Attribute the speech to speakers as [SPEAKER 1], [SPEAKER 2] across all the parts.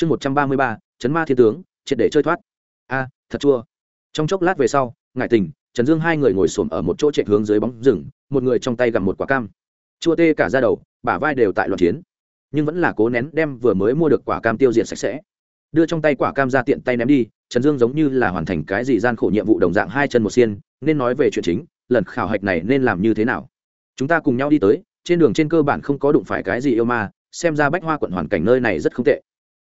[SPEAKER 1] chương một trăm ba mươi ba, chấn ma thiên tướng, triệt để chơi thoát. A, thật chua. Trong chốc lát về sau ngại tình, trần dương hai người ngồi xổm ở một chỗ chạy hướng dưới bóng rừng, một người trong tay gặm một quả cam. Chua tê cả ra đầu, bả vai đều tại loạt chiến. Nhưng vẫn là cố nén đem vừa mới mua được quả cam tiêu diệt sạch sẽ. Đưa trong tay quả cam ra tiện tay ném đi, trần dương giống như là hoàn thành cái gì gian khổ nhiệm vụ đồng dạng hai chân một xiên, nên nói về chuyện chính, lần khảo hạch này nên làm như thế nào? Chúng ta cùng nhau đi tới, trên đường trên cơ bản không có đụng phải cái gì yêu ma, xem ra bách hoa quận hoàn cảnh nơi này rất không tệ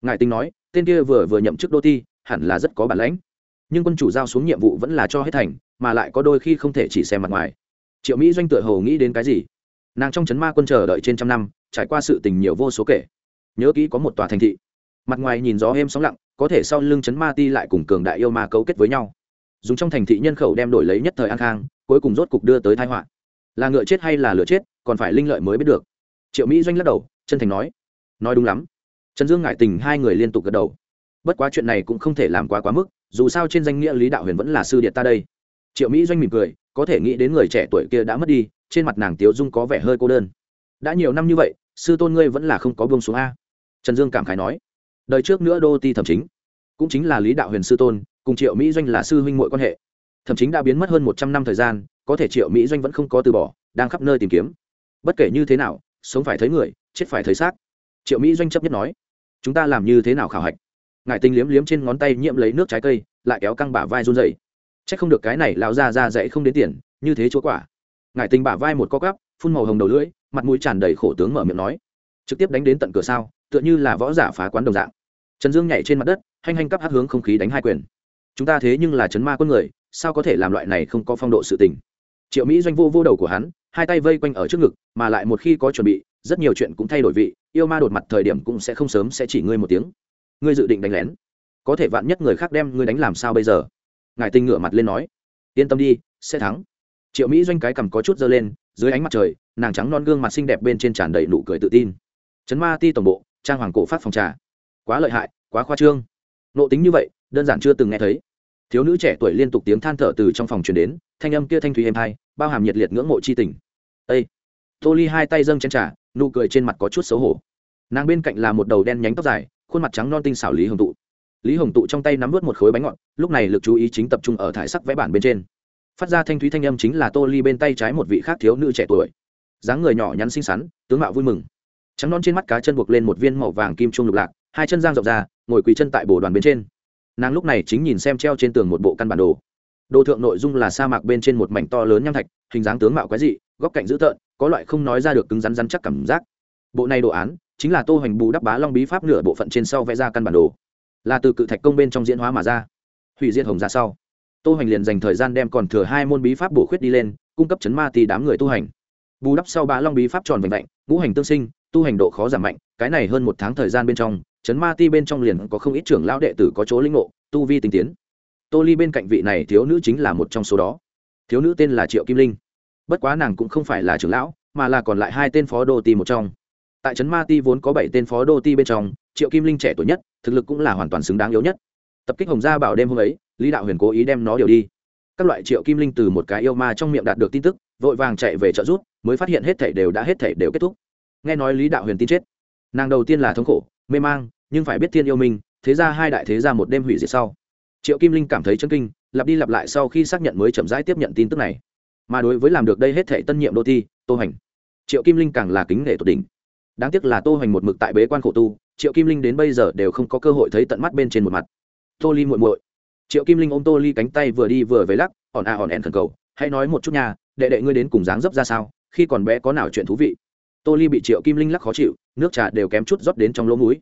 [SPEAKER 1] ngài Tinh nói, tên kia vừa vừa nhậm chức đô ti, hẳn là rất có bản lãnh. Nhưng quân chủ giao xuống nhiệm vụ vẫn là cho hết thành, mà lại có đôi khi không thể chỉ xem mặt ngoài. Triệu mỹ doanh tựa hồ nghĩ đến cái gì? Nàng trong c h ấ n ma quân chờ đợi trên trăm năm, trải qua sự tình nhiều vô số kể. Nhớ kỹ có một tòa thành thị. Mặt ngoài nhìn gió êm sóng lặng, có thể sau lưng c h ấ n ma ti lại cùng cường đại yêu ma cấu kết với nhau. Dùng trong thành thị nhân khẩu đem đổi lấy nhất thời an khang, cuối cùng rốt cục đưa tới thái họa. Là ngựa chết hay là lửa chết, còn phải linh lợi mới biết được. Triệu mỹ doanh lắc đầu, chân thành nói. Nói đúng lắm trần dương ngại tình hai người liên tục gật đầu. Bất quá chuyện này cũng không thể làm quá quá mức, dù sao trên danh nghĩa lý đạo huyền vẫn là sư điệt ta đây. Triệu mỹ doanh mỉm cười, có thể nghĩ đến người trẻ tuổi kia đã mất đi, trên mặt nàng tiếu dung có vẻ hơi cô đơn. Đã nhiều năm như vậy, sư tôn ngươi vẫn là không có buông xuống a. Trần dương cảm khái nói. Đời trước nữa đô ti thẩm chính, cũng chính là lý đạo huyền sư tôn, cùng triệu mỹ doanh là sư huynh mội quan hệ. Thẩm chính đã biến mất hơn một trăm năm thời gian, có thể triệu mỹ doanh vẫn không có từ bỏ, đang khắp nơi tìm kiếm. Bất kể như thế nào, sống phải thấy người, chết phải thấy xác. Triệu mỹ doanh chấp nhất nói chúng ta làm như thế nào khảo hạch? Ngài tinh liếm liếm trên ngón tay nhiễm lấy nước trái cây, lại kéo căng bả vai run dậy c h ắ c không được cái này lão ra ra dậy không đến tiền, như thế chúa quả. Ngài tinh bả vai một co cắp phun màu hồng đầu lưỡi, mặt mũi tràn đầy khổ tướng mở miệng nói. Trực tiếp đánh đến tận cửa sao, tựa như là võ giả phá quán đồng dạng. Trần dương nhảy trên mặt đất, hanh hanh cắp hát hướng không khí đánh hai quyền. Chúng ta thế nhưng là chấn ma con người, sao có thể làm loại này không có phong độ sự tình? Triệu mỹ doanh vô vô đầu của hắn, hai tay vây quanh ở trước ngực, mà lại một khi có chuẩn bị, rất nhiều chuyện cũng thay đổi vị yêu ma đột mặt thời điểm cũng sẽ không sớm sẽ chỉ ngươi một tiếng. Ngươi dự định đánh lén. Có thể vạn nhất người khác đem ngươi đánh làm sao bây giờ? Ngài tinh ngửa mặt lên nói. Yên tâm đi, sẽ thắng. Triệu mỹ doanh cái cầm có chút dơ lên, dưới ánh mặt trời, nàng trắng non gương mặt xinh đẹp bên trên tràn đầy nụ cười tự tin. Chấn ma ti tổng bộ, trang hoàng cổ phát phòng trà. Quá lợi hại, quá khoa trương. Nộ tính như vậy, đơn giản chưa từng nghe thấy. Thiếu nữ trẻ tuổi liên tục tiếng than thở từ trong phòng truyền đến, thanh âm kia thanh thúy êm hai bao hàm nhiệt liệt ngưỡng mộ c h i tình. Â tô ly hai tay dâng chén t r à nụ cười trên mặt có chút xấu hổ. Nàng bên cạnh là một đầu đen nhánh tóc dài, khuôn mặt trắng non tinh xảo lý hồng tụ. Lý hồng tụ trong tay nắm vớt một khối bánh ngọt, lúc này lực chú ý chính tập trung ở thải sắc vẽ bản bên trên. Phát ra thanh thúy thanh âm chính là tô ly bên tay trái một vị khác thiếu nữ trẻ tuổi. Dáng người nhỏ nhắn xinh xắn, tướng mạo vui mừng. Trắng non trên mắt cá chân buộc lên một viên màu vàng kim trung lục lạc, hai chân giang rộng ra, ngồi quỳ chân tại bồ đoàn bên trên. Nàng lúc này chính nhìn xem treo trên tường một bộ căn bản đồ đồ thượng nội dung là sa mạc bên trên một mảnh to lớn nham thạch, hình dáng tướng mạo quái dị, góc cạnh dữ tợn, có loại không nói ra được cứng rắn rắn chắc cảm giác. Bộ này đồ án chính là tô hoành bù đắp bá long bí pháp nửa bộ phận trên sau vẽ ra căn bản đồ. Là từ cự thạch công bên trong diễn hóa mà ra. Hủy diệt hồng ra sau. Tô hoành liền dành thời gian đem còn thừa hai môn bí pháp bổ khuyết đi lên, cung cấp chấn ma tì đám người tu hành. Bù đắp sau bá long bí pháp tròn vành mạnh ngũ hành tương sinh, tu hành độ khó giảm mạnh, cái này hơn một tháng thời gian bên trong, chấn ma ti bên trong liền có không ít trưởng lão đệ tử có chỗ linh ngộ, tu vi tinh tiến tô ly bên cạnh vị này thiếu nữ chính là một trong số đó. Thiếu nữ tên là triệu kim linh. Bất quá nàng cũng không phải là trưởng lão, mà là còn lại hai tên phó đô ti một trong. Tại trấn ma ti vốn có bảy tên phó đô ti bên trong, triệu kim linh trẻ tuổi nhất, thực lực cũng là hoàn toàn xứng đáng yếu nhất. Tập kích hồng gia bảo đêm hôm ấy, lý đạo huyền cố ý đem nó điều đi. Các loại triệu kim linh từ một cái yêu ma trong miệng đạt được tin tức, vội vàng chạy về trợ rút mới phát hiện hết thảy đều đã hết thảy đều kết thúc. Nghe nói lý đạo huyền tin chết. Nàng đầu tiên là thống khổ, mê mang, nhưng phải biết thiên yêu minh, thế ra hai đại thế ra một đêm hủy diệt sau triệu kim linh cảm thấy chân kinh, lặp đi lặp lại sau khi xác nhận mới chậm rãi tiếp nhận tin tức này. Mà đối với làm được đây hết thể tân nhiệm đô thi, tô hành triệu kim linh càng là kính nể tột đỉnh. Đáng tiếc là tô hành một mực tại bế quan khổ tu, triệu kim linh đến bây giờ đều không có cơ hội thấy tận mắt bên trên một mặt. Tô ly muội muội. Triệu kim linh ôm tô ly cánh tay vừa đi vừa về lắc ỏn à ỏn ẹn khẩn cầu, hãy nói một chút nhà đệ đệ ngươi đến cùng dáng dấp ra sao, khi còn bé có nào chuyện thú vị? Tô ly bị triệu kim linh lắc khó chịu, nước trà đều kém chút rót đến trong lỗ mũi.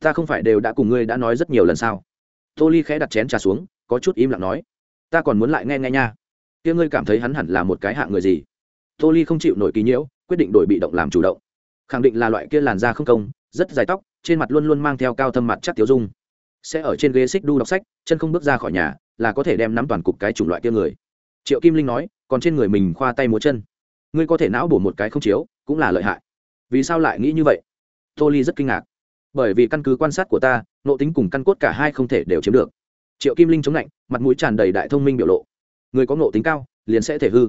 [SPEAKER 1] Ta không phải đều đã cùng ngươi đã nói rất nhiều lần sao? tô ly khẽ đặt chén trà xuống, có chút im lặng nói, ta còn muốn lại nghe nghe nha. Kia ngươi cảm thấy hắn hẳn là một cái hạng người gì? Tô ly không chịu nổi kỳ nhiễu, quyết định đổi bị động làm chủ động. Khẳng định là loại kia làn da không công, rất dài tóc, trên mặt luôn luôn mang theo cao thâm mặt chắc tiêu dung. Sẽ ở trên ghế xích đu đọc sách, chân không bước ra khỏi nhà, là có thể đem nắm toàn cục cái chủng loại kia người. Triệu kim linh nói, còn trên người mình khoa tay múa chân. Ngươi có thể não bổ một cái không chiếu, cũng là lợi hại. Vì sao lại nghĩ như vậy? Tô ly rất kinh ngạc. Bởi vì căn cứ quan sát của ta nộ tính cùng căn cốt cả hai không thể đều chiếm được. Triệu kim linh chống lạnh, mặt mũi tràn đầy đại thông minh biểu lộ. Người có nộ tính cao, liền sẽ thể hư.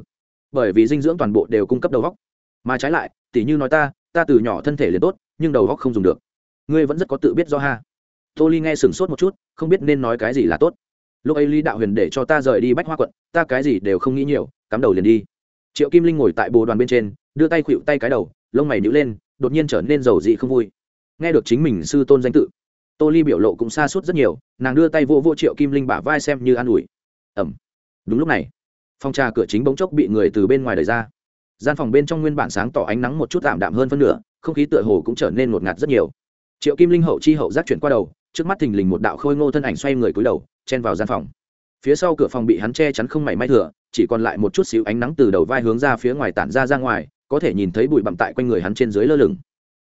[SPEAKER 1] Bởi vì dinh dưỡng toàn bộ đều cung cấp đầu góc. Mà trái lại tỷ như nói ta ta từ nhỏ thân thể liền tốt, nhưng đầu góc không dùng được. Ngươi vẫn rất có tự biết do ha. Tô ly nghe sửng sốt một chút, không biết nên nói cái gì là tốt. Lúc ấy lý đạo huyền để cho ta rời đi bách hoa quận, ta cái gì đều không nghĩ nhiều, cắm đầu liền đi. Triệu kim linh ngồi tại bồ đoàn bên trên, đưa tay khuỵu tay cái đầu, lông mày nhữ lên, đột nhiên trở nên giàu dị không vui. Nghe được chính mình sư tôn danh tự tô ly biểu lộ cũng xa suốt rất nhiều, nàng đưa tay vô vô triệu kim linh bả vai xem như an ủi. Ẩm. Đúng lúc này, phòng trà cửa chính bỗng chốc bị người từ bên ngoài đẩy ra. Gian phòng bên trong nguyên bản sáng tỏ ánh nắng một chút tạm đạm hơn phân nửa, không khí tựa hồ cũng trở nên ngột ngạt rất nhiều. Triệu kim linh hậu chi hậu giác chuyển qua đầu, trước mắt thình lình một đạo khôi ngô thân ảnh xoay người cúi đầu, chen vào gian phòng. Phía sau cửa phòng bị hắn che chắn không mảy may thừa, chỉ còn lại một chút xíu ánh nắng từ đầu vai hướng ra phía ngoài tản ra ra ngoài, có thể nhìn thấy bụi bặm tại quanh người hắn trên dưới lơ lửng.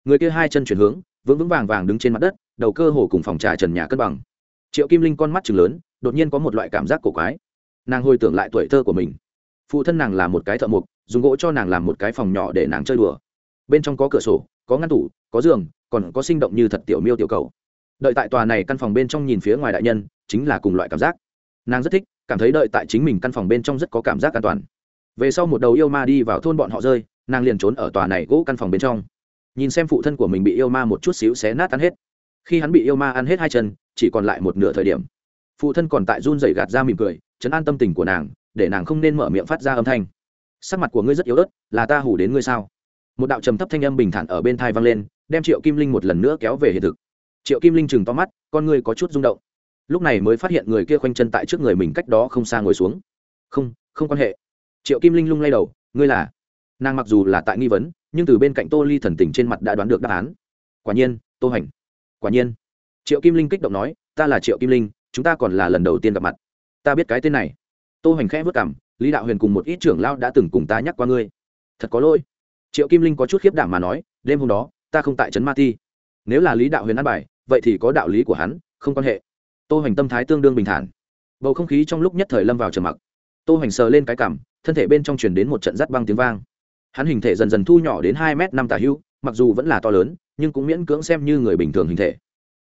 [SPEAKER 1] Người kia hai chân chuyển hướng, vững vững vàng vàng đứng trên mặt đất đầu cơ hồ cùng phòng trà trần nhà cân bằng. Triệu kim linh con mắt chừng lớn, đột nhiên có một loại cảm giác cổ quái. Nàng hồi tưởng lại tuổi thơ của mình. Phụ thân nàng là một cái thợ mộc, dùng gỗ cho nàng làm một cái phòng nhỏ để nàng chơi đùa. Bên trong có cửa sổ, có ngăn tủ, có giường, còn có sinh động như thật tiểu miêu tiểu cầu. Đợi tại tòa này căn phòng bên trong nhìn phía ngoài đại nhân, chính là cùng loại cảm giác. Nàng rất thích, cảm thấy đợi tại chính mình căn phòng bên trong rất có cảm giác an toàn. Về sau một đầu yêu ma đi vào thôn bọn họ rơi, nàng liền trốn ở tòa này gỗ căn phòng bên trong. Nhìn xem phụ thân của mình bị yêu ma một chút xíu xé nát tan hết khi hắn bị yêu ma ăn hết hai chân, chỉ còn lại một nửa thời điểm. Phụ thân còn tại run rẩy gạt ra mỉm cười, chấn an tâm tình của nàng, để nàng không nên mở miệng phát ra âm thanh. Sắc mặt của ngươi rất yếu ớt, là ta hủ đến ngươi sao? Một đạo trầm thấp thanh âm bình thản ở bên thai vang lên, đem triệu kim linh một lần nữa kéo về hiện thực. Triệu kim linh chừng to mắt, con ngươi có chút rung động. Lúc này mới phát hiện người kia khoanh chân tại trước người mình cách đó không xa ngồi xuống. Không không quan hệ. Triệu kim linh lung lay đầu, ngươi là? Nàng mặc dù là tại nghi vấn, nhưng từ bên cạnh tô ly thần tình trên mặt đã đoán được đáp án. Quả nhiên, tô hành quả nhiên. Triệu kim linh kích động nói, ta là triệu kim linh, chúng ta còn là lần đầu tiên gặp mặt. Ta biết cái tên này. Tô hoành khẽ vất cảm lý đạo huyền cùng một ít trưởng lao đã từng cùng ta nhắc qua ngươi. Thật có lỗi. Triệu kim linh có chút khiếp đảm mà nói, đêm hôm đó, ta không tại trấn ma ti. Nếu là lý đạo huyền ăn bài, vậy thì có đạo lý của hắn, không quan hệ. Tô hoành tâm thái tương đương bình thản. Bầu không khí trong lúc nhất thời lâm vào trầm mặc. Tô hoành sờ lên cái cảm thân thể bên trong truyền đến một trận rắt băng tiếng vang hắn hình thể dần dần thu nhỏ đến hai m năm tà hưu, mặc dù vẫn là to lớn, nhưng cũng miễn cưỡng xem như người bình thường hình thể.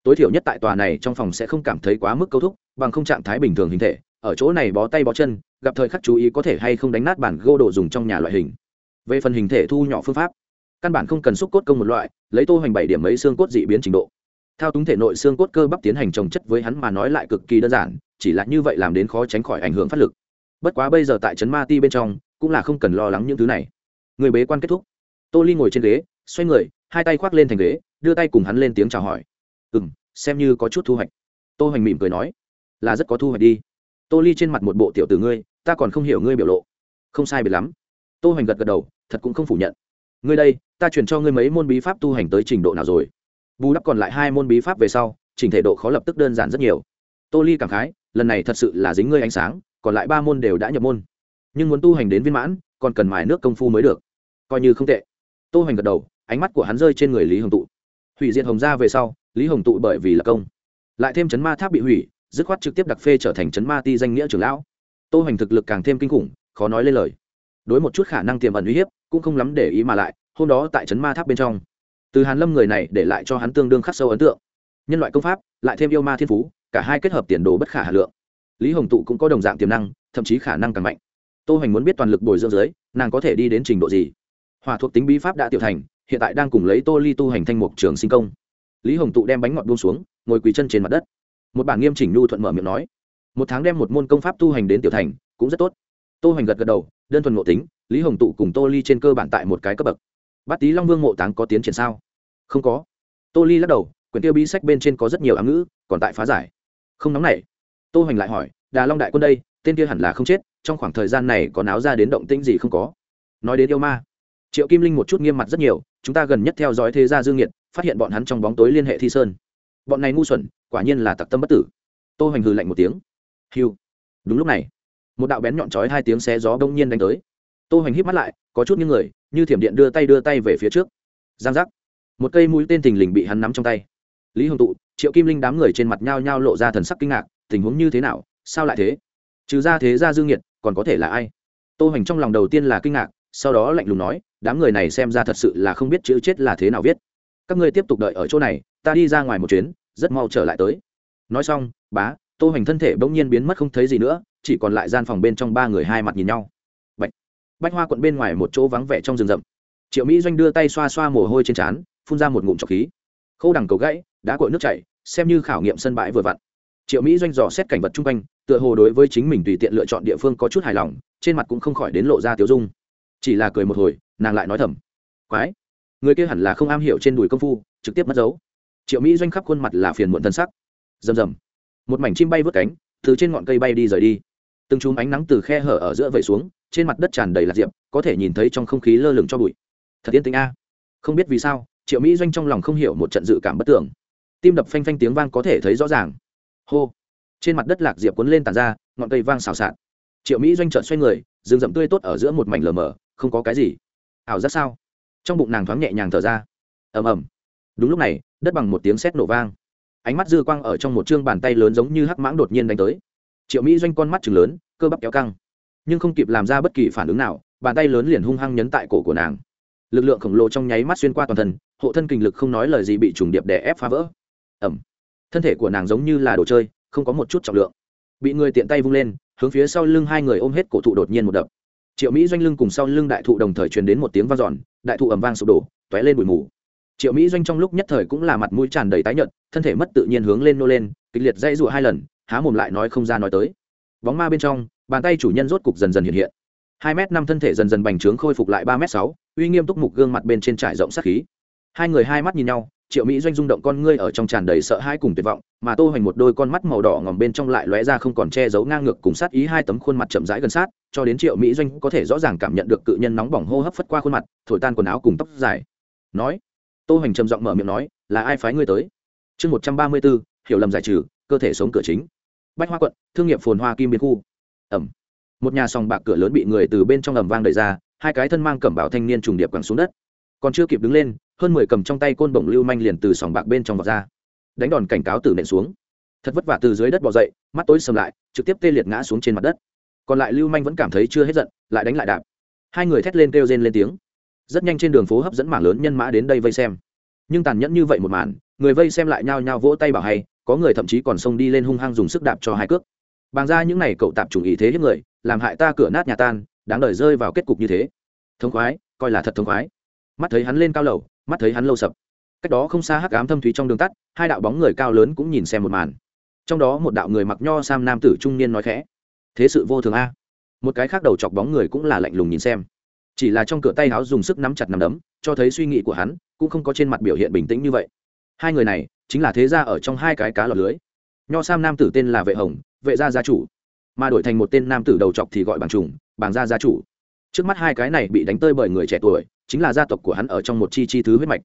[SPEAKER 1] Tối thiểu nhất tại tòa này trong phòng sẽ không cảm thấy quá mức câu thúc, bằng không trạng thái bình thường hình thể, ở chỗ này bó tay bó chân, gặp thời khắc chú ý có thể hay không đánh nát bản gô đồ dùng trong nhà loại hình. Về phần hình thể thu nhỏ phương pháp, căn bản không cần xúc cốt công một loại, lấy tô hoành bảy điểm mấy xương cốt dị biến trình độ. Thao túng thể nội xương cốt cơ bắp tiến hành trồng chất với hắn mà nói lại cực kỳ đơn giản, chỉ là như vậy làm đến khó tránh khỏi ảnh hưởng phát lực. Bất quá bây giờ tại trấn ma ti bên trong, cũng là không cần lo lắng những thứ này người bế quan kết thúc. Tô ly ngồi trên ghế, xoay người, hai tay khoác lên thành ghế, đưa tay cùng hắn lên tiếng chào hỏi. Ừ m xem như có chút thu hoạch. Tô hoành mỉm cười nói. Là rất có thu hoạch đi. Tô ly trên mặt một bộ tiểu từ ngươi, ta còn không hiểu ngươi biểu lộ. Không sai biệt lắm. Tô hoành gật gật đầu, thật cũng không phủ nhận. Ngươi đây, ta chuyển cho ngươi mấy môn bí pháp tu hành tới trình độ nào rồi? Bù đắp còn lại hai môn bí pháp về sau, trình thể độ khó lập tức đơn giản rất nhiều. Tô ly cảm khái, lần này thật sự là dính ngươi ánh sáng, còn lại ba môn đều đã nhập môn. Nhưng muốn tu hành đến viên mãn, còn cần mài nước công phu mới được coi như không tệ. Tô hoành gật đầu, ánh mắt của hắn rơi trên người lý hồng tụ. Hủy diệt hồng gia về sau, lý hồng tụ bởi vì là công, lại thêm chấn ma tháp bị hủy, dứt khoát trực tiếp đặc phê trở thành chấn ma ti danh nghĩa trưởng lão. Tô hoành thực lực càng thêm kinh khủng, khó nói lên lời. Đối một chút khả năng tiềm ẩn uy hiếp, cũng không lắm để ý mà lại, hôm đó tại chấn ma tháp bên trong. Từ hàn lâm người này để lại cho hắn tương đương khắc sâu ấn tượng. Nhân loại công pháp, lại thêm yêu ma thiên phú, cả hai kết hợp tiền đồ bất khả hà lượng. Lý hồng tụ cũng có đồng dạng tiềm năng, thậm chí khả năng càng mạnh. Tô hoành muốn biết toàn lực bồi dưỡng giới nàng có thể đi đến trình độ gì? hỏa thuộc tính bí pháp đã tiểu thành, hiện tại đang cùng lấy tô ly tu hành thanh mục trường sinh công. Lý hồng tụ đem bánh ngọt buông xuống, ngồi quỳ chân trên mặt đất. Một bản nghiêm chỉnh nhu thuận mở miệng nói, một tháng đem một môn công pháp tu hành đến tiểu thành, cũng rất tốt. Tô hoành gật gật đầu, đơn thuần ngộ tính, lý hồng tụ cùng tô ly trên cơ bản tại một cái cấp bậc. Bát tý long vương mộ táng có tiến triển sao? Không có. Tô ly lắc đầu, quyển tiêu bí sách bên trên có rất nhiều ám ngữ, còn tại phá giải. Không nóng này tô hoành lại hỏi, đà long đại quân đây, tên kia hẳn là không chết, trong khoảng thời gian này có náo ra đến động tĩnh gì không có? Nói đến yêu ma triệu kim linh một chút nghiêm mặt rất nhiều, chúng ta gần nhất theo dõi thế gia dương nhiệt phát hiện bọn hắn trong bóng tối liên hệ thi sơn. Bọn này ngu xuẩn, quả nhiên là tặc tâm bất tử. Tô hoành hừ lạnh một tiếng. Hiu đúng lúc này, một đạo bén nhọn chói hai tiếng xé gió đông nhiên đánh tới. Tô hoành híp mắt lại, có chút những người, như thiểm điện đưa tay đưa tay về phía trước. Giang giác. Một cây mũi tên thình lình bị hắn nắm trong tay. Lý hồng tụ, triệu kim linh đám người trên mặt nhao nhao lộ ra thần sắc kinh ngạc, tình huống như thế nào? Sao lại thế? Trừ ra thế ra dương nhiệt còn có thể là ai? Tô hoành trong lòng đầu tiên là kinh ngạc sau đó lạnh lùng nói, đám người này xem ra thật sự là không biết chữ chết là thế nào viết. Các ngươi tiếp tục đợi ở chỗ này, ta đi ra ngoài một chuyến, rất mau trở lại tới. Nói xong, bá, tô hoành thân thể bỗng nhiên biến mất không thấy gì nữa, chỉ còn lại gian phòng bên trong ba người hai mặt nhìn nhau. Bạch bạch hoa quận bên ngoài một chỗ vắng vẻ trong rừng rậm. Triệu mỹ doanh đưa tay xoa xoa mồ hôi trên trán, phun ra một ngụm trọc khí. Khâu đằng cầu gãy đá cội nước chảy, xem như khảo nghiệm sân bãi vừa vặn. Triệu mỹ doanh dò xét cảnh vật xung quanh, tựa hồ đối với chính mình tùy tiện lựa chọn địa phương có chút hài lòng, trên mặt cũng không khỏi đến lộ ra tiêu dung chỉ là cười một hồi, nàng lại nói thầm. Quái. Người kia hẳn là không am hiểu trên đùi công phu, trực tiếp mất dấu. Triệu mỹ doanh khắp khuôn mặt là phiền muộn thân sắc. Rầm rầm. Một mảnh chim bay vớt cánh, từ trên ngọn cây bay đi rời đi. Từng chùm ánh nắng từ khe hở ở giữa vẩy xuống, trên mặt đất tràn đầy lạc diệp, có thể nhìn thấy trong không khí lơ lửng cho bụi. Thật yên tĩnh a. Không biết vì sao, triệu mỹ doanh trong lòng không hiểu một trận dự cảm bất tưởng. Tim đập phanh phanh tiếng vang có thể thấy rõ ràng. Hô. Trên mặt đất lạc diệp cuốn lên tàn ra, ngọn cây vang xào xạc. Triệu mỹ doanh trợn xoay người, rừng rậm tươi tốt ở giữa một mảnh lờ mờ không có cái gì. Ảo giác sao? Trong bụng nàng thoáng nhẹ nhàng thở ra. Ầm ầm. Đúng lúc này, đất bằng một tiếng sét nổ vang. Ánh mắt dư quang ở trong một chương bàn tay lớn giống như hắc mãng đột nhiên đánh tới. Triệu mỹ doanh con mắt chừng lớn, cơ bắp kéo căng. Nhưng không kịp làm ra bất kỳ phản ứng nào, bàn tay lớn liền hung hăng nhấn tại cổ của nàng. Lực lượng khổng lồ trong nháy mắt xuyên qua toàn thân, hộ thân kinh lực không nói lời gì bị trùng điệp đè ép phá vỡ. Ẩm thân thể của nàng giống như là đồ chơi, không có một chút trọng lượng. Bị người tiện tay vung lên, hướng phía sau lưng hai người ôm hết cổ thụ đột nhiên một đập triệu mỹ doanh lưng cùng sau lưng đại thụ đồng thời truyền đến một tiếng vang giòn đại thụ ầm vang sụp đổ t ó é lên bụi mù. Triệu mỹ doanh trong lúc nhất thời cũng là mặt mũi tràn đầy tái nhợt, thân thể mất tự nhiên hướng lên nô lên, kịch liệt dãy rụa hai lần, há mồm lại nói không ra nói tới. Bóng ma bên trong, bàn tay chủ nhân rốt cục dần dần hiện hiện. Hai m năm thân thể dần dần bành trướng khôi phục lại ba m sáu, uy nghiêm túc mục gương mặt bên trên trải rộng sát khí. Hai người hai mắt nhìn nhau, triệu mỹ doanh rung động con ngươi ở trong tràn đầy sợ hãi cùng tuyệt vọng mà tô hoành một đôi con mắt màu đỏ ngòm bên trong lại lóe ra không còn che giấu ngang ngược cùng sát ý hai tấm khuôn mặt chậm rãi gần sát, cho đến triệu mỹ doanh có thể rõ ràng cảm nhận được cự nhân nóng bỏng hô hấp phất qua khuôn mặt, thổi tan quần áo cùng tóc dài. Nói, tô hoành trầm giọng mở miệng nói, là ai phái ngươi tới? Chương một trăm ba mươi bốn, hiểu lầm giải trừ, cơ thể sống cửa chính. Bách hoa quận, thương nghiệp phồn hoa kim biên khu. Ẩm. Một nhà sòng bạc cửa lớn bị người từ bên trong ầm vang đẩy ra, hai cái thân mang cẩm bảo thanh niên trùng điệp quẳng xuống đất. Còn chưa kịp đứng lên, hơn mười cầm trong tay côn bổng lưu manh liền từ sòng bạc bên trong vọt ra đánh đòn cảnh cáo tử nện xuống. Thật vất vả từ dưới đất bỏ dậy, mắt tối sầm lại, trực tiếp tê liệt ngã xuống trên mặt đất. Còn lại lưu manh vẫn cảm thấy chưa hết giận, lại đánh lại đạp. Hai người thét lên kêu rên lên tiếng. Rất nhanh trên đường phố hấp dẫn mảng lớn nhân mã đến đây vây xem. Nhưng tàn nhẫn như vậy một màn, người vây xem lại nhao nhao vỗ tay bảo hay, có người thậm chí còn xông đi lên hung hăng dùng sức đạp cho hai cước. Bàn ra những n à y cậu tạp chủ ý thế hiếp người, làm hại ta cửa nát nhà tan, đáng đời rơi vào kết cục như thế. Thống khoái, coi là thật thống khoái. Mắt thấy hắn lên cao lầu, mắt thấy hắn lâu sập cách đó không xa hắc ám thâm thúy trong đường tắt, hai đạo bóng người cao lớn cũng nhìn xem một màn. Trong đó một đạo người mặc nho sam nam tử trung niên nói khẽ, thế sự vô thường a. Một cái khác đầu chọc bóng người cũng là lạnh lùng nhìn xem. Chỉ là trong cửa tay áo dùng sức nắm chặt nắm đấm, cho thấy suy nghĩ của hắn, cũng không có trên mặt biểu hiện bình tĩnh như vậy. Hai người này, chính là thế gia ở trong hai cái cá lọt lưới. Nho sam nam tử tên là vệ hồng, vệ gia gia chủ. Mà đổi thành một tên nam tử đầu chọc thì gọi bằng trùng bằng gia gia chủ. Trước mắt hai cái này bị đánh tơi bởi người trẻ tuổi, chính là gia tộc của hắn ở trong một chi chi thứ huyết mạch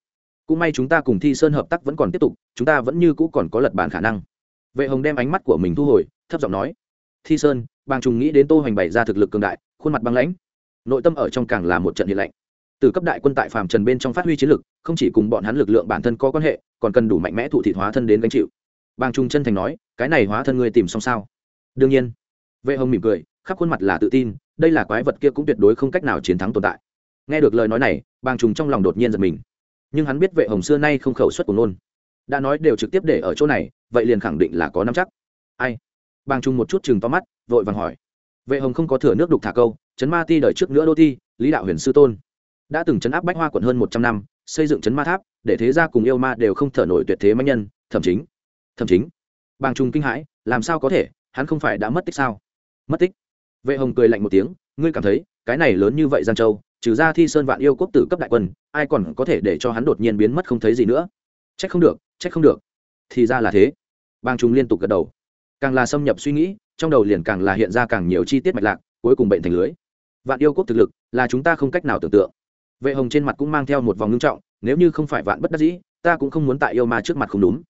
[SPEAKER 1] cũng may chúng ta cùng thi sơn hợp tác vẫn còn tiếp tục, chúng ta vẫn như cũ còn có lật bản khả năng. Vệ hồng đem ánh mắt của mình thu hồi, thấp giọng nói, thi sơn, bàng trùng nghĩ đến tô hoành bày ra thực lực cường đại, khuôn mặt băng lãnh. Nội tâm ở trong càng là một trận hiện lạnh. Từ cấp đại quân tại phàm trần bên trong phát huy chiến lực, không chỉ cùng bọn hắn lực lượng bản thân có quan hệ, còn cần đủ mạnh mẽ thụ thị hóa thân đến gánh chịu. Bàng trùng chân thành nói, cái này hóa thân ngươi tìm xong sao? Đương nhiên. Vệ hồng mỉm cười, khắp khuôn mặt là tự tin, đây là quái vật kia cũng tuyệt đối không cách nào chiến thắng tồn tại. Nghe được lời nói này, bàng trùng trong lòng đột nhiên giật mình nhưng hắn biết vệ hồng xưa nay không khẩu xuất của nôn đã nói đều trực tiếp để ở chỗ này, vậy liền khẳng định là có nắm chắc. Ai? Bang trung một chút chừng to mắt, vội vàng hỏi. Vệ hồng không có thừa nước đục thả câu, chấn ma ti đời trước nữa đô thi, lý đạo huyền sư tôn. Đã từng chấn áp bách hoa quận hơn một trăm năm, xây dựng chấn ma tháp, để thế gia cùng yêu ma đều không thở nổi tuyệt thế mạnh nhân, thậm chính thậm chính bang trung kinh hãi, làm sao có thể, hắn không phải đã mất tích sao? Mất tích. Vệ hồng cười lạnh một tiếng, ngươi cảm thấy, cái này lớn như vậy giang châu trừ ra thi sơn vạn yêu quốc tử cấp đại quân, ai còn có thể để cho hắn đột nhiên biến mất không thấy gì nữa? Trách không được, trách không được. Thì ra là thế. Bang chúng liên tục gật đầu. Càng là xâm nhập suy nghĩ, trong đầu liền càng là hiện ra càng nhiều chi tiết mạch lạc, cuối cùng bệnh thành lưới. Vạn yêu quốc thực lực là chúng ta không cách nào tưởng tượng. Vệ hồng trên mặt cũng mang theo một vòng ngưng trọng, nếu như không phải vạn bất đắc dĩ, ta cũng không muốn tại yêu ma trước mặt không đúng.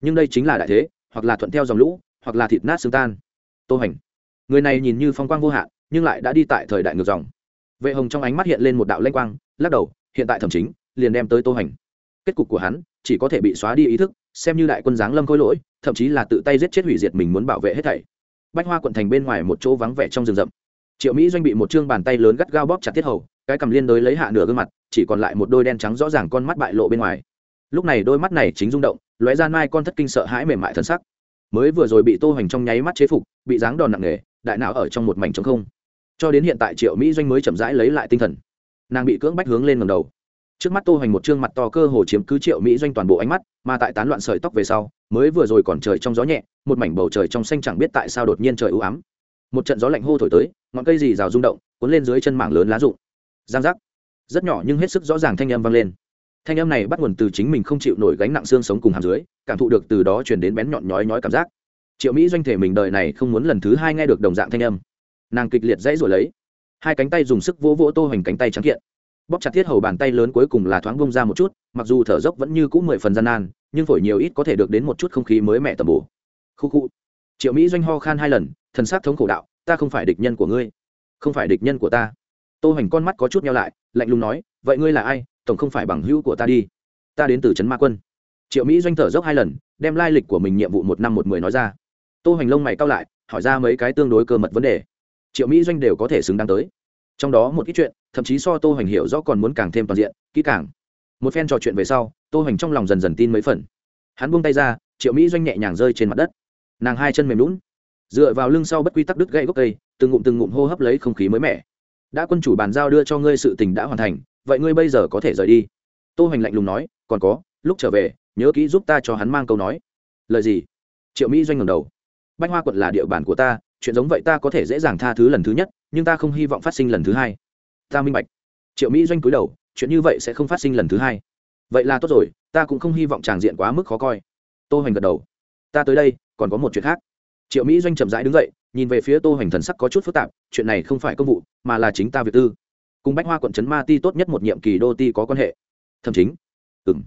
[SPEAKER 1] Nhưng đây chính là đại thế, hoặc là thuận theo dòng lũ, hoặc là thịt nát xương tan. Tô hành, người này nhìn như phong quang vô hạn, nhưng lại đã đi tại thời đại ngược dòng vệ hồng trong ánh mắt hiện lên một đạo lanh quang, lắc đầu, hiện tại thẩm chính, liền đem tới tô hành. Kết cục của hắn, chỉ có thể bị xóa đi ý thức, xem như đại quân giáng lâm khôi lỗi, thậm chí là tự tay giết chết hủy diệt mình muốn bảo vệ hết thảy. Bách hoa quận thành bên ngoài một chỗ vắng vẻ trong rừng rậm. Triệu mỹ doanh bị một chương bàn tay lớn gắt gao bóp chặt tiết hầu, cái cầm liên đối lấy hạ nửa gương mặt, chỉ còn lại một đôi đen trắng rõ ràng con mắt bại lộ bên ngoài. Lúc này đôi mắt này chính rung động, lóe ra mai con thất kinh sợ hãi mềm mại thân sắc. Mới vừa rồi bị tô hoành trong nháy mắt chế phục, bị dáng đòn nặng nề, đại não ở trong một mảnh trống không cho đến hiện tại triệu mỹ doanh mới chậm rãi lấy lại tinh thần nàng bị cưỡng bách hướng lên ngầm đầu trước mắt tô hoành một trương mặt to cơ hồ chiếm cứ triệu mỹ doanh toàn bộ ánh mắt mà tại tán loạn sợi tóc về sau mới vừa rồi còn trời trong gió nhẹ một mảnh bầu trời trong xanh chẳng biết tại sao đột nhiên trời u ám một trận gió lạnh hô thổi tới ngọn cây dì rào rung động cuốn lên dưới chân mảng lớn lá rụng giang giác rất nhỏ nhưng hết sức rõ ràng thanh âm vang lên thanh âm này bắt nguồn từ chính mình không chịu nổi gánh nặng xương sống cùng hàm dưới cảm thụ được từ đó truyền đến bén nhọn nhói nhói cảm giác triệu mỹ doanh thể mình đời này không muốn lần thứ hai nghe được đồng dạng thanh âm nàng kịch liệt dãy rồi lấy. Hai cánh tay dùng sức vỗ vỗ tô hoành cánh tay trắng kiện. Bóp chặt thiết hầu bàn tay lớn cuối cùng là thoáng bông ra một chút, mặc dù thở dốc vẫn như cũ mười phần gian nan, nhưng phổi nhiều ít có thể được đến một chút không khí mới mẹ tầm bổ. Khu khu. Triệu mỹ doanh ho khan hai lần, thần s á c thống khổ đạo, ta không phải địch nhân của ngươi, không phải địch nhân của ta. Tô hoành con mắt có chút nhau lại, lạnh lùng nói, vậy ngươi là ai? Tổng không phải bằng hữu của ta đi. Ta đến từ trấn ma quân. Triệu mỹ doanh thở dốc hai lần, đem lai lịch của mình nhiệm vụ một năm một mười nói ra. Tô hoành lông mày cao lại, hỏi ra mấy cái tương đối cơ mật vấn đề triệu mỹ doanh đều có thể xứng đáng tới. Trong đó một ít chuyện, thậm chí so tô hoành hiểu rõ còn muốn càng thêm toàn diện, kỹ càng. Một phen trò chuyện về sau, tô hoành trong lòng dần dần tin mấy phần. Hắn buông tay ra, triệu mỹ doanh nhẹ nhàng rơi trên mặt đất. Nàng hai chân mềm lún dựa vào lưng sau bất quy tắc đứt gãy gốc cây, từng ngụm từng ngụm hô hấp lấy không khí mới mẻ. Đã quân chủ bàn giao đưa cho ngươi sự tình đã hoàn thành, vậy ngươi bây giờ có thể rời đi. Tô hoành lạnh lùng nói, còn có, lúc trở về, nhớ kỹ giúp ta cho hắn mang câu nói. Lời gì? Triệu mỹ doanh ngẩng đầu. Bách hoa quận là địa bàn của ta chuyện giống vậy ta có thể dễ dàng tha thứ lần thứ nhất, nhưng ta không hy vọng phát sinh lần thứ hai. Ta minh bạch. Triệu mỹ doanh cúi đầu, chuyện như vậy sẽ không phát sinh lần thứ hai. Vậy là tốt rồi, ta cũng không hy vọng tràng diện quá mức khó coi. Tô hoành gật đầu. Ta tới đây, còn có một chuyện khác. Triệu mỹ doanh chậm rãi đứng dậy, nhìn về phía tô hoành thần sắc có chút phức tạp, chuyện này không phải công vụ, mà là chính ta việc tư. Cùng bách hoa quận trấn ma ti tốt nhất một nhiệm kỳ đô ti có quan hệ. Thậm chính. Ừ m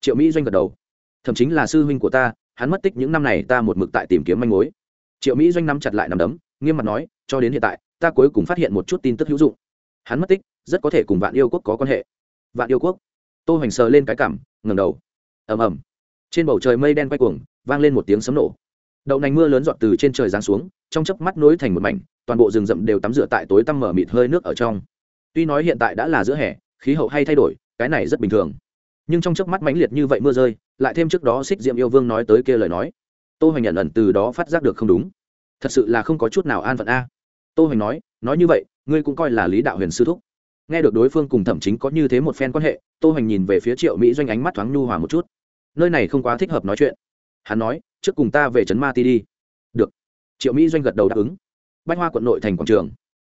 [SPEAKER 1] triệu mỹ doanh gật đầu. Thậm chính là sư huynh của ta, hắn mất tích những năm này ta một mực tại tìm kiếm manh mối triệu mỹ doanh nắm chặt lại nằm đấm, nghiêm mặt nói, cho đến hiện tại, ta cuối cùng phát hiện một chút tin tức hữu dụng. Hắn mất tích, rất có thể cùng vạn yêu quốc có quan hệ. Vạn yêu quốc? Tô hoành sờ lên cái cảm, ngẩng đầu. Ầm ầm. Trên bầu trời mây đen quay cuồng, vang lên một tiếng sấm nổ. Đậu nành mưa lớn giọt từ trên trời giáng xuống, trong chớp mắt nối thành một mảnh, toàn bộ rừng rậm đều tắm rửa tại tối tăm mở mịt hơi nước ở trong. Tuy nói hiện tại đã là giữa hè, khí hậu hay thay đổi, cái này rất bình thường. Nhưng trong chớp mắt mãnh liệt như vậy mưa rơi, lại thêm trước đó xích diệm yêu vương nói tới kia lời nói tô hoành nhận ẩn từ đó phát giác được không đúng. Thật sự là không có chút nào an phận a. À. tô hoành nói nói như vậy, ngươi cũng coi là lý đạo huyền sư thúc. Nghe được đối phương cùng thẩm chính có như thế một phen quan hệ, tô hoành nhìn về phía triệu mỹ doanh ánh mắt thoáng nhu hòa một chút. Nơi này không quá thích hợp nói chuyện. Hắn nói, trước cùng ta về trấn ma ti đi. Được. Triệu mỹ doanh gật đầu đáp ứng. Bách hoa quận nội thành quảng trường.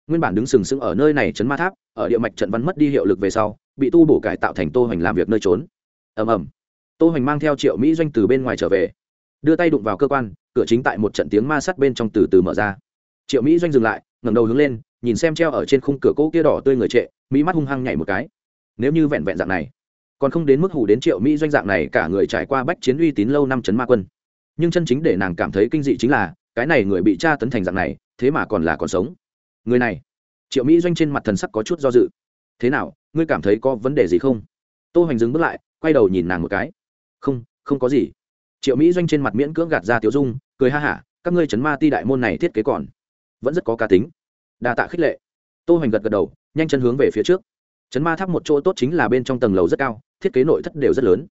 [SPEAKER 1] Nguyên bản đứng sừng sững ở nơi này trấn ma tháp, ở địa mạch trận văn mất đi hiệu lực về sau, bị tu bổ cải tạo thành tô hoành làm việc nơi trốn. Ầm ầm. Tô hoành mang theo triệu mỹ doanh từ bên ngoài trở về đưa tay đụng vào cơ quan, cửa chính tại một trận tiếng ma sát bên trong từ từ mở ra. Triệu mỹ doanh dừng lại, ngẩng đầu hướng lên, nhìn xem treo ở trên khung cửa cỗ kia đỏ tươi người trệ, mỹ mắt hung hăng nhảy một cái. Nếu như vẹn vẹn dạng này, còn không đến mức hủ đến triệu mỹ doanh dạng này cả người trải qua bách chiến uy tín lâu năm chấn ma quân. Nhưng chân chính để nàng cảm thấy kinh dị chính là, cái này người bị tra tấn thành dạng này, thế mà còn là còn sống. Người này, triệu mỹ doanh trên mặt thần sắc có chút do dự. Thế nào, ngươi cảm thấy có vấn đề gì không? Tô hoành dừng bước lại, quay đầu nhìn nàng một cái. Không không có gì triệu mỹ doanh trên mặt miễn cưỡng gạt ra tiểu dung, cười ha hả, các ngươi chấn ma ti đại môn này thiết kế còn vẫn rất có cá tính. Đa tạ khích lệ. Tô hoành gật gật đầu, nhanh chân hướng về phía trước. Chấn ma tháp một chỗ tốt chính là bên trong tầng lầu rất cao, thiết kế nội thất đều rất lớn.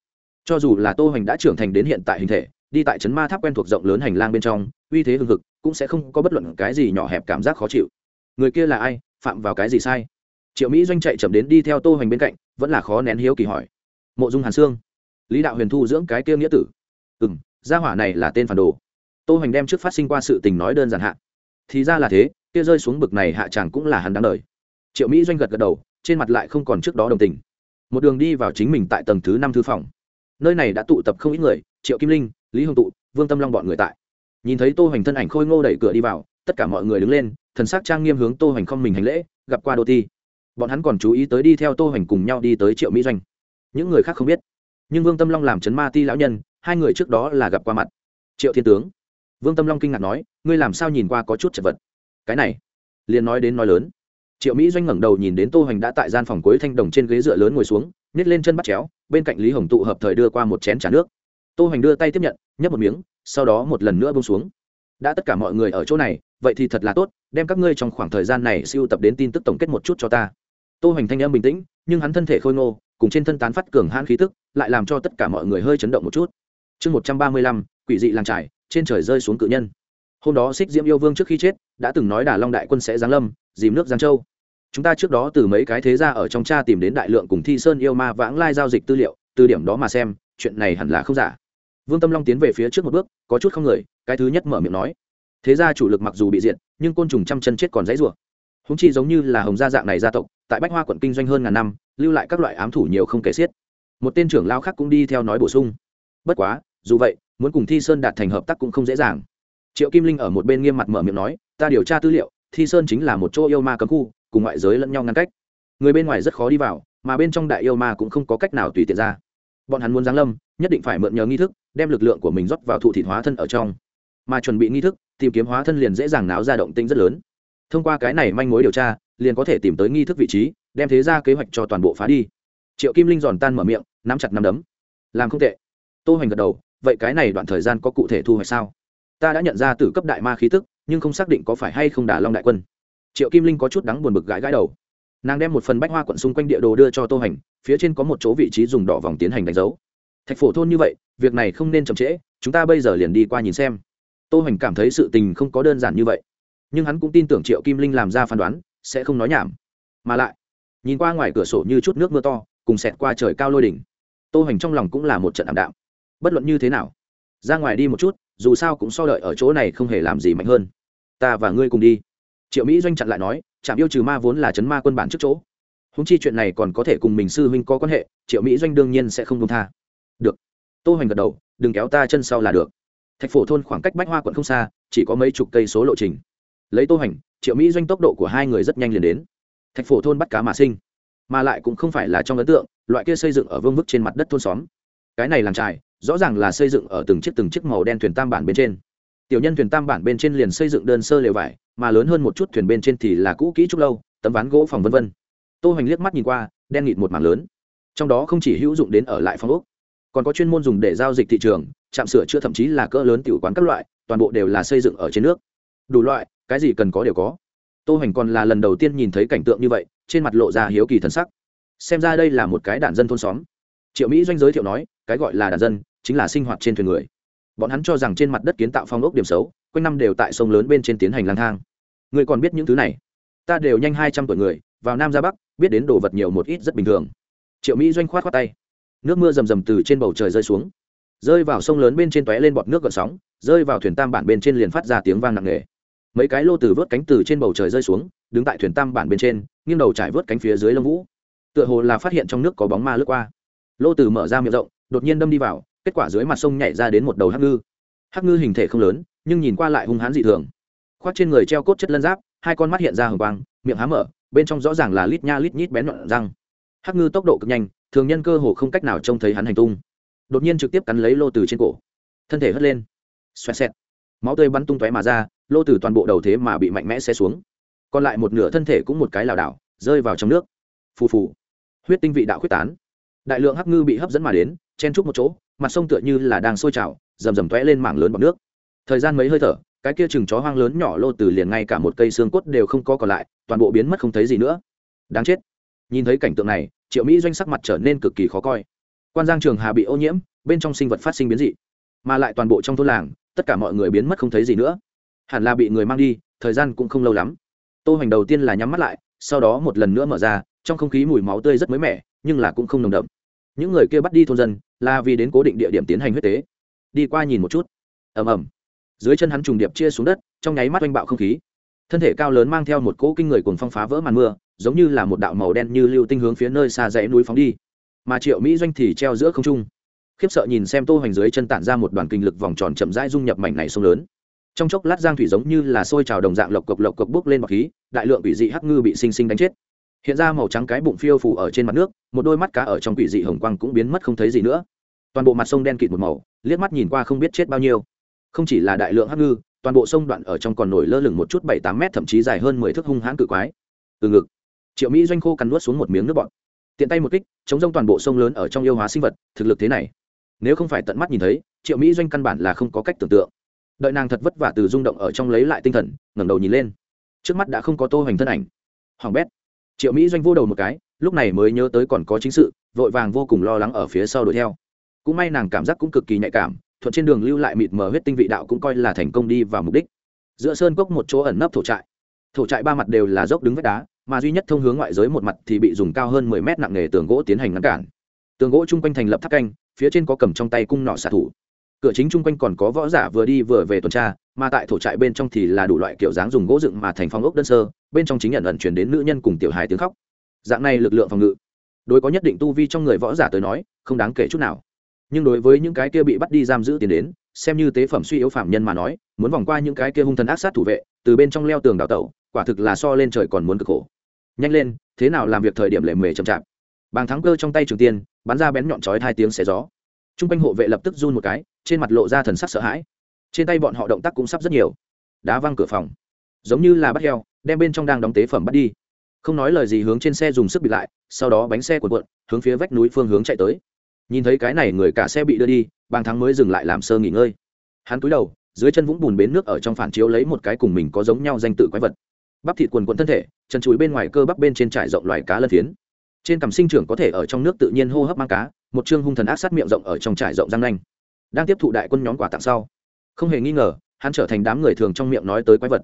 [SPEAKER 1] Cho dù là tô hoành đã trưởng thành đến hiện tại hình thể, đi tại chấn ma tháp quen thuộc rộng lớn hành lang bên trong, uy thế hưng hực, cũng sẽ không có bất luận cái gì nhỏ hẹp cảm giác khó chịu. Người kia là ai, phạm vào cái gì sai? Triệu mỹ doanh chạy chậm đến đi theo tô hoành bên cạnh, vẫn là khó nén hiếu kỳ hỏi. Mộ dung hàn sương. Lý đạo huyền thu dưỡng cái kia nghĩa tử ừ gia hỏa này là tên phản đồ. Tô hoành đem trước phát sinh qua sự tình nói đơn giản hạ. Thì ra là thế, kia rơi xuống bực này hạ chàng cũng là hắn đáng đời. Triệu mỹ doanh gật gật đầu, trên mặt lại không còn trước đó đồng tình. Một đường đi vào chính mình tại tầng thứ năm thư phòng. Nơi này đã tụ tập không ít người, triệu kim linh, lý hồng tụ, vương tâm long bọn người tại. Nhìn thấy tô hoành thân ảnh khôi ngô đẩy cửa đi vào, tất cả mọi người đứng lên, thần sắc trang nghiêm hướng tô hoành không mình hành lễ, gặp qua đô ti. Bọn hắn còn chú ý tới đi theo tô hoành cùng nhau đi tới triệu mỹ doanh. Những người khác không biết, nhưng vương tâm long làm chấn ma ti lão nhân hai người trước đó là gặp qua mặt. Triệu thiên tướng. Vương tâm long kinh ngạc nói, ngươi làm sao nhìn qua có chút chật vật? Cái này, liền nói đến nói lớn. Triệu mỹ doanh ngẩng đầu nhìn đến tô hoành đã tại gian phòng cuối thanh đồng trên ghế dựa lớn ngồi xuống, nhét lên chân bắt chéo, bên cạnh lý hồng tụ hợp thời đưa qua một chén t nước. Tô hoành đưa tay tiếp nhận, nhấp một miếng, sau đó một lần nữa bông xuống. Đã tất cả mọi người ở chỗ này, vậy thì thật là tốt, đem các ngươi trong khoảng thời gian này siêu tập đến tin tức tổng kết một chút cho ta. Tô hoành thanh âm bình tĩnh, nhưng hắn thân thể khôi ngô, cùng trên thân tán phát cường hãn khí tức, lại làm cho tất cả mọi người hơi chấn động một chút chương một trăm ba mươi lăm, quỷ dị làng trải trên trời rơi xuống cự nhân. Hôm đó xích diễm yêu vương trước khi chết, đã từng nói đà long đại quân sẽ giáng lâm, dìm nước giang châu. Chúng ta trước đó từ mấy cái thế gia ở trong cha tìm đến đại lượng cùng thi sơn yêu ma vãng lai giao dịch tư liệu, từ điểm đó mà xem, chuyện này hẳn là không giả. Vương tâm long tiến về phía trước một bước, có chút không người, cái thứ nhất mở miệng nói. Thế gia chủ lực mặc dù bị diện nhưng côn trùng trăm chân chết còn dãy rủa. Húng chi giống như là hồng gia dạng này gia tộc, tại bách hoa quận kinh doanh hơn ngàn năm, lưu lại các loại ám thủ nhiều không kể xiết. Một tên trưởng lao khác cũng đi theo nói bổ sung. Bất quá dù vậy, muốn cùng thi sơn đạt thành hợp tác cũng không dễ dàng. Triệu kim linh ở một bên nghiêm mặt mở miệng nói, ta điều tra tư liệu, thi sơn chính là một chỗ yêu ma cấm khu, cùng ngoại giới lẫn nhau ngăn cách. Người bên ngoài rất khó đi vào, mà bên trong đại yêu ma cũng không có cách nào tùy tiện ra. Bọn hắn muốn giáng lâm, nhất định phải mượn nhờ nghi thức, đem lực lượng của mình rót vào thụ thịt hóa thân ở trong. Mà chuẩn bị nghi thức, tìm kiếm hóa thân liền dễ dàng náo ra động tinh rất lớn. Thông qua cái này manh mối điều tra, liền có thể tìm tới nghi thức vị trí, đem thế ra kế hoạch cho toàn bộ phá đi. Triệu kim linh giòn tan mở miệng, nắm chặt nắm đấm. Làm không tệ. Tô hoành gật đầu vậy cái này đoạn thời gian có cụ thể thu hoạch sao? Ta đã nhận ra t cấp đại ma khí tức, nhưng không xác định có phải hay không đả long đại quân. Triệu kim linh có chút đắng buồn bực gãi gãi đầu. Nàng đem một phần bách hoa quận xung quanh địa đồ đưa cho tô hành, phía trên có một chỗ vị trí dùng đỏ vòng tiến hành đánh dấu. Thạch phổ thôn như vậy, việc này không nên chậm trễ, chúng ta bây giờ liền đi qua nhìn xem. Tô hành cảm thấy sự tình không có đơn giản như vậy. Nhưng hắn cũng tin tưởng triệu kim linh làm ra phán đoán, sẽ không nói nhảm. Mà lại, nhìn qua ngoài cửa sổ như chút nước mưa to, cùng xẹt qua trời cao lôi đỉnh. Tô hành trong lòng cũng là một trận ảm đạm bất luận như thế nào, ra ngoài đi một chút, dù sao cũng so đợi ở chỗ này không hề làm gì mạnh hơn. Ta và ngươi cùng đi. Triệu mỹ doanh chặn lại nói, trạm yêu trừ ma vốn là chấn ma quân bản trước chỗ. Húng chi chuyện này còn có thể cùng mình sư huynh có quan hệ, triệu mỹ doanh đương nhiên sẽ không công tha. Được. Tô hoành gật đầu, đừng kéo ta chân sau là được. Thạch phổ thôn khoảng cách bách hoa quận không xa, chỉ có mấy chục cây số lộ trình. Lấy tô hoành, triệu mỹ doanh tốc độ của hai người rất nhanh liền đến. Thạch phổ thôn bắt cá mà sinh, mà lại cũng không phải là trong ấn tượng, loại kia xây dựng ở vương vức trên mặt đất thôn xóm. Cái này làm trài rõ ràng là xây dựng ở từng chiếc từng chiếc màu đen thuyền tam bản bên trên. Tiểu nhân thuyền tam bản bên trên liền xây dựng đơn sơ lều vải, mà lớn hơn một chút thuyền bên trên thì là cũ kỹ trúc lâu, tấm ván gỗ phòng vân vân. Tô hoành liếc mắt nhìn qua, đen nghịt một mảng lớn. Trong đó không chỉ hữu dụng đến ở lại phòng ốc, còn có chuyên môn dùng để giao dịch thị trường, trạm sửa chữa thậm chí là cỡ lớn tiểu quán các loại, toàn bộ đều là xây dựng ở trên nước. Đủ loại, cái gì cần có đều có. Tô hoành còn là lần đầu tiên nhìn thấy cảnh tượng như vậy, trên mặt lộ ra hiếu kỳ thần sắc. Xem ra đây là một cái đạn dân thôn xóm. Triệu mỹ doanh giới thiệu nói, cái gọi là đàn dân chính là sinh hoạt trên thuyền người. Bọn hắn cho rằng trên mặt đất kiến tạo phong ốc điểm xấu, quanh năm đều tại sông lớn bên trên tiến hành lang thang. Người còn biết những thứ này? Ta đều nhanh hai trăm tuổi người, vào nam ra bắc, biết đến đồ vật nhiều một ít rất bình thường. Triệu mỹ doanh khoát khoát tay. Nước mưa rầm rầm từ trên bầu trời rơi xuống. Rơi vào sông lớn bên trên tóe lên bọt nước gợn sóng, rơi vào thuyền tam bản bên trên liền phát ra tiếng vang nặng nề. Mấy cái lô từ vớt cánh từ trên bầu trời rơi xuống, đứng tại thuyền tam bản bên trên, nghiêng đầu trải vớt cánh phía dưới lông vũ. Tựa hồ là phát hiện trong nước có bóng ma lướt qua. Lô từ mở ra miệng rộng, đột nhiên đâm đi vào kết quả dưới mặt sông nhảy ra đến một đầu hắc ngư. Hắc ngư hình thể không lớn, nhưng nhìn qua lại hung hãn dị thường. Khoác trên người treo cốt chất lân giáp, hai con mắt hiện ra hồng quang, miệng há mở, bên trong rõ ràng là lít nha lít nhít bén loạn răng. Hắc ngư tốc độ cực nhanh, thường nhân cơ hồ không cách nào trông thấy hắn hành tung. Đột nhiên trực tiếp cắn lấy lô từ trên cổ. Thân thể hất lên. Xoẹt xẹt. Máu tươi bắn tung tóe mà ra, lô từ toàn bộ đầu thế mà bị mạnh mẽ xe xuống. Còn lại một nửa thân thể cũng một cái lảo đảo, rơi vào trong nước. Phù phù. Huyết tinh vị đạo quyết tán. Đại lượng hắc ngư bị hấp dẫn mà đến, chen trúc một chỗ mặt sông tựa như là đang sôi trào, rầm rầm toé lên mảng lớn bọc nước. Thời gian mấy hơi thở, cái kia chừng chó hoang lớn nhỏ lô từ liền ngay cả một cây xương cốt đều không có còn lại, toàn bộ biến mất không thấy gì nữa. Đáng chết. Nhìn thấy cảnh tượng này, triệu mỹ doanh sắc mặt trở nên cực kỳ khó coi. Quan giang trường hà bị ô nhiễm, bên trong sinh vật phát sinh biến dị, mà lại toàn bộ trong thôn làng, tất cả mọi người biến mất không thấy gì nữa. Hẳn là bị người mang đi, thời gian cũng không lâu lắm. Tô hoành đầu tiên là nhắm mắt lại, sau đó một lần nữa mở ra, trong không khí mùi máu tươi rất mới mẻ, nhưng là cũng không nồng đậm. Những người kia bắt đi thôn dân là vì đến cố định địa điểm tiến hành huyết tế. Đi qua nhìn một chút. Ầm ầm. Dưới chân hắn trùng điệp chia xuống đất, trong nháy mắt oanh bạo không khí. Thân thể cao lớn mang theo một cỗ kinh người cùng phong phá vỡ màn mưa, giống như là một đạo màu đen như lưu tinh hướng phía nơi xa dãy núi phóng đi. Mà triệu mỹ doanh thì treo giữa không trung. Khiếp sợ nhìn xem tô hoành dưới chân tản ra một đoàn kinh lực vòng tròn chậm rãi dung nhập mảnh này sông lớn. Trong chốc lát giang thủy giống như là sôi trào đồng dạng lộc cộc lộc cộc bước lên bọc khí, đại lượng bị dị hắc ngư bị sinh sinh đánh chết hiện ra màu trắng cái bụng phiêu phủ ở trên mặt nước, một đôi mắt cá ở trong quỷ dị hồng quang cũng biến mất không thấy gì nữa. Toàn bộ mặt sông đen kịt một màu, liếc mắt nhìn qua không biết chết bao nhiêu. Không chỉ là đại lượng hắc ngư, toàn bộ sông đoạn ở trong còn nổi lơ lửng một chút bảy tám mét, thậm chí dài hơn mười thước hung hãn cự quái. Từ ngực, triệu mỹ doanh khô cắn nuốt xuống một miếng nước bọt. Tiện tay một kích, chống rông toàn bộ sông lớn ở trong yêu hóa sinh vật, thực lực thế này. Nếu không phải tận mắt nhìn thấy, triệu mỹ doanh căn bản là không có cách tưởng tượng. Đợi nàng thật vất vả từ rung động ở trong lấy lại tinh thần, ngẩng đầu nhìn lên. Trước mắt đã không có tô hoành thân ảnh. Hoàng bét triệu mỹ doanh vô đầu một cái, lúc này mới nhớ tới còn có chính sự, vội vàng vô cùng lo lắng ở phía sau đuổi theo. Cũng may nàng cảm giác cũng cực kỳ nhạy cảm, thuận trên đường lưu lại mịt mờ huyết tinh vị đạo cũng coi là thành công đi vào mục đích. Giữa sơn cốc một chỗ ẩn nấp thổ trại. Thổ trại ba mặt đều là dốc đứng vách đá, mà duy nhất thông hướng ngoại giới một mặt thì bị dùng cao hơn mười mét nặng nghề tường gỗ tiến hành ngăn cản. Tường gỗ chung quanh thành lập tháp canh, phía trên có cầm trong tay cung nỏ xạ thủ. Cửa chính chung quanh còn có võ giả vừa đi vừa về tuần tra mà tại thổ trại bên trong thì là đủ loại kiểu dáng dùng gỗ dựng mà thành phong ốc đơn sơ, bên trong chính nhận ẩn chuyển đến nữ nhân cùng tiểu hài tiếng khóc. Dạng này lực lượng phòng ngự, đối có nhất định tu vi trong người võ giả tới nói, không đáng kể chút nào. Nhưng đối với những cái kia bị bắt đi giam giữ tiền đến, xem như tế phẩm suy yếu phạm nhân mà nói, muốn vòng qua những cái kia hung thần ác sát thủ vệ, từ bên trong leo tường đào tẩu, quả thực là so lên trời còn muốn cực khổ. Nhanh lên, thế nào làm việc thời điểm lệ mề chậm chạp. Bàng thắng cơ trong tay trường tiên, bắn ra bén nhọn chói hai tiếng xé gió. T r quanh hộ vệ lập tức run một cái, trên mặt lộ ra thần sắc sợ hãi trên tay bọn họ động tác cũng sắp rất nhiều. Đá văng cửa phòng. Giống như là bắt heo, đem bên trong đang đóng tế phẩm bắt đi. Không nói lời gì hướng trên xe dùng sức bịt lại, sau đó bánh xe cuộn cuộn, hướng phía vách núi phương hướng chạy tới. Nhìn thấy cái này người cả xe bị đưa đi, bàng thắng mới dừng lại làm sơ nghỉ ngơi. Hắn cúi đầu, dưới chân vũng bùn bến nước ở trong phản chiếu lấy một cái cùng mình có giống nhau danh tự quái vật. Bắp thịt quần quần thân thể, chân chuối bên ngoài cơ bắp bên trên trải rộng loài cá lân phiến. Trên cằm sinh trưởng có thể ở trong nước tự nhiên hô hấp mang cá, một chương hung thần ác sát miệng rộng ở trong trải rộng răng nanh. Đang tiếp thụ đại quân nhóm quả tặng sau không hề nghi ngờ, hắn trở thành đám người thường trong miệng nói tới quái vật.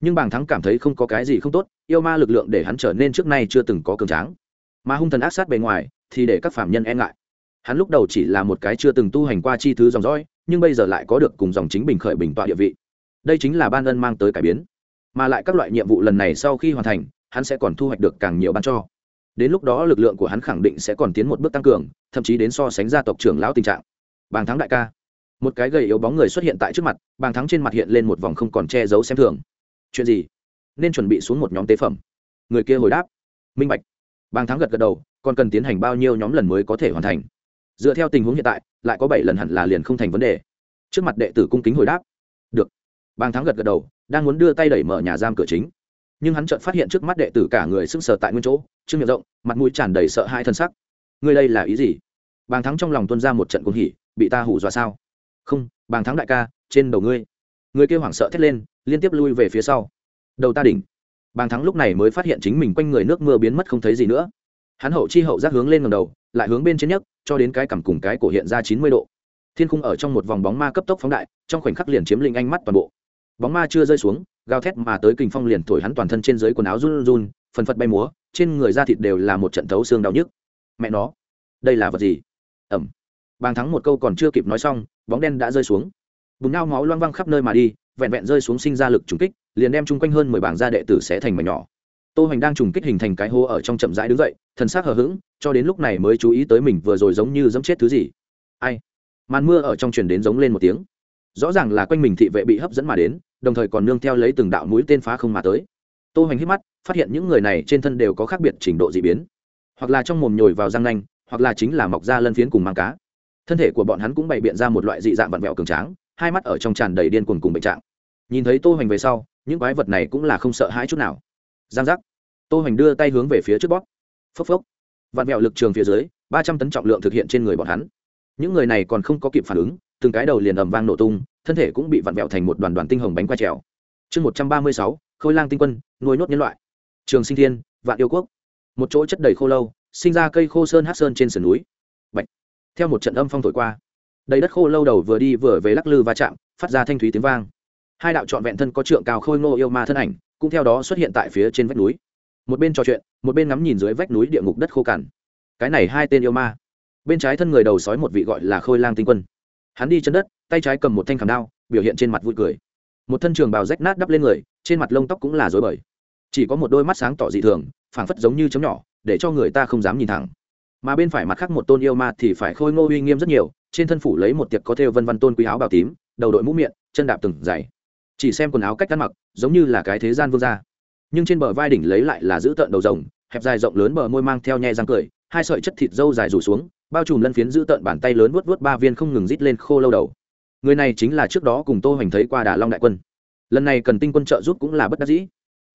[SPEAKER 1] Nhưng bàng thắng cảm thấy không có cái gì không tốt, yêu ma lực lượng để hắn trở nên trước nay chưa từng có cường tráng. Mà hung thần ác sát bề ngoài, thì để các phạm nhân e ngại. Hắn lúc đầu chỉ là một cái chưa từng tu hành qua chi thứ dòng dõi, nhưng bây giờ lại có được cùng dòng chính bình khởi bình tọa địa vị. Đây chính là ban ân mang tới cải biến. Mà lại các loại nhiệm vụ lần này sau khi hoàn thành, hắn sẽ còn thu hoạch được càng nhiều ban cho. Đến lúc đó lực lượng của hắn khẳng định sẽ còn tiến một bước tăng cường, thậm chí đến so sánh gia tộc trưởng lão tình trạng. Bàng thắng đại ca một cái gầy yếu bóng người xuất hiện tại trước mặt, bàng thắng trên mặt hiện lên một vòng không còn che giấu xem thường. Chuyện gì? Nên chuẩn bị xuống một nhóm tế phẩm. Người kia hồi đáp. Minh bạch. Bàng thắng gật gật đầu, còn cần tiến hành bao nhiêu nhóm lần mới có thể hoàn thành? Dựa theo tình huống hiện tại, lại có bảy lần hẳn là liền không thành vấn đề. Trước mặt đệ tử cung kính hồi đáp. Được. Bàng thắng gật gật đầu, đang muốn đưa tay đẩy mở nhà giam cửa chính. Nhưng hắn chợt phát hiện trước mắt đệ tử cả người sững sờ tại nguyên chỗ, trương miệng rộng, mặt mũi tràn đầy sợ hãi thân sắc. Người đây là ý gì? Bàng thắng trong lòng tuân ra một trận cuồng hỉ, bị ta hủ dọa sao? không, bàng thắng đại ca, trên đầu ngươi. Người kêu hoảng sợ thét lên, liên tiếp lui về phía sau. Đầu ta đỉnh. Bàng thắng lúc này mới phát hiện chính mình quanh người nước mưa biến mất không thấy gì nữa. Hắn hậu chi hậu giác hướng lên ngầm đầu, lại hướng bên trên nhất cho đến cái cằm cùng cái cổ hiện ra chín mươi độ. Thiên khung ở trong một vòng bóng ma cấp tốc phóng đại, trong khoảnh khắc liền chiếm lĩnh ánh mắt toàn bộ. Bóng ma chưa rơi xuống, gào thét mà tới kình phong liền thổi hắn toàn thân trên dưới quần áo run run, phần phật bay múa, trên người da thịt đều là một trận thấu xương đau nhức. Mẹ nó, đây là vật gì? Ẩm bàng thắng một câu còn chưa kịp nói xong, bóng đen đã rơi xuống. Bùng nao máu loang văng khắp nơi mà đi, vẹn vẹn rơi xuống sinh ra lực trùng kích, liền đem chung quanh hơn mười bảng gia đệ tử sẽ thành mảnh nhỏ. Tô hoành đang trùng kích hình thành cái hố ở trong chậm rãi đứng dậy, thần sắc hờ hững, cho đến lúc này mới chú ý tới mình vừa rồi giống như dẫm chết thứ gì. Ai? Màn mưa ở trong truyền đến giống lên một tiếng. Rõ ràng là quanh mình thị vệ bị hấp dẫn mà đến, đồng thời còn nương theo lấy từng đạo mũi tên phá không mà tới. Tô hoành hít mắt, phát hiện những người này trên thân đều có khác biệt trình độ dị biến. Hoặc là trong mồm nhồi vào răng nanh, hoặc là chính là mọc ra lân phiến cùng mang cá thân thể của bọn hắn cũng bày biện ra một loại dị dạng vặn vẹo cường tráng, hai mắt ở trong tràn đầy điên cuồng cùng bệnh trạng. Nhìn thấy tô hoành về sau, những quái vật này cũng là không sợ hãi chút nào. Giang giác. Tô hoành đưa tay hướng về phía trước bóp. Phốc phốc. Vặn vẹo lực trường phía dưới, ba trăm tấn trọng lượng thực hiện trên người bọn hắn. Những người này còn không có kịp phản ứng, từng cái đầu liền ầm vang nổ tung, thân thể cũng bị vặn vẹo thành một đoàn đoàn tinh hồng bánh quay trèo. Chương một trăm ba mươi sáu, khôi lang tinh quân, nuôi nhốt nhân loại. Trường sinh thiên, vạn yêu quốc. Một chỗ chất đầy khô lâu, sinh ra cây khô sơn hát sơn trên sườn núi. Bạch theo một trận âm phong thổi qua. Đầy đất khô lâu đầu vừa đi vừa về lắc lư va chạm, phát ra thanh thúy tiếng vang. Hai đạo trọn vẹn thân có trượng cao khôi ngô yêu ma thân ảnh, cũng theo đó xuất hiện tại phía trên vách núi. Một bên trò chuyện, một bên ngắm nhìn dưới vách núi địa ngục đất khô cằn. Cái này hai tên yêu ma. Bên trái thân người đầu sói một vị gọi là khôi lang tinh quân. Hắn đi chân đất, tay trái cầm một thanh khảm đao, biểu hiện trên mặt vui cười. Một thân trường bào rách nát đắp lên người, trên mặt lông tóc cũng là dối bời. Chỉ có một đôi mắt sáng tỏ dị thường, phảng phất giống như chấm nhỏ, để cho người ta không dám nhìn thẳng mà bên phải mặt khác một tôn yêu ma thì phải khôi ngô uy nghiêm rất nhiều, trên thân phủ lấy một tiệc có thêu vân văn tôn quý áo bào tím, đầu đội mũ miệng, chân đạp từng dày chỉ xem quần áo cách ăn mặc, giống như là cái thế gian vương gia. Nhưng trên bờ vai đỉnh lấy lại là giữ tợn đầu rồng, hẹp dài rộng lớn bờ môi mang theo nhe răng cười, hai sợi chất thịt dâu dài rủ xuống, bao trùm lân phiến giữ tợn bàn tay lớn vuốt vuốt ba viên không ngừng rít lên khô lâu đầu. Người này chính là trước đó cùng tô hoành thấy qua đà long đại quân. Lần này cần tinh quân trợ giúp cũng là bất đắc dĩ.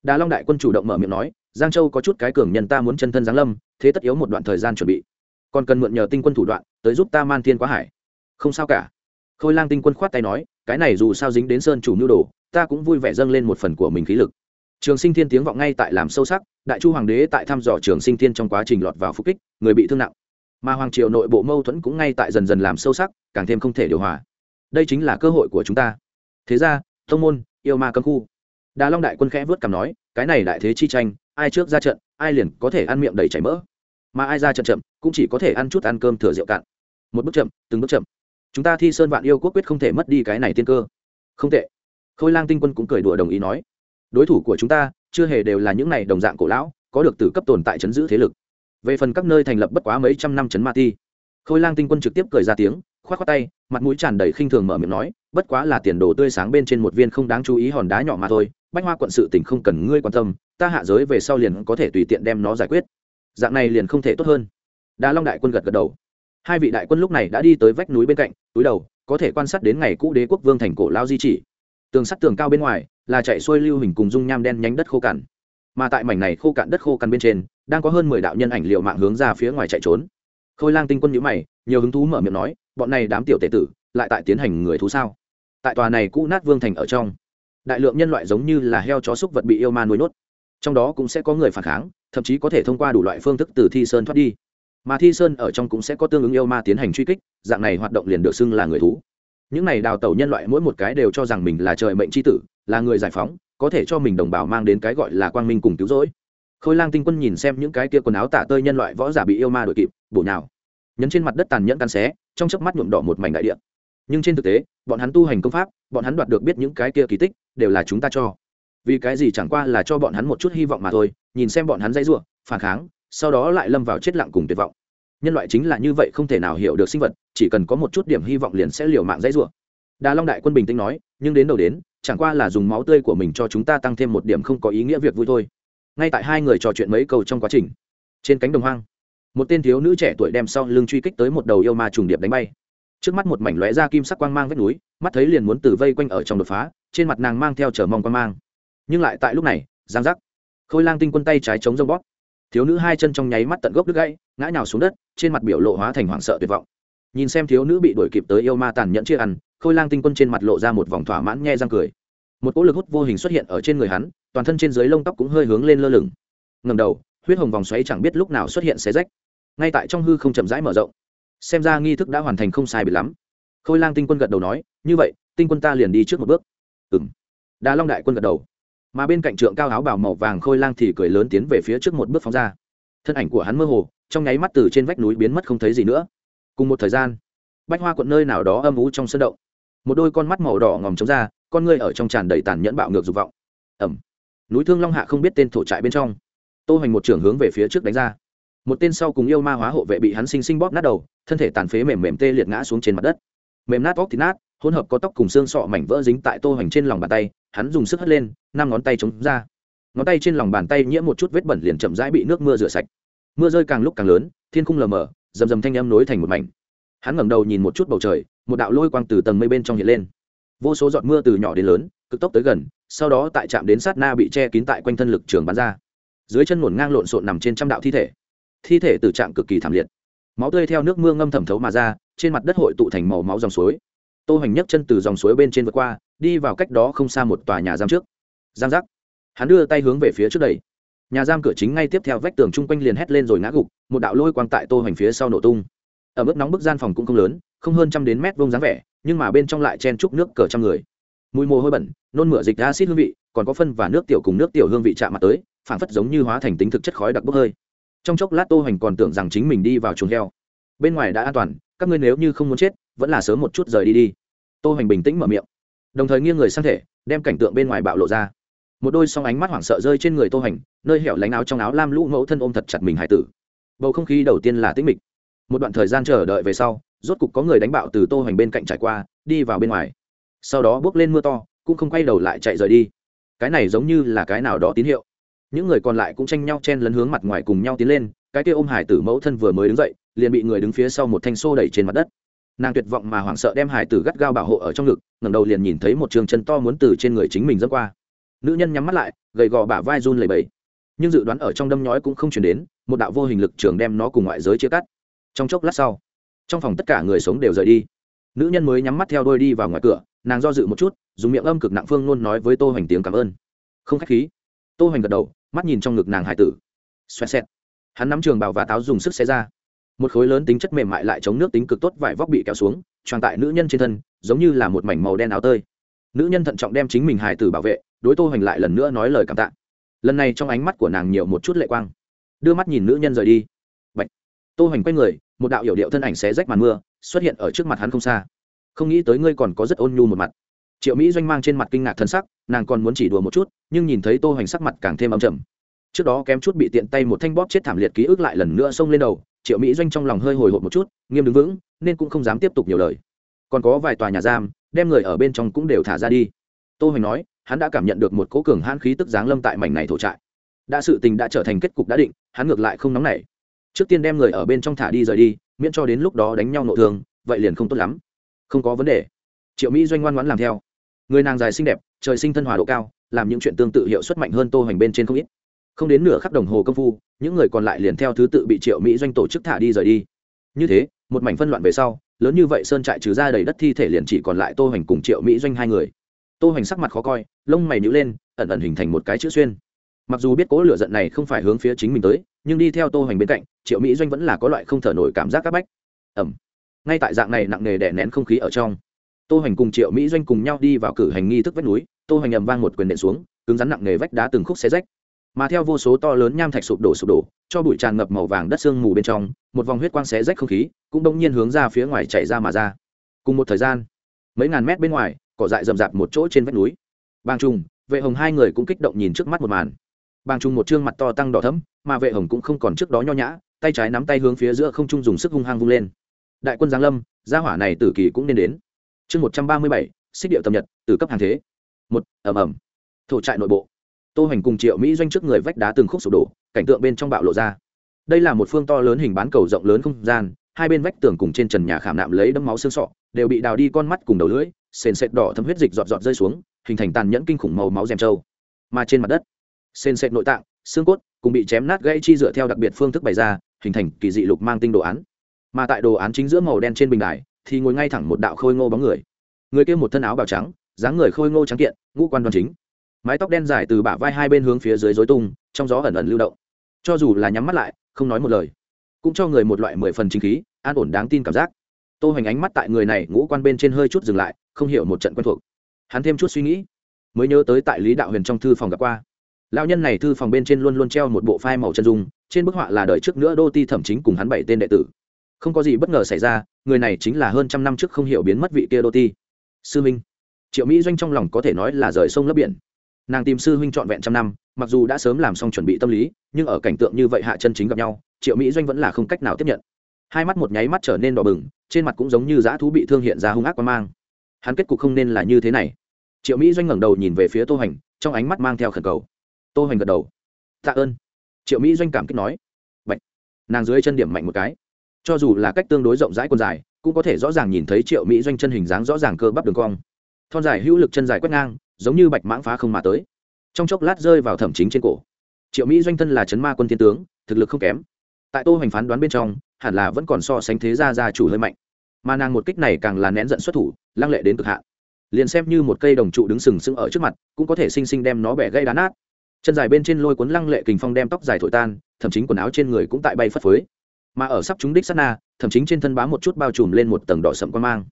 [SPEAKER 1] Đà long đại quân chủ động mở miệng nói giang châu có chút cái cường nhân ta muốn chân thân giáng lâm, thế tất yếu một đoạn thời gian chuẩn bị. Còn cần mượn nhờ tinh quân thủ đoạn, tới giúp ta man thiên quá hải. Không sao cả. Khôi lang tinh quân khoát tay nói, cái này dù sao dính đến sơn chủ mưu đồ, ta cũng vui vẻ dâng lên một phần của mình khí lực. Trường sinh thiên tiếng vọng ngay tại làm sâu sắc, đại chu hoàng đế tại thăm dò trường sinh thiên trong quá trình lọt vào phục kích, người bị thương nặng. Mà hoàng triều nội bộ mâu thuẫn cũng ngay tại dần dần làm sâu sắc, càng thêm không thể điều hòa. Đây chính là cơ hội của chúng ta. Thế ra thông môn, yêu ma cấm khu. Đà long đại quân khẽ vớt cảm nói, cái này đại thế chi tranh ai trước ra trận, ai liền có thể ăn miệng đầy chảy mỡ. Mà ai ra trận chậm, cũng chỉ có thể ăn chút ăn cơm thừa rượu cạn. Một bước chậm, từng bước chậm. Chúng ta thi sơn vạn yêu quốc quyết không thể mất đi cái này tiên cơ. Không tệ. Khôi lang tinh quân cũng cười đùa đồng ý nói. Đối thủ của chúng ta, chưa hề đều là những này đồng dạng cổ lão, có được từ cấp tồn tại chấn giữ thế lực. Về phần các nơi thành lập bất quá mấy trăm năm chấn ma ti, khôi lang tinh quân trực tiếp cười ra tiếng, khoát khoát tay, mặt mũi tràn đầy khinh thường mở miệng nói, bất quá là tiền đồ tươi sáng bên trên một viên không đáng chú ý hòn đá nhỏ mà thôi, bách hoa quận sự tình không cần ngươi quan tâm ta hạ giới về sau liền có thể tùy tiện đem nó giải quyết. Dạng này liền không thể tốt hơn. Đa long đại quân gật gật đầu. Hai vị đại quân lúc này đã đi tới vách núi bên cạnh, túi đầu, có thể quan sát đến ngày cũ đế quốc vương thành cổ lao di chỉ. Tường sắt tường cao bên ngoài là chạy xuôi lưu hình cùng dung nham đen nhánh đất khô cằn. Mà tại mảnh này khô cạn đất khô cằn bên trên, đang có hơn mười đạo nhân ảnh liệu mạng hướng ra phía ngoài chạy trốn. Khôi lang tinh quân nhữ mày, nhiều hứng thú mở miệng nói, bọn này đám tiểu tệ tử, lại tại tiến hành người thú sao? Tại tòa này cũ nát vương thành ở trong, đại lượng nhân loại giống như là heo chó súc vật bị yêu ma nuôi nốt trong đó cũng sẽ có người phản kháng, thậm chí có thể thông qua đủ loại phương thức từ thi sơn thoát đi. Mà thi sơn ở trong cũng sẽ có tương ứng yêu ma tiến hành truy kích, dạng này hoạt động liền được xưng là người thú. Những này đào tẩu nhân loại mỗi một cái đều cho rằng mình là trời mệnh c h i tử, là người giải phóng, có thể cho mình đồng bào mang đến cái gọi là quang minh cùng cứu rỗi. Khôi lang tinh quân nhìn xem những cái kia quần áo tả tơi nhân loại võ giả bị yêu ma đ ổ i kịp, bổ nào nhấn trên mặt đất tàn nhẫn căn xé, trong chớp mắt nhuộm đỏ một mảnh đại địa. Nhưng trên thực tế, bọn hắn tu hành công pháp, bọn hắn đoạt được biết những cái kia kỳ tích, đều là chúng ta cho vì cái gì chẳng qua là cho bọn hắn một chút hy vọng mà thôi, nhìn xem bọn hắn dây giụa phản kháng, sau đó lại lâm vào chết lặng cùng tuyệt vọng. Nhân loại chính là như vậy không thể nào hiểu được sinh vật, chỉ cần có một chút điểm hy vọng liền sẽ liều mạng dây giụa đà long đại quân bình tĩnh nói, nhưng đến đầu đến, chẳng qua là dùng máu tươi của mình cho chúng ta tăng thêm một điểm không có ý nghĩa việc vui thôi. Ngay tại hai người trò chuyện mấy câu trong quá trình, trên cánh đồng hoang, một tên thiếu nữ trẻ tuổi đem sau lưng truy kích tới một đầu yêu ma trùng điệp đánh bay. Trước mắt một mảnh lóe da kim sắc quang mang vết núi, mắt thấy liền muốn từ vây quanh ở trong đột phá, trên mặt nàng mang theo chờ mong quang mang nhưng lại tại lúc này, giang giác. Khôi lang tinh quân tay trái chống rông bóp. Thiếu nữ hai chân trong nháy mắt tận gốc đứt gãy, ngã nhào xuống đất, trên mặt biểu lộ hóa thành hoảng sợ tuyệt vọng. Nhìn xem thiếu nữ bị đuổi kịp tới yêu ma tàn nhẫn chia ăn, khôi lang tinh quân trên mặt lộ ra một vòng thỏa mãn nghe răng cười. Một cỗ lực hút vô hình xuất hiện ở trên người hắn, toàn thân trên dưới lông tóc cũng hơi hướng lên lơ lửng. Ngầm đầu, huyết hồng vòng xoáy chẳng biết lúc nào xuất hiện xé rách. Ngay tại trong hư không chậm rãi mở rộng. Xem ra nghi thức đã hoàn thành không sai bị lắm. Khôi lang tinh quân gật đầu nói, như vậy, tinh quân ta liền đi trước một bước. Ừ m đà long đại quân gật đầu mà bên cạnh trượng cao áo bảo màu vàng khôi lang thì cười lớn tiến về phía trước một bước phóng ra. Thân ảnh của hắn mơ hồ, trong nháy mắt từ trên vách núi biến mất không thấy gì nữa. Cùng một thời gian, bách hoa quận nơi nào đó âm ú trong sân động. Một đôi con mắt màu đỏ ngòm trống ra, con ngươi ở trong tràn đầy tàn nhẫn bạo ngược dục vọng. Ẩm. Núi thương long hạ không biết tên thổ trại bên trong. Tô hoành một trưởng hướng về phía trước đánh ra. Một tên sau cùng yêu ma hóa hộ vệ bị hắn sinh sinh bóp nát đầu, thân thể tàn phế mềm mềm tê liệt ngã xuống trên mặt đất. Mềm nát óc thì nát hỗn hợp có tóc cùng xương sọ mảnh vỡ dính tại tô hoành trên lòng bàn tay, hắn dùng sức hất lên, năm ngón tay chống ra. Ngón tay trên lòng bàn tay nhiễm một chút vết bẩn liền chậm rãi bị nước mưa rửa sạch. Mưa rơi càng lúc càng lớn, thiên khung lờ mờ, rầm rầm thanh âm nối thành một mảnh. Hắn ngẩng đầu nhìn một chút bầu trời, một đạo lôi quang từ tầng mây bên trong hiện lên. Vô số giọt mưa từ nhỏ đến lớn, cực tốc tới gần, sau đó tại trạm đến sát na bị che kín tại quanh thân lực trường bắn ra. Dưới chân ngổn ngang lộn xộn nằm trên trăm đạo thi thể. Thi thể từ trạm cực kỳ thảm liệt. Máu tươi theo nước mưa ngâm thẩm thấu mà ra, trên mặt đất hội tụ thành màu máu dòng suối tô hoành nhấc chân từ dòng suối bên trên vượt qua, đi vào cách đó không xa một tòa nhà giam trước. Giang giác. Hắn đưa tay hướng về phía trước đây nhà giam cửa chính ngay tiếp theo vách tường chung quanh liền hét lên rồi ngã gục, một đạo lôi quang tại tô hoành phía sau nổ tung. Ở mức nóng bức gian phòng cũng không lớn, không hơn trăm đến mét vông dáng vẻ, nhưng mà bên trong lại chen chúc nước cờ trăm người. Mùi mồ hôi bẩn, nôn mửa dịch acid hương vị, còn có phân và nước tiểu cùng nước tiểu hương vị chạm mặt tới phản phất giống như hóa thành tính thực chất khói đặc bốc hơi. Trong chốc lát tô hoành còn tưởng rằng chính mình đi vào chuồng heo. Bên ngoài đã an toàn, các ngươi nếu như không muốn chết vẫn là sớm một chút rời đi đi. Tô hoành bình tĩnh mở miệng, đồng thời nghiêng người sang thể, đem cảnh tượng bên ngoài bạo lộ ra. Một đôi song ánh mắt hoảng sợ rơi trên người tô hoành, nơi hẻo lánh áo trong áo lam lũ mẫu thân ôm thật chặt mình hải tử. Bầu không khí đầu tiên là tĩnh mịch. Một đoạn thời gian chờ đợi về sau, rốt cục có người đánh bạo từ tô hoành bên cạnh trải qua, đi vào bên ngoài. Sau đó bước lên mưa to, cũng không quay đầu lại chạy rời đi. Cái này giống như là cái nào đó tín hiệu. Những người còn lại cũng tranh nhau chen lấn hướng mặt ngoài cùng nhau tiến lên, cái kia ôm hải tử mẫu thân vừa mới đứng dậy, liền bị người đứng phía sau một thanh xô đẩy trên mặt đất nàng tuyệt vọng mà hoảng sợ đem hải tử gắt gao bảo hộ ở trong ngực, ngẩng đầu liền nhìn thấy một trường chân to muốn từ trên người chính mình dâng qua. Nữ nhân nhắm mắt lại, gầy gò bả vai run lầy bẫy nhưng dự đoán ở trong đâm nhói cũng không chuyển đến, một đạo vô hình lực trường đem nó cùng ngoại giới chia cắt. Trong chốc lát sau, trong phòng tất cả người sống đều rời đi. Nữ nhân mới nhắm mắt theo đôi đi vào ngoài cửa, nàng do dự một chút, dùng miệng âm cực nặng phương luôn nói với tô hoành tiếng cảm ơn. Không khách khí. Tô hoành gật đầu, mắt nhìn trong ngực nàng hải tử. Xoẹt xẹt. Hắn nắm trường bảo và táo dùng sức xé ra một khối lớn tính chất mềm mại lại chống nước tính cực tốt vải vóc bị kéo xuống tròn tại nữ nhân trên thân, giống như là một mảnh màu đen áo tơi. Nữ nhân thận trọng đem chính mình hài tử bảo vệ, đối tô hoành lại lần nữa nói lời cảm tạ. Lần này trong ánh mắt của nàng nhiều một chút lệ quang. Đưa mắt nhìn nữ nhân rời đi. Bạch. tô hoành quay người, một đạo hiểu điệu thân ảnh xé rách màn mưa, xuất hiện ở trước mặt hắn không xa. Không nghĩ tới ngươi còn có rất ôn nhu một mặt. Triệu mỹ doanh mang trên mặt kinh ngạc thân sắc, nàng còn muốn chỉ đùa một chút, nhưng nhìn thấy tô hoành sắc mặt càng thêm âm trầm. Trước đó kém chút bị tiện tay một thanh bóp chết thảm liệt ký ức lại lần nữa xông lên đầu triệu mỹ doanh trong lòng hơi hồi hộp một chút, nghiêm đứng vững, nên cũng không dám tiếp tục nhiều lời. Còn có vài tòa nhà giam, đem người ở bên trong cũng đều thả ra đi. Tô hoành nói, hắn đã cảm nhận được một cố cường hãn khí tức giáng lâm tại mảnh này thổ trại. Đã sự tình đã trở thành kết cục đã định, hắn ngược lại không nóng nảy. Trước tiên đem người ở bên trong thả đi rời đi, miễn cho đến lúc đó đánh nhau nộ thương, vậy liền không tốt lắm. Không có vấn đề. Triệu mỹ doanh ngoan ngoãn làm theo. Người nàng dài xinh đẹp, trời sinh thân hòa độ cao, làm những chuyện tương tự hiệu suất mạnh hơn tô hoành bên trên không ít không đến nửa khắc đồng hồ công phu, những người còn lại liền theo thứ tự bị triệu mỹ doanh tổ chức thả đi rời đi. Như thế, một mảnh phân loạn về sau, lớn như vậy sơn trại trừ ra đầy đất thi thể liền chỉ còn lại tô hoành cùng triệu mỹ doanh hai người. Tô hoành sắc mặt khó coi, lông mày nhíu lên, ẩn ẩn hình thành một cái chữ xuyên. Mặc dù biết cố lửa giận này không phải hướng phía chính mình tới, nhưng đi theo tô hoành bên cạnh, triệu mỹ doanh vẫn là có loại không thở nổi cảm giác c áp bách. Ẩm ngay tại dạng này nặng nề đè nén không khí ở trong, tô hoành cùng triệu mỹ doanh cùng nhau đi vào cử hành nghi thức vách núi. Tô hoành ầm vang một quyền đệ xuống, cứng rắn nặng nề vách đá từng khúc xé rách mà theo vô số to lớn nham thạch sụp đổ sụp đổ, cho bụi tràn ngập màu vàng đất sương mù bên trong, một vòng huyết quang xé rách không khí, cũng đông nhiên hướng ra phía ngoài chạy ra mà ra. Cùng một thời gian, mấy ngàn mét bên ngoài, cỏ dại rậm rạp một chỗ trên vách núi. Bàng trung, vệ hồng hai người cũng kích động nhìn trước mắt một màn. Bàng trung một trương mặt to tăng đỏ thấm mà vệ hồng cũng không còn trước đó nho nhã, tay trái nắm tay hướng phía giữa không trung dùng sức hung hăng vung lên. Đại quân giáng lâm, gia hỏa này tử kỳ cũng nên đến. Chương một trăm ba mươi bảy, xích điệu tâm nhật, từ cấp hàng thế. Một, ầm ầm. Thổ trại nội bộ tô hành cùng triệu mỹ doanh trước người vách đá từng khúc sụp đổ, cảnh tượng bên trong bạo lộ ra. Đây là một phương to lớn hình bán cầu rộng lớn không gian, hai bên vách tường cùng trên trần nhà khảm nạm lấy đấm máu xương sọ, đều bị đào đi con mắt cùng đầu lưỡi, sền sệt đỏ thấm huyết dịch giọt giọt rơi xuống, hình thành tàn nhẫn kinh khủng màu máu rèm trâu. Mà trên mặt đất, sền sệt nội tạng, xương cốt cùng bị chém nát gãy chi dựa theo đặc biệt phương thức bày ra, hình thành kỳ dị lục mang tinh đồ án. Mà tại đồ án chính giữa màu đen trên bình đài, thì ngồi ngay thẳng một đạo khôi ngô bóng người. Người kia một thân áo bào trắng, dáng người khôi ngô trắng kiện, ngũ quan đoan chính mái tóc đen dài từ bả vai hai bên hướng phía dưới dối tung, trong gió ẩn ẩn lưu động. Cho dù là nhắm mắt lại, không nói một lời, cũng cho người một loại mười phần chính khí, an ổn đáng tin cảm giác. Tô hoành ánh mắt tại người này ngũ quan bên trên hơi chút dừng lại, không hiểu một trận quen thuộc. Hắn thêm chút suy nghĩ, mới nhớ tới tại lý đạo huyền trong thư phòng gặp qua. Lão nhân này thư phòng bên trên luôn luôn treo một bộ phai màu chân dung, trên bức họa là đời trước nữa đô ti thẩm chính cùng hắn bảy tên đệ tử. Không có gì bất ngờ xảy ra, người này chính là hơn trăm năm trước không hiểu biến mất vị kia đô ti. Sư minh, triệu mỹ doanh trong lòng có thể nói là rời sông lấp biển nàng tìm sư huynh trọn vẹn trăm năm, mặc dù đã sớm làm xong chuẩn bị tâm lý, nhưng ở cảnh tượng như vậy hạ chân chính gặp nhau, triệu mỹ doanh vẫn là không cách nào tiếp nhận. Hai mắt một nháy mắt trở nên đỏ bừng, trên mặt cũng giống như dã thú bị thương hiện ra hung ác quan mang. Hắn kết cục không nên là như thế này. Triệu mỹ doanh ngẩng đầu nhìn về phía tô hành, trong ánh mắt mang theo khẩn cầu. Tô hành gật đầu. Tạ ơn. Triệu mỹ doanh cảm kích nói. Bạch. nàng dưới chân điểm mạnh một cái. Cho dù là cách tương đối rộng rãi còn dài, cũng có thể rõ ràng nhìn thấy triệu mỹ doanh chân hình dáng rõ ràng cơ bắp đường cong. Thon dài hữu lực chân dài quét ngang giống như bạch mãng phá không mà tới. Trong chốc lát rơi vào thẩm chính trên cổ. Triệu mỹ doanh thân là chấn ma quân thiên tướng, thực lực không kém. Tại tô hoành phán đoán bên trong, hẳn là vẫn còn so sánh thế gia gia chủ hơi mạnh. Mà nàng một kích này càng là nén giận xuất thủ, lăng lệ đến cực hạn. Liền xem như một cây đồng trụ đứng sừng sững ở trước mặt, cũng có thể sinh sinh đem nó bẻ gây đá nát. Chân dài bên trên lôi cuốn lăng lệ kình phong đem tóc dài thổi tan thậm chí quần áo trên người cũng tại bay phất phới. Mà ở sắp chúng đích sát na thậm chí trên thân bám một chút bao trùm lên một tầng đỏ sậm quan mang.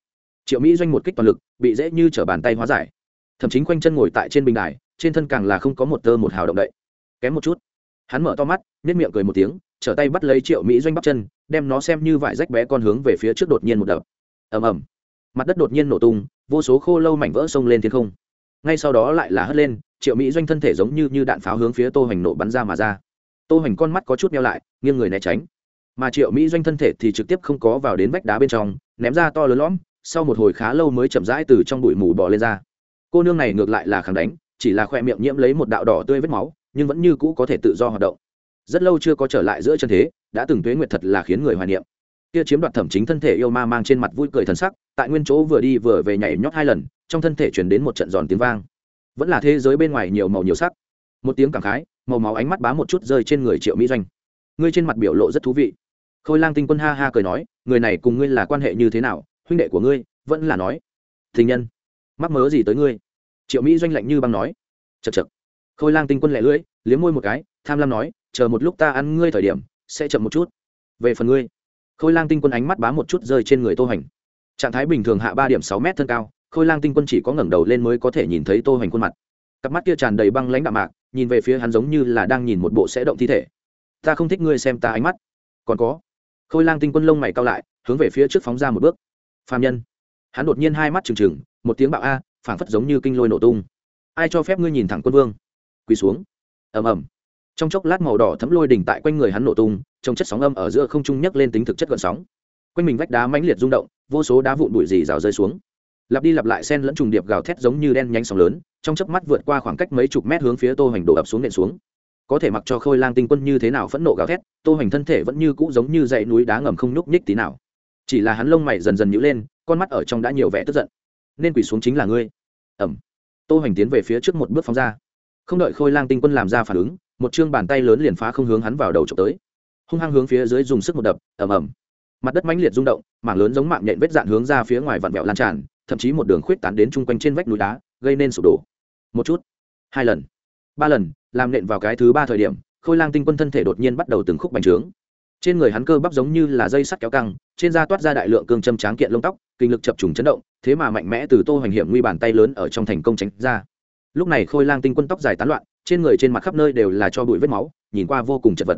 [SPEAKER 1] Triệu mỹ doanh một kích toàn lực, bị dễ như t bàn tay hóa giải thậm chí quanh chân ngồi tại trên bình đài, trên thân càng là không có một tơ một hào động đậy. Kém một chút. Hắn mở to mắt nếp miệng cười một tiếng, trở tay bắt lấy triệu mỹ doanh bắp chân, đem nó xem như vải rách bé con hướng về phía trước đột nhiên một đập. Ầm ầm. Mặt đất đột nhiên nổ tung, vô số khô lâu mảnh vỡ xông lên thiên không. Ngay sau đó lại là hất lên, triệu mỹ doanh thân thể giống như như đạn pháo hướng phía tô hoành nổ bắn ra mà ra. Tô hoành con mắt có chút neo lại, nghiêng người né tránh. Mà triệu mỹ doanh thân thể thì trực tiếp không có vào đến vách đá bên trong, ném ra to lớn lõm, sau một hồi khá lâu mới chậm rãi từ trong bụi mù bỏ lên ra cô nương này ngược lại là kháng đánh, chỉ là khoe miệng nhiễm lấy một đạo đỏ tươi vết máu, nhưng vẫn như cũ có thể tự do hoạt động. Rất lâu chưa có trở lại giữa chân thế, đã từng tuế nguyệt thật là khiến người hoài niệm. Kia chiếm đoạt thẩm chính thân thể yêu ma mang trên mặt vui cười thần sắc, tại nguyên chỗ vừa đi vừa về nhảy nhót hai lần, trong thân thể chuyển đến một trận giòn tiếng vang. Vẫn là thế giới bên ngoài nhiều màu nhiều sắc. Một tiếng cảm khái, màu máu ánh mắt bá một chút rơi trên người triệu mỹ doanh. Ngươi trên mặt biểu lộ rất thú vị. Khôi lang tinh quân ha ha cười nói, người này cùng ngươi là quan hệ như thế nào, huynh đệ của ngươi, vẫn là nói tình nhân mắc mớ gì tới ngươi? Triệu mỹ doanh lạnh như băng nói. Chật chật khôi lang tinh quân lẻ lưỡi, liếm môi một cái, tham lam nói, chờ một lúc ta ăn ngươi thời điểm, sẽ chậm một chút. Về phần ngươi. Khôi lang tinh quân ánh mắt bá một chút rơi trên người tô hành trạng thái bình thường hạ ba điểm sáu m thân cao, khôi lang tinh quân chỉ có ngẩng đầu lên mới có thể nhìn thấy tô hành khuôn mặt. Cặp mắt kia tràn đầy băng lãnh đạm mạc, nhìn về phía hắn giống như là đang nhìn một bộ sẽ động thi thể. Ta không thích ngươi xem ta ánh mắt. Còn có. Khôi lang tinh quân lông mày cao lại, hướng về phía trước phóng ra một bước. Phạm nhân hắn đột nhiên hai mắt trừng trừng, một tiếng bạo a, phảng phất giống như kinh lôi nổ tung. Ai cho phép ngươi nhìn thẳng quân vương? Quỳ xuống. Ầm ầm. Trong chốc lát màu đỏ thấm lôi đỉnh tại quanh người hắn nổ tung trong chất sóng âm ở giữa không trung nhấc lên tính thực chất gợn sóng. Quanh mình vách đá mãnh liệt rung động, vô số đá vụn bụi dì rào rơi xuống. Lặp đi lặp lại sen lẫn trùng điệp gào thét giống như đen nhanh sóng lớn, trong chớp mắt vượt qua khoảng cách mấy chục mét hướng phía tô hoành đổ ập xuống nện xuống. Có thể mặc cho khôi lang tinh quân như thế nào phẫn nộ gào thét, tô hoành thân thể vẫn như cũ giống như dãy núi đá ngầm không nhúc nhích tí nào. Chỉ là hắn lông mày dần dần nhíu lên con mắt ở trong đã nhiều vẻ tức giận. Nên quỳ xuống chính là ngươi. Ẩm. Tô hoành tiến về phía trước một bước phóng ra. Không đợi khôi lang tinh quân làm ra phản ứng, một chương bàn tay lớn liền phá không hướng hắn vào đầu trộm tới. Hung hăng hướng phía dưới dùng sức một đập, ầm ầm. Mặt đất mãnh liệt rung động, mảng lớn giống mạng nhện vết dạn hướng ra phía ngoài vặn vẹo lan tràn, thậm chí một đường khuyết tán đến chung quanh trên vách núi đá, gây nên sụp đổ. Một chút, hai lần, ba lần, làm nện vào cái thứ ba thời điểm, khôi lang tinh quân thân thể đột nhiên bắt đầu từng khúc bành trướng trên người hắn cơ bắp giống như là dây sắt kéo căng trên da toát ra đại lượng cương châm tráng kiện lông tóc kinh lực chập trùng chấn động thế mà mạnh mẽ từ tô hoành hiểm nguy bàn tay lớn ở trong thành công tránh ra. Lúc này khôi lang tinh quân tóc dài tán loạn trên người trên mặt khắp nơi đều là cho bụi vết máu nhìn qua vô cùng chật vật.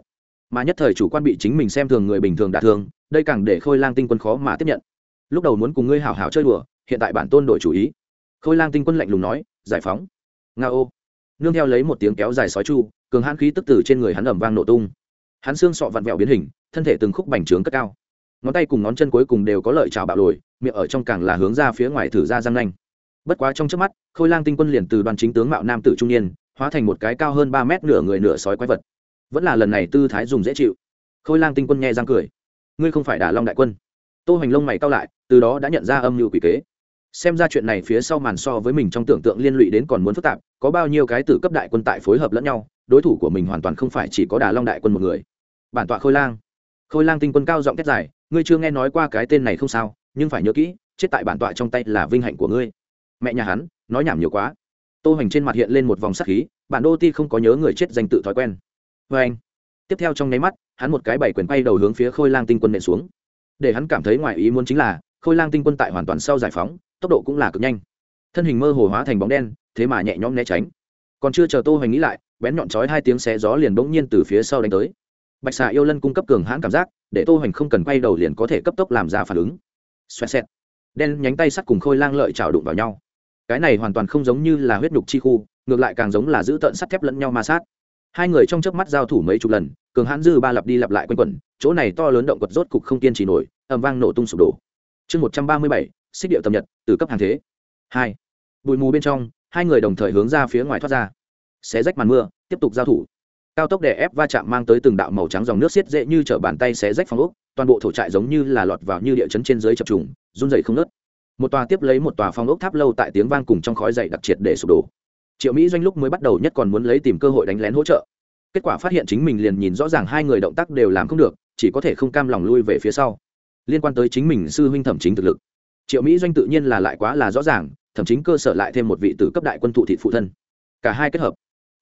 [SPEAKER 1] Mà nhất thời chủ quan bị chính mình xem thường người bình thường đả thường, đây càng để khôi lang tinh quân khó mà tiếp nhận. Lúc đầu muốn cùng ngươi hảo hảo chơi đùa hiện tại bản tôn đổi chủ ý. Khôi lang tinh quân lạnh lùng nói giải phóng. Nga ô. Nương theo lấy một tiếng kéo dài sói chu cường hãn khí tức tử trên người hắn ẩm vang nổ tung hắn xương sọ vặn vẹo biến hình, thân thể từng khúc bành trướng cất cao. Ngón tay cùng ngón chân cuối cùng đều có lợi trào bạo lồi, miệng ở trong càng là hướng ra phía ngoài thử ra răng nanh. Bất quá trong trước mắt, khôi lang tinh quân liền từ đoàn chính tướng mạo nam tử trung niên, hóa thành một cái cao hơn ba mét nửa người nửa sói quái vật. Vẫn là lần này tư thái dùng dễ chịu. Khôi lang tinh quân nghe răng cười. Ngươi không phải đả long đại quân. Tô hoành lông mày cao lại, từ đó đã nhận ra âm mưu quỷ kế. Xem ra chuyện này phía sau màn so với mình trong tưởng tượng liên lụy đến còn muốn phức tạp, có bao nhiêu cái tử cấp đại quân tại phối hợp lẫn nhau, đối thủ của mình hoàn toàn không phải chỉ có đà long đại quân một người bản tọa khôi lang. Khôi lang tinh quân cao giọng kết giải ngươi chưa nghe nói qua cái tên này không sao, nhưng phải nhớ kỹ, chết tại bản tọa trong tay là vinh hạnh của ngươi. Mẹ nhà hắn, nói nhảm nhiều quá. Tô hành trên mặt hiện lên một vòng sắc khí, bản đô ti không có nhớ người chết danh tự thói quen. Vê anh, tiếp theo trong nháy mắt, hắn một cái bảy quyền bay đầu hướng phía khôi lang tinh quân nện xuống. Để hắn cảm thấy ngoài ý muốn chính là, khôi lang tinh quân tại hoàn toàn sau giải phóng, tốc độ cũng là cực nhanh. Thân hình mơ hồ hóa thành bóng đen, thế mà nhẹ nhõm né tránh. Còn chưa chờ tô hành nghĩ lại, bén nhọn chói hai tiếng xé gió liền bỗng nhiên từ phía sau đánh tới bạch xà yêu lân cung cấp cường hãn cảm giác, để tô hoành không cần quay đầu liền có thể cấp tốc làm ra phản ứng. Xoẹt xẹt. Đen nhánh tay sắt cùng khôi lang lợi trào đụng vào nhau. Cái này hoàn toàn không giống như là huyết nhục chi khu, ngược lại càng giống là giữ tợn sắt thép lẫn nhau ma sát. Hai người trong chớp mắt giao thủ mấy chục lần, cường hãn dư ba lặp đi lặp lại quanh quẩn, chỗ này to lớn động quật rốt cục không kiên trì nổi, ầm vang nổ tung sụp đổ. Chương một trăm ba mươi bảy, xích điệu tầm nhật, từ cấp hàng thế. Hai. Bụi mù bên trong, hai người đồng thời hướng ra phía ngoài thoát ra. Xé rách màn mưa, tiếp tục giao thủ cao tốc đè ép va chạm mang tới từng đạo màu trắng dòng nước xiết dễ như t bàn tay xé rách phong ốc, toàn bộ thổ trại giống như là lọt vào như địa chấn trên dưới chập trùng, run dày không nớt một tòa tiếp lấy một tòa phong ốc tháp lâu tại tiếng vang cùng trong khói dày đặc triệt để sụp đổ. Triệu mỹ doanh lúc mới bắt đầu nhất còn muốn lấy tìm cơ hội đánh lén hỗ trợ. Kết quả phát hiện chính mình liền nhìn rõ ràng hai người động tác đều làm không được, chỉ có thể không cam lòng lui về phía sau. Liên quan tới chính mình sư huynh thẩm chính thực lực. Triệu mỹ doanh tự nhiên là lại quá là rõ ràng, thẩm chính cơ sở lại thêm một vị tử cấp đại quân thụ thị phụ thân. Cả hai kết hợp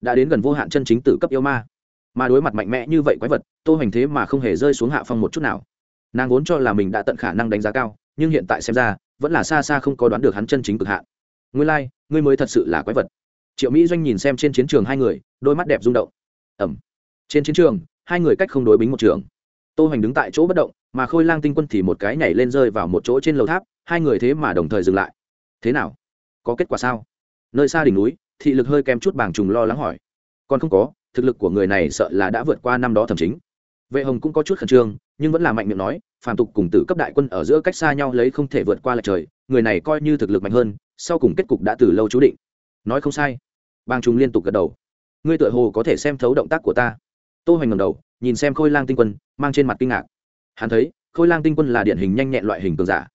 [SPEAKER 1] đã đến gần vô hạn chân chính tử cấp yêu ma. Mà đối mặt mạnh mẽ như vậy quái vật tô hoành thế mà không hề rơi xuống hạ phong một chút nào. Nàng vốn cho là mình đã tận khả năng đánh giá cao nhưng hiện tại xem ra vẫn là xa xa không có đoán được hắn chân chính cực hạn. Ngươi lai、like, ngươi mới thật sự là quái vật. Triệu mỹ doanh nhìn xem trên chiến trường hai người đôi mắt đẹp rung động. Ẩm. Trên chiến trường hai người cách không đối bính một trường. Tô hoành đứng tại chỗ bất động mà khôi lang tinh quân thì một cái nhảy lên rơi vào một chỗ trên lầu tháp hai người thế mà đồng thời dừng lại. Thế nào? Có kết quả sao? Nơi xa đỉnh núi thị lực hơi kém chút bảng trùng lo lắng hỏi. Còn không có, thực lực của người này sợ là đã vượt qua năm đó thẩm chính. Vệ hồng cũng có chút khẩn trương, nhưng vẫn là mạnh miệng nói, phàm tục cùng tử cấp đại quân ở giữa cách xa nhau lấy không thể vượt qua lại trời, người này coi như thực lực mạnh hơn, sau cùng kết cục đã từ lâu chú định. Nói không sai. Bàng trùng liên tục gật đầu. Ngươi tựa hồ có thể xem thấu động tác của ta. Tô hoành ngầm đầu, nhìn xem khôi lang tinh quân, mang trên mặt kinh ngạc. Hắn thấy, khôi lang tinh quân là điển hình nhanh nhẹn loại hình cường giả.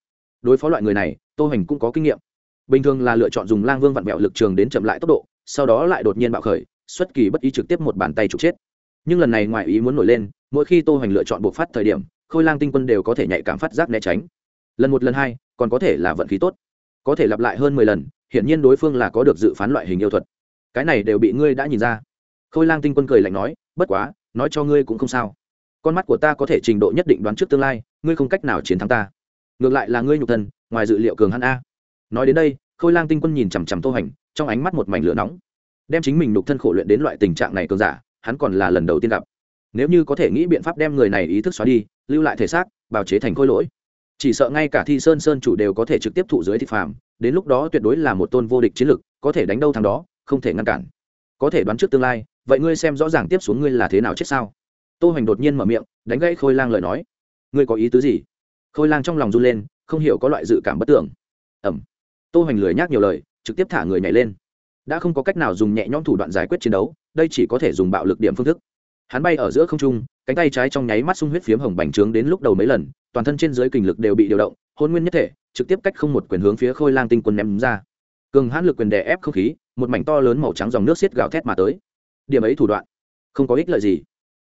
[SPEAKER 1] Đối phó loại người này, tô hoành cũng có kinh nghiệm bình thường là lựa chọn dùng lang vương vặn mẹo lực trường đến chậm lại tốc độ, sau đó lại đột nhiên bạo khởi, xuất kỳ bất ý trực tiếp một bàn tay trục chết. Nhưng lần này ngoài ý muốn nổi lên, mỗi khi tô hoành lựa chọn bộc phát thời điểm, khôi lang tinh quân đều có thể nhạy cảm phát giác né tránh. Lần một lần hai, còn có thể là vận khí tốt. Có thể lặp lại hơn mười lần, hiển nhiên đối phương là có được dự phán loại hình yêu thuật. Cái này đều bị ngươi đã nhìn ra. Khôi lang tinh quân cười lạnh nói, bất quá, nói cho ngươi cũng không sao. Con mắt của ta có thể trình độ nhất định đoán trước tương lai, ngươi không cách nào chiến thắng ta. Ngược lại là ngươi nhục thân, ngoài dự liệu cường hắn a nói đến đây khôi lang tinh quân nhìn chằm chằm tô hành trong ánh mắt một mảnh lửa nóng. Đem chính mình nục thân khổ luyện đến loại tình trạng này cường giả hắn còn là lần đầu tiên gặp. Nếu như có thể nghĩ biện pháp đem người này ý thức xóa đi lưu lại thể xác bào chế thành khôi lỗi. Chỉ sợ ngay cả thi sơn sơn chủ đều có thể trực tiếp thụ dưới thị phạm, đến lúc đó tuyệt đối là một tôn vô địch chiến lực có thể đánh đâu thằng đó không thể ngăn cản. Có thể đoán trước tương lai vậy ngươi xem rõ ràng tiếp xuống ngươi là thế nào chết sao? Tô hành đột nhiên mở miệng đánh gãy khôi lang lời nói. Ngươi có ý tứ gì? Khôi lang trong lòng run lên không hiểu có loại dự cảm bất tưởng. Ẩm tô hoành lười nhác nhiều lời, trực tiếp thả người nhảy lên. Đã không có cách nào dùng nhẹ nhõm thủ đoạn giải quyết chiến đấu, đây chỉ có thể dùng bạo lực điểm phương thức. Hắn bay ở giữa không trung, cánh tay trái trong nháy mắt sung huyết phiếm hồng bành trướng đến lúc đầu mấy lần, toàn thân trên dưới kình lực đều bị điều động, hôn nguyên nhất thể, trực tiếp cách không một quyền hướng phía khôi lang tinh quân ném ra. Cường hãn lực quyền đè ép không khí, một mảnh to lớn màu trắng dòng nước xiết gào thét mà tới. Điểm ấy thủ đoạn, không có ích lợi gì.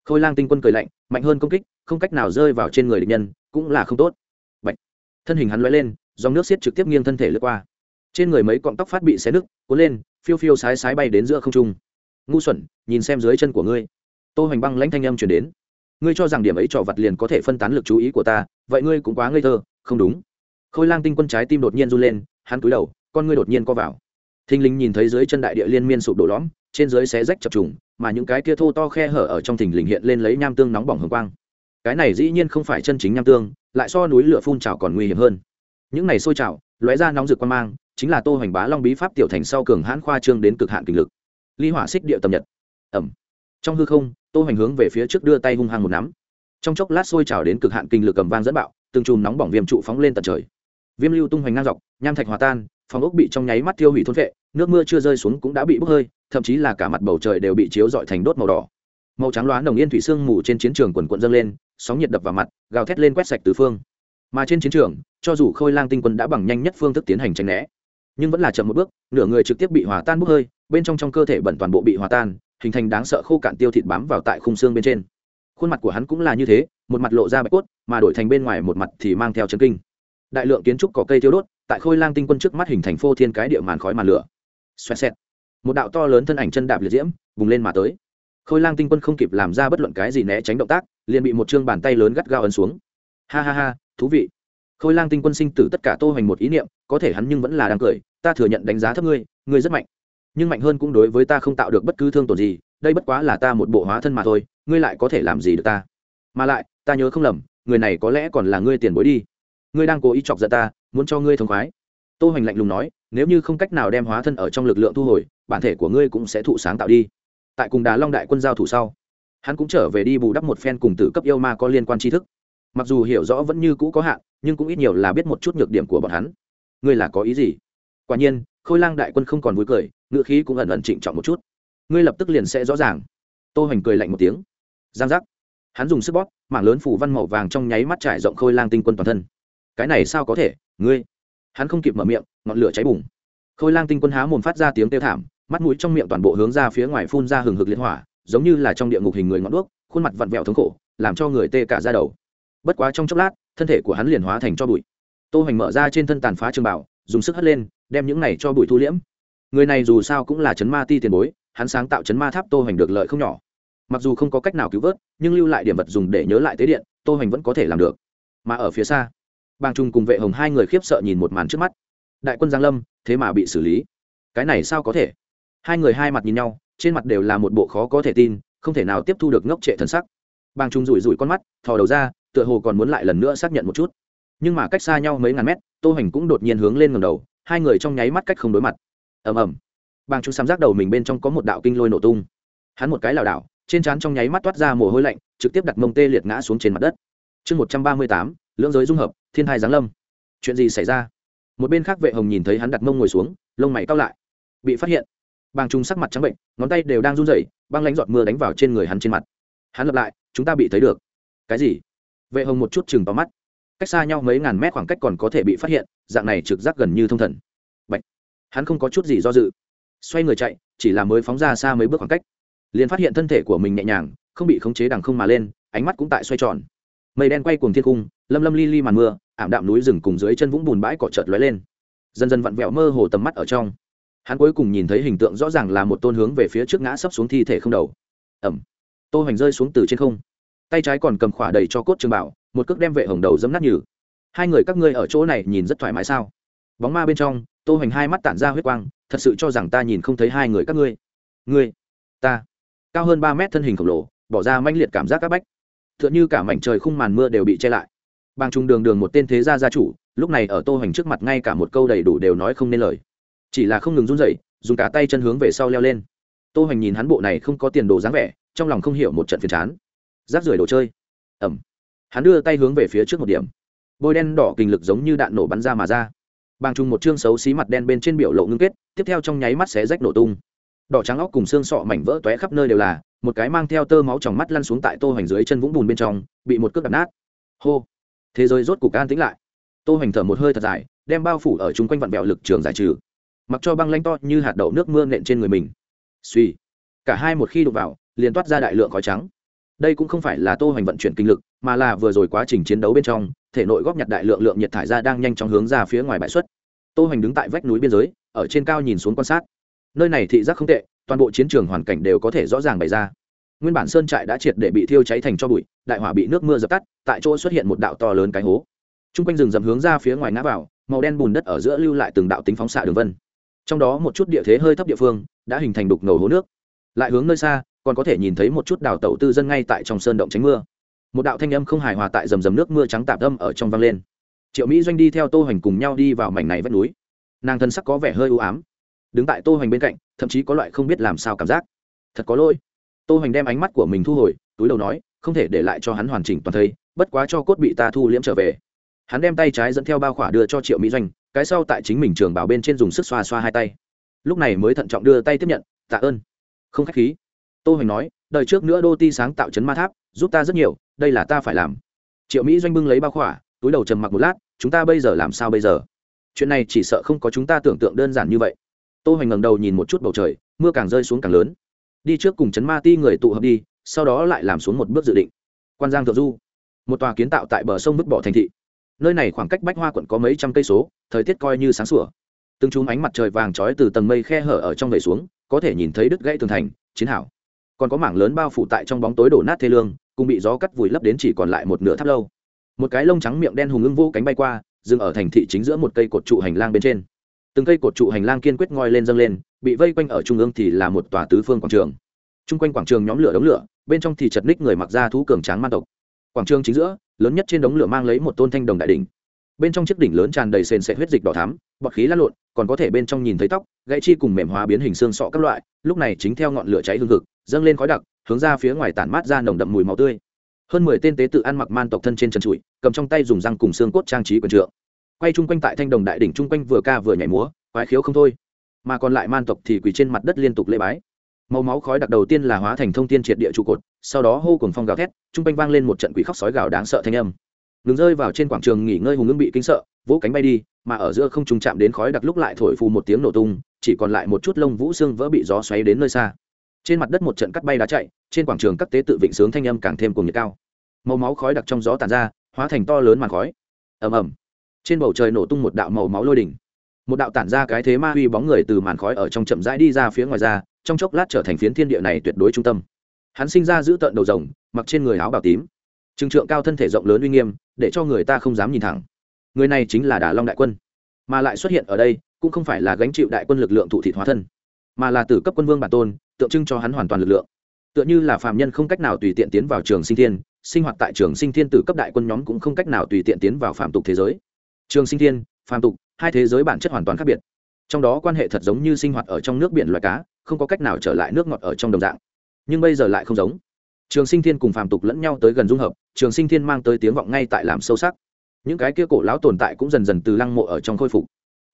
[SPEAKER 1] Khôi lang tinh quân cười lạnh, mạnh hơn công kích, không cách nào rơi vào trên người địch nhân, cũng là không tốt. Bạch. thân hình hắn lóe lên, dòng nước xiết trực tiếp nghiêng thân thể lướt qua trên người mấy cọng tóc phát bị xé nứt, cuốn lên, phiêu phiêu sái sái bay đến giữa không trung. Ngu xuẩn, nhìn xem dưới chân của ngươi. Tô hoành băng lãnh thanh âm truyền đến. Ngươi cho rằng điểm ấy trò vặt liền có thể phân tán lực chú ý của ta, vậy ngươi cũng quá ngây thơ, không đúng. Khôi lang tinh quân trái tim đột nhiên run lên, hắn cúi đầu, con ngươi đột nhiên co vào. Thinh linh nhìn thấy dưới chân đại địa liên miên sụp đổ lõm, trên dưới xé rách chập trùng, mà những cái kia thô to khe hở ở trong thình lình hiện lên lấy nham tương nóng bỏng hồng quang. Cái này dĩ nhiên không phải chân chính nham tương, lại so núi lửa phun trào còn nguy hiểm hơn. Những này sôi trào, lóe ra nóng rực quan mang chính là tô hoành bá long bí pháp tiểu thành sau cường hãn khoa trương đến cực hạn kinh lực. Ly hỏa xích địa tầm nhật. Ẩm. Trong hư không, tô hoành hướng về phía trước đưa tay hung hăng một nắm. Trong chốc lát sôi trào đến cực hạn kinh lực cầm vang dẫn bạo, từng chùm nóng bỏng viêm trụ phóng lên tận trời. Viêm lưu tung hoành ngang dọc, nham thạch hòa tan, phòng ốc bị trong nháy mắt tiêu hủy thôn vệ, nước mưa chưa rơi xuống cũng đã bị bốc hơi, thậm chí là cả mặt bầu trời đều bị chiếu dọi thành đốt màu đỏ. Màu trắng loá đồng yên thủy sương mù trên chiến trường quần quận dâng lên, sóng nhiệt đập vào mặt, gào thét lên quét sạch từ phương. Mà trên chiến trường, cho dù khôi lang tinh quân đã bằng nhanh nhất phương thức tiến hành tranh né nhưng vẫn là chậm một bước, nửa người trực tiếp bị hòa tan bốc hơi, bên trong trong cơ thể bẩn toàn bộ bị hòa tan, hình thành đáng sợ khô cạn tiêu thịt bám vào tại khung xương bên trên. Khuôn mặt của hắn cũng là như thế, một mặt lộ ra bạch cốt, mà đổi thành bên ngoài một mặt thì mang theo chân kinh. Đại lượng kiến trúc có cây tiêu đốt, tại khôi lang tinh quân trước mắt hình thành phô thiên cái địa màn khói màn lửa. Xoẹt xẹt. Một đạo to lớn thân ảnh chân đạp liệt diễm, bùng lên mà tới. Khôi lang tinh quân không kịp làm ra bất luận cái gì né tránh động tác, liền bị một chương bàn tay lớn gắt gao ấn xuống. Ha ha ha, thú vị khôi lang tinh quân sinh tử tất cả tô hoành một ý niệm, có thể hắn nhưng vẫn là đang cười, ta thừa nhận đánh giá thấp ngươi ngươi rất mạnh. Nhưng mạnh hơn cũng đối với ta không tạo được bất cứ thương tổn gì, đây bất quá là ta một bộ hóa thân mà thôi, ngươi lại có thể làm gì được ta? Mà lại, ta nhớ không lầm, người này có lẽ còn là ngươi tiền bối đi. Ngươi đang cố ý chọc giận ta, muốn cho ngươi thông khoái. Tô hoành lạnh lùng nói, nếu như không cách nào đem hóa thân ở trong lực lượng thu hồi, bản thể của ngươi cũng sẽ thụ sáng tạo đi. Tại cùng đà long đại quân giao thủ sau, hắn cũng trở về đi bù đắp một phen cùng tử cấp yêu ma có liên quan tri thức mặc dù hiểu rõ vẫn như cũ có hạn, nhưng cũng ít nhiều là biết một chút nhược điểm của bọn hắn. Ngươi là có ý gì? Quả nhiên, khôi lang đại quân không còn vui cười ngựa khí cũng ẩn ẩn trịnh trọng một chút. Ngươi lập tức liền sẽ rõ ràng. Tô hoành cười lạnh một tiếng. Giang giác. Hắn dùng sức bóp, mảng lớn phủ văn màu vàng trong nháy mắt trải rộng khôi lang tinh quân toàn thân. Cái này sao có thể, ngươi? Hắn không kịp mở miệng, ngọn lửa cháy bùng. Khôi lang tinh quân há mồm phát ra tiếng kêu thảm, mắt mũi trong miệng toàn bộ hướng ra phía ngoài phun ra hừng hực liên hỏa, giống như là trong địa ngục hình người ngọn đuốc, khuôn mặt vặn vẹo thống khổ, làm cho người tê cả ra đầu bất quá trong chốc lát, thân thể của hắn liền hóa thành cho bụi. Tô hoành mở ra trên thân tàn phá trường bảo, dùng sức hất lên, đem những này cho bụi thu liễm. Người này dù sao cũng là chấn ma ti tiền bối, hắn sáng tạo chấn ma tháp tô hoành được lợi không nhỏ. Mặc dù không có cách nào cứu vớt, nhưng lưu lại điểm vật dùng để nhớ lại tế điện, tô hoành vẫn có thể làm được. Mà ở phía xa, bàng trung cùng vệ hồng hai người khiếp sợ nhìn một màn trước mắt. Đại quân giang lâm, thế mà bị xử lý. Cái này sao có thể? Hai người hai mặt nhìn nhau, trên mặt đều là một bộ khó có thể tin, không thể nào tiếp thu được ngốc trệ thần sắc. Bàng trung rủi rủi con mắt, thò đầu ra tựa hồ còn muốn lại lần nữa xác nhận một chút. Nhưng mà cách xa nhau mấy ngàn mét, tô hoành cũng đột nhiên hướng lên ngầm đầu, hai người trong nháy mắt cách không đối mặt. Ầm ầm. Bàng chúng sám giác đầu mình bên trong có một đạo kinh lôi nổ tung. Hắn một cái lảo đảo, trên trán trong nháy mắt toát ra mồ hôi lạnh, trực tiếp đặt mông tê liệt ngã xuống trên mặt đất. Chương một trăm ba mươi tám, lưỡng giới dung hợp, thiên hai giáng lâm. Chuyện gì xảy ra? Một bên khác vệ hồng nhìn thấy hắn đặt mông ngồi xuống, lông mày cao lại. Bị phát hiện. Bàng trung sắc mặt trắng bệnh, ngón tay đều đang run rẩy, băng lánh giọt mưa đánh vào trên người hắn trên mặt. Hắn lập lại, chúng ta bị thấy được. Cái gì? vệ hồng một chút chừng vào mắt. Cách xa nhau mấy ngàn mét khoảng cách còn có thể bị phát hiện, dạng này trực giác gần như thông thần. Bạch. hắn không có chút gì do dự. Xoay người chạy, chỉ là mới phóng ra xa mấy bước khoảng cách. Liền phát hiện thân thể của mình nhẹ nhàng, không bị khống chế đằng không mà lên, ánh mắt cũng tại xoay tròn. Mây đen quay cuồng thiên cung, lâm lâm li li màn mưa, ảm đạm núi rừng cùng dưới chân vũng bùn bãi cỏ chợt lóe lên. Dần dần vặn vẹo mơ hồ tầm mắt ở trong. Hắn cuối cùng nhìn thấy hình tượng rõ ràng là một tôn hướng về phía trước ngã sấp xuống thi thể không đầu. Ẩm. Tô hoành rơi xuống từ trên không tay trái còn cầm khỏa đầy cho cốt trường bảo, một cước đem vệ hồng đầu dấm nát nhừ. Hai người các ngươi ở chỗ này nhìn rất thoải mái sao? Bóng ma bên trong, tô hoành hai mắt tản ra huyết quang, thật sự cho rằng ta nhìn không thấy hai người các ngươi. Ngươi, ta. Cao hơn ba mét thân hình khổng lồ, bỏ ra manh liệt cảm giác các bách. T h ư ợ n như cả mảnh trời khung màn mưa đều bị che lại. Bàng trung đường đường một tên thế gia gia chủ, lúc này ở tô hoành trước mặt ngay cả một câu đầy đủ đều nói không nên lời. Chỉ là không ngừng run rẩy, dùng cả tay chân hướng về sau leo lên. Tô hoành nhìn hắn bộ này không có tiền đồ dáng vẻ, trong lòng không hiểu một trận phiền chán rác rưởi đồ chơi. Ẩm. Hắn đưa tay hướng về phía trước một điểm. Bôi đen đỏ kình lực giống như đạn nổ bắn ra mà ra. Bàng trùng một chương xấu xí mặt đen bên trên biểu lộ ngưng kết, tiếp theo trong nháy mắt xé rách nổ tung. Đỏ trắng óc cùng xương sọ mảnh vỡ tóe khắp nơi đều là, một cái mang theo tơ máu trong mắt lăn xuống tại tô hoành dưới chân vũng bùn bên trong, bị một cước đập nát. Hô. Thế giới rốt cục an tĩnh lại. Tô hoành thở một hơi thật dài, đem bao phủ ở chung quanh vặn bẹo lực trường giải trừ. Mặc cho băng lanh to như hạt đậu nước mưa nện trên người mình. Suy cả hai một khi đụng vào, liền toát ra đại lượng khói trắng đây cũng không phải là tô hoành vận chuyển kinh lực, mà là vừa rồi quá trình chiến đấu bên trong, thể nội góp nhặt đại lượng lượng nhiệt thải ra đang nhanh chóng hướng ra phía ngoài bãi xuất. Tô hoành đứng tại vách núi biên giới, ở trên cao nhìn xuống quan sát. Nơi này thị giác không tệ, toàn bộ chiến trường hoàn cảnh đều có thể rõ ràng bày ra. Nguyên bản sơn trại đã triệt để bị thiêu cháy thành cho bụi, đại hỏa bị nước mưa dập tắt, tại chỗ xuất hiện một đạo to lớn cái hố. T r u n g quanh rừng dầm hướng ra phía ngoài ngã vào, màu đen bùn đất ở giữa lưu lại từng đạo tính phóng xạ đường vân. Trong đó một chút địa thế hơi thấp địa phương, đã hình thành đục ngầu hố nước. Lại hướng nơi xa còn có thể nhìn thấy một chút đào tẩu tư dân ngay tại trong sơn động tránh mưa. Một đạo thanh âm không hài hòa tại rầm rầm nước mưa trắng tạp âm ở trong vang lên. Triệu mỹ doanh đi theo tô hoành cùng nhau đi vào mảnh này vách núi. Nàng thân sắc có vẻ hơi ưu ám. Đứng tại tô hoành bên cạnh, thậm chí có loại không biết làm sao cảm giác. Thật có lỗi. Tô hoành đem ánh mắt của mình thu hồi, túi đầu nói, không thể để lại cho hắn hoàn chỉnh toàn thây, bất quá cho cốt bị ta thu liễm trở về. Hắn đem tay trái dẫn theo bao khỏa đưa cho triệu mỹ doanh, cái sau tại chính mình trường bảo bên trên dùng sức xoa xoa hai tay. Lúc này mới thận trọng đưa tay tiếp nhận, tạ ơn. Không khách khí tô hoành nói, đời trước nữa đô ti sáng tạo chấn ma tháp, giúp ta rất nhiều, đây là ta phải làm. Triệu mỹ doanh bưng lấy bao khỏa, túi đầu trầm mặc một lát, chúng ta bây giờ làm sao bây giờ? Chuyện này chỉ sợ không có chúng ta tưởng tượng đơn giản như vậy. Tô hoành ngẩng đầu nhìn một chút bầu trời, mưa càng rơi xuống càng lớn. Đi trước cùng chấn ma ti người tụ hợp đi, sau đó lại làm xuống một bước dự định. Quan giang thượng du, một tòa kiến tạo tại bờ sông vứt bỏ thành thị. Nơi này khoảng cách bách hoa quận có mấy trăm cây số, thời tiết coi như sáng sủa. Từng chùm ánh mặt trời vàng trói từ tầng mây khe hở ở trong vẩy xuống, có thể nhìn thấy đứt gãy tường thành, chiến hảo còn có mảng lớn bao phủ tại trong bóng tối đổ nát thê lương cũng bị gió cắt vùi lấp đến chỉ còn lại một nửa tháp lâu. Một cái lông trắng miệng đen hùng ưng vô cánh bay qua, dừng ở thành thị chính giữa một cây cột trụ hành lang bên trên. Từng cây cột trụ hành lang kiên quyết ngoi lên dâng lên, bị vây quanh ở trung ương thì là một tòa tứ phương quảng trường. Chung quanh quảng trường nhóm lửa đống lửa, bên trong thì chật ních người mặc ra thú cường tráng man tộc. Quảng trường chính giữa, lớn nhất trên đống lửa mang lấy một tôn thanh đồng đại đ ỉ n h bên trong chiếc đỉnh lớn tràn đầy sền sệt huyết dịch đỏ thắm, bọt khí lăn lộn, còn có thể bên trong nhìn thấy tóc, gãy chi cùng mềm hóa biến hình xương sọ các loại, lúc này chính theo ngọn lửa cháy hương thực dâng lên khói đặc, hướng ra phía ngoài tản mát ra nồng đậm mùi máu tươi. Hơn mười tên tế tự ăn mặc man tộc thân trên trần trụi, cầm trong tay dùng răng cùng xương cốt trang trí quần trượng. Quay chung quanh tại thanh đồng đại đỉnh chung quanh vừa ca vừa nhảy múa, quái khiếu không thôi. Mà còn lại man tộc thì quỳ trên mặt đất liên tục lễ bái. Màu máu khói đặc đầu tiên là hóa thành thông tiên triệt địa trụ cột, sau đó hô cùng phong gào thét, chung quanh vang lên một trận quỷ khóc sói gào đáng sợ thanh âm ngừng rơi vào trên quảng trường nghỉ ngơi hùng ngưng bị kinh sợ, vỗ cánh bay đi, mà ở giữa không trùng chạm đến khói đặc lúc lại thổi phù một tiếng nổ tung, chỉ còn lại một chút lông vũ xương vỡ bị gió xoáy đến nơi xa. Trên mặt đất một trận cắt bay đá chạy, trên quảng trường các tế tự vịnh sướng thanh âm càng thêm cùng nhiệt cao. Màu máu khói đặc trong gió tàn ra, hóa thành to lớn màn khói. Ầm ầm. Trên bầu trời nổ tung một đạo màu máu lôi đỉnh. Một đạo tản ra cái thế ma uy bóng người từ màn khói ở trong chậm rãi đi ra phía ngoài ra, trong chốc lát trở thành phiến thiên địa này tuyệt đối trung tâm. Hắn sinh ra giữ tận đầu rồng, mặc trên người áo bào tím trừng trượng cao thân thể rộng lớn uy nghiêm, để cho người ta không dám nhìn thẳng. Người này chính là đà long đại quân. Mà lại xuất hiện ở đây, cũng không phải là gánh chịu đại quân lực lượng thụ thị hóa thân, mà là từ cấp quân vương bản tôn, tượng trưng cho hắn hoàn toàn lực lượng. Tựa như là phạm nhân không cách nào tùy tiện tiến vào trường sinh thiên, sinh hoạt tại trường sinh thiên từ cấp đại quân nhóm cũng không cách nào tùy tiện tiến vào phạm tục thế giới. Trường sinh thiên phạm tục, hai thế giới bản chất hoàn toàn khác biệt. Trong đó quan hệ thật giống như sinh hoạt ở trong nước biển loài cá, không có cách nào trở lại nước ngọt ở trong đồng dạng. Nhưng bây giờ lại không giống trường sinh thiên cùng phàm tục lẫn nhau tới gần dung hợp, trường sinh thiên mang tới tiếng vọng ngay tại làm sâu sắc. Những cái kia cổ lão tồn tại cũng dần dần từ lăng mộ ở trong khôi phục.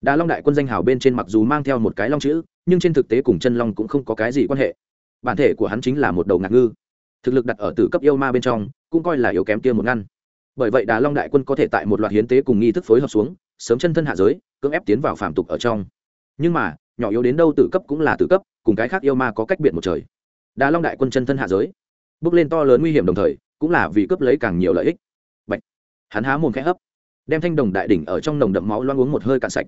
[SPEAKER 1] Đà long đại quân danh hào bên trên mặc dù mang theo một cái long chữ, nhưng trên thực tế cùng chân long cũng không có cái gì quan hệ. Bản thể của hắn chính là một đầu ngạc ngư. Thực lực đặt ở tử cấp yêu ma bên trong, cũng coi là yếu kém kia một ngăn. Bởi vậy đà long đại quân có thể tại một loạt hiến tế cùng nghi thức phối hợp xuống, sớm chân thân hạ giới, cưỡng ép tiến vào phạm tục ở trong. Nhưng mà, nhỏ yếu đến đâu tử cấp cũng là tử cấp, cùng cái khác yêu ma có cách biệt một trời. Đà long đại quân chân thân hạ giới bước lên to lớn nguy hiểm đồng thời, cũng là vì cướp lấy càng nhiều lợi ích. Bạch. hắn há mồm khẽ hấp, đem thanh đồng đại đỉnh ở trong nồng đậm máu loang uống một hơi cạn sạch.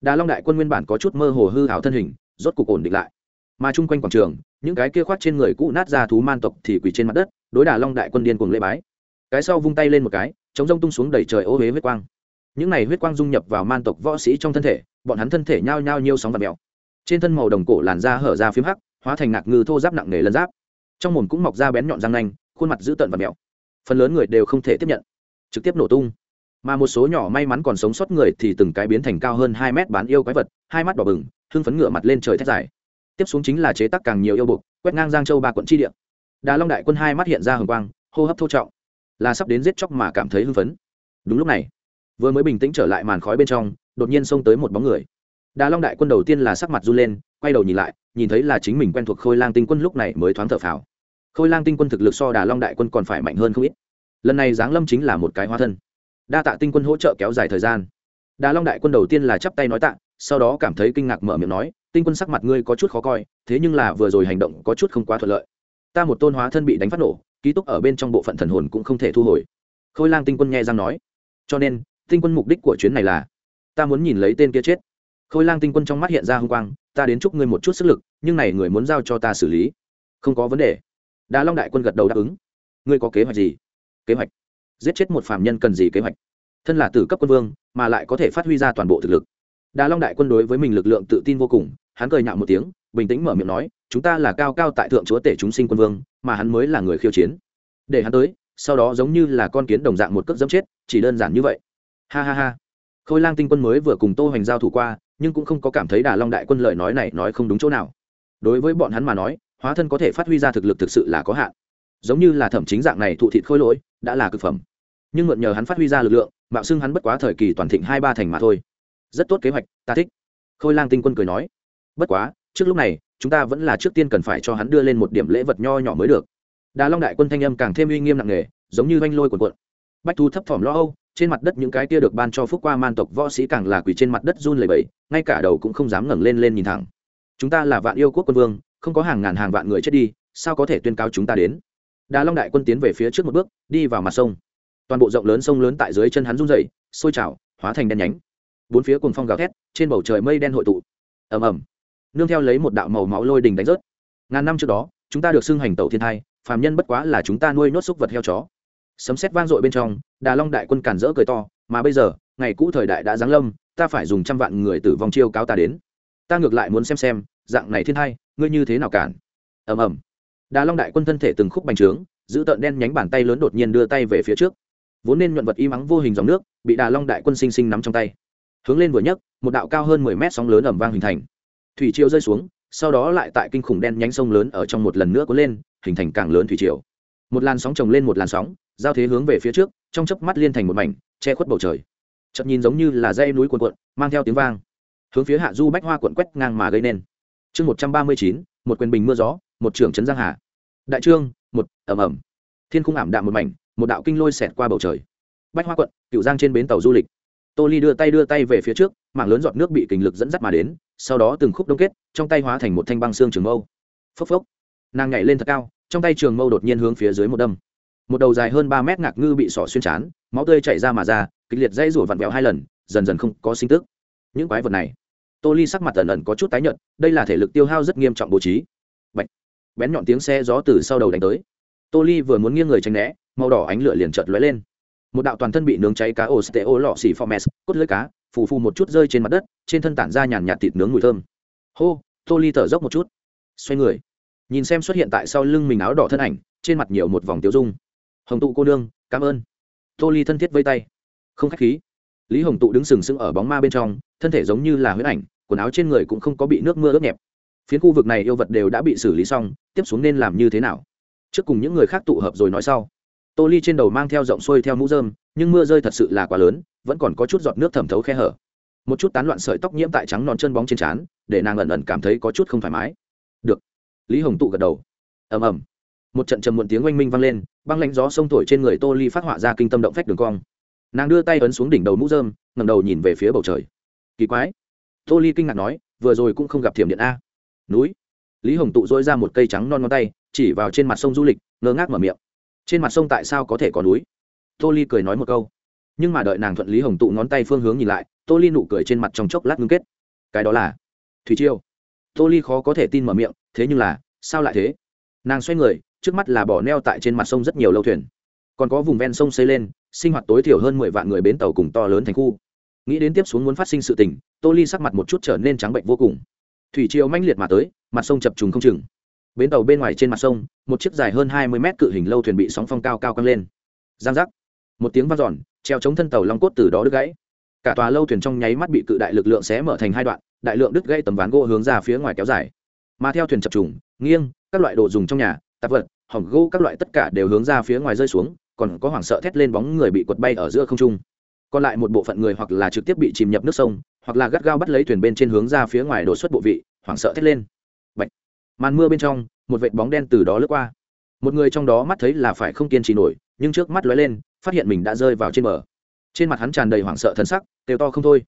[SPEAKER 1] Đà long đại quân nguyên bản có chút mơ hồ hư hảo thân hình, rốt cục ổn định lại. Mà chung quanh quảng trường, những cái kia khoát trên người cũ nát ra thú man tộc thì quỳ trên mặt đất, đối đà long đại quân điên cuồng lễ bái. Cái sau vung tay lên một cái, chống rông tung xuống đầy trời ô huế huyết quang. Những này huyết quang dung nhập vào man tộc võ sĩ trong thân thể, bọn hắn thân thể nhao nhao nhiêu sóng và mèo. Trên thân màu đồng cổ làn da hở ra phím hắc, hóa thành ngạc ngư thô giáp nặng nề lân giáp trong mồm cũng mọc ra bén nhọn răng nanh, khuôn mặt dữ tợn và mẹo. Phần lớn người đều không thể tiếp nhận. Trực tiếp nổ tung. Mà một số nhỏ may mắn còn sống sót người thì từng cái biến thành cao hơn hai mét bán yêu quái vật, hai mắt đỏ bừng, hưng phấn ngựa mặt lên trời thét giải. tiếp xuống chính là chế tác càng nhiều yêu bục quét ngang giang châu ba quận tri địa. Đà long đại quân hai mắt hiện ra hừng quang, hô hấp thô trọng. Là sắp đến giết chóc mà cảm thấy hưng phấn. Đúng lúc này, vừa mới bình tĩnh trở lại màn khói bên trong, đột nhiên xông tới một bóng người đà long đại quân đầu tiên là sắc mặt run lên, quay đầu nhìn lại, nhìn thấy là chính mình quen thuộc khôi lang tinh quân lúc này mới thoáng thở phào. Khôi lang tinh quân thực lực so đà long đại quân còn phải mạnh hơn không ít. Lần này giáng lâm chính là một cái hóa thân. Đa tạ tinh quân hỗ trợ kéo dài thời gian. Đà long đại quân đầu tiên là chắp tay nói tạ, sau đó cảm thấy kinh ngạc mở miệng nói, tinh quân sắc mặt ngươi có chút khó coi, thế nhưng là vừa rồi hành động có chút không quá thuận lợi. Ta một tôn hóa thân bị đánh phát nổ, ký túc ở bên trong bộ phận thần hồn cũng không thể thu hồi. Khôi lang tinh quân nghe răng nói. Cho nên, tinh quân mục đích của chuyến này là, ta muốn nhìn lấy tên kia chết khôi lang tinh quân trong mắt hiện ra h ư n g quang, ta đến chúc ngươi một chút sức lực, nhưng này người muốn giao cho ta xử lý. Không có vấn đề. Đa long đại quân gật đầu đáp ứng. Ngươi có kế hoạch gì? Kế hoạch? Giết chết một phạm nhân cần gì kế hoạch? Thân là tử cấp quân vương, mà lại có thể phát huy ra toàn bộ thực lực. Đa long đại quân đối với mình lực lượng tự tin vô cùng, hắn cười nhạo một tiếng, bình tĩnh mở miệng nói, chúng ta là cao cao tại thượng chúa tể chúng sinh quân vương, mà hắn mới là người khiêu chiến. Để hắn tới, sau đó giống như là con kiến đồng dạng một cước dẫm chết, chỉ đơn giản như vậy. Ha ha ha. Khôi lang tinh quân mới vừa cùng tô hoành giao thủ qua nhưng cũng không có cảm thấy đà long đại quân lời nói này nói không đúng chỗ nào đối với bọn hắn mà nói hóa thân có thể phát huy ra thực lực thực sự là có hạn giống như là thẩm chính dạng này thụ thịt khôi lỗi đã là cực phẩm nhưng mượn nhờ hắn phát huy ra lực lượng mạo xưng hắn bất quá thời kỳ toàn thịnh hai ba thành mà thôi rất tốt kế hoạch ta thích khôi lang tinh quân cười nói bất quá trước lúc này chúng ta vẫn là trước tiên cần phải cho hắn đưa lên một điểm lễ vật nho nhỏ mới được đà long đại quân thanh âm càng thêm uy nghiêm nặng nề giống như oanh lôi quần quận bách thu thấp thỏm lo âu trên mặt đất những cái kia được ban cho phúc qua man tộc võ sĩ càng là quỳ trên mặt đất run lẩy bẩy, ngay cả đầu cũng không dám ngẩng lên lên nhìn thẳng. Chúng ta là vạn yêu quốc quân vương, không có hàng ngàn hàng vạn người chết đi, sao có thể tuyên cáo chúng ta đến? Đa long đại quân tiến về phía trước một bước, đi vào mặt sông. Toàn bộ rộng lớn sông lớn tại dưới chân hắn rung dậy sôi trào, hóa thành đen nhánh. Bốn phía cùng phong gào thét, trên bầu trời mây đen hội tụ. Ầm ầm. Nương theo lấy một đạo màu máu lôi đình đánh rớt. Ngàn năm trước đó, chúng ta được xưng hành tẩu thiên hai phàm nhân bất quá là chúng ta nuôi nốt xúc vật heo chó sấm sét vang dội bên trong, đà long đại quân cản rỡ cười to, mà bây giờ, ngày cũ thời đại đã giáng lâm, ta phải dùng trăm vạn người tử vong chiêu cáo ta đến. Ta ngược lại muốn xem xem, dạng này thiên hai, ngươi như thế nào cản? Ầm ầm. Đà long đại quân thân thể từng khúc bành trướng, giữ tợn đen nhánh bàn tay lớn đột nhiên đưa tay về phía trước. Vốn nên nhuận vật y mắng vô hình dòng nước, bị đà long đại quân sinh sinh nắm trong tay. Hướng lên vừa nhấc, một đạo cao hơn mười mét sóng lớn ầm vang hình thành. Thủy triều rơi xuống, sau đó lại tại kinh khủng đen nhánh sông lớn ở trong một lần nữa cuốn lên, hình thành càng lớn thủy triều. Một làn sóng chồng lên một làn sóng giao thế hướng về phía trước trong chớp mắt liên thành một mảnh che khuất bầu trời. Chợt nhìn giống như là dây núi cuộn cuộn mang theo tiếng vang. Hướng phía hạ du bách hoa cuộn quét ngang mà gây nên. Chương một trăm ba mươi chín một quyền bình mưa gió một trưởng trấn giang hà. Đại trương một ầm ầm, thiên khung ảm đạm một mảnh một đạo kinh lôi xẹt qua bầu trời. Bách hoa quận cựu giang trên bến tàu du lịch. Tô ly đưa tay đưa tay về phía trước mảng lớn giọt nước bị kình lực dẫn dắt mà đến sau đó từng khúc đông kết trong tay hóa thành một thanh băng xương trường mâu. Phốc phốc. Nàng nhảy lên thật cao trong tay trường mâu đột nhiên hướng phía dưới một đâm một đầu dài hơn ba mét ngạc ngư bị sỏ xuyên chán, máu tươi chảy ra mà ra, kịch liệt dây rủa vặn vẹo hai lần, dần dần không có sinh tức. Những quái vật này, tô ly sắc mặt ẩn ẩn có chút tái nhợt, đây là thể lực tiêu hao rất nghiêm trọng bố trí. Bạch. bén nhọn tiếng xe gió từ sau đầu đánh tới. Tô ly vừa muốn nghiêng người tránh né, màu đỏ ánh lửa liền chợt lóe lên. Một đạo toàn thân bị nướng cháy cá osteo lọ xỉ formes cốt lưỡi cá, phù phù một chút rơi trên mặt đất, trên thân tản ra nhàn nhạt thịt nướng mùi thơm. Hô, tô ly thở dốc một chút. Xoay người, nhìn xem xuất hiện tại sau lưng mình áo đỏ thân ảnh, trên mặt nhiều một vòng tiêu dung hồng tụ cô nương, cảm ơn. Tô ly thân thiết vây tay. Không k h á c h khí. Lý hồng tụ đứng sừng sững ở bóng ma bên trong, thân thể giống như là huyết ảnh, quần áo trên người cũng không có bị nước mưa ướt nhẹp. Phiến khu vực này yêu vật đều đã bị xử lý xong, tiếp xuống nên làm như thế nào? Trước cùng những người khác tụ hợp rồi nói sau. Tô ly trên đầu mang theo rộng xuôi theo mũ dơm nhưng mưa rơi thật sự là quá lớn, vẫn còn có chút giọt nước thẩm thấu khe hở. Một chút tán loạn sợi tóc nhiễm tại trắng non chân bóng trên trán, để nàng ẩn ẩn cảm thấy có chút không thoải mái. Được. Lý hồng tụ gật đầu. Ầm ầm một trận trầm muộn tiếng oanh minh vang lên, băng lãnh gió sông thổi trên người tô ly phát họa ra kinh tâm động phách đường cong. Nàng đưa tay ấn xuống đỉnh đầu mũ dơm ngẩng đầu nhìn về phía bầu trời. Kỳ quái. Tô ly kinh ngạc nói, vừa rồi cũng không gặp thiểm điện a. Núi. Lý hồng tụ dỗi ra một cây trắng non ngón tay, chỉ vào trên mặt sông du lịch, ngơ ngác mở miệng. Trên mặt sông tại sao có thể có núi? Tô ly cười nói một câu. Nhưng mà đợi nàng thuận lý hồng tụ ngón tay phương hướng nhìn lại, tô ly nụ cười trên mặt trong chốc lát ngưng kết. Cái đó là thủy triều. Tô ly khó có thể tin mở miệng, thế nhưng là, sao lại thế? Nàng xoay người trước mắt là bỏ neo tại trên mặt sông rất nhiều lâu thuyền. Còn có vùng ven sông xây lên, sinh hoạt tối thiểu hơn mười vạn người bến tàu cùng to lớn thành khu. Nghĩ đến tiếp xuống muốn phát sinh sự tình, tô ly sắc mặt một chút trở nên trắng bệnh vô cùng. Thủy triều manh liệt mà tới, mặt sông chập trùng không chừng. Bến tàu bên ngoài trên mặt sông, một chiếc dài hơn hai mươi mét cự hình lâu thuyền bị sóng phong cao cao căng lên. Giang giác. Một tiếng vang giòn treo chống thân tàu long cốt từ đó đứt gãy. Cả tòa lâu thuyền trong nháy mắt bị cự đại lực lượng xé mở thành hai đoạn, đại lượng đứt gãy tầm ván gỗ hướng ra phía ngoài kéo dài. Mà theo thuyền chập trùng, nghiêng, các loại đồ dùng trong nhà tạp vật hỏng gỗ các loại tất cả đều hướng ra phía ngoài rơi xuống, còn có hoảng sợ thét lên bóng người bị quật bay ở giữa không trung. Còn lại một bộ phận người hoặc là trực tiếp bị chìm nhập nước sông, hoặc là gắt gao bắt lấy thuyền bên trên hướng ra phía ngoài đột xuất bộ vị, hoảng sợ thét lên. Bạch. màn mưa bên trong, một vệt bóng đen từ đó lướt qua. Một người trong đó mắt thấy là phải không kiên trì nổi, nhưng trước mắt lóe lên, phát hiện mình đã rơi vào trên bờ. Trên mặt hắn tràn đầy hoảng sợ thân sắc, kêu to không thôi.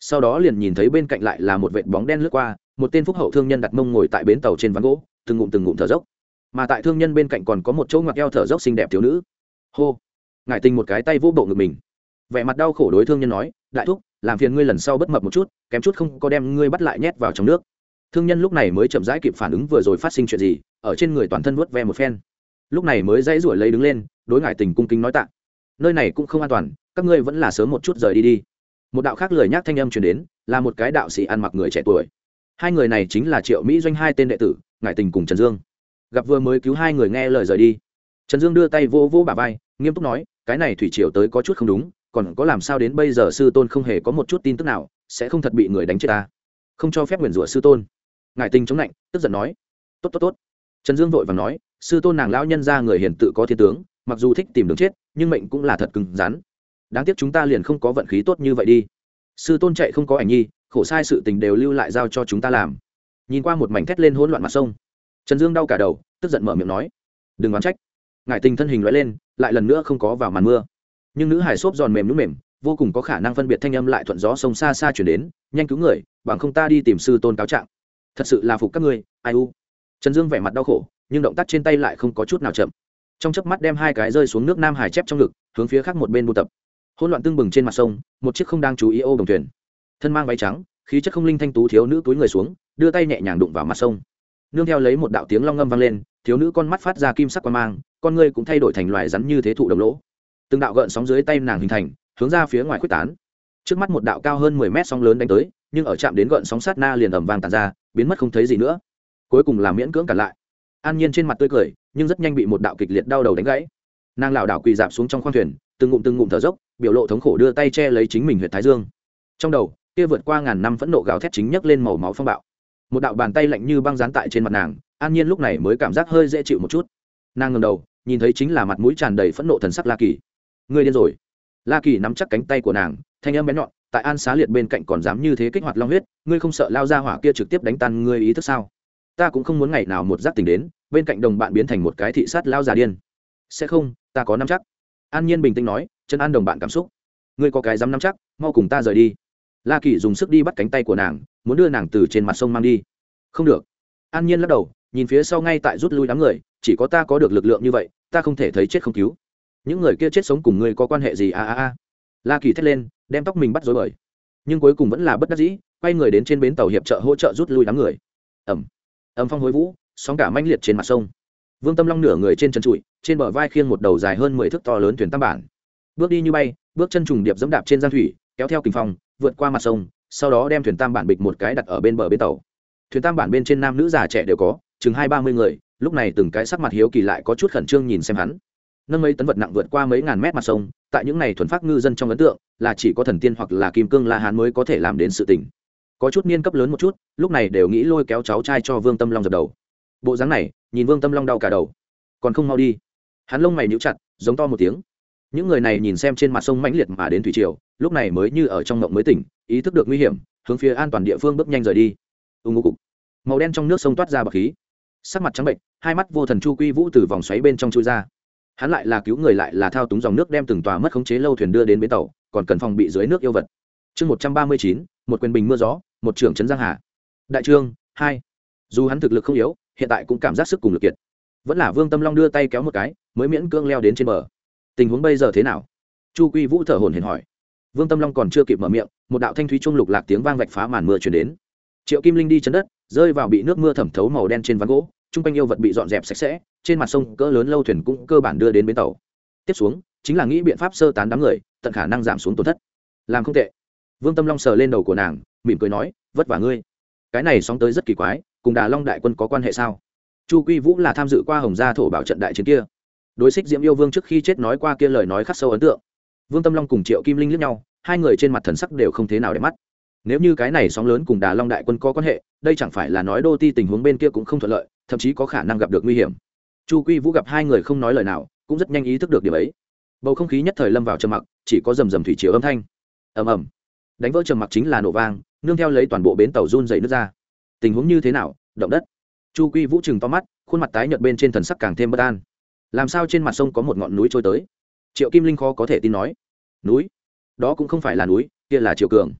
[SPEAKER 1] Sau đó liền nhìn thấy bên cạnh lại là một vệt bóng đen lướt qua, một tên phúc hậu thương nhân đặt mông ngồi tại bến tàu trên ván gỗ, từng ngụm từng ngụm thở dốc mà tại thương nhân bên cạnh còn có một chỗ ngoặc eo thở dốc xinh đẹp thiếu nữ. Hô ngại tình một cái tay vô bộ ngực mình. Vẻ mặt đau khổ đối thương nhân nói, đại thúc, làm phiền ngươi lần sau bất mập một chút, kém chút không có đem ngươi bắt lại nhét vào trong nước. Thương nhân lúc này mới chậm rãi kịp phản ứng vừa rồi phát sinh chuyện gì, ở trên người toàn thân vuốt ve một phen. Lúc này mới dãy ruổi lấy đứng lên, đối ngại tình cung kính nói tạ. Nơi này cũng không an toàn, các ngươi vẫn là sớm một chút rời đi đi. Một đạo khác lời nhắc thanh âm truyền đến, là một cái đạo sĩ ăn mặc người trẻ tuổi. Hai người này chính là triệu mỹ doanh hai tên đệ tử ngại tình cùng trần dương gặp vừa mới cứu hai người nghe lời rời đi. Trần dương đưa tay vô vô bà vai, nghiêm túc nói, cái này thủy triều tới có chút không đúng, còn có làm sao đến bây giờ sư tôn không hề có một chút tin tức nào, sẽ không thật bị người đánh chết ta. Không cho phép nguyền rủa sư tôn. Ngài tình chống lạnh tức giận nói, tốt tốt tốt. Trần dương vội và nói, sư tôn nàng lão nhân ra người hiền tự có thiên tướng, mặc dù thích tìm đường chết, nhưng mệnh cũng là thật cứng rắn. Đáng tiếc chúng ta liền không có vận khí tốt như vậy đi. Sư tôn chạy không có ảnh nhi, khổ sai sự tình đều lưu lại giao cho chúng ta làm. Nhìn qua một mảnh thét lên hỗn loạn mặt sông trần dương đau cả đầu, tức giận mở miệng nói, đừng đoán trách. Ngải tình thân hình loại lên, lại lần nữa không có vào màn mưa. Nhưng nữ hải xốp giòn mềm nhũ mềm, vô cùng có khả năng phân biệt thanh âm lại thuận gió sông xa xa chuyển đến, nhanh cứu người, bằng không ta đi tìm sư tôn cáo trạng. Thật sự là phục các ngươi, ai u. Trần dương vẻ mặt đau khổ, nhưng động tác trên tay lại không có chút nào chậm. Trong chớp mắt đem hai cái rơi xuống nước nam hải chép trong ngực, hướng phía khác một bên buôn tập. Hỗn loạn tương bừng trên mặt sông, một chiếc không đang chú ý ô đồng thuyền. Thân mang váy trắng, khí chất không linh thanh tú thiếu nữ túi người xuống, đưa tay nhẹ nhàng đụng vào mặt sông nương theo lấy một đạo tiếng long ngâm vang lên, thiếu nữ con mắt phát ra kim sắc quan mang, con ngươi cũng thay đổi thành loài rắn như thế thụ đồng lỗ. Từng đạo gợn sóng dưới tay nàng hình thành, hướng ra phía ngoài quyết tán. Trước mắt một đạo cao hơn mười mét sóng lớn đánh tới, nhưng ở chạm đến gợn sóng sát na liền ầm vang tản ra, biến mất không thấy gì nữa. Cuối cùng là miễn cưỡng cản lại. An nhiên trên mặt tươi cười, nhưng rất nhanh bị một đạo kịch liệt đau đầu đánh gãy. Nàng lảo đảo quỳ dạp xuống trong khoang thuyền, từng ngụm từng ngụm thở dốc, biểu lộ thống khổ đưa tay che lấy chính mình huyệt thái dương. Trong đầu, kia vượt qua ngàn năm phẫn nộ gào thét chính nhấc lên màu máu phong bạo một đạo bàn tay lạnh như băng dán tại trên mặt nàng, an nhiên lúc này mới cảm giác hơi dễ chịu một chút. Nàng ngầm đầu, nhìn thấy chính là mặt mũi tràn đầy phẫn nộ thần sắc la kỳ. Người điên rồi. La kỳ nắm chắc cánh tay của nàng, thanh âm bé nhọn, tại an xá liệt bên cạnh còn dám như thế kích hoạt long huyết, ngươi không sợ lao ra hỏa kia trực tiếp đánh tan ngươi ý thức sao? Ta cũng không muốn ngày nào một giác tình đến, bên cạnh đồng bạn biến thành một cái thị sát lao già điên. Sẽ không, ta có nắm chắc. An nhiên bình tĩnh nói, chân an đồng bạn cảm xúc. Ngươi có cái dám nắm chắc, mau cùng ta rời đi. La kỳ dùng sức đi bắt cánh tay của nàng muốn đưa nàng từ trên mặt sông mang đi. Không được. An nhiên lắc đầu, nhìn phía sau ngay tại rút lui đám người, chỉ có ta có được lực lượng như vậy, ta không thể thấy chết không cứu. Những người kia chết sống cùng ngươi có quan hệ gì? A a a. La kỳ thét lên, đem tóc mình bắt dối bời. Nhưng cuối cùng vẫn là bất đắc dĩ, quay người đến trên bến tàu hiệp trợ hỗ trợ rút lui đám người. Ẩm ẩm phong hối vũ, sóng cả manh liệt trên mặt sông. Vương tâm long nửa người trên chân trụi, trên bờ vai khiêng một đầu dài hơn mười thước to lớn thuyền tam bản. Bước đi như bay, bước chân trùng điệp dẫm đạp trên giang thủy, kéo theo kình phong, vượt qua mặt sông sau đó đem thuyền tam bản bịch một cái đặt ở bên bờ bên tàu. Thuyền tam bản bên trên nam nữ già trẻ đều có, chừng hai ba mươi người, lúc này từng cái sắc mặt hiếu kỳ lại có chút khẩn trương nhìn xem hắn. Nâng mấy tấn vật nặng vượt qua mấy ngàn mét mặt sông, tại những n thuần phát ngư dân trong ấn tượng, là chỉ có thần tiên hoặc là kim cương la hán mới có thể làm đến sự tình. Có chút niên cấp lớn một chút, lúc này đều nghĩ lôi kéo cháu trai cho vương tâm long dập đầu. Bộ dáng này, nhìn vương tâm long đau cả đầu. Còn không mau đi. Hắn lông mày níu chặt, giống to một tiếng những người này nhìn xem trên mặt sông mãnh liệt mà đến thủy triều, lúc này mới như ở trong ngộng mới tỉnh, ý thức được nguy hiểm, hướng phía an toàn địa phương bước nhanh rời đi. Ưng ngô cục. Màu đen trong nước sông toát ra bọc khí. Sắc mặt trắng bệnh, hai mắt vô thần chu quy vũ từ vòng xoáy bên trong chui ra. Hắn lại là cứu người lại là thao túng dòng nước đem từng tòa mất khống chế lâu thuyền đưa đến bến tàu, còn cần phòng bị dưới nước yêu vật. Chương một trăm ba mươi chín, một quyền bình mưa gió, một trưởng trấn giang hà. Đại trương, hai. Dù hắn thực lực không yếu, hiện tại cũng cảm giác sức cùng lực kiệt. Vẫn là vương tâm long đưa tay kéo một cái, mới miễn cưỡng leo đến trên bờ tình huống bây giờ thế nào? Chu quy vũ thở hồn hển hỏi. Vương tâm long còn chưa kịp mở miệng, một đạo thanh thúy trung lục lạc tiếng vang vạch phá màn mưa chuyển đến. Triệu kim linh đi chân đất, rơi vào bị nước mưa thẩm thấu màu đen trên ván gỗ t r u n g quanh yêu vật bị dọn dẹp sạch sẽ, trên mặt sông cỡ lớn lâu thuyền cũng cơ bản đưa đến bến tàu. Tiếp xuống, chính là nghĩ biện pháp sơ tán đám người, tận khả năng giảm xuống tổn thất. Làm không tệ. Vương tâm long sờ lên đầu của nàng, mỉm cười nói, vất vả ngươi. Cái này sóng tới rất kỳ quái, cùng đà long đại quân có quan hệ sao? Chu quy vũ là tham dự qua hồng gia thổ bảo trận đại chiến kia đối xích diễm yêu vương trước khi chết nói qua kia lời nói khắc sâu ấn tượng. Vương tâm long cùng triệu kim linh lướt nhau, hai người trên mặt thần sắc đều không thế nào để mắt. Nếu như cái này sóng lớn cùng đà long đại quân có quan hệ, đây chẳng phải là nói đô ti tình huống bên kia cũng không thuận lợi, thậm chí có khả năng gặp được nguy hiểm. Chu quy vũ gặp hai người không nói lời nào, cũng rất nhanh ý thức được điều ấy. Bầu không khí nhất thời lâm vào trầm mặc, chỉ có rầm rầm thủy chiều âm thanh. Ầm ầm. Đánh vỡ trầm mặc chính là nổ vang, nương theo lấy toàn bộ bến tàu run dày nước ra. Tình huống như thế nào? Động đất. Chu quy vũ chừng to mắt, khuôn mặt tái nhợt bên trên thần sắc càng thêm bất an làm sao trên mặt sông có một ngọn núi trôi tới? Triệu kim linh khó có thể tin nói. Núi? Đó cũng không phải là núi kia là triều cường.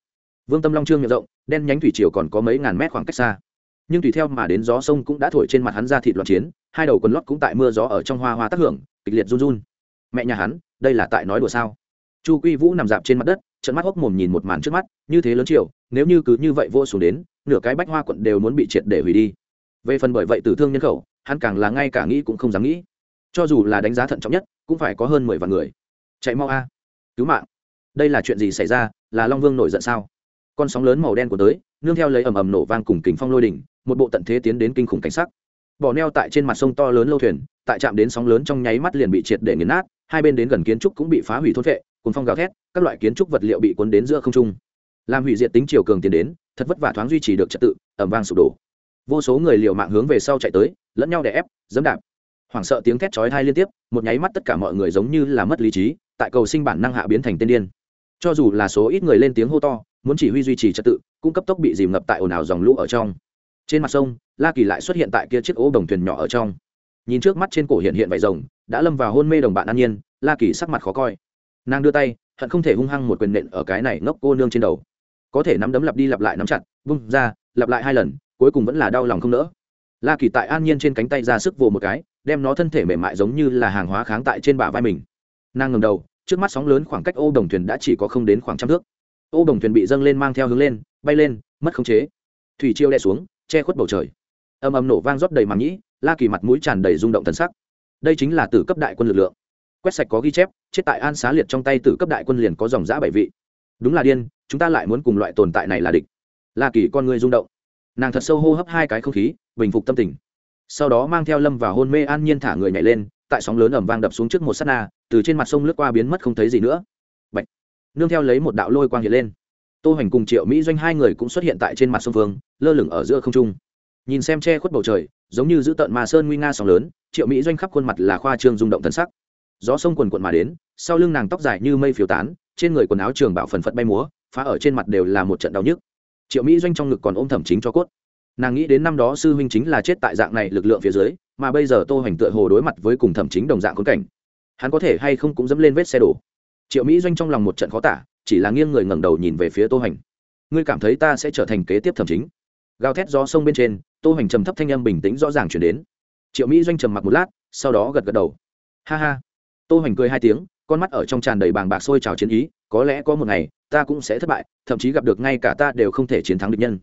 [SPEAKER 1] Vương tâm long trương miệng rộng đen nhánh thủy triều còn có mấy ngàn mét khoảng cách xa. Nhưng tùy theo mà đến gió sông cũng đã thổi trên mặt hắn ra thịt loạn chiến hai đầu quần lót cũng tại mưa gió ở trong hoa hoa tác hưởng kịch liệt run run. Mẹ nhà hắn đây là tại nói đùa sao? Chu quy vũ nằm dạp trên mặt đất trận mắt hốc mồm nhìn một màn trước mắt như thế lớn triều, nếu như cứ như vậy vô xuống đến nửa cái bách hoa quận đều muốn bị triệt để hủy đi. Về phần bởi vậy tử thương nhân khẩu hắn càng là ngay cả nghĩ cũng không dám nghĩ cho dù là đánh giá thận trọng nhất, cũng phải có hơn mười vạn người. Chạy mau a. Cứu mạng. Đây là chuyện gì xảy ra? Là long vương nổi giận sao? Con sóng lớn màu đen của tới, nương theo lấy ầm ầm nổ vang cùng kính phong lôi đỉnh, một bộ tận thế tiến đến kinh khủng cảnh sắc. Bỏ neo tại trên mặt sông to lớn lâu thuyền, tại trạm đến sóng lớn trong nháy mắt liền bị triệt để nghiền nát, hai bên đến gần kiến trúc cũng bị phá hủy thốt vệ cuốn phong gào thét, các loại kiến trúc vật liệu bị cuốn đến giữa không trung. Làm hủy diệt tính chiều cường tiến đến, thật vất vả thoáng duy trì được trật tự ẩm vang sụp đổ. Vô số người liều mạng hướng về sau chạy tới, lẫn nhau đè ép, dẫm đạp hoảng sợ tiếng thét chói tai liên tiếp, một nháy mắt tất cả mọi người giống như là mất lý trí, tại cầu sinh bản năng hạ biến thành tên điên. Cho dù là số ít người lên tiếng hô to, muốn chỉ huy duy trì trật tự, cũng cấp tốc bị dìm ngập tại ồn ào dòng lũ ở trong. Trên mặt sông, la kỳ lại xuất hiện tại kia chiếc ô đồng thuyền nhỏ ở trong. Nhìn trước mắt trên cổ hiện hiện vải rồng, đã lâm vào hôn mê đồng bạn an nhiên, la kỳ sắc mặt khó coi. Nàng đưa tay, hận không thể hung hăng một quyền nện ở cái này ngốc cô nương trên đầu. Có thể nắm đấm lặp đi lặp lại nắm chặt, vung ra, lặp lại hai lần, cuối cùng vẫn là đau lòng không nỡ. La kỳ tại an nhiên trên cánh tay ra sức vồ một cái đem nó thân thể mềm mại giống như là hàng hóa kháng tại trên bả vai mình. Nàng ngầm đầu, trước mắt sóng lớn khoảng cách ô đồng thuyền đã chỉ có không đến khoảng trăm thước. Ô đồng thuyền bị dâng lên mang theo hướng lên, bay lên, mất khống chế. Thủy chiêu đe xuống, che khuất bầu trời. Âm âm nổ vang rót đầy màng nhĩ, la kỳ mặt mũi tràn đầy rung động thân sắc. Đây chính là tử cấp đại quân lực lượng. Quét sạch có ghi chép, chết tại an xá liệt trong tay tử cấp đại quân liền có dòng giã bảy vị. Đúng là điên, chúng ta lại muốn cùng loại tồn tại này là địch. La kỳ con người rung động. Nàng thật sâu hô hấp hai cái không khí, bình phục tâm tình sau đó mang theo lâm và hôn mê an nhiên thả người nhảy lên, tại sóng lớn ẩm vang đập xuống trước một s á t na, từ trên mặt sông lướt qua biến mất không thấy gì nữa. Bạch. nương theo lấy một đạo lôi quang hiện lên. Tô hoành cùng triệu mỹ doanh hai người cũng xuất hiện tại trên mặt sông phương lơ lửng ở giữa không trung. Nhìn xem che khuất bầu trời, giống như giữ tợn mà sơn nguy nga sóng lớn, triệu mỹ doanh khắp khuôn mặt là khoa trương rung động thân sắc. Gió sông quần quận mà đến, sau lưng nàng tóc dài như mây phiếu tán, trên người quần áo trường bảo phần phật bay múa, phá ở trên mặt đều là một trận đau nhức. Triệu mỹ doanh trong ngực còn ôm thẩm chính cho cốt nàng nghĩ đến năm đó sư huynh chính là chết tại dạng này lực lượng phía dưới, mà bây giờ tô hoành tựa hồ đối mặt với cùng thẩm chính đồng dạng khốn cảnh. Hắn có thể hay không cũng dẫm lên vết xe đổ. Triệu mỹ doanh trong lòng một trận khó tả, chỉ là nghiêng người ngẩng đầu nhìn về phía tô hoành. Ngươi cảm thấy ta sẽ trở thành kế tiếp thẩm chính? Gào thét gió sông bên trên, tô hoành trầm thấp thanh âm bình tĩnh rõ ràng chuyển đến. Triệu mỹ doanh trầm mặc một lát, sau đó gật gật đầu. Ha ha. Tô hoành cười hai tiếng, con mắt ở trong tràn đầy bàng bạc sôi trào chiến ý, có lẽ có một ngày, ta cũng sẽ thất bại, thậm chí gặp được ngay cả ta đều không thể chiến thắng địch nhân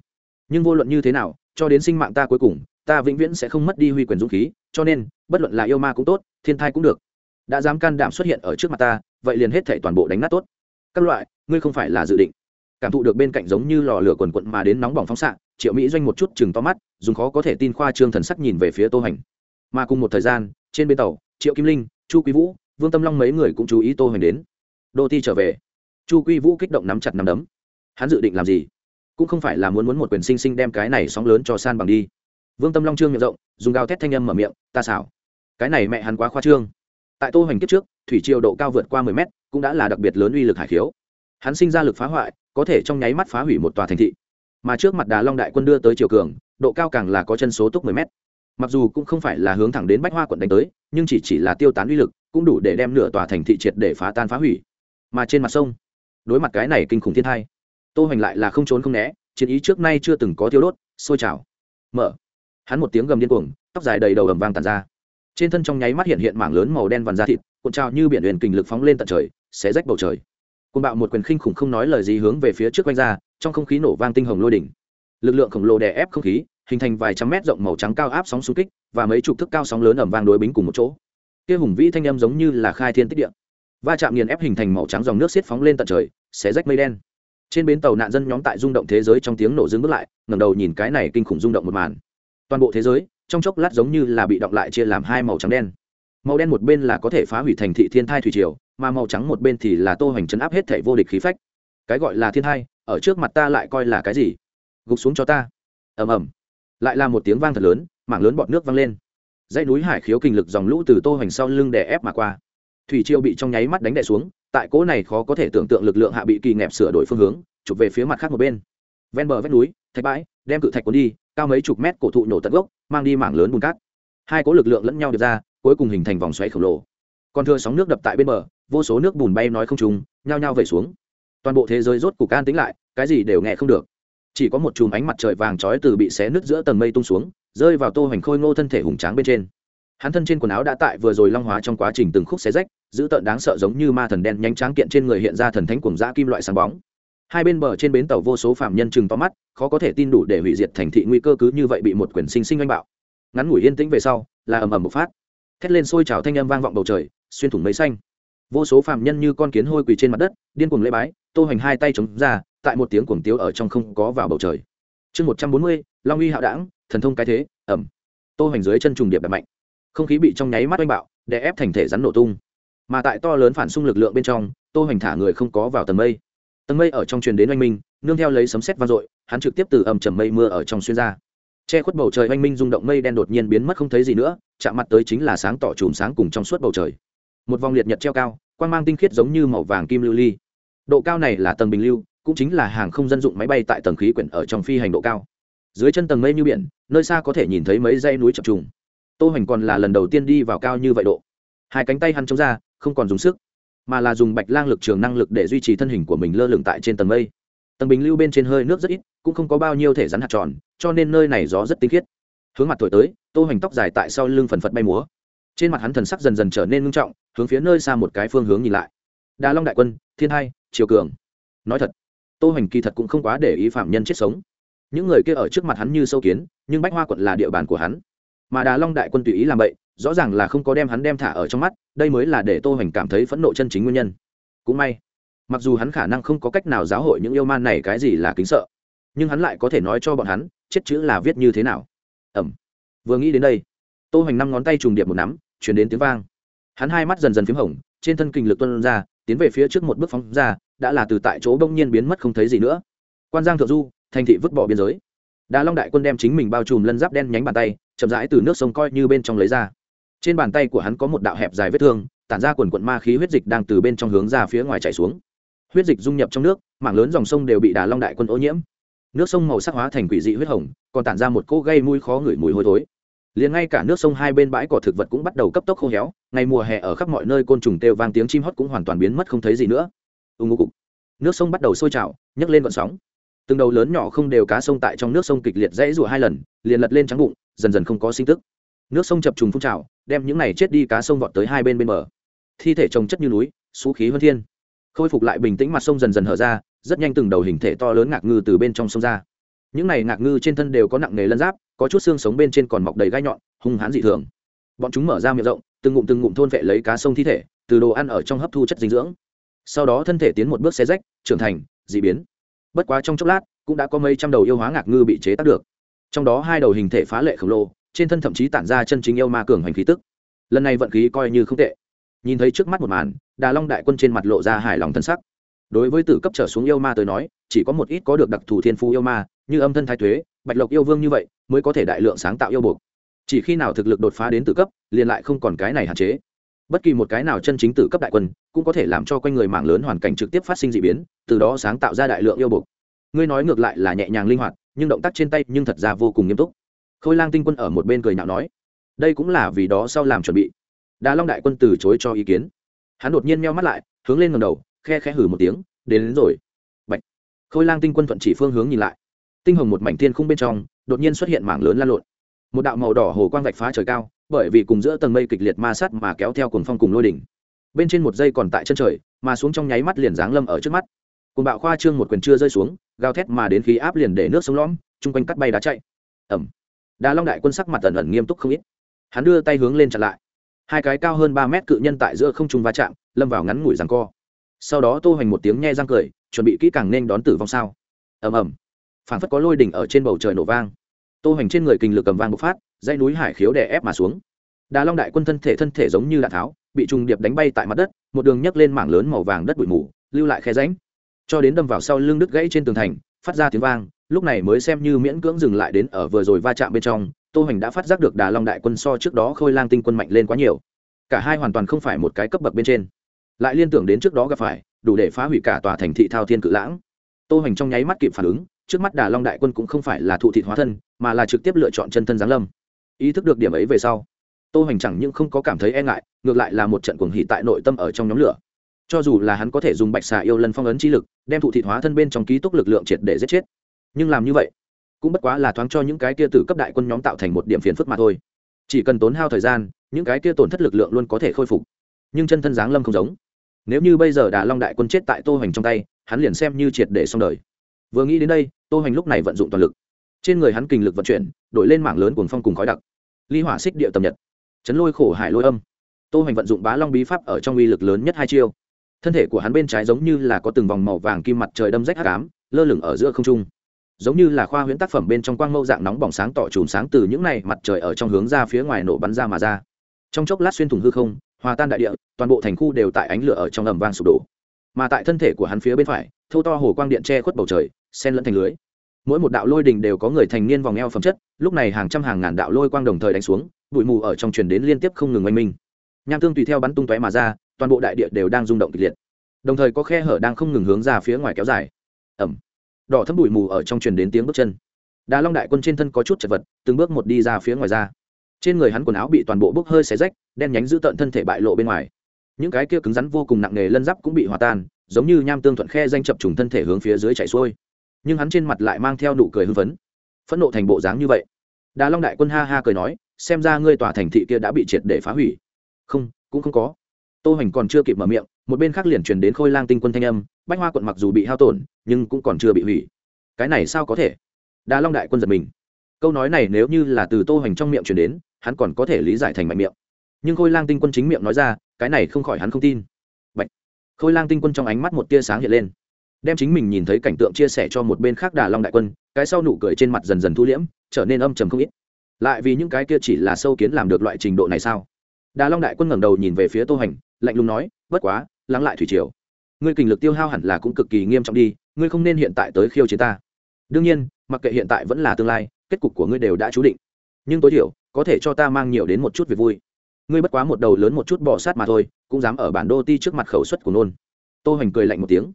[SPEAKER 1] nhưng vô luận như thế nào, cho đến sinh mạng ta cuối cùng, ta vĩnh viễn sẽ không mất đi huy quyền dũng khí, cho nên, bất luận là yêu ma cũng tốt, thiên thai cũng được. Đã dám can đảm xuất hiện ở trước mặt ta, vậy liền hết thể toàn bộ đánh nát tốt. Các loại, ngươi không phải là dự định. Cảm thụ được bên cạnh giống như lò lửa quần quận mà đến nóng bỏng phóng xạ, triệu mỹ doanh một chút chừng to mắt, dùng khó có thể tin khoa trương thần sắc nhìn về phía tô hành. Mà cùng một thời gian, trên bên tàu, triệu kim linh, chu quý vũ, vương tâm long mấy người cũng chú ý tô hành đến. Đô ti trở về. Chu quý vũ kích động nắm chặt nắm đấm. Hắn dự định làm gì? cũng không phải là muốn muốn một quyền sinh sinh đem cái này sóng lớn cho san bằng đi. Vương tâm long trương miệng rộng, dùng gào thét thanh âm mở miệng, ta xảo. Cái này mẹ hắn quá khoa trương. Tại tô hoành kiếp trước, thủy triều độ cao vượt qua mười mét, cũng đã là đặc biệt lớn uy lực hải khiếu. Hắn sinh ra lực phá hoại, có thể trong nháy mắt phá hủy một tòa thành thị. Mà trước mặt đà long đại quân đưa tới triều cường, độ cao càng là có chân số túc mười mét. Mặc dù cũng không phải là hướng thẳng đến bách hoa quận đánh tới, nhưng chỉ chỉ là tiêu tán uy lực, cũng đủ để đem nửa tòa thành thị triệt để phá tan phá hủy. Mà trên mặt sông, đối mặt cái này kinh khủng thiên thai tô hoành lại là không trốn không né, chiến ý trước nay chưa từng có thiếu đốt, sôi trào. Mở. Hắn một tiếng gầm điên cuồng, tóc dài đầy đầu ầm vang tàn ra. Trên thân trong nháy mắt hiện hiện mảng lớn màu đen vằn da thịt, cuộn trào như biển huyền kình lực phóng lên tận trời sẽ rách bầu trời. Côn bạo một quyền khinh khủng không nói lời gì hướng về phía trước quanh ra, trong không khí nổ vang tinh hồng lôi đỉnh. Lực lượng khổng lồ đè ép không khí, hình thành vài trăm mét rộng màu trắng cao áp sóng xung kích và mấy chục thước cao sóng lớn ầm vang đối bính cùng một chỗ. Kia hùng vĩ thanh âm giống như là khai thiên tích địa. Va chạm nghiền ép hình thành màu trắng dòng nước xiết phóng lên tận trời, xé rách mây đen trên bến tàu nạn dân nhóm tại rung động thế giới trong tiếng nổ dưng bước lại, ngẩng đầu nhìn cái này kinh khủng rung động một màn. Toàn bộ thế giới, trong chốc lát giống như là bị động lại chia làm hai màu trắng đen. Màu đen một bên là có thể phá hủy thành thị thiên thai thủy triều, mà màu trắng một bên thì là tô hoành chấn áp hết thể vô địch khí phách. Cái gọi là thiên thai, ở trước mặt ta lại coi là cái gì? Gục xuống cho ta. Ầm ầm. Lại là một tiếng vang thật lớn, mảng lớn bọt nước văng lên. Dãy núi hải khiếu kinh lực dòng lũ từ tô hoành sau lưng đè ép mà qua thủy triều bị trong nháy mắt đánh đè xuống, tại cỗ này khó có thể tưởng tượng lực lượng hạ bị kỳ nghẹp sửa đổi phương hướng, chụp về phía mặt khác một bên. Ven bờ vách núi, thạch bãi, đem cự thạch cuốn đi, cao mấy chục mét cổ thụ nổ tận gốc, mang đi mảng lớn bùn cát. Hai cỗ lực lượng lẫn nhau điệp ra, cuối cùng hình thành vòng xoáy khổng lồ. Còn thưa sóng nước đập tại bên bờ, vô số nước bùn bay nói không trùng, nhao nhao về xuống. Toàn bộ thế giới rốt cục can tính lại, cái gì đều nghe không được. Chỉ có một chùm ánh mặt trời vàng trói từ bị xé nứt giữa tầng mây tung xuống, rơi vào tô hoành khôi ngô thân thể hùng tráng bên trên hắn thân trên quần áo đã tại vừa rồi long hóa trong quá trình từng khúc xé rách dữ tợn đáng sợ giống như ma thần đen nhanh tráng kiện trên người hiện ra thần thánh cuồng dã kim loại sáng bóng. Hai bên bờ trên bến tàu vô số phạm nhân chừng to mắt, khó có thể tin đủ để hủy diệt thành thị nguy cơ cứ như vậy bị một quyển sinh sinh oanh bạo. Ngắn ngủi yên tĩnh về sau, là ầm ầm một phát. Thét lên sôi trào thanh âm vang vọng bầu trời, xuyên thủng mây xanh. Vô số phạm nhân như con kiến hôi quỳ trên mặt đất, điên cuồng lễ bái, tô hoành hai tay chống ra, tại một tiếng cuồng tiếu ở trong không có vào bầu trời. Chương một trăm bốn mươi, long uy hạo đảng, thần thông cái thế, ẩm. Tô hoành dưới chân trùng điệp đập mạnh không khí bị trong nháy mắt oanh bạo để ép thành thể rắn nổ tung. Mà tại to lớn phản xung lực lượng bên trong, tô hoành thả người không có vào tầng mây. Tầng mây ở trong truyền đến oanh minh, nương theo lấy sấm sét vang dội, hắn trực tiếp từ ầm trầm mây mưa ở trong xuyên ra. Che khuất bầu trời oanh minh rung động mây đen đột nhiên biến mất không thấy gì nữa, chạm mặt tới chính là sáng tỏ chùm sáng cùng trong suốt bầu trời. Một vòng liệt nhật treo cao, quang mang tinh khiết giống như màu vàng kim lưu ly. Độ cao này là tầng bình lưu, cũng chính là hàng không dân dụng máy bay tại tầng khí quyển ở trong phi hành độ cao. Dưới chân tầng mây như biển, nơi xa có thể nhìn thấy mấy dây núi chập trùng tô hoành còn là lần đầu tiên đi vào cao như vậy độ. Hai cánh tay hắn chống ra, không còn dùng sức, mà là dùng bạch lang lực trường năng lực để duy trì thân hình của mình lơ lửng tại trên tầng mây. Tầng bình lưu bên trên hơi nước rất ít, cũng không có bao nhiêu thể rắn hạt tròn, cho nên nơi này gió rất tinh khiết. Hướng mặt thổi tới, tô hoành tóc dài tại sau lưng phần phật bay múa. Trên mặt hắn thần sắc dần dần trở nên ngưng trọng, hướng phía nơi xa một cái phương hướng nhìn lại. Đà long đại quân, thiên hai, triều cường. Nói thật, tô hoành kỳ thật cũng không quá để ý phạm nhân chết sống. Những người kia ở trước mặt hắn như sâu kiến, nhưng bách hoa quận là địa bàn của hắn mà đà long đại quân tùy ý làm vậy, rõ ràng là không có đem hắn đem thả ở trong mắt, đây mới là để tô hoành cảm thấy phẫn nộ chân chính nguyên nhân. Cũng may, mặc dù hắn khả năng không có cách nào giáo hội những yêu man này cái gì là kính sợ, nhưng hắn lại có thể nói cho bọn hắn, chết chữ là viết như thế nào. Ẩm. Vừa nghĩ đến đây, tô hoành năm ngón tay trùng điệp một nắm chuyển đến tiếng vang. Hắn hai mắt dần dần p h í m hồng, trên thân kinh lực tuân ra, tiến về phía trước một bước phóng ra, đã là từ tại chỗ bỗng nhiên biến mất không thấy gì nữa. Quan giang thượng du, thành thị vứt bỏ biên giới đà long đại quân đem chính mình bao trùm lân giáp đen nhánh bàn tay, chậm rãi từ nước sông coi như bên trong lấy ra. Trên bàn tay của hắn có một đạo hẹp dài vết thương, tản ra quần quận ma khí huyết dịch đang từ bên trong hướng ra phía ngoài chảy xuống. Huyết dịch dung nhập trong nước, mảng lớn dòng sông đều bị đà long đại quân ô nhiễm. Nước sông màu sắc hóa thành quỷ dị huyết hồng, còn tản ra một cỗ gây mùi khó ngửi mùi hôi thối. Liền ngay cả nước sông hai bên bãi cỏ thực vật cũng bắt đầu cấp tốc khô héo, ngày mùa hè ở khắp mọi nơi côn trùng kêu vang tiếng chim hót cũng hoàn toàn biến mất không thấy gì nữa. Ưng ngô cục. Nước sông bắt đầu sôi trào, nhấc lên vận sóng từng đầu lớn nhỏ không đều cá sông tại trong nước sông kịch liệt dãy rủa hai lần, liền lật lên trắng bụng, dần dần không có sinh tức. Nước sông chập trùng phun trào, đem những này chết đi cá sông vọt tới hai bên bên bờ. Thi thể trồng chất như núi, xú khí hơn thiên. Khôi phục lại bình tĩnh mặt sông dần dần hở ra, rất nhanh từng đầu hình thể to lớn ngạc ngư từ bên trong sông ra. Những này ngạc ngư trên thân đều có nặng nề lân giáp, có chút xương sống bên trên còn mọc đầy gai nhọn, hung hãn dị thường. Bọn chúng mở ra miệng rộng, từng ngụm từng ngụm thôn vệ lấy cá sông thi thể, từ đồ ăn ở trong hấp thu chất dinh dưỡng. Sau đó thân thể tiến một bước xe rách, trưởng thành, dị biến bất quá trong chốc lát, cũng đã có mấy trăm đầu yêu hóa ngạc ngư bị chế tác được. Trong đó hai đầu hình thể phá lệ khổng lồ, trên thân thậm chí tản ra chân chính yêu ma cường hành khí tức. Lần này vận khí coi như không tệ. Nhìn thấy trước mắt một màn, đà long đại quân trên mặt lộ ra hài lòng thân sắc. Đối với tử cấp trở xuống yêu ma tới nói, chỉ có một ít có được đặc thù thiên phú yêu ma, như âm thân thái thuế bạch lộc yêu vương như vậy, mới có thể đại lượng sáng tạo yêu buộc. Chỉ khi nào thực lực đột phá đến tử cấp, liền lại không còn cái này hạn chế bất kỳ một cái nào chân chính tử cấp đại quân cũng có thể làm cho quanh người mạng lớn hoàn cảnh trực tiếp phát sinh d ị biến từ đó sáng tạo ra đại lượng yêu bục ngươi nói ngược lại là nhẹ nhàng linh hoạt nhưng động tác trên tay nhưng thật ra vô cùng nghiêm túc. Khôi lang tinh quân ở một bên cười nhạo nói đây cũng là vì đó sau làm chuẩn bị. Đà long đại quân từ chối cho ý kiến. Hắn đột nhiên meo mắt lại hướng lên ngầm đầu khe khẽ hử một tiếng đến, đến rồi. Bạch. khôi lang tinh quân thuận chỉ phương hướng nhìn lại. Tinh hồng một mảnh thiên khung bên trong đột nhiên xuất hiện mảng lớn lan lộn. Một đạo màu đỏ hồ quang vạch phá trời cao bởi vì cùng giữa tầng mây kịch liệt ma sát mà kéo theo cuồng phong cùng lôi đỉnh. Bên trên một giây còn tại chân trời, mà xuống trong nháy mắt liền giáng lâm ở trước mắt. Cùng bạo khoa trương một quyền chưa rơi xuống, gào thét mà đến khí áp liền để nước sông lõm trung quanh cắt bay đá chạy. Ầm. Đa long đại quân sắc mặt ẩn ẩn nghiêm túc không ít. Hắn đưa tay hướng lên chặn lại. Hai cái cao hơn ba mét cự nhân tại giữa không trung va chạm, lâm vào ngắn ngủi giằng co. Sau đó tô hoành một tiếng nhe răng cười, chuẩn bị kỹ càng nên đón tử vong sao. Ầm ầm. Phảng phất có lôi đỉnh ở trên bầu trời nổ vang. Tô hoành trên người kình lực cầm vang bộc phát dãy núi hải khiếu đè ép mà xuống. Đà long đại quân thân thể thân thể giống như đạn tháo, bị trùng điệp đánh bay tại mặt đất, một đường nhấc lên mảng lớn màu vàng đất bụi mù, lưu lại khe ránh cho đến đâm vào sau lưng đứt gãy trên tường thành, phát ra tiếng vang, lúc này mới xem như miễn cưỡng dừng lại đến ở vừa rồi va chạm bên trong, tô Hành đã phát giác được đà long đại quân so trước đó khôi lang tinh quân mạnh lên quá nhiều. Cả hai hoàn toàn không phải một cái cấp bậc bên trên. Lại liên tưởng đến trước đó gặp phải, đủ để phá hủy cả tòa thành thị thao thiên cự lãng. Tô Hành trong nháy mắt kịp phản ứng, trước mắt đà long đại quân cũng không phải là thụ thị hóa thân, mà là trực tiếp lựa chọn chân thân giáng lâm ý thức được điểm ấy về sau, tô hoành chẳng những không có cảm thấy e ngại, ngược lại là một trận cuồng hỉ tại nội tâm ở trong nhóm lửa. Cho dù là hắn có thể dùng bạch xà yêu lần phong ấn chi lực, đem thụ thị hóa thân bên trong ký túc lực lượng triệt để giết chết. Nhưng làm như vậy, cũng bất quá là thoáng cho những cái kia tử cấp đại quân nhóm tạo thành một điểm phiền phức mà thôi. Chỉ cần tốn hao thời gian, những cái kia tổn thất lực lượng luôn có thể khôi phục. Nhưng chân thân giáng lâm không giống. Nếu như bây giờ đà long đại quân chết tại tô hoành trong tay, hắn liền xem như triệt để xong đời. Vừa nghĩ đến đây, tô hoành lúc này vận dụng toàn lực. Trên người hắn kình lực vận chuyển, đổi lên mảng lớn cuồng phong cùng khói đặc ly hỏa xích địa tầm nhật. Chấn lôi khổ hải lôi âm. Tô hoành vận dụng bá long bí pháp ở trong uy lực lớn nhất hai chiêu. Thân thể của hắn bên trái giống như là có từng vòng màu vàng kim mặt trời đâm rách hắc ám, lơ lửng ở giữa không trung. Giống như là khoa huyễn tác phẩm bên trong quang mâu dạng nóng bỏng sáng tỏ chùm sáng từ những này mặt trời ở trong hướng ra phía ngoài nổ bắn ra mà ra. Trong chốc lát xuyên thủng hư không, hòa tan đại địa, toàn bộ thành khu đều tại ánh lửa ở trong ầm vang sụp đổ. Mà tại thân thể của hắn phía bên phải thâu to hồ quang điện che khuất bầu trời sen lẫn thành lưới mỗi một đạo lôi đình đều có người thành niên vòng eo phẩm chất, lúc này hàng trăm hàng ngàn đạo lôi quang đồng thời đánh xuống, bụi mù ở trong truyền đến liên tiếp không ngừng oanh minh. Nham tương tùy theo bắn tung tóe mà ra, toàn bộ đại địa đều đang rung động kịch liệt. Đồng thời có khe hở đang không ngừng hướng ra phía ngoài kéo dài. Ẩm. Đỏ thấm bụi mù ở trong truyền đến tiếng bước chân. Đá long đại quân trên thân có chút chật vật, từng bước một đi ra phía ngoài ra. Trên người hắn quần áo bị toàn bộ bốc hơi xé rách, đen nhánh giữ tợn thân thể bại lộ bên ngoài. Những cái kia cứng rắn vô cùng nặng nề lân giáp cũng bị hòa tan, giống như nham tương thuận khe danh chập trùng thân thể hướng phía dưới chảy xuôi nhưng hắn trên mặt lại mang theo nụ cười hưng phấn. Phẫn nộ thành bộ dáng như vậy. Đà long đại quân ha ha cười nói, xem ra ngươi tòa thành thị kia đã bị triệt để phá hủy. Không, cũng không có. Tô hoành còn chưa kịp mở miệng, một bên khác liền truyền đến khôi lang tinh quân thanh âm, bách hoa quận mặc dù bị hao tổn, nhưng cũng còn chưa bị hủy. Cái này sao có thể? Đà long đại quân giật mình. Câu nói này nếu như là từ tô hoành trong miệng truyền đến, hắn còn có thể lý giải thành mạnh miệng. Nhưng khôi lang tinh quân chính miệng nói ra, cái này không khỏi hắn không tin. Bạch. khôi lang tinh quân trong ánh mắt một tia sáng hiện lên đem chính mình nhìn thấy cảnh tượng chia sẻ cho một bên khác đà long đại quân, cái sau nụ cười trên mặt dần dần thu liễm, trở nên âm trầm không ít. Lại vì những cái kia chỉ là sâu kiến làm được loại trình độ này sao? Đà long đại quân ngẩng đầu nhìn về phía tô hành, lạnh lùng nói, bất quá, lắng lại thủy triều. Ngươi kình lực tiêu hao hẳn là cũng cực kỳ nghiêm trọng đi, ngươi không nên hiện tại tới khiêu chiến ta. Đương nhiên, mặc kệ hiện tại vẫn là tương lai, kết cục của ngươi đều đã chú định. Nhưng tối thiểu, có thể cho ta mang nhiều đến một chút việc vui. Ngươi bất quá một đầu lớn một chút bỏ sát mà thôi, cũng dám ở bản đô ti trước mặt khẩu suất của nôn. Tô Hành cười lạnh một tiếng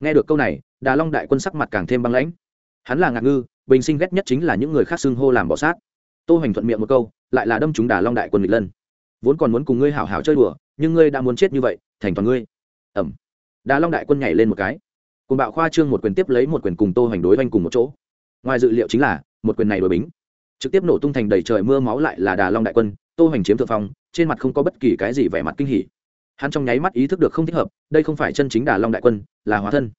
[SPEAKER 1] nghe được câu này, đà long đại quân sắc mặt càng thêm băng lãnh. Hắn là ngạc ngư, bình sinh ghét nhất chính là những người khác xưng hô làm bỏ sát. Tô hoành thuận miệng một câu, lại là đâm chúng đà long đại quân nghịch lân. Vốn còn muốn cùng ngươi hảo hảo chơi đùa, nhưng ngươi đã muốn chết như vậy, thành toàn ngươi. Ẩm. Đà long đại quân nhảy lên một cái. Cùng bạo khoa trương một quyền tiếp lấy một quyền cùng tô hoành đối oanh cùng một chỗ. Ngoài dự liệu chính là, một quyền này đối bính. Trực tiếp nổ tung thành đầy trời mưa máu lại là đà long đại quân, tô hoành chiếm thượng phong, trên mặt không có bất kỳ cái gì vẻ mặt kinh hỉ hắn trong nháy mắt ý thức được không thích hợp, đây không phải chân chính đà long đại quân, là hóa thân.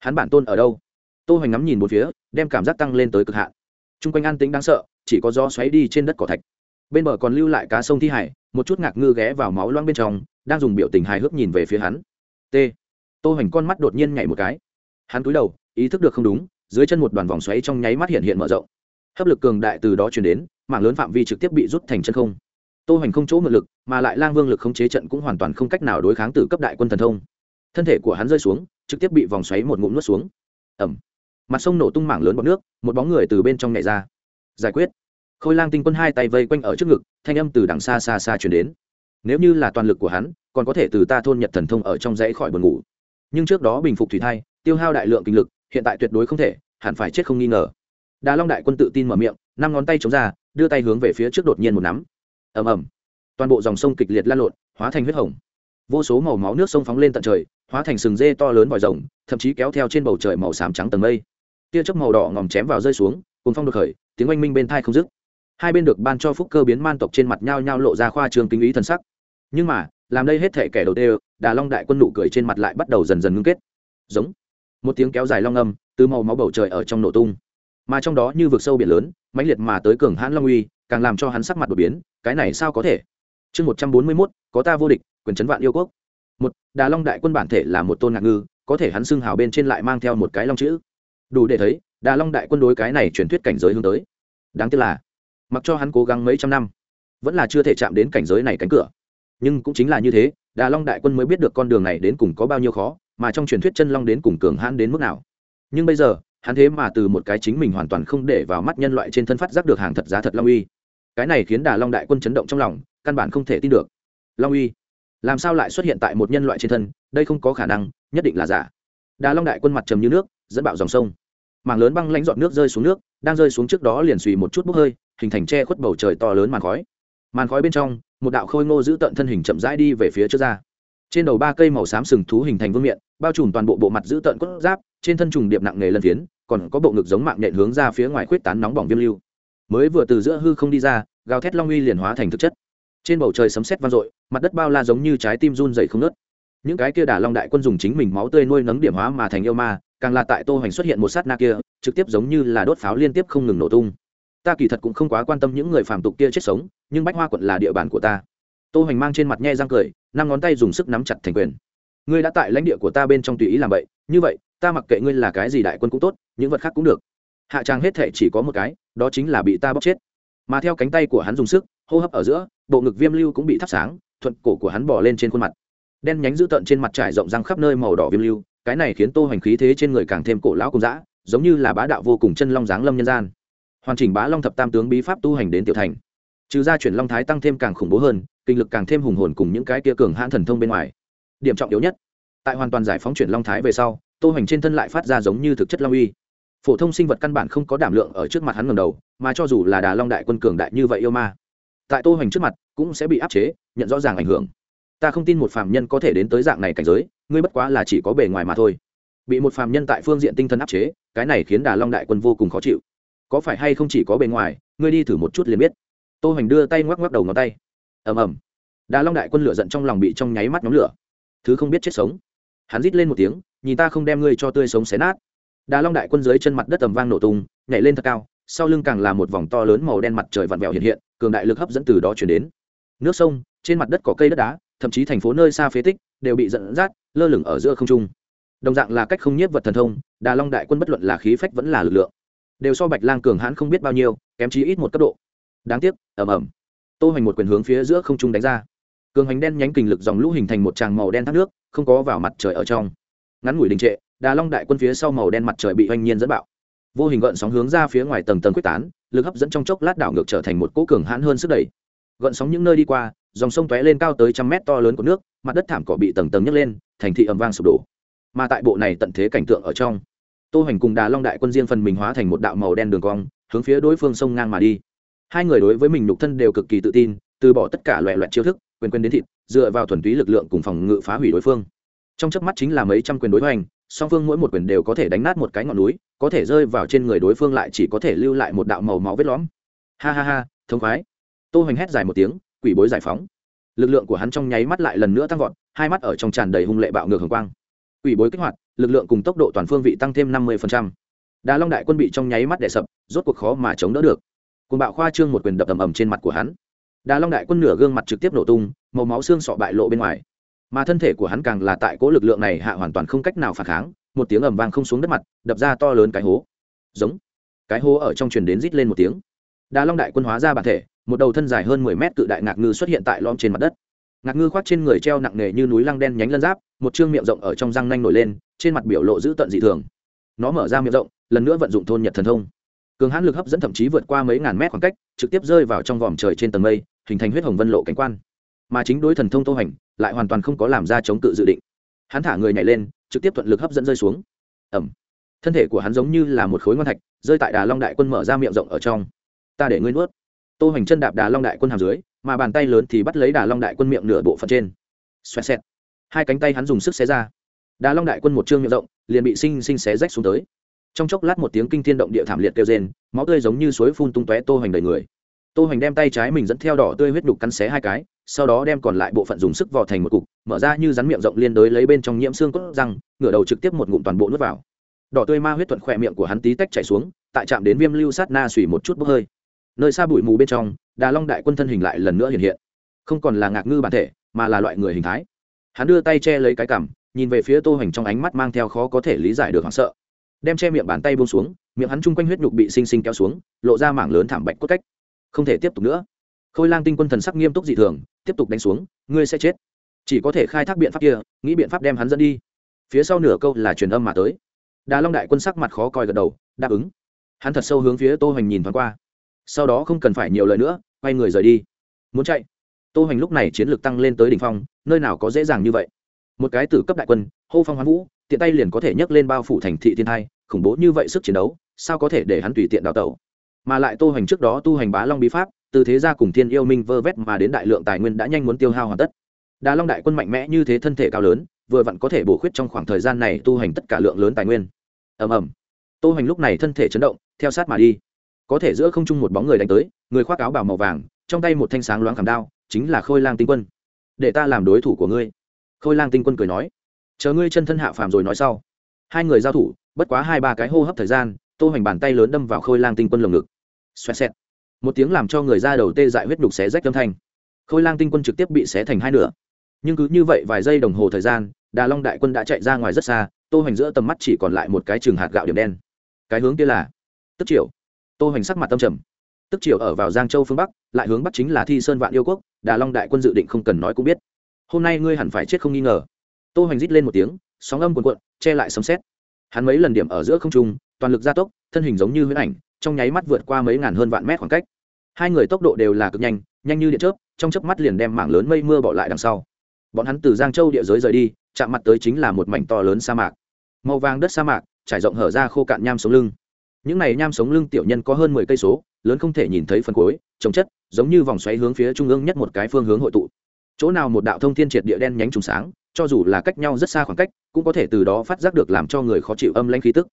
[SPEAKER 1] Hắn bản tôn ở đâu? Tô hoành ngắm nhìn một phía, đem cảm giác tăng lên tới cực hạn. T r u n g quanh an tĩnh đáng sợ, chỉ có gió xoáy đi trên đất cỏ thạch. Bên bờ còn lưu lại cá sông thi hải, một chút ngạc ngư ghé vào máu loang bên trong, đang dùng biểu tình hài hước nhìn về phía hắn. T. Tô hoành con mắt đột nhiên nhảy một cái. Hắn cúi đầu, ý thức được không đúng, dưới chân một đoàn vòng xoáy trong nháy mắt hiện hiện mở rộng. Hấp lực cường đại từ đó chuyển đến mạng lớn phạm vi trực tiếp bị rút thành chân không tô hoành không chỗ ngự lực, mà lại lang vương lực khống chế trận cũng hoàn toàn không cách nào đối kháng từ cấp đại quân thần thông. Thân thể của hắn rơi xuống, trực tiếp bị vòng xoáy một ngụm nuốt xuống. Ẩm mặt sông nổ tung mảng lớn bọt nước, một bóng người từ bên trong nhảy ra. Giải quyết. Khôi lang tinh quân hai tay vây quanh ở trước ngực, thanh âm từ đằng xa xa xa chuyển đến. Nếu như là toàn lực của hắn, còn có thể từ ta thôn nhật thần thông ở trong dãy khỏi buồn ngủ. Nhưng trước đó bình phục thủy thai, tiêu hao đại lượng kinh lực, hiện tại tuyệt đối không thể, hẳn phải chết không nghi ngờ. Đà long đại quân tự tin mở miệng, năm ngón tay chống ra, đưa tay hướng về phía trước đột nhiên một nắm ầm ầm. Toàn bộ dòng sông kịch liệt lan lộn, hóa thành huyết hồng. Vô số màu máu nước sông phóng lên tận trời, hóa thành sừng dê to lớn vòi rồng, thậm chí kéo theo trên bầu trời màu xám trắng tầng mây. Tia chớp màu đỏ ngòm chém vào rơi xuống cùng phong được khởi, tiếng oanh minh bên thai không dứt. Hai bên được ban cho phúc cơ biến man tộc trên mặt nhau nhau lộ ra khoa trường kinh ý thần sắc. Nhưng mà, làm đây hết thể kẻ đầu tiên, đà long đại quân nụ cười trên mặt lại bắt đầu dần dần ngưng kết. Giống. Một tiếng kéo dài long âm, từ màu máu bầu trời ở trong nổ tung. Mà trong đó như vực sâu biển lớn, mãnh liệt mà tới cường hãn long uy càng làm cho hắn sắc mặt đột biến, cái này sao có thể? Chương một trăm bốn mươi mốt, có ta vô địch, quyền chấn vạn yêu quốc. Một, đà long đại quân bản thể là một tôn ngạc ngư, có thể hắn xưng hào bên trên lại mang theo một cái long chữ. Đủ để thấy, đà long đại quân đối cái này truyền thuyết cảnh giới hướng tới. Đáng tiếc là, mặc cho hắn cố gắng mấy trăm năm, vẫn là chưa thể chạm đến cảnh giới này cánh cửa. Nhưng cũng chính là như thế, đà long đại quân mới biết được con đường này đến cùng có bao nhiêu khó, mà trong truyền thuyết chân long đến cùng cường hãn đến mức nào. Nhưng bây giờ, hắn thế mà từ một cái chính mình hoàn toàn không để vào mắt nhân loại trên thân phát giác được hàng thật giá thật long uy cái này khiến đà long đại quân chấn động trong lòng căn bản không thể tin được long uy làm sao lại xuất hiện tại một nhân loại trên thân đây không có khả năng nhất định là giả đà long đại quân mặt trầm như nước dẫn bạo dòng sông mảng lớn băng lãnh dọn nước rơi xuống nước đang rơi xuống trước đó liền suy một chút bốc hơi hình thành che khuất bầu trời to lớn màn khói màn khói bên trong một đạo khôi ngô giữ tận thân hình chậm rãi đi về phía trước ra trên đầu ba cây màu xám sừng thú hình thành vương miện bao trùm toàn bộ bộ mặt giữ tận quất giáp trên thân trùng điệp nặng nề lân phiến còn có bộ ngực giống mạng nhện hướng ra phía ngoài khuyết tán nóng bỏng viêm lưu mới vừa từ giữa hư không đi ra, gào thét long uy liền hóa thành thực chất. Trên bầu trời sấm sét vang dội, mặt đất bao la giống như trái tim run dày không nớt những cái kia đả long đại quân dùng chính mình máu tươi nuôi nấng điểm hóa mà thành yêu ma, càng là tại tô hoành xuất hiện một sát na kia, trực tiếp giống như là đốt pháo liên tiếp không ngừng nổ tung. Ta kỳ thật cũng không quá quan tâm những người phàm tục kia chết sống, nhưng bách hoa quận là địa bàn của ta. Tô hoành mang trên mặt nhe răng cười, năm ngón tay dùng sức nắm chặt thành quyền. Ngươi đã tại lãnh địa của ta bên trong tùy ý làm vậy, như vậy, ta mặc kệ ngươi là cái gì đại quân cũng tốt, những vật khác cũng được hạ tràng hết thệ chỉ có một cái, đó chính là bị ta bóc chết. Mà theo cánh tay của hắn dùng sức, hô hấp ở giữa, bộ ngực viêm lưu cũng bị thắp sáng, thuận cổ của hắn bỏ lên trên khuôn mặt. Đen nhánh dữ tợn trên mặt trải rộng răng khắp nơi màu đỏ viêm lưu, cái này khiến tô hoành khí thế trên người càng thêm cổ lão cùng dã, giống như là bá đạo vô cùng chân long giáng lâm nhân gian. Hoàn chỉnh bá long thập tam tướng bí pháp tu hành đến tiểu thành. Trừ ra chuyển long thái tăng thêm càng khủng bố hơn, kinh lực càng thêm hùng hồn cùng những cái kia cường hãn thần thông bên ngoài. Điểm trọng yếu nhất, tại hoàn toàn giải phóng chuyển long thái về sau, tô hoành trên thân lại phát ra giống như thực chất long uy phổ thông sinh vật căn bản không có đảm lượng ở trước mặt hắn ngầm đầu, mà cho dù là đà long đại quân cường đại như vậy yêu ma, tại tô hoành trước mặt cũng sẽ bị áp chế, nhận rõ ràng ảnh hưởng. Ta không tin một phàm nhân có thể đến tới dạng này cảnh giới, ngươi bất quá là chỉ có bề ngoài mà thôi. Bị một phàm nhân tại phương diện tinh thần áp chế, cái này khiến đà long đại quân vô cùng khó chịu. Có phải hay không chỉ có bề ngoài, ngươi đi thử một chút liền biết. Tô hoành đưa tay ngoắc ngoắc đầu ngón tay. Ầm ầm. Đà long đại quân lửa giận trong lòng bị trong nháy mắt nhóm lửa. Thứ không biết chết sống. Hắn rít lên một tiếng, nhìn ta không đem ngươi cho tươi sống xé nát đà long đại quân dưới chân mặt đất tầm vang nổ tung, nhảy lên thật cao, sau lưng càng là một vòng to lớn màu đen mặt trời vặn vẹo hiện hiện, cường đại lực hấp dẫn từ đó chuyển đến. Nước sông, trên mặt đất có cây đất đá, thậm chí thành phố nơi xa phế tích, đều bị dẫn dắt, lơ lửng ở giữa không trung. Đồng dạng là cách không nhiếp vật thần thông, đà long đại quân bất luận là khí phách vẫn là lực lượng, đều so bạch lang cường hãn không biết bao nhiêu, kém chí ít một cấp độ. Đáng tiếc ẩm ẩm tô hoành một quyền hướng phía giữa không trung đánh ra. Cường hoành đen nhánh kình lực dòng lũ hình thành một tràng màu đen thác nước, không có vào mặt trời ở trong. Ngắn ngủi đình trệ đà long đại quân phía sau màu đen mặt trời bị oanh nhiên dẫn bạo. Vô hình gợn sóng hướng ra phía ngoài tầng tầng quyết tán, lực hấp dẫn trong chốc lát đảo ngược trở thành một cỗ cường hãn hơn sức đẩy. Gợn sóng những nơi đi qua, dòng sông tóe lên cao tới trăm mét to lớn của nước, mặt đất thảm cỏ bị tầng tầng nhấc lên, thành thị ầm vang sụp đổ. Mà tại bộ này tận thế cảnh tượng ở trong, tô hoành cùng đà long đại quân riêng phần mình hóa thành một đạo màu đen đường cong, hướng phía đối phương sông ngang mà đi. Hai người đối với mình nhục thân đều cực kỳ tự tin, từ bỏ tất cả loại loại chiêu thức, quyền quyền đến thịt, dựa vào thuần túy lực lượng cùng phòng ngự phá hủy đối phương. Trong chớp mắt chính là mấy trăm quyền đối hoành song phương mỗi một quyền đều có thể đánh nát một cái ngọn núi, có thể rơi vào trên người đối phương lại chỉ có thể lưu lại một đạo màu máu vết lõm. Ha ha ha, thông khoái. Tô hoành hét dài một tiếng, quỷ bối giải phóng. Lực lượng của hắn trong nháy mắt lại lần nữa tăng vọt, hai mắt ở trong tràn đầy hung lệ bạo ngược hồng quang. Quỷ bối kích hoạt, lực lượng cùng tốc độ toàn phương vị tăng thêm năm mươi đà long đại quân bị trong nháy mắt đè sập, rốt cuộc khó mà chống đỡ được. Cùng bạo khoa trương một quyền đập ầm ầm trên mặt của hắn. Đà long đại quân nửa gương mặt trực tiếp nổ tung, màu máu xương sọ bại lộ bên ngoài mà thân thể của hắn càng là tại cỗ lực lượng này hạ hoàn toàn không cách nào phản kháng, một tiếng ầm vang không xuống đất mặt, đập ra to lớn cái hố. Giống. Cái hố ở trong truyền đến rít lên một tiếng. Đà long đại quân hóa ra bản thể, một đầu thân dài hơn mười mét cự đại ngạc ngư xuất hiện tại lom trên mặt đất. Ngạc ngư khoác trên người treo nặng nề như núi lăng đen nhánh lân giáp, một chương miệng rộng ở trong răng nanh nổi lên, trên mặt biểu lộ dữ tợn dị thường. Nó mở ra miệng rộng, lần nữa vận dụng thôn nhật thần thông. Cường hãn lực hấp dẫn thậm chí vượt qua mấy ngàn mét khoảng cách, trực tiếp rơi vào trong vòm trời trên tầng mây, hình thành huyết hồng vân lộ cảnh quan mà chính đối thần thông tô hành, lại hoàn toàn không có làm ra chống cự dự định. Hắn thả người nhảy lên, trực tiếp thuận lực hấp dẫn rơi xuống. Ẩm thân thể của hắn giống như là một khối ngon thạch, rơi tại đà long đại quân mở ra miệng rộng ở trong. Ta để ngươi nuốt. Tô hành chân đạp đà long đại quân hàm dưới, mà bàn tay lớn thì bắt lấy đà long đại quân miệng nửa bộ phận trên. Xoẹt xẹt. Hai cánh tay hắn dùng sức xé ra. Đà long đại quân một chương miệng rộng, liền bị sinh sinh xé rách xuống tới. Trong chốc lát một tiếng kinh thiên động địa thảm liệt kêu rên, máu tươi giống như suối phun tung tóe tô hành đầy người tô hoành đem tay trái mình dẫn theo đỏ tươi huyết đục cắn xé hai cái sau đó đem còn lại bộ phận dùng sức vò thành một cục mở ra như rắn miệng rộng liên đối lấy bên trong nhiễm xương cốt răng ngửa đầu trực tiếp một ngụm toàn bộ nuốt vào. Đỏ tươi ma huyết thuận khỏe miệng của hắn tí tách chảy xuống tại trạm đến viêm lưu sát na sủy một chút bốc hơi. Nơi xa bụi mù bên trong đà long đại quân thân hình lại lần nữa hiện hiện. Không còn là ngạc ngư bản thể mà là loại người hình thái. Hắn đưa tay che lấy cái cảm, nhìn về phía tô hoành trong ánh mắt mang theo khó có thể lý giải được hoảng sợ. Đem che miệng bàn tay buông xuống miệng hắn chung quanh huyết nhục bị xinh xinh kéo xuống lộ ra mảng lớn thảm bạch cốt cách không thể tiếp tục nữa. Khôi lang tinh quân thần sắc nghiêm túc dị thường, tiếp tục đánh xuống, ngươi sẽ chết. Chỉ có thể khai thác biện pháp kia, nghĩ biện pháp đem hắn dẫn đi. Phía sau nửa câu là truyền âm mà tới. Đà long đại quân sắc mặt khó coi gật đầu, đáp ứng. Hắn thật sâu hướng phía tô hoành nhìn thoáng qua. Sau đó không cần phải nhiều lời nữa, quay người rời đi. Muốn chạy. Tô hoành lúc này chiến lược tăng lên tới đỉnh phong, nơi nào có dễ dàng như vậy. Một cái tử cấp đại quân, hô phong hoán vũ, tiện tay liền có thể nhấc lên bao phủ thành thị thiên thai, khủng bố như vậy sức chiến đấu, sao có thể để hắn tùy tiện đào tẩu? mà lại tu hành trước đó tu hành bá long bí pháp, từ thế gia cùng thiên yêu minh vơ vét mà đến đại lượng tài nguyên đã nhanh muốn tiêu hao hoàn tất. Đà long đại quân mạnh mẽ như thế thân thể cao lớn, vừa vặn có thể bổ khuyết trong khoảng thời gian này tu hành tất cả lượng lớn tài nguyên. Ầm ầm. Tô hành lúc này thân thể chấn động, theo sát mà đi. Có thể giữa không trung một bóng người đánh tới, người khoác áo bào màu vàng, trong tay một thanh sáng loáng khảm đao, chính là khôi lang tinh quân. Để ta làm đối thủ của ngươi. Khôi lang tinh quân cười nói. Chờ ngươi chân thân hạ phàm rồi nói sau. Hai người giao thủ, bất quá hai ba cái hô hấp thời gian, tô hành bàn tay lớn đâm vào khôi lang tinh quân lồng ngực xoẹt xẹt. Một tiếng làm cho người ra đầu tê dại huyết đục xé rách âm thanh. Khôi lang tinh quân trực tiếp bị xé thành hai nửa. Nhưng cứ như vậy vài giây đồng hồ thời gian, đà long đại quân đã chạy ra ngoài rất xa, tô hoành giữa tầm mắt chỉ còn lại một cái trường hạt gạo điểm đen. Cái hướng kia là tức triệu tô hoành sắc mặt tâm trầm. Tức triệu ở vào giang châu phương bắc, lại hướng bắc chính là thi sơn vạn yêu quốc, đà long đại quân dự định không cần nói cũng biết. Hôm nay ngươi hẳn phải chết không nghi ngờ. Tô hoành rít lên một tiếng, sóng âm cuồn cuộn, che lại sấm xét hắn mấy lần điểm ở giữa không trung, toàn lực gia tốc, thân hình giống như huyễn ảnh trong nháy mắt vượt qua mấy ngàn hơn vạn mét khoảng cách. Hai người tốc độ đều là cực nhanh nhanh như điện chớp, trong chớp mắt liền đem mảng lớn mây mưa bỏ lại đằng sau. Bọn hắn từ giang châu địa giới rời đi, chạm mặt tới chính là một mảnh to lớn sa mạc. Màu vàng đất sa mạc, trải rộng hở ra khô cạn nham sống lưng. Những này nham sống lưng tiểu nhân có hơn mười cây số, lớn không thể nhìn thấy phần cuối, trồng chất, giống như vòng xoáy hướng phía trung ương nhất một cái phương hướng hội tụ. Chỗ nào một đạo thông thiên triệt địa đen nhánh trùng sáng, cho dù là cách nhau rất xa khoảng cách, cũng có thể từ đó phát giác được làm cho người khó chịu âm lãnh khí tức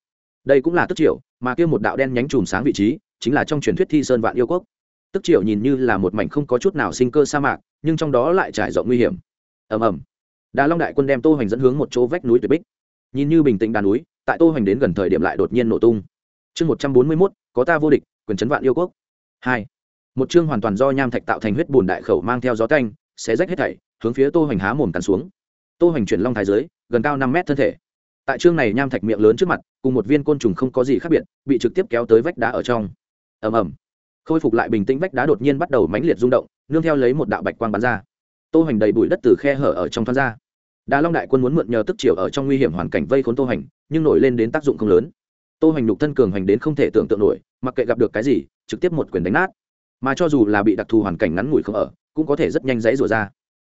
[SPEAKER 1] đây cũng là tức triệu mà kia một đạo đen nhánh chùm sáng vị trí chính là trong truyền thuyết thi sơn vạn yêu quốc. Tức triệu nhìn như là một mảnh không có chút nào sinh cơ sa mạc nhưng trong đó lại trải rộng nguy hiểm. Ầm ầm. Đà long đại quân đem tô hoành dẫn hướng một chỗ vách núi tuyệt bích. Nhìn như bình tĩnh đà núi tại tô hoành đến gần thời điểm lại đột nhiên nổ tung. Chương một trăm bốn mươi mốt có ta vô địch quyền chấn vạn yêu quốc. Hai. Một chương hoàn toàn do nham thạch tạo thành huyết bùn đại khẩu mang theo gió canh xé rách hết thảy hướng phía tô hoành há mồm cắn xuống. Tô hoành chuyển long thái giới, gần cao năm mét thân thể tại chương này nham thạch miệng lớn trước mặt cùng một viên côn trùng không có gì khác biệt bị trực tiếp kéo tới vách đá ở trong. Ầm ầm. Khôi phục lại bình tĩnh vách đá đột nhiên bắt đầu mãnh liệt rung động nương theo lấy một đạo bạch quang bắn ra. Tô hành đầy bụi đất từ khe hở ở trong thoát ra. Đá long đại quân muốn mượn nhờ tức chiều ở trong nguy hiểm hoàn cảnh vây khốn tô hành, nhưng nổi lên đến tác dụng không lớn. Tô hành nhục thân cường hành đến không thể tưởng tượng nổi mặc kệ gặp được cái gì trực tiếp một quyền đánh nát. Mà cho dù là bị đặc thù hoàn cảnh ngắn ngủi không ở cũng có thể rất nhanh dãy rủa ra.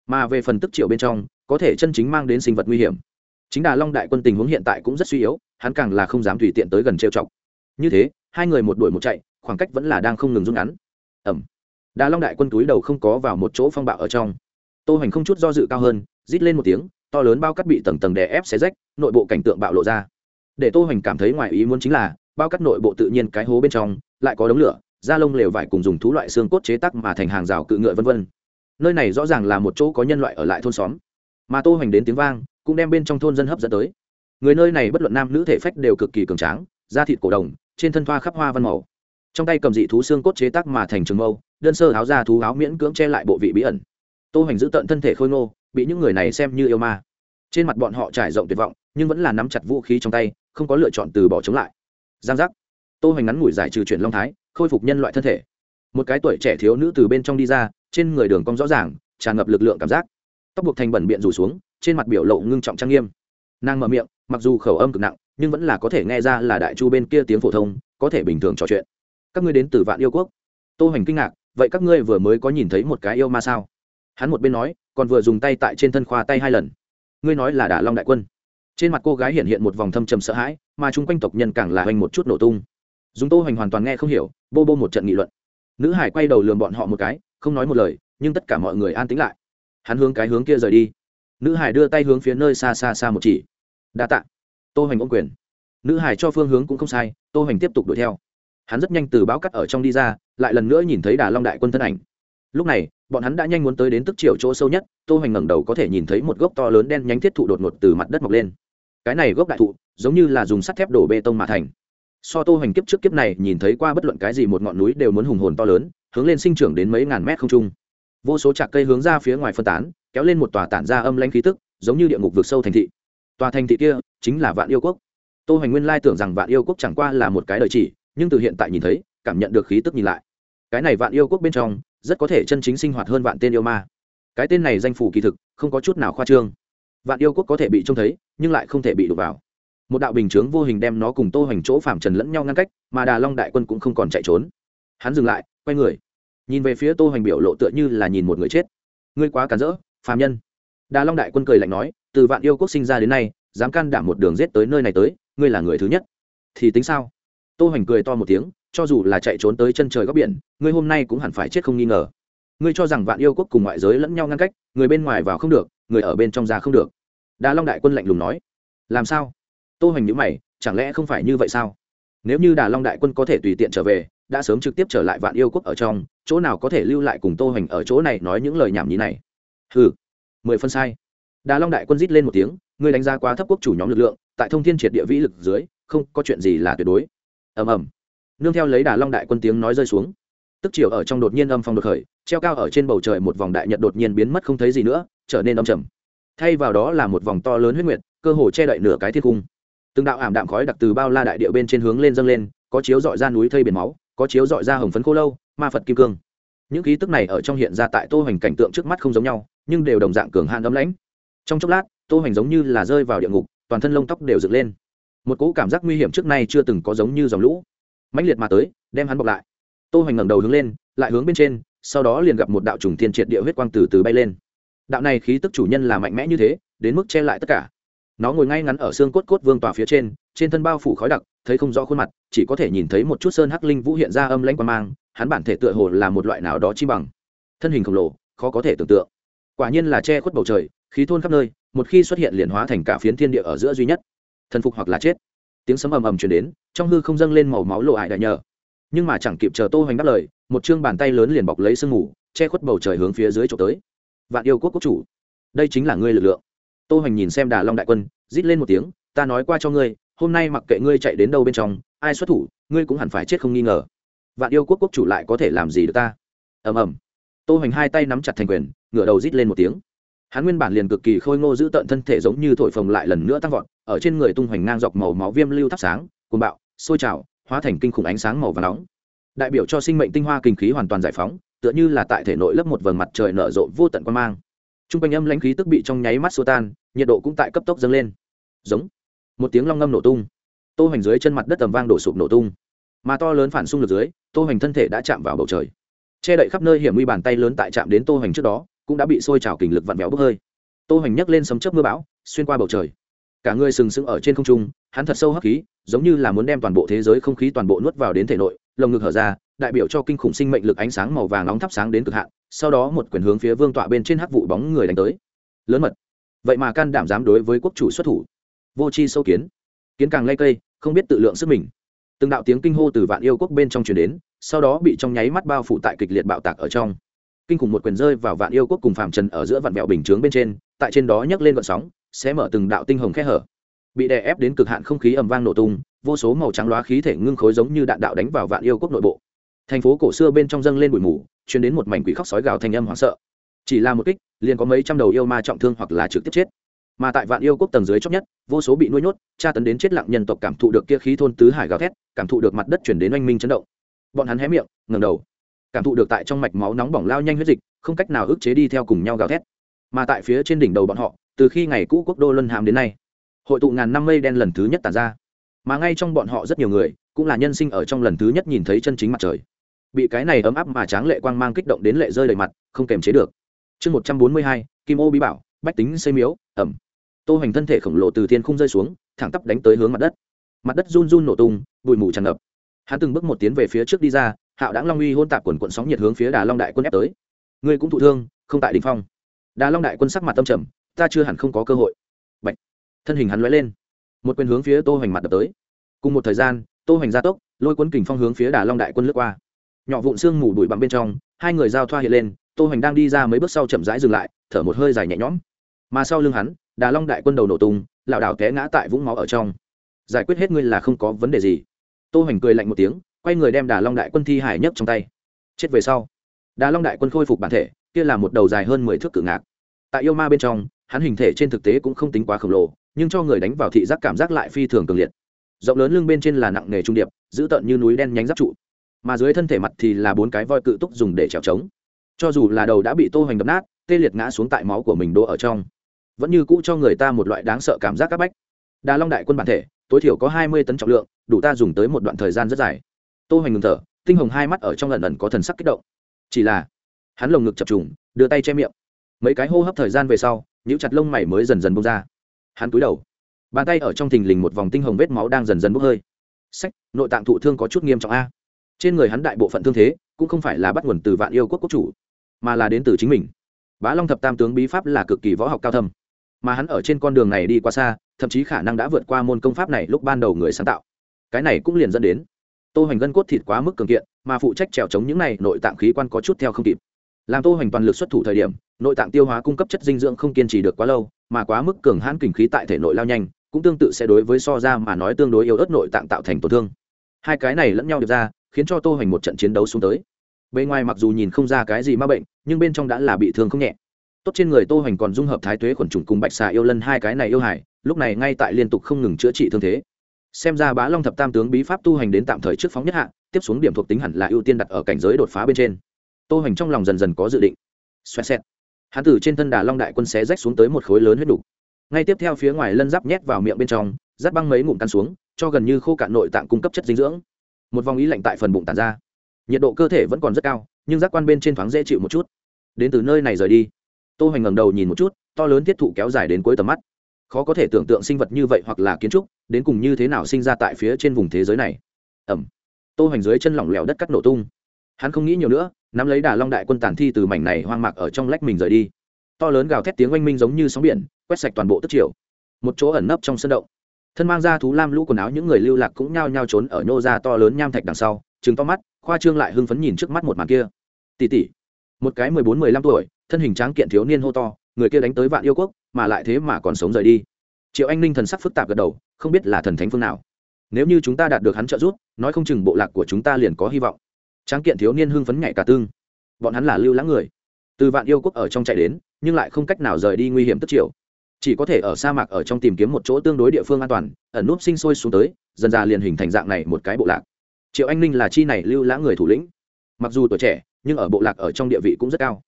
[SPEAKER 1] Mà về phần tức triệu bên trong có thể chân chính mang đến sinh vật nguy hiểm chính đà long đại quân tình huống hiện tại cũng rất suy yếu, hắn càng là không dám tùy tiện tới gần trêu chọc. Như thế, hai người một đuổi một chạy, khoảng cách vẫn là đang không ngừng rút ngắn. Ẩm. Đà long đại quân túi đầu không có vào một chỗ phong bạo ở trong. Tô hoành không chút do dự cao hơn, rít lên một tiếng, to lớn bao cắt bị tầng tầng đè ép xé rách, nội bộ cảnh tượng bạo lộ ra. Để tô hoành cảm thấy ngoài ý muốn chính là, bao cắt nội bộ tự nhiên cái hố bên trong, lại có đống lửa, da lông lều vải cùng dùng thú loại xương cốt chế tác mà thành hàng rào cự ngựa vân vân. Nơi này rõ ràng là một chỗ có nhân loại ở lại thôn xóm. Mà tô hoành đến tiếng vang cũng đem bên trong thôn dân hấp dẫn tới. Người nơi này bất luận nam nữ thể phách đều cực kỳ cường tráng, da thịt cổ đồng, trên thân thoa khắp hoa văn màu. Trong tay cầm dị thú xương cốt chế tác mà thành trường mâu, đơn sơ áo da thú áo miễn cưỡng che lại bộ vị bí ẩn. Tô hành giữ tận thân thể khôi ngô, bị những người này xem như yêu ma. Trên mặt bọn họ trải rộng tuyệt vọng, nhưng vẫn là nắm chặt vũ khí trong tay, không có lựa chọn từ bỏ chống lại. Giang giác. Tô hành ngắn ngủi giải trừ chuyển long thái, khôi phục nhân loại thân thể. Một cái tuổi trẻ thiếu nữ từ bên trong đi ra, trên người đường cong rõ ràng, tràn ngập lực lượng cảm giác. Tóc buộc thành bẩn biện rủ xuống trên mặt biểu lộ ngưng trọng trang nghiêm. Nàng mở miệng, mặc dù khẩu âm cực nặng, nhưng vẫn là có thể nghe ra là đại chu bên kia tiếng phổ thông, có thể bình thường trò chuyện. Các ngươi đến từ vạn yêu quốc. Tô hoành kinh ngạc, vậy các ngươi vừa mới có nhìn thấy một cái yêu ma sao? Hắn một bên nói, còn vừa dùng tay tại trên thân khoa tay hai lần. Ngươi nói là đả long đại quân. Trên mặt cô gái hiện hiện một vòng thâm trầm sợ hãi, mà chung quanh tộc nhân càng là hoành một chút nổ tung. Dùng tô hoành hoàn toàn nghe không hiểu, bô bô một trận nghị luận. Nữ hải quay đầu lườm bọn họ một cái, không nói một lời, nhưng tất cả mọi người an tĩnh lại. Hắn hướng cái hướng kia rời đi nữ hải đưa tay hướng phía nơi xa xa xa một chỉ. Đa t ạ tô hoành ôm quyền. Nữ hải cho phương hướng cũng không sai, tô hoành tiếp tục đuổi theo. Hắn rất nhanh từ báo cắt ở trong đi ra, lại lần nữa nhìn thấy đà long đại quân thân ảnh. Lúc này, bọn hắn đã nhanh muốn tới đến tức triều chỗ sâu nhất, tô hoành ngẩng đầu có thể nhìn thấy một gốc to lớn đen nhánh thiết thụ đột ngột từ mặt đất mọc lên. Cái này gốc đại thụ, giống như là dùng sắt thép đổ bê tông mà thành. So tô hoành kiếp trước kiếp này nhìn thấy qua bất luận cái gì một ngọn núi đều muốn hùng hồn to lớn, hướng lên sinh trưởng đến mấy ngàn mét không trung. Vô số chạc cây hướng ra phía ngoài phân tán kéo lên một tòa tản ra âm lãnh khí tức, giống như địa ngục vực sâu thành thị. Tòa thành thị kia chính là vạn yêu quốc. Tô hoành nguyên lai tưởng rằng vạn yêu quốc chẳng qua là một cái đời chỉ, nhưng từ hiện tại nhìn thấy, cảm nhận được khí tức nhìn lại. Cái này vạn yêu quốc bên trong, rất có thể chân chính sinh hoạt hơn vạn tên yêu ma. Cái tên này danh phủ kỳ thực, không có chút nào khoa trương. Vạn yêu quốc có thể bị trông thấy, nhưng lại không thể bị đụng vào. Một đạo bình chướng vô hình đem nó cùng tô hoành chỗ phàm trần lẫn nhau ngăn cách, mà đà long đại quân cũng không còn chạy trốn. Hắn dừng lại, quay người. Nhìn về phía tô hoành biểu lộ tựa như là nhìn một người chết. Ngươi quá cản rỡ phàm nhân. Đà long đại quân cười lạnh nói, từ vạn yêu quốc sinh ra đến nay, dám can đảm một đường rết tới nơi này tới, ngươi là người thứ nhất. Thì tính sao? Tô hoành cười to một tiếng, cho dù là chạy trốn tới chân trời góc biển, ngươi hôm nay cũng hẳn phải chết không nghi ngờ. Ngươi cho rằng vạn yêu quốc cùng ngoại giới lẫn nhau ngăn cách, người bên ngoài vào không được, người ở bên trong ra không được. Đà long đại quân lạnh lùng nói. Làm sao? Tô hoành nhữ mày, chẳng lẽ không phải như vậy sao? Nếu như đà long đại quân có thể tùy tiện trở về, đã sớm trực tiếp trở lại vạn yêu quốc ở trong, chỗ nào có thể lưu lại cùng tô hoành ở chỗ này nói những lời nhảm nhí này? hừ. Mười phân sai. Đà long đại quân rít lên một tiếng, ngươi đánh giá quá thấp quốc chủ nhóm lực lượng, tại thông thiên triệt địa vĩ lực dưới, không có chuyện gì là tuyệt đối. Ầm ầm. Nương theo lấy đà long đại quân tiếng nói rơi xuống. Tức chiều ở trong đột nhiên âm phong đột khởi, treo cao ở trên bầu trời một vòng đại nhật đột nhiên biến mất không thấy gì nữa, trở nên âm trầm. Thay vào đó là một vòng to lớn huyết nguyệt, cơ hồ che đậy nửa cái thiên cung. Từng đạo ảm đạm khói đặc từ bao la đại địa bên trên hướng lên dâng lên, có chiếu dọi ra núi thây biển máu, có chiếu dọi ra hồng phấn khô lâu, ma phật kim cương những khí tức này ở trong hiện ra tại tô hoành cảnh tượng trước mắt không giống nhau, nhưng đều đồng dạng cường hạn ấm lãnh. Trong chốc lát, tô hoành giống như là rơi vào địa ngục, toàn thân lông tóc đều dựng lên. Một cỗ cảm giác nguy hiểm trước nay chưa từng có giống như dòng lũ. Mãnh liệt mà tới, đem hắn bọc lại. Tô hoành ngẩng đầu hướng lên, lại hướng bên trên, sau đó liền gặp một đạo trùng thiên triệt địa huyết quang từ từ bay lên. Đạo này khí tức chủ nhân là mạnh mẽ như thế, đến mức che lại tất cả. Nó ngồi ngay ngắn ở xương cốt cốt vương tòa phía trên trên thân bao phủ khói đặc, thấy không rõ khuôn mặt, chỉ có thể nhìn thấy một chút sơn hắc linh vũ hiện ra âm lãnh quang mang hắn bản thể tựa hồ là một loại nào đó chi bằng. Thân hình khổng lồ, khó có thể tưởng tượng. Quả nhiên là che khuất bầu trời, khí thôn khắp nơi, một khi xuất hiện liền hóa thành cả phiến thiên địa ở giữa duy nhất. Thần phục hoặc là chết. Tiếng sấm ầm ầm chuyển đến, trong hư không dâng lên màu máu lộ hại đại nhờ. Nhưng mà chẳng kịp chờ tô hoành đáp lời, một chương bàn tay lớn liền bọc lấy sương mù, che khuất bầu trời hướng phía dưới chỗ tới. Vạn yêu quốc quốc chủ, đây chính là ngươi lực lượng. Tô hoành nhìn xem đà long đại quân, rít lên một tiếng, ta nói qua cho ngươi, hôm nay mặc kệ ngươi chạy đến đâu bên trong, ai xuất thủ, ngươi cũng hẳn phải chết không nghi ngờ vạn yêu quốc quốc chủ lại có thể làm gì được ta? Ầm ầm. Tô hoành hai tay nắm chặt thành quyền, ngửa đầu rít lên một tiếng. Hắn nguyên bản liền cực kỳ khôi ngô giữ tận thân thể giống như thổi phồng lại lần nữa tăng vọt, ở trên người tung hoành ngang dọc màu máu viêm lưu thắp sáng, cuồng bạo, sôi trào, hóa thành kinh khủng ánh sáng màu và nóng. Đại biểu cho sinh mệnh tinh hoa kinh khí hoàn toàn giải phóng, tựa như là tại thể nội lấp một vầng mặt trời nở rộ vô tận quan mang. T r u n g quanh âm lãnh khí tức bị trong nháy mắt xô tan, nhiệt độ cũng tại cấp tốc dâng lên. Giống. Một tiếng long ngâm nổ tung. Tô hoành dưới chân mặt đất tầm vang đổ sụp nổ tung mà to lớn phản xung lực dưới, tô hoành thân thể đã chạm vào bầu trời. Che đậy khắp nơi hiểm nguy bàn tay lớn tại chạm đến tô hoành trước đó, cũng đã bị sôi trào kình lực vặn vẹo bốc hơi. Tô hoành nhấc lên sấm chớp mưa bão, xuyên qua bầu trời. Cả người sừng sững ở trên không trung, hắn thật sâu hấp khí, giống như là muốn đem toàn bộ thế giới không khí toàn bộ nuốt vào đến thể nội, lồng ngực hở ra, đại biểu cho kinh khủng sinh mệnh lực ánh sáng màu vàng nóng thắp sáng đến cực hạn, sau đó một quyền hướng phía vương tọa bên trên hắc vụ bóng người đánh tới. Lớn mật. Vậy mà can đảm dám đối với quốc chủ xuất thủ. Vô c h i sâu kiến. Kiến càng lây cây, không biết tự lượng sức mình từng đạo tiếng kinh hô từ vạn yêu quốc bên trong truyền đến, sau đó bị trong nháy mắt bao phủ tại kịch liệt bạo tạc ở trong. Kinh khủng một quyền rơi vào vạn yêu quốc cùng phạm trần ở giữa vạn mẹo bình chướng bên trên, tại trên đó nhấc lên vận sóng sẽ mở từng đạo tinh hồng khe hở. Bị đè ép đến cực hạn không khí ầm vang nổ tung, vô số màu trắng loá khí thể ngưng khối giống như đạn đạo đánh vào vạn yêu quốc nội bộ. Thành phố cổ xưa bên trong dâng lên bụi mù chuyển đến một mảnh quỷ khóc sói gào thanh âm hoảng sợ. Chỉ là một kích, liền có mấy trăm đầu yêu ma trọng thương hoặc là trực tiếp chết mà tại vạn yêu quốc tầng dưới chót nhất, vô số bị nuôi nhốt, tra tấn đến chết lặng nhân tộc cảm thụ được kia khí thôn tứ hải gào thét, cảm thụ được mặt đất chuyển đến oanh minh chấn động. Bọn hắn hé miệng, ngẩng đầu. Cảm thụ được tại trong mạch máu nóng bỏng lao nhanh huyết dịch, không cách nào ức chế đi theo cùng nhau gào thét. Mà tại phía trên đỉnh đầu bọn họ, từ khi ngày cũ quốc đô luân hàm đến nay, hội tụ ngàn năm mây đen lần thứ nhất tàn ra. Mà ngay trong bọn họ rất nhiều người, cũng là nhân sinh ở trong lần thứ nhất nhìn thấy chân chính mặt trời. Bị cái này ấm áp mà tráng lệ quang mang kích động đến lệ rơi đầy mặt, không kềm chế được. Chương một trăm bốn mươi hai, kim ô bí bảo, bách tính xây miếu, ẩm tô hoành thân thể khổng lồ từ thiên không rơi xuống, thẳng tắp đánh tới hướng mặt đất. Mặt đất run run nổ tung, bụi mù tràn ngập. Hắn từng bước một tiến về phía trước đi ra, hạo đáng long uy hôn tạp quần quận sóng nhiệt hướng phía đà long đại quân ép tới. Ngươi cũng thụ thương, không tại đình phong. Đà long đại quân sắc mặt tâm trầm, ta chưa hẳn không có cơ hội. Bạch. thân hình hắn lóe lên. Một quyền hướng phía tô hoành mặt đập tới. Cùng một thời gian, tô hoành gia tốc, lôi quân kình phong hướng phía đà long đại quân lướt qua. Nhỏ vụn xương mù bụi bặm bên trong, hai người giao thoa hiện lên, tô hoành đang đi ra mấy bước sau chậm rãi dừng lại, thở một hơi dài nhẹ nhõm. Mà sau lưng hắn đà long đại quân đầu nổ tung lảo đảo té ngã tại vũng máu ở trong. Giải quyết hết ngươi là không có vấn đề gì. Tô hoành cười lạnh một tiếng, quay người đem đà long đại quân thi hải nhấc trong tay. Chết về sau. Đà long đại quân khôi phục bản thể, kia là một đầu dài hơn mười thước cự ngạc. Tại yêu ma bên trong, hắn hình thể trên thực tế cũng không tính quá khổng lồ, nhưng cho người đánh vào thị giác cảm giác lại phi thường cường liệt. Rộng lớn lưng bên trên là nặng nghề trung điệp, giữ tợn như núi đen nhánh giáp trụ. Mà dưới thân thể mặt thì là bốn cái voi cự túc dùng để trèo trống. Cho dù là đầu đã bị tô hoành đập nát, tê liệt ngã xuống tại máu của mình đỗ ở trong vẫn như cũ cho người ta một loại đáng sợ cảm giác c bách. Đà long đại quân bản thể, tối thiểu có hai mươi tấn trọng lượng, đủ ta dùng tới một đoạn thời gian rất dài. Tô hoành ngừng thở, tinh hồng hai mắt ở trong lần lần có thần sắc kích động. Chỉ là, hắn lồng ngực chập trùng, đưa tay che miệng. Mấy cái hô hấp thời gian về sau những chặt lông mày mới dần dần bông ra. Hắn cúi đầu, bàn tay ở trong thình lình một vòng tinh hồng vết máu đang dần dần bốc hơi. Sách, nội tạng thụ thương có chút nghiêm trọng a. Trên người hắn đại bộ phận thương thế, cũng không phải là bắt nguồn từ vạn yêu quốc quốc chủ, mà là đến từ chính mình. Bá long thập tam tướng bí pháp là cực kỳ võ học cao thâm mà hắn ở trên con đường này đi qua xa, thậm chí khả năng đã vượt qua môn công pháp này lúc ban đầu người sáng tạo. Cái này cũng liền dẫn đến, tô hoành gân cốt thịt quá mức cường kiện, mà phụ trách trèo chống những này nội tạng khí quan có chút theo không kịp. Làm tô hoành toàn lực xuất thủ thời điểm, nội tạng tiêu hóa cung cấp chất dinh dưỡng không kiên trì được quá lâu, mà quá mức cường hãn kình khí tại thể nội lao nhanh, cũng tương tự sẽ đối với so ra mà nói tương đối yếu ớt nội tạng tạo thành tổn thương. Hai cái này lẫn nhau được ra, khiến cho tô hoành một trận chiến đấu xuống tới. Bên ngoài mặc dù nhìn không ra cái gì ma bệnh, nhưng bên trong đã là bị thương không nhẹ tốt trên người tô hoành còn dung hợp thái tuế khuẩn trùng cùng bạch xà yêu lân hai cái này yêu hải, lúc này ngay tại liên tục không ngừng chữa trị thương thế. xem ra bá long thập tam tướng bí pháp tu hành đến tạm thời trước phóng nhất hạ, tiếp xuống điểm thuộc tính hẳn là ưu tiên đặt ở cảnh giới đột phá bên trên. tô hoành trong lòng dần dần có dự định. Xoẹt xẹt. Hắn tử trên thân đà long đại quân xé rách xuống tới một khối lớn huyết đục ngay tiếp theo phía ngoài lân giáp nhét vào miệng bên trong, rát băng mấy ngụm tan xuống, cho gần như khô cạn nội tạng cung cấp chất dinh dưỡng. một vòng ý lạnh tại phần bụng tàn ra. nhiệt độ cơ thể vẫn còn rất cao, nhưng giác quan bên trên thoáng dễ chịu một chút. đến từ nơi này rời đi tô hoành ngẩng đầu nhìn một chút, to lớn tiết thụ kéo dài đến cuối tầm mắt. Khó có thể tưởng tượng sinh vật như vậy hoặc là kiến trúc, đến cùng như thế nào sinh ra tại phía trên vùng thế giới này. Ẩm. Tô hoành dưới chân lỏng lẻo đất cắt nổ tung. Hắn không nghĩ nhiều nữa, nắm lấy đà long đại quân tàn thi từ mảnh này hoang mạc ở trong lách mình rời đi. To lớn gào thét tiếng oanh minh giống như sóng biển, quét sạch toàn bộ tức triều một chỗ ẩn nấp trong sân động. Thân mang ra thú lam lũ quần áo những người lưu lạc cũng nhao nhao trốn ở nhô ra to lớn nham thạch đằng sau chừng to mắt, khoa trương lại hưng phấn nhìn trước mắt một màn kia. Tỷ tỷ, một cái mười bốn mười lăm tuổi thân hình tráng kiện thiếu niên hô to, người kia đánh tới vạn yêu quốc, mà lại thế mà còn sống rời đi. Triệu anh ninh thần sắc phức tạp gật đầu, không biết là thần thánh phương nào. Nếu như chúng ta đạt được hắn trợ giúp, nói không chừng bộ lạc của chúng ta liền có hy vọng. Tráng kiện thiếu niên hưng phấn nhảy cả tương bọn hắn là lưu lãng người. Từ vạn yêu quốc ở trong chạy đến, nhưng lại không cách nào rời đi nguy hiểm tức triệu. Chỉ có thể ở sa mạc ở trong tìm kiếm một chỗ tương đối địa phương an toàn, ẩn núp sinh sôi xuống tới, dần ra liền hình thành dạng này một cái bộ lạc. Triệu anh ninh là chi này lưu lãng người thủ lĩnh. Mặc dù tuổi trẻ, nhưng ở bộ lạc ở trong địa vị cũng rất cao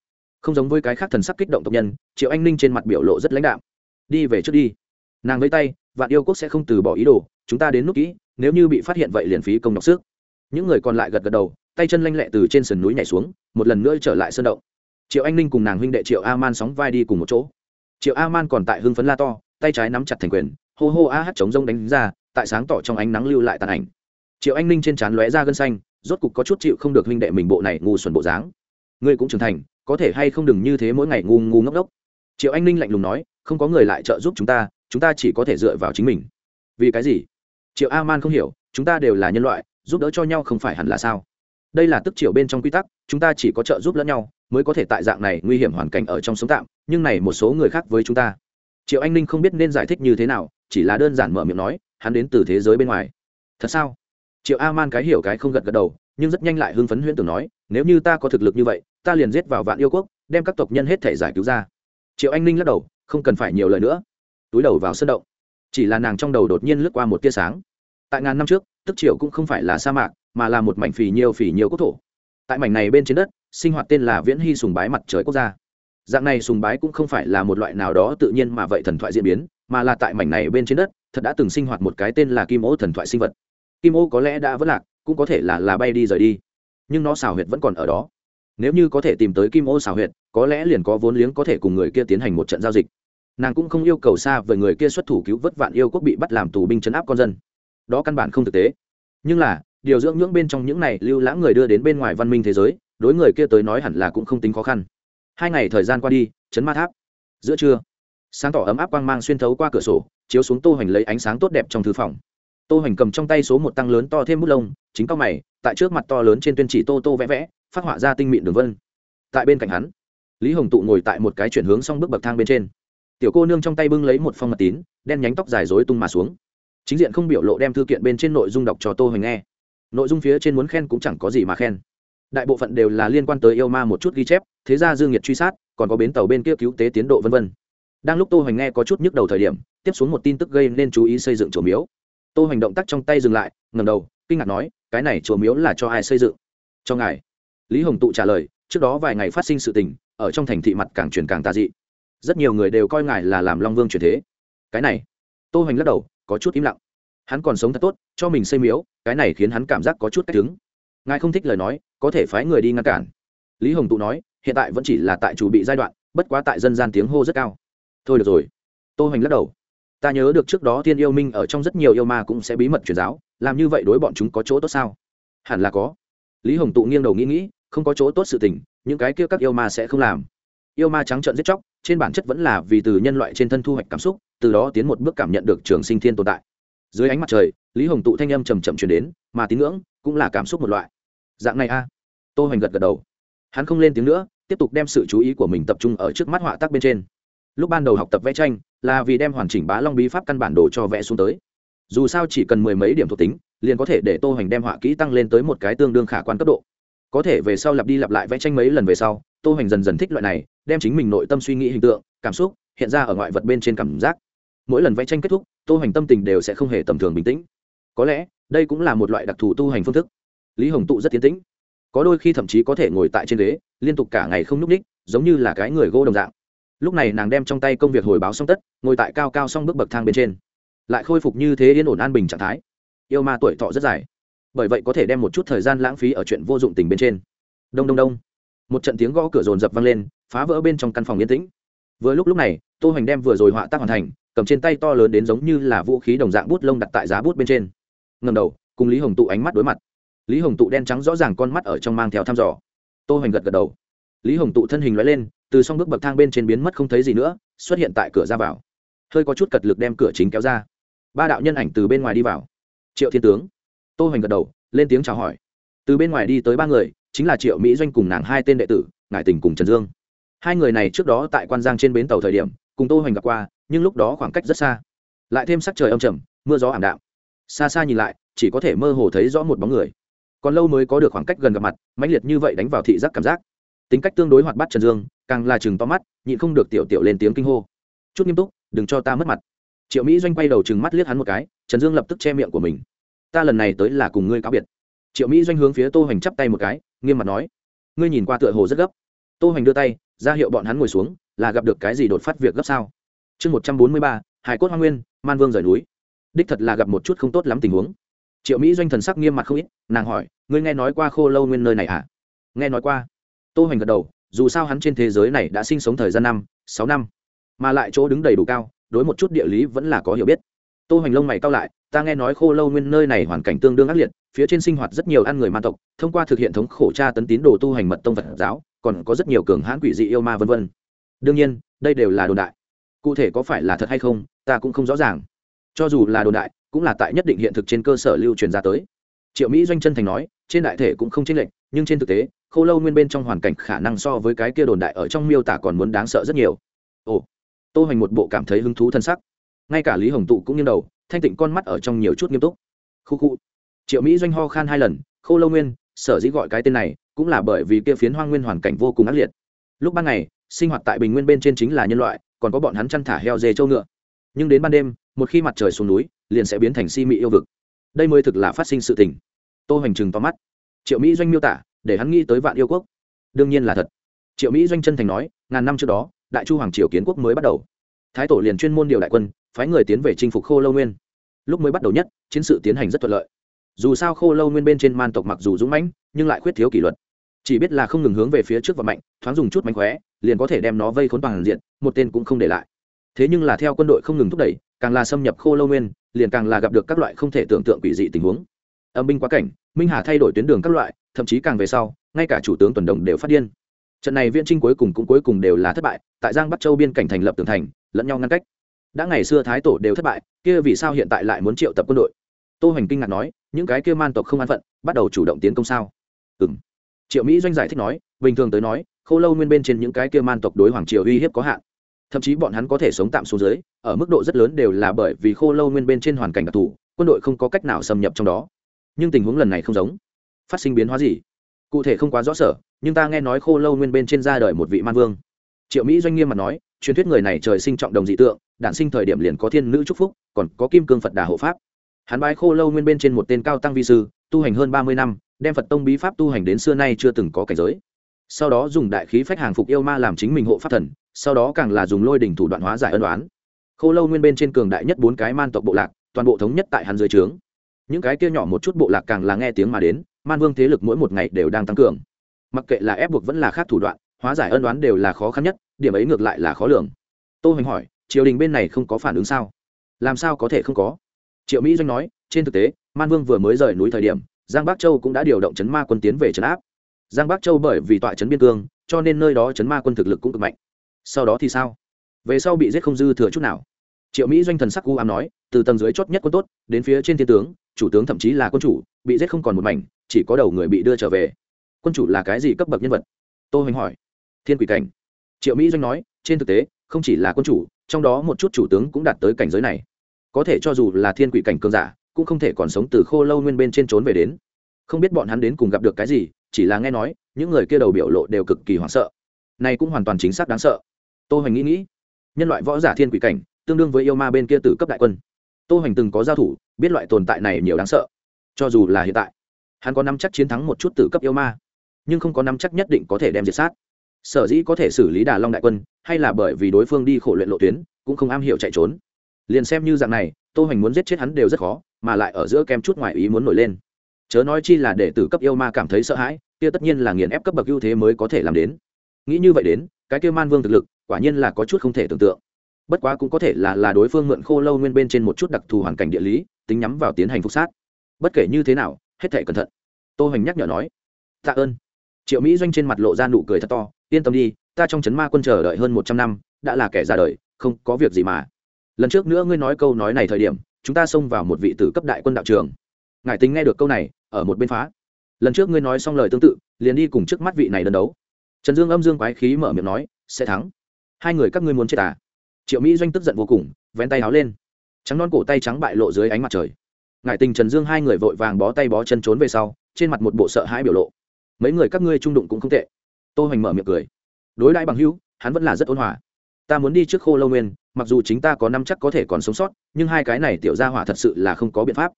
[SPEAKER 1] không giống với cái khác thần sắc kích động tộc nhân, triệu anh ninh trên mặt biểu lộ rất lãnh đạm. Đi về trước đi. Nàng lấy tay, vạn yêu quốc sẽ không từ bỏ ý đồ, chúng ta đến nút kỹ, nếu như bị phát hiện vậy liền phí công đọc sức. Những người còn lại gật gật đầu, tay chân lanh lẹ từ trên sườn núi nhảy xuống, một lần nữa trở lại sơn động. Triệu anh ninh cùng nàng huynh đệ triệu a man sóng vai đi cùng một chỗ. Triệu a man còn tại hưng phấn la to, tay trái nắm chặt thành quyền, hô hô a hát chống rông đánh ra, tại sáng tỏ trong ánh nắng lưu lại tàn ảnh. Triệu anh ninh trên trán lóe ra gân xanh, rốt cục có chút chịu không được huynh đệ mình bộ này ngu xuẩn bộ dáng. Ngươi cũng trưởng thành có thể hay không đừng như thế mỗi ngày ngu ngu ngốc ngốc. Triệu anh ninh lạnh lùng nói, không có người lại trợ giúp chúng ta chúng ta chỉ có thể dựa vào chính mình. Vì cái gì? Triệu a man không hiểu, chúng ta đều là nhân loại, giúp đỡ cho nhau không phải hẳn là sao? Đây là tức triệu bên trong quy tắc, chúng ta chỉ có trợ giúp lẫn nhau, mới có thể tại dạng này nguy hiểm hoàn cảnh ở trong sống tạm, nhưng này một số người khác với chúng ta. Triệu anh ninh không biết nên giải thích như thế nào, chỉ là đơn giản mở miệng nói, hắn đến từ thế giới bên ngoài. Thật sao? Triệu a man cái hiểu cái không gật gật đầu, nhưng rất nhanh lại hưng phấn huyễn tưởng nói, nếu như ta có thực lực như vậy ta liền giết vào vạn yêu quốc, đem các tộc nhân hết thể giải cứu ra. Triệu anh ninh lắc đầu, không cần phải nhiều lời nữa. Túi đầu vào sân động. Chỉ là nàng trong đầu đột nhiên lướt qua một tia sáng. Tại ngàn năm trước, tức triệu cũng không phải là sa mạc, mà là một mảnh phì nhiều phì nhiều quốc thổ. Tại mảnh này bên trên đất, sinh hoạt tên là viễn hy sùng bái mặt trời quốc gia. Dạng này sùng bái cũng không phải là một loại nào đó tự nhiên mà vậy thần thoại diễn biến, mà là tại mảnh này bên trên đất, thật đã từng sinh hoạt một cái tên là kim ô thần thoại sinh vật. Kim ô có lẽ đã vất lạc, cũng có thể là là bay đi rời đi. Nhưng nó xào huyệt vẫn còn ở đó nếu như có thể tìm tới kim ô xảo huyệt, có lẽ liền có vốn liếng có thể cùng người kia tiến hành một trận giao dịch. Nàng cũng không yêu cầu xa với người kia xuất thủ cứu vớt vạn yêu quốc bị bắt làm tù binh chấn áp con dân. Đó căn bản không thực tế. Nhưng là, điều dưỡng nhưỡng bên trong những này lưu lãng người đưa đến bên ngoài văn minh thế giới, đối người kia tới nói hẳn là cũng không tính khó khăn. Hai ngày thời gian qua đi, chấn ma tháp. Giữa trưa, sáng tỏ ấm áp quang mang xuyên thấu qua cửa sổ, chiếu xuống tô hoành lấy ánh sáng tốt đẹp trong thư phòng. Tô hoành cầm trong tay số một tăng lớn to thêm bút lông, chính cao mày, tại trước mặt to lớn trên tuyên chỉ tô tô vẽ vẽ phát họa ra tinh mịn đường vân. Tại bên cạnh hắn, lý hồng tụ ngồi tại một cái chuyển hướng xong bước bậc thang bên trên. Tiểu cô nương trong tay bưng lấy một phong mật tín, đen nhánh tóc dài dối tung mà xuống. Chính diện không biểu lộ đem thư kiện bên trên nội dung đọc cho tô hoành nghe. Nội dung phía trên muốn khen cũng chẳng có gì mà khen. Đại bộ phận đều là liên quan tới yêu ma một chút ghi chép, thế ra dương nhiệt truy sát, còn có bến tàu bên kia cứu tế tiến độ vân vân. Đang lúc tô hoành nghe có chút nhức đầu thời điểm, tiếp xuống một tin tức gây nên chú ý xây dựng chùa miếu. Tô hoành động tác trong tay dừng lại ngầm đầu, kinh ngạc nói, cái này chùa miếu là cho ai xây dựng? Cho ngài lý hồng tụ trả lời, trước đó vài ngày phát sinh sự tình, ở trong thành thị mặt càng truyền càng tà dị. Rất nhiều người đều coi ngài là làm long vương truyền thế. Cái này, tô hoành lắc đầu, có chút im lặng. Hắn còn sống thật tốt, cho mình xây miếu, cái này khiến hắn cảm giác có chút cách đứng. Ngài không thích lời nói, có thể phái người đi ngăn cản. Lý hồng tụ nói, hiện tại vẫn chỉ là tại chủ bị giai đoạn, bất quá tại dân gian tiếng hô rất cao. Thôi được rồi. Tô hoành lắc đầu. Ta nhớ được trước đó tiên yêu minh ở trong rất nhiều yêu ma cũng sẽ bí mật truyền giáo, làm như vậy đối bọn chúng có chỗ tốt sao? Hẳn là có. Lý hồng tụ nghiêng đầu nghĩ nghĩ không có chỗ tốt sự tình, những cái kia các yêu ma sẽ không làm. Yêu ma trắng trợn giết chóc, trên bản chất vẫn là vì từ nhân loại trên thân thu hoạch cảm xúc, từ đó tiến một bước cảm nhận được trường sinh thiên tồn tại. Dưới ánh mặt trời, lý hồng tụ thanh âm trầm trầm truyền đến, mà tín ngưỡng cũng là cảm xúc một loại. Dạng này a. Tô hoành gật gật đầu. Hắn không lên tiếng nữa, tiếp tục đem sự chú ý của mình tập trung ở trước mắt họa tác bên trên. Lúc ban đầu học tập vẽ tranh, là vì đem hoàn chỉnh bá long bí pháp căn bản đồ cho vẽ xuống tới. Dù sao chỉ cần mười mấy điểm thuộc tính, liền có thể để tô hoành đem họa kỹ tăng lên tới một cái tương đương khả quan cấp độ có thể về sau lặp đi lặp lại vẽ tranh mấy lần về sau, tô hoành dần dần thích loại này, đem chính mình nội tâm suy nghĩ hình tượng, cảm xúc hiện ra ở ngoại vật bên trên cảm giác. Mỗi lần vẽ tranh kết thúc, tô hoành tâm tình đều sẽ không hề tầm thường bình tĩnh. Có lẽ, đây cũng là một loại đặc thù tu hành phương thức. Lý hồng tụ rất tiến tĩnh. Có đôi khi thậm chí có thể ngồi tại trên ghế, liên tục cả ngày không nhúc ních giống như là cái người gỗ đồng dạng. Lúc này nàng đem trong tay công việc hồi báo xong tất, ngồi tại cao cao xong bước bậc thang bên trên. Lại khôi phục như thế yên ổn an bình trạng thái. Yêu ma tuổi thọ rất dài bởi vậy có thể đem một chút thời gian lãng phí ở chuyện vô dụng tình bên trên. Đông đông đông. Một trận tiếng gõ cửa rồn rập vang lên, phá vỡ bên trong căn phòng yên tĩnh. Vừa lúc lúc này, tô hoành đem vừa rồi họa tác hoàn thành, cầm trên tay to lớn đến giống như là vũ khí đồng dạng bút lông đặt tại giá bút bên trên. Ngầm đầu, cùng lý hồng tụ ánh mắt đối mặt. Lý hồng tụ đen trắng rõ ràng con mắt ở trong mang theo thăm dò. Tô hoành gật gật đầu. Lý hồng tụ thân hình lóe lên, từ s bước bậc thang bên trên biến mất không thấy gì nữa, xuất hiện tại cửa ra vào. Hơi có chút cật lực đem cửa chính kéo ra. Ba đạo nhân ảnh từ bên ngoài đi vào. Triệu thiên tướng tô hoành gật đầu, lên tiếng chào hỏi. Từ bên ngoài đi tới ba người, chính là triệu mỹ doanh cùng nàng hai tên đệ tử ngại tình cùng trần dương. Hai người này trước đó tại quan giang trên bến tàu thời điểm, cùng tô hoành gặp qua, nhưng lúc đó khoảng cách rất xa. Lại thêm sắc trời âm trầm, mưa gió ảm đạm. Xa xa nhìn lại, chỉ có thể mơ hồ thấy rõ một bóng người. Còn lâu mới có được khoảng cách gần gặp mặt, mãnh liệt như vậy đánh vào thị giác cảm giác. Tính cách tương đối hoạt bát trần dương, càng là chừng to mắt, nhịn không được tiểu tiểu lên tiếng kinh hô. Chút nghiêm túc, đừng cho ta mất mặt. Triệu mỹ doanh quay đầu chừng mắt liếc hắn một cái, trần dương lập tức che miệng của mình ta lần này tới là cùng ngươi cáo biệt. Triệu mỹ doanh hướng phía tô hoành chắp tay một cái, nghiêm mặt nói, ngươi nhìn qua tựa hồ rất gấp. Tô hoành đưa tay, ra hiệu bọn hắn ngồi xuống, là gặp được cái gì đột phát việc gấp sao? Chương một trăm bốn mươi ba, hải cốt hoa nguyên, man vương rời núi. Đích thật là gặp một chút không tốt lắm tình huống. Triệu mỹ doanh thần sắc nghiêm mặt không ít, nàng hỏi, ngươi nghe nói qua khô lâu nguyên nơi này à? Nghe nói qua. Tô hoành gật đầu, dù sao hắn trên thế giới này đã sinh sống thời gian năm, sáu năm, mà lại chỗ đứng đầy đủ cao, đối một chút địa lý vẫn là có hiểu biết. Tô hoành lông mày cao lại ta nghe nói khô lâu nguyên nơi này hoàn cảnh tương đương ác liệt, phía trên sinh hoạt rất nhiều ăn người ma tộc, thông qua thực hiện thống khổ tra tấn tín đồ tu hành mật tông phật giáo, còn có rất nhiều cường hãn quỷ dị yêu ma v v đương nhiên, đây đều là đồn đại. Cụ thể có phải là thật hay không, ta cũng không rõ ràng. Cho dù là đồn đại, cũng là tại nhất định hiện thực trên cơ sở lưu truyền ra tới. Triệu mỹ doanh chân thành nói, trên đại thể cũng không chênh lệch, nhưng trên thực tế, khô lâu nguyên bên trong hoàn cảnh khả năng so với cái kia đồn đại ở trong miêu tả còn muốn đáng sợ rất nhiều. Ồ, tô hành một bộ cảm thấy hứng thú thân sắc ngay cả lý hồng tụ cũng nghiêng đầu, thanh tịnh con mắt ở trong nhiều chút nghiêm túc. Khu khu. Triệu mỹ doanh ho khan hai lần, khô lâu nguyên, sở dĩ gọi cái tên này, cũng là bởi vì kia phiến hoang nguyên hoàn cảnh vô cùng ác liệt. Lúc ban ngày, sinh hoạt tại bình nguyên bên trên chính là nhân loại, còn có bọn hắn chăn thả heo dê châu ngựa. Nhưng đến ban đêm, một khi mặt trời xuống núi, liền sẽ biến thành si mị yêu vực. Đây mới thực là phát sinh sự tình. Tô hoành trừng to mắt. Triệu mỹ doanh miêu tả, để hắn nghĩ tới vạn yêu quốc. Đương nhiên là thật. Triệu mỹ doanh chân thành nói, ngàn năm trước đó, đại chu hoàng triều kiến quốc mới bắt đầu. Thái tổ liền chuyên môn điều đại quân phái người tiến về chinh phục khô lâu nguyên. Lúc mới bắt đầu nhất, chiến sự tiến hành rất thuận lợi. Dù sao khô lâu nguyên bên trên man tộc mặc dù dũng mãnh, nhưng lại khuyết thiếu kỷ luật. Chỉ biết là không ngừng hướng về phía trước và mạnh thoáng dùng chút mánh khóe, liền có thể đem nó vây khốn toàn diện, một tên cũng không để lại. Thế nhưng là theo quân đội không ngừng thúc đẩy, càng là xâm nhập khô lâu nguyên, liền càng là gặp được các loại không thể tưởng tượng quỷ dị tình huống. Âm binh quá cảnh, minh hà thay đổi tuyến đường các loại, thậm chí càng về sau, ngay cả chủ tướng tuần đồng đều phát điên. Trận này viễn trinh cuối cùng cũng cuối cùng đều là thất bại, tại giang bắc châu biên cảnh thành lập tường thành, lẫn nhau ngăn cách đã ngày xưa thái tổ đều thất bại, kia vì sao hiện tại lại muốn triệu tập quân đội? Tô hoành kinh ngạc nói, những cái kia man tộc không an phận, bắt đầu chủ động tiến công sao? Ừ m triệu mỹ doanh giải thích nói, bình thường tới nói k h ô lâu nguyên bên trên những cái kia man tộc đối hoàng triều uy hiếp có hạn. Thậm chí bọn hắn có thể sống tạm xuống dưới, ở mức độ rất lớn đều là bởi vì khô lâu nguyên bên trên hoàn cảnh đặc thù, quân đội không có cách nào xâm nhập trong đó. Nhưng tình huống lần này không giống. Phát sinh biến hóa gì? Cụ thể không quá rõ sở, nhưng ta nghe nói khô lâu nguyên bên trên ra đời một vị man vương. Triệu mỹ doanh nghiêm mặt nói, truyền thuyết người này trời sinh trọng đồng dị tượng đản sinh thời điểm liền có thiên nữ chúc phúc, còn có kim cương phật đà hộ pháp. Hắn bái khô lâu nguyên bên trên một tên cao tăng vi sư, tu hành hơn ba mươi năm, đem phật tông bí pháp tu hành đến xưa nay chưa từng có cảnh giới. Sau đó dùng đại khí phách hàng phục yêu ma làm chính mình hộ pháp thần, sau đó càng là dùng lôi đỉnh thủ đoạn hóa giải ân đoán khô lâu nguyên bên trên cường đại nhất bốn cái man tộc bộ lạc, toàn bộ thống nhất tại hắn dưới trướng. Những cái kia nhỏ một chút bộ lạc càng là nghe tiếng mà đến, man vương thế lực mỗi một ngày đều đang tăng cường. Mặc kệ là ép buộc vẫn là khác thủ đoạn, hóa giải ân đoán đều là khó khăn nhất, điểm ấy ngược lại là khó lường. Tô hoành hỏi triều đình bên này không có phản ứng sao? Làm sao có thể không có? Triệu mỹ doanh nói, trên thực tế, man vương vừa mới rời núi thời điểm, giang bắc châu cũng đã điều động chấn ma quân tiến về trấn áp. Giang bắc châu bởi vì tọa chấn biên cương, cho nên nơi đó chấn ma quân thực lực cũng cực mạnh. Sau đó thì sao? Về sau bị giết không dư thừa chút nào. Triệu mỹ doanh thần sắc u ám nói, từ tầng dưới chót nhất quân tốt, đến phía trên thiên tướng, chủ tướng thậm chí là quân chủ, bị giết không còn một mảnh, chỉ có đầu người bị đưa trở về. Quân chủ là cái gì cấp bậc nhân vật? Tô hoành hỏi. Thiên quỷ cảnh. Triệu mỹ doanh nói, trên thực tế, không chỉ là quân chủ trong đó một chút chủ tướng cũng đạt tới cảnh giới này. Có thể cho dù là thiên quỷ cảnh cường giả, cũng không thể còn sống từ khô lâu nguyên bên trên trốn về đến. Không biết bọn hắn đến cùng gặp được cái gì, chỉ là nghe nói, những người kia đầu biểu lộ đều cực kỳ hoảng sợ. Này cũng hoàn toàn chính xác đáng sợ. Tô hoành nghĩ nghĩ, nhân loại võ giả thiên quỷ cảnh, tương đương với yêu ma bên kia tử cấp đại quân. Tô hoành từng có giao thủ, biết loại tồn tại này nhiều đáng sợ. Cho dù là hiện tại, hắn có nắm chắc chiến thắng một chút tử cấp yêu ma, nhưng không có nắm chắc nhất định có thể đem diệt sát sở dĩ có thể xử lý đà long đại quân, hay là bởi vì đối phương đi khổ luyện lộ tuyến, cũng không am hiểu chạy trốn. Liền xem như dạng này, tô hoành muốn giết chết hắn đều rất khó, mà lại ở giữa kem chút ngoài ý muốn nổi lên. Chớ nói chi là để tử cấp yêu ma cảm thấy sợ hãi, kia tất nhiên là nghiền ép cấp bậc ưu thế mới có thể làm đến. Nghĩ như vậy đến, cái kia man vương thực lực, quả nhiên là có chút không thể tưởng tượng. Bất quá cũng có thể là là đối phương mượn khô lâu nguyên bên trên một chút đặc thù hoàn cảnh địa lý, tính nhắm vào tiến hành phục sát. Bất kể như thế nào, hết thể cẩn thận. Tô hoành nhắc nhở nói, tạ ơn. Triệu mỹ doanh trên mặt lộ ra nụ cười thật to yên tâm đi, ta trong trấn ma quân chờ đợi hơn một trăm năm, đã là kẻ ra đời, không có việc gì mà. Lần trước nữa ngươi nói câu nói này thời điểm, chúng ta xông vào một vị tử cấp đại quân đạo trường. Ngài tính nghe được câu này, ở một bên phá. Lần trước ngươi nói xong lời tương tự, liền đi cùng trước mắt vị này đơn đấu. Trần dương âm dương quái khí mở miệng nói, sẽ thắng. Hai người các ngươi muốn chết à? Triệu mỹ doanh tức giận vô cùng, vén tay háo lên. Trắng non cổ tay trắng bại lộ dưới ánh mặt trời. Ngại tình trần dương hai người vội vàng bó tay bó chân trốn về sau, trên mặt một bộ sợ hãi biểu lộ. Mấy người các ngươi trung đụng cũng không tệ tô hoành mở miệng cười. Đối đãi bằng hữu, hắn vẫn là rất ôn hòa. Ta muốn đi trước khô lâu nguyên, mặc dù chính ta có năm chắc có thể còn sống sót, nhưng hai cái này tiểu gia hỏa thật sự là không có biện pháp.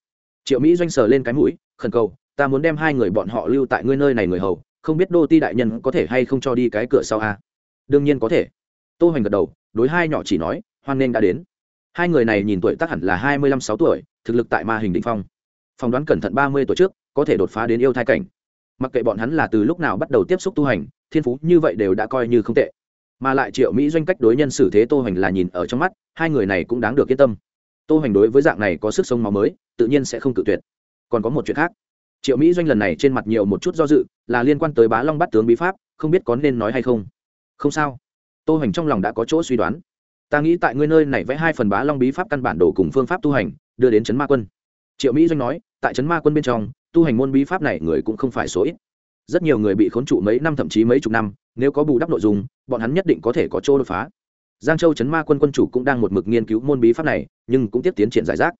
[SPEAKER 1] Triệu mỹ doanh sờ lên cái mũi, khẩn cầu, ta muốn đem hai người bọn họ lưu tại ngươi nơi này người hầu, không biết đô ti đại nhân có thể hay không cho đi cái cửa sau a đương nhiên có thể. Tô hoành gật đầu, đối hai nhỏ chỉ nói, hoan nghênh đã đến. Hai người này nhìn tuổi tác hẳn là hai mươi lăm sáu tuổi, thực lực tại ma hình định phong. Phỏng đoán cẩn thận ba mươi tuổi trước, có thể đột phá đến yêu thai cảnh. Mặc kệ bọn hắn là từ lúc nào bắt đầu tiếp xúc tu hành thiên phú như vậy đều đã coi như không tệ. Mà lại triệu mỹ doanh cách đối nhân xử thế tô hoành là nhìn ở trong mắt, hai người này cũng đáng được yên tâm. Tô hoành đối với dạng này có sức sống máu mới, tự nhiên sẽ không cự tuyệt. Còn có một chuyện khác. Triệu mỹ doanh lần này trên mặt nhiều một chút do dự, là liên quan tới bá long bắt tướng bí pháp, không biết có nên nói hay không. Không sao. Tô hoành trong lòng đã có chỗ suy đoán. Ta nghĩ tại ngươi nơi này vẽ hai phần bá long bí pháp căn bản đồ cùng phương pháp tu hành, đưa đến trấn ma quân. Triệu mỹ doanh nói, tại trấn ma quân bên trong, tu hành môn bí pháp này người cũng không phải số ít rất nhiều người bị khốn trụ mấy năm, thậm chí mấy chục năm, nếu có bù đắp nội dung, bọn hắn nhất định có thể có chỗ đột phá. Giang châu chấn ma quân quân chủ cũng đang một mực nghiên cứu môn bí pháp này, nhưng cũng tiếp tiến triển giải rác.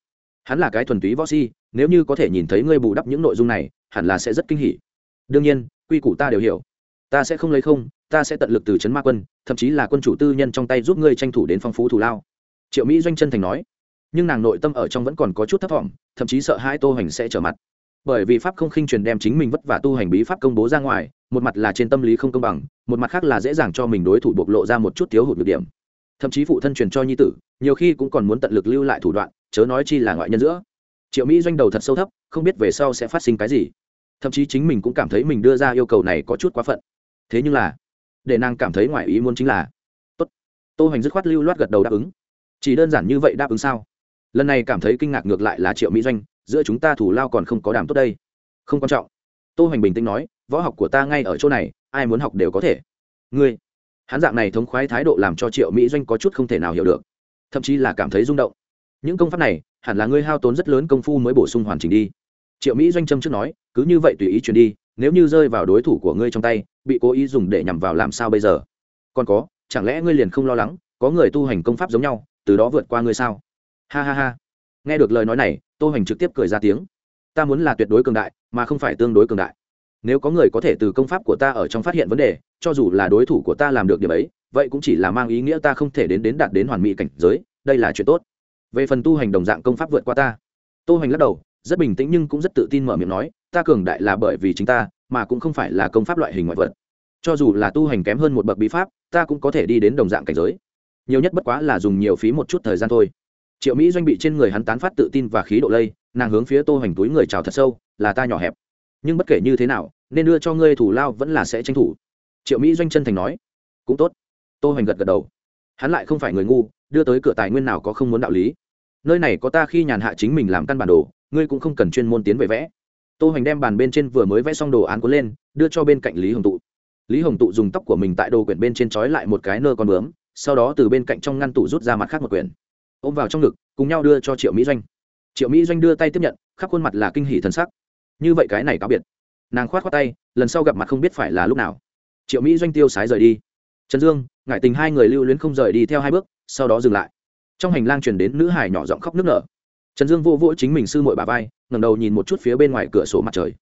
[SPEAKER 1] Hắn là cái thuần túy võ si, nếu như có thể nhìn thấy ngươi bù đắp những nội dung này, hẳn là sẽ rất kinh hỉ. Đương nhiên, quy củ ta đều hiểu. Ta sẽ không lấy không, ta sẽ tận lực từ chấn ma quân, thậm chí là quân chủ tư nhân trong tay giúp ngươi tranh thủ đến phong phú thù lao. Triệu mỹ doanh chân thành nói. Nhưng nàng nội tâm ở trong vẫn còn có chút thấp t thậm chí sợ hai tô hoành sẽ trở mặt bởi vì pháp không khinh truyền đem chính mình vất vả tu hành bí pháp công bố ra ngoài, một mặt là trên tâm lý không công bằng, một mặt khác là dễ dàng cho mình đối thủ bộc lộ ra một chút thiếu hụt nhược điểm. Thậm chí phụ thân truyền cho nhi tử, nhiều khi cũng còn muốn tận lực lưu lại thủ đoạn, chớ nói chi là ngoại nhân giữa. Triệu mỹ doanh đầu thật sâu thấp, không biết về sau sẽ phát sinh cái gì. Thậm chí chính mình cũng cảm thấy mình đưa ra yêu cầu này có chút quá phận. Thế nhưng là, để nàng cảm thấy ngoại ý muốn chính là, tốt, tô hành dứt khoát lưu loát gật đầu đáp ứng. Chỉ đơn giản như vậy đáp ứng sao? Lần này cảm thấy kinh ngạc ngược lại là triệu mỹ doanh giữa chúng ta thủ lao còn không có đảm tốt đây. Không quan trọng. Tô hoành bình tĩnh nói, võ học của ta ngay ở chỗ này, ai muốn học đều có thể. Ngươi. Hắn dạng này thống khoái thái độ làm cho triệu mỹ doanh có chút không thể nào hiểu được. Thậm chí là cảm thấy rung động. Những công pháp này, hẳn là ngươi hao tốn rất lớn công phu mới bổ sung hoàn chỉnh đi. Triệu mỹ doanh châm trước nói, cứ như vậy tùy ý chuyển đi, nếu như rơi vào đối thủ của ngươi trong tay, bị cố ý dùng để nhằm vào làm sao bây giờ? Còn có, chẳng lẽ ngươi liền không lo lắng, có người tu hành công pháp giống nhau, từ đó vượt qua ngươi sao? Ha ha ha. Nghe được lời nói này tô hoành trực tiếp cười ra tiếng. Ta muốn là tuyệt đối cường đại, mà không phải tương đối cường đại. Nếu có người có thể từ công pháp của ta ở trong phát hiện vấn đề, cho dù là đối thủ của ta làm được điểm ấy, vậy cũng chỉ là mang ý nghĩa ta không thể đến đến đạt đến hoàn mỹ cảnh giới, đây là chuyện tốt. Về phần tu hành đồng dạng công pháp vượt qua ta. Tô hoành lắc đầu, rất bình tĩnh nhưng cũng rất tự tin mở miệng nói, ta cường đại là bởi vì chính ta, mà cũng không phải là công pháp loại hình ngoại vật. Cho dù là tu hành kém hơn một bậc bí pháp, ta cũng có thể đi đến đồng dạng cảnh giới. Nhiều nhất bất quá là dùng nhiều phí một chút thời gian thôi triệu mỹ doanh bị trên người hắn tán phát tự tin và khí độ lây, nàng hướng phía tô hoành túi người chào thật sâu, là ta nhỏ hẹp. Nhưng bất kể như thế nào, nên đưa cho ngươi thủ lao vẫn là sẽ tranh thủ. Triệu mỹ doanh chân thành nói, cũng tốt. Tô hoành gật gật đầu. Hắn lại không phải người ngu, đưa tới cửa tài nguyên nào có không muốn đạo lý. Nơi này có ta khi nhàn hạ chính mình làm căn bản đồ, ngươi cũng không cần chuyên môn tiến về vẽ. Tô hoành đem bàn bên trên vừa mới vẽ xong đồ án cuốn lên, đưa cho bên cạnh lý hồng tụ. Lý hồng tụ dùng tóc của mình tại đồ quyển bên trên trói lại một cái nơ con bướm, sau đó từ bên cạnh trong ngăn tủ rút ra mặt khác một quyển ôm vào trong ngực, cùng nhau đưa cho triệu mỹ doanh. Triệu mỹ doanh đưa tay tiếp nhận, khắp khuôn mặt là kinh hỷ t sắc. Như vậy cái này cá o biệt. Nàng k h o á t k tay, lần sau gặp mặt không biết phải là lúc nào. Triệu mỹ doanh tiêu sái rời đi. Trần dương, ngại tình hai người lưu luyến không rời đi theo hai bước, sau đó dừng lại. Trong hành lang chuyển đến nữ hải nhỏ giọng khóc nức nở. Trần dương vô vỗ chính mình sư mội bà vai, ngẩng đầu nhìn một chút phía bên ngoài cửa sổ mặt trời.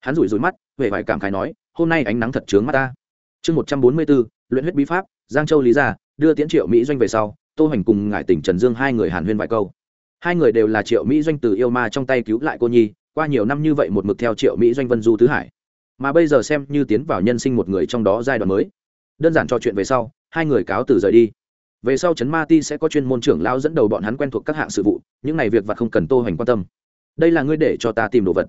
[SPEAKER 1] Hắn rủi rủi mắt về vải cảm khái nói, hôm nay ánh nắng thật trướng mắt ta. Chương một trăm bốn mươi b luyện huyết bí pháp, giang châu lý gia đưa tiến triệu mỹ doanh về sau tô hoành cùng ngại tỉnh trần dương hai người hàn huyên vài câu. Hai người đều là triệu mỹ doanh từ yêu ma trong tay cứu lại cô nhi, qua nhiều năm như vậy một mực theo triệu mỹ doanh vân du tứ hải. Mà bây giờ xem như tiến vào nhân sinh một người trong đó giai đoạn mới. Đơn giản cho chuyện về sau, hai người cáo từ rời đi. Về sau trấn ma ti sẽ có chuyên môn trưởng lao dẫn đầu bọn hắn quen thuộc các hạng sự vụ, những này việc và không cần tô hoành quan tâm. Đây là ngươi để cho ta tìm đồ vật.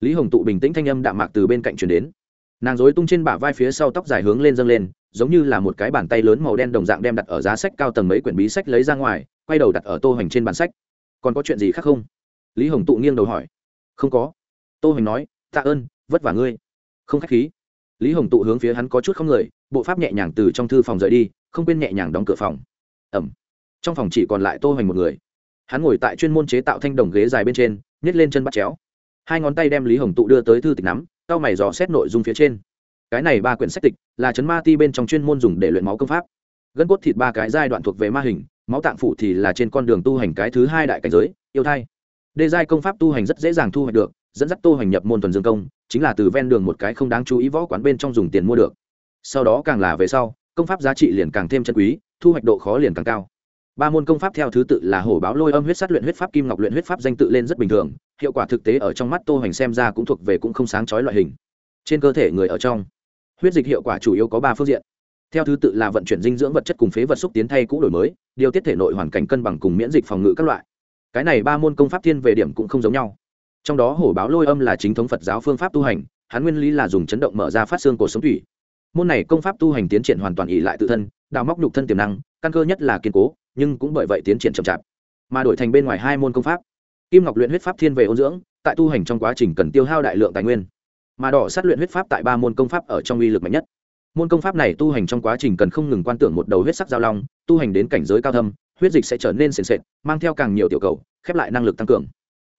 [SPEAKER 1] Lý hồng tụ bình tĩnh thanh âm đạm mạc từ bên cạnh chuyển đến. Nàng dối tung trên bả vai phía sau tóc dài hướng lên dâng lên giống như là một cái bàn tay lớn màu đen đồng dạng đem đặt ở giá sách cao tầng mấy quyển bí sách lấy ra ngoài, quay đầu đặt ở tô hoành trên bàn sách. Còn có chuyện gì khác không? Lý hồng tụ nghiêng đầu hỏi. Không có. Tô hoành nói, tạ ơn, vất vả ngươi. Không khách khí. Lý hồng tụ hướng phía hắn có chút không người, bộ pháp nhẹ nhàng từ trong thư phòng rời đi, không quên nhẹ nhàng đóng cửa phòng. Ẩm. Trong phòng chỉ còn lại tô hoành một người. Hắn ngồi tại chuyên môn chế tạo thanh đồng ghế dài bên trên nhét lên chân bắt chéo. Hai ngón tay đem lý hồng tụ đưa tới thư tịch nắm tao mày dò xét nội dung phía trên cái này ba quyển sách tịch là chấn ma ti bên trong chuyên môn dùng để luyện máu công pháp. Gân cốt thịt ba cái giai đoạn thuộc về ma hình, máu tạng phụ thì là trên con đường tu hành cái thứ hai đại cảnh giới, yêu thai. Đề giai công pháp tu hành rất dễ dàng thu hoạch được, dẫn dắt tu hành nhập môn thuần dương công, chính là từ ven đường một cái không đáng chú ý võ quán bên trong dùng tiền mua được. Sau đó càng là về sau, công pháp giá trị liền càng thêm chân quý, thu hoạch độ khó liền càng cao. Ba môn công pháp theo thứ tự là hổ báo lôi âm huyết sát luyện huyết pháp, kim ngọc luyện huyết pháp danh tự lên rất bình thường, hiệu quả thực tế ở trong mắt tô hành xem ra cũng thuộc về cũng không sáng chói loại hình. Trên cơ thể người ở trong huyết dịch hiệu quả chủ yếu có ba phương diện. Theo thứ tự là vận chuyển dinh dưỡng vật chất cùng phế vật xúc tiến thay cũ đổi mới, điều tiết thể nội hoàn cảnh cân bằng cùng miễn dịch phòng ngự các loại. Cái này ba môn công pháp thiên về điểm cũng không giống nhau. Trong đó hổ báo lôi âm là chính thống phật giáo phương pháp tu hành, hắn nguyên lý là dùng chấn động mở ra phát xương cổ sống thủy. Môn này công pháp tu hành tiến triển hoàn toàn ỉ lại tự thân, đào móc nhục thân tiềm năng, căn cơ nhất là kiên cố, nhưng cũng bởi vậy tiến triển chậm chạp. Mà đổi thành bên ngoài hai môn công pháp. Kim ngọc luyện huyết pháp thiên về ôn dưỡng, tại tu hành trong quá trình cần tiêu hao đại lượng tài nguyên mà đỏ sát luyện huyết pháp tại ba môn công pháp ở trong uy lực mạnh nhất. Môn công pháp này tu hành trong quá trình cần không ngừng quan tưởng một đầu huyết sắc giao long, tu hành đến cảnh giới cao thâm, huyết dịch sẽ trở nên sền sệt, mang theo càng nhiều tiểu cầu, khép lại năng lực tăng cường.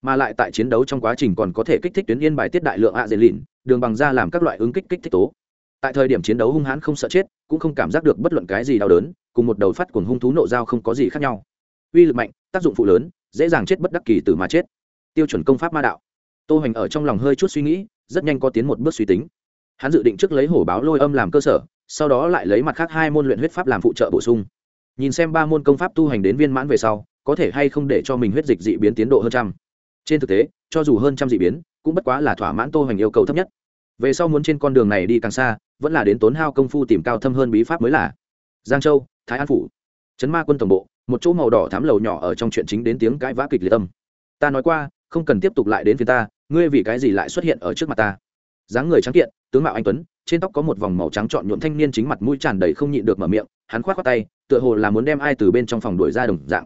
[SPEAKER 1] Mà lại tại chiến đấu trong quá trình còn có thể kích thích tuyến yên bài tiết đại lượng ạ dễ lìn đường bằng da làm các loại ứng kích kích thích tố. Tại thời điểm chiến đấu hung hãn không sợ chết, cũng không cảm giác được bất luận cái gì đau đớn, cùng một đầu phát cuồng hung thú nộ dao không có gì khác nhau. Uy lực mạnh, tác dụng phụ lớn, dễ dàng chết bất đắc kỳ từ mà chết. Tiêu chuẩn công pháp ma đạo. Tô hoành ở trong lòng hơi chút suy nghĩ rất nhanh có tiến một bước suy tính. Hắn dự định trước lấy hổ báo lôi âm làm cơ sở, sau đó lại lấy mặt khác hai môn luyện huyết pháp làm phụ trợ bổ sung. Nhìn xem ba môn công pháp tu hành đến viên mãn về sau, có thể hay không để cho mình huyết dịch dị biến tiến độ hơn trăm. Trên thực tế, cho dù hơn trăm dị biến, cũng bất quá là thỏa mãn tô hành yêu cầu thấp nhất. Về sau muốn trên con đường này đi càng xa, vẫn là đến tốn hao công phu tìm cao thâm hơn bí pháp mới là. Giang châu, thái an phủ. Trấn ma quân tổng bộ, một chỗ màu đỏ thám lầu nhỏ ở trong chuyện chính đến tiếng cãi vã kịch liệt âm. ta nói qua, không cần tiếp tục lại đến phía ta ngươi vì cái gì lại xuất hiện ở trước mặt ta? Dáng người trắng kiện, tướng mạo anh tuấn, trên tóc có một vòng màu trắng trọn nhuộm thanh niên chính mặt mũi tràn đầy không nhịn được mở miệng, hắn khoát khoát tay, tựa hồ là muốn đem ai từ bên trong phòng đuổi ra đồng dạng.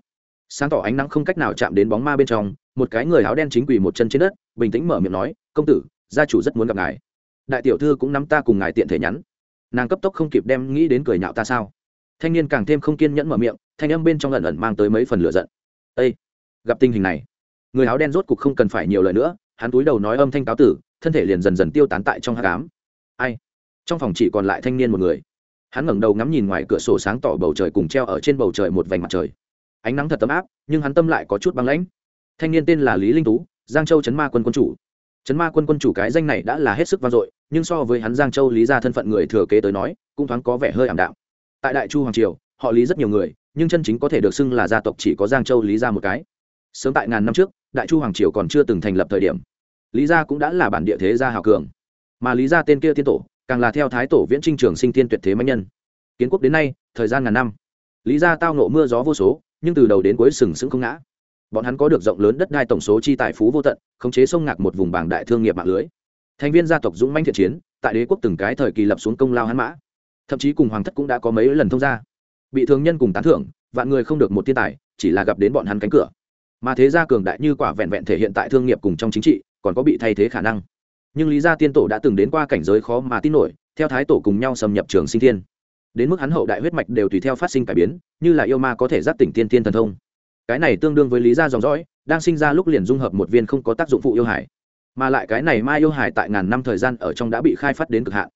[SPEAKER 1] Sáng tỏ ánh nắng không cách nào chạm đến bóng ma bên trong, một cái người áo đen chính quỳ một chân trên đất, bình tĩnh mở miệng nói, công tử, gia chủ rất muốn gặp ngài. Đại tiểu thư cũng nắm ta cùng ngài tiện thể nhắn. Nàng cấp tốc không kịp đem nghĩ đến cười nhạo ta sao? Thanh niên càng thêm không kiên nhẫn mở miệng, thanh âm bên trong lần ẩn mang tới mấy phần lửa giận. Ây gặp tình hình này. Người áo đen rốt cục không cần phải nhiều lời nữa hắn túi đầu nói âm thanh cáo tử, thân thể liền dần dần tiêu tán tại trong hát cám ai? Trong phòng chỉ còn lại thanh niên một người. Hắn ngẩng đầu ngắm nhìn ngoài cửa sổ sáng tỏ bầu trời cùng treo ở trên bầu trời một vành mặt trời. Ánh nắng thật tấm áp, nhưng hắn tâm lại có chút băng lãnh. Thanh niên tên là lý linh tú, giang châu chấn ma quân quân chủ. Chấn ma quân quân chủ cái danh này đã là hết sức vang dội, nhưng so với hắn giang châu lý ra thân phận người thừa kế tới nói, cũng thoáng có vẻ hơi ảm đạm. Tại đại chu hoàng triều, họ lý rất nhiều người, nhưng chân chính có thể được xưng là gia tộc chỉ có giang châu lý ra một cái. Sớm tại ngàn năm trước, đại chu hoàng triều còn chưa từng thành lập thời điểm lý gia cũng đã là bản địa thế gia hào cường. Mà lý gia tên kia tiên tổ, càng là theo thái tổ viễn trinh trường sinh tiên tuyệt thế mạnh nhân. Kiến quốc đến nay, thời gian ngàn năm. Lý gia tao nộ mưa gió vô số, nhưng từ đầu đến cuối sừng sững không ngã. Bọn hắn có được rộng lớn đất đai tổng số chi tài phú vô tận, khống chế sông ngạc một vùng bảng đại thương nghiệp mạng lưới. Thành viên gia tộc dũng manh thiện chiến, tại đế quốc từng cái thời kỳ lập xuống công lao hắn mã. Thậm chí cùng hoàng thất cũng đã có mấy lần thông gia. Bị thương nhân cùng tán thưởng, vạn người không được một thiên tài, chỉ là gặp đến bọn hắn cánh cửa. Mà thế gia cường đại như quả vẹn vẹn thể hiện tại thương nghiệp cùng trong chính trị còn có bị thay thế khả năng. Nhưng lý gia tiên tổ đã từng đến qua cảnh giới khó mà tin nổi, theo thái tổ cùng nhau xâm nhập trường sinh thiên. Đến mức hắn hậu đại huyết mạch đều tùy theo phát sinh cải biến, như là yêu ma có thể giáp tỉnh tiên tiên thần thông. Cái này tương đương với lý gia dòng dõi, đang sinh ra lúc liền dung hợp một viên không có tác dụng phụ yêu hải mà lại cái này mai yêu hải tại ngàn năm thời gian ở trong đã bị khai phát đến cực hạn.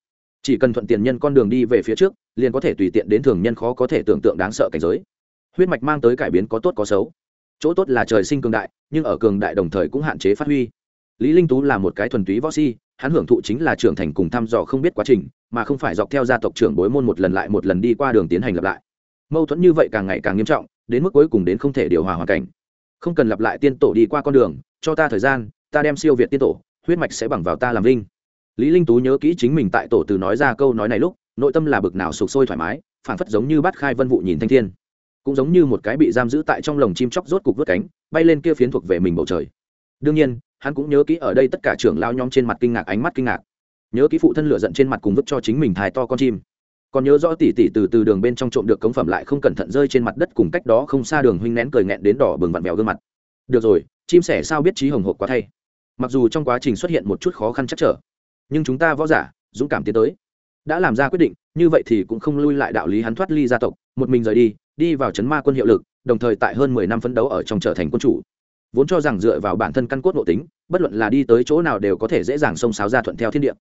[SPEAKER 1] Chỉ cần thuận tiện nhân con đường đi về phía trước, liền có thể tùy tiện đến thường nhân khó có thể tưởng tượng đáng sợ cảnh giới. Huyết mạch mang tới cải biến có tốt có xấu. Chỗ tốt là trời sinh cường đại, nhưng ở cường đại đồng thời cũng hạn chế phát huy lý linh tú là một cái thuần túy võ si hắn hưởng thụ chính là trưởng thành cùng thăm dò không biết quá trình, mà không phải dọc theo gia tộc trưởng bối môn một lần lại một lần đi qua đường tiến hành lặp lại. Mâu thuẫn như vậy càng ngày càng nghiêm trọng, đến mức cuối cùng đến không thể điều hòa hoàn cảnh. Không cần lặp lại tiên tổ đi qua con đường, cho ta thời gian, ta đem siêu việt tiên tổ, huyết mạch sẽ bằng vào ta làm linh lý linh tú nhớ kỹ chính mình tại tổ từ nói ra câu nói này lúc, nội tâm là bực nào sụp sôi thoải mái phản phất giống như bắt khai vân vụ nhìn thanh thiên. Cũng giống như một cái bị giam giữ tại trong lồng chim chóc rốt cục vứt cánh, bay lên kia phiến thuộc về mình bầu trời. Đương nhiên hắn cũng nhớ kỹ ở đây tất cả trưởng lao nhóm trên mặt kinh ngạc, ánh mắt kinh ngạc. Nhớ kỹ phụ thân lửa giận trên mặt cùng vứt cho chính mình thái to con chim. Còn nhớ rõ tỉ tỉ từ từ đường bên trong trộm được cống phẩm lại không cẩn thận rơi trên mặt đất cùng cách đó không xa đường huynh nén cười nghẹn đến đỏ bừng vặn vẹo gương mặt. Được rồi, chim sẻ sao biết trí hồng hộp quá thay. Mặc dù trong quá trình xuất hiện một chút khó khăn chắc trở, nhưng chúng ta võ giả, dũng cảm tiến tới. Đã làm ra quyết định, như vậy thì cũng không lui lại đạo lý hắn thoát ly gia tộc, một mình rời đi đi vào c ma quân hiệu lực, đồng thời tại hơn mười năm phấn đấu ở trong trở thành quân chủ vốn cho rằng dựa vào bản thân căn cốt nội tính, bất luận là đi tới chỗ nào đều có thể dễ dàng xông xáo ra thuận theo thiên địa.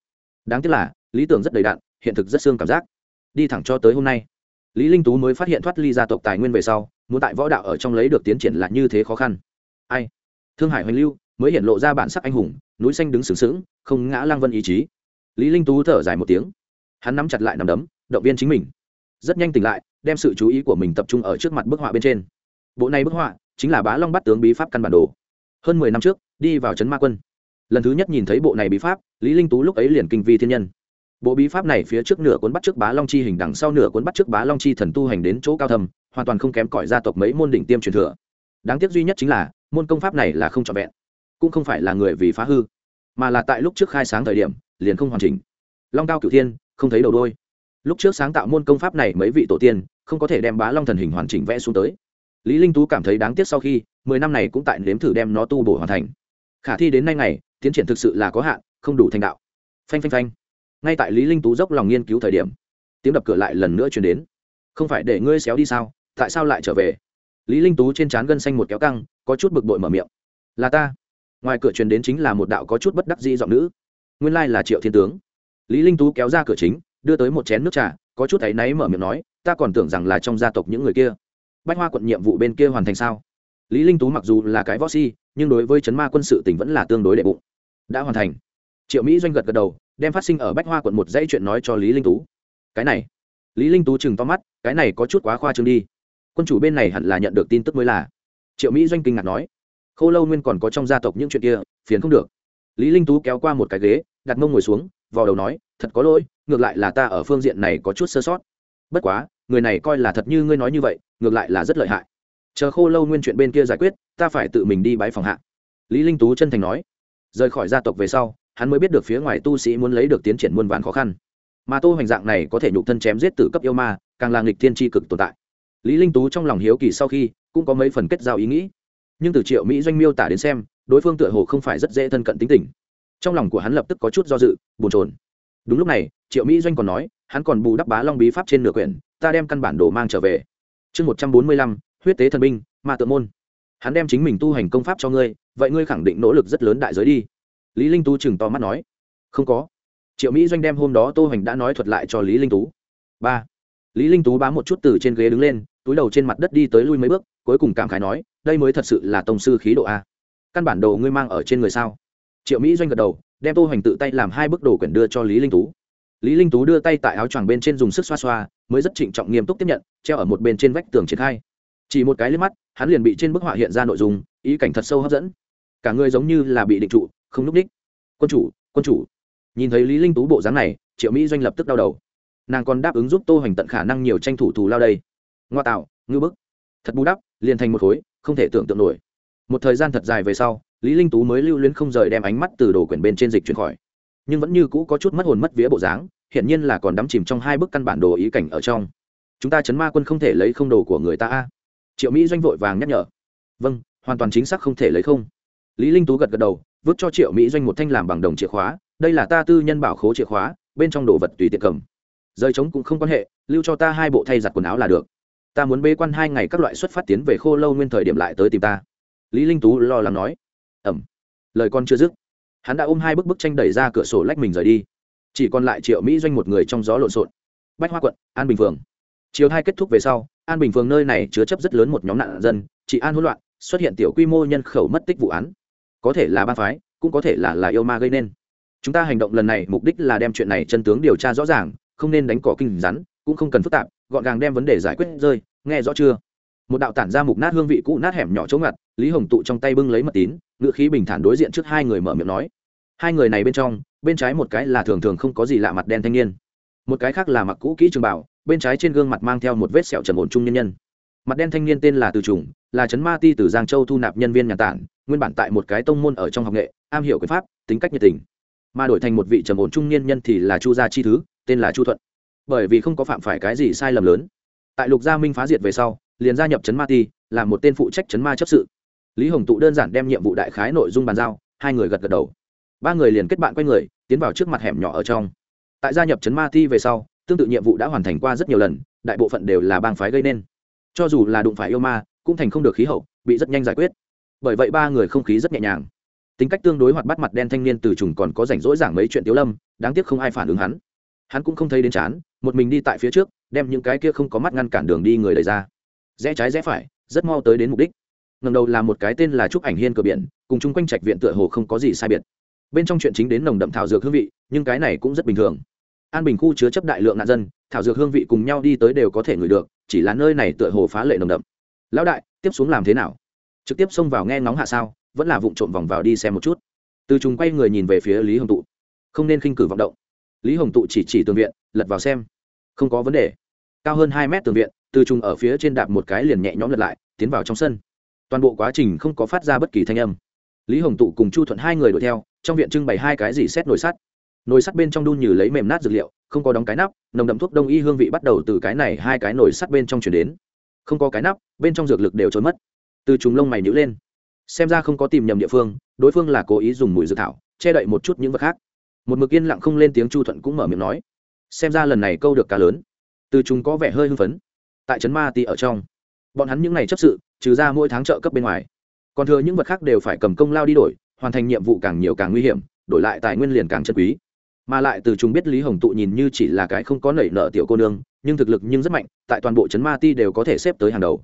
[SPEAKER 1] Đáng tiếc là, lý tưởng rất đầy đạn hiện thực rất xương cảm giác. Đi thẳng cho tới hôm nay. Lý linh tú mới phát hiện thoát ly gia tộc tài nguyên về sau, muốn tại võ đạo ở trong lấy được tiến triển là như thế khó khăn. Ai? Thương hải hoành lưu mới hiện lộ ra bản sắc anh hùng, núi xanh đứng sướng sướng không ngã lang vân ý chí. Lý linh tú thở dài một tiếng. Hắn nắm chặt lại nắm đấm, động viên chính mình. Rất nhanh tỉnh lại, đem sự chú ý của mình tập trung ở trước mặt bức họa bên trên. Bộ này bức họa chính là bá long bắt tướng bí pháp căn bản đồ. Hơn mười năm trước, đi vào trấn ma quân. Lần thứ nhất nhìn thấy bộ này bí pháp, lý linh tú lúc ấy liền kinh vi thiên nhân. Bộ bí pháp này phía trước nửa cuốn bắt trước bá long chi hình đằng sau nửa cuốn bắt trước bá long chi thần tu hành đến chỗ cao thầm hoàn toàn không kém cỏi gia tộc mấy môn đỉnh tiêm truyền thừa. Đáng tiếc duy nhất chính là, môn công pháp này là không trọn vẹn, cũng không phải là người vì phá hư, mà là tại lúc trước khai sáng thời điểm, liền không hoàn chỉnh. Long cao cửu thiên, không thấy đầu đôi lúc trước sáng tạo môn công pháp này mấy vị tổ tiên, không có thể đem bá long thần hình hoàn chỉnh vẽ xuống tới lý linh tú cảm thấy đáng tiếc sau khi, mười năm này cũng tại nếm thử đem nó tu bổ hoàn thành. Khả thi đến nay ngày, tiến triển thực sự là có hạn, không đủ thành đạo. Phanh phanh phanh. Ngay tại lý linh tú dốc lòng nghiên cứu thời điểm, tiếng đập cửa lại lần nữa truyền đến. Không phải để ngươi xéo đi sao? Tại sao lại trở về? Lý linh tú trên trán gân xanh một kéo căng, có chút bực bội mở miệng. Là ta. Ngoài cửa truyền đến chính là một đạo có chút bất đắc dĩ giọng nữ. Nguyên lai là triệu thiên tướng. Lý linh tú kéo ra cửa chính, đưa tới một chén nước trà, có chút thấy nấy mở miệng nói, ta còn tưởng rằng là trong gia tộc những người kia bách hoa quận nhiệm vụ bên kia hoàn thành sao? Lý linh tú mặc dù là cái võ si, nhưng đối với chấn ma quân sự tỉnh vẫn là tương đối đệ bụng. Đã hoàn thành. Triệu mỹ doanh gật gật đầu, đem phát sinh ở bách hoa quận một dãy chuyện nói cho lý linh tú. Cái này. Lý linh tú chừng to mắt, cái này có chút quá khoa trương đi. Quân chủ bên này hẳn là nhận được tin tức mới là. Triệu mỹ doanh kinh ngạc nói. Khô lâu nguyên còn có trong gia tộc những chuyện kia, phiền không được. Lý linh tú kéo qua một cái ghế, đặt mông ngồi xuống, vò đầu nói, thật có lỗi, ngược lại là ta ở phương diện này có chút sơ sót. Bất quá người này coi là thật như ngươi nói như vậy, ngược lại là rất lợi hại. Chờ khô lâu nguyên chuyện bên kia giải quyết, ta phải tự mình đi bãi phòng hạ. Lý linh tú chân thành nói. Rời khỏi gia tộc về sau, hắn mới biết được phía ngoài tu sĩ muốn lấy được tiến triển muôn vàn khó khăn. Mà tô hoành dạng này có thể nhục thân chém giết tử cấp yêu ma, càng là nghịch thiên tri cực tồn tại. Lý linh tú trong lòng hiếu kỳ sau khi, cũng có mấy phần kết giao ý nghĩ. Nhưng từ triệu mỹ doanh miêu tả đến xem, đối phương tựa hồ không phải rất dễ thân cận tính tình. Trong lòng của hắn lập tức có chút do dự bồn chồn. Đúng lúc này, triệu mỹ doanh còn nói, hắn còn bù đắp bá long bí pháp trên nửa quyển ta đem căn bản đồ mang trở về. Chương một trăm bốn mươi lăm, huyết tế thần binh, ma tượng môn. Hắn đem chính mình tu hành công pháp cho ngươi, vậy ngươi khẳng định nỗ lực rất lớn đại giới đi. Lý linh tú chừng to mắt nói. Không có. Triệu mỹ doanh đem hôm đó tô hành đã nói thuật lại cho lý linh tú. Ba. Lý linh tú bám một chút từ trên ghế đứng lên, túi đầu trên mặt đất đi tới lui mấy bước, cuối cùng cảm khái nói, đây mới thật sự là tông sư khí độ a. Căn bản đồ ngươi mang ở trên người sao? Triệu mỹ doanh gật đầu, đem tô hành tự tay làm hai bức đồ quyển đưa cho lý linh tú lý linh tú đưa tay tại áo choàng bên trên dùng sức xoa xoa, mới rất trịnh trọng nghiêm túc tiếp nhận, treo ở một bên trên vách tường triển khai. Chỉ một cái liếc mắt, hắn liền bị trên bức họa hiện ra nội dung, ý cảnh thật sâu hấp dẫn. Cả người giống như là bị định trụ, không lúc đích quân chủ quân chủ. Nhìn thấy lý linh tú bộ dáng này, triệu mỹ doanh lập tức đau đầu. Nàng còn đáp ứng giúp tô hoành tận khả năng nhiều tranh thủ thù lao đây. Ngoa tạo, ngư bức. Thật bù đắp, liền thành một khối, không thể tưởng tượng nổi. Một thời gian thật dài về sau, lý linh tú mới lưu luyến không rời đem ánh mắt từ đồ quyển bên trên dịch chuyển khỏi nhưng vẫn như cũ có chút mất hồn mất vía bộ dáng hiện nhiên là còn đắm chìm trong hai bức căn bản đồ ý cảnh ở trong. Chúng ta chấn ma quân không thể lấy không đồ của người ta a. Triệu mỹ doanh vội vàng nhắc nhở. Vâng hoàn toàn chính xác không thể lấy không. Lý linh tú gật gật đầu, vứt cho triệu mỹ doanh một thanh làm bằng đồng chìa khóa, đây là ta tư nhân bảo khố chìa khóa, bên trong đồ vật tùy tiện cầm. Rời trống cũng không quan hệ, lưu cho ta hai bộ thay giặt quần áo là được. Ta muốn bế quan hai ngày các loại xuất phát tiến về khô lâu nguyên thời điểm lại tới tìm ta. Lý linh tú lo lắng nói. Ẩm. Lời con chưa dứt hắn đã ôm hai bức bức tranh đẩy ra cửa sổ lách mình rời đi. Chỉ còn lại triệu mỹ doanh một người trong gió lộn xộn. Bách hoa quận, an bình phường. Chiều hai kết thúc về sau, an bình phường nơi này chứa chấp rất lớn một nhóm nạn dân chị an hỗn loạn, xuất hiện tiểu quy mô nhân khẩu mất tích vụ án. Có thể là ba phái, cũng có thể là là yêu ma gây nên. Chúng ta hành động lần này mục đích là đem chuyện này chân tướng điều tra rõ ràng, không nên đánh cỏ kinh rắn, cũng không cần phức tạp, gọn gàng đem vấn đề giải quyết rơi, nghe rõ chưa? Một đạo tản ra mục nát hương vị cũ nát hẻm nhỏ chống ngặt, lý hồng tụ trong tay bưng lấy mật tín, ngựa khí bình thản đối diện trước hai người mở miệng nói hai người này bên trong, bên trái một cái là thường thường không có gì lạ mặt đen thanh niên. Một cái khác là mặc cũ kỹ trường bảo, bên trái trên gương mặt mang theo một vết sẹo trầm ổn trung nhân nhân. Mặt đen thanh niên tên là từ trùng, là trấn ma ti từ giang châu thu nạp nhân viên nhà tản, nguyên bản tại một cái tông môn ở trong học nghệ, am hiểu quyền pháp, tính cách nhiệt tình. Mà đổi thành một vị trầm ổn trung niên nhân thì là chu gia chi thứ, tên là chu thuận. Bởi vì không có phạm phải cái gì sai lầm lớn. Tại lục gia minh phá diệt về sau, liền gia nhập trấn ma ti, làm một tên phụ trách trấn ma chấp sự. Lý hồng tụ đơn giản đem nhiệm vụ đại khái nội dung bàn giao, hai người gật gật đầu ba người liền kết bạn quay người, tiến vào trước mặt hẻm nhỏ ở trong. Tại gia nhập trấn ma ti về sau, tương tự nhiệm vụ đã hoàn thành qua rất nhiều lần, đại bộ phận đều là bang phái gây nên. Cho dù là đụng phải yêu ma, cũng thành không được khí hậu, bị rất nhanh giải quyết. Bởi vậy ba người không khí rất nhẹ nhàng. Tính cách tương đối hoạt bắt mặt đen thanh niên từ trùng còn có rảnh rỗi giảng mấy chuyện tiếu lâm, đáng tiếc không ai phản ứng hắn. Hắn cũng không thấy đến chán, một mình đi tại phía trước, đem những cái kia không có mắt ngăn cản đường đi người đẩy ra. Rẽ trái rẽ phải, rất mau tới đến mục đích. Ngầm đầu là một cái tên là trúc ảnh hiên cửa biển, cùng chung quanh trạch viện tựa hồ không có gì sai biệt bên trong chuyện chính đến nồng đậm thảo dược hương vị, nhưng cái này cũng rất bình thường. An bình khu chứa chấp đại lượng nạn dân, thảo dược hương vị cùng nhau đi tới đều có thể ngửi được, chỉ là nơi này tựa hồ phá lệ nồng đậm. Lão đại, tiếp xuống làm thế nào? Trực tiếp xông vào nghe ngóng hạ sao, vẫn là vụ trộm vòng vào đi xem một chút. Từ chúng quay người nhìn về phía lý hồng tụ. Không nên khinh cử vọng động. Lý hồng tụ chỉ chỉ tường viện, lật vào xem. Không có vấn đề. Cao hơn hai mét tường viện, từ trùng ở phía trên đạp một cái liền nhẹ nhõm lật lại, tiến vào trong sân. Toàn bộ quá trình không có phát ra bất kỳ thanh âm. Lý hồng tụ cùng chu thuận hai người đuổi theo trong viện trưng bày hai cái gì xét nồi sắt. Nồi sắt bên trong đun nhừ lấy mềm nát dược liệu, không có đóng cái nắp, nồng đậm thuốc đông y hương vị bắt đầu từ cái này hai cái nồi sắt bên trong chuyển đến. Không có cái nắp, bên trong dược lực đều trốn mất. Từ chúng lông mày nhữ lên. Xem ra không có tìm nhầm địa phương, đối phương là cố ý dùng mùi dược thảo, che đậy một chút những vật khác. Một mực yên lặng không lên tiếng chu thuận cũng mở miệng nói. Xem ra lần này câu được cá lớn. Từ chúng có vẻ hơi hưng phấn. Tại trấn ma ti ở trong, bọn hắn những ngày chấp sự, trừ ra mỗi tháng trợ cấp bên ngoài. Còn thừa những vật khác đều phải cầm công lao đi đổi hoàn thành nhiệm vụ càng nhiều càng nguy hiểm, đổi lại tài nguyên liền càng chân quý. Mà lại từ chúng biết lý hồng tụ nhìn như chỉ là cái không có nảy nợ tiểu cô nương, nhưng thực lực nhưng rất mạnh, tại toàn bộ chấn ma ti đều có thể xếp tới hàng đầu.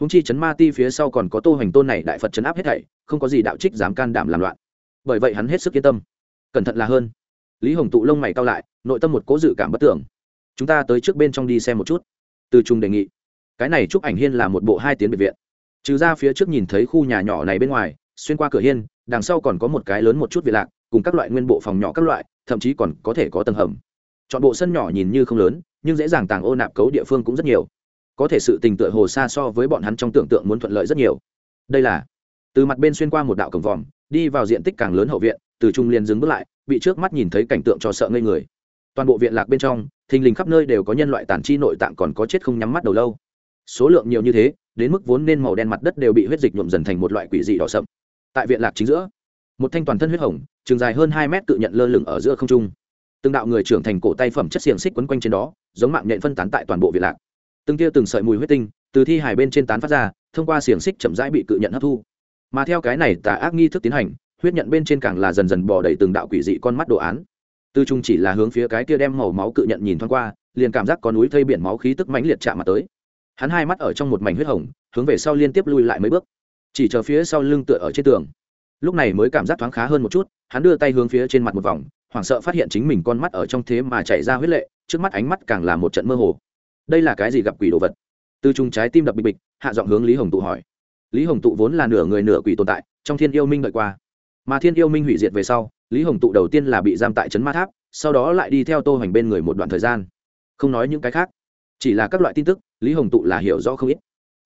[SPEAKER 1] Húng chi chấn ma ti phía sau còn có tô hoành tôn này đại phật chấn áp hết thảy, không có gì đạo trích dám can đảm làm loạn. Bởi vậy hắn hết sức yên tâm. Cẩn thận là hơn. Lý hồng tụ lông mày cao lại, nội tâm một cố dự cảm bất tưởng. Chúng ta tới trước bên trong đi xem một chút. Từ trung đề nghị. Cái này chúc ảnh hiên là một bộ hai tiếng biệt viện. Trừ ra phía trước nhìn thấy khu nhà nhỏ này bên ngoài, xuyên qua cửa hiên đằng sau còn có một cái lớn một chút vị lạc, cùng các loại nguyên bộ phòng nhỏ các loại, thậm chí còn có thể có tầng hầm. Chọn bộ sân nhỏ nhìn như không lớn, nhưng dễ dàng tàng ô nạp cấu địa phương cũng rất nhiều. Có thể sự tình tựa hồ xa so với bọn hắn trong tưởng tượng muốn thuận lợi rất nhiều. Đây là, từ mặt bên xuyên qua một đạo cổng vòm, đi vào diện tích càng lớn hậu viện, từ trung liền dừng bước lại, bị trước mắt nhìn thấy cảnh tượng cho sợ ngây người. Toàn bộ viện lạc bên trong, thình lình khắp nơi đều có nhân loại tàn chi nội tạng còn có chết không nhắm mắt đầu lâu. Số lượng nhiều như thế, đến mức vốn nên màu đen mặt đất đều bị huyết dịch nhuộm dần thành một loại quỷ dị đỏ sậm tại viện lạc chính giữa. Một thanh toàn thân huyết hồng, trường dài hơn hai mét tự nhận lơ lửng ở giữa không trung. Từng đạo người trưởng thành cổ tay phẩm chất xiềng xích quấn quanh trên đó, giống mạng nhện phân tán tại toàn bộ viện lạc. Từng tia từng sợi mùi huyết tinh, từ thi hài bên trên tán phát ra, thông qua xiềng xích chậm rãi bị cự nhận hấp thu. Mà theo cái này tà ác nghi thức tiến hành, huyết nhận bên trên càng là dần dần bỏ đầy từng đạo quỷ dị con mắt đồ án. Tư trung chỉ là hướng phía cái kia đem màu máu cự nhận nhìn thoáng qua, liền cảm giác có núi thây biển máu khí tức mãnh liệt chạm mặt tới. Hắn hai mắt ở trong một mảnh huyết hồng, hướng về sau liên tiếp lui lại mấy bước chỉ chờ phía sau lưng tựa ở trên tường. Lúc này mới cảm giác thoáng khá hơn một chút, hắn đưa tay hướng phía trên mặt một vòng, hoảng sợ phát hiện chính mình con mắt ở trong thế mà chạy ra huyết lệ, trước mắt ánh mắt càng là một trận mơ hồ. Đây là cái gì gặp quỷ đồ vật? Từ chung trái tim đập bịch bịch, hạ giọng hướng lý hồng tụ hỏi. Lý hồng tụ vốn là nửa người nửa quỷ tồn tại, trong thiên yêu minh đợi qua. Mà thiên yêu minh hủy diệt về sau, lý hồng tụ đầu tiên là bị giam tại trấn ma tháp, sau đó lại đi theo tô hoành bên người một đoạn thời gian. Không nói những cái khác, chỉ là các loại tin tức, lý hồng tụ là hiểu rõ không ít.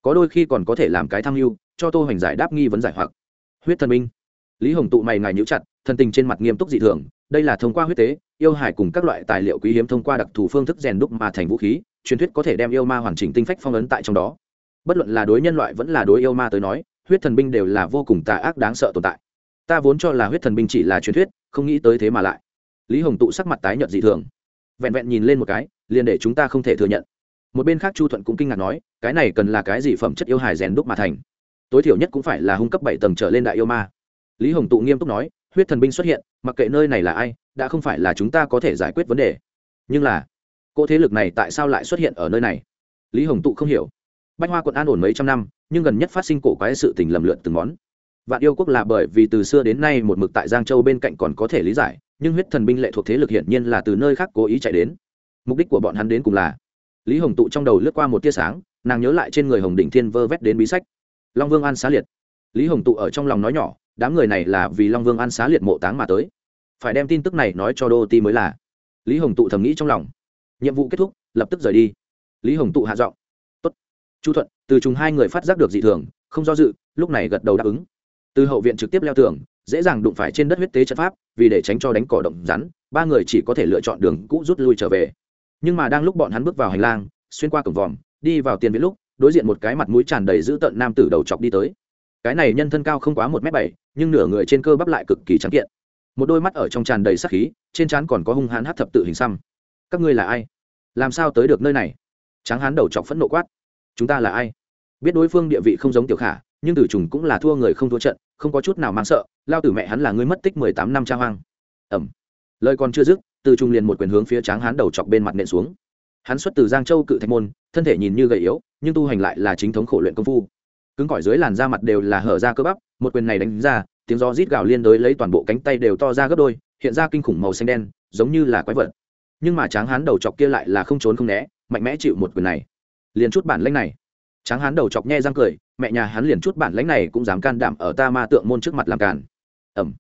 [SPEAKER 1] Có đôi khi còn có thể làm cái tham mưu cho tô hoành giải đáp nghi vấn giải hoặc. Huyết thần minh. Lý hồng tụ mày ngài nhíu chặt, thần tình trên mặt nghiêm túc dị thường, đây là thông qua huyết tế, yêu hải cùng các loại tài liệu quý hiếm thông qua đặc thù phương thức rèn đúc mà thành vũ khí, truyền thuyết có thể đem yêu ma hoàn chỉnh tinh phách phong ấn tại trong đó. Bất luận là đối nhân loại vẫn là đối yêu ma tới nói, huyết thần binh đều là vô cùng tà ác đáng sợ tồn tại. Ta vốn cho là huyết thần binh chỉ là truyền thuyết, không nghĩ tới thế mà lại. Lý hồng tụ sắc mặt tái nhợt dị thường. Vẹn vẹn nhìn lên một cái, liền để chúng ta không thể thừa nhận. Một bên khác chu thuận cũng kinh ngạc nói, cái này cần là cái gì phẩm chất yêu hải rèn đúc mà thành? tối thiểu nhất cũng phải là hung cấp bảy tầng trở lên đại yêu ma. Lý hồng tụ nghiêm túc nói, huyết thần binh xuất hiện, mặc kệ nơi này là ai, đã không phải là chúng ta có thể giải quyết vấn đề. Nhưng là, cỗ thế lực này tại sao lại xuất hiện ở nơi này? Lý hồng tụ không hiểu. Bách hoa quận an ổn mấy trăm năm, nhưng gần nhất phát sinh cổ quái sự tình lầm lượn từng món. Vạn yêu quốc là bởi vì từ xưa đến nay một mực tại giang châu bên cạnh còn có thể lý giải, nhưng huyết thần binh lệ thuộc thế lực hiển nhiên là từ nơi khác cố ý chạy đến. Mục đích của bọn hắn đến cùng là, lý hồng tụ trong đầu lướt qua một tia sáng, nàng nhớ lại trên người hồng đỉnh thiên vơ vét đến bí sách long vương an xá liệt. Lý hồng tụ ở trong lòng nói nhỏ, đám người này là vì long vương an xá liệt mộ táng mà tới. Phải đem tin tức này nói cho đô ti mới là. Lý hồng tụ thầm nghĩ trong lòng. Nhiệm vụ kết thúc, lập tức rời đi. Lý hồng tụ hạ giọng. Tốt. Chu thuận, từ chúng hai người phát giác được dị thường, không do dự, lúc này gật đầu đáp ứng. Từ hậu viện trực tiếp leo tường, dễ dàng đụng phải trên đất huyết tế trận pháp, vì để tránh cho đánh cỏ động rắn, ba người chỉ có thể lựa chọn đường cũ rút lui trở về. Nhưng mà đang lúc bọn hắn bước vào hành lang, xuyên qua cổng vòm, đi vào tiền viện lúc đối diện một cái mặt mũi tràn đầy dữ tợn nam tử đầu chọc đi tới. Cái này nhân thân cao không quá một m bảy, nhưng nửa người trên cơ bắp lại cực kỳ trắng kiện. Một đôi mắt ở trong tràn đầy sát khí, trên trán còn có hung hãn hát thập tự hình xăm. Các ngươi là ai? Làm sao tới được nơi này? Tráng hán đầu chọc phẫn nộ quát. Chúng ta là ai? Biết đối phương địa vị không giống tiểu khả, nhưng tử trùng cũng là thua người không thua trận, không có chút nào mang sợ, lao tử mẹ hắn là người mất tích mười tám năm cha hoang. Ẩm. Lời còn chưa dứt, Tử trùng liền một quyền hướng phía tráng hán đầu chọc bên mặt nện xuống hắn xuất từ giang châu cự thạch môn, thân thể nhìn như gầy yếu, nhưng tu hành lại là chính thống khổ luyện công phu. Cứng cỏi dưới làn da mặt đều là hở ra cơ bắp, một quyền này đánh ra, tiếng gió rít gào liên đối lấy toàn bộ cánh tay đều to ra gấp đôi, hiện ra kinh khủng màu xanh đen, giống như là quái vật. Nhưng mà tráng hán đầu chọc kia lại là không trốn không né, mạnh mẽ chịu một quyền này. Liền chút bản lãnh này. Tráng hán đầu chọc nhe răng cười, mẹ nhà hắn liền chút bản lãnh này cũng dám can đảm ở ta ma tượng môn trước mặt làm cản ẩm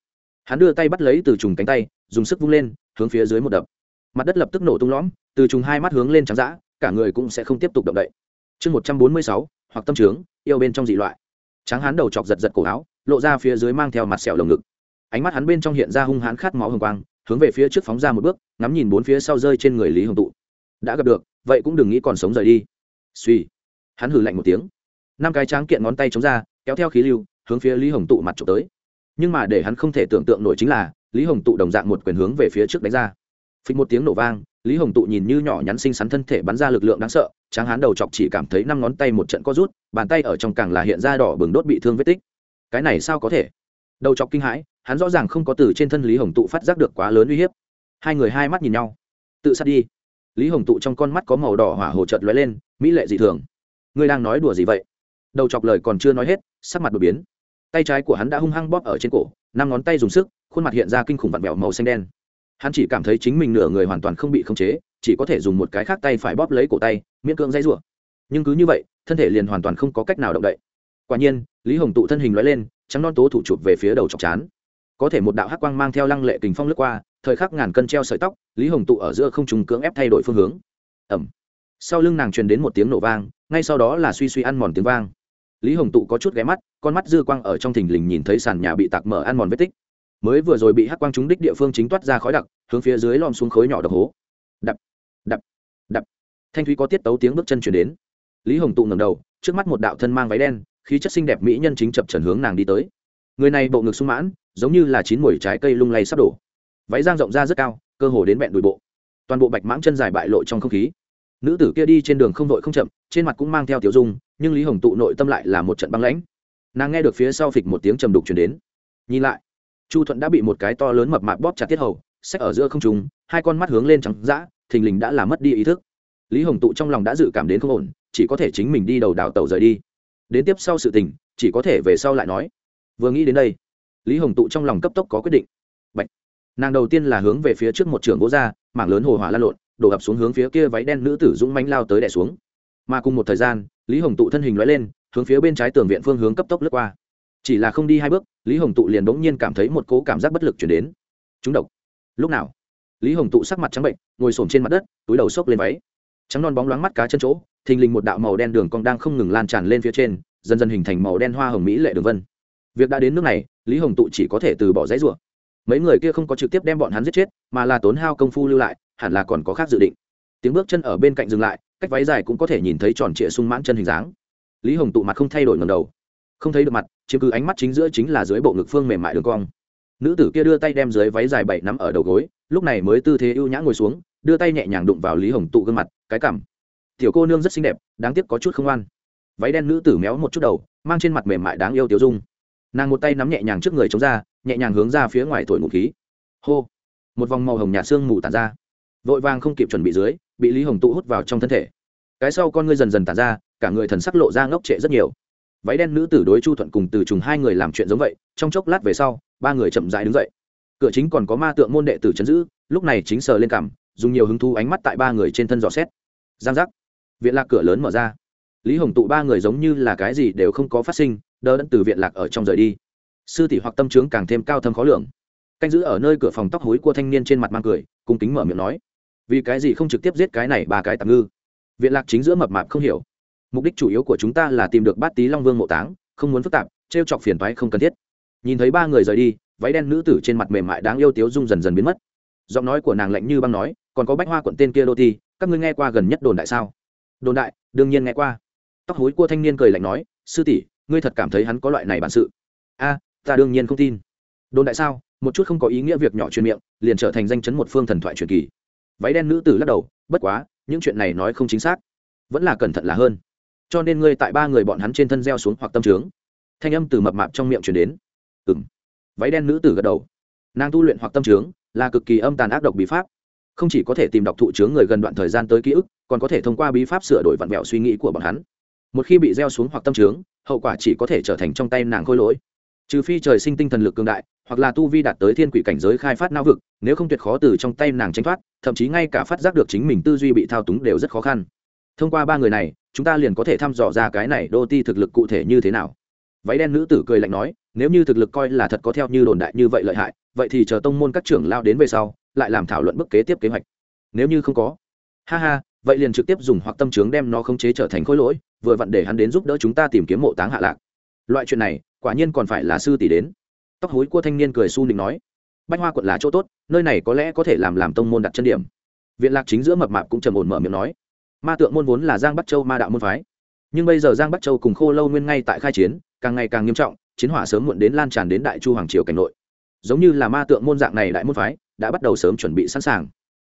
[SPEAKER 1] hắn đưa tay bắt lấy từ trùng cánh tay, dùng sức vung lên, hướng phía dưới một đập mặt đất lập tức nổ tung lõm, từ trùng hai mắt hướng lên trắng dã, cả người cũng sẽ không tiếp tục động đậy. Chương một trăm bốn mươi sáu, hoặc tâm trướng, yêu bên trong dị loại. Tráng hán đầu chọc giật giật cổ áo, lộ ra phía dưới mang theo mặt sẹo lồng ngực. Ánh mắt hắn bên trong hiện ra hung hãn khát máu hồng quang, hướng về phía trước phóng ra một bước, ngắm nhìn bốn phía sau rơi trên người lý hồng tụ. Đã gặp được, vậy cũng đừng nghĩ còn sống rời đi. Suy. Hắn hử lạnh một tiếng. Năm cái tráng kiện ngón tay chống ra, kéo theo khí lưu, hướng phía lý hồng tụ mặt trộm tới. Nhưng mà để hắn không thể tưởng tượng nổi chính là, lý hồng tụ đồng dạng một quyền hướng về phía trước đánh ra phịch một tiếng nổ vang, lý hồng tụ nhìn như nhỏ nhắn xinh xắn thân thể bắn ra lực lượng đáng sợ, tráng hán đầu chọc chỉ cảm thấy năm ngón tay một trận co rút, bàn tay ở trong càng là hiện ra đỏ bừng đốt bị thương vết tích. Cái này sao có thể? Đầu chọc kinh hãi, hắn rõ ràng không có từ trên thân lý hồng tụ phát giác được quá lớn uy hiếp. Hai người hai mắt nhìn nhau. Tự sát đi. Lý hồng tụ trong con mắt có màu đỏ hỏa hồ trợt lóe lên, mỹ lệ dị thường. Ngươi đang nói đùa gì vậy? Đầu chọc lời còn chưa nói hết, sắc mặt đột biến. Tay trái của hắn đã hung hăng bóp ở trên cổ, năm ngón tay dùng sức, khuôn mặt hiện ra kinh khủng vặn vẹo màu xanh đen hắn chỉ cảm thấy chính mình nửa người hoàn toàn không bị khống chế, chỉ có thể dùng một cái khác tay phải bóp lấy cổ tay, miễn cưỡng dãy rủa. Nhưng cứ như vậy, thân thể liền hoàn toàn không có cách nào động đậy. Quả nhiên, lý hồng tụ thân hình loại lên, trắng non tố thủ chụp về phía đầu chọc chán. Có thể một đạo hắc quang mang theo lăng lệ kình phong lướt qua, thời khắc ngàn cân treo sợi tóc, lý hồng tụ ở giữa không trùng cưỡng ép thay đổi phương hướng. Ẩm sau lưng nàng truyền đến một tiếng nổ vang, ngay sau đó là suy suy ăn mòn tiếng vang. Lý hồng tụ có chút ghé mắt, con mắt dư quang ở trong thình lình nhìn thấy sàn nhà bị tạc mở ăn mòn vết tích mới vừa rồi bị hắc quang trúng đích địa phương chính toát ra khói đặc, hướng phía dưới lom xuống khối nhỏ độc hố. Đập đập đập. Thanh thúy có tiết tấu tiếng bước chân chuyển đến. Lý hồng tụ ngầm đầu, trước mắt một đạo thân mang váy đen, khí chất xinh đẹp mỹ nhân chính chập trần hướng nàng đi tới. Người này bộ ngực sung mãn, giống như là chín mồi trái cây lung lay sắp đổ. Váy giang rộng ra rất cao, cơ hồ đến vẹn đùi bộ. Toàn bộ bạch mãng chân dài bại lộ trong không khí. Nữ tử kia đi trên đường không vội không chậm, trên mặt cũng mang theo tiểu dung, nhưng lý hồng tụ nội tâm lại là một trận băng lãnh. Nàng nghe được phía sau phịch một tiếng trầm đục chuyển đến. Nhìn lại chu thuận đã bị một cái to lớn mập mạp bóp chặt tiết hầu sách ở giữa không trùng hai con mắt hướng lên trắng dã, thình lình đã làm mất đi ý thức. Lý hồng tụ trong lòng đã dự cảm đến không ổn, chỉ có thể chính mình đi đầu đào tàu rời đi. Đến tiếp sau sự tình, chỉ có thể về sau lại nói. Vừa nghĩ đến đây, lý hồng tụ trong lòng cấp tốc có quyết định. Bạch. nàng đầu tiên là hướng về phía trước một trường gỗ ra, mảng lớn hồ hỏa la lộn, đổ ập xuống hướng phía kia váy đen nữ tử dũng mánh lao tới đẻ xuống. Mà cùng một thời gian, lý hồng tụ thân hình loại lên, hướng phía bên trái tường viện phương hướng cấp tốc lướt qua chỉ là không đi hai bước, lý hồng tụ liền bỗng nhiên cảm thấy một cố cảm giác bất lực chuyển đến. Chúng độc. Lúc nào? Lý hồng tụ sắc mặt trắng bệnh, ngồi xổm trên mặt đất, túi đầu xốc lên váy. Trắng non bóng loáng mắt cá chân chỗ, thình lình một đạo màu đen đường cong đang không ngừng lan tràn lên phía trên, dần dần hình thành màu đen hoa hồng mỹ lệ đường vân. Việc đã đến nước này, lý hồng tụ chỉ có thể từ bỏ giấy rùa mấy người kia không có trực tiếp đem bọn hắn giết chết, mà là tốn hao công phu lưu lại, hẳn là còn có khác dự định. Tiếng bước chân ở bên cạnh dừng lại, cách váy dài cũng có thể nhìn thấy tròn trịa sung mãn chân hình dáng. Lý hồng tụ mặt không thay đổi ngầm đầu không thấy được mặt, chiếm cứ ánh mắt chính giữa chính là dưới bộ ngực phương mềm mại đường cong. Nữ tử kia đưa tay đem dưới váy dài bảy nắm ở đầu gối, lúc này mới tư thế ưu nhã ngồi xuống, đưa tay nhẹ nhàng đụng vào lý hồng tụ gương mặt, cái cảm tiểu cô nương rất xinh đẹp, đáng tiếc có chút không ăn váy đen nữ tử méo một chút đầu, mang trên mặt mềm mại đáng yêu tiểu dung. Nàng một tay nắm nhẹ nhàng trước người chống ra, nhẹ nhàng hướng ra phía ngoài thổi ngụ khí. Hô! Một vòng màu hồng nhạt xương mù tàn ra. Vội vàng không kịp chuẩn bị dưới, bị lý hồng tụ hút vào trong thân thể. Cái sau con ngươi dần dần tàn ra, cả người thần sắc lộ ra ngốc trệ rất nhiều váy đen nữ tử đối chu thuận cùng từ trùng hai người làm chuyện giống vậy, trong chốc lát về sau, ba người chậm rãi đứng dậy. Cửa chính còn có ma tượng môn đệ tử chấn giữ, lúc này chính sờ lên cảm, dùng nhiều hứng thú ánh mắt tại ba người trên thân dò xét. Giang giác. Viện lạc cửa lớn mở ra. Lý hồng tụ ba người giống như là cái gì đều không có phát sinh, đỡ đẫn từ viện lạc ở trong rời đi. Sư tỷ hoặc tâm trướng càng thêm cao thâm khó lường. Canh giữ ở nơi cửa phòng tóc hối của thanh niên trên mặt mang cười, cung kính mở miệng nói. Vì cái gì không trực tiếp giết cái này ba cái tạm ngư? Viện lạc chính giữa mập mạp không hiểu mục đích chủ yếu của chúng ta là tìm được bát tý long vương mộ táng, không muốn phức tạp t r e o chọc phiền thoái không cần thiết. Nhìn thấy ba người rời đi, váy đen nữ tử trên mặt mềm mại đáng yêu tiếu dung dần dần biến mất. Giọng nói của nàng lạnh như băng nói, còn có bách hoa quận tên kia đô ti, các ngươi nghe qua gần nhất đồn đại sao? Đồn đại, đương nhiên nghe qua. Tóc hối cua thanh niên cười lạnh nói, sư tỷ, ngươi thật cảm thấy hắn có loại này bản sự? A, ta đương nhiên không tin. Đồn đại sao? Một chút không có ý nghĩa việc nhỏ truyền miệng, liền trở thành danh chấn một phương thần thoại truyền kỳ. Váy đen nữ tử lắc đầu, bất quá, những chuyện này nói không chính xác, vẫn là cẩn thận là hơn cho nên ngươi tại ba người bọn hắn trên thân gieo xuống hoặc tâm trướng. Thanh âm từ mập mạp trong miệng chuyển đến. Ừ m váy đen nữ tử gật đầu. Nàng tu luyện hoặc tâm trướng là cực kỳ âm tàn ác độc bí pháp. Không chỉ có thể tìm đọc thụ trướng người gần đoạn thời gian tới ký ức, còn có thể thông qua bí pháp sửa đổi vặn vẹo suy nghĩ của bọn hắn. Một khi bị gieo xuống hoặc tâm trướng, hậu quả chỉ có thể trở thành trong tay nàng khôi lỗi. Trừ phi trời sinh tinh thần lực cường đại, hoặc là tu vi đạt tới thiên quỷ cảnh giới khai phát não vực, nếu không tuyệt khó từ trong tay nàng tranh thoát, thậm chí ngay cả phát giác được chính mình tư duy bị thao túng đều rất khó khăn. Thông qua ba người này chúng ta liền có thể thăm dò ra cái này đô ti thực lực cụ thể như thế nào. Váy đen nữ tử cười lạnh nói, nếu như thực lực coi là thật có theo như đồn đại như vậy lợi hại, vậy thì chờ tông môn các trưởng lao đến về sau, lại làm thảo luận bức kế tiếp kế hoạch. Nếu như không có, ha ha, vậy liền trực tiếp dùng hoặc tâm trướng đem nó khống chế trở thành khối lỗi, vừa vặn để hắn đến giúp đỡ chúng ta tìm kiếm mộ táng hạ lạc. Loại chuyện này, quả nhiên còn phải là sư tỷ đến. Tóc hối của thanh niên cười su nịnh nói, bách hoa quận là chỗ tốt, nơi này có lẽ có thể làm làm tông môn đặt chân điểm. Viện lạc chính giữa mập mạp cũng trầm ổn mở miệng nói ma tượng môn vốn là giang bắc châu ma đạo môn phái. Nhưng bây giờ giang bắc châu cùng khô lâu nguyên ngay tại khai chiến, càng ngày càng nghiêm trọng, chiến hỏa sớm muộn đến lan tràn đến đại chu hoàng triều cảnh nội. Giống như là ma tượng môn dạng này đại môn phái, đã bắt đầu sớm chuẩn bị sẵn sàng.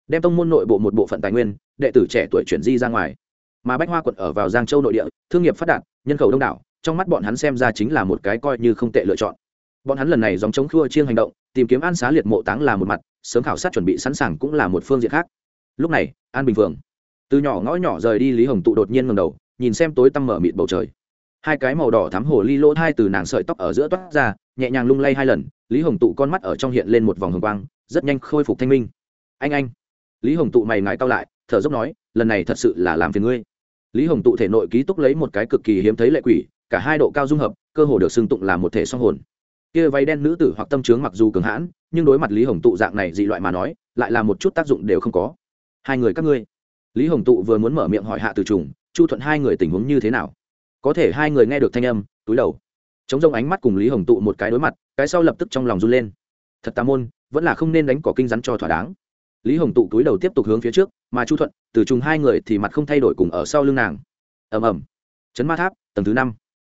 [SPEAKER 1] Đem tông môn nội bộ một bộ phận tài nguyên, đệ tử trẻ tuổi chuyển di ra ngoài. Mà bách hoa quận ở vào giang châu nội địa, thương nghiệp phát đạt, nhân khẩu đông đảo, trong mắt bọn hắn xem ra chính là một cái coi như không tệ lựa chọn. Bọn hắn lần này dòng chống khua chiêng hành động, tìm kiếm an xá liệt mộ táng là một mặt, sớm khảo sát chuẩn bị sẵn sàng cũng là một phương diện khác. Lúc này, an bình phường từ nhỏ ngõ nhỏ rời đi lý hồng tụ đột nhiên ngầm đầu, nhìn xem tối tăm mở mịt bầu trời. Hai cái màu đỏ thắm hồ ly lỗ thai từ nàng sợi tóc ở giữa toát ra, nhẹ nhàng lung lay hai lần, lý hồng tụ con mắt ở trong hiện lên một vòng hồng quang, rất nhanh khôi phục thanh minh. Anh anh. Lý hồng tụ mày ngài cao lại, thở dốc nói, lần này thật sự là làm phiền ngươi. Lý hồng tụ thể nội ký túc lấy một cái cực kỳ hiếm thấy lệ quỷ, cả hai độ cao dung hợp, cơ hồ được xưng tụng là một thể song hồn. Kia váy đen nữ tử hoặc tâm trướng mặc dù cường hãn, nhưng đối mặt lý hồng tụ dạng này dị loại mà nói, lại là một chút tác dụng đều không có. Hai người các ngươi lý hồng tụ vừa muốn mở miệng hỏi hạ từ trùng, chu thuận hai người tình huống như thế nào? Có thể hai người nghe được thanh âm, túi đầu. Chống rông ánh mắt cùng lý hồng tụ một cái đối mặt, cái sau lập tức trong lòng run lên. Thật tà môn, vẫn là không nên đánh cỏ kinh rắn cho thỏa đáng. Lý hồng tụ túi đầu tiếp tục hướng phía trước, mà chu thuận từ trùng hai người thì mặt không thay đổi cùng ở sau lưng nàng. Ầm ầm. Chấn ma tháp, tầng thứ năm.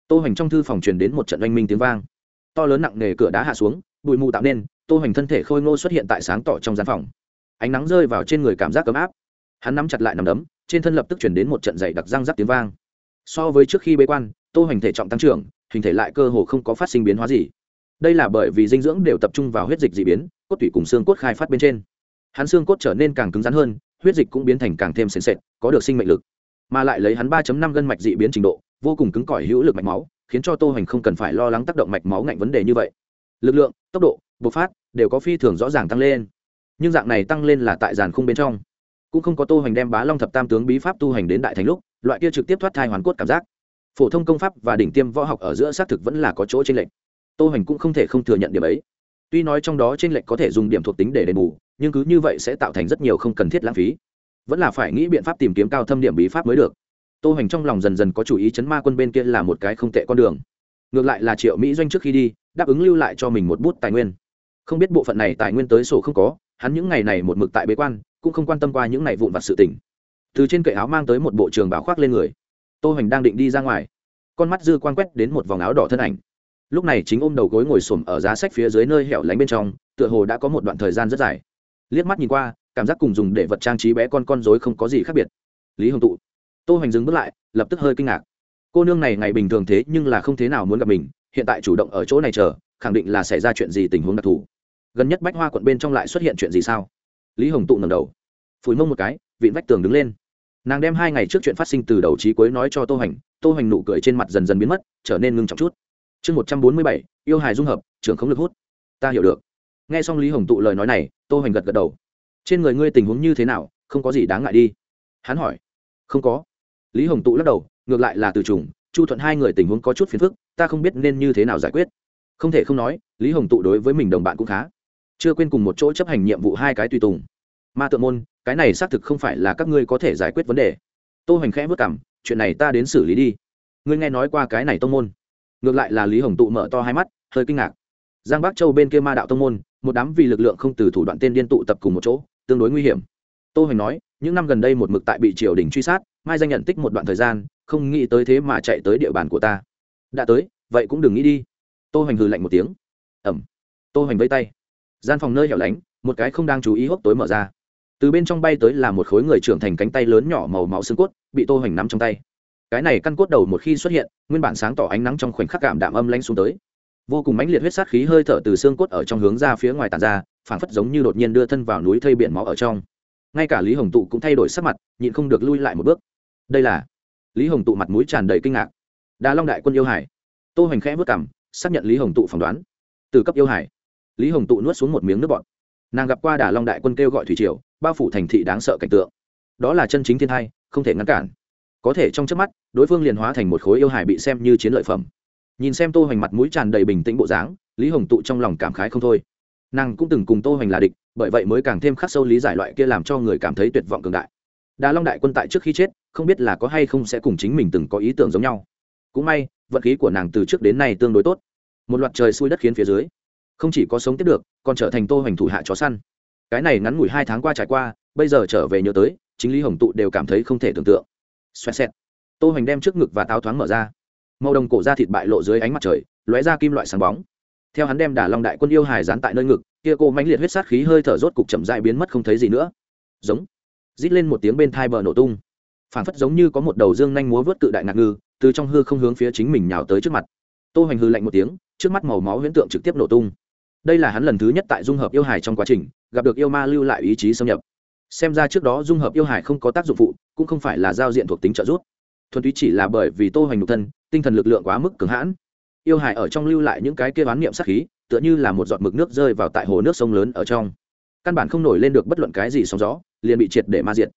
[SPEAKER 1] Tô hoành trong thư phòng truyền đến một trận oanh minh tiếng vang. To lớn nặng nề cửa đá hạ xuống, bụi mù tạo nên, tô hoành thân thể khôi ngô xuất hiện tại sáng tỏ trong gian phòng. Ánh nắng rơi vào trên người cảm giác ấm áp hắn nắm chặt lại nằm đấm, trên thân lập tức chuyển đến một trận dày đặc răng rắc tiếng vang. So với trước khi bế quan, tô hoành thể trọng tăng trưởng, hình thể lại cơ hồ không có phát sinh biến hóa gì. Đây là bởi vì dinh dưỡng đều tập trung vào huyết dịch d ị biến, cốt tủy cùng xương cốt khai phát bên trên. Hắn xương cốt trở nên càng cứng rắn hơn, huyết dịch cũng biến thành càng thêm sền sệt, có được sinh mệnh lực. Mà lại lấy hắn ba năm gân mạch d ị biến trình độ, vô cùng cứng cỏi hữu lực mạch máu, khiến cho tô hoành không cần phải lo lắng tác động mạch máu ngạnh vấn đề như vậy. Lực lượng, tốc độ, bộc phát đều có phi thường rõ ràng tăng lên. Nhưng dạng này tăng lên là tại giàn khung bên trong cũng không có tô hoành đem bá long thập tam tướng bí pháp tu hành đến đại thành lúc, loại kia trực tiếp thoát thai hoàn cốt cảm giác. Phổ thông công pháp và đỉnh tiêm võ học ở giữa xác thực vẫn là có chỗ trên lệnh tô hoành cũng không thể không thừa nhận điểm ấy. Tuy nói trong đó trên lệnh có thể dùng điểm thuộc tính để đền bù, nhưng cứ như vậy sẽ tạo thành rất nhiều không cần thiết lãng phí. Vẫn là phải nghĩ biện pháp tìm kiếm cao thâm điểm bí pháp mới được. Tô hoành trong lòng dần dần có chủ ý chấn ma quân bên kia là một cái không tệ con đường. Ngược lại là triệu mỹ doanh trước khi đi, đáp ứng lưu lại cho mình một bút tài nguyên. Không biết bộ phận này tài nguyên tới sổ không có, hắn những ngày này một mực tại bế quan cũng không quan tâm qua những này vụn vặt sự tình. Từ trên kệ áo mang tới một bộ trường bảo khoác lên người. Tô hoành đang định đi ra ngoài. Con mắt dư quan quét đến một vòng áo đỏ thân ảnh. Lúc này chính ôm đầu gối ngồi xổm ở giá sách phía dưới nơi hẻo lánh bên trong, tựa hồ đã có một đoạn thời gian rất dài. Liếc mắt nhìn qua, cảm giác cùng dùng để vật trang trí bé con con rối không có gì khác biệt. Lý hồng tụ. Tô hoành dừng bước lại, lập tức hơi kinh ngạc. Cô nương này ngày bình thường thế nhưng là không thế nào muốn gặp mình, hiện tại chủ động ở chỗ này chờ, khẳng định là xảy ra chuyện gì tình huống đặc thù. Gần nhất bách hoa quận bên trong lại xuất hiện chuyện gì sao? lý hồng tụ ngầm đầu, phủi mông một cái, vịn vách tường đứng lên. Nàng đem hai ngày trước chuyện phát sinh từ đầu trí cuối nói cho tô hành tô hành nụ cười trên mặt dần dần biến mất, trở nên ngưng trọng chút. Chương một trăm bốn mươi bảy, yêu hài dung hợp, trưởng không lực hút. Ta hiểu được. Nghe xong lý hồng tụ lời nói này, tô hành gật gật đầu. Trên người ngươi tình huống như thế nào, không có gì đáng ngại đi. Hắn hỏi. Không có. Lý hồng tụ lắc đầu, ngược lại là từ trùng, chu thuận hai người tình huống có chút phiền phức, ta không biết nên như thế nào giải quyết. Không thể không nói, lý hồng tụ đối với mình đồng bạn cũng khá chưa quên cùng một chỗ chấp hành nhiệm vụ hai cái tùy tùng. Ma tượng môn, cái này xác thực không phải là các ngươi có thể giải quyết vấn đề. Tô hoành khẽ vất cảm chuyện này ta đến xử lý đi. Ngươi nghe nói qua cái này tông môn. Ngược lại là lý hồng tụ mở to hai mắt, hơi kinh ngạc. Giang bắc châu bên kia ma đạo tông môn, một đám vì lực lượng không từ thủ đoạn tên điên tụ tập cùng một chỗ, tương đối nguy hiểm. Tô hoành nói, những năm gần đây một mực tại bị triều đình truy sát, mai danh nhận tích một đoạn thời gian, không nghĩ tới thế mà chạy tới địa bàn của ta. Đã tới, vậy cũng đừng nghĩ đi. Tô hoành hừ lạnh một tiếng. Ẩm. Tô hoành vây tay gian phòng nơi hẻo lánh, một cái không đang chú ý hốc tối mở ra. Từ bên trong bay tới là một khối người trưởng thành cánh tay lớn nhỏ màu máu xương cốt, bị tô hoành nắm trong tay. Cái này căn cốt đầu một khi xuất hiện, nguyên bản sáng tỏ ánh nắng trong khoảnh khắc cảm đạm âm lanh xuống tới. Vô cùng mãnh liệt huyết sát khí hơi thở từ xương cốt ở trong hướng ra phía ngoài tàn ra, phảng phất giống như đột nhiên đưa thân vào núi thây biển máu ở trong. Ngay cả lý hồng tụ cũng thay đổi sắc mặt, nhịn không được lui lại một bước. Đây là lý hồng tụ mặt mũi tràn đầy kinh ngạc. Đa long đại quân yêu hải. Tô hoành khẽ vất cảm xác nhận lý hồng tụ phỏng đoán. Từ cấp yêu hải lý hồng tụ nuốt xuống một miếng nước bọt. Nàng gặp qua đà long đại quân kêu gọi thủy triều, bao phủ thành thị đáng sợ cảnh tượng. Đó là chân chính thiên thai không thể ngăn cản. Có thể trong trước mắt, đối phương liền hóa thành một khối yêu hài bị xem như chiến lợi phẩm. Nhìn xem tô hoành mặt mũi tràn đầy bình tĩnh bộ dáng, lý hồng tụ trong lòng cảm khái không thôi. Nàng cũng từng cùng tô hoành là địch, bởi vậy mới càng thêm khắc sâu lý giải loại kia làm cho người cảm thấy tuyệt vọng cường đại. Đà long đại quân tại trước khi chết, không biết là có hay không sẽ cùng chính mình từng có ý tưởng giống nhau. Cũng may, vận khí của nàng từ trước đến nay tương đối tốt. Một loạt trời xui đất khiến phía dưới không chỉ có sống tiếp được, còn trở thành tô hoành thủ hạ chó săn. Cái này ngắn ngủi hai tháng qua trải qua, bây giờ trở về nhớ tới, chính lý hồng tụ đều cảm thấy không thể tưởng tượng. Xoẹt xẹt. Tô hoành đem trước ngực và táo thoáng mở ra. Màu đồng cổ da thịt bại lộ dưới ánh mặt trời, lóe ra kim loại sáng bóng. Theo hắn đem đả long đại quân yêu hài dán tại nơi ngực, kia cô mãnh liệt huyết sát khí hơi thở rốt cục chậm dại biến mất không thấy gì nữa. Giống. Rít lên một tiếng bên thai bờ nổ tung. Phảng phất giống như có một đầu dương nhanh múa vớt cự đại ngạc ngư, từ trong hư không hướng phía chính mình nhào tới trước mặt. Tô hoành hư lạnh một tiếng, trước mắt màu máu huyễn tượng trực tiếp nổ tung đây là hắn lần thứ nhất tại dung hợp yêu hải trong quá trình, gặp được yêu ma lưu lại ý chí xâm nhập. Xem ra trước đó dung hợp yêu hải không có tác dụng phụ, cũng không phải là giao diện thuộc tính trợ giúp. Thuần túy chỉ là bởi vì tô hoành nhục thân, tinh thần lực lượng quá mức cường hãn. Yêu hải ở trong lưu lại những cái kia bán niệm sắc khí, tựa như là một giọt mực nước rơi vào tại hồ nước sông lớn ở trong. Căn bản không nổi lên được bất luận cái gì sóng gió, liền bị triệt để ma diệt.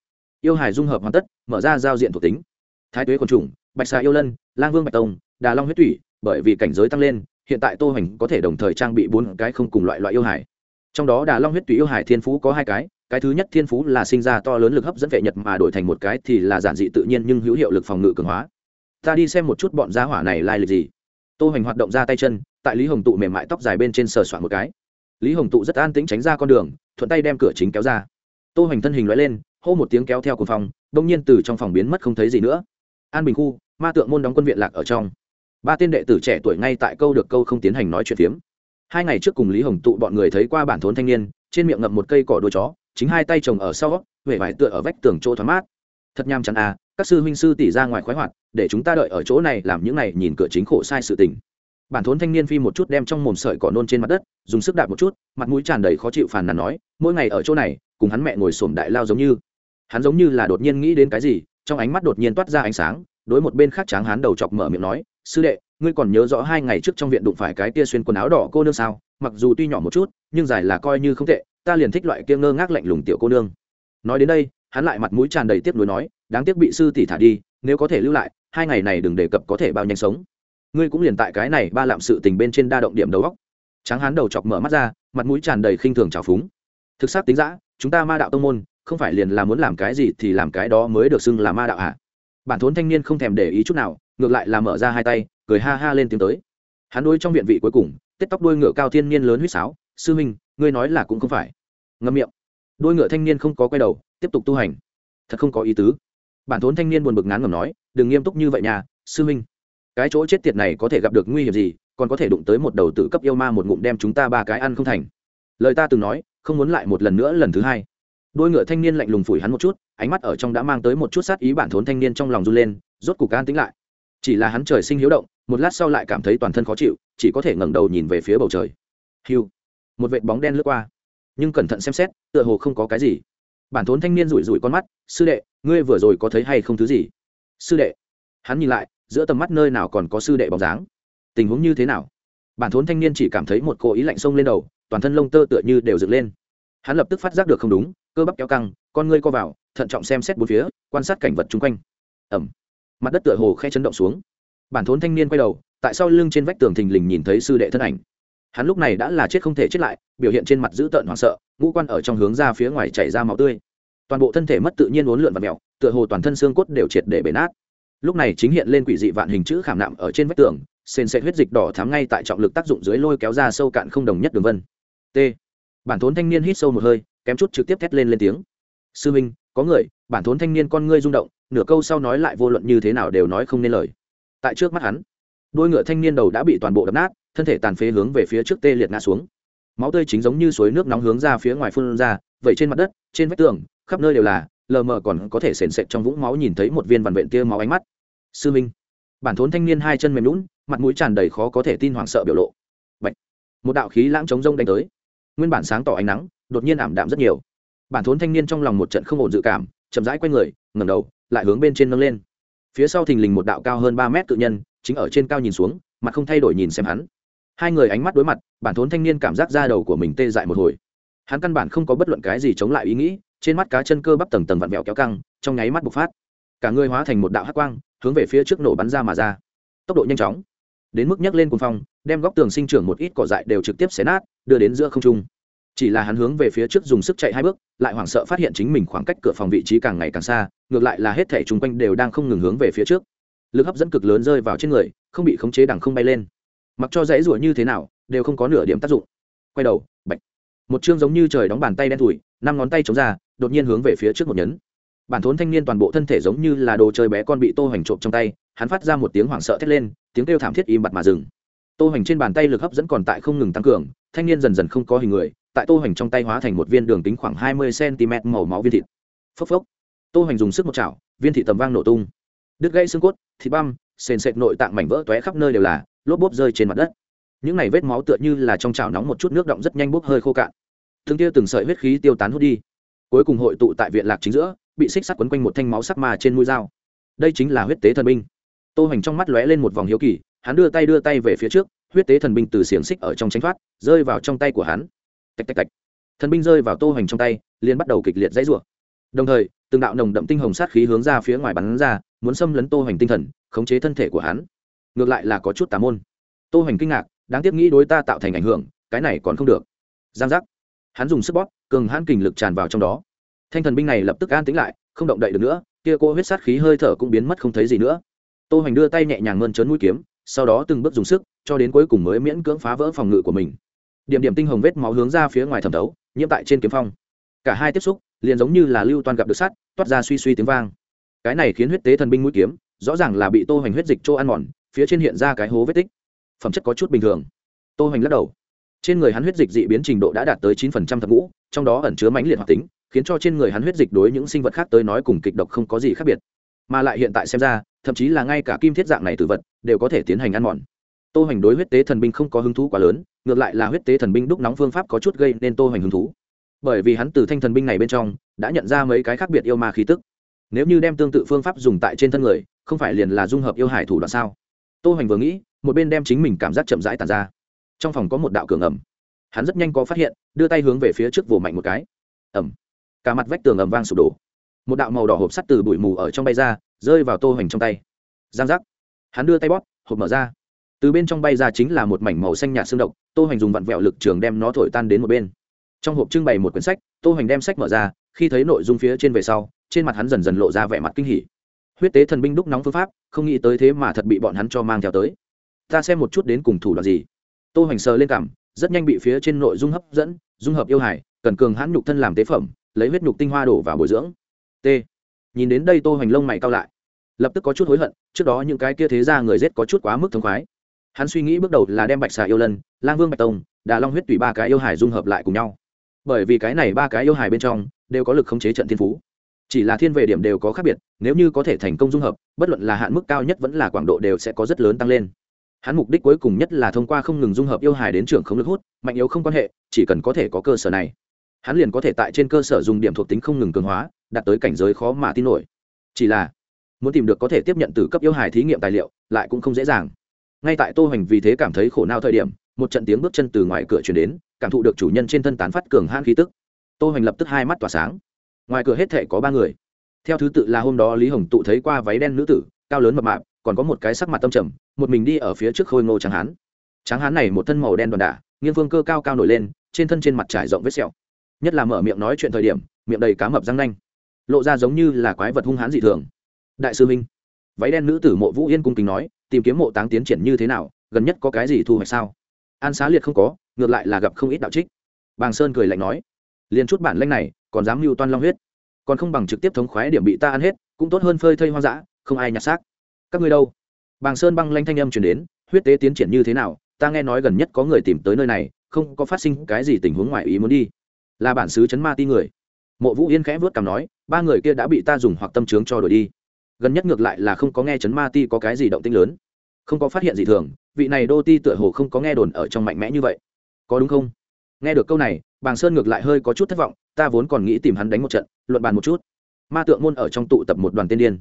[SPEAKER 1] Yêu hải dung hợp hoàn tất, mở ra giao diện thuộc tính. Thái tuế quần trùng, bạch xà yêu lân, lang vương bạch tông, đà long huyết thủy, bởi vì cảnh giới tăng lên hiện tại tô hoành có thể đồng thời trang bị bốn cái không cùng loại loại yêu hải. Trong đó đà long huyết tùy yêu hải thiên phú có hai cái cái thứ nhất thiên phú là sinh ra to lớn lực hấp dẫn vệ nhật mà đổi thành một cái thì là giản dị tự nhiên nhưng hữu hiệu lực phòng ngự cường hóa. Ta đi xem một chút bọn gia hỏa này lai lịch gì. Tô hoành hoạt động ra tay chân, tại lý hồng tụ mềm mại tóc dài bên trên sờ soạn một cái. Lý hồng tụ rất an tĩnh tránh ra con đường, thuận tay đem cửa chính kéo ra. Tô hoành thân hình lóe lên, hô một tiếng kéo theo cùng phòng đông nhiên từ trong phòng biến mất không thấy gì nữa. An bình khu, ma tượng môn đóng quân viện lạc ở trong ba tên đệ tử trẻ tuổi ngay tại câu được câu không tiến hành nói chuyện phiếm. Hai ngày trước cùng lý hồng tụ bọn người thấy qua bản thốn thanh niên, trên miệng ngậm một cây cỏ đuôi chó, chính hai tay chồng ở sau huệ vải tựa ở vách tường chỗ thoáng mát. Thật nham chắn à các sư huynh sư tỷ ra ngoài khoái hoạt, để chúng ta đợi ở chỗ này làm những này nhìn cửa chính khổ sai sự tình. Bản thốn thanh niên phi một chút đem trong mồm sợi cỏ nôn trên mặt đất, dùng sức đạp một chút, mặt mũi tràn đầy khó chịu phàn nàn nói, mỗi ngày ở chỗ này, cùng hắn mẹ ngồi xổm đại lao giống như. Hắn giống như là đột nhiên nghĩ đến cái gì, trong ánh mắt đột nhiên toát ra ánh sáng, đối một bên khác tráng hắn đầu chọc mở miệng nói sư đệ, ngươi còn nhớ rõ hai ngày trước trong viện đụng phải cái tia xuyên quần áo đỏ cô nương sao? Mặc dù tuy nhỏ một chút, nhưng dài là coi như không tệ, ta liền thích loại kia ngơ ngác lạnh lùng tiểu cô nương. Nói đến đây, hắn lại mặt mũi tràn đầy tiếp nối nói, đáng tiếc bị sư tỷ thả đi, nếu có thể lưu lại, hai ngày này đừng đề cập có thể bao nhanh sống. Ngươi cũng liền tại cái này ba lạm sự tình bên trên đa động điểm đầu góc tráng hắn đầu chọc mở mắt ra, mặt mũi tràn đầy khinh thường trào phúng. Thực xác tính giã chúng ta ma đạo tông môn, không phải liền là muốn làm cái gì thì làm cái đó mới được xưng là ma đạo ạ à? bản thốn thanh niên không thèm để ý chút nào, ngược lại là mở ra hai tay, cười ha ha lên tiếng tới. Hắn đôi trong viện vị cuối cùng, tết tóc đôi ngựa cao thiên niên lớn huýt sáo, sư minh ngươi nói là cũng không phải. Ngâm miệng. Đôi ngựa thanh niên không có quay đầu, tiếp tục tu hành. Thật không có ý tứ. Bản thốn thanh niên buồn bực ngán ngầm nói, đừng nghiêm túc như vậy nhà sư minh cái chỗ chết tiệt này có thể gặp được nguy hiểm gì, còn có thể đụng tới một đầu tử cấp yêu ma một ngụm đem chúng ta ba cái ăn không thành. Lời ta từng nói, không muốn lại một lần nữa lần thứ hai đôi ngựa thanh niên lạnh lùng phủi hắn một chút, ánh mắt ở trong đã mang tới một chút sát ý bản thốn thanh niên trong lòng run lên, rốt cục an tính lại. Chỉ là hắn trời sinh hiếu động, một lát sau lại cảm thấy toàn thân khó chịu, chỉ có thể ngẩng đầu nhìn về phía bầu trời. Hiu! Một vệt bóng đen lướt qua. Nhưng cẩn thận xem xét, tựa hồ không có cái gì. Bản thốn thanh niên rủi rủi con mắt, sư đệ, ngươi vừa rồi có thấy hay không thứ gì? Sư đệ. Hắn nhìn lại, giữa tầm mắt nơi nào còn có sư đệ bóng dáng. Tình huống như thế nào? Bản thốn thanh niên chỉ cảm thấy một cỗ ý lạnh sông lên đầu, toàn thân lông tơ tựa như đều dựng lên. Hắn lập tức phát giác được không đúng cơ bắp kéo căng, con ngươi co vào, thận trọng xem xét bốn phía, quan sát cảnh vật chung quanh. Ẩm. Mặt đất tựa hồ khe chấn động xuống. Bản thốn thanh niên quay đầu, tại sao lưng trên vách tường thình lình nhìn thấy sư đệ thân ảnh. Hắn lúc này đã là chết không thể chết lại, biểu hiện trên mặt dữ tợn hoảng sợ, ngũ quan ở trong hướng ra phía ngoài chảy ra máu tươi. Toàn bộ thân thể mất tự nhiên uốn lượn và mèo, tựa hồ toàn thân xương cốt đều triệt để bể nát. Lúc này chính hiện lên quỷ dị vạn hình chữ khảm nạm ở trên vách tường, sền sệt huyết dịch đỏ thám ngay tại trọng lực tác dụng dưới lôi kéo ra sâu cạn không đồng nhất đường vân. T. Bản thốn thanh niên hít sâu một hơi kém chút trực tiếp thét lên lên tiếng. Sư minh, có người, bản thốn thanh niên con ngươi rung động, nửa câu sau nói lại vô luận như thế nào đều nói không nên lời. Tại trước mắt hắn, đôi ngựa thanh niên đầu đã bị toàn bộ đập nát, thân thể tàn phế hướng về phía trước tê liệt ngã xuống. Máu tươi chính giống như suối nước nóng hướng ra phía ngoài phun ra, vậy trên mặt đất, trên vách tường, khắp nơi đều là, lờ mờ còn có thể sền sệt trong vũng máu nhìn thấy một viên vằn vện tia máu ánh mắt. Sư minh, bản thốn thanh niên hai chân mềm lún mặt mũi tràn đầy khó có thể tin hoảng sợ biểu lộ. Bạch. một đạo khí lãng chống rông đánh tới. Nguyên bản sáng tỏ ánh nắng đột nhiên ảm đạm rất nhiều. Bản thốn thanh niên trong lòng một trận không ổn dự cảm, chậm rãi quay người, ngẩng đầu, lại hướng bên trên nâng lên. Phía sau thình lình một đạo cao hơn ba mét tự nhân, chính ở trên cao nhìn xuống, mặt không thay đổi nhìn xem hắn. Hai người ánh mắt đối mặt, bản thốn thanh niên cảm giác da đầu của mình tê dại một hồi. Hắn căn bản không có bất luận cái gì chống lại ý nghĩ, trên mắt cá chân cơ bắp tầng tầng vặn vẹo kéo căng, trong nháy mắt bộc phát. Cả người hóa thành một đạo hắc quang, hướng về phía trước nổ bắn ra mà ra. Tốc độ nhanh chóng. Đến mức nhấc lên cuồng phong, đem góc tường sinh trưởng một ít cỏ dại đều trực tiếp xé nát, đưa đến giữa không trung chỉ là hắn hướng về phía trước dùng sức chạy hai bước, lại hoảng sợ phát hiện chính mình khoảng cách cửa phòng vị trí càng ngày càng xa, ngược lại là hết thể chung quanh đều đang không ngừng hướng về phía trước. Lực hấp dẫn cực lớn rơi vào trên người, không bị khống chế đằng không bay lên. Mặc cho dãy rủa như thế nào, đều không có nửa điểm tác dụng. Quay đầu, bạch. Một chương giống như trời đóng bàn tay đen thủi, năm ngón tay chống ra, đột nhiên hướng về phía trước một nhấn. Bản thốn thanh niên toàn bộ thân thể giống như là đồ chơi bé con bị tô hoành trộm trong tay, hắn phát ra một tiếng hoảng sợ thét lên, tiếng kêu thảm thiết im bặt mà dừng. Tô hoành trên bàn tay lực hấp dẫn còn tại không ngừng tăng cường, thanh niên dần dần không có hình người tại tô hoành trong tay hóa thành một viên đường kính khoảng hai mươi cm màu máu viên thịt. Phốc phốc. Tô hoành dùng sức một chảo, viên thịt tầm vang nổ tung. Đứt gãy xương cốt, thịt băm, sền sệt nội tạng mảnh vỡ tóe khắp nơi đều là, lốp bốp rơi trên mặt đất. Những này vết máu tựa như là trong chảo nóng một chút nước động rất nhanh bốc hơi khô cạn. Thương tiêu từng sợi huyết khí tiêu tán hút đi. Cuối cùng hội tụ tại viện lạc chính giữa, bị xích sắt quấn quanh một thanh máu sắc mà trên mũi dao. Đây chính là huyết tế thần binh. Tô hoành trong mắt lóe lên một vòng hiếu kỳ, hắn đưa tay đưa tay về phía trước, huyết tế thần binh từ xiềng xích ở trong tranh thoát, rơi vào trong tay của hắn tạch tạch tạch. Thần binh rơi vào tô hoành trong tay, liền bắt đầu kịch liệt dãy rủa. Đồng thời, từng đạo nồng đậm tinh hồng sát khí hướng ra phía ngoài bắn ra, muốn xâm lấn tô hoành tinh thần, khống chế thân thể của hắn. Ngược lại là có chút tà môn. Tô hoành kinh ngạc, đáng tiếc nghĩ đối ta tạo thành ảnh hưởng, cái này còn không được. Giang giác. Hắn dùng sức bóp, cường hãn kình lực tràn vào trong đó. Thanh thần binh này lập tức an tĩnh lại, không động đậy được nữa, kia cô huyết sát khí hơi thở cũng biến mất không thấy gì nữa. Tô hoành đưa tay nhẹ nhàng mơn trớn mũi kiếm, sau đó từng bước dùng sức, cho đến cuối cùng mới miễn cưỡng phá vỡ phòng ngự của mình điểm điểm tinh hồng vết máu hướng ra phía ngoài thẩm thấu, nhiễm tại trên kiếm phong. Cả hai tiếp xúc, liền giống như là lưu toàn gặp được sắt, toát ra suy suy tiếng vang. Cái này khiến huyết tế thần binh mũi kiếm, rõ ràng là bị tô hoành huyết dịch chỗ ăn mòn, phía trên hiện ra cái hố vết tích. Phẩm chất có chút bình thường. Tô hoành lắc đầu. Trên người hắn huyết dịch dị biến trình độ đã đạt tới chín phần trăm thập ngũ, trong đó ẩn chứa mãnh liệt hoạt tính, khiến cho trên người hắn huyết dịch đối những sinh vật khác tới nói cùng kịch độc không có gì khác biệt. Mà lại hiện tại xem ra, thậm chí là ngay cả kim thiết dạng này tử vật, đều có thể tiến hành ăn mòn tô hoành đối huyết tế thần binh không có hứng thú quá lớn, ngược lại là huyết tế thần binh đúc nóng phương pháp có chút gây nên tô hoành hứng thú. Bởi vì hắn từ thanh thần binh này bên trong, đã nhận ra mấy cái khác biệt yêu ma khí tức. Nếu như đem tương tự phương pháp dùng tại trên thân người, không phải liền là dung hợp yêu hải thủ đoạn sao? Tô hoành vừa nghĩ, một bên đem chính mình cảm giác chậm rãi tàn ra. Trong phòng có một đạo cường ẩm. Hắn rất nhanh có phát hiện, đưa tay hướng về phía trước vồ mạnh một cái. Ẩm. Cả mặt vách tường ẩm vang sụp đổ. Một đạo màu đỏ hộp sắt từ bụi mù ở trong bay ra, rơi vào tô hoành trong tay. Giang giác. Hắn đưa tay bóp, hộp mở ra từ bên trong bay ra chính là một mảnh màu xanh nhạt xương độc, tô hoành dùng vặn vẹo lực trường đem nó thổi tan đến một bên. Trong hộp trưng bày một quyển sách, tô hoành đem sách mở ra, khi thấy nội dung phía trên về sau, trên mặt hắn dần dần lộ ra vẻ mặt kinh hỉ. Huyết tế thần binh đúc nóng phương pháp, không nghĩ tới thế mà thật bị bọn hắn cho mang theo tới. Ta xem một chút đến cùng thủ đoạn gì. Tô hoành sờ lên cảm, rất nhanh bị phía trên nội dung hấp dẫn, dung hợp yêu hải cần cường hãn nhục thân làm tế phẩm, lấy huyết nhục tinh hoa đổ vào bồi dưỡng. T. Nhìn đến đây tô hoành lông mày cao lại. Lập tức có chút hối hận, trước đó những cái kia thế ra người rết có chút quá mức thông khoái hắn suy nghĩ bước đầu là đem bạch xà yêu lân, lang vương bạch tông, đà long huyết tùy ba cái yêu hải dung hợp lại cùng nhau. bởi vì cái này ba cái yêu hải bên trong đều có lực khống chế trận thiên phú. chỉ là thiên về điểm đều có khác biệt, nếu như có thể thành công dung hợp, bất luận là hạn mức cao nhất vẫn là quảng độ đều sẽ có rất lớn tăng lên. hắn mục đích cuối cùng nhất là thông qua không ngừng dung hợp yêu hải đến trưởng không lực hút, mạnh yếu không quan hệ, chỉ cần có thể có cơ sở này, hắn liền có thể tại trên cơ sở dùng điểm thuộc tính không ngừng cường hóa, đạt tới cảnh giới khó mà tin nổi. chỉ là, muốn tìm được có thể tiếp nhận từ cấp yêu hải thí nghiệm tài liệu, lại cũng không dễ dàng ngay tại tô hoành vì thế cảm thấy khổ não thời điểm, một trận tiếng bước chân từ ngoài cửa chuyển đến, cảm thụ được chủ nhân trên thân tán phát cường hãn khí tức. Tô hoành lập tức hai mắt tỏa sáng. Ngoài cửa hết thể có ba người. Theo thứ tự là hôm đó lý hồng tụ thấy qua váy đen nữ tử, cao lớn mập mạp, còn có một cái sắc mặt tâm trầm, một mình đi ở phía trước khôi ngô tráng hán. Tráng hán này một thân màu đen đoàn đả, nghiêng vương cơ cao cao nổi lên, trên thân trên mặt trải rộng vết sẹo. Nhất là mở miệng nói chuyện thời điểm, miệng đầy cá mập răng nanh. Lộ ra giống như là quái vật hung hãn dị thường. Đại sư minh. Váy đen nữ tử mộ vũ yên cung kính nói tìm kiếm mộ táng tiến triển như thế nào, gần nhất có cái gì thu hoạch sao? An xá liệt không có, ngược lại là gặp không ít đạo trích. Bàng sơn cười lạnh nói, liền chút bản lanh này, còn dám mưu toan long huyết. Còn không bằng trực tiếp thống khoái điểm bị ta ăn hết, cũng tốt hơn phơi thây hoang dã, không ai nhặt xác. Các ngươi đâu? Bàng sơn băng lanh thanh âm chuyển đến, huyết tế tiến triển như thế nào? Ta nghe nói gần nhất có người tìm tới nơi này, không có phát sinh cái gì tình huống ngoài ý muốn đi. Là bản xứ chấn ma ti người. Mộ vũ yên khẽ vớt cảm nói, ba người kia đã bị ta dùng hoặc tâm trướng cho đổi đi gần nhất ngược lại là không có nghe chấn ma ti có cái gì động tinh lớn. Không có phát hiện gì thường, vị này đô ti tựa hồ không có nghe đồn ở trong mạnh mẽ như vậy. Có đúng không? Nghe được câu này, bàng sơn ngược lại hơi có chút thất vọng, ta vốn còn nghĩ tìm hắn đánh một trận, luận bàn một chút. Ma tượng môn ở trong tụ tập một đoàn tiên điên.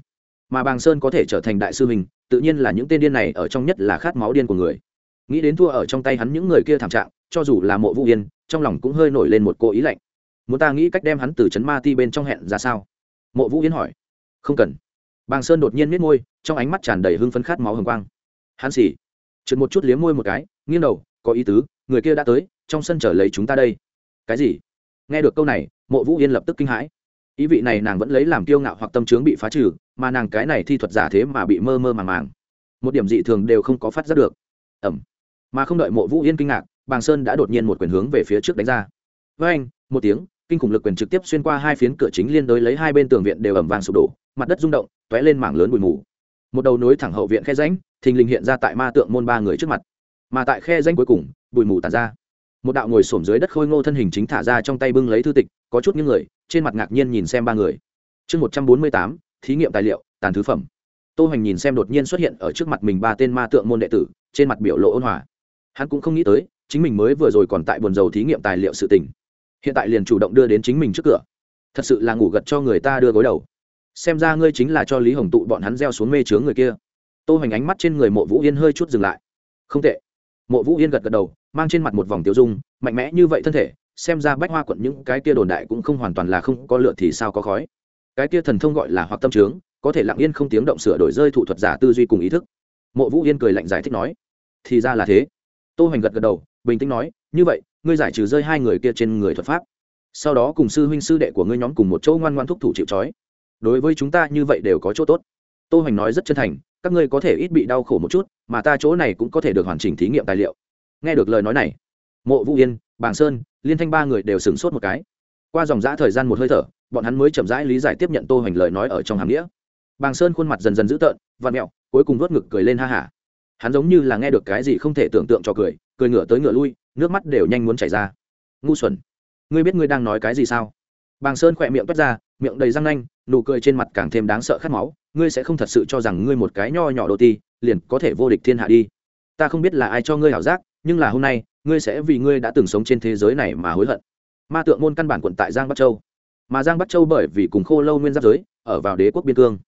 [SPEAKER 1] Mà bàng sơn có thể trở thành đại sư mình tự nhiên là những tên điên này ở trong nhất là khát máu điên của người. Nghĩ đến thua ở trong tay hắn những người kia thảm trạng, cho dù là mộ vũ yên, trong lòng cũng hơi nổi lên một cô ý lạnh. Muốn ta nghĩ cách đem hắn từ c h ấ n ma ti bên trong hẹn ra sao? Mộ vũ yên hỏi. Không cần bàng sơn đột nhiên miết môi, trong ánh mắt tràn đầy hưng phấn khát máu hừng quang. Hắn xỉ trượt một chút liếm môi một cái, nghiêng đầu, có ý tứ, người kia đã tới, trong sân chờ lấy chúng ta đây. Cái gì? Nghe được câu này, mộ vũ yên lập tức kinh hãi. Ý vị này nàng vẫn lấy làm kiêu ngạo hoặc tâm trướng bị phá trừ, mà nàng cái này thi thuật giả thế mà bị mơ mơ màng màng. Một điểm dị thường đều không có phát giác được. Ẩm. Mà không đợi mộ vũ yên kinh ngạc, bàng sơn đã đột nhiên một quyền hướng về phía trước đánh ra. Với một tiếng, kinh khủng lực quyền trực tiếp xuyên qua hai phiến cửa chính liên đối lấy hai bên tường viện đều ẩm vang sụp đổ mặt đất rung động t lên mảng lớn bụi mù. Một đầu nối thẳng hậu viện khe ránh thình lình hiện ra tại ma tượng môn ba người trước mặt. Mà tại khe ránh cuối cùng, bụi mù tàn ra. Một đạo ngồi xổm dưới đất khôi ngô thân hình chính thả ra trong tay bưng lấy thư tịch, có chút những người, trên mặt ngạc nhiên nhìn xem ba người. Chương một trăm bốn mươi tám, thí nghiệm tài liệu, tàn thứ phẩm. Tô hoành nhìn xem đột nhiên xuất hiện ở trước mặt mình ba tên ma tượng môn đệ tử, trên mặt biểu lộ ôn hòa. Hắn cũng không nghĩ tới, chính mình mới vừa rồi còn tại buồn dầu thí nghiệm tài liệu sự tình. Hiện tại liền chủ động đưa đến chính mình trước cửa. Thật sự là ngủ gật cho người ta đưa gối đầu xem ra ngươi chính là cho lý hồng tụ bọn hắn gieo xuống mê chướng người kia. Tô hoành ánh mắt trên người mộ vũ yên hơi chút dừng lại. Không tệ. Mộ vũ yên gật gật đầu, mang trên mặt một vòng tiêu dung, mạnh mẽ như vậy thân thể, xem ra bách hoa quận những cái kia đồn đại cũng không hoàn toàn là không có lựa thì sao có khói. Cái kia thần thông gọi là hoặc tâm trướng có thể lặng yên không tiếng động sửa đổi rơi thủ thuật giả tư duy cùng ý thức. Mộ vũ yên cười lạnh giải thích nói, thì ra là thế. Tô hoành gật gật đầu, bình tĩnh nói, như vậy, ngươi giải trừ rơi hai người kia trên người thuật pháp. Sau đó cùng sư huynh sư đệ của ngươi nhóm cùng một chỗ ngoan ngoan thúc thủ chịu trói đối với chúng ta như vậy đều có chỗ tốt. Tô hoành nói rất chân thành, các ngươi có thể ít bị đau khổ một chút, mà ta chỗ này cũng có thể được hoàn chỉnh thí nghiệm tài liệu. Nghe được lời nói này, mộ vũ yên, bàng sơn, liên thanh ba người đều sửng sốt một cái. Qua dòng g thời gian một hơi thở, bọn hắn mới chậm rãi lý giải tiếp nhận tô hoành lời nói ở trong hàm nghĩa. Bàng sơn khuôn mặt dần dần dữ tợn v mẹo, cuối cùng vớt ngực cười lên ha hả. Hắn giống như là nghe được cái gì không thể tưởng tượng cho cười cười ngửa tới ngửa lui, nước mắt đều nhanh muốn chảy ra. Ngu xuẩn, ngươi biết ngươi đang nói cái gì sao? Bàng sơn khỏe miệng toát ra miệng đầy răng nanh, nụ cười trên mặt càng thêm đáng sợ khát máu, ngươi sẽ không thật sự cho rằng ngươi một cái nho nhỏ đồ ti, liền có thể vô địch thiên hạ đi. Ta không biết là ai cho ngươi hảo giác, nhưng là hôm nay, ngươi sẽ vì ngươi đã từng sống trên thế giới này mà hối hận. Ma tượng môn căn bản quận tại giang bắc châu. Mà giang bắc châu bởi vì cùng khô lâu nguyên giáp giới, ở vào đế quốc biên cương.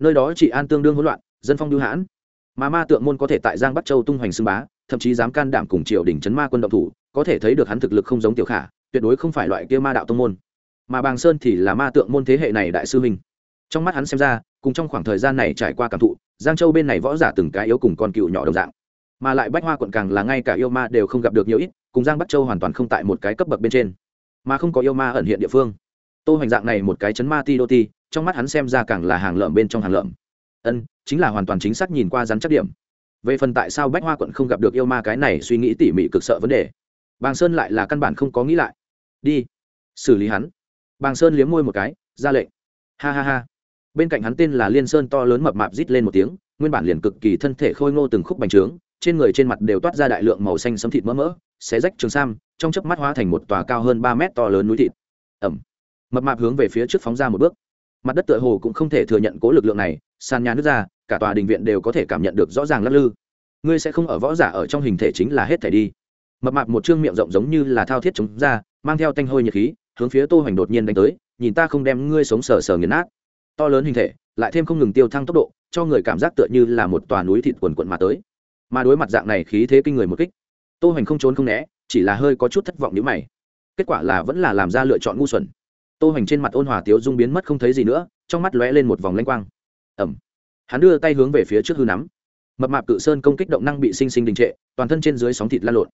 [SPEAKER 1] Nơi đó chỉ an tương đương hỗn loạn, dân phong lưu hãn. Mà ma tượng môn có thể tại giang bắc châu tung hoành xưng bá, thậm chí dám can đảm cùng triều đình chấn ma quân động thủ, có thể thấy được hắn thực lực không giống tiểu khả, tuyệt đối không phải loại kia ma đạo tông môn mà bàng sơn thì là ma tượng môn thế hệ này đại sư minh trong mắt hắn xem ra, cùng trong khoảng thời gian này trải qua cảm thụ, giang châu bên này võ giả từng cái yếu cùng con cựu nhỏ đồng dạng. Mà lại bách hoa quận càng là ngay cả yêu ma đều không gặp được nhiều ít, cùng giang bắc châu hoàn toàn không tại một cái cấp bậc bên trên. Mà không có yêu ma ẩn hiện địa phương. Tô hoành dạng này một cái chấn ma ti đô ti, trong mắt hắn xem ra càng là hàng lợm bên trong hàng lợm. Ân, chính là hoàn toàn chính xác nhìn qua rắn chắc điểm. Về phần tại sao bách hoa quận không gặp được yêu ma cái này suy nghĩ tỉ mỉ cực sợ vấn đề, bàng sơn lại là căn bản không có nghĩ lại. Đi, xử lý hắn bàng sơn liếm môi một cái, ra lệnh. Ha ha ha. Bên cạnh hắn tên là liên sơn to lớn mập mạp rít lên một tiếng, nguyên bản liền cực kỳ thân thể khôi ngô từng khúc bánh trướng, trên người trên mặt đều toát ra đại lượng màu xanh sẫm thịt mỡ mỡ, xé rách trường sam, trong chớp mắt hóa thành một tòa cao hơn ba mét to lớn núi thịt. Ẩm. Mập mạp hướng về phía trước phóng ra một bước. Mặt đất tựa hồ cũng không thể thừa nhận cố lực lượng này, sàn nhà nứt ra, cả tòa đình viện đều có thể cảm nhận được rõ ràng lắc lư. Ngươi sẽ không ở võ giả ở trong hình thể chính là hết thể đi. Mập mạp một trương miệng rộng giống như là thao thiết chúng ra, mang theo tanh hôi nhiệt khí hướng phía tô hoành đột nhiên đánh tới, nhìn ta không đem ngươi sống sờ sờ nghiền nát. To lớn hình thể, lại thêm không ngừng tiêu thăng tốc độ, cho người cảm giác tựa như là một tòa núi thịt quần quận mà tới. Mà đối mặt dạng này khí thế kinh người một kích, tô hoành không trốn không né, chỉ là hơi có chút thất vọng nhíu mày. Kết quả là vẫn là làm ra lựa chọn ngu xuẩn. Tô hoành trên mặt ôn hòa tiếu dung biến mất không thấy gì nữa, trong mắt lóe lên một vòng lanh quang. Ẩm hắn đưa tay hướng về phía trước hư nắm. Mập mạp cự sơn công kích động năng bị sinh sinh đình trệ, toàn thân trên dưới sóng thịt lan lộn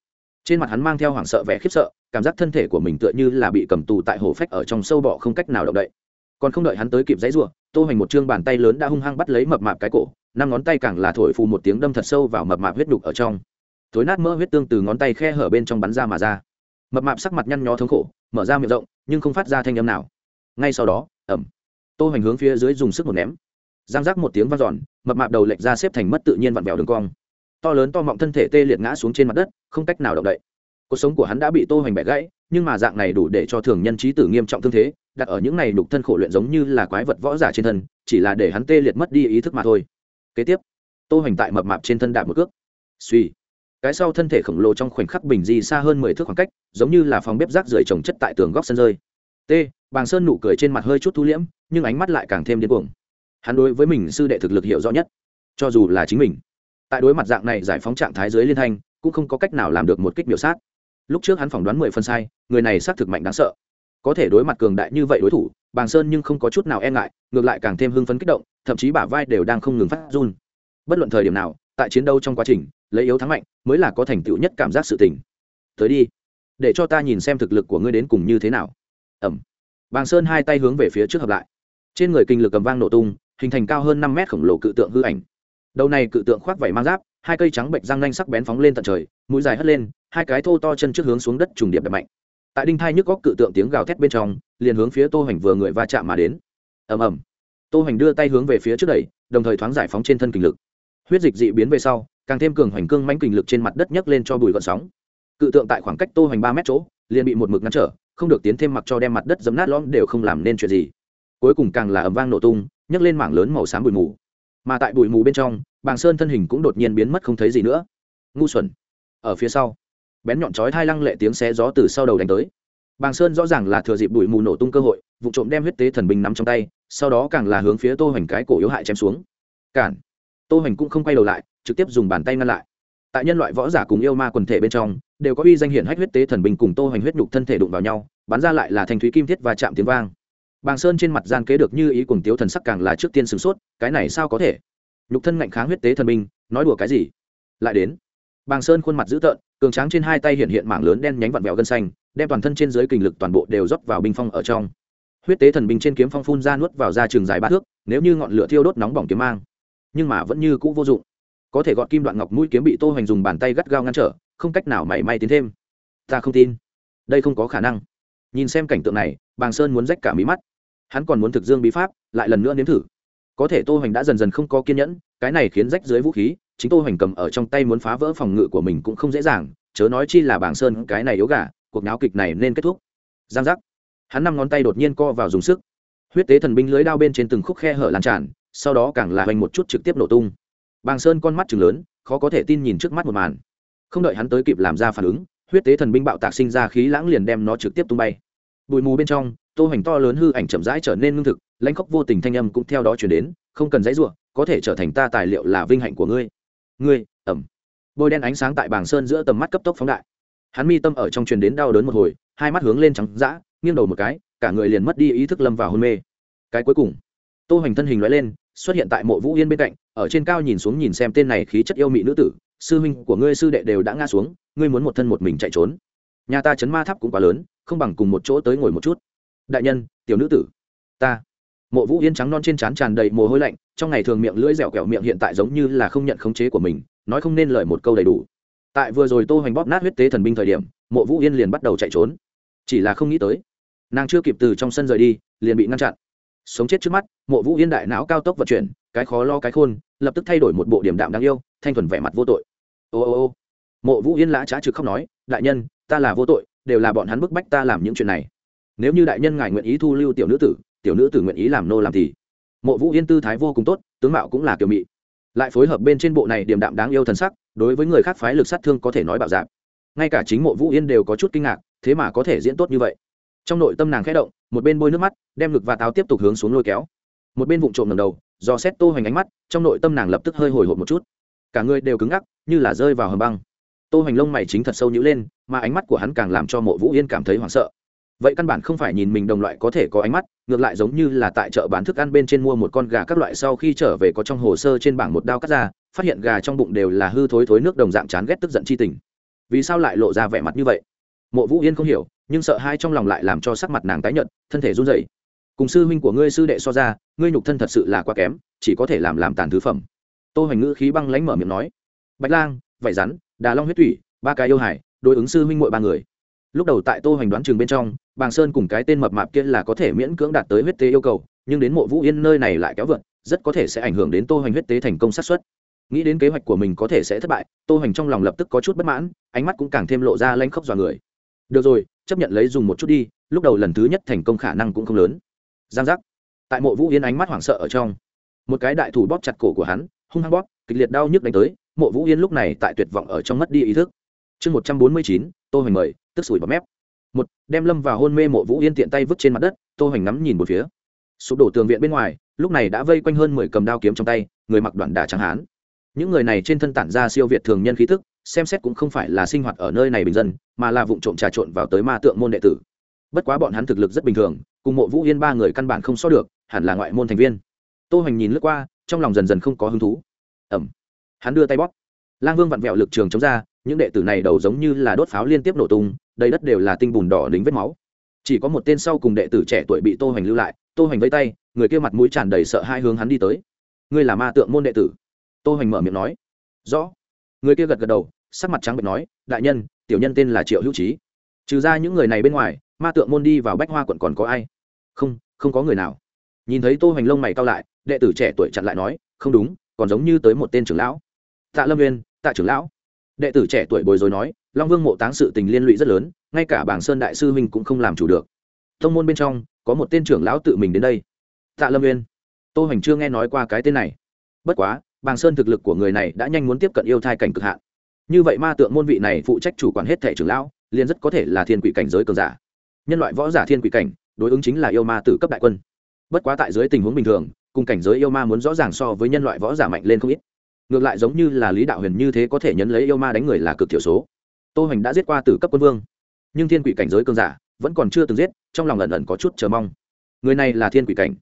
[SPEAKER 1] trên mặt hắn mang theo hoảng sợ vẻ khiếp sợ, cảm giác thân thể của mình tựa như là bị cầm tù tại hồ phách ở trong sâu bọ không cách nào động đậy. Còn không đợi hắn tới kịp dãy rủa, tô hoành một chương bàn tay lớn đã hung hăng bắt lấy mập mạp cái cổ, năm ngón tay càng là thổi phù một tiếng đâm thật sâu vào mập mạp huyết đục ở trong. Thối nát mỡ huyết tương từ ngón tay khe hở bên trong bắn ra mà ra. Mập mạp sắc mặt nhăn nhó thống khổ, mở ra miệng rộng, nhưng không phát ra thanh âm nào. Ngay sau đó ẩm tô hoành hướng phía dưới dùng sức một ném. Giang giác một tiếng vang dọn, mập mạp đầu lệch ra xếp thành mất tự nhiên vặn vẹo đường cong to lớn to mọng thân thể tê liệt ngã xuống trên mặt đất, không cách nào động đậy. Cuộc sống của hắn đã bị tô hoành bẻ gãy, nhưng mà dạng này đủ để cho thường nhân trí tử nghiêm trọng thương thế, đặt ở những này đục thân khổ luyện giống như là quái vật võ giả trên thân, chỉ là để hắn tê liệt mất đi ý thức mà thôi. Kế tiếp, tô hoành tại mập mạp trên thân đạp một cước. Suy cái sau thân thể khổng lồ trong khoảnh khắc bình di xa hơn mười thước khoảng cách, giống như là phòng bếp rác rưởi trồng chất tại tường góc sân rơi. T, bàng sơn nụ cười trên mặt hơi chút thu liễm, nhưng ánh mắt lại càng thêm điên cuồng. Hắn đối với mình sư đệ thực lực hiểu rõ nhất, cho dù là chính mình tại đối mặt dạng này giải phóng trạng thái dưới liên thanh, cũng không có cách nào làm được một kích biểu sát. Lúc trước hắn phỏng đoán mười phân sai, người này xác thực mạnh đáng sợ. Có thể đối mặt cường đại như vậy đối thủ, bàng sơn nhưng không có chút nào e ngại, ngược lại càng thêm hưng phấn kích động, thậm chí bả vai đều đang không ngừng phát run. Bất luận thời điểm nào, tại chiến đấu trong quá trình, lấy yếu thắng mạnh mới là có thành tựu nhất cảm giác sự tình. Tới đi, để cho ta nhìn xem thực lực của ngươi đến cùng như thế nào. Ẩm. Bàng sơn hai tay hướng về phía trước hợp lại. Trên người kinh lực cầm vang nổ tung, hình thành cao hơn năm mét khổng lồ cự tượng hư ảnh đầu này cự tượng khoác vảy mang giáp, hai cây trắng bệnh răng nanh sắc bén phóng lên tận trời, mũi dài hất lên, hai cái thô to chân trước hướng xuống đất trùng điệp đập mạnh. Tại đinh thai nhức góc cự tượng tiếng gào thét bên trong, liền hướng phía tô hoành vừa người va chạm mà đến. Ầm ầm. Tô hoành đưa tay hướng về phía trước đẩy, đồng thời thoáng giải phóng trên thân kình lực. Huyết dịch dị biến về sau, càng thêm cường hoành cương mãnh kình lực trên mặt đất nhấc lên cho bụi gợn sóng. Cự tượng tại khoảng cách tô hoành ba mét chỗ, liền bị một mực ngăn trở, không được tiến thêm mặc cho đem mặt đất dấm nát lõm đều không làm nên chuyện gì. Cuối cùng càng là ầm vang nổ tung, nhấc lên mảng lớn màu xám bụi mù. Mà tại bụi mù bên trong bàng sơn thân hình cũng đột nhiên biến mất không thấy gì nữa. Ngu xuẩn. Ở phía sau, bén nhọn chói thai lăng lệ tiếng xé gió từ sau đầu đánh tới. Bàng sơn rõ ràng là thừa dịp bụi mù nổ tung cơ hội, vụ trộm đem huyết tế thần binh nắm trong tay, sau đó càng là hướng phía tô hoành cái cổ yếu hại chém xuống. Cản. Tô hoành cũng không quay đầu lại, trực tiếp dùng bàn tay ngăn lại. Tại nhân loại võ giả cùng yêu ma quần thể bên trong, đều có uy danh hiển hách huyết tế thần binh cùng tô hoành huyết nhục thân thể đụng vào nhau, bắn ra lại là thanh thúy kim thiết và chạm tiếng vang. Bàng sơn trên mặt gian kế được như ý cùng tiếu thần sắc càng là trước tiên sửng sốt, cái này sao có thể? nhục thân ngạnh kháng huyết tế thần minh nói đùa cái gì? Lại đến. Bàng sơn khuôn mặt dữ tợn, cường tráng trên hai tay hiện hiện mảng lớn đen nhánh vặn vẹo gân xanh, đem toàn thân trên dưới kình lực toàn bộ đều dốc vào binh phong ở trong. Huyết tế thần binh trên kiếm phong phun ra nuốt vào ra trường dài ba thước, nếu như ngọn lửa thiêu đốt nóng bỏng kiếm mang, nhưng mà vẫn như c ũ vô dụng. Có thể gọn kim đoạn ngọc mũi kiếm bị tô hoành dùng bàn tay gắt gao ngăn trở, không cách nào mảy may tiến thêm. Ta không tin. Đây không có khả năng. Nhìn xem cảnh tượng này, bàng sơn muốn rách cả mí mắt. Hắn còn muốn thực dương bí pháp, lại lần nữa nếm thử có thể tô hoành đã dần dần không có kiên nhẫn, cái này khiến rách dưới vũ khí, chính tô hoành cầm ở trong tay muốn phá vỡ phòng ngự của mình cũng không dễ dàng, chớ nói chi là bảng sơn cái này yếu gà, cuộc náo kịch này nên kết thúc. Giang giác. Hắn năm ngón tay đột nhiên co vào dùng sức. Huyết tế thần binh lưới đao bên trên từng khúc khe hở lan tràn, sau đó càng là hoành một chút trực tiếp nổ tung. Bàng sơn con mắt chừng lớn, khó có thể tin nhìn trước mắt một màn. Không đợi hắn tới kịp làm ra phản ứng, huyết tế thần binh bạo tạc sinh ra khí lãng liền đem nó trực tiếp tung bay. Bụi mù bên trong, tô hoành to lớn hư ảnh chậm rãi trở nên ngưng thực lãnh khóc vô tình thanh âm cũng theo đó chuyển đến, không cần dãy ruộng có thể trở thành ta tài liệu là vinh hạnh của ngươi. Ngươi, ẩm. Bôi đen ánh sáng tại bảng sơn giữa tầm mắt cấp tốc phóng đại. Hắn mi tâm ở trong truyền đến đau đớn một hồi, hai mắt hướng lên trắng d ã nghiêng đầu một cái, cả người liền mất đi ý thức lâm vào hôn mê. Cái cuối cùng, tô hoành thân hình loại lên, xuất hiện tại mộ vũ yên bên cạnh, ở trên cao nhìn xuống nhìn xem tên này khí chất yêu mị nữ tử, sư huynh của ngươi sư đệ đều đã ngã xuống, ngươi muốn một thân một mình chạy trốn. Nhà ta chấn ma tháp cũng quá lớn, không bằng cùng một chỗ tới ngồi một chút. Đại nhân, tiểu nữ tử. Ta mộ vũ yên trắng non trên trán tràn đầy mồ hôi lạnh, trong ngày thường miệng lưỡi dẻo kẹo miệng hiện tại giống như là không nhận khống chế của mình, nói không nên lời một câu đầy đủ. Tại vừa rồi tô hoành bóp nát huyết tế thần binh thời điểm, mộ vũ yên liền bắt đầu chạy trốn. Chỉ là không nghĩ tới, nàng chưa kịp từ trong sân rời đi, liền bị ngăn chặn. Sống chết trước mắt, mộ vũ yên đại não cao tốc vận chuyển, cái khó lo cái khôn, lập tức thay đổi một bộ điểm đạm đáng yêu, thanh thuần vẻ mặt vô tội. Ô ô ô, mộ vũ yên lã trá trực khóc nói, đại nhân, ta là vô tội, đều là bọn hắn bức bách ta làm những chuyện này. Nếu như đại nhân ngài nguyện ý thu lưu tiểu nữ tử tiểu nữ tử nguyện ý làm nô làm thì mộ vũ yên tư thái vô cùng tốt tướng mạo cũng là kiểu mỹ, lại phối hợp bên trên bộ này điềm đạm đáng yêu thần sắc đối với người khác phái lực sát thương có thể nói bảo dạp ngay cả chính mộ vũ yên đều có chút kinh ngạc thế mà có thể diễn tốt như vậy. Trong nội tâm nàng khẽ động một bên bôi nước mắt đem ngực và táo tiếp tục hướng xuống lôi kéo. Một bên vụng trộm ngầm đầu do xét tô hoành ánh mắt trong nội tâm nàng lập tức hơi hồi hộp một chút. Cả người đều cứng ngắc như là rơi vào hầm băng. Tô hoành lông mày chính thật sâu nhíu lên mà ánh mắt của hắn càng làm cho mộ vũ yên cảm thấy hoảng sợ vậy căn bản không phải nhìn mình đồng loại có thể có ánh mắt, ngược lại giống như là tại chợ bán thức ăn bên trên mua một con gà các loại sau khi trở về có trong hồ sơ trên bảng một đao cắt ra, phát hiện gà trong bụng đều là hư thối thối nước đồng dạng chán ghét tức giận chi tình. Vì sao lại lộ ra vẻ mặt như vậy? Mộ vũ yên không hiểu, nhưng sợ hai trong lòng lại làm cho sắc mặt nàng tái nhợt, thân thể run rẩy. Cùng sư huynh của ngươi sư đệ so ra, ngươi nhục thân thật sự là quá kém, chỉ có thể làm làm tàn thứ phẩm. Tô hoành ngữ khí băng lánh mở miệng nói. Bạch lang, vải rắn, đà long huyết thủy, ba cái yêu hải, đối ứng sư huynh muội ba người. Lúc đầu tại tô hoành đoán trường bên trong bàng sơn cùng cái tên mập mạp kia là có thể miễn cưỡng đạt tới huyết tế yêu cầu, nhưng đến mộ vũ yên nơi này lại kéo vượt, rất có thể sẽ ảnh hưởng đến tô hoành huyết tế thành công sát xuất nghĩ đến kế hoạch của mình có thể sẽ thất bại, tô hoành trong lòng lập tức có chút bất mãn, ánh mắt cũng càng thêm lộ ra lanh khốc dọa người. Được rồi, chấp nhận lấy dùng một chút đi, lúc đầu lần thứ nhất thành công khả năng cũng không lớn. Giang giác. Tại mộ vũ yên ánh mắt hoảng sợ ở trong, một cái đại thủ bóp chặt cổ của hắn, hung hăng bóp, kịch liệt đau nhức đánh tới, mộ vũ yên lúc này tại tuyệt vọng ở trong mất đi ý thức. Chương một trăm bốn mươi chín, tô hoành mời, tức sủi bọt mép một, đem lâm vào hôn mê mộ vũ yên tiện tay vứt trên mặt đất, tô hoành ngắm nhìn một phía. Sụp đổ tường viện bên ngoài, lúc này đã vây quanh hơn mười cầm đao kiếm trong tay, người mặc đoạn đà trắng hán. Những người này trên thân tản ra siêu việt thường nhân khí tức, xem xét cũng không phải là sinh hoạt ở nơi này bình dân, mà là vụ trộm trà trộn vào tới ma tượng môn đệ tử. Bất quá bọn hắn thực lực rất bình thường, cùng mộ vũ yên ba người căn bản không so được, hẳn là ngoại môn thành viên. Tô hoành nhìn lướt qua, trong lòng dần dần không có hứng thú. Ẩm hắn đưa tay bóp lang vương vặn vẹo lực trường chống ra, những đệ tử này đầu giống như là đốt pháo liên tiếp nổ tung, đầy đất đều là tinh bùn đỏ đính vết máu. Chỉ có một tên sau cùng đệ tử trẻ tuổi bị tô hoành lưu lại, tô hoành vẫy tay, người kia mặt mũi tràn đầy sợ hãi hướng hắn đi tới. Ngươi là ma tượng môn đệ tử? Tô hoành mở miệng nói. Rõ. Người kia gật gật đầu, sắc mặt trắng bệch nói, đại nhân, tiểu nhân tên là triệu hữu Chí. trừ ra những người này bên ngoài, ma tượng môn đi vào bách hoa quận còn có ai? Không không có người nào. Nhìn thấy tô hoành lông mày cao lại, đệ tử trẻ tuổi chặn lại nói, không đúng, còn giống như tới một tên trưởng lão. Tạ lâm Nguyên tạ trưởng lão. Đệ tử trẻ tuổi bồi dối nói, long vương mộ táng sự tình liên lụy rất lớn, ngay cả bảng sơn đại sư huynh cũng không làm chủ được. Thông môn bên trong, có một tên trưởng lão tự mình đến đây. Tạ lâm uyên. Tô hoành chưa nghe nói qua cái tên này. Bất quá bàng sơn thực lực của người này đã nhanh muốn tiếp cận yêu thai cảnh cực hạn. Như vậy ma tượng môn vị này phụ trách chủ quản hết thẻ trưởng lão, liền rất có thể là thiên quỷ cảnh giới cường giả. Nhân loại võ giả thiên quỷ cảnh, đối ứng chính là yêu ma từ cấp đại quân. Bất quá tại dưới tình huống bình thường, cùng cảnh giới yêu ma muốn rõ ràng so với nhân loại võ giả mạnh lên không ít ngược lại giống như là lý đạo huyền như thế có thể nhấn lấy yêu ma đánh người là cực thiểu số. Tô hoành đã giết qua từ cấp quân vương, nhưng thiên quỷ cảnh giới cơn giả vẫn còn chưa từng giết, trong lòng ẩn ẩn có chút chờ mong. Người này là thiên quỷ cảnh.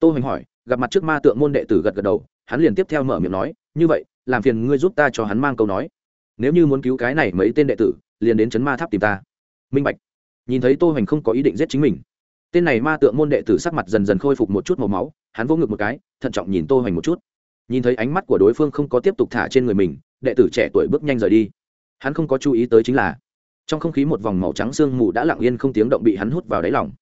[SPEAKER 1] Tô hoành hỏi, gặp mặt trước ma tượng môn đệ tử gật gật đầu, hắn liền tiếp theo mở miệng nói, như vậy, làm phiền ngươi giúp ta cho hắn mang câu nói. Nếu như muốn cứu cái này mấy tên đệ tử, liền đến chấn ma tháp tìm ta. Minh bạch. Nhìn thấy tô hoành không có ý định giết chính mình, tên này ma tượng môn đệ tử sắc mặt dần dần khôi phục một chút màu máu, hắn vỗ ngực một cái, thận trọng nhìn tô hoành một chút nhìn thấy ánh mắt của đối phương không có tiếp tục thả trên người mình, đệ tử trẻ tuổi bước nhanh rời đi. Hắn không có chú ý tới chính là, trong không khí một vòng màu trắng sương mù đã lặng yên không tiếng động bị hắn hút vào đáy lòng.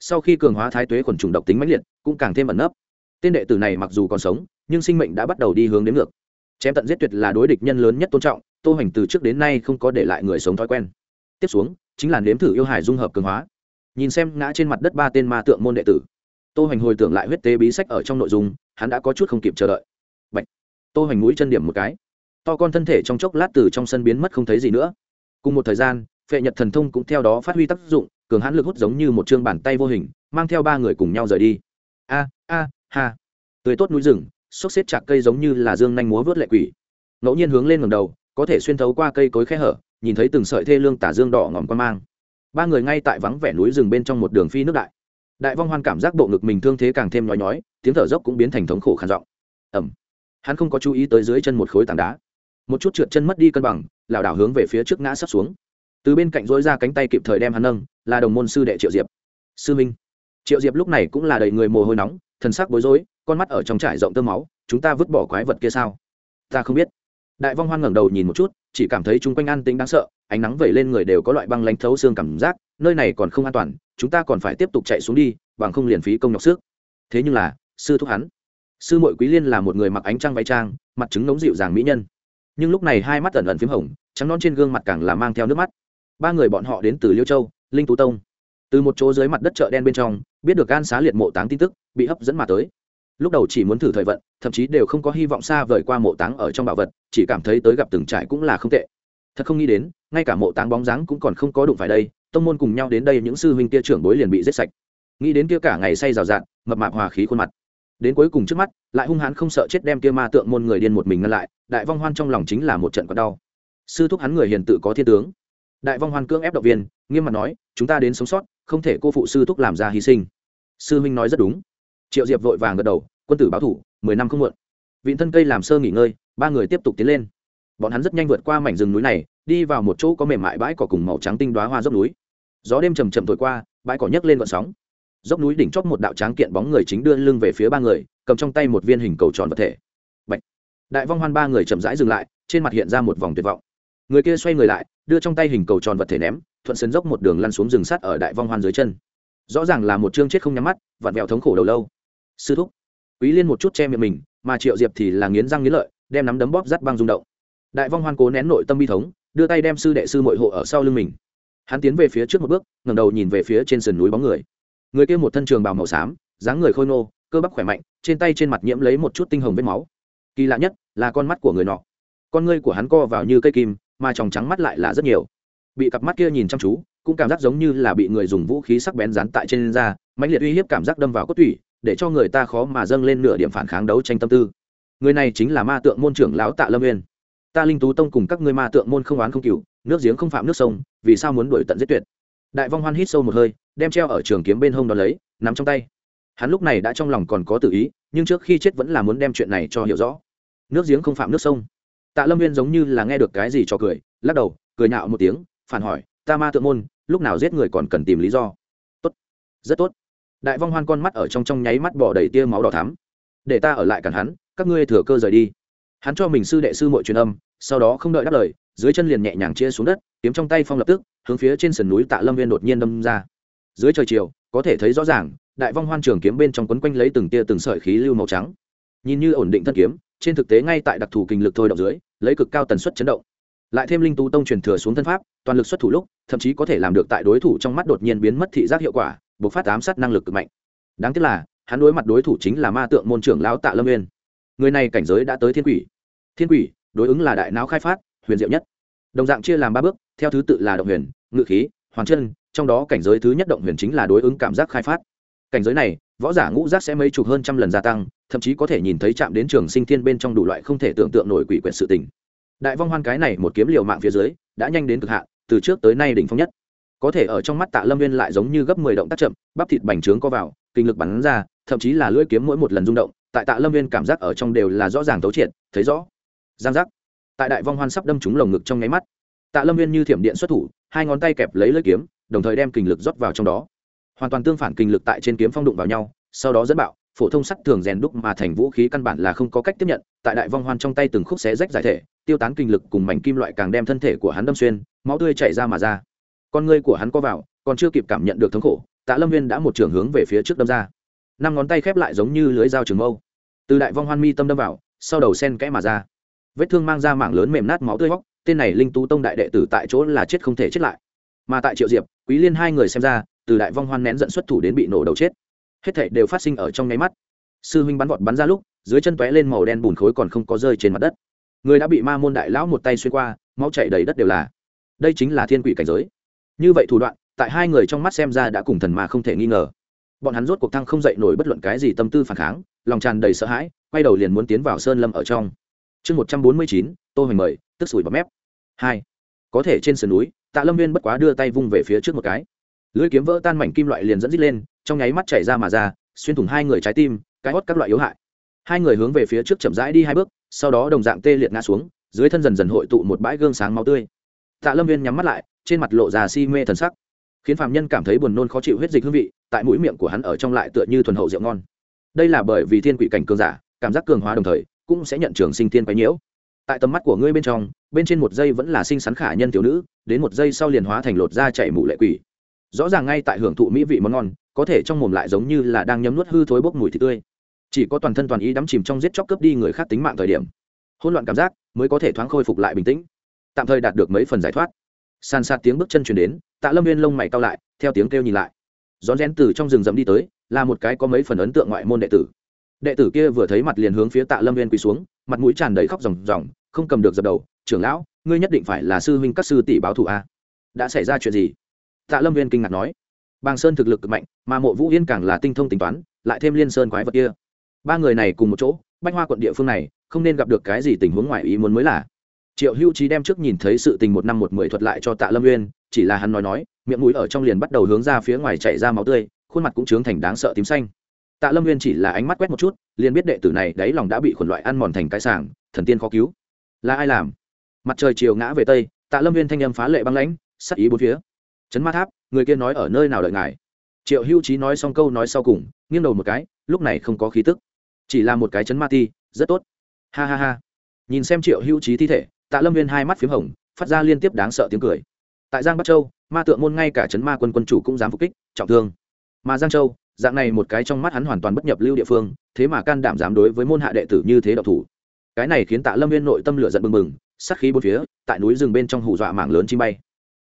[SPEAKER 1] Sau khi cường hóa thái tuế khuẩn trùng độc tính mãnh liệt, cũng càng thêm ẩn nấp. Tên đệ tử này mặc dù còn sống, nhưng sinh mệnh đã bắt đầu đi hướng đến ngược. Chém tận giết tuyệt là đối địch nhân lớn nhất tôn trọng, tô hoành từ trước đến nay không có để lại người sống thói quen. Tiếp xuống, chính là nếm thử yêu hải dung hợp cường hóa. Nhìn xem ngã trên mặt đất ba tên ma tượng môn đệ tử, tô hoành hồi tưởng lại huyết tế bí sách ở trong nội dung, hắn đã có chút không kịp chờ đợi tô hoành mũi chân điểm một cái. To con thân thể trong chốc lát từ trong sân biến mất không thấy gì nữa. Cùng một thời gian, phệ nhật thần thông cũng theo đó phát huy tác dụng, cường hãn lực hút giống như một chương bàn tay vô hình, mang theo ba người cùng nhau rời đi. A a, ha. Tươi tốt núi rừng xốc xếp chạc cây giống như là dương nhanh múa vớt lệ quỷ. Ngẫu nhiên hướng lên ngầm đầu, có thể xuyên thấu qua cây cối khe hở, nhìn thấy từng sợi thê lương tả dương đỏ ngòm quan mang. Ba người ngay tại vắng vẻ núi rừng bên trong một đường phi nước đại. Đại vong hoan cảm giác bộ ngực mình thương thế càng thêm nhói nhói, tiếng thở dốc cũng biến thành thống khổ khàn giọng. Ẩm hắn không có chú ý tới dưới chân một khối tảng đá. Một chút trượt chân mất đi cân bằng, lảo đảo hướng về phía trước ngã sắp xuống. Từ bên cạnh dối ra cánh tay kịp thời đem hắn nâng, là đồng môn sư đệ triệu diệp. Sư minh. Triệu diệp lúc này cũng là đầy người mồ hôi nóng, thần sắc bối rối, con mắt ở trong trải rộng tơ máu, chúng ta vứt bỏ quái vật kia sao? Ta không biết. Đại vong hoan ngẩng đầu nhìn một chút, chỉ cảm thấy chung quanh an tính đáng sợ, ánh nắng vẩy lên người đều có loại băng lánh thấu xương cảm giác, nơi này còn không an toàn, chúng ta còn phải tiếp tục chạy xuống đi, bằng không liền phí công nhọc sức. Thế nhưng là, sư thúc hắn sư mội quý liên là một người mặc ánh trăng váy trang, mặt trứng nóng dịu dàng mỹ nhân. Nhưng lúc này hai mắt ẩn ẩn p h í m hồng, trắng non trên gương mặt càng là mang theo nước mắt. Ba người bọn họ đến từ liêu châu, linh tú tông. Từ một chỗ dưới mặt đất chợ đen bên trong, biết được Gan xá liệt mộ táng tin tức, bị hấp dẫn mà tới. Lúc đầu chỉ muốn thử thời vận, thậm chí đều không có hy vọng xa vời qua mộ táng ở trong bảo vật, chỉ cảm thấy tới gặp từng trải cũng là không tệ. Thật không nghĩ đến, ngay cả mộ táng bóng dáng cũng còn không có đụng phải đây, tông môn cùng nhau đến đây những sư huynh tia trưởng bối liền bị giết sạch. Nghĩ đến kia cả ngày say rào rạt, mập mạp hòa khí khuôn mặt đến cuối cùng trước mắt, lại hung hãn không sợ chết đem kia ma tượng môn người điên một mình ngăn lại, đại vong hoan trong lòng chính là một trận quá đau. Sư thúc hắn người hiền tự có thiên tướng. Đại vong hoan cưỡng ép động viên, nghiêm mặt nói, chúng ta đến sống sót, không thể cô phụ sư thúc làm ra hy sinh. Sư huynh nói rất đúng. Triệu diệp vội vàng gật đầu, quân tử báo thủ, mười năm không muộn. Vịn thân cây làm sơ nghỉ ngơi, ba người tiếp tục tiến lên. Bọn hắn rất nhanh vượt qua mảnh rừng núi này, đi vào một chỗ có mềm mại bãi cỏ cùng màu trắng tinh đoá hoa dốc núi. Gió đêm trầm trầm thổi qua, bãi cỏ nhấc lên gọn sóng dốc núi đỉnh chót một đạo tráng kiện bóng người chính đưa lưng về phía ba người, cầm trong tay một viên hình cầu tròn vật thể. Bạch. đại vong hoan ba người chậm rãi dừng lại, trên mặt hiện ra một vòng tuyệt vọng. Người kia xoay người lại, đưa trong tay hình cầu tròn vật thể ném, thuận sấn dốc một đường lăn xuống rừng sắt ở đại vong hoan dưới chân. Rõ ràng là một chương chết không nhắm mắt, vặn vẹo thống khổ đầu lâu. Sư thúc. Quý liên một chút che miệng mình, mà triệu diệp thì là nghiến răng nghiến lợi, đem nắm đấm bóp rắt băng rung động. Đại vong hoan cố nén nội tâm bi thống, đưa tay đem sư đệ sư mội hộ ở sau lưng mình. Hắn tiến về phía trước một bước ngầm đầu nhìn về phía trên sườn núi bóng người người kia một thân trường bào màu xám, dáng người khôi nô cơ bắp khỏe mạnh, trên tay trên mặt nhiễm lấy một chút tinh hồng vết máu. Kỳ lạ nhất là con mắt của người nọ. Con ngươi của hắn co vào như cây kim, mà tròng trắng mắt lại là rất nhiều. Bị cặp mắt kia nhìn chăm chú, cũng cảm giác giống như là bị người dùng vũ khí sắc bén dán tại trên da, mãnh liệt uy hiếp cảm giác đâm vào cốt tủy, để cho người ta khó mà dâng lên nửa điểm phản kháng đấu tranh tâm tư. Người này chính là ma tượng môn trưởng lão tạ lâm uyên. Ta linh tú tông cùng các ngươi ma tượng môn không oán không cựu nước giếng không phạm nước sông, vì sao muốn đuổi tận giết tuyệt? đại vong hoan hít sâu một hơi, đem treo ở trường kiếm bên hông đó lấy, nắm trong tay. Hắn lúc này đã trong lòng còn có tự ý, nhưng trước khi chết vẫn là muốn đem chuyện này cho hiểu rõ. Nước giếng không phạm nước sông. Tạ lâm viên giống như là nghe được cái gì cho cười, lắc đầu, cười nhạo một tiếng, phản hỏi, ta ma tượng môn, lúc nào giết người còn cần tìm lý do? Tốt, rất tốt. Đại vong hoan con mắt ở trong trong nháy mắt bỏ đầy tia máu đỏ thắm. Để ta ở lại cản hắn, các ngươi thừa cơ rời đi. Hắn cho mình sư đệ sư mọi truyền âm, sau đó không đợi đáp lời, dưới chân liền nhẹ nhàng chia xuống đất kiếm trong tay phong lập tức, hướng phía trên sườn núi tạ lâm viên đột nhiên đâm ra. Dưới trời chiều, có thể thấy rõ ràng, đại vong hoan trường kiếm bên trong quấn quanh lấy từng tia từng sợi khí lưu màu trắng. Nhìn như ổn định thân kiếm, trên thực tế ngay tại đặc thù kinh lực thôi động dưới, lấy cực cao tần suất chấn động. Lại thêm linh tú tông truyền thừa xuống thân pháp, toàn lực xuất thủ lúc, thậm chí có thể làm được tại đối thủ trong mắt đột nhiên biến mất thị giác hiệu quả buộc phát ám sát năng lực cực mạnh. Đáng tiếc là, hắn đối mặt đối thủ chính là ma tượng môn trưởng lão tạ lâm nguyên người này cảnh giới đã tới thiên quỷ. Thiên quỷ, đối ứng là đại não khai phát, huyền diệu nhất đồng dạng chia làm ba bước, theo thứ tự là động huyền, ngự khí, hoàn chân, trong đó cảnh giới thứ nhất động huyền chính là đối ứng cảm giác khai phát. Cảnh giới này, võ giả ngũ giác sẽ mấy chục hơn trăm lần gia tăng, thậm chí có thể nhìn thấy chạm đến trường sinh thiên bên trong đủ loại không thể tưởng tượng nổi quỷ quyệt sự tình. Đại vong hoan cái này một kiếm liều mạng phía dưới, đã nhanh đến cực hạn, từ trước tới nay đỉnh phong nhất. Có thể ở trong mắt tạ lâm viên lại giống như gấp mười động tác chậm, bắp thịt bành trướng co vào, kinh lực bắn ra, thậm chí là lưỡi kiếm mỗi một lần rung động, tại tạ lâm viên cảm giác ở trong đều là rõ ràng tấu triệt, thấy rõ. Giang giác tại đại vong hoan sắp đâm trúng lồng ngực trong nháy mắt. Tạ lâm viên như thiểm điện xuất thủ, hai ngón tay kẹp lấy lưỡi kiếm, đồng thời đem kình lực rót vào trong đó. Hoàn toàn tương phản kình lực tại trên kiếm phong đụng vào nhau, sau đó dẫn bạo, phổ thông sắt thường rèn đúc mà thành vũ khí căn bản là không có cách tiếp nhận, tại đại vong hoan trong tay từng khúc xé rách giải thể, tiêu tán kinh lực cùng mảnh kim loại càng đem thân thể của hắn đâm xuyên, máu tươi chảy ra mà ra. Con ngươi của hắn co vào, còn chưa kịp cảm nhận được thống khổ, tạ lâm viên đã một trường hướng về phía trước đâm ra. Năm ngón tay khép lại giống như lưới dao trường mâu. Từ đại vong hoan mi tâm đâm vào, sau đầu sen kẽ mà ra vết thương mang ra mảng lớn mềm nát máu tươi hóc tên này linh tú tông đại đệ tử tại chỗ là chết không thể chết lại. Mà tại triệu diệp, quý liên hai người xem ra, từ đại vong hoan nén dẫn xuất thủ đến bị nổ đầu chết. Hết thảy đều phát sinh ở trong nháy mắt. Sư huynh bắn vọt bắn ra lúc, dưới chân tóe lên màu đen bùn khối còn không có rơi trên mặt đất. Người đã bị ma môn đại lão một tay xuyên qua, máu chảy đầy đất đều là. Đây chính là thiên quỷ cảnh giới. Như vậy thủ đoạn, tại hai người trong mắt xem ra đã cùng thần mà không thể nghi ngờ. Bọn hắn rốt cuộc thăng không dậy nổi bất luận cái gì tâm tư phản kháng, lòng tràn đầy sợ hãi, quay đầu liền muốn tiến vào sơn lâm ở trong chương một trăm bốn mươi chín, tô hoành mời, tức sủi bọt mép. Hai. Có thể trên sườn núi, tạ lâm viên bất quá đưa tay vung về phía trước một cái. Lưỡi kiếm vỡ tan mảnh kim loại liền dẫn dít lên, trong nháy mắt chảy ra mà ra, xuyên thủng hai người trái tim, cái hót các loại yếu hại. Hai người hướng về phía trước chậm rãi đi hai bước, sau đó đồng dạng tê liệt ngã xuống, dưới thân dần dần hội tụ một bãi gương sáng máu tươi. Tạ lâm viên nhắm mắt lại, trên mặt lộ già si mê thần sắc. Khiến phạm nhân cảm thấy buồn nôn khó chịu huyết dịch hương vị, tại mũi miệng của hắn ở trong lại tựa như thuần hậu rượu ngon. Đây là bởi vì thiên quỷ cảnh cường giả, cảm giác cường hóa đồng thời cũng sẽ nhận trường sinh tiên quấy nhiễu. Tại tầm mắt của ngươi bên trong, bên trên một giây vẫn là sinh sắn khả nhân tiểu nữ, đến một giây sau liền hóa thành lột da chảy mụ lệ quỷ. Rõ ràng ngay tại hưởng thụ mỹ vị món ngon, có thể trong mồm lại giống như là đang nhấm nuốt hư thối bốc mùi thịt tươi. Chỉ có toàn thân toàn ý đắm chìm trong giết chóc cướp đi người khác tính mạng thời điểm, hỗn loạn cảm giác mới có thể thoáng khôi phục lại bình tĩnh. Tạm thời đạt được mấy phần giải thoát. San sạt tiếng bước chân truyền đến, tạ lâm nguyên lông mày cau lại, theo tiếng kêu nhìn lại. Rón rén từ trong rừng rậm đi tới, là một cái có mấy phần ấn tượng ngoại môn đệ tử đệ tử kia vừa thấy mặt liền hướng phía tạ lâm viên quỳ xuống, mặt mũi tràn đầy khóc ròng ròng, không cầm được dập đầu, trưởng lão, ngươi nhất định phải là sư huynh các sư tỷ báo thù a. Đã xảy ra chuyện gì? Tạ lâm viên kinh ngạc nói. Bàng sơn thực lực cực mạnh, mà mộ vũ yên càng là tinh thông tính toán, lại thêm liên sơn quái vật kia. Ba người này cùng một chỗ, bách hoa quận địa phương này, không nên gặp được cái gì tình huống ngoài ý muốn mới là. Triệu hữu trí đem trước nhìn thấy sự tình một năm một mười thuật lại cho tạ lâm uyên chỉ là hắn nói nói, miệng mũi ở trong liền bắt đầu hướng ra phía ngoài chạy ra máu tươi, khuôn mặt cũng trướng thành đáng sợ tím xanh tạ lâm viên chỉ là ánh mắt quét một chút liền biết đệ tử này đáy lòng đã bị khuẩn loại ăn mòn thành cái sàng, thần tiên khó cứu. Là ai làm? Mặt trời chiều ngã về tây tạ lâm viên thanh âm phá lệ băng lãnh sắc ý bốn phía. Trấn ma tháp người kia nói ở nơi nào đợi ngài? Triệu Hưu Chí nói xong câu nói sau cùng nghiêng đầu một cái lúc này không có khí tức. Chỉ là một cái chấn ma ti rất tốt. Ha ha ha. Nhìn xem triệu Hưu Chí thi thể tạ lâm viên hai mắt p hồng phát ra liên tiếp đáng sợ tiếng cười. Tại giang bắc châu ma tượng môn ngay cả chấn ma quân quân chủ cũng dám phục kích trọng thương. Mà giang châu dạng này một cái trong mắt hắn hoàn toàn bất nhập lưu địa phương, thế mà can đảm dám đối với môn hạ đệ tử như thế độc thủ. Cái này khiến tạ lâm viên nội tâm lửa giận bừng bừng, sát khí bốn phía, tại núi rừng bên trong hù dọa mảng lớn chim bay.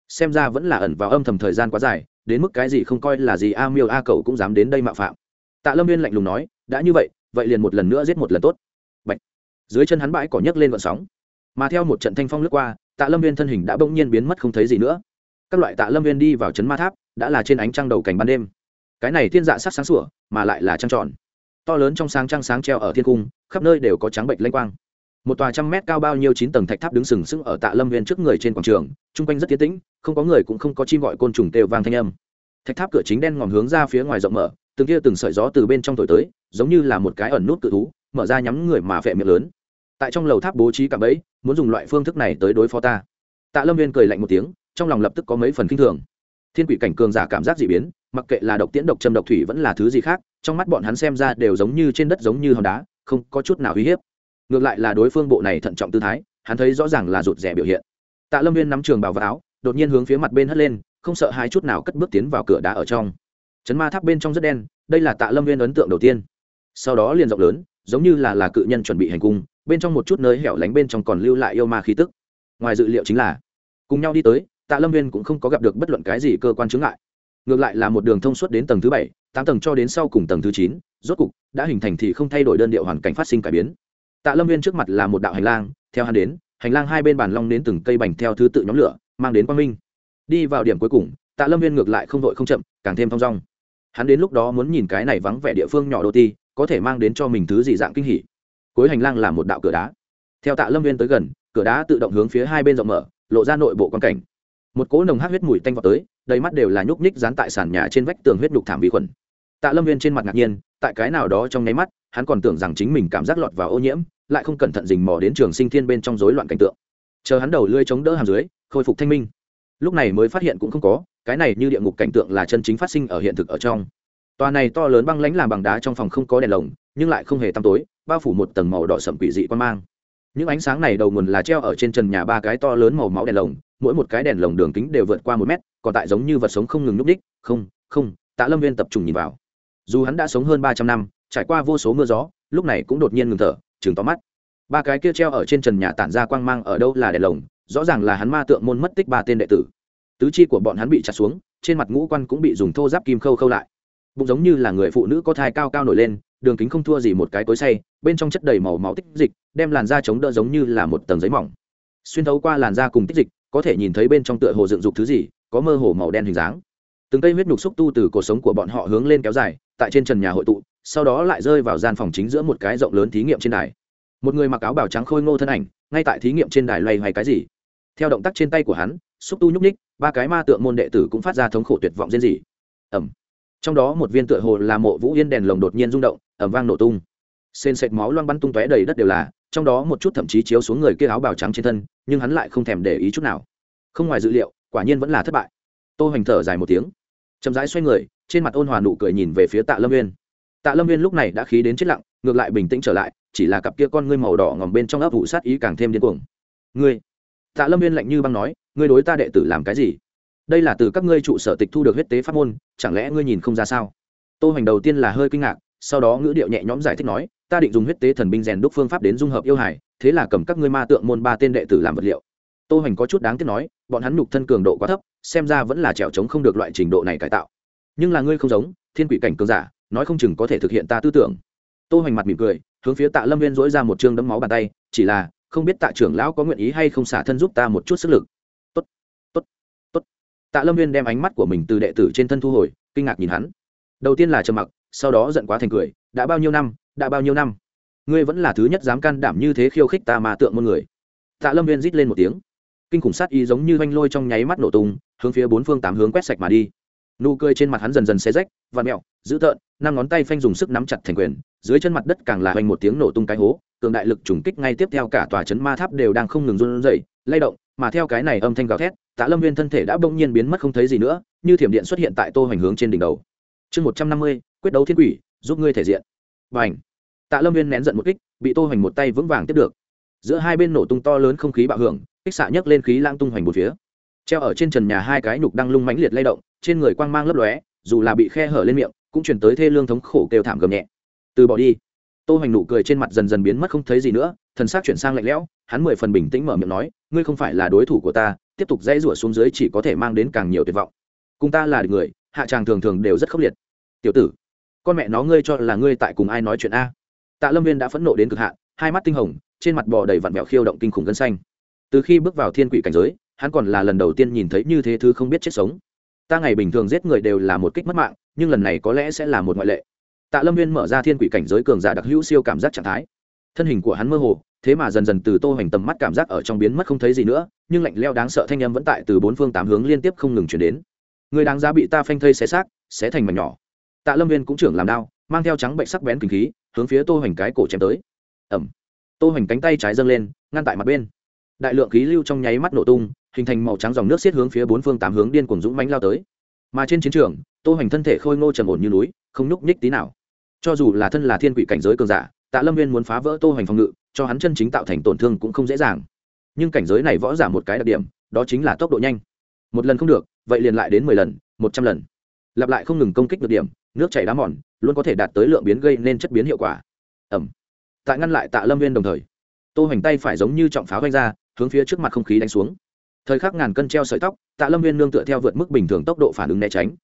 [SPEAKER 1] Xem ra vẫn là ẩn vào âm thầm thời gian quá dài, đến mức cái gì không coi là gì, a miêu a cậu cũng dám đến đây mạo phạm. Tạ lâm viên lạnh lùng nói, đã như vậy vậy liền một lần nữa giết một lần tốt. Bạch. dưới chân hắn bãi cỏ nhấc lên vận sóng. Mà theo một trận thanh phong lướt qua, tạ lâm viên thân hình đã bỗng nhiên biến mất không thấy gì nữa. Các loại tạ lâm viên đi vào trấn ma tháp, đã là trên ánh trăng đầu cảnh ban đêm cái này thiên dạ sắc sáng sủa, mà lại là trăng tròn. To lớn trong sáng trăng sáng treo ở thiên cung, khắp nơi đều có trắng bệnh lênh quang. Một tòa trăm mét cao bao nhiêu chín tầng thạch tháp đứng sừng sững ở tạ lâm viên trước người trên quảng trường, chung quanh rất tiến tĩnh, không có người cũng không có chim gọi côn trùng têu vang thanh âm. Thạch tháp cửa chính đen ngòm hướng ra phía ngoài rộng mở, từng kia từng sợi gió từ bên trong thổi tới, giống như là một cái ẩn nút cự thú, mở ra nhắm người mà vẹ miệng lớn. Tại trong lầu tháp bố trí cạm bẫy, muốn dùng loại phương thức này tới đối phó ta. Tạ lâm viên cười lạnh một tiếng, trong lòng lập tức có mấy phần kinh thường thiên quỷ cảnh cường giả cảm giác dị biến, mặc kệ là độc tiễn, độc châm, độc thủy vẫn là thứ gì khác, trong mắt bọn hắn xem ra đều giống như trên đất giống như hòn đá, không có chút nào uy hiếp. Ngược lại là đối phương bộ này thận trọng tư thái, hắn thấy rõ ràng là rụt rẻ biểu hiện. Tạ lâm viên nắm trường bảo vào áo, đột nhiên hướng phía mặt bên hất lên, không sợ hai chút nào cất bước tiến vào cửa đá ở trong. Chấn ma tháp bên trong rất đen, đây là tạ lâm viên ấn tượng đầu tiên. Sau đó liền rộng lớn, giống như là là cự nhân chuẩn bị hành cung, bên trong một chút nơi hẻo lánh bên trong còn lưu lại yêu ma khí tức. Ngoài dự liệu chính là, cùng nhau đi tới tạ lâm viên cũng không có gặp được bất luận cái gì cơ quan chứng ngại. Ngược lại là một đường thông suốt đến tầng thứ bảy, tám tầng cho đến sau cùng tầng thứ chín, rốt cục đã hình thành thì không thay đổi đơn điệu hoàn cảnh phát sinh cải biến. Tạ lâm viên trước mặt là một đạo hành lang, theo hắn đến, hành lang hai bên bàn long đến từng cây bành theo thứ tự nhóm lửa, mang đến quang minh. Đi vào điểm cuối cùng, tạ lâm viên ngược lại không vội không chậm, càng thêm thong dong. Hắn đến lúc đó muốn nhìn cái này vắng vẻ địa phương nhỏ đô ti có thể mang đến cho mình thứ gì dạng kinh hỉ. Cuối hành lang là một đạo cửa đá. Theo tạ lâm viên tới gần, cửa đá tự động hướng phía hai bên rộng mở, lộ ra nội bộ quan cảnh một cỗ nồng hát huyết mùi tanh vào tới, đầy mắt đều là nhúc nhích dán tại sàn nhà trên vách tường huyết đục thảm vi khuẩn. Tạ lâm viên trên mặt ngạc nhiên, tại cái nào đó trong nháy mắt, hắn còn tưởng rằng chính mình cảm giác lọt vào ô nhiễm, lại không cẩn thận dình mò đến trường sinh thiên bên trong rối loạn cảnh tượng. Chờ hắn đầu lươi chống đỡ hàm dưới, khôi phục thanh minh. Lúc này mới phát hiện cũng không có, cái này như địa ngục cảnh tượng là chân chính phát sinh ở hiện thực ở trong. Tòa này to lớn băng lãnh làm bằng đá trong phòng không có đèn lồng, nhưng lại không hề tăm tối, bao phủ một tầng màu đỏ sậm quỷ dị quan mang. Những ánh sáng này đầu nguồn là treo ở trên trần nhà ba cái to lớn màu máu đèn lồng mỗi một cái đèn lồng đường kính đều vượt qua một mét, còn tại giống như vật sống không ngừng nhúc ních không không, tạ lâm viên tập trung nhìn vào. Dù hắn đã sống hơn ba trăm năm, trải qua vô số mưa gió, lúc này cũng đột nhiên ngừng thở chừng tóm mắt. Ba cái kia treo ở trên trần nhà tản ra quang mang ở đâu là đèn lồng, rõ ràng là hắn ma tượng môn mất tích ba tên đệ tử. Tứ chi của bọn hắn bị chặt xuống, trên mặt ngũ quan cũng bị dùng thô giáp kim khâu khâu lại. Bụng giống như là người phụ nữ có thai cao cao nổi lên, đường kính không thua gì một cái cối say bên trong chất đầy màu máu tích dịch, đem làn da chống đỡ giống như là một tầng giấy mỏng. Xuyên thấu qua làn da cùng tích dịch có thể nhìn thấy bên trong tựa hồ dựng dục thứ gì, có mơ hồ màu đen hình dáng. Từng cây huyết nhục xúc tu từ cuộc sống của bọn họ hướng lên kéo dài, tại trên trần nhà hội tụ, sau đó lại rơi vào gian phòng chính giữa một cái rộng lớn thí nghiệm trên đài. Một người mặc áo bào trắng khôi ngô thân ảnh, ngay tại thí nghiệm trên đài loay hoay cái gì. Theo động tác trên tay của hắn, xúc tu nhúc ních ba cái ma tượng môn đệ tử cũng phát ra thống khổ tuyệt vọng riêng gì ẩm trong đó một viên tựa hồ là mộ vũ yên đèn lồng đột nhiên rung động ẩm vang nổ tung. Sên sệt máu loang bắn tung tóe đầy đất đều là trong đó một chút thậm chí chiếu xuống người kia áo bào trắng trên thân, nhưng hắn lại không thèm để ý chút nào. Không ngoài dự liệu, quả nhiên vẫn là thất bại. Tô hoành thở dài một tiếng. Chậm rãi xoay người, trên mặt ôn hòa nụ cười nhìn về phía tạ lâm viên tạ lâm viên lúc này đã khí đến chết lặng, ngược lại bình tĩnh trở lại, chỉ là cặp kia con ngươi màu đỏ ngòm bên trong ấp vụ sát ý càng thêm điên cuồng. Ngươi? Tạ lâm viên lạnh như băng nói, ngươi đối ta đệ tử làm cái gì? Đây là từ các ngươi trụ sở tịch thu được huyết tế pháp môn, chẳng lẽ ngươi nhìn không ra sao? Tô hoành đầu tiên là hơi kinh ngạc sau đó ngữ điệu nhẹ nhõm giải thích nói ta định dùng huyết tế thần binh rèn đúc phương pháp đến dung hợp yêu hải thế là cầm các ngươi ma tượng môn ba tên đệ tử làm vật liệu. Tô hoành có chút đáng tiếc nói bọn hắn nhục thân cường độ quá thấp xem ra vẫn là trèo chống không được loại trình độ này cải tạo. Nhưng là ngươi không giống thiên quỷ cảnh cường giả nói không chừng có thể thực hiện ta tư tưởng. Tô hoành mặt mỉm cười hướng phía tạ lâm viên dỗi ra một trương đấm máu bàn tay chỉ là không biết tạ trưởng lão có nguyện ý hay không xả thân giúp ta một chút sức lực. Tốt, tốt, tốt. tạ lâm viên đem ánh mắt của mình từ đệ tử trên thân thu hồi kinh ngạc nhìn hắn. Đầu tiên là trầm mặc sau đó giận quá thành cười, đã bao nhiêu năm, đã bao nhiêu năm? Ngươi vẫn là thứ nhất dám can đảm như thế khiêu khích ta mà tượng một người. Tạ lâm viên rít lên một tiếng. Kinh khủng sát y giống như vanh lôi trong nháy mắt nổ tung, hướng phía bốn phương tám hướng quét sạch mà đi. Nụ cười trên mặt hắn dần dần xe rách và mẹo, dữ tợn, năm ngón tay phanh dùng sức nắm chặt thành quyền, dưới chân mặt đất càng là hoành một tiếng nổ tung cái hố, cường đại lực trùng kích ngay tiếp theo cả tòa chấn ma tháp đều đang không ngừng run dậy lay động, mà theo cái này âm thanh gào thét, tạ lâm viên thân thể đã bỗng nhiên biến mất không thấy gì nữa, như thiểm điện xuất hiện tại tô hoành hướng trên đỉnh đầu chương một trăm năm mươi, quyết đấu thiên quỷ, giúp ngươi thể diện. Và ảnh tạ lâm viên nén giận một kích, bị tô hoành một tay vững vàng tiếp được. Giữa hai bên nổ tung to lớn không khí bạo hưởng, kích xạ nhấc lên khí lang tung hoành một phía. Treo ở trên trần nhà hai cái nhục đang lung mãnh liệt lay động, trên người quang mang lấp lóe, dù là bị khe hở lên miệng, cũng chuyển tới thê lương thống khổ kêu thảm gầm nhẹ. Từ bỏ đi. Tô hoành nụ cười trên mặt dần dần biến mất không thấy gì nữa, thần s á c chuyển sang lạnh lẽo, hắn mười phần bình tĩnh mở miệng nói, ngươi không phải là đối thủ của ta, tiếp tục dãy rủa xuống dưới chỉ có thể mang đến càng nhiều tuyệt vọng. Cùng ta là người, hạ tràng thường thường đều rất khốc liệt tiểu tử, con mẹ nó ngươi cho là ngươi tại cùng ai nói chuyện a? Tạ lâm viên đã phẫn nộ đến cực hạn, hai mắt tinh hồng, trên mặt bò đầy vặn mẹo khiêu động kinh khủng gân xanh. Từ khi bước vào thiên quỷ cảnh giới, hắn còn là lần đầu tiên nhìn thấy như thế thứ không biết chết sống. Ta ngày bình thường giết người đều là một kích mất mạng, nhưng lần này có lẽ sẽ là một ngoại lệ. Tạ lâm viên mở ra thiên quỷ cảnh giới cường giả đặc hữu siêu cảm giác trạng thái. Thân hình của hắn mơ hồ, thế mà dần dần từ tô hoành tầm mắt cảm giác ở trong biến mất không thấy gì nữa, nhưng lạnh leo đáng sợ thanh âm vẫn tại từ bốn phương tám hướng liên tiếp không ngừng chuyển đến. Người đáng giá bị ta phanh thây xé xác, xé thành mảnh nhỏ tạ lâm viên cũng trưởng làm đao, mang theo trắng bệnh sắc bén kinh khí, hướng phía tô hoành cái cổ chém tới. Ẩm tô hoành cánh tay trái dâng lên, ngăn tại mặt bên. Đại lượng khí lưu trong nháy mắt nổ tung, hình thành màu trắng dòng nước xiết hướng phía bốn phương tám hướng điên cuồng dũng mãnh lao tới. Mà trên chiến trường, tô hoành thân thể khôi ngô trầm ổn như núi, không nhúc nhích tí nào. Cho dù là thân là thiên quỷ cảnh giới cường giả, tạ lâm viên muốn phá vỡ tô hoành phòng ngự, cho hắn chân chính tạo thành tổn thương cũng không dễ dàng. Nhưng cảnh giới này võ giả một cái đặc điểm, đó chính là tốc độ nhanh. Một lần không được, vậy liền lại đến mười lần, một trăm lần lặp lại không ngừng công kích được điểm, nước chảy đá mòn, luôn có thể đạt tới lượng biến gây nên chất biến hiệu quả. Ẩm. Tại ngăn lại tạ lâm viên đồng thời, tô hoành tay phải giống như trọng pháo vanh ra, hướng phía trước mặt không khí đánh xuống. Thời khắc ngàn cân treo sợi tóc, tạ lâm viên nương tựa theo vượt mức bình thường tốc độ phản ứng né tránh.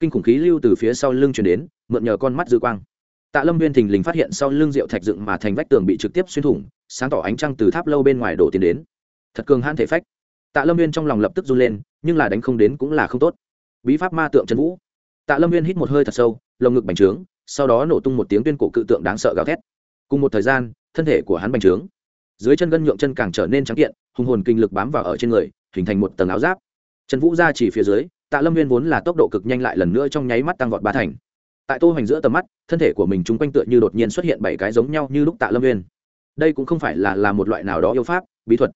[SPEAKER 1] Kinh khủng khí lưu từ phía sau lưng chuyển đến, mượn nhờ con mắt dư quang. Tạ lâm viên thình lình phát hiện sau lưng rượu thạch dựng mà thành vách tường bị trực tiếp xuyên thủng, sáng tỏ ánh trăng từ tháp lâu bên ngoài đổ tiến đến. Thật cường hãn thể phách. Tạ lâm viên trong lòng lập tức run lên, nhưng là đánh không đến cũng là không tốt. Bí pháp ma tượng trần vũ tạ lâm viên hít một hơi thật sâu, lồng ngực bành trướng, sau đó nổ tung một tiếng tuyên cổ cự tượng đáng sợ gào thét. Cùng một thời gian, thân thể của hắn bành trướng. Dưới chân gân nhượng chân càng trở nên trắng kiện, hùng hồn kinh lực bám vào ở trên người, hình thành một tầng áo giáp. Trần vũ ra chỉ phía dưới, tạ lâm viên vốn là tốc độ cực nhanh lại lần nữa trong nháy mắt tăng vọt ba thành. Tại tô hoành giữa tầm mắt, thân thể của mình chung quanh tựa như đột nhiên xuất hiện bảy cái giống nhau như lúc tạ lâm viên. Đây cũng không phải là là một loại nào đó yêu pháp, bí thuật.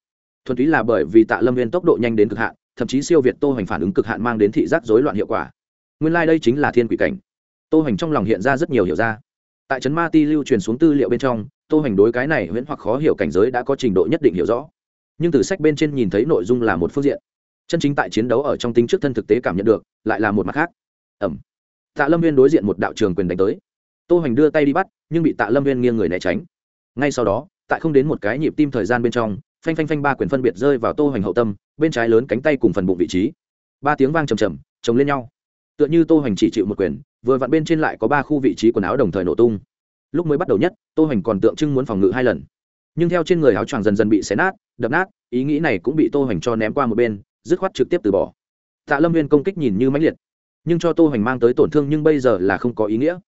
[SPEAKER 1] Thuần túy là bởi vì tạ lâm viên tốc độ nhanh đến cực hạn, thậm chí siêu việt tô hoành phản ứng cực hạn mang đến thị giác rối loạn hiệu quả nguyên lai đây chính là thiên quỷ cảnh. Tô hoành trong lòng hiện ra rất nhiều hiểu ra. Tại trấn ma ti lưu truyền xuống tư liệu bên trong, tô hoành đối cái này huyễn hoặc khó hiểu cảnh giới đã có trình độ nhất định hiểu rõ. Nhưng từ sách bên trên nhìn thấy nội dung là một phương diện. Chân chính tại chiến đấu ở trong tính trước thân thực tế cảm nhận được, lại là một mặt khác. Ẩm. Tạ lâm viên đối diện một đạo trường quyền đánh tới. Tô hoành đưa tay đi bắt, nhưng bị tạ lâm viên nghiêng người né tránh. Ngay sau đó, tại không đến một cái nhịp tim thời gian bên trong, phanh phanh phanh ba quyền phân biệt rơi vào tô hoành hậu tâm, bên trái lớn cánh tay cùng phần bụng vị trí. Ba tiếng vang trầm trầm, chồng lên nhau tựa như tô hoành chỉ chịu một quyền, vừa vặn bên trên lại có ba khu vị trí quần áo đồng thời nổ tung. Lúc mới bắt đầu nhất, tô hoành còn tượng trưng muốn phòng ngự hai lần. Nhưng theo trên người áo choàng dần dần bị xé nát, đập nát, ý nghĩ này cũng bị tô hoành cho ném qua một bên, dứt khoát trực tiếp từ bỏ. Tạ lâm viên công kích nhìn như mãnh liệt, nhưng cho tô hoành mang tới tổn thương nhưng bây giờ là không có ý nghĩa.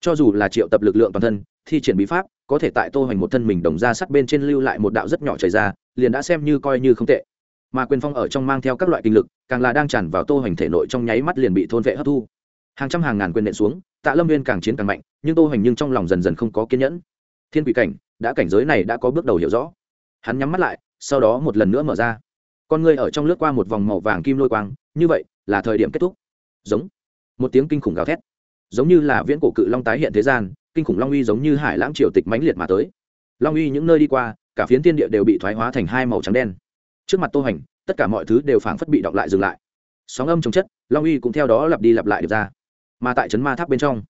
[SPEAKER 1] Cho dù là triệu tập lực lượng toàn thân, thi triển bí pháp, có thể tại tô hoành một thân mình đồng ra sắt bên trên lưu lại một đạo rất nhỏ chảy ra, liền đã xem như coi như không tệ mà quyền phong ở trong mang theo các loại kinh lực, càng là đang tràn vào tô hoành thể nội trong nháy mắt liền bị thôn vệ hấp thu. Hàng trăm hàng ngàn quyền nện xuống, tạ lâm viên càng chiến càng mạnh, nhưng tô hoành nhưng trong lòng dần dần không có kiên nhẫn. Thiên quỷ cảnh, đã cảnh giới này đã có bước đầu hiểu rõ. Hắn nhắm mắt lại, sau đó một lần nữa mở ra. Con người ở trong lướt qua một vòng màu vàng kim lôi quang, như vậy là thời điểm kết thúc. Giống. Một tiếng kinh khủng gào thét. Giống như là viễn cổ cự long tái hiện thế gian, kinh khủng long uy giống như hải lãng triều tịch mãnh liệt mà tới. Long uy những nơi đi qua, cả phiến thiên địa đều bị thoái hóa thành hai màu trắng đen trước mặt tô hành, tất cả mọi thứ đều phảng phất bị đọc lại dừng lại. Sóng âm chống chất, long uy cũng theo đó lặp đi lặp lại được ra. Mà tại trấn ma tháp bên trong,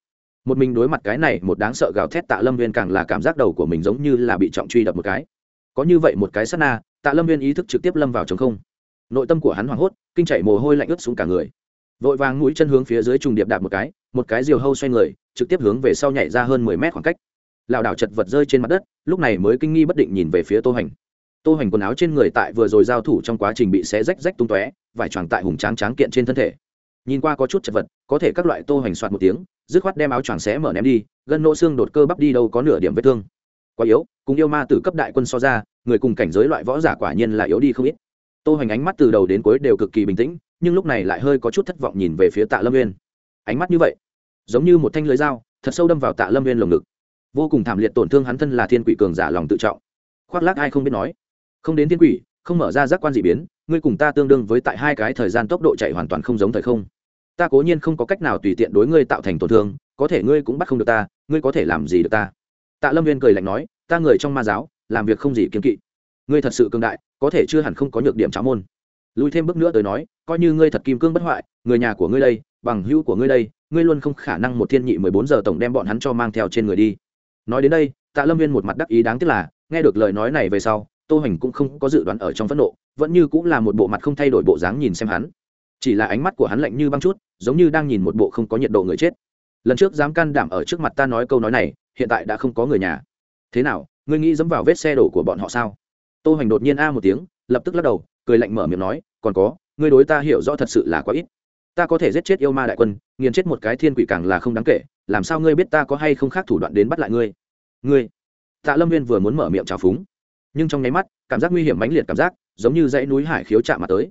[SPEAKER 1] một mình đối mặt cái này, một đáng sợ gào thét tạ lâm viên càng là cảm giác đầu của mình giống như là bị trọng truy đập một cái. Có như vậy một cái sát na, tạ lâm viên ý thức trực tiếp lâm vào t không. Nội tâm của hắn hoảng hốt, kinh chạy mồ hôi lạnh ướt xuống cả người. Vội vàng mũi chân hướng phía dưới trùng điệp đạp một cái một cái diều hâu xoay người, trực tiếp hướng về sau nhảy ra hơn mười mét khoảng cách. Lảo đảo chật vật rơi trên mặt đất, lúc này mới kinh nghi bất định nhìn về phía tô hành tô hoành quần áo trên người tại vừa rồi giao thủ trong quá trình bị xé rách rách tung tóe, vải choàng tại hùng tráng tráng kiện trên thân thể. Nhìn qua có chút chật vật, có thể các loại tô hoành soạt một tiếng, dứt khoát đem áo choàng xé mở ném đi, gân nỗ xương đột cơ bắp đi đâu có nửa điểm vết thương. Quá yếu, cùng yêu ma tử cấp đại quân so ra, người cùng cảnh giới loại võ giả quả nhiên là yếu đi không ít. Tô hoành ánh mắt từ đầu đến cuối đều cực kỳ bình tĩnh, nhưng lúc này lại hơi có chút thất vọng nhìn về phía tạ lâm nguyên ánh mắt như vậy, giống như một thanh lưới dao, thật sâu đâm vào tạ lâm nguyên lồng ngực. Vô cùng thảm liệt tổn thương hắn thân là thiên quỷ cường giả lòng tự trọng. Khoác lác ai không biết nói không đến thiên quỷ, không mở ra giác quan dị biến, ngươi cùng ta tương đương với tại hai cái thời gian tốc độ chạy hoàn toàn không giống thời không. Ta cố nhiên không có cách nào tùy tiện đối ngươi tạo thành tổn thương, có thể ngươi cũng bắt không được ta, ngươi có thể làm gì được ta? Tạ lâm viên cười lạnh nói, ta người trong ma giáo, làm việc không gì kiên kỵ. Ngươi thật sự cương đại, có thể chưa hẳn không có nhược điểm cháo môn. Lùi thêm bước nữa tới nói, coi như ngươi thật kim cương bất hoại, người nhà của ngươi đây, bằng hữu của ngươi đây, ngươi luôn không khả năng một thiên nhị mười bốn giờ tổng đem bọn hắn cho mang theo trên người đi. Nói đến đây, tạ lâm viên một mặt đắc ý đáng tiếc là, nghe được lời nói này về sau tô hoành cũng không có dự đoán ở trong phẫn nộ, vẫn như cũng là một bộ mặt không thay đổi bộ dáng nhìn xem hắn. Chỉ là ánh mắt của hắn lạnh như băng chút, giống như đang nhìn một bộ không có nhiệt độ người chết. Lần trước dám can đảm ở trước mặt ta nói câu nói này, hiện tại đã không có người nhà. Thế nào, ngươi nghĩ dẫm vào vết xe đổ của bọn họ sao? Tô hoành đột nhiên a một tiếng, lập tức lắc đầu, cười lạnh mở miệng nói, còn có, ngươi đối ta hiểu rõ thật sự là quá ít. Ta có thể giết chết yêu ma đại quân, nghiền chết một cái thiên quỷ càng là không đáng kể, làm sao ngươi biết ta có hay không khác thủ đoạn đến bắt lại ngươi? Ngươi? Tạ lâm viên vừa muốn mở miệng trào phúng nhưng trong nháy mắt, cảm giác nguy hiểm mãnh liệt cảm giác, giống như dãy núi hải khiếu chạm mặt tới.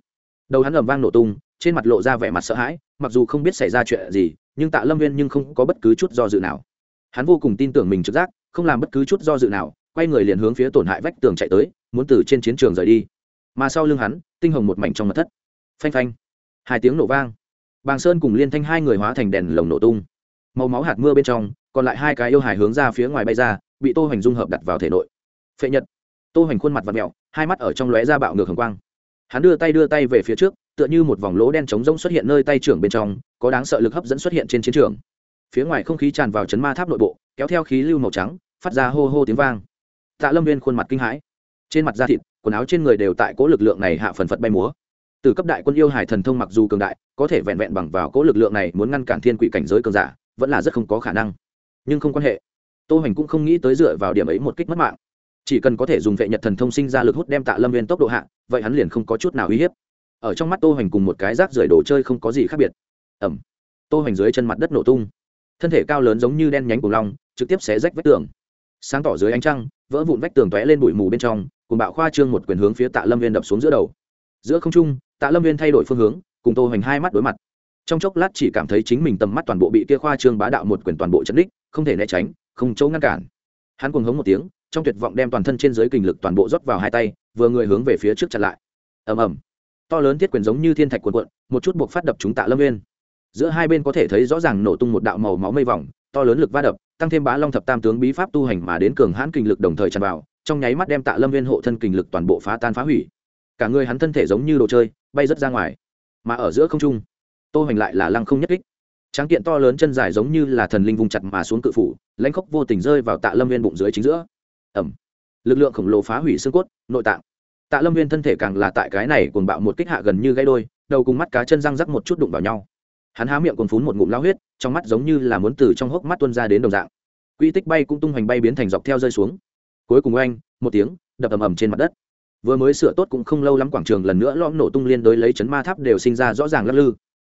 [SPEAKER 1] Đầu hắn ầm vang nổ tung, trên mặt lộ ra vẻ mặt sợ hãi, mặc dù không biết xảy ra chuyện gì, nhưng tạ lâm viên nhưng không có bất cứ chút do dự nào. Hắn vô cùng tin tưởng mình trực giác, không làm bất cứ chút do dự nào, quay người liền hướng phía tổn hại vách tường chạy tới, muốn từ trên chiến trường rời đi. Mà sau lưng hắn, tinh hồng một mảnh trong mặt thất. Phanh phanh. Hai tiếng nổ vang. Bàng sơn cùng liên thanh hai người hóa thành đèn lồng nổ tung. Màu máu hạt mưa bên trong, còn lại hai cái yêu hải hướng ra phía ngoài bay ra, bị tô hoành dung hợp đặt vào thể nội. Phệ nhật tô hoành khuôn mặt v ặ mẹo, hai mắt ở trong lóe ra bạo ngược hồng quang. Hắn đưa tay đưa tay về phía trước, tựa như một vòng lỗ đen trống rỗng xuất hiện nơi tay trưởng bên trong, có đáng sợ lực hấp dẫn xuất hiện trên chiến trường. Phía ngoài không khí tràn vào chấn ma tháp nội bộ, kéo theo khí lưu màu trắng, phát ra hô hô tiếng vang. Tạ lâm viên khuôn mặt kinh hãi. Trên mặt da thịt, quần áo trên người đều tại cỗ lực lượng này hạ phần phật bay múa. Từ cấp đại quân yêu hải thần thông mặc dù cường đại, có thể vẹn vẹn bằng vào cỗ lực lượng này muốn ngăn cản thiên quỷ cảnh giới cường giả, vẫn là rất không có khả năng. Nhưng không quan hệ. Tô hoành cũng không nghĩ tới dựa vào điểm ấy một kích mất mạng chỉ cần có thể dùng vệ nhật thần thông sinh ra lực hút đem tạ lâm viên tốc độ hạ, vậy hắn liền không có chút nào uy hiếp. Ở trong mắt tô hoành cùng một cái rác rưởi đồ chơi không có gì khác biệt. Ẩm. Tô hoành dưới chân mặt đất nổ tung. Thân thể cao lớn giống như đen nhánh cùng long, trực tiếp xé rách vách tường. Sáng tỏ dưới ánh trăng, vỡ vụn vách tường tóe lên bụi mù bên trong cùng bạo khoa trương một quyền hướng phía tạ lâm viên đập xuống giữa đầu. Giữa không trung, tạ lâm viên thay đổi phương hướng, cùng tô hoành hai mắt đối mặt. Trong chốc lát chỉ cảm thấy chính mình tầm mắt toàn bộ bị kia khoa trương bá đạo một quyền toàn bộ chấn đích, không thể né tránh, không chỗ ngăn cản. Hắn cuồng hống một tiếng trong tuyệt vọng đem toàn thân trên giới kinh lực toàn bộ rót vào hai tay, vừa người hướng về phía trước chặn lại. Ầm ầm. To lớn thiết quyền giống như thiên thạch cuộn cuộn, một chút buộc phát đập chúng tạ lâm nguyên. Giữa hai bên có thể thấy rõ ràng nổ tung một đạo màu máu mây vòng, to lớn lực va đập, tăng thêm bá long thập tam tướng bí pháp tu hành mà đến cường hãn kinh lực đồng thời tràn vào, trong nháy mắt đem tạ lâm viên hộ thân kinh lực toàn bộ phá tan phá hủy. Cả người hắn thân thể giống như đồ chơi, bay rất ra ngoài. Mà ở giữa không trung, tô hoành lại là lăng không nhất kích. Tráng kiện to lớn chân dài giống như là thần linh vùng chặt mà xuống cự phủ, lãnh khốc vô tình rơi vào tạ lâm viên bụng dưới chính giữa ẩm. Lực lượng khổng lồ phá hủy xương cốt, nội tạng. Tạ lâm viên thân thể càng là tại cái này cuồng bạo một kích hạ gần như gãy đôi, đầu cùng mắt cá chân răng rắc một chút đụng vào nhau. Hắn há miệng còn phún một ngụm lao huyết, trong mắt giống như là muốn từ trong hốc mắt tuân ra đến đồng dạng. Quy tích bay cũng tung hoành bay biến thành dọc theo rơi xuống. Cuối cùng oanh, một tiếng, đập ầm ầm trên mặt đất. Vừa mới sửa tốt cũng không lâu lắm quảng trường lần nữa lõm nổ tung liên đối lấy chấn ma tháp đều sinh ra rõ ràng lắc lư.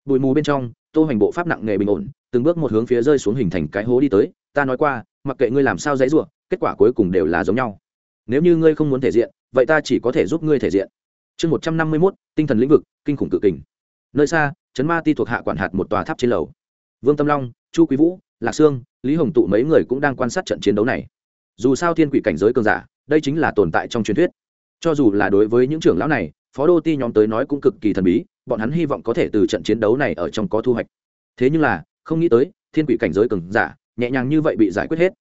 [SPEAKER 1] Bụi mù bên trong, tô hoành bộ pháp nặng nghề bình ổn, từng bước một hướng phía rơi xuống hình thành cái hố đi tới. Ta nói qua, mặc kệ ngươi làm sao dãy ruộng kết quả cuối cùng đều là giống nhau. Nếu như ngươi không muốn thể diện, vậy ta chỉ có thể giúp ngươi thể diện. Chương một trăm năm mươi mốt, tinh thần lĩnh vực, kinh khủng tự kình. Nơi xa trấn ma ti thuộc hạ quản hạt một tòa tháp trên lầu. Vương tâm long, chu quý vũ, lạc sương, lý hồng tụ mấy người cũng đang quan sát trận chiến đấu này. Dù sao thiên quỷ cảnh giới cường giả, đây chính là tồn tại trong truyền thuyết. Cho dù là đối với những trưởng lão này, phó đô ti nhóm tới nói cũng cực kỳ thần bí, bọn hắn hy vọng có thể từ trận chiến đấu này ở trong có thu hoạch. Thế nhưng là, không nghĩ tới, thiên quỷ cảnh giới cường giả, nhẹ nhàng như vậy bị giải quyết hết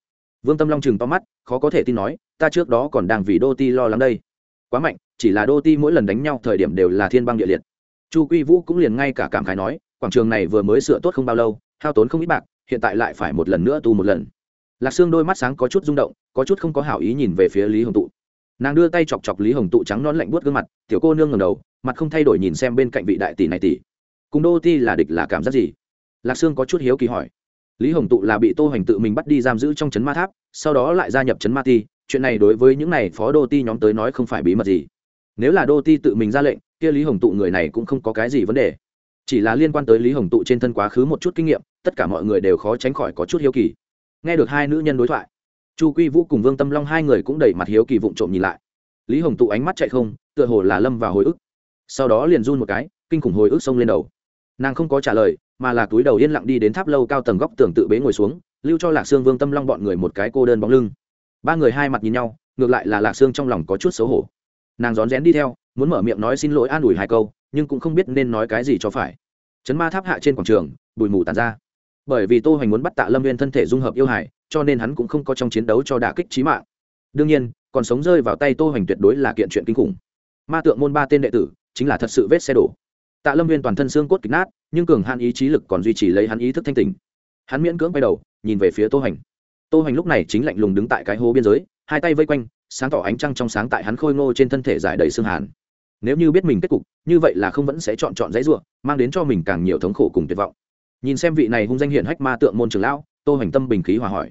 [SPEAKER 1] vương tâm long chừng to mắt, khó có thể tin nói, ta trước đó còn đang vì đô ti lo lắng đây. Quá mạnh, chỉ là đô ti mỗi lần đánh nhau thời điểm đều là thiên băng địa liệt. Chu quy vũ cũng liền ngay cả cảm khái nói, quảng trường này vừa mới sửa tốt không bao lâu, hao tốn không ít bạc, hiện tại lại phải một lần nữa tu một lần. Lạc sương đôi mắt sáng có chút rung động, có chút không có hảo ý nhìn về phía lý hồng tụ. Nàng đưa tay chọc chọc lý hồng tụ trắng non lạnh buốt gương mặt, tiểu cô nương ngẩng đầu, mặt không thay đổi nhìn xem bên cạnh vị đại tỷ này tỷ. Cùng đô ti là địch là cảm giác gì? Lạc sương có chút hiếu kỳ hỏi lý hồng tụ là bị tô hoành tự mình bắt đi giam giữ trong trấn ma tháp, sau đó lại gia nhập trấn ma ti. Chuyện này đối với những này phó đô ti nhóm tới nói không phải bí mật gì. Nếu là đô ti tự mình ra lệnh, kia lý hồng tụ người này cũng không có cái gì vấn đề. Chỉ là liên quan tới lý hồng tụ trên thân quá khứ một chút kinh nghiệm, tất cả mọi người đều khó tránh khỏi có chút hiếu kỳ. Nghe được hai nữ nhân đối thoại, chu quy vũ cùng vương tâm long hai người cũng đẩy mặt hiếu kỳ vụng trộm nhìn lại. Lý hồng tụ ánh mắt chạy không, tựa hồ là lâm vào hồi ức. Sau đó liền run một cái, kinh khủng hồi ức xông lên đầu. Nàng không có trả lời mà là túi đầu yên lặng đi đến tháp lâu cao tầng góc tường tự bế ngồi xuống, lưu cho lạc sương vương tâm long bọn người một cái cô đơn bóng lưng. Ba người hai mặt nhìn nhau, ngược lại là lạc sương trong lòng có chút xấu hổ. Nàng rón rén đi theo, muốn mở miệng nói xin lỗi an ủi hai câu, nhưng cũng không biết nên nói cái gì cho phải. Chấn ma tháp hạ trên quảng trường, bụi mù tàn ra. Bởi vì tô hoành muốn bắt tạ lâm viên thân thể dung hợp yêu hải cho nên hắn cũng không có trong chiến đấu cho đả kích trí mạng. Đương nhiên, còn sống rơi vào tay tô hoành tuyệt đối là kiện chuyện kinh khủng. Ma tượng môn ba tên đệ tử, chính là thật sự vết xe đổ tạ lâm viên toàn thân xương cốt kịch nát, nhưng cường hạn ý chí lực còn duy trì lấy hắn ý thức thanh tỉnh. hắn miễn cưỡng quay đầu, nhìn về phía tô hành. Tô hành lúc này chính lạnh lùng đứng tại cái hố biên giới, hai tay vây quanh, sáng tỏ ánh trăng trong sáng tại hắn khôi ngô trên thân thể dài đầy xương hàn. Nếu như biết mình kết cục, như vậy là không vẫn sẽ chọn chọn dãy ruộng, mang đến cho mình càng nhiều thống khổ cùng tuyệt vọng. Nhìn xem vị này hung danh hiện hách ma tượng môn trưởng lão, tô hành tâm bình khí hòa hỏi.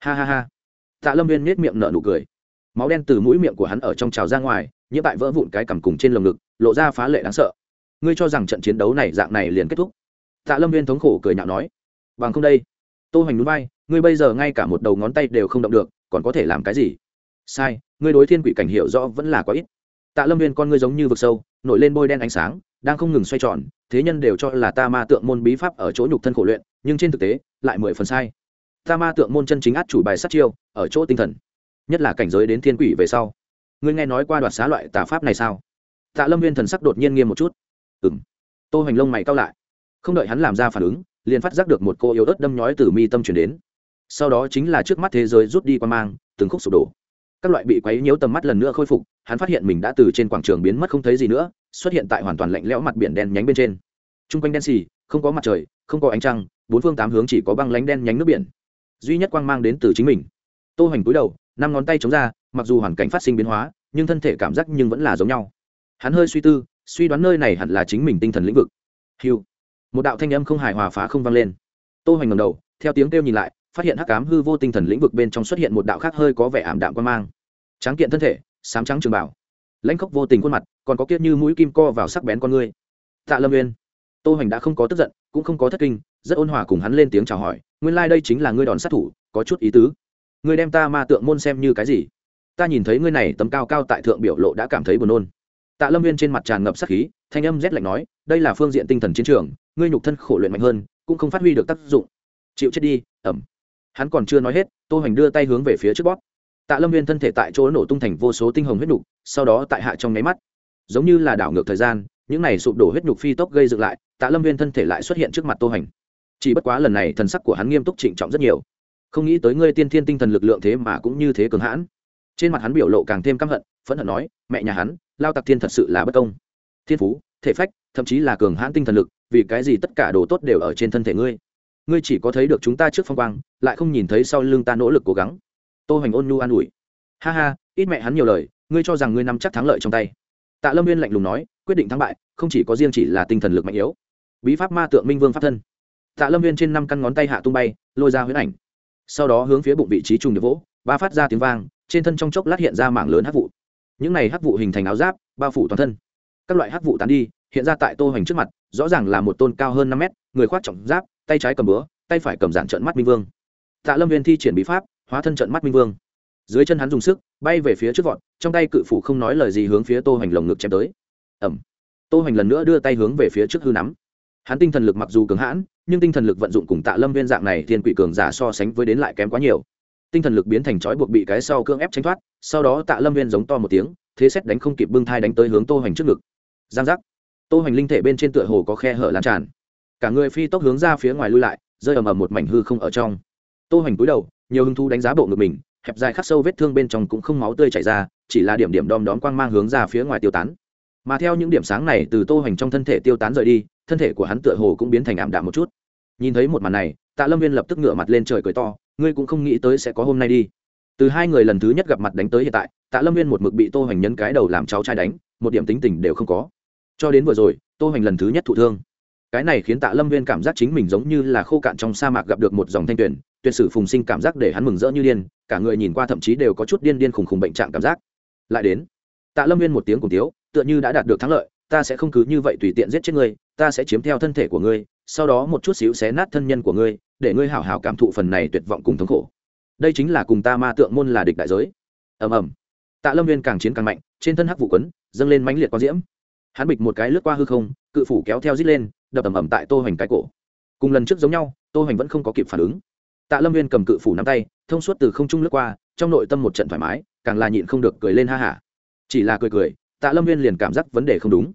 [SPEAKER 1] Ha ha ha. Tạ lâm viên nhếch miệng nở nụ cười. Máu đen từ mũi miệng của hắn ở trong trào ra ngoài, nhiễm tại vỡ vụn cái cằm cùng trên lồng ngực, lộ ra phá lệ đáng sợ ngươi cho rằng trận chiến đấu này dạng này liền kết thúc? Tạ lâm viên thống khổ cười nhạo nói. Bằng không đây. Tô hoành núi vai, ngươi bây giờ ngay cả một đầu ngón tay đều không động được, còn có thể làm cái gì? Sai, ngươi đối thiên quỷ cảnh hiểu rõ vẫn là quá ít. Tạ lâm viên con ngươi giống như vực sâu, nổi lên bôi đen ánh sáng, đang không ngừng xoay tròn, thế nhân đều cho là ta ma tượng môn bí pháp ở chỗ nhục thân khổ luyện, nhưng trên thực tế, lại mười phần sai. Ta ma tượng môn chân chính át chủ bài sát chiêu, ở chỗ tinh thần. Nhất là cảnh giới đến thiên quỷ về sau. Ngươi nghe nói qua đoạt xá loại tà pháp này sao? Tạ lâm viên thần sắc đột nhiên nghiêm một chút ừ m tô hoành lông mày cao lại. Không đợi hắn làm ra phản ứng, liền phát giác được một cô yếu ớt đâm nhói từ mi tâm chuyển đến. Sau đó chính là trước mắt thế giới rút đi qua mang, từng khúc sụp đổ. Các loại bị quấy nhiễu tầm mắt lần nữa khôi phục, hắn phát hiện mình đã từ trên quảng trường biến mất không thấy gì nữa, xuất hiện tại hoàn toàn lạnh lẽo mặt biển đen nhánh bên trên. T r u n g quanh đen xì, không có mặt trời, không có ánh trăng, bốn phương tám hướng chỉ có băng lánh đen nhánh nước biển. Duy nhất quang mang đến từ chính mình. Tô hoành cúi đầu, năm ngón tay chống ra, mặc dù hoàn cảnh phát sinh biến hóa, nhưng thân thể cảm giác nhưng vẫn là giống nhau. Hắn hơi suy tư suy đoán nơi này hẳn là chính mình tinh thần lĩnh vực. Hiu một đạo thanh âm không hài hòa phá không vang lên. Tô hoành ngầm đầu, theo tiếng kêu nhìn lại, phát hiện hắc cám hư vô tinh thần lĩnh vực bên trong xuất hiện một đạo khác hơi có vẻ ảm đạm quan mang. Tráng kiện thân thể, sám trắng trường bảo lãnh khốc vô tình khuôn mặt, còn có kiết như mũi kim co vào sắc bén con ngươi tạ lâm uyên. Tô hoành đã không có tức giận, cũng không có thất kinh, rất ôn hòa cùng hắn lên tiếng chào hỏi, nguyên lai đây chính là ngươi đòn sát thủ, có chút ý tứ. Ngươi đem ta ma tượng môn xem như cái gì? Ta nhìn thấy ngươi này tấm cao cao tại thượng biểu lộ đã cảm thấy buồn nôn tạ lâm viên trên mặt tràn ngập sát khí, thanh âm rét lạnh nói, đây là phương diện tinh thần chiến trường, ngươi nhục thân khổ luyện mạnh hơn, cũng không phát huy được tác dụng. Chịu chết đi Ầm. hắn còn chưa nói hết, tô hoành đưa tay hướng về phía trước bóp. Tạ lâm viên thân thể tại chỗ nổ tung thành vô số tinh hồng huyết nhục sau đó tại hạ trong nháy mắt, giống như là đảo ngược thời gian, những này sụp đổ huyết nhục phi tốc gây dựng lại, tạ lâm viên thân thể lại xuất hiện trước mặt tô hoành. Chỉ bất quá lần này thần sắc của hắn nghiêm túc trịnh trọng rất nhiều. Không nghĩ tới ngươi tiên thiên tinh thần lực lượng thế mà cũng như thế cường hãn. Trên mặt hắn biểu lộ càng thêm căm hận, phẫn hận nói, mẹ nhà hắn lao tặc thiên thật sự là bất công. Thiên phú, thể phách, thậm chí là cường hãn tinh thần lực, vì cái gì tất cả đồ tốt đều ở trên thân thể ngươi? Ngươi chỉ có thấy được chúng ta trước phong quang, lại không nhìn thấy sau lưng ta nỗ lực cố gắng. Tô hoành ôn nhu an ủi. Ha ha, ít mẹ hắn nhiều lời, ngươi cho rằng ngươi nắm chắc thắng lợi trong tay. Tạ lâm viên lạnh lùng nói, quyết định thắng bại, không chỉ có riêng chỉ là tinh thần lực mạnh yếu. Bí pháp ma tượng minh vương pháp thân. Tạ lâm viên trên năm căn ngón tay hạ tung bay, lôi ra huyễn ảnh. Sau đó hướng phía bụng vị trí trùng được vỗ, ba phát ra tiếng vang, trên thân trong chốc lát hiện ra mảng lớn hát vụ những này hắc vụ hình thành áo giáp, bao phủ toàn thân. Các loại hắc vụ tán đi, hiện ra tại tô hoành trước mặt, rõ ràng là một tôn cao hơn năm mét, người khoác trọng giáp, tay trái cầm búa, tay phải cầm giản trận mắt minh vương. Tạ lâm viên thi triển bí pháp, hóa thân trận mắt minh vương. Dưới chân hắn dùng sức, bay về phía trước vọt, trong tay cự phủ không nói lời gì hướng phía tô hoành lồng ngực chém tới. Ẩm tô hoành lần nữa đưa tay hướng về phía trước hư nắm. Hắn tinh thần lực mặc dù cường hãn, nhưng tinh thần lực vận dụng cùng tạ lâm viên dạng này thiên quỷ cường giả so sánh với đến lại kém quá nhiều tinh thần lực biến thành trói buộc bị cái sau cưỡng ép tránh thoát, sau đó tạ lâm viên giống to một tiếng, thế xét đánh không kịp bưng thai đánh tới hướng tô hoành trước ngực. Giang giác. Tô hoành linh thể bên trên tựa hồ có khe hở lan tràn. Cả người phi tốc hướng ra phía ngoài lui lại, rơi ầm ầm một mảnh hư không ở trong. Tô hoành cúi đầu, nhiều hưng thu đánh giá bộ ngực mình, hẹp dài khắc sâu vết thương bên trong cũng không máu tươi chảy ra, chỉ là điểm điểm đom đóm quang mang hướng ra phía ngoài tiêu tán. Mà theo những điểm sáng này từ tô hoành trong thân thể tiêu tán rời đi, thân thể của hắn tựa hồ cũng biến thành ảm đạm một chút. Nhìn thấy một màn này, tạ lâm viên lập tức ngửa mặt lên trời cười to ngươi cũng không nghĩ tới sẽ có hôm nay đi. Từ hai người lần thứ nhất gặp mặt đánh tới hiện tại, tạ lâm viên một mực bị tô hoành nhấn cái đầu làm cháu trai đánh, một điểm tính tình đều không có. Cho đến vừa rồi, tô hoành lần thứ nhất thụ thương. Cái này khiến tạ lâm viên cảm giác chính mình giống như là khô cạn trong sa mạc gặp được một dòng thanh tuyển, tuyệt sử phùng sinh cảm giác để hắn mừng rỡ như điên, cả người nhìn qua thậm chí đều có chút điên điên khùng khùng bệnh trạng cảm giác. Lại đến, tạ lâm viên một tiếng cùng tiếu, tựa như đã đạt được thắng lợi, ta sẽ không cứ như vậy tùy tiện giết chết ngươi, ta sẽ chiếm theo thân thể của ngươi, sau đó một chút xíu xé nát thân nhân của ngươi để ngươi hảo hảo cảm thụ phần này tuyệt vọng cùng thống khổ. Đây chính là cùng ta ma tượng môn là địch đại giới. Ầm ầm. Tạ lâm viên càng chiến càng mạnh, trên thân hắc vụ quấn, dâng lên mãnh liệt quang diễm. Hắn bịch một cái lướt qua hư không, cự phủ kéo theo rít lên, đập ầm ầm tại tô hoành cái cổ. Cùng lần trước giống nhau, tô hoành vẫn không có kịp phản ứng. Tạ lâm viên cầm cự phủ nắm tay, thông suốt từ không trung lướt qua, trong nội tâm một trận thoải mái, càng là nhịn không được cười lên ha ha. chỉ là cười cười, tạ lâm viên liền cảm giác vấn đề không đúng.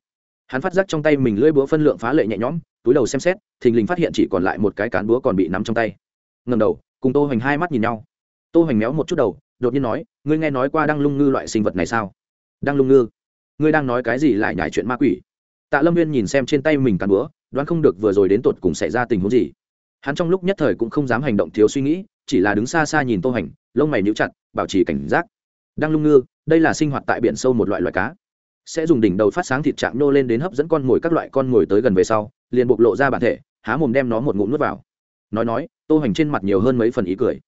[SPEAKER 1] Hắn phát giác trong tay mình lưỡi búa phân lượng phá lệ nhẹ nhõm túi đầu xem xét, thình lình phát hiện chỉ còn lại một cái cán búa còn bị nắm trong tay. Ngầm đầu, cùng tô hoành hai mắt nhìn nhau. Tô hoành méo một chút đầu, đột nhiên nói, ngươi nghe nói qua đăng lung ngư loại sinh vật này sao? Đăng lung ngư? Ngươi đang nói cái gì lại nhải chuyện ma quỷ? Tạ lâm viên nhìn xem trên tay mình cán búa, đoán không được vừa rồi đến tột cùng xảy ra tình huống gì. Hắn trong lúc nhất thời cũng không dám hành động thiếu suy nghĩ, chỉ là đứng xa xa nhìn tô hoành, lông mày níu chặt, bảo trì cảnh giác. Đăng lung ngư, đây là sinh hoạt tại biển sâu một loại loài cá. Sẽ dùng đỉnh đầu phát sáng thịt trạng nô lên đến hấp dẫn con mồi các loại con mồi tới gần về sau liền bộc lộ ra bản thể, há mồm đem nó một ngụm nuốt vào. Nói nói, tô hoành trên mặt nhiều hơn mấy phần ý cười.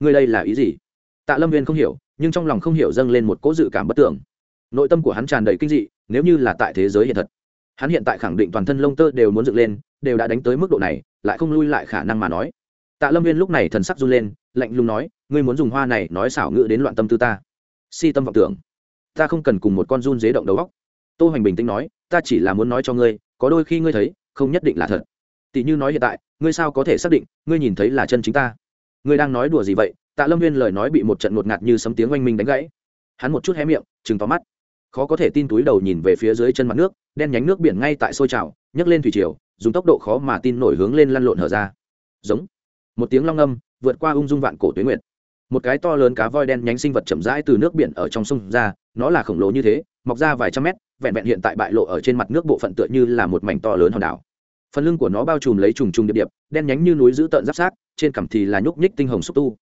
[SPEAKER 1] Ngươi đây là ý gì? Tạ lâm viên không hiểu, nhưng trong lòng không hiểu dâng lên một cỗ dự cảm bất tưởng. Nội tâm của hắn tràn đầy kinh dị, nếu như là tại thế giới hiện thật, hắn hiện tại khẳng định toàn thân lông tơ đều muốn dựng lên, đều đã đánh tới mức độ này, lại không lui lại khả năng mà nói. Tạ lâm viên lúc này thần sắc run lên, lạnh lùng nói, ngươi muốn dùng hoa này nói xảo ngữ đến loạn tâm tư ta. Si tâm vọng tưởng. Ta không cần cùng một con run dế động đầu góc tô hoành bình tĩnh nói, ta chỉ là muốn nói cho ngươi, có đôi khi ngươi thấy không nhất định là thật. Tỷ như nói hiện tại, ngươi sao có thể xác định, ngươi nhìn thấy là chân chính ta? Ngươi đang nói đùa gì vậy? Tạ lâm viên lời nói bị một trận ngột ngạt như sấm tiếng oanh minh đánh gãy. Hắn một chút hé miệng, trừng to mắt. Khó có thể tin túi đầu nhìn về phía dưới chân mặt nước, đen nhánh nước biển ngay tại sôi trào, nhấc lên thủy triều, dùng tốc độ khó mà tin nổi hướng lên lăn lộn hở ra. Giống. Một tiếng long âm, vượt qua ung dung vạn cổ tuyến nguyệt. Một cái to lớn cá voi đen nhánh sinh vật chậm rãi từ nước biển ở trong sông ra, nó là khổng lồ như thế, mọc ra vài trăm mét vẹn vẹn hiện tại bại lộ ở trên mặt nước bộ phận tựa như là một mảnh to lớn hòn đảo. Phần lưng của nó bao trùm lấy trùng trùng điệp điệp, đen nhánh như núi giữ tợn giáp sát, trên cằm thì là nhúc nhích tinh hồng xúc tu.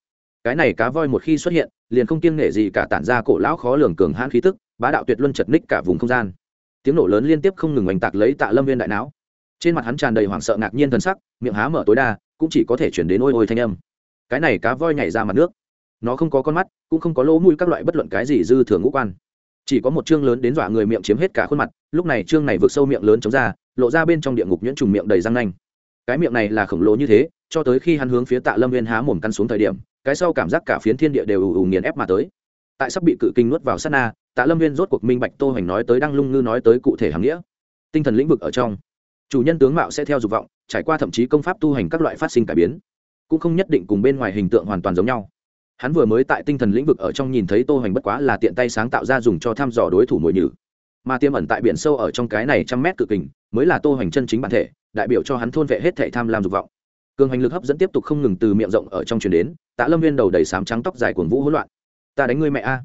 [SPEAKER 1] Cái này cá voi một khi xuất hiện, liền không kiêng nể gì cả tản ra cổ lão khó lường cường hãn khí tức, bá đạo tuyệt luân chật ních cả vùng không gian. Tiếng nổ lớn liên tiếp không ngừng oanh tạc lấy tạ lâm viên đại não. Trên mặt hắn tràn đầy hoảng sợ ngạc nhiên thần sắc, miệng há mở tối đa, cũng chỉ có thể chuyển đến ôi ôi thanh âm. Cái này cá voi nhảy ra mặt nước. Nó không có con mắt, cũng không có lỗ mũi các loại bất luận cái gì dư thừa ngũ quan chỉ có một chương lớn đến dọa người miệng chiếm hết cả khuôn mặt, lúc này chương này vượt sâu miệng lớn chống ra, lộ ra bên trong địa ngục nhuyễn trùng miệng đầy răng nanh. Cái miệng này là khổng lồ như thế, cho tới khi hắn hướng phía tạ lâm viên há mồm căn xuống thời điểm, cái sau cảm giác cả phiến thiên địa đều ù ù nghiền ép mà tới. Tại sắp bị cự kinh nuốt vào sát na, tạ lâm viên rốt cuộc minh bạch tô hoành nói tới đăng lung ngư nói tới cụ thể hàm nghĩa. Tinh thần lĩnh vực ở trong, chủ nhân tướng mạo sẽ theo dục vọng, trải qua thậm chí công pháp tu hành các loại phát sinh cải biến, cũng không nhất định cùng bên ngoài hình tượng hoàn toàn giống nhau hắn vừa mới tại tinh thần lĩnh vực ở trong nhìn thấy tô hoành bất quá là tiện tay sáng tạo ra dùng cho thăm dò đối thủ mùi nhử. Mà tiêm ẩn tại biển sâu ở trong cái này trăm mét cự kình, mới là tô hoành chân chính bản thể, đại biểu cho hắn thôn vệ hết thể tham lam dục vọng. Cường hành lực hấp dẫn tiếp tục không ngừng từ miệng rộng ở trong truyền đến, tạ lâm viên đầu đầy sám trắng tóc dài cuồng vũ hỗn loạn. Ta đánh ngươi mẹ a.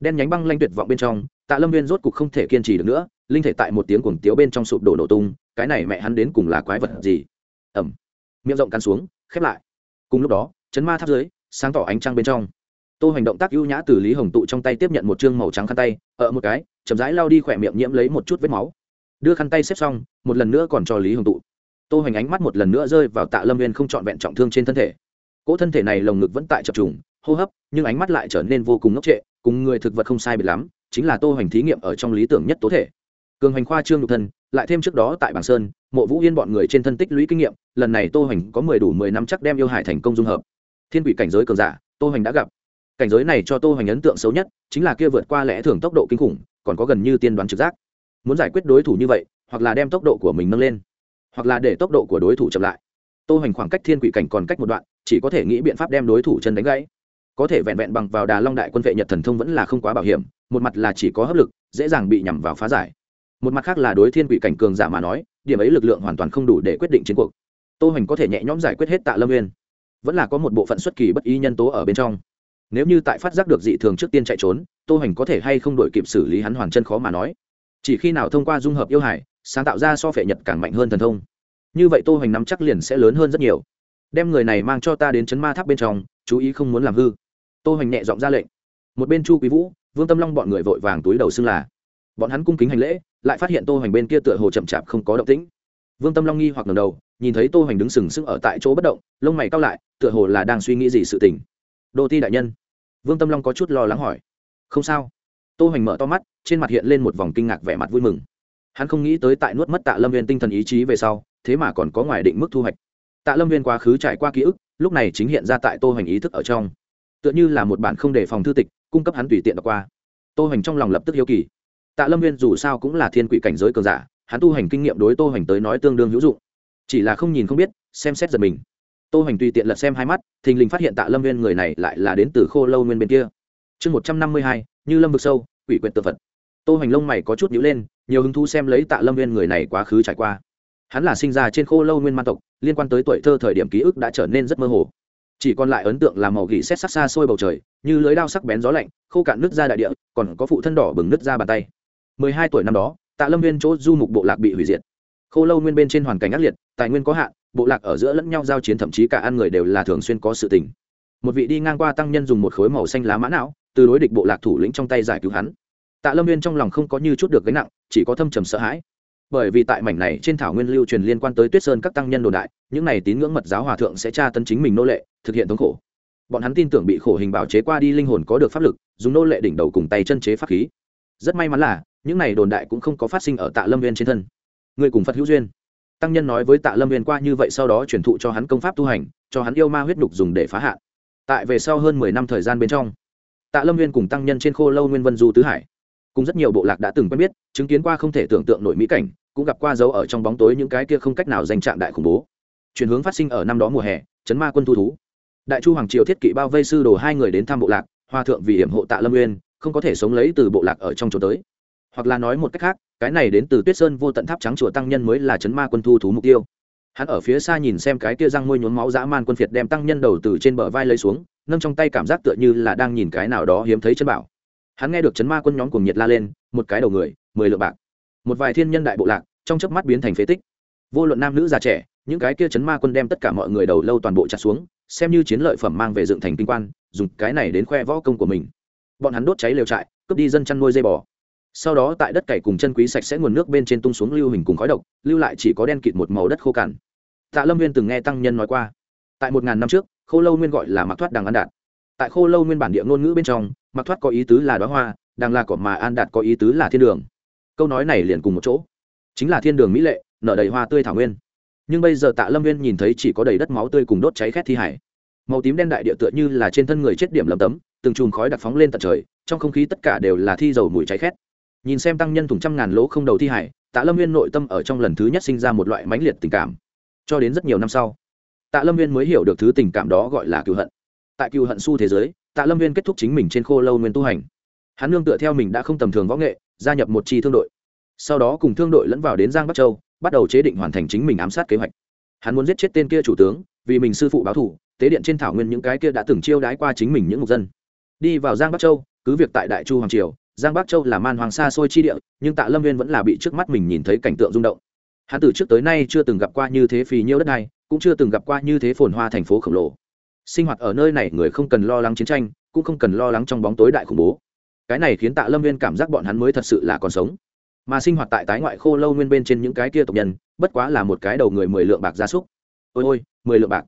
[SPEAKER 1] Đen nhánh băng lanh tuyệt vọng bên trong, tạ lâm viên rốt cục không thể kiên trì được nữa, linh thể tại một tiếng cuồng tiếu bên trong sụp đổ nổ tung, cái này mẹ hắn đến cùng là quái vật gì? Ẩm miệng rộng cắn xuống, khép lại. Cùng lúc đó, chấn ma tháp dưới sáng tỏ ánh trăng bên trong. Tô hành động tác ưu nhã từ lý hồng tụ trong tay tiếp nhận một chương màu trắng khăn tay ở một cái, chậm rãi lao đi khỏe miệng nhiễm lấy một chút vết máu. Đưa khăn tay xếp xong, một lần nữa còn cho lý hồng tụ. Tô hành ánh mắt một lần nữa rơi vào tạ lâm viên không trọn vẹn trọng thương trên thân thể. Cỗ thân thể này lồng ngực vẫn tại chập trùng, hô hấp, nhưng ánh mắt lại trở nên vô cùng ngốc trệ, cùng người thực vật không sai biệt lắm, chính là tô hành thí nghiệm ở trong lý tưởng nhất tố thể. Cường hành khoa trương nhục thân, lại thêm trước đó tại bảng sơn, mộ vũ yên bọn người trên thân tích lũy kinh nghiệm, lần này tô hành có mười đủ mười năm chắc đem yêu hải thành công dung hợp thiên quỷ cảnh giới cường giả, tô hoành đã gặp. Cảnh giới này cho tô hoành ấn tượng xấu nhất chính là kia vượt qua lẽ thường tốc độ kinh khủng, còn có gần như tiên đoán trực giác. Muốn giải quyết đối thủ như vậy, hoặc là đem tốc độ của mình nâng lên, hoặc là để tốc độ của đối thủ chậm lại. Tô hoành khoảng cách thiên quỷ cảnh còn cách một đoạn, chỉ có thể nghĩ biện pháp đem đối thủ chân đánh gãy. Có thể vẹn vẹn bằng vào đà long đại quân vệ nhật thần thông vẫn là không quá bảo hiểm, một mặt là chỉ có hấp lực, dễ dàng bị nhằm vào phá giải. Một mặt khác là đối thiên quỷ cảnh cường giả mà nói, điểm ấy lực lượng hoàn toàn không đủ để quyết định chiến cuộc. Tô hoành có thể nhẹ nhõm giải quyết hết tạ lâm nguyên vẫn là có một bộ phận xuất kỳ bất ý nhân tố ở bên trong. Nếu như tại phát giác được dị thường trước tiên chạy trốn, tô hành có thể hay không đổi kịp xử lý hắn hoàn chân khó mà nói. Chỉ khi nào thông qua dung hợp yêu hải, sáng tạo ra so phệ nhật càng mạnh hơn thần thông. Như vậy tô hành nắm chắc liền sẽ lớn hơn rất nhiều. Đem người này mang cho ta đến chấn ma tháp bên trong, chú ý không muốn làm hư. Tô hành nhẹ giọng ra lệnh. Một bên chu quý vũ, vương tâm long bọn người vội vàng túi đầu xưng là. Bọn hắn cung kính hành lễ, lại phát hiện tô hành bên kia tựa hồ chậm chạp không có động tĩnh vương tâm long nghi hoặc ngầm đầu, nhìn thấy tô hoành đứng sừng sững ở tại chỗ bất động, lông mày cao lại, tựa hồ là đang suy nghĩ gì sự tình. Đô ti đại nhân? Vương tâm long có chút lo lắng hỏi. Không sao. Tô hoành mở to mắt, trên mặt hiện lên một vòng kinh ngạc vẻ mặt vui mừng. Hắn không nghĩ tới tại nuốt mất tạ lâm viên tinh thần ý chí về sau, thế mà còn có ngoài định mức thu hoạch. Tạ lâm viên quá khứ trải qua ký ức, lúc này chính hiện ra tại tô hoành ý thức ở trong. Tựa như là một bản không đề phòng thư tịch, cung cấp hắn tùy tiện đọc qua. Tô hoành trong lòng lập tức hiếu kỳ. Tạ lâm viên dù sao cũng là thiên quỷ cảnh giới cường giả hắn tu hành kinh nghiệm đối tô hành tới nói tương đương hữu dụng. Chỉ là không nhìn không biết, xem xét giật mình. Tô hành tùy tiện lật xem hai mắt, thình lình phát hiện tạ lâm Viên người này lại là đến từ khô lâu nguyên bên kia. Chương một trăm năm mươi hai, như lâm vực sâu, quỷ quyệt tự vật. tô hành lông mày có chút nhữ lên, nhiều hứng thú xem lấy tạ lâm Viên người này quá khứ trải qua. Hắn là sinh ra trên khô lâu nguyên man tộc, liên quan tới tuổi thơ thời điểm ký ức đã trở nên rất mơ hồ. Chỉ còn lại ấn tượng là màu gỉ xét sắc xa xôi bầu trời, như lưới đao sắc bén gió lạnh, khô cạn nước ra đại địa, còn có phụ thân đỏ bừng nước ra bàn tay. Mười hai tuổi năm đó tạ lâm viên chỗ du mục bộ lạc bị hủy diệt. Khô lâu nguyên bên trên hoàn cảnh ác liệt, tài nguyên có hạn, bộ lạc ở giữa lẫn nhau giao chiến thậm chí cả ăn người đều là thường xuyên có sự tình. Một vị đi ngang qua tăng nhân dùng một khối màu xanh lá mã não, từ đối địch bộ lạc thủ lĩnh trong tay giải cứu hắn. Tạ lâm viên trong lòng không có như chút được gánh nặng, chỉ có thâm trầm sợ hãi. Bởi vì tại mảnh này trên thảo nguyên lưu truyền liên quan tới tuyết sơn các tăng nhân đồn đại, những này tín ngưỡng mật giáo hòa thượng sẽ tra tân chính mình nô lệ, thực hiện thống khổ. Bọn hắn tin tưởng bị khổ hình bảo chế qua đi linh hồn có được pháp lực, dùng nô lệ đỉnh đầu cùng tay chân chế pháp khí. Rất may mắn là những này đồn đại cũng không có phát sinh ở tạ lâm viên trên thân. Người cùng phật hữu duyên. Tăng nhân nói với tạ lâm viên qua như vậy sau đó truyền thụ cho hắn công pháp tu hành, cho hắn yêu ma huyết đục dùng để phá h ạ tại về sau hơn mười năm thời gian bên trong, tạ lâm viên cùng tăng nhân trên khô lâu nguyên vân du tứ hải, cùng rất nhiều bộ lạc đã từng quen biết, chứng kiến qua không thể tưởng tượng nổi mỹ cảnh, cũng gặp qua dấu ở trong bóng tối những cái kia không cách nào danh trạng đại khủng bố. Chuyển hướng phát sinh ở năm đó mùa hè, chấn ma quân thu thú. Đại chu hoàng triều thiết kỵ bao vây sư đồ hai người đến thăm bộ lạc hòa thượng vì hiểm hộ tạ lâm uyên không có thể sống lấy từ bộ lạc ở trong chỗ tới hoặc là nói một cách khác, cái này đến từ tuyết sơn vô tận tháp trắng chùa tăng nhân mới là chấn ma quân thu thú mục tiêu. Hắn ở phía xa nhìn xem cái kia răng môi nhốn máu dã man quân phiệt đem tăng nhân đầu từ trên bờ vai lấy xuống, nâng trong tay cảm giác tựa như là đang nhìn cái nào đó hiếm thấy chân bảo. Hắn nghe được chấn ma quân nhóm cùng nhiệt la lên, một cái đầu người, mười lượng bạc. Một vài thiên nhân đại bộ lạc, trong chớp mắt biến thành phế tích. Vô luận nam nữ già trẻ, những cái kia chấn ma quân đem tất cả mọi người đầu lâu toàn bộ chặt xuống, xem như chiến lợi phẩm mang về dựng thành kinh quan, dùng cái này đến khoe võ công của mình. Bọn hắn đốt cháy lều trại, cướp đi dân chăn nuôi dây bò sau đó tại đất cày cùng chân quý sạch sẽ nguồn nước bên trên tung xuống lưu hình cùng khói độc, lưu lại chỉ có đen kịt một màu đất khô cằn. Tạ lâm Viên từng nghe tăng nhân nói qua. Tại một ngàn năm trước, khô lâu nguyên gọi là mặc thoát đằng an đạt. Tại khô lâu nguyên bản địa ngôn ngữ bên trong mặc thoát có ý tứ là đoá hoa, đằng là cỏ mà an đạt có ý tứ là thiên đường. Câu nói này liền cùng một chỗ. Chính là thiên đường mỹ lệ, nở đầy hoa tươi thảo nguyên. Nhưng bây giờ tạ lâm Viên nhìn thấy chỉ có đầy đất máu tươi cùng đốt cháy khét thi hải. Màu tím đen đại địa tựa như là trên thân người chết điểm lầm tấm, từng chùm khói đặc phóng lên tận trời, trong không khí tất cả đều là thi dầu mùi cháy khét nhìn xem tăng nhân thủng trăm ngàn lỗ không đầu thi hải, tạ lâm viên nội tâm ở trong lần thứ nhất sinh ra một loại mãnh liệt tình cảm. Cho đến rất nhiều năm sau, tạ lâm viên mới hiểu được thứ tình cảm đó gọi là cựu hận. Tại cựu hận s u thế giới, tạ lâm viên kết thúc chính mình trên khô lâu nguyên tu hành. Hắn nương tựa theo mình đã không tầm thường võ nghệ, gia nhập một chi thương đội. Sau đó cùng thương đội lẫn vào đến giang bắc châu, bắt đầu chế định hoàn thành chính mình ám sát kế hoạch. Hắn muốn giết chết tên kia chủ tướng, vì mình sư phụ báo thủ, tế điện trên thảo nguyên những cái kia đã từng chiêu đái qua chính mình những mục dân. Đi vào giang bắc châu, cứ việc tại đại chu hoàng triều giang bắc châu là man hoàng xa xôi chi địa, nhưng tạ lâm viên vẫn là bị trước mắt mình nhìn thấy cảnh tượng rung động. Hắn từ trước tới nay chưa từng gặp qua như thế phì nhiêu đất này cũng chưa từng gặp qua như thế phồn hoa thành phố khổng lồ. Sinh hoạt ở nơi này người không cần lo lắng chiến tranh, cũng không cần lo lắng trong bóng tối đại khủng bố. Cái này khiến tạ lâm viên cảm giác bọn hắn mới thật sự là còn sống. Mà sinh hoạt tại tái ngoại khô lâu nguyên bên trên những cái kia tộc nhân, bất quá là một cái đầu người mười lượng bạc gia súc. Ôi ôi, mười lượng bạc.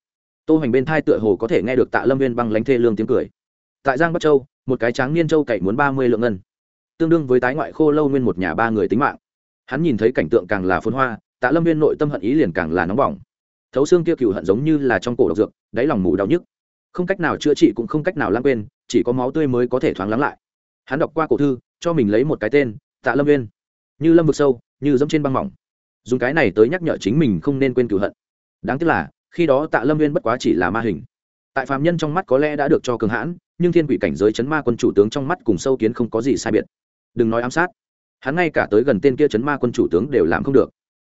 [SPEAKER 1] Tô hoành bên thai tựa hồ có thể nghe được tạ lâm viên băng lánh thê lương tiếng cười. Tại giang bắc châu, một cái tráng niên châu cậy muốn ba mươi lượng ngân tương đương với tái ngoại khô lâu nguyên một nhà ba người tính mạng. Hắn nhìn thấy cảnh tượng càng là phun hoa, tạ lâm viên nội tâm hận ý liền càng là nóng bỏng. Thấu xương kia cựu hận giống như là trong cổ độc dược, đáy lòng mù đau nhức. Không cách nào chữa trị cũng không cách nào lãng quên, chỉ có máu tươi mới có thể thoáng lắng lại. Hắn đọc qua cổ thư, cho mình lấy một cái tên, tạ lâm viên. Như lâm vực sâu, như dẫm trên băng mỏng. Dùng cái này tới nhắc nhở chính mình không nên quên cựu hận. Đáng tiếc là, khi đó tạ lâm viên bất quá chỉ là ma hình. Tại phạm nhân trong mắt có lẽ đã được cho cường hãn, nhưng thiên quỷ cảnh giới chấn ma quân chủ tướng trong mắt cùng sâu kiến không có gì sai biệt đừng nói ám sát. Hắn ngay cả tới gần tên kia chấn ma quân chủ tướng đều làm không được.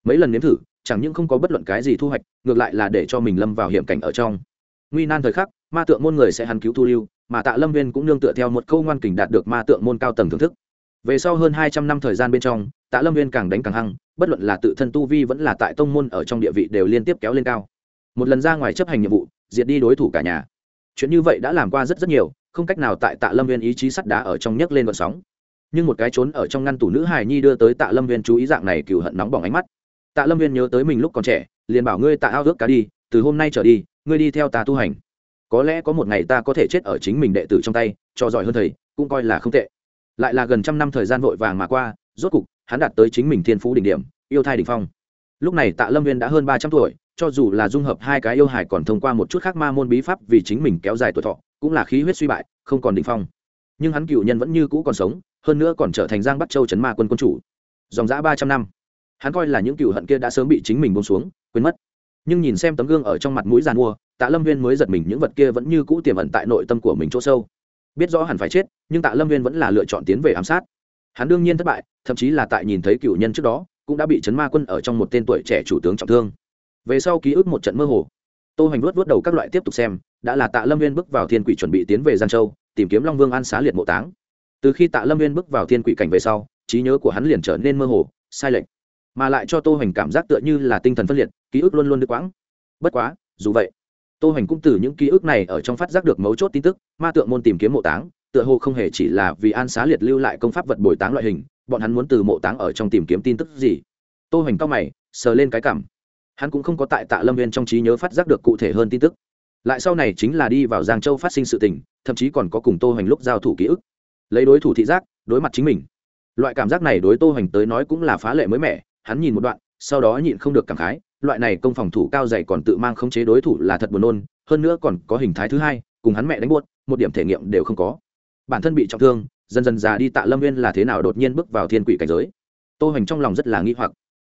[SPEAKER 1] Mấy lần nếm thử, chẳng những không có bất luận cái gì thu hoạch, ngược lại là để cho mình lâm vào hiểm cảnh ở trong. Nguy nan thời khắc, ma tượng môn người sẽ hắn cứu thu lưu, mà tạ lâm viên cũng nương tựa theo một câu ngoan kình đạt được ma tượng môn cao tầng thưởng thức. Về sau hơn hai trăm năm thời gian bên trong, tạ lâm viên càng đánh càng hăng, bất luận là tự thân tu vi vẫn là tại tông môn ở trong địa vị đều liên tiếp kéo lên cao. Một lần ra ngoài chấp hành nhiệm vụ, diệt đi đối thủ cả nhà. Chuyện như vậy đã làm qua rất rất nhiều, không cách nào tại tạ lâm viên ý chí sắt đá ở trong nhấc lên vận sóng nhưng một cái trốn ở trong ngăn tủ nữ hài nhi đưa tới tạ lâm viên chú ý dạng này cừu hận nóng bỏng ánh mắt. Tạ lâm viên nhớ tới mình lúc còn trẻ, liền bảo ngươi tạ ao ước cá đi, từ hôm nay trở đi, ngươi đi theo ta tu hành. Có lẽ có một ngày ta có thể chết ở chính mình đệ tử trong tay, cho giỏi hơn thầy, cũng coi là không tệ. Lại là gần trăm năm thời gian vội vàng mà qua, rốt cục, hắn đạt tới chính mình thiên phú đỉnh điểm, yêu thai đỉnh phong. Lúc này tạ lâm viên đã hơn ba trăm tuổi, cho dù là dung hợp hai cái yêu hải còn thông qua một chút khác ma môn bí pháp vì chính mình kéo dài tuổi thọ, cũng là khí huyết suy bại, không còn đỉnh phong. Nhưng hắn cựu nhân vẫn như cũ còn sống hơn nữa còn trở thành giang bắt châu chấn ma quân quân chủ. Dòng giã ba trăm năm. Hắn coi là những cựu hận kia đã sớm bị chính mình bông xuống, quên mất. Nhưng nhìn xem tấm gương ở trong mặt mũi giàn mua, tạ lâm viên mới giật mình những vật kia vẫn như cũ tiềm ẩn tại nội tâm của mình chỗ sâu. Biết rõ hẳn phải chết, nhưng tạ lâm viên vẫn là lựa chọn tiến về ám sát. Hắn đương nhiên thất bại, thậm chí là tại nhìn thấy cựu nhân trước đó, cũng đã bị chấn ma quân ở trong một tên tuổi trẻ chủ tướng trọng thương. Về sau ký ức một trận mơ hồ. Tô hoành luốt vớt đầu các loại tiếp tục xem, đã là tạ lâm viên bước vào thiên quỷ chuẩn bị tiến về giang châu, tìm kiếm long vương an xá liệt mộ táng từ khi tạ lâm viên bước vào thiên quỷ cảnh về sau, trí nhớ của hắn liền trở nên mơ hồ, sai lệch. Mà lại cho tô hoành cảm giác tựa như là tinh thần phân liệt, ký ức luôn luôn được quãng. Bất quá, dù vậy, tô hoành cũng từ những ký ức này ở trong phát giác được mấu chốt tin tức, ma tượng môn tìm kiếm mộ táng, tựa hồ không hề chỉ là vì an xá liệt lưu lại công pháp vật bồi táng loại hình, bọn hắn muốn từ mộ táng ở trong tìm kiếm tin tức gì. Tô hoành cao mày, sờ lên cái cảm. Hắn cũng không có tại tạ lâm viên trong trí nhớ phát giác được cụ thể hơn tin tức. Lại sau này chính là đi vào giang châu phát sinh sự tình, thậm chí còn có cùng tô hoành lúc giao thủ ký ức lấy đối thủ thị giác, đối mặt chính mình. Loại cảm giác này đối tô hoành tới nói cũng là phá lệ mới mẻ, hắn nhìn một đoạn, sau đó nhịn không được cảm khái, loại này công phòng thủ cao dày còn tự mang khống chế đối thủ là thật buồn nôn, hơn nữa còn có hình thái thứ hai, cùng hắn mẹ đánh buốt, một điểm thể nghiệm đều không có. Bản thân bị trọng thương, dần dần già đi tạ lâm viên là thế nào đột nhiên bước vào thiên quỷ cảnh giới? Tô hoành trong lòng rất là nghi hoặc.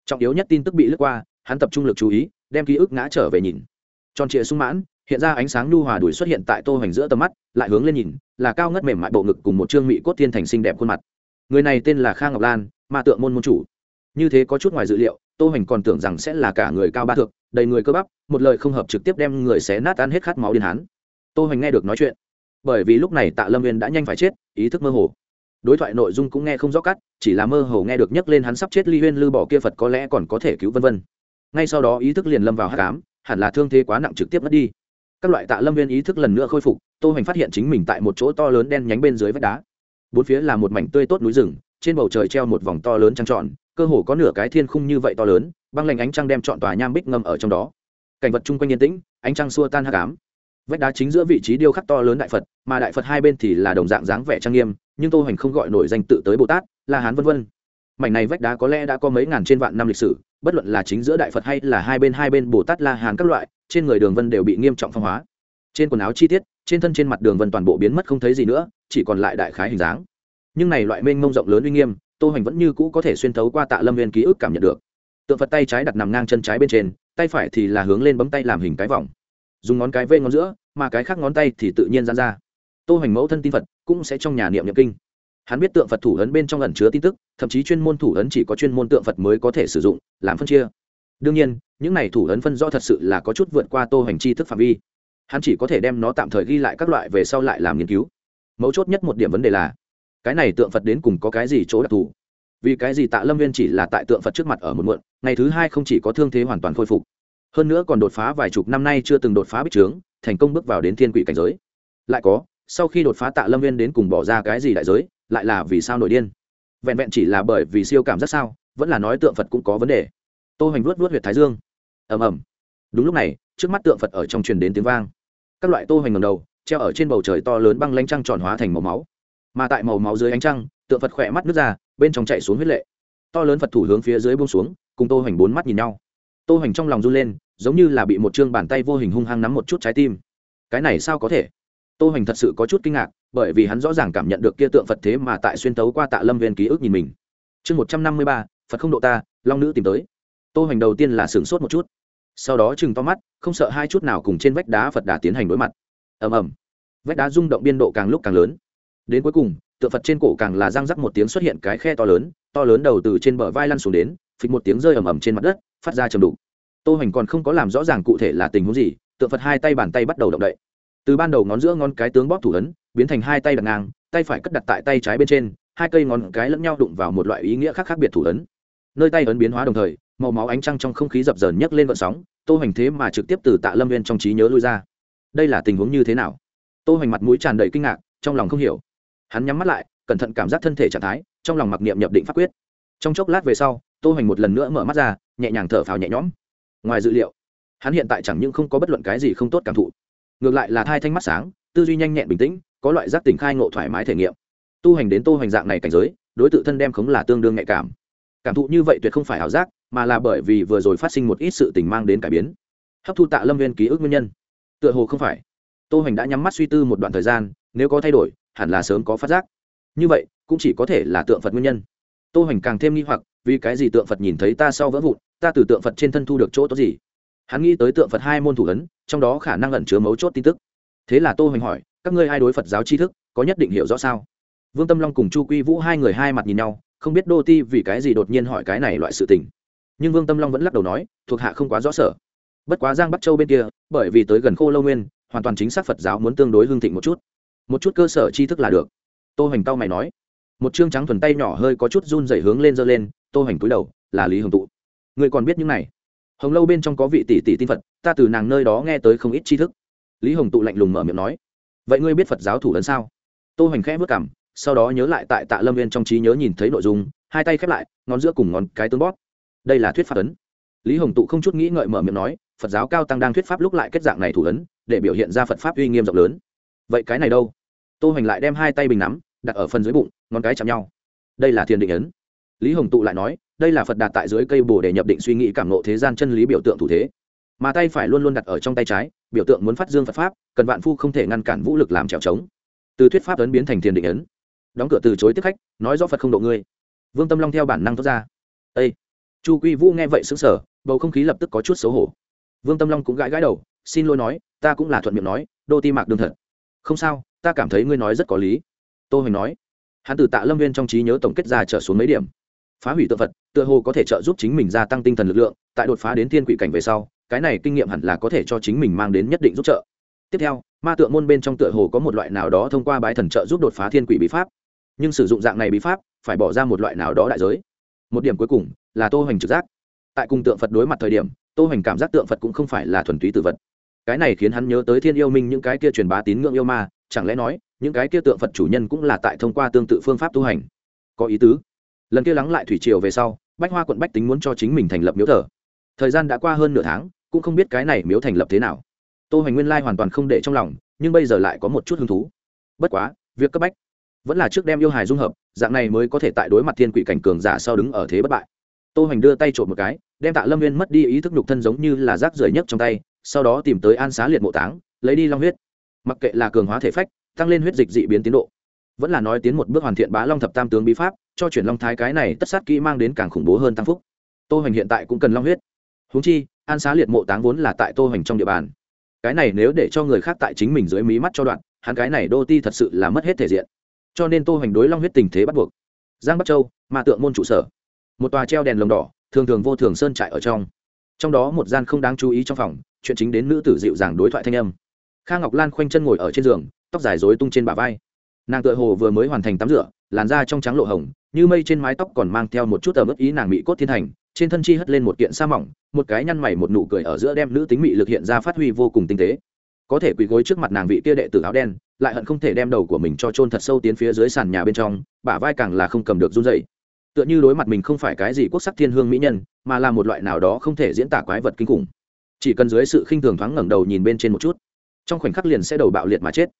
[SPEAKER 1] Trọng yếu nhất tin tức bị lướt qua, hắn tập trung lực chú ý, đem ký ức ngã trở về nhìn. Tròn trịa sung mãn hiện ra ánh sáng nhu hòa đuổi xuất hiện tại tô hoành giữa tầm mắt, lại hướng lên nhìn, là cao ngất mềm mại bộ ngực cùng một trương mỹ cốt thiên thành xinh đẹp khuôn mặt. Người này tên là Kha ngọc lan, ma tượng môn môn chủ. Như thế có chút ngoài dự liệu, tô hoành còn tưởng rằng sẽ là cả người cao ba thước, đầy người cơ bắp, một lời không hợp trực tiếp đem người xé nát ăn hết khát máu điên hán. Tô hoành nghe được nói chuyện, bởi vì lúc này tạ lâm viên đã nhanh phải chết, ý thức mơ hồ. Đối thoại nội dung cũng nghe không rõ cắt, chỉ là mơ hồ nghe được nhấc lên hắn sắp chết ly huyên lư bỏ kia phật có lẽ còn có thể cứu vân vân. Ngay sau đó ý thức liền lâm vào hắc ám, hẳn là thương thế quá nặng trực tiếp mất đi các loại tạ lâm viên ý thức lần nữa khôi phục tô hoành phát hiện chính mình tại một chỗ to lớn đen nhánh bên dưới vách đá. Bốn phía là một mảnh tươi tốt núi rừng trên bầu trời treo một vòng to lớn trăng trọn, cơ hồ có nửa cái thiên khung như vậy to lớn băng lạnh ánh trăng đem trọn tòa nham bích ngâm ở trong đó. Cảnh vật chung quanh yên tĩnh ánh trăng xua tan hắc ám. Vách đá chính giữa vị trí điêu khắc to lớn đại phật mà đại phật hai bên thì là đồng dạng dáng vẻ trang nghiêm nhưng tô hoành không gọi nổi danh tự tới bồ tát la hán vân vân. Mảnh này vách đá có lẽ đã có mấy ngàn trên vạn năm lịch sử bất luận là chính giữa đại phật hay là hai bên hai bên bồ tát la hán các loại trên người đường vân đều bị nghiêm trọng phong hóa. Trên quần áo chi tiết, trên thân trên mặt đường vân toàn bộ biến mất không thấy gì nữa, chỉ còn lại đại khái hình dáng. Nhưng này loại mênh mông rộng lớn uy nghiêm, tô hoành vẫn như cũ có thể xuyên thấu qua tạ lâm viên ký ức cảm nhận được. Tượng phật tay trái đặt nằm ngang chân trái bên trên, tay phải thì là hướng lên bấm tay làm hình cái vòng. Dùng ngón cái vê ngón giữa, mà cái khác ngón tay thì tự nhiên dán ra. Tô hoành mẫu thân tin phật, cũng sẽ trong nhà niệm nhập kinh. Hắn biết tượng phật thủ ấn bên trong ẩn chứa tin tức, thậm chí chuyên môn thủ ấn chỉ có chuyên môn tượng phật mới có thể sử dụng, làm phân chia. Đương nhiên những này thủ ấn phân rõ thật sự là có chút vượt qua tô hành chi thức phạm vi. Hắn chỉ có thể đem nó tạm thời ghi lại các loại về sau lại làm nghiên cứu. Mấu chốt nhất một điểm vấn đề là, cái này tượng phật đến cùng có cái gì chỗ đặc thù? Vì cái gì tạ lâm viên chỉ là tại tượng phật trước mặt ở một muộn, ngày thứ hai không chỉ có thương thế hoàn toàn khôi phục, hơn nữa còn đột phá vài chục năm nay chưa từng đột phá bích trướng, thành công bước vào đến thiên quỷ cảnh giới. Lại có, sau khi đột phá tạ lâm viên đến cùng bỏ ra cái gì đại giới, lại là vì sao nổi điên? Vẹn vẹn chỉ là bởi vì siêu cảm giác sao, vẫn là nói tượng phật cũng có vấn đề. Tô hành vuốt vuốt huyệt thái dương ầm ầm. Đúng lúc này, trước mắt tượng phật ở trong truyền đến tiếng vang. Các loại tô hoành ngầm đầu, treo ở trên bầu trời to lớn băng lanh trăng tròn hóa thành màu máu. Mà tại màu máu dưới ánh trăng, tượng phật khỏe mắt nước ra, bên trong chạy xuống huyết lệ. To lớn phật thủ hướng phía dưới buông xuống, cùng tô hoành bốn mắt nhìn nhau. Tô hoành trong lòng run lên, giống như là bị một chương bàn tay vô hình hung hăng nắm một chút trái tim. Cái này sao có thể? Tô hoành thật sự có chút kinh ngạc, bởi vì hắn rõ ràng cảm nhận được kia tượng phật thế mà tại xuyên tấu qua tạ lâm viên ký ức nhìn mình. Chương một trăm năm mươi ba, phật không độ ta, long nữ tìm tới. Tô hoành đầu tiên là sửng sốt một chút sau đó chừng to mắt, không sợ hai chút nào cùng trên vách đá phật đà tiến hành đối mặt. Ầm ầm. Vách đá rung động biên độ càng lúc càng lớn. Đến cuối cùng, tượng phật trên cổ càng là răng rắc một tiếng xuất hiện cái khe to lớn to lớn đầu từ trên bờ vai lăn xuống đến, phịch một tiếng rơi ầm ầm trên mặt đất, phát ra chầm đục. Tô hoành còn không có làm rõ ràng cụ thể là tình huống gì, tượng phật hai tay bàn tay bắt đầu động đậy. Từ ban đầu ngón giữa ngón cái tướng bóp thủ ấn, biến thành hai tay đặt ngang, tay phải cất đặt tại tay trái bên trên, hai cây ngón cái lẫn nhau đụng vào một loại ý nghĩa khác khác biệt thủ ấn. Nơi tay ấn biến hóa đồng thời màu máu ánh trăng trong không khí dập dờn nhấc lên vận sóng, tô hoành thế mà trực tiếp từ tạ lâm viên trong trí nhớ lui ra. Đây là tình huống như thế nào? Tô hoành mặt mũi tràn đầy kinh ngạc, trong lòng không hiểu. Hắn nhắm mắt lại, cẩn thận cảm giác thân thể trạng thái, trong lòng mặc niệm nhập định pháp quyết. Trong chốc lát về sau, tô hoành một lần nữa mở mắt ra, nhẹ nhàng thở phào nhẹ nhõm. Ngoài dự liệu, hắn hiện tại chẳng những không có bất luận cái gì không tốt cảm thụ, ngược lại là thai thanh mắt sáng, tư duy nhanh nhẹn bình tĩnh, có loại giác tỉnh khai ngộ thoải mái thể nghiệm. Tu hành đến tô hoành dạng này cảnh giới, đối t thân đem khống là tương đương nhạy cảm. Cảm thụ như vậy tuyệt không phải ảo giác mà là bởi vì vừa rồi phát sinh một ít sự tình mang đến cải biến. Hấp thu tạ lâm viên ký ức nguyên nhân. Tựa hồ không phải. Tô hoành đã nhắm mắt suy tư một đoạn thời gian, nếu có thay đổi, hẳn là sớm có phát giác. Như vậy, cũng chỉ có thể là tượng phật nguyên nhân. Tô hoành càng thêm nghi hoặc, vì cái gì tượng phật nhìn thấy ta sau vỡ vụn, ta từ tượng phật trên thân thu được chỗ tốt gì? Hắn nghĩ tới tượng phật hai môn thủ ấn, trong đó khả năng ẩn chứa mấu chốt tin tức. Thế là tô hoành hỏi, các ngươi hai đối phật giáo tri thức, có nhất định hiểu rõ sao? Vương tâm long cùng chu quy vũ hai người hai mặt nhìn nhau, không biết đô ti vì cái gì đột nhiên hỏi cái này loại sự tình nhưng vương tâm long vẫn lắc đầu nói, thuộc hạ không quá rõ sở. Bất quá giang bắc châu bên kia, bởi vì tới gần khô lâu nguyên, hoàn toàn chính xác phật giáo muốn tương đối hương thịnh một chút. Một chút cơ sở tri thức là được. Tô hoành tao mày nói. Một chương trắng thuần tay nhỏ hơi có chút run dày hướng lên giơ lên, tô hoành cúi đầu, là lý hồng tụ. Người còn biết những này? Hồng lâu bên trong có vị tỷ tỷ tin phật, ta từ nàng nơi đó nghe tới không ít tri thức. Lý hồng tụ lạnh lùng mở miệng nói. Vậy ngươi biết phật giáo thủ ấn sao? Tô hoành khẽ vất cảm sau đó nhớ lại tại tạ lâm viên trong trí nhớ nhìn thấy nội dung, hai tay khép lại, ngón giữa cùng ngón cái tướng bót đây là thuyết pháp ấn. Lý hồng tụ không chút nghĩ ngợi mở miệng nói, phật giáo cao tăng đang thuyết pháp lúc lại kết dạng này thủ ấn, để biểu hiện ra phật pháp uy nghiêm rộng lớn. Vậy cái này đâu? Tô hoành lại đem hai tay bình nắm, đặt ở phần dưới bụng, ngón cái chạm nhau. Đây là thiền định ấn. Lý hồng tụ lại nói, đây là phật đạt tại dưới cây bồ để nhập định suy nghĩ cảm nộ thế gian chân lý biểu tượng thủ thế. Mà tay phải luôn luôn đặt ở trong tay trái, biểu tượng muốn phát dương phật pháp, cần vạn phu không thể ngăn cản vũ lực làm trèo trống. Từ thuyết pháp ấn biến thành thiền định ấn. Đóng cửa từ chối tiếp khách, nói rõ phật không độ ngươi. Vương tâm long theo bản năng thoát ra. Ây chu quy vũ nghe vậy xứng sở bầu không khí lập tức có chút xấu hổ. Vương tâm long cũng gãi gãi đầu, xin lỗi nói, ta cũng là thuận miệng nói, đô ti mạc đương thật. Không sao, ta cảm thấy ngươi nói rất có lý. Tô hoành nói. Hắn từ tạ lâm viên trong trí nhớ tổng kết ra trở xuống mấy điểm. Phá hủy tự vật tựa hồ có thể trợ giúp chính mình gia tăng tinh thần lực lượng, tại đột phá đến thiên quỷ cảnh về sau, cái này kinh nghiệm hẳn là có thể cho chính mình mang đến nhất định giúp trợ. Tiếp theo, ma tượng môn bên trong tựa hồ có một loại nào đó thông qua bái thần trợ giúp đột phá thiên quỷ bí pháp. Nhưng sử dụng dạng này bí pháp, phải bỏ ra một loại nào đó đại giới. Một điểm cuối cùng là tô hoành trực giác. Tại cùng tượng phật đối mặt thời điểm, tô hoành cảm giác tượng phật cũng không phải là thuần túy tự vật. Cái này khiến hắn nhớ tới thiên yêu minh những cái kia truyền bá tín ngưỡng yêu ma, chẳng lẽ nói, những cái kia tượng phật chủ nhân cũng là tại thông qua tương tự phương pháp tu hành? Có ý tứ. Lần kia lắng lại thủy triều về sau, bách hoa quận bách tính muốn cho chính mình thành lập miếu thờ. Thời gian đã qua hơn nửa tháng, cũng không biết cái này miếu thành lập thế nào. Tô hoành nguyên lai hoàn toàn không để trong lòng, nhưng bây giờ lại có một chút hứng thú. Bất quá, việc cấp bách vẫn là trước đem yêu hài dung hợp, dạng này mới có thể tại đối mặt thiên quỷ cảnh cường giả sau đứng ở thế bất bại tô hoành đưa tay trộm một cái, đem tạ lâm nguyên mất đi ý thức nhục thân giống như là rác rưởi nhất trong tay, sau đó tìm tới an xá liệt mộ táng, lấy đi long huyết. Mặc kệ là cường hóa thể phách, tăng lên huyết dịch dị biến tiến độ, vẫn là nói tiến một bước hoàn thiện bá long thập tam tướng bí pháp, cho chuyển long thái cái này tất sát kỹ mang đến càng khủng bố hơn tam phúc. Tô hoành hiện tại cũng cần long huyết. Húng chi, an xá liệt mộ táng vốn là tại tô hoành trong địa bàn. Cái này nếu để cho người khác tại chính mình dưới mí mắt cho đoạn, hắn cái này đô ti thật sự là mất hết thể diện. Cho nên tô hoành đối long huyết tình thế bắt buộc. Giang bắc châu mà tượng môn trụ sở một tòa treo đèn lồng đỏ, thường thường vô thường sơn trại ở trong. Trong đó một gian không đáng chú ý trong phòng, chuyện chính đến nữ tử dịu dàng đối thoại thanh âm. Kha ngọc lan khoanh chân ngồi ở trên giường, tóc dài dối tung trên bả vai. Nàng tựa hồ vừa mới hoàn thành tắm rửa, làn da trong trắng lộ hồng, như mây trên mái tóc còn mang theo một chút tờ bất ý nàng mỹ cốt thiên thành trên thân chi hất lên một kiện sa mỏng, một cái nhăn mày một nụ cười ở giữa đem nữ tính mỹ lực hiện ra phát huy vô cùng tinh tế. Có thể quỳ gối trước mặt nàng vị kia đệ tử áo đen, lại hận không thể đem đầu của mình cho chôn thật sâu tiến phía dưới sàn nhà bên trong, bả vai càng là không cầm được run dậy tựa như đối mặt mình không phải cái gì quốc sắc thiên hương mỹ nhân, mà là một loại nào đó không thể diễn tả quái vật kinh khủng. Chỉ cần dưới sự khinh thường thoáng ngẩng đầu nhìn bên trên một chút, trong khoảnh khắc liền sẽ đầu bạo liệt mà chết.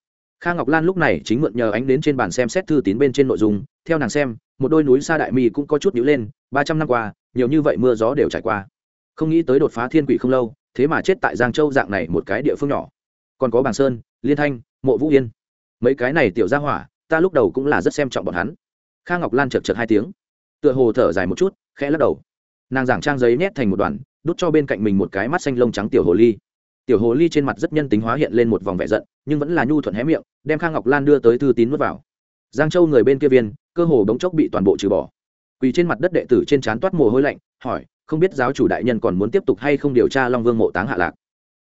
[SPEAKER 1] Kha ngọc lan lúc này chính mượn nhờ ánh đến trên bàn xem xét thư tín bên trên nội dung, theo nàng xem, một đôi núi xa đại mi cũng có chút nhữ lên, ba trăm năm qua, nhiều như vậy mưa gió đều trải qua. Không nghĩ tới đột phá thiên quỷ không lâu, thế mà chết tại giang châu dạng này một cái địa phương nhỏ. Còn có bàng sơn, liên thanh, mộ vũ yên. Mấy cái này tiểu ra hỏa, ta lúc đầu cũng là rất xem trọng bọn hắn. Kha ngọc lan chật chật hai tiếng tựa hồ thở dài một chút, khẽ lắc đầu. Nàng giảng trang giấy nhét thành một đoàn, đút cho bên cạnh mình một cái mắt xanh lông trắng tiểu hồ ly. Tiểu hồ ly trên mặt rất nhân tính hóa hiện lên một vòng vẻ giận, nhưng vẫn là nhu thuận hé miệng, đem khang ngọc lan đưa tới thư tín mất vào. Giang châu người bên kia viên, cơ hồ đống chốc bị toàn bộ trừ bỏ. Quỳ trên mặt đất đệ tử trên trán toát mồ hôi lạnh, hỏi, không biết giáo chủ đại nhân còn muốn tiếp tục hay không điều tra long vương mộ táng hạ lạc?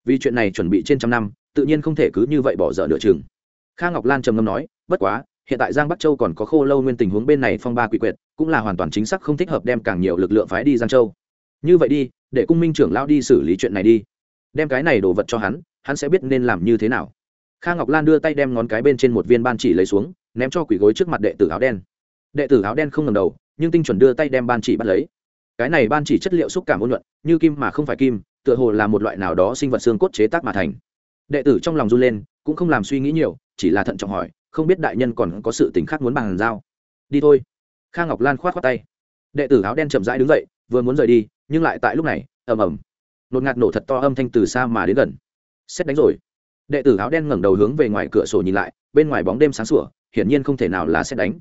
[SPEAKER 1] Vì chuyện này chuẩn bị trên trăm năm, tự nhiên không thể cứ như vậy bỏ dở nửa chừng. Kha ngọc lan trầm ngâm nói, bất quá hiện tại giang bắc châu còn có khô lâu nguyên tình huống bên này phong ba quỷ quyệt, cũng là hoàn toàn chính xác không thích hợp đem càng nhiều lực lượng phái đi giang châu. Như vậy đi, để cung minh trưởng lão đi xử lý chuyện này đi. Đem cái này đồ vật cho hắn hắn sẽ biết nên làm như thế nào. Kha ngọc lan đưa tay đem ngón cái bên trên một viên ban chỉ lấy xuống, ném cho quỷ gối trước mặt đệ tử áo đen. Đệ tử áo đen không ngầm đầu, nhưng tinh chuẩn đưa tay đem ban chỉ bắt lấy. Cái này ban chỉ chất liệu xúc cảm ôn luận như kim mà không phải kim, tựa hồ là một loại nào đó sinh vật xương cốt chế tác mà thành. Đệ tử trong lòng run lên, cũng không làm suy nghĩ nhiều, chỉ là thận trọng hỏi không biết đại nhân còn có sự tình khác muốn bàn giao. Đi thôi. Kha ngọc lan khoát khoát tay. Đệ tử áo đen chậm rãi đứng dậy, vừa muốn rời đi, nhưng lại tại lúc này, ầm ầm. Nột ngạt nổ thật to âm thanh từ xa mà đến gần. Xét đánh rồi. Đệ tử áo đen ngẩng đầu hướng về ngoài cửa sổ nhìn lại, bên ngoài bóng đêm sáng sủa, hiển nhiên không thể nào là xét đánh.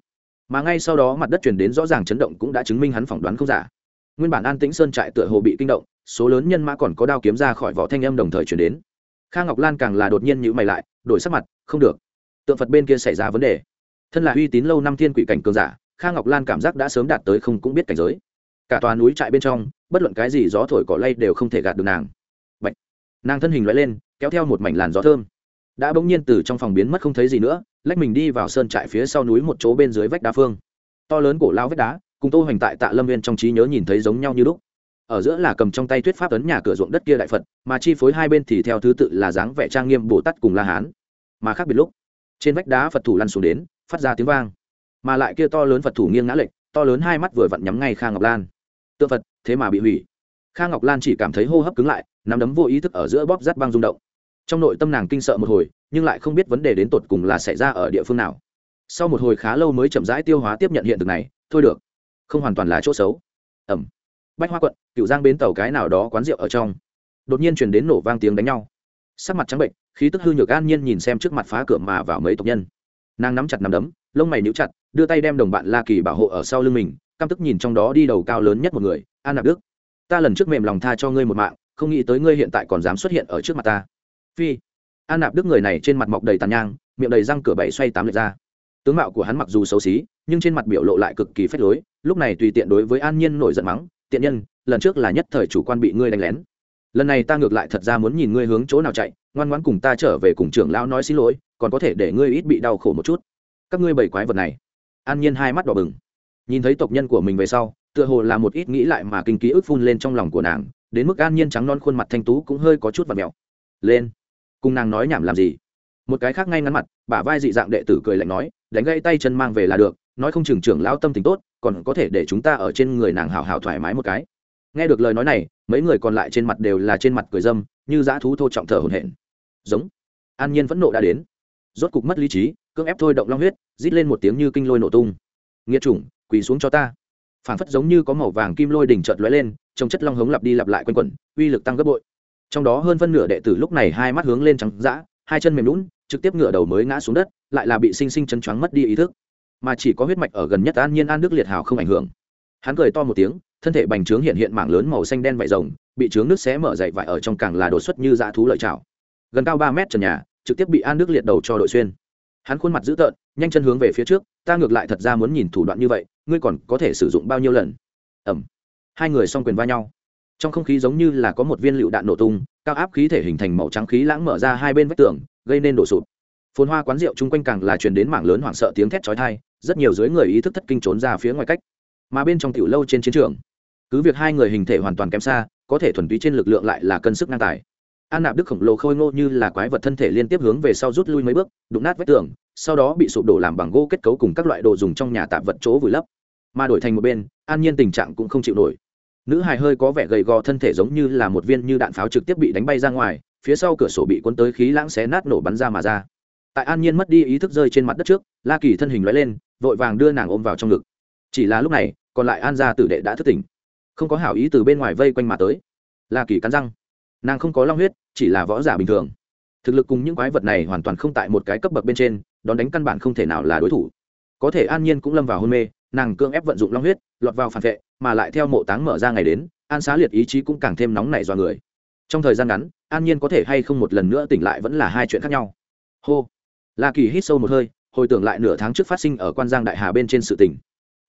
[SPEAKER 1] Mà ngay sau đó mặt đất truyền đến rõ ràng chấn động cũng đã chứng minh hắn phỏng đoán không giả. Nguyên bản an tĩnh sơn trại tựa hồ bị kinh động, số lớn nhân mã còn có đao kiếm ra khỏi vỏ thanh âm đồng thời truyền đến. Kha ngọc lan càng là đột nhiên nhữ mày lại, đổi sắc mặt, không được tượng phật bên kia xảy ra vấn đề thân là uy tín lâu năm thiên quỷ cảnh cường giả kha ngọc lan cảm giác đã sớm đạt tới không cũng biết cảnh giới cả tòa núi trại bên trong bất luận cái gì gió thổi cỏ lay đều không thể gạt được nàng Bạch. nàng thân hình loại lên kéo theo một mảnh làn gió thơm đã bỗng nhiên từ trong phòng biến mất không thấy gì nữa lách mình đi vào sơn trại phía sau núi một chỗ bên dưới vách đá phương to lớn cổ lao vách đá cùng tô hoành tại tạ lâm viên trong trí nhớ nhìn thấy giống nhau như lúc ở giữa là cầm trong tay tuyết pháp ấn nhà cửa ruộng đất kia đại phật mà chi phối hai bên thì theo thứ tự là dáng vẻ trang nghiêm bồ tát cùng la hán mà khác biệt lúc trên vách đá phật thủ lăn xuống đến, phát ra tiếng vang. Mà lại kia to lớn phật thủ nghiêng ngã lệch, to lớn hai mắt vừa vặn nhắm ngay kha ngọc lan. Tượng phật, thế mà bị hủy. Kha ngọc lan chỉ cảm thấy hô hấp cứng lại, nắm đấm vô ý thức ở giữa bóp rát băng rung động. Trong nội tâm nàng kinh sợ một hồi, nhưng lại không biết vấn đề đến tột cùng là xảy ra ở địa phương nào. Sau một hồi khá lâu mới chậm rãi tiêu hóa tiếp nhận hiện thực này, thôi được. Không hoàn toàn là chỗ xấu. Ẩm. Bách hoa quận cựu giang bến tàu cái nào đó quán rượu ở trong. Đột nhiên chuyển đến nổ vang tiếng đánh nhau sắc mặt trắng bệnh, khí tức hư nhược an nhiên nhìn xem trước mặt phá cửa mà vào mấy tộc nhân. Nàng nắm chặt nắm đấm, lông mày níu chặt, đưa tay đem đồng bạn la kỳ bảo hộ ở sau lưng mình, căm tức nhìn trong đó đi đầu cao lớn nhất một người, an nạp đức. Ta lần trước mềm lòng tha cho ngươi một mạng, không nghĩ tới ngươi hiện tại còn dám xuất hiện ở trước mặt ta. Phi. An nạp đức người này trên mặt mọc đầy tàn nhang, miệng đầy răng cửa bảy xoay tám lượt ra. Tướng mạo của hắn mặc dù xấu xí, nhưng trên mặt biểu lộ lại cực kỳ phách lối, lúc này tùy tiện đối với an nhiên nổi giận mắng, tiện nhân, lần trước là nhất thời chủ quan bị ngươi đánh lén lần này ta ngược lại thật ra muốn nhìn ngươi hướng chỗ nào chạy, ngoan ngoãn cùng ta trở về cùng trưởng lão nói xin lỗi, còn có thể để ngươi ít bị đau khổ một chút. Các ngươi bảy quái vật này. An nhiên hai mắt đỏ bừng. Nhìn thấy tộc nhân của mình về sau, tựa hồ là một ít nghĩ lại mà kinh ký ức phun lên trong lòng của nàng, đến mức an nhiên trắng non khuôn mặt thanh tú cũng hơi có chút và mèo. lên, cùng nàng nói nhảm làm gì? Một cái khác ngay ngắn mặt, bả vai dị dạng đệ tử cười lạnh nói, đánh gãy tay chân mang về là được, nói không chừng trưởng lão tâm tình tốt, còn có thể để chúng ta ở trên người nàng hào hào thoải mái một cái nghe được lời nói này, mấy người còn lại trên mặt đều là trên mặt cười dâm, như dã thú thô trọng thở hổn hển. Giống. An nhiên phẫn nộ đã đến. Rốt cục mất lý trí, cưỡng ép thôi động long huyết, rít lên một tiếng như kinh lôi nổ tung. Nghiệt chủng, quỳ xuống cho ta. Phản phất giống như có màu vàng kim lôi đỉnh trợt lóe lên, trong chất long hống lặp đi lặp lại quanh quẩn, uy lực tăng gấp bội. Trong đó hơn phân nửa đệ tử lúc này hai mắt hướng lên trắng dã, hai chân mềm lún trực tiếp ngựa đầu mới ngã xuống đất, lại là bị sinh sinh chấn choáng mất đi ý thức. Mà chỉ có huyết mạch ở gần nhất an nhiên an đức liệt hào không ảnh hưởng hắn cười to một tiếng, thân thể bành trướng hiện hiện mảng lớn màu xanh đen vải rồng, bị trướng nước xé mở dậy vải ở trong càng là đột xuất như dã thú lợi chảo. Gần cao ba mét trần nhà, trực tiếp bị an nước liệt đầu cho đội xuyên. Hắn khuôn mặt dữ tợn, nhanh chân hướng về phía trước, ta ngược lại thật ra muốn nhìn thủ đoạn như vậy, ngươi còn có thể sử dụng bao nhiêu lần? Ẩm hai người song quyền va nhau. Trong không khí giống như là có một viên lựu đạn nổ tung các áp khí thể hình thành màu trắng khí lãng mở ra hai bên vách tường, gây nên đổ sụp. Phồn hoa quán rượu chung quanh càng là truyền đến mảng lớn hoảng sợ tiếng thét chói tai, rất nhiều dưới người ý thức thất kinh trốn ra phía ngoài cách mà bên trong tiểu lâu trên chiến trường. Cứ việc hai người hình thể hoàn toàn kém xa, có thể thuần túy trên lực lượng lại là cân sức ngang tài. An nạp đức khổng lồ khôi ngô như là quái vật thân thể liên tiếp hướng về sau rút lui mấy bước, đụng nát vách tường, sau đó bị sụp đổ làm bằng gỗ kết cấu cùng các loại đồ dùng trong nhà tạp vật chỗ vùi lấp. Mà đổi thành một bên, an nhiên tình trạng cũng không chịu nổi. Nữ hài hơi có vẻ gầy gò thân thể giống như là một viên như đạn pháo trực tiếp bị đánh bay ra ngoài, phía sau cửa sổ bị cuốn tới khí lãng xé nát nổ bắn ra mà ra. Tại an nhiên mất đi ý thức rơi trên mặt đất trước, la kỳ thân hình loại lên, vội vàng đưa nàng ôm vào trong ngực chỉ là lúc này, còn lại an gia tử đệ đã thức tỉnh. Không có hảo ý từ bên ngoài vây quanh mà tới. La kỳ cắn răng. Nàng không có long huyết, chỉ là võ giả bình thường. Thực lực cùng những quái vật này hoàn toàn không tại một cái cấp bậc bên trên, đón đánh căn bản không thể nào là đối thủ. Có thể an nhiên cũng lâm vào hôn mê, nàng cương ép vận dụng long huyết, lọt vào phản vệ, mà lại theo mộ táng mở ra ngày đến, an xá liệt ý chí cũng càng thêm nóng nảy do người. Trong thời gian ngắn, an nhiên có thể hay không một lần nữa tỉnh lại vẫn là hai chuyện khác nhau. Hô. La kỳ hít sâu một hơi, hồi tưởng lại nửa tháng trước phát sinh ở quan giang đại hà bên trên sự tỉnh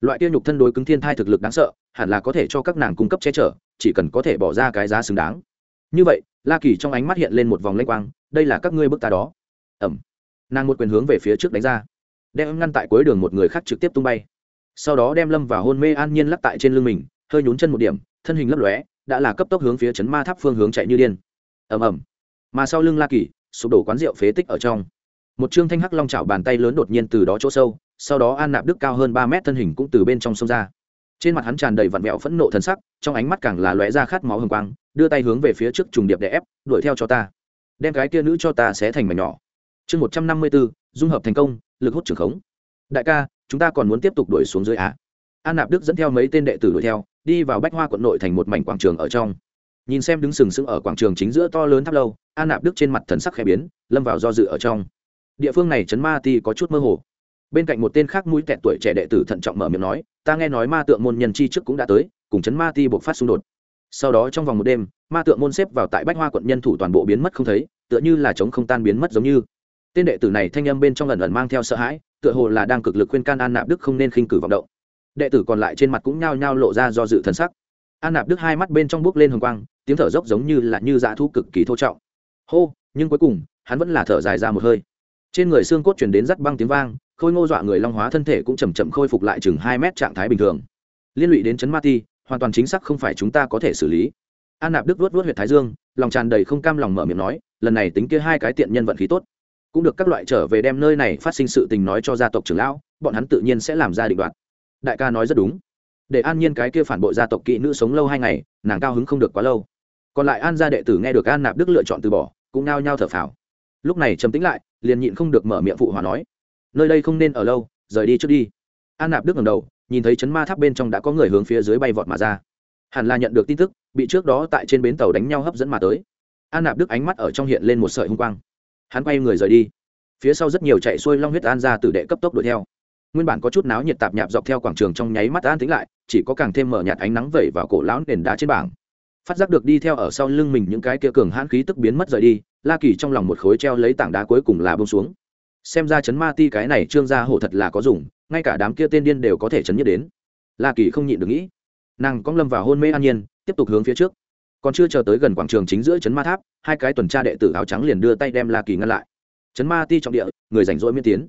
[SPEAKER 1] loại kia nhục thân đối cứng thiên thai thực lực đáng sợ, hẳn là có thể cho các nàng cung cấp che chở, chỉ cần có thể bỏ ra cái giá xứng đáng. Như vậy, la kỳ trong ánh mắt hiện lên một vòng lênh quang, đây là các ngươi bức ta đó. Ẩm. Nàng một quyền hướng về phía trước đánh ra, đem ngăn tại cuối đường một người khác trực tiếp tung bay. Sau đó đem lâm và hôn mê an nhiên lắc tại trên lưng mình, hơi nhún chân một điểm, thân hình lấp lóe, đã là cấp tốc hướng phía chấn ma tháp phương hướng chạy như điên. Ầm ầm. Mà sau lưng la kỳ, sụp đổ quán rượu phế tích ở trong. Một trương thanh hắc long chảo bàn tay lớn đột nhiên từ đó chỗ sâu sau đó an nạp đức cao hơn ba mét thân hình cũng từ bên trong sông ra. Trên mặt hắn tràn đầy vặn vẹo phẫn nộ thân sắc, trong ánh mắt càng là lóe ra khát máu hồng quang, đưa tay hướng về phía trước trùng điệp đè ép, đuổi theo cho ta. Đem cái kia nữ cho ta sẽ thành mảnh nhỏ. Chương một trăm năm mươi bốn, dung hợp thành công, lực hút trưởng khống. Đại ca, chúng ta còn muốn tiếp tục đuổi xuống dưới á. An nạp đức dẫn theo mấy tên đệ tử đuổi theo, đi vào bách hoa quận nội thành một mảnh quảng trường ở trong. Nhìn xem đứng sừng sững ở quảng trường chính giữa to lớn tháp lâu, an nạp đức trên mặt thần sắc khẽ biến, lâm vào do dự ở trong. Địa phương này chấn ma ti có chút mơ hồ bên cạnh một tên khác mũi tẹt tuổi trẻ đệ tử thận trọng mở miệng nói, ta nghe nói ma tượng môn nhân chi trước cũng đã tới, cùng chấn ma ti buộc phát xung đột. Sau đó trong vòng một đêm, ma tượng môn xếp vào tại bách hoa quận nhân thủ toàn bộ biến mất không thấy, tựa như là chống không tan biến mất giống như. Tên đệ tử này thanh âm bên trong lần ẩn mang theo sợ hãi, tựa hồ là đang cực lực khuyên can an nạp đức không nên khinh cử vọng động. Đệ tử còn lại trên mặt cũng nhao nhao lộ ra do dự thần sắc. An nạp đức hai mắt bên trong bước lên hồng quang, tiếng thở dốc giống như là như dạ thu cực kỳ thô trọng. Hô, nhưng cuối cùng, hắn vẫn là thở dài ra một hơi. Trên người xương cốt chuyển đến rắt băng tiếng vang khôi ngô dọa người long hóa thân thể cũng chầm chậm khôi phục lại chừng hai mét trạng thái bình thường. Liên lụy đến chấn ma ti, hoàn toàn chính xác không phải chúng ta có thể xử lý. An nạp đức vuốt vuốt huyệt thái dương, lòng tràn đầy không cam lòng mở miệng nói, lần này tính kia hai cái tiện nhân vận khí tốt. Cũng được các loại trở về đem nơi này phát sinh sự tình nói cho gia tộc trưởng lão, bọn hắn tự nhiên sẽ làm ra định đoạt. Đại ca nói rất đúng. Để an nhiên cái kia phản bội gia tộc kỵ nữ sống lâu hai ngày, nàng cao hứng không được quá lâu. Còn lại an gia đệ tử nghe được an nạp đức lựa chọn từ bỏ, cũng nao nhao thở phào. Lúc này trầm tĩnh lại, liền nhịn không được mở miệng phụ hòa nói nơi đây không nên ở lâu, rời đi trước đi. An nạp đức ngầm đầu, nhìn thấy chấn ma tháp bên trong đã có người hướng phía dưới bay vọt mà ra. Hẳn là nhận được tin tức, bị trước đó tại trên bến tàu đánh nhau hấp dẫn mà tới. An nạp đức ánh mắt ở trong hiện lên một sợi hung quang. Hắn quay người rời đi. Phía sau rất nhiều chạy xuôi long huyết an ra từ đệ cấp tốc đuổi theo. Nguyên bản có chút náo nhiệt tạp nhạp dọc theo quảng trường trong nháy mắt an tính lại, chỉ có càng thêm mở nhạt ánh nắng vẩy vào cổ lão nền đá trên bảng. Phát giác được đi theo ở sau lưng mình những cái kia cường hãn khí tức biến mất rời đi, la kỳ trong lòng một khối treo lấy tảng đá cuối cùng là bông xuống xem ra chấn ma ti cái này trương gia hổ thật là có dùng, ngay cả đám kia tên điên đều có thể chấn nhất đến. La kỳ không nhịn được nghĩ. Nàng cong lâm vào hôn mê an nhiên, tiếp tục hướng phía trước. Còn chưa chờ tới gần quảng trường chính giữa chấn ma tháp, hai cái tuần tra đệ tử áo trắng liền đưa tay đem la kỳ ngăn lại. Chấn ma ti trọng địa, người rảnh rỗi miên tiến.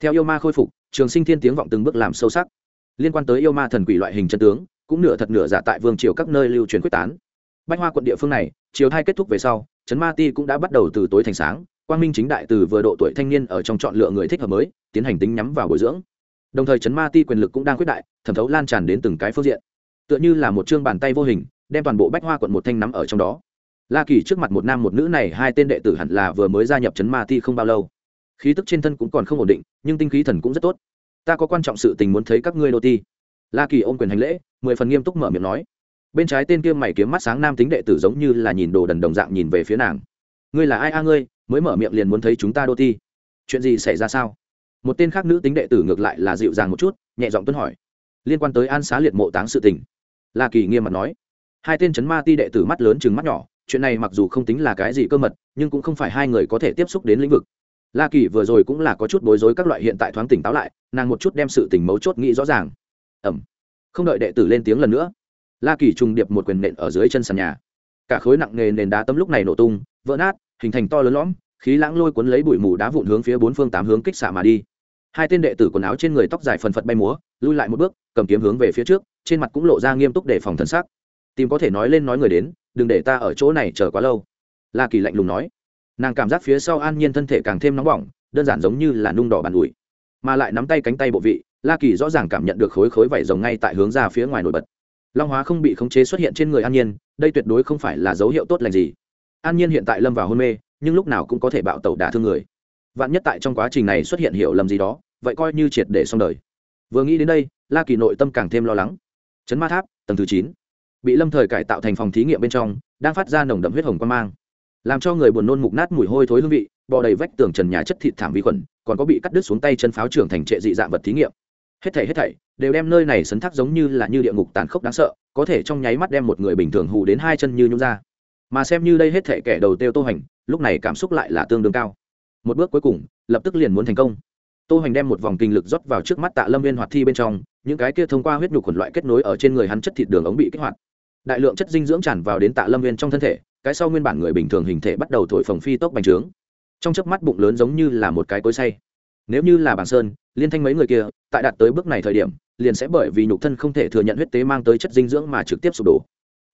[SPEAKER 1] Theo yêu ma khôi phục, trường sinh thiên tiếng vọng từng bước làm sâu sắc. Liên quan tới yêu ma thần quỷ loại hình chân tướng, cũng nửa thật nửa giả tại vương triều các nơi lưu truyền quyết tán. Bách hoa quận địa phương này, chiều thai kết thúc về sau, chấn ma ti cũng đã bắt đầu từ tối thành sáng quang minh chính đại từ vừa độ tuổi thanh niên ở trong chọn lựa người thích hợp mới, tiến hành tính nhắm vào bồi dưỡng. Đồng thời chấn ma ti quyền lực cũng đang quyết đại, thẩm thấu lan tràn đến từng cái phương diện. Tựa như là một chương bàn tay vô hình, đem toàn bộ bách hoa quận một thanh nắm ở trong đó. La kỳ trước mặt một nam một nữ này, hai tên đệ tử hẳn là vừa mới gia nhập chấn ma ti không bao lâu. Khí tức trên thân cũng còn không ổn định, nhưng tinh khí thần cũng rất tốt. Ta có quan trọng sự tình muốn thấy các ngươi đô ti. La kỳ ôm quyền hành lễ, mười phần nghiêm túc mở miệng nói. Bên trái tên kia mày kiếm mắt sáng nam tính đệ tử giống như là nhìn đồ đần đồng dạng nhìn về phía nàng. Ngươi là ai a ngươi? mới mở miệng liền muốn thấy chúng ta đô ti chuyện gì xảy ra sao? Một tên khác nữ tính đệ tử ngược lại là dịu dàng một chút, nhẹ giọng tuân hỏi. Liên quan tới an xá liệt mộ táng sự tình. La kỳ nghiêm mặt nói. Hai tên chấn ma ti đệ tử mắt lớn chừng mắt nhỏ, chuyện này mặc dù không tính là cái gì cơ mật, nhưng cũng không phải hai người có thể tiếp xúc đến lĩnh vực. La kỳ vừa rồi cũng là có chút bối rối các loại hiện tại thoáng tỉnh táo lại, nàng một chút đem sự tình mấu chốt nghĩ rõ ràng. Ẩm. Không đợi đệ tử lên tiếng lần nữa, la kỳ trùng điệp một quyền nện ở dưới chân sàn nhà. Cả khối nặng nề nền đá tấm lúc này nổ tung, vỡ nát hình thành to lớn lõm, khí lãng lôi cuốn lấy bụi mù đá vụn hướng phía bốn phương tám hướng kích xạ mà đi. Hai tên đệ tử quần áo trên người tóc dài phần phật bay múa, lui lại một bước, cầm kiếm hướng về phía trước, trên mặt cũng lộ ra nghiêm túc để phòng thân xác tìm có thể nói lên nói người đến, đừng để ta ở chỗ này chờ quá lâu. La kỳ lạnh lùng nói. Nàng cảm giác phía sau an nhiên thân thể càng thêm nóng bỏng, đơn giản giống như là nung đỏ bàn ủi. Mà lại nắm tay cánh tay bộ vị, la kỳ rõ ràng cảm nhận được khối khối vải rồng ngay tại hướng ra phía ngoài nổi bật. Long hóa không bị khống chế xuất hiện trên người an nhiên, đây tuyệt đối không phải là dấu hiệu tốt lành gì an nhiên hiện tại lâm vào hôn mê, nhưng lúc nào cũng có thể bạo tẩu đả thương người. Vạn nhất tại trong quá trình này xuất hiện hiểu lầm gì đó, vậy coi như triệt để xong đời. Vừa nghĩ đến đây, la kỳ nội tâm càng thêm lo lắng. Chấn ma tháp, tầng thứ chín. Bị lâm thời cải tạo thành phòng thí nghiệm bên trong, đang phát ra nồng đậm huyết hồng quan mang. Làm cho người buồn nôn mục nát mùi hôi thối hương vị, bò đầy vách tường trần nhà chất thịt thảm vi khuẩn, còn có bị cắt đứt xuống tay chân pháo trưởng thành trệ dị dạng vật thí nghiệm. Hết thảy hết thảy, đều đem nơi này sấn thác giống như là như địa ngục tàn khốc đáng sợ, có thể trong nháy mắt đem một người bình thường hù đến hai chân như nhung ra mà xem như đây hết thể kẻ đầu tiêu tô hành lúc này cảm xúc lại là tương đương cao. Một bước cuối cùng, lập tức liền muốn thành công. Tô hành đem một vòng kinh lực rót vào trước mắt tạ lâm viên hoạt thi bên trong, những cái kia thông qua huyết nhục khuẩn loại kết nối ở trên người hắn chất thịt đường ống bị kích hoạt. Đại lượng chất dinh dưỡng tràn vào đến tạ lâm viên trong thân thể, cái sau nguyên bản người bình thường hình thể bắt đầu thổi phồng phi tốc bành trướng. Trong chớp mắt bụng lớn giống như là một cái cối say nếu như là bản sơn, liên thanh mấy người kia, tại đạt tới bước này thời điểm, liền sẽ bởi vì nhục thân không thể thừa nhận huyết tế mang tới chất dinh dưỡng mà trực tiếp sụp đổ.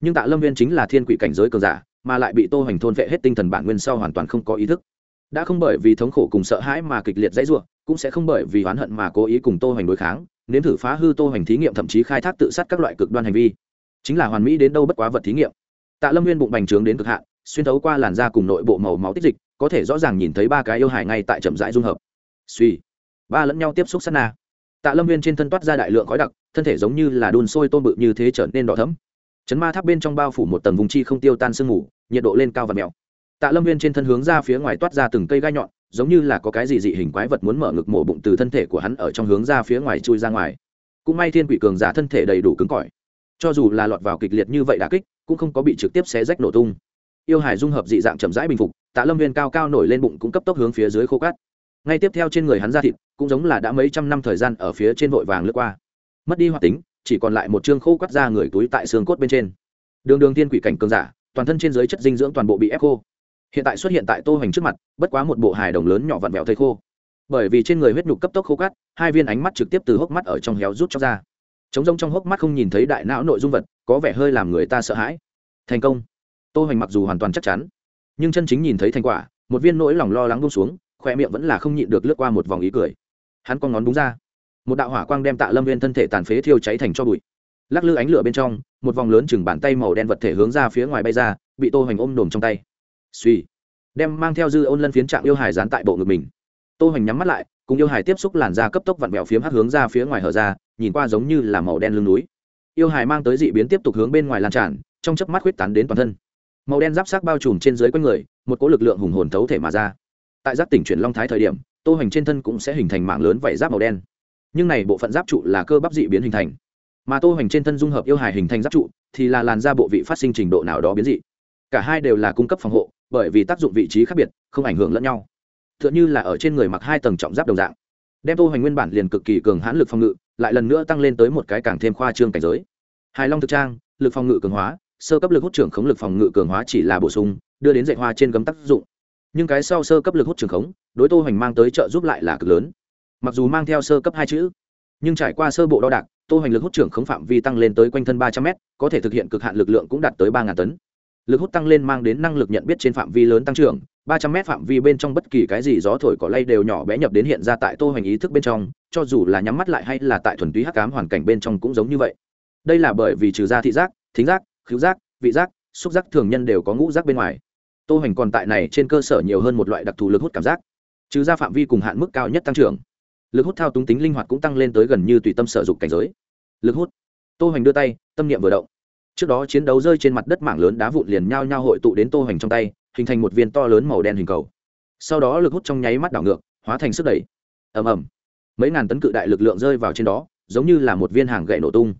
[SPEAKER 1] Nhưng tạ lâm viên chính là thiên quỷ cảnh giới cường giả mà lại bị tô hoành thôn vệ hết tinh thần bản nguyên sau hoàn toàn không có ý thức. Đã không bởi vì thống khổ cùng sợ hãi mà kịch liệt dãy ruộng cũng sẽ không bởi vì oán hận mà cố ý cùng tô hoành đối kháng, nếm thử phá hư tô hoành thí nghiệm thậm chí khai thác tự sát các loại cực đoan hành vi. Chính là hoàn mỹ đến đâu bất quá vật thí nghiệm. Tạ lâm nguyên bụng bành trướng đến cực hạn, xuyên thấu qua làn da cùng nội bộ màu máu tích dịch, có thể rõ ràng nhìn thấy ba cái yêu hải ngay tại chậm rãi dung hợp. Suy, ba lẫn nhau tiếp xúc sát na. Tạ lâm nguyên trên thân toát ra đại lượng khói đặc, thân thể giống như là đun sôi tôm bự như thế trở nên đỏ thẫm chấn ma tháp bên trong bao phủ một tầng vùng chi không tiêu tan sương mù, nhiệt độ lên cao và mèo. Tạ lâm viên trên thân hướng ra phía ngoài toát ra từng cây gai nhọn, giống như là có cái gì dị hình quái vật muốn mở ngực mổ bụng từ thân thể của hắn ở trong hướng ra phía ngoài chui ra ngoài. Cũng may thiên quỷ cường giả thân thể đầy đủ cứng cỏi. Cho dù là lọt vào kịch liệt như vậy đã kích, cũng không có bị trực tiếp xé rách nổ tung. Yêu hải dung hợp dị dạng chậm rãi bình phục, tạ lâm viên cao cao nổi lên bụng cũng cấp tốc hướng phía dưới khô cát. Ngay tiếp theo trên người hắn ra thịt, cũng giống là đã mấy trăm năm thời gian ở phía trên vội vàng lướt qua. Mất đi hoạt tính chỉ còn lại một chương khô quắt ra người túi tại xương cốt bên trên. Đường đường tiên quỷ cảnh cường giả, toàn thân trên dưới chất dinh dưỡng toàn bộ bị ép khô. Hiện tại xuất hiện tại tô hoành trước mặt, bất quá một bộ hài đồng lớn nhỏ vặn vẹo thây khô. Bởi vì trên người huyết nhục cấp tốc khô cát hai viên ánh mắt trực tiếp từ hốc mắt ở trong héo rút cho ra. Trống rông trong hốc mắt không nhìn thấy đại não nội dung vật, có vẻ hơi làm người ta sợ hãi. Thành công. Tô hoành mặc dù hoàn toàn chắc chắn, nhưng chân chính nhìn thấy thành quả, một viên nỗi lòng lo lắng bông xuống, khoe miệng vẫn là không nhịn được lướt qua một vòng ý cười. Hắn con ngón búng ra một đạo hỏa quang đem tạ lâm viên thân thể tàn phế thiêu cháy thành cho bụi. Lắc lư ánh lửa bên trong, một vòng lớn chừng bàn tay màu đen vật thể hướng ra phía ngoài bay ra, bị tô hoành ôm đồm trong tay. Suy đem mang theo dư ôn lân phiến trạng yêu hải dán tại bộ ngực mình. Tô hoành nhắm mắt lại, cùng yêu hải tiếp xúc làn da cấp tốc vặn vẹo phiếm hắt hướng ra phía ngoài hở ra, nhìn qua giống như là màu đen lưng núi. Yêu hải mang tới dị biến tiếp tục hướng bên ngoài lan tràn, trong chớp mắt huyết tán đến toàn thân. Màu đen giáp sắc bao trùm trên dưới quanh người, một cỗ lực lượng hùng hồn thấu thể mà ra. Tại giáp tỉnh chuyển long thái thời điểm, tô hoành trên thân cũng sẽ hình thành mạng lớn vảy giáp màu đen nhưng này bộ phận giáp trụ là cơ bắp dị biến hình thành. Mà tô hoành trên thân dung hợp yêu hài hình thành giáp trụ, thì là làn da bộ vị phát sinh trình độ nào đó biến dị. Cả hai đều là cung cấp phòng hộ, bởi vì tác dụng vị trí khác biệt, không ảnh hưởng lẫn nhau. T h ư ợ n h ư là ở trên người mặc hai tầng trọng giáp đồng dạng. Đem tô hoành nguyên bản liền cực kỳ cường hãn lực phòng ngự, lại lần nữa tăng lên tới một cái càng thêm khoa trương cảnh giới. Hài long thực trang, lực phòng ngự cường hóa, sơ cấp lực hút trưởng khống lực phòng ngự cường hóa chỉ là bổ sung, đưa đến dạy hoa trên gấm tác dụng. Nhưng cái sau sơ cấp lực hút trường khống, đối tô hoành mang tới trợ giúp lại là cực lớn mặc dù mang theo sơ cấp hai chữ, nhưng trải qua sơ bộ đo đạc, tô hành lực hút trưởng khống phạm vi tăng lên tới quanh thân ba trăm m có thể thực hiện cực hạn lực lượng cũng đạt tới ba tấn. Lực hút tăng lên mang đến năng lực nhận biết trên phạm vi lớn tăng trưởng, ba trăm mét phạm vi bên trong bất kỳ cái gì gió thổi cỏ lay đều nhỏ bé nhập đến hiện ra tại tô hành ý thức bên trong, cho dù là nhắm mắt lại hay là tại thuần túy hắc ám hoàn cảnh bên trong cũng giống như vậy. Đây là bởi vì trừ ra thị giác, thính giác, khứu giác, vị giác, xúc giác thường nhân đều có ngũ giác bên ngoài. Tô hành còn tại này trên cơ sở nhiều hơn một loại đặc thù lực hút cảm giác. Trừ ra phạm vi cùng hạn mức cao nhất tăng trưởng lực hút thao túng tính linh hoạt cũng tăng lên tới gần như tùy tâm sở dụng cảnh giới. Lực hút. Tô hoành đưa tay, tâm niệm vừa động. Trước đó chiến đấu rơi trên mặt đất mảng lớn đá vụn liền nhao nhao hội tụ đến tô hoành trong tay, hình thành một viên to lớn màu đen hình cầu. Sau đó lực hút trong nháy mắt đảo ngược, hóa thành sức đẩy. Ầm ầm. Mấy ngàn tấn cự đại lực lượng rơi vào trên đó, giống như là một viên hàng gậy nổ tung.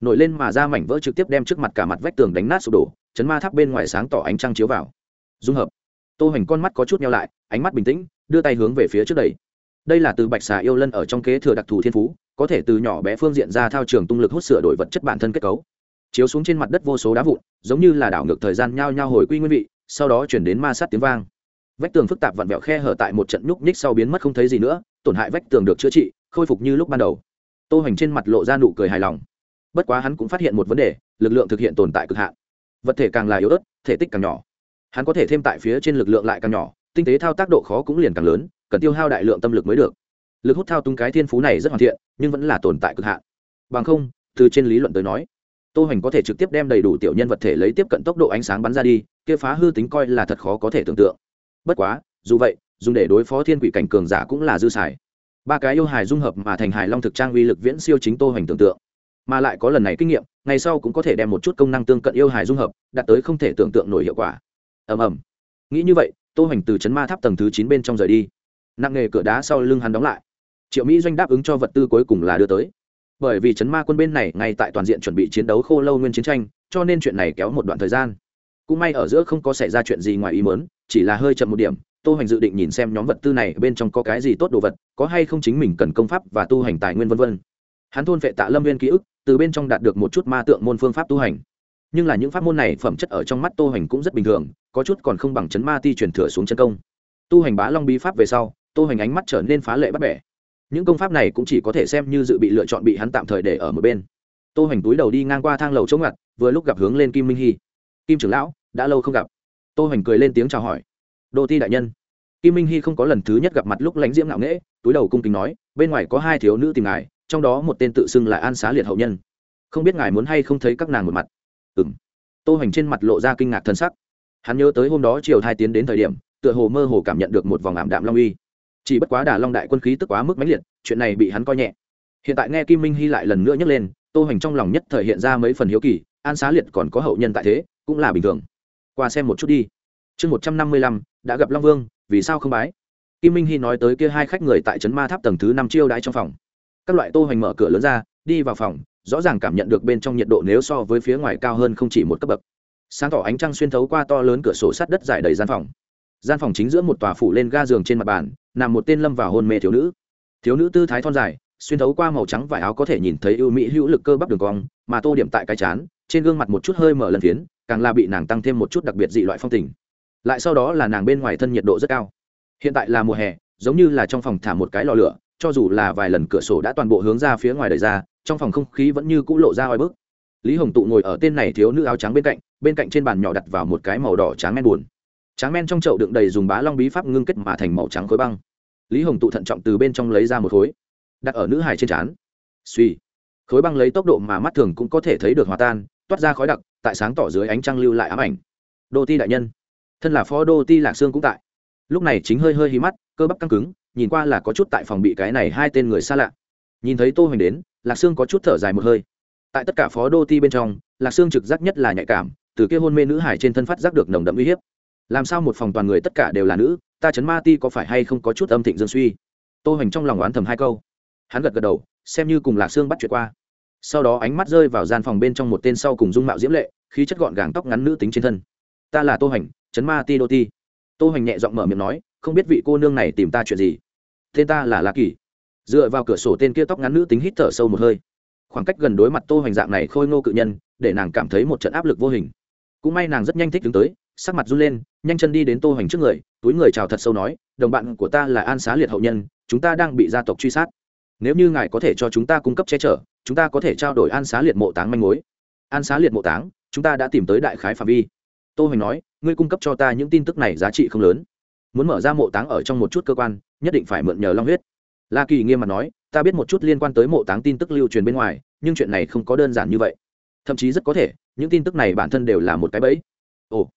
[SPEAKER 1] Nổi lên mà ra mảnh vỡ trực tiếp đem trước mặt cả mặt vách tường đánh nát sụp đổ, chấn ma tháp bên ngoài sáng tỏ ánh trăng chiếu vào. Dung hợp. Tô hoành con mắt có chút nheo lại, ánh mắt bình tĩnh, đưa tay hướng về phía trước đẩy đây là từ bạch xà yêu lân ở trong kế thừa đặc thù thiên phú, có thể từ nhỏ bé phương diện ra thao trường tung lực hút sửa đổi vật chất bản thân kết cấu. Chiếu xuống trên mặt đất vô số đá vụn, giống như là đảo ngược thời gian nhao nhao hồi quy nguyên vị, sau đó chuyển đến ma sát tiếng vang. Vách tường phức tạp vặn vẹo khe hở tại một trận núc ních sau biến mất không thấy gì nữa, tổn hại vách tường được chữa trị, khôi phục như lúc ban đầu. Tô hành trên mặt lộ ra nụ cười hài lòng. Bất quá hắn cũng phát hiện một vấn đề, lực lượng thực hiện tồn tại cực hạn. Vật thể càng là yếu ớt, thể tích càng nhỏ. Hắn có thể thêm tại phía trên lực lượng lại càng nhỏ tinh tế thao tác độ khó cũng liền càng lớn, cần tiêu hao đại lượng tâm lực mới được. Lực hút thao túng cái thiên phú này rất hoàn thiện, nhưng vẫn là tồn tại cực hạn. Bằng không, từ trên lý luận tới nói, tô hành có thể trực tiếp đem đầy đủ tiểu nhân vật thể lấy tiếp cận tốc độ ánh sáng bắn ra đi, kia phá hư tính coi là thật khó có thể tưởng tượng. Bất quá, dù vậy, dùng để đối phó thiên quỷ cảnh cường giả cũng là dư xài. Ba cái yêu hài dung hợp mà thành hài long thực trang uy lực viễn siêu chính tô hành tưởng tượng. Mà lại có lần này kinh nghiệm, ngày sau cũng có thể đem một chút công năng tương cận yêu hài dung hợp, đạt tới không thể tưởng tượng nổi hiệu quả. Ầm ầm. Nghĩ như vậy tô hoành từ chấn ma tháp tầng thứ chín bên trong rời đi. Nặng nghề cửa đá sau lưng hắn đóng lại. Triệu mỹ doanh đáp ứng cho vật tư cuối cùng là đưa tới. Bởi vì chấn ma quân bên này ngay tại toàn diện chuẩn bị chiến đấu khô lâu nguyên chiến tranh, cho nên chuyện này kéo một đoạn thời gian. Cũng may ở giữa không có xảy ra chuyện gì ngoài ý mớn chỉ là hơi chậm một điểm, tô hoành dự định nhìn xem nhóm vật tư này bên trong có cái gì tốt đồ vật, có hay không chính mình cần công pháp và tu hành tài nguyên vân vân. Hắn thôn vệ tạ lâm viên ký ức, từ bên trong đạt được một chút ma tượng môn phương pháp tu hành nhưng là những pháp môn này phẩm chất ở trong mắt tô hành cũng rất bình thường, có chút còn không bằng chấn ma ti truyền thừa xuống chân công. Tu hành bá long bí pháp về sau, tô hành ánh mắt trở nên phá lệ bắt bẻ. Những công pháp này cũng chỉ có thể xem như dự bị lựa chọn bị hắn tạm thời để ở một bên. Tô hành túi đầu đi ngang qua thang lầu chống ngặt, vừa lúc gặp hướng lên kim minh hy kim trưởng lão, đã lâu không gặp. Tô hành cười lên tiếng chào hỏi. Đô ti đại nhân. Kim minh hy không có lần thứ nhất gặp mặt lúc lãnh diễm ngạo nghễ, túi đầu cung kính nói, bên ngoài có hai thiếu nữ tìm ngài, trong đó một tên tự xưng là an xá liệt hậu nhân. Không biết ngài muốn hay không thấy các nàng một mặt ừ m tô hoành trên mặt lộ ra kinh ngạc thân sắc. Hắn nhớ tới hôm đó triều thai tiến đến thời điểm, tựa hồ mơ hồ cảm nhận được một vòng ảm đạm long uy. Chỉ bất quá đà long đại quân khí tức quá mức mãnh liệt, chuyện này bị hắn coi nhẹ. Hiện tại nghe kim minh hy lại lần nữa nhấc lên, tô hoành trong lòng nhất thời hiện ra mấy phần hiếu kỳ, an xá liệt còn có hậu nhân tại thế, cũng là bình thường. Qua xem một chút đi. Chương một trăm năm mươi lăm, đã gặp long vương, vì sao không bái? Kim minh hy nói tới kia hai khách người tại trấn ma tháp tầng thứ năm chiêu đãi trong phòng. Các loại tô hoành mở cửa lớn ra, đi vào phòng rõ ràng cảm nhận được bên trong nhiệt độ nếu so với phía ngoài cao hơn không chỉ một cấp bậc. Sáng tỏ ánh trăng xuyên thấu qua to lớn cửa sổ sắt đất dài đầy gian phòng. Gian phòng chính giữa một tòa phủ lên ga giường trên mặt bàn, nằm một tên lâm vào hôn mê thiếu nữ. Thiếu nữ tư thái thon dài, xuyên thấu qua màu trắng vải áo có thể nhìn thấy ưu mỹ hữu lực cơ bắp đường cong, mà tô điểm tại cái chán, trên gương mặt một chút hơi mở lần phiến, càng là bị nàng tăng thêm một chút đặc biệt dị loại phong tình. Lại sau đó là nàng bên ngoài thân nhiệt độ rất cao. Hiện tại là mùa hè, giống như là trong phòng thả một cái lò lửa cho dù là vài lần cửa sổ đã toàn bộ hướng ra phía ngoài đời ra, trong phòng không khí vẫn như cũ lộ ra oi bức. Lý hồng tụ ngồi ở tên này thiếu nữ áo trắng bên cạnh bên cạnh trên bàn nhỏ đặt vào một cái màu đỏ tráng men buồn. Tráng men trong chậu đựng đầy dùng bá long bí pháp ngưng kết mà thành màu trắng khối băng. Lý hồng tụ thận trọng từ bên trong lấy ra một khối, đặt ở nữ hài trên trán. Suy khối băng lấy tốc độ mà mắt thường cũng có thể thấy được hòa tan, toát ra khói đặc, tại sáng tỏ dưới ánh trăng lưu lại ám ảnh. Đô ti đại nhân. Thân là phó đô ti lạc sương cũng tại. Lúc này chính hơi hơi hí mắt, cơ bắp căng cứng nhìn qua là có chút tại phòng bị cái này hai tên người xa lạ. Nhìn thấy tô hoành đến, lạc sương có chút thở dài một hơi. Tại tất cả phó đô ti bên trong, lạc sương trực giác nhất là nhạy cảm, từ kia hôn mê nữ hải trên thân phát giác được nồng đậm uy hiếp. Làm sao một phòng toàn người tất cả đều là nữ, ta chấn ma ti có phải hay không có chút âm thịnh dương suy? Tô hoành trong lòng oán thầm hai câu. Hắn gật gật đầu, xem như cùng lạc sương bắt chuyện qua. Sau đó ánh mắt rơi vào gian phòng bên trong một tên sau cùng dung mạo diễm lệ, khí chất gọn gàng tóc ngắn nữ tính trên thân. Ta là tô hoành, chấn ma ti đô ti. Tô hoành nhẹ giọng mở miệng nói không biết vị cô nương này tìm ta chuyện gì. Tên ta là la kỳ. Dựa vào cửa sổ tên kia tóc ngắn nữ tính hít thở sâu một hơi. Khoảng cách gần đối mặt tô hoành dạng này khôi ngô cự nhân, để nàng cảm thấy một trận áp lực vô hình. Cũng may nàng rất nhanh thích đứng tới, sắc mặt run lên, nhanh chân đi đến tô hoành trước người, túi người chào thật sâu nói, đồng bạn của ta là an xá liệt hậu nhân, chúng ta đang bị gia tộc truy sát. Nếu như ngài có thể cho chúng ta cung cấp che chở, chúng ta có thể trao đổi an xá liệt mộ táng manh mối. An xá liệt mộ táng, chúng ta đã tìm tới đại khái phạm vi. Tô hoành nói, ngươi cung cấp cho ta những tin tức này giá trị không lớn muốn mở ra mộ táng ở trong một chút cơ quan, nhất định phải mượn nhờ long huyết. La kỳ nghiêm mặt nói, ta biết một chút liên quan tới mộ táng tin tức lưu truyền bên ngoài, nhưng chuyện này không có đơn giản như vậy. Thậm chí rất có thể, những tin tức này bản thân đều là một cái bẫy. Ồ,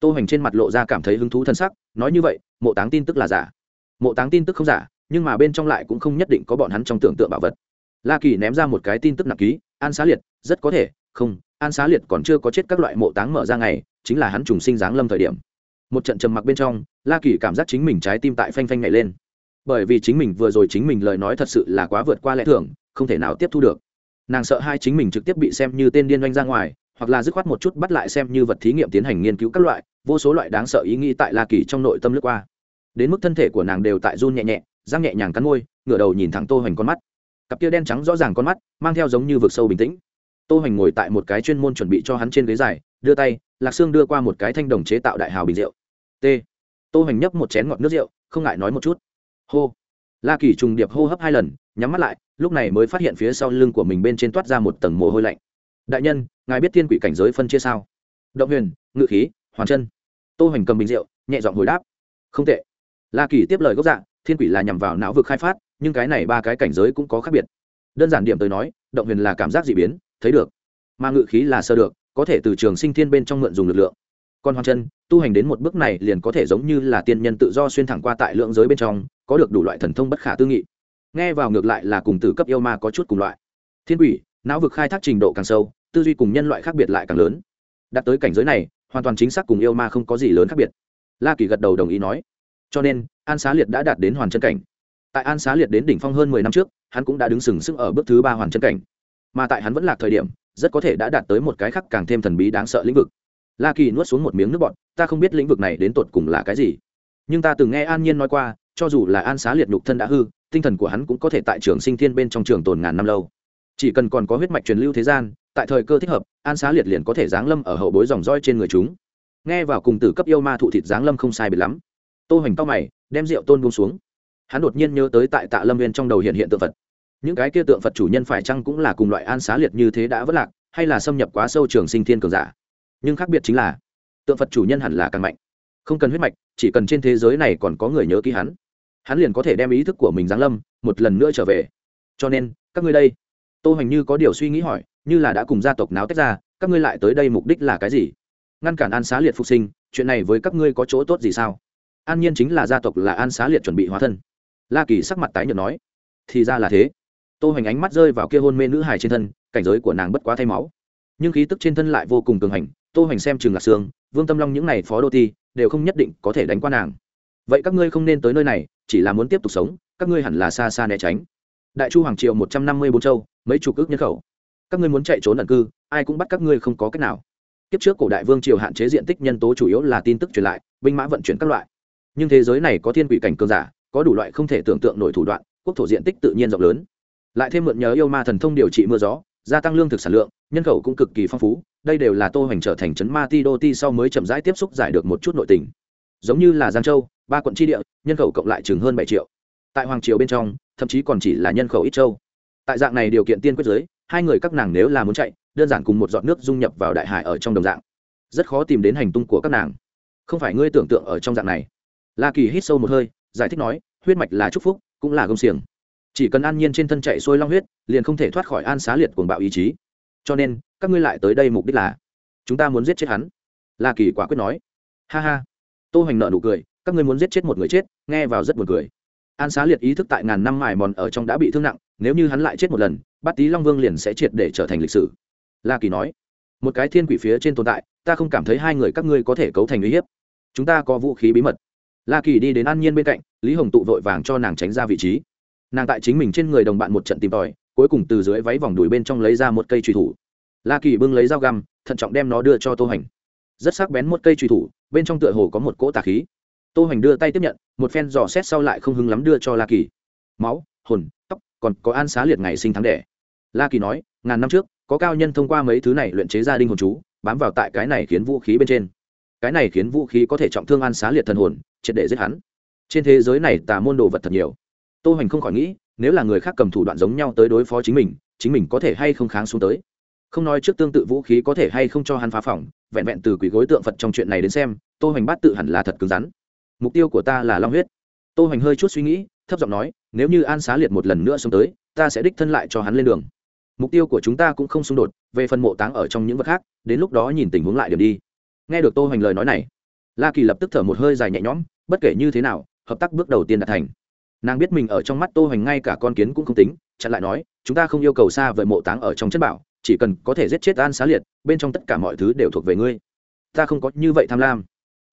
[SPEAKER 1] tô hoành trên mặt lộ ra cảm thấy hứng thú thân sắc, nói như vậy, mộ táng tin tức là giả. Mộ táng tin tức không giả, nhưng mà bên trong lại cũng không nhất định có bọn hắn trong tưởng tượng bảo vật. La kỳ ném ra một cái tin tức nặng ký, an xá liệt, rất có thể, không, an xá liệt còn chưa có chết các loại mộ táng mở ra ngày, chính là hắn trùng sinh giáng lâm thời điểm. Một trận trầm mặc bên trong la kỳ cảm giác chính mình trái tim tại phanh phanh nhảy lên. Bởi vì chính mình vừa rồi chính mình lời nói thật sự là quá vượt qua lẽ thường, không thể nào tiếp thu được. Nàng sợ hai chính mình trực tiếp bị xem như tên điên doanh ra ngoài, hoặc là dứt khoát một chút bắt lại xem như vật thí nghiệm tiến hành nghiên cứu các loại, vô số loại đáng sợ ý nghĩ tại la kỳ trong nội tâm lướt qua. Đến mức thân thể của nàng đều tại run nhẹ nhẹ, răng nhẹ nhàng cắn môi, ngửa đầu nhìn thẳng tô hoành con mắt. Cặp kia đen trắng rõ ràng con mắt, mang theo giống như vực sâu bình tĩnh. Tô hoành ngồi tại một cái chuyên môn chuẩn bị cho hắn trên ghế dài, đưa tay, lạc xương đưa qua một cái thanh đồng chế tạo đại hào bình rượu. T tô hoành nhấp một chén ngọt nước rượu, không ngại nói một chút. Hô. La kỳ trùng điệp hô hấp hai lần, nhắm mắt lại, lúc này mới phát hiện phía sau lưng của mình bên trên toát ra một tầng mồ hôi lạnh. Đại nhân, ngài biết tiên quỷ cảnh giới phân chia sao? Động huyền, ngự khí, hoàn chân. Tô hoành cầm bình rượu, nhẹ giọng hồi đáp. Không tệ. La kỳ tiếp lời gốc dạng thiên quỷ là nhằm vào não vực khai phát, nhưng cái này ba cái cảnh giới cũng có khác biệt. Đơn giản điểm tới nói, động huyền là cảm giác dị biến, thấy được. Mà ngự khí là sơ được, có thể từ trường sinh thiên bên trong mượn dùng lực lượng. Con hoàn chân, tu hành đến một bước này liền có thể giống như là tiên nhân tự do xuyên thẳng qua tại lượng giới bên trong, có được đủ loại thần thông bất khả tư nghị. Nghe vào ngược lại là cùng tử cấp yêu ma có chút cùng loại. Thiên quỷ, não vực khai thác trình độ càng sâu, tư duy cùng nhân loại khác biệt lại càng lớn. Đạt tới cảnh giới này, hoàn toàn chính xác cùng yêu ma không có gì lớn khác biệt. La kỳ gật đầu đồng ý nói. Cho nên, an xá liệt đã đạt đến hoàn chân cảnh. Tại an xá liệt đến đỉnh phong hơn mười năm trước, hắn cũng đã đứng sừng sững ở bước thứ ba hoàn chân cảnh. Mà tại hắn vẫn là thời điểm, rất có thể đã đạt tới một cái khác càng thêm thần bí đáng sợ lĩnh vực la kỳ nuốt xuống một miếng nước bọt, ta không biết lĩnh vực này đến tột cùng là cái gì. Nhưng ta từng nghe an nhiên nói qua, cho dù là an xá liệt nhục thân đã hư, tinh thần của hắn cũng có thể tại trường sinh thiên bên trong trường tồn ngàn năm lâu. Chỉ cần còn có huyết mạch truyền lưu thế gian, tại thời cơ thích hợp, an xá liệt liền có thể giáng lâm ở hậu bối dòng roi trên người chúng. Nghe vào cùng tử cấp yêu ma thụ thịt giáng lâm không sai biệt lắm. Tô hoành tóc mày, đem rượu tôn buông xuống. Hắn đột nhiên nhớ tới tại tạ lâm viên trong đầu hiện hiện tượng phật. Những cái kia tượng phật chủ nhân phải chăng cũng là cùng loại an xá liệt như thế đã vất lạc, hay là xâm nhập quá sâu trường sinh thiên cường giả? nhưng khác biệt chính là tượng phật chủ nhân hẳn là càng mạnh không cần huyết mạch chỉ cần trên thế giới này còn có người nhớ ký hắn hắn liền có thể đem ý thức của mình giáng lâm một lần nữa trở về cho nên các ngươi đây tô hoành như có điều suy nghĩ hỏi như là đã cùng gia tộc náo tách ra các ngươi lại tới đây mục đích là cái gì ngăn cản an xá liệt phục sinh chuyện này với các ngươi có chỗ tốt gì sao an nhiên chính là gia tộc là an xá liệt chuẩn bị hóa thân la kỳ sắc mặt tái nhợt nói thì ra là thế tô hoành ánh mắt rơi vào kia hôn mê nữ hài trên thân cảnh giới của nàng bất quá thay máu nhưng khí tức trên thân lại vô cùng cường hành tô hoành xem trường lạc sương, vương tâm long những n à y phó đô Thi đều không nhất định có thể đánh qua nàng. Vậy các ngươi không nên tới nơi này, chỉ là muốn tiếp tục sống, các ngươi hẳn là xa xa né tránh. Đại chu hoàng triều một trăm năm mươi bốn châu, mấy chục ước nhân khẩu. Các ngươi muốn chạy trốn ẩn cư, ai cũng bắt các ngươi không có cách nào. Kiếp trước cổ đại vương triều hạn chế diện tích nhân tố chủ yếu là tin tức truyền lại, binh mã vận chuyển các loại. Nhưng thế giới này có thiên quỷ cảnh cương giả, có đủ loại không thể tưởng tượng nổi thủ đoạn, quốc thổ diện tích tự nhiên rộng lớn. Lại thêm mượn nhờ yêu ma thần thông điều trị mưa gió gia tăng lương thực sản lượng, nhân khẩu cũng cực kỳ phong phú, đây đều là tô hoành trở thành trấn ma ti đô ti sau mới chậm rãi tiếp xúc giải được một chút nội tình. Giống như là giang châu, ba quận tri địa, nhân khẩu cộng lại chừng hơn bảy triệu. Tại hoàng triều bên trong, thậm chí còn chỉ là nhân khẩu ít châu. Tại dạng này điều kiện tiên quyết giới, hai người các nàng nếu là muốn chạy, đơn giản cùng một giọt nước dung nhập vào đại hải ở trong đồng dạng. Rất khó tìm đến hành tung của các nàng. Không phải ngươi tưởng tượng ở trong dạng này. La kỳ hít sâu một hơi, giải thích nói, huyết mạch là chúc phúc, cũng là gông xiềng chỉ cần an nhiên trên thân chạy xuôi long huyết, liền không thể thoát khỏi an xá liệt cuồng bạo ý chí. Cho nên, các ngươi lại tới đây mục đích là, chúng ta muốn giết chết hắn. La kỳ quả quyết nói. Ha ha. Tô hoành nợ nụ cười, các ngươi muốn giết chết một người chết, nghe vào rất buồn cười. An xá liệt ý thức tại ngàn năm mài mòn ở trong đã bị thương nặng, nếu như hắn lại chết một lần, bát tý long vương liền sẽ triệt để trở thành lịch sử. La kỳ nói. Một cái thiên quỷ phía trên tồn tại, ta không cảm thấy hai người các ngươi có thể cấu thành uy hiếp. Chúng ta có vũ khí bí mật. La kỳ đi đến an nhiên bên cạnh, lý hồng tụ vội vàng cho nàng tránh ra vị trí nàng tại chính mình trên người đồng bạn một trận tìm tòi, cuối cùng từ dưới váy vòng đùi bên trong lấy ra một cây trùy thủ. La kỳ bưng lấy dao găm, thận trọng đem nó đưa cho tô hành. Rất sắc bén một cây trùy thủ, bên trong tựa hồ có một cỗ tà khí. Tô hành đưa tay tiếp nhận, một phen dò xét sau lại không hứng lắm đưa cho la kỳ. Máu, hồn, tóc, còn có an xá liệt ngày sinh tháng đẻ. La kỳ nói, ngàn năm trước, có cao nhân thông qua mấy thứ này luyện chế ra đinh hồn chú, bám vào tại cái này khiến vũ khí bên trên. Cái này khiến vũ khí có thể trọng thương an xá liệt thần hồn, triệt để giết hắn. Trên thế giới này tà môn đồ vật thật nhiều tô hoành không khỏi nghĩ, nếu là người khác cầm thủ đoạn giống nhau tới đối phó chính mình chính mình có thể hay không kháng xuống tới. Không nói trước tương tự vũ khí có thể hay không cho hắn phá phỏng, vẹn vẹn từ quỷ gối tượng phật trong chuyện này đến xem, tô hoành bắt tự hẳn là thật cứng rắn. Mục tiêu của ta là long huyết. Tô hoành hơi chút suy nghĩ, thấp giọng nói, nếu như an xá liệt một lần nữa xuống tới, ta sẽ đích thân lại cho hắn lên đường. Mục tiêu của chúng ta cũng không xung đột, về phần mộ táng ở trong những vật khác, đến lúc đó nhìn tình huống lại điểm đi. Nghe được tô hoành lời nói này, la kỳ lập tức thở một hơi dài nhẹ nhõm, bất kể như thế nào, hợp tác bước đầu tiên đã thành nàng biết mình ở trong mắt tô hoành ngay cả con kiến cũng không tính, chặn lại nói, chúng ta không yêu cầu xa vời mộ táng ở trong chất bảo, chỉ cần có thể giết chết an xá liệt, bên trong tất cả mọi thứ đều thuộc về ngươi. Ta không có như vậy tham lam.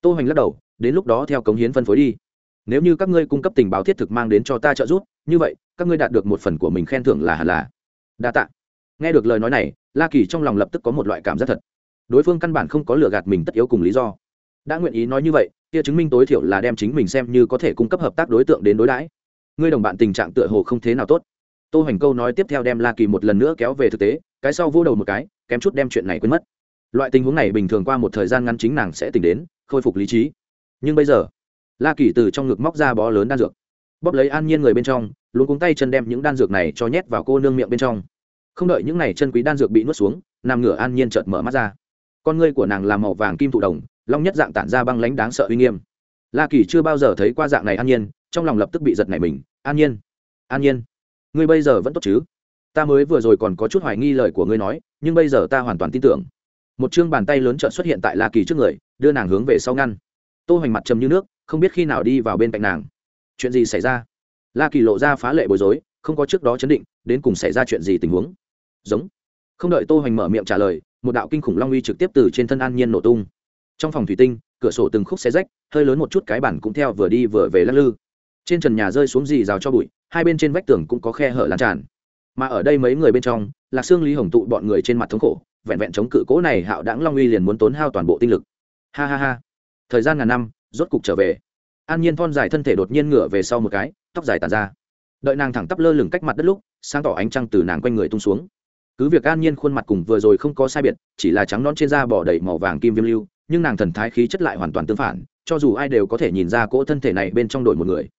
[SPEAKER 1] Tô hoành lắc đầu, đến lúc đó theo cống hiến phân phối đi. Nếu như các ngươi cung cấp tình báo thiết thực mang đến cho ta trợ giúp, như vậy, các ngươi đạt được một phần của mình khen thưởng là hẳn là. Đa tạ. Nghe được lời nói này, la kỳ trong lòng lập tức có một loại cảm giác thật. Đối phương căn bản không có lừa gạt mình tất yếu cùng lý do. Đã nguyện ý nói như vậy, kia chứng minh tối thiểu là đem chính mình xem như có thể cung cấp hợp tác đối tượng đến đối đãi ngươi đồng bạn tình trạng tựa hồ không thế nào tốt. Tô hoành câu nói tiếp theo đem la kỳ một lần nữa kéo về thực tế, cái sau vô đầu một cái, kém chút đem chuyện này quên mất. Loại tình huống này bình thường qua một thời gian ngắn chính nàng sẽ tỉnh đến, khôi phục lý trí. Nhưng bây giờ, la kỳ từ trong ngực móc ra bó lớn đan dược, bóp lấy an nhiên người bên trong luôn cuống tay chân đem những đan dược này cho nhét vào cô nương miệng bên trong. Không đợi những này chân quý đan dược bị nuốt xuống nằm ngửa an nhiên chợt mở mắt ra. Con ngươi của nàng làm màu vàng kim thụ đồng, long nhất dạng tản ra băng lánh đáng sợ uy nghiêm. La kỳ chưa bao giờ thấy qua dạng này an nhiên, trong lòng lập tức bị giật này mình an nhiên. An nhiên. Ngươi bây giờ vẫn tốt chứ? Ta mới vừa rồi còn có chút hoài nghi lời của ngươi nói, nhưng bây giờ ta hoàn toàn tin tưởng. Một chương bàn tay lớn trợn xuất hiện tại la kỳ trước người, đưa nàng hướng về sau ngăn. Tô hoành mặt trầm như nước, không biết khi nào đi vào bên cạnh nàng. Chuyện gì xảy ra? La kỳ lộ ra phá lệ bối rối, không có trước đó chấn định, đến cùng xảy ra chuyện gì tình huống? Giống. Không đợi tô hoành mở miệng trả lời, một đạo kinh khủng long uy trực tiếp từ trên thân an nhiên nổ tung. Trong phòng thủy tinh, cửa sổ từng khúc xé rách, hơi lớn một chút cái bản cũng theo vừa đi vừa về lắc lư trên trần nhà rơi xuống dì rào cho bụi, hai bên trên vách tường cũng có khe hở lan tràn. Mà ở đây mấy người bên trong, lạc xương lý hồng tụ bọn người trên mặt thống khổ, vẹn vẹn chống cự cố này hạo đáng long uy liền muốn tốn hao toàn bộ tinh lực. Ha ha ha. Thời gian ngàn năm, rốt cục trở về. An nhiên thon dài thân thể đột nhiên ngửa về sau một cái, tóc dài tàn ra. Đợi nàng thẳng tắp lơ lửng cách mặt đất lúc, sáng tỏ ánh trăng từ nàng quanh người tung xuống. Cứ việc an nhiên khuôn mặt cùng vừa rồi không có sai biệt, chỉ là trắng non trên da bỏ đầy màu vàng kim viêm lưu, nhưng nàng thần thái khí chất lại hoàn toàn tương phản, cho dù ai đều có thể nhìn ra cỗ thân thể này bên trong đội một người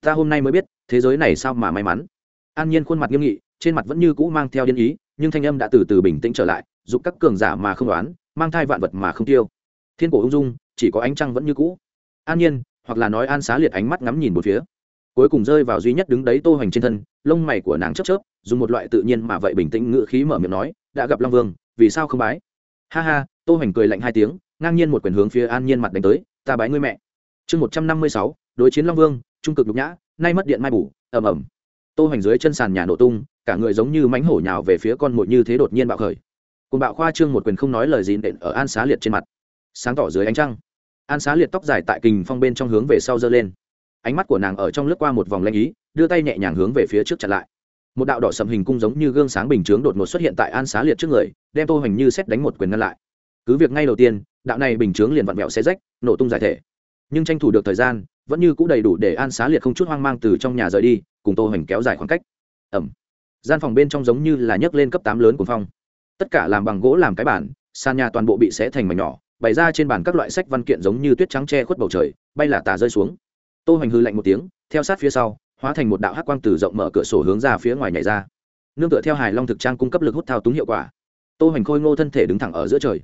[SPEAKER 1] ta hôm nay mới biết, thế giới này sao mà may mắn. An nhiên khuôn mặt nghiêm nghị, trên mặt vẫn như cũ mang theo điên ý, nhưng thanh âm đã từ từ bình tĩnh trở lại giúp các cường giả mà không đoán, mang thai vạn vật mà không tiêu. Thiên cổ ung dung, chỉ có ánh trăng vẫn như cũ. An nhiên, hoặc là nói an xá liệt ánh mắt ngắm nhìn một phía. Cuối cùng rơi vào duy nhất đứng đấy tô hoành trên thân, lông mày của nàng chớp chớp, dùng một loại tự nhiên mà vậy bình tĩnh ngự khí mở miệng nói, đã gặp long vương, vì sao không bái? Ha ha, tô hoành cười lạnh hai tiếng, ngang nhiên một quyền hướng phía an nhiên mặt đánh tới, ta bái ngươi mẹ. Chương một trăm năm mươi sáu, đối chiến long vương trung cực nhục nhã, nay mất điện mai bủ ầm ầm. Tô hoành dưới chân sàn nhà nổ tung, cả người giống như mánh hổ nhào về phía con mồi như thế đột nhiên bạo khởi. Cùng bạo khoa trương một quyền không nói lời gì nện ở an xá liệt trên mặt. Sáng tỏ dưới ánh trăng, an xá liệt tóc dài tại kình phong bên trong hướng về sau giơ lên. Ánh mắt của nàng ở trong lướt qua một vòng lanh ý, đưa tay nhẹ nhàng hướng về phía trước chặn lại. Một đạo đỏ sầm hình cung giống như gương sáng bình chướng đột ngột xuất hiện tại an xá liệt trước người, đem tô hoành như xét đánh một quyền ngăn lại. Cứ việc ngay đầu tiên, đạo này bình chướng liền vặn vẹo xe rách, nổ tung giải thể. Nhưng tranh thủ được thời gian vẫn như c ũ đầy đủ để an xá liệt không chút hoang mang từ trong nhà rời đi, cùng tô hoành kéo dài khoảng cách. Ẩm. Gian phòng bên trong giống như là nhấc lên cấp tám lớn của phong. Tất cả làm bằng gỗ làm cái bản sàn nhà toàn bộ bị xé thành mảnh nhỏ, bày ra trên bàn các loại sách văn kiện giống như tuyết trắng che khuất bầu trời, bay là tà rơi xuống. Tô hoành hư lạnh một tiếng, theo sát phía sau, hóa thành một đạo hắc quang từ rộng mở cửa sổ hướng ra phía ngoài nhảy ra. Nương tựa theo hài long thực trang cung cấp lực hút thao túng hiệu quả. Tô hoành khôi ngô thân thể đứng thẳng ở giữa trời.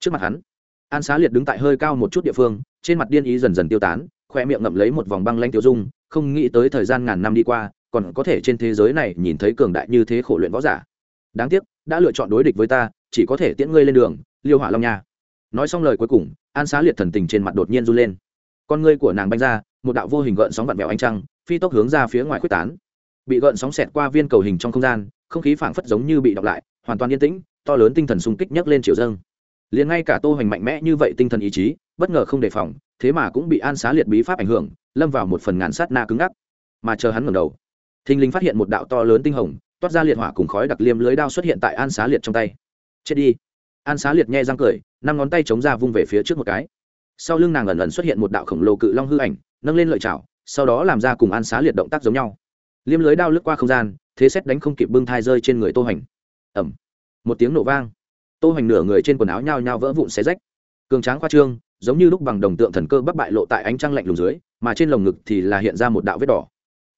[SPEAKER 1] Trước mặt hắn, an xá liệt đứng tại hơi cao một chút địa phương, trên mặt điên ý dần dần tiêu tán khoe miệng ngậm lấy một vòng băng lanh tiêu dung, không nghĩ tới thời gian ngàn năm đi qua, còn có thể trên thế giới này nhìn thấy cường đại như thế khổ luyện võ giả. Đáng tiếc, đã lựa chọn đối địch với ta, chỉ có thể tiễn ngươi lên đường, liêu hỏa long nha. Nói xong lời cuối cùng, an xá liệt thần tình trên mặt đột nhiên run lên. Con ngươi của nàng banh ra, một đạo vô hình gợn sóng vặn vẹo ánh trăng, phi tốc hướng ra phía ngoài quyết tán. Bị gợn sóng xẹt qua viên cầu hình trong không gian, không khí phảng phất giống như bị đọc lại, hoàn toàn yên tĩnh, to lớn tinh thần sung kích nhấc lên chiều dâng. Liền ngay cả tô hoành mạnh mẽ như vậy tinh thần ý chí bất ngờ không đề phòng, thế mà cũng bị an xá liệt bí pháp ảnh hưởng, lâm vào một phần ngàn sát na cứng ngắc. Mà chờ hắn ngẩng đầu, thình Linh phát hiện một đạo to lớn tinh hồng, toát ra liệt hỏa cùng khói đặc liêm lưới đao xuất hiện tại an xá liệt trong tay. Chết đi. An xá liệt nhẹ răng cười, năm ngón tay chống ra vung về phía trước một cái. Sau lưng nàng ẩn ẩn xuất hiện một đạo khổng lồ cự long hư ảnh, nâng lên lợi chảo, sau đó làm ra cùng an xá liệt động tác giống nhau. Liêm lưới đao lướt qua không gian, thế xét đánh không kịp bưng thai rơi trên người tô hành ẩm một tiếng nổ vang. Tô hành nửa người trên quần áo nhao nhao vỡ vụn xé rách. Cường tráng khoa trương giống như lúc bằng đồng tượng thần cơ bắc bại lộ tại ánh trăng lạnh lùng dưới, mà trên lồng ngực thì là hiện ra một đạo vết đỏ.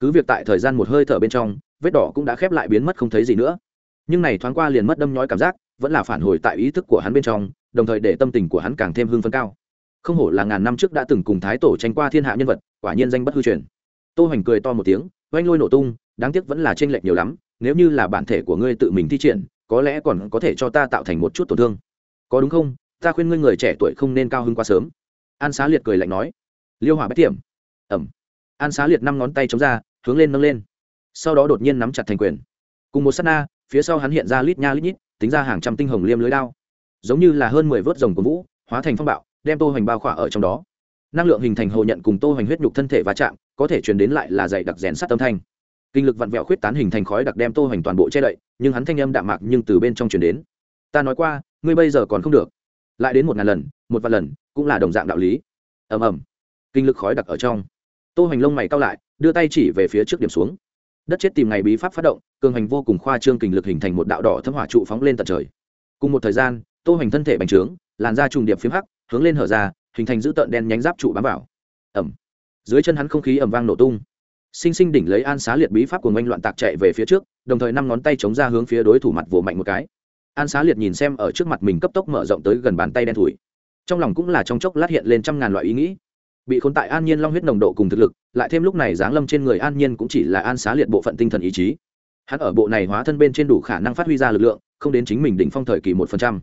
[SPEAKER 1] Cứ việc tại thời gian một hơi thở bên trong, vết đỏ cũng đã khép lại biến mất không thấy gì nữa. Nhưng này thoáng qua liền mất đâm nhói cảm giác, vẫn là phản hồi tại ý thức của hắn bên trong, đồng thời để tâm tình của hắn càng thêm hưng phấn cao. Không hổ là ngàn năm trước đã từng cùng thái tổ tranh qua thiên hạ nhân vật, quả nhiên danh bất hư truyền. Tô hoành cười to một tiếng, oanh lôi nổ tung, đáng tiếc vẫn là t r ê n lệch nhiều lắm, nếu như là bản thể của ngươi tự mình thi triển, có lẽ còn có thể cho ta tạo thành một chút tổn thương. Có đúng không? ta khuyên ngươi người trẻ tuổi không nên cao hứng quá sớm. An xá liệt cười lạnh nói. Liêu hỏa bách tiệm. Ẩm. An xá liệt năm ngón tay chống ra, hướng lên nâng lên. Sau đó đột nhiên nắm chặt thành quyền. Cùng một s á t na, phía sau hắn hiện ra lít nha lít nhít, tính ra hàng trăm tinh hồng liêm lưới đao. Giống như là hơn mười vớt rồng của vũ, hóa thành phong bạo, đem tô hoành bao khỏa ở trong đó. Năng lượng hình thành hồ nhận cùng tô hoành huyết nhục thân thể va chạm, có thể truyền đến lại là dày đặc rèn sắt âm thanh. Kinh lực vặn vẹo khuyết tán hình thành khói đặc đem tô hoành toàn bộ che đậy, nhưng hắn thanh âm đạm mạc nhưng từ bên trong truyền đến. Ta nói qua, ngươi bây giờ còn không được lại đến một ngàn lần, một vạn lần, cũng là đồng dạng đạo lý. Ầm ầm. Kinh lực khói đặc ở trong. Tô hoành lông mày cao lại, đưa tay chỉ về phía trước điểm xuống. Đất chết tìm ngày bí pháp phát động, cường hành vô cùng khoa trương kình lực hình thành một đạo đỏ thâm hỏa trụ phóng lên tận trời. Cùng một thời gian, tô hoành thân thể bành trướng, làn da trùng điệp phím hắc, hướng lên hở ra, hình thành dữ tợn đen nhánh giáp trụ bám vào. Ẩm dưới chân hắn không khí ầm vang nổ tung. Sinh sinh đỉnh lấy an xá liệt bí pháp của ngoanh loạn tạc chạy về phía trước, đồng thời năm ngón tay chống ra hướng phía đối thủ mặt vồ mạnh một cái an xá liệt nhìn xem ở trước mặt mình cấp tốc mở rộng tới gần bàn tay đen thủi. Trong lòng cũng là trong chốc lát hiện lên trăm ngàn loại ý nghĩ. Bị khốn tại an nhiên long huyết nồng độ cùng thực lực, lại thêm lúc này giáng lâm trên người an nhiên cũng chỉ là an xá liệt bộ phận tinh thần ý chí. Hắn ở bộ này hóa thân bên trên đủ khả năng phát huy ra lực lượng, không đến chính mình đỉnh phong thời kỳ một phần trăm.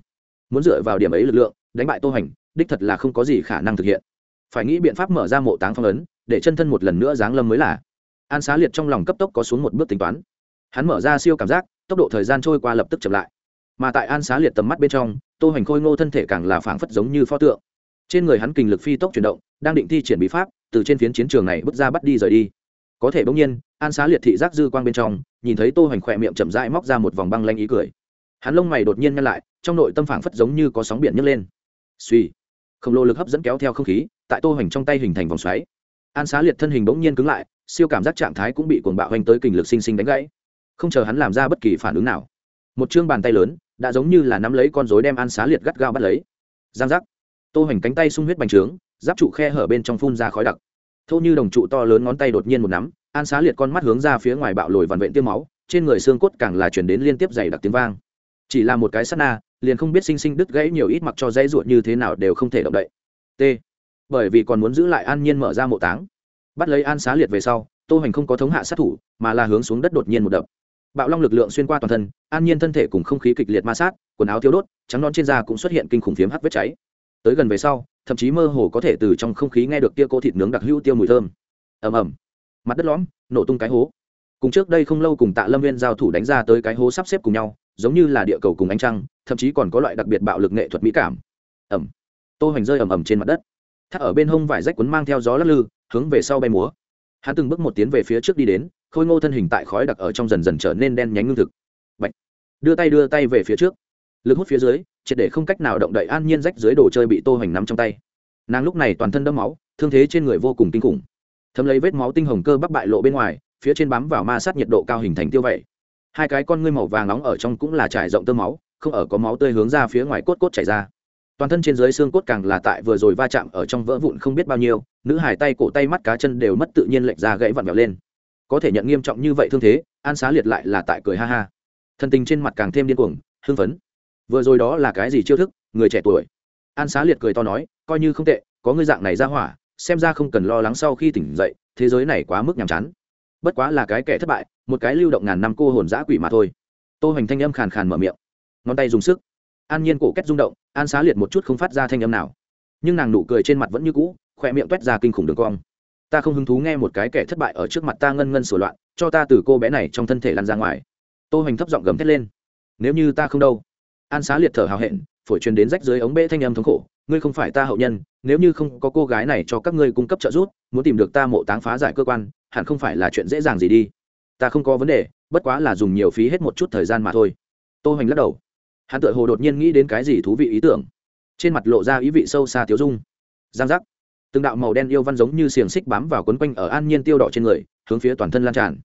[SPEAKER 1] Muốn dựa vào điểm ấy lực lượng, đánh bại tô hành, đích thật là không có gì khả năng thực hiện. Phải nghĩ biện pháp mở ra mộ táng phong ấn, để chân thân một lần nữa giáng lâm mới là. An xá liệt trong lòng cấp tốc có xuống một bước tính toán. Hắn mở ra siêu cảm giác, tốc độ thời gian trôi qua lập tức chậm lại mà tại an xá liệt tầm mắt bên trong, tô hoành khôi ngô thân thể càng là phảng phất giống như pho tượng. Trên người hắn kình lực phi tốc chuyển động, đang định thi triển bí pháp, từ trên phiến chiến trường này bước ra bắt đi rời đi. Có thể bỗng nhiên, an xá liệt thị giác dư quang bên trong, nhìn thấy tô hoành khỏe miệng chậm rãi móc ra một vòng băng lanh ý cười. Hắn lông mày đột nhiên nhăn lại, trong nội tâm phảng phất giống như có sóng biển nhấc lên. Suy khổng lồ lực hấp dẫn kéo theo không khí, tại tô hoành trong tay hình thành vòng xoáy. An xá liệt thân hình bỗng nhiên cứng lại, siêu cảm giác trạng thái cũng bị cuồng bạo hoành tới kình lực sinh sinh đánh gãy. Không chờ hắn làm ra bất kỳ phản ứng nào, một chương bàn tay lớn đã giống như là nắm lấy con rối đem an xá liệt gắt gao bắt lấy. Giang giác. Tô hoành cánh tay sung huyết bành trướng, giáp trụ khe hở bên trong phun ra khói đặc. Thô như đồng trụ to lớn ngón tay đột nhiên một nắm an xá liệt con mắt hướng ra phía ngoài bạo lồi vằn vện tiêm máu, trên người xương cốt càng là chuyển đến liên tiếp dày đặc tiếng vang. Chỉ là một cái sát na, liền không biết sinh sinh đứt gãy nhiều ít mặc cho dãy ruột như thế nào đều không thể động đậy. T. Bởi vì còn muốn giữ lại an nhiên mở ra mộ táng. Bắt lấy an xá liệt về sau, tô hoành không có thống hạ sát thủ, mà là hướng xuống đất đột nhiên một đập bạo long lực lượng xuyên qua toàn thân, an nhiên thân thể cùng không khí kịch liệt ma sát, quần áo thiếu đốt, trắng non trên da cũng xuất hiện kinh khủng phiếm hắt vết cháy. Tới gần về sau, thậm chí mơ hồ có thể từ trong không khí nghe được tia cô thịt nướng đặc hữu tiêu mùi thơm. Ầm ầm. Mặt đất lõm, nổ tung cái hố. Cùng trước đây không lâu cùng tạ lâm viên giao thủ đánh ra tới cái hố sắp xếp cùng nhau, giống như là địa cầu cùng ánh trăng, thậm chí còn có loại đặc biệt bạo lực nghệ thuật mỹ cảm. Ẩm tô hoành rơi ẩm ẩm trên mặt đất. Thắt ở bên hông vải rách quấn mang theo gió lắc lư, hướng về sau bay múa hắn từng bước một tiến về phía trước đi đến, khôi ngô thân hình tại khói đặc ở trong dần dần trở nên đen nhánh ngưng thực. Bạch. đưa tay đưa tay về phía trước. Lực hút phía dưới, triệt để không cách nào động đậy an nhiên rách dưới đồ chơi bị tô hoành nắm trong tay. Nàng lúc này toàn thân đẫm máu, thương thế trên người vô cùng kinh khủng. Thấm lấy vết máu tinh hồng cơ bắp bại lộ bên ngoài, phía trên bám vào ma sát nhiệt độ cao hình thành tiêu vậy. Hai cái con ngươi màu vàng nóng ở trong cũng là trải rộng tơ máu, không ở có máu tươi hướng ra phía ngoài cốt cốt chảy ra toàn thân trên dưới xương cốt càng là tại vừa rồi va chạm ở trong vỡ vụn không biết bao nhiêu, nữ hải tay cổ tay mắt cá chân đều mất tự nhiên lệch ra gãy vặn vẹo lên. Có thể nhận nghiêm trọng như vậy thương thế, an xá liệt lại là tại cười ha ha. Thân tình trên mặt càng thêm điên cuồng, hưng phấn. Vừa rồi đó là cái gì chiêu thức, người trẻ tuổi? An xá liệt cười to nói, coi như không tệ, có ngươi dạng này ra hỏa, xem ra không cần lo lắng sau khi tỉnh dậy, thế giới này quá mức nhàm chán. Bất quá là cái kẻ thất bại, một cái lưu động ngàn năm cô hồn giã quỷ mà thôi. Tô hoành thanh âm khàn khàn mở miệng. Ngón tay dùng sức. An nhiên cổ kết rung động an xá liệt một chút không phát ra thanh âm nào. Nhưng nàng nụ cười trên mặt vẫn như cũ, khỏe miệng toét ra kinh khủng đường cong. Ta không hứng thú nghe một cái kẻ thất bại ở trước mặt ta ngân ngân sổ loạn, cho ta từ cô bé này trong thân thể lăn ra ngoài. Tô hoành thấp giọng gầm thét lên. Nếu như ta không đâu? An xá liệt thở hào hẹn, phổi truyền đến rách dưới ống bê thanh âm thống khổ. Ngươi không phải ta hậu nhân, nếu như không có cô gái này cho các ngươi cung cấp trợ giúp, muốn tìm được ta mộ táng phá giải cơ quan, hẳn không phải là chuyện dễ dàng gì đi. Ta không có vấn đề, bất quá là dùng nhiều phí hết một chút thời gian mà thôi. Tô hoành lắc đầu hắn tự hồ đột nhiên nghĩ đến cái gì thú vị ý tưởng. Trên mặt lộ ra ý vị sâu xa tiếu dung. Giang giác. Từng đạo màu đen yêu văn giống như xiềng xích bám vào quấn quanh ở an nhiên tiêu đỏ trên người, hướng phía toàn thân lan tràn.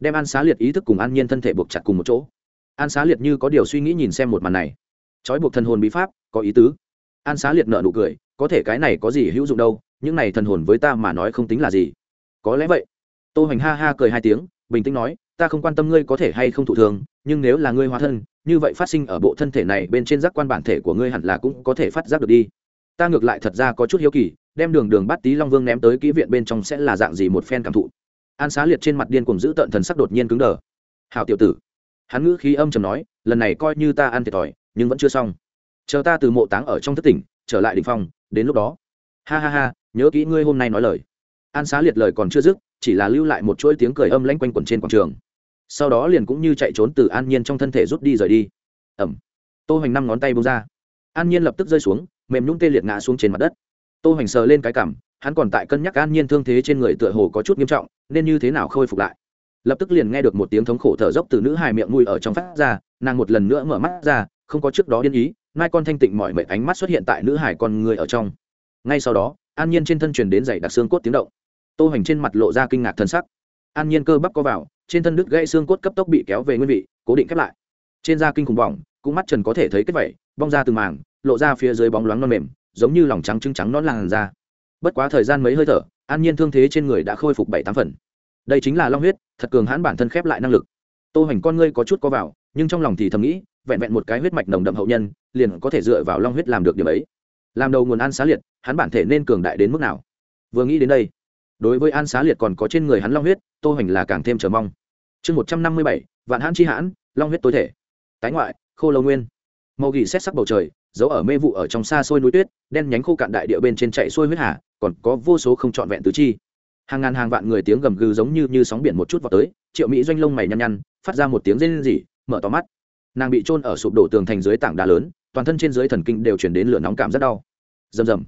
[SPEAKER 1] Đem an xá liệt ý thức cùng an nhiên thân thể buộc chặt cùng một chỗ. An xá liệt như có điều suy nghĩ nhìn xem một màn này. Trói buộc thần hồn bí pháp, có ý tứ. An xá liệt nợ nụ cười, có thể cái này có gì hữu dụng đâu, những này thần hồn với ta mà nói không tính là gì. Có lẽ vậy. Tô hoành ha ha cười hai tiếng, bình tĩnh nói, ta không quan tâm ngươi có thể hay không thụ thường, nhưng nếu là ngươi hóa thân như vậy phát sinh ở bộ thân thể này bên trên giác quan bản thể của ngươi hẳn là cũng có thể phát giác được đi. Ta ngược lại thật ra có chút hiếu kỳ, đem đường đường bắt tí long vương ném tới kỹ viện bên trong sẽ là dạng gì một phen cảm thụ. An xá liệt trên mặt điên cuồng giữ tận thần sắc đột nhiên cứng đờ. Hào tiểu tử. Hắn ngữ khí âm trầm nói, lần này coi như ta ăn thiệt thòi, nhưng vẫn chưa xong. Chờ ta từ mộ táng ở trong thất tỉnh, trở lại đỉnh phòng đến lúc đó. Ha ha ha, nhớ kỹ ngươi hôm nay nói lời. An xá liệt lời còn chưa dứt, chỉ là lưu lại một chuỗi tiếng cười âm lanh quanh quẩn trên quảng trường sau đó liền cũng như chạy trốn từ an nhiên trong thân thể rút đi rời đi. Ẩm. Tô hoành năm ngón tay bông ra. An nhiên lập tức rơi xuống, mềm nhũng tê liệt ngã xuống trên mặt đất. Tô hoành sờ lên cái cằm, hắn còn tại cân nhắc an nhiên thương thế trên người tựa hồ có chút nghiêm trọng, nên như thế nào khôi phục lại. Lập tức liền nghe được một tiếng thống khổ thở dốc từ nữ hài miệng mùi ở trong phát ra, nàng một lần nữa mở mắt ra, không có trước đó yên ý, mai con thanh tịnh mọi mệnh ánh mắt xuất hiện tại nữ hải con người ở trong. Ngay sau đó, an nhiên trên thân truyền đến dày đặc xương cốt tiếng động. Tô hoành trên mặt lộ ra kinh ngạc thân sắc. An nhiên cơ bắp co vào trên thân đứt gãy xương cốt cấp tốc bị kéo về nguyên vị, cố định khép lại. Trên da kinh khủng bỏng, cũng mắt trần có thể thấy kết vẩy bong ra từng màng lộ ra phía dưới bóng loáng non mềm, giống như lòng trắng trứng trắng non làn da. Bất quá thời gian mấy hơi thở, an nhiên thương thế trên người đã khôi phục bảy tám phần. Đây chính là long huyết, thật cường hãn bản thân khép lại năng lực. Tô hoành con ngươi có chút có vào, nhưng trong lòng thì thầm nghĩ, vẹn vẹn một cái huyết mạch nồng đậm hậu nhân, liền có thể dựa vào long huyết làm được điểm ấy. Làm đầu nguồn an xá liệt, hắn bản thể nên cường đại đến mức nào? Vừa nghĩ đến đây đối với an xá liệt còn có trên người hắn long huyết, tô hoành là càng thêm chờ mong. Chương một trăm năm mươi bảy, vạn hãn chi hãn, long huyết tối thể. Tái ngoại, khô lâu nguyên. Màu gỉ xét sắc bầu trời giấu ở mê vụ ở trong xa xôi núi tuyết, đen nhánh khô cạn đại địa bên trên chạy xuôi huyết hà, còn có vô số không trọn vẹn tứ chi. Hàng ngàn hàng vạn người tiếng gầm gừ giống như như sóng biển một chút vào tới, triệu mỹ doanh lông mày nhăn nhăn, phát ra một tiếng rên rỉ, mở to mắt. Nàng bị trôn ở sụp đổ tường thành dưới tảng đá lớn, toàn thân trên dưới thần kinh đều chuyển đến lửa nóng cảm rất đau. Rầm rầm.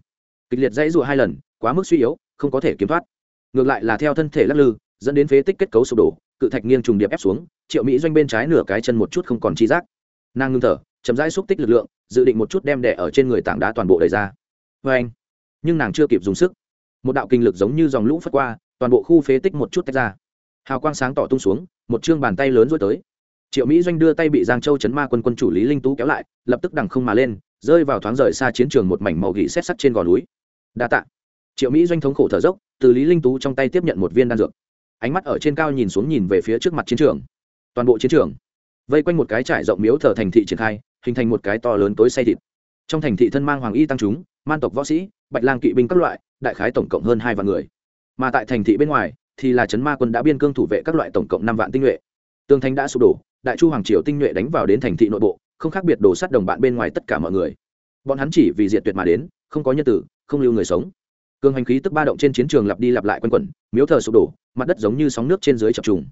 [SPEAKER 1] Kịch liệt dãy rụa hai lần, quá mức suy yếu, không có thể kiếm thoát ngược lại là theo thân thể lắc lư, dẫn đến phế tích kết cấu sụp đổ, cự thạch nghiêng trùng điệp ép xuống, triệu mỹ doanh bên trái nửa cái chân một chút không còn chi giác. Nàng ngưng thở, chậm rãi xúc tích lực lượng, dự định một chút đem đẻ ở trên người tảng đá toàn bộ đầy ra. Vê anh, nhưng nàng chưa kịp dùng sức. Một đạo kinh lực giống như dòng lũ phất qua, toàn bộ khu phế tích một chút tách ra. Hào quang sáng tỏ tung xuống, một chương bàn tay lớn rối tới. Triệu mỹ doanh đưa tay bị giang châu chấn ma quân quân chủ lý linh tú kéo lại, lập tức đằng không mà lên, rơi vào thoáng rời xa chiến trường một mảnh màu gỉ xét sắt trên gò núi. Đa tạ. Triệu mỹ doanh thống khổ thở dốc từ lý linh tú trong tay tiếp nhận một viên đan dược. Ánh mắt ở trên cao nhìn xuống nhìn về phía trước mặt chiến trường. Toàn bộ chiến trường vây quanh một cái trải rộng miếu thờ thành thị triển khai, hình thành một cái to lớn tối say thịt. Trong thành thị thân mang hoàng y tăng chúng, man tộc võ sĩ, bạch lang kỵ binh các loại, đại khái tổng cộng hơn hai vạn người. Mà tại thành thị bên ngoài thì là trấn ma quân đã biên cương thủ vệ các loại tổng cộng năm vạn tinh nhuệ. Tường thành đã sụp đổ, đại chu hoàng triều tinh nhuệ đánh vào đến thành thị nội bộ, không khác biệt đổ sắt đồng bạn bên ngoài tất cả mọi người. Bọn hắn chỉ vì diệt tuyệt mà đến, không có nhân tử, không lưu người sống cường hành khí tức ba động trên chiến trường lặp đi lặp lại quanh quẩn, miếu thờ sụp đổ, mặt đất giống như sóng nước trên dưới chập trùng.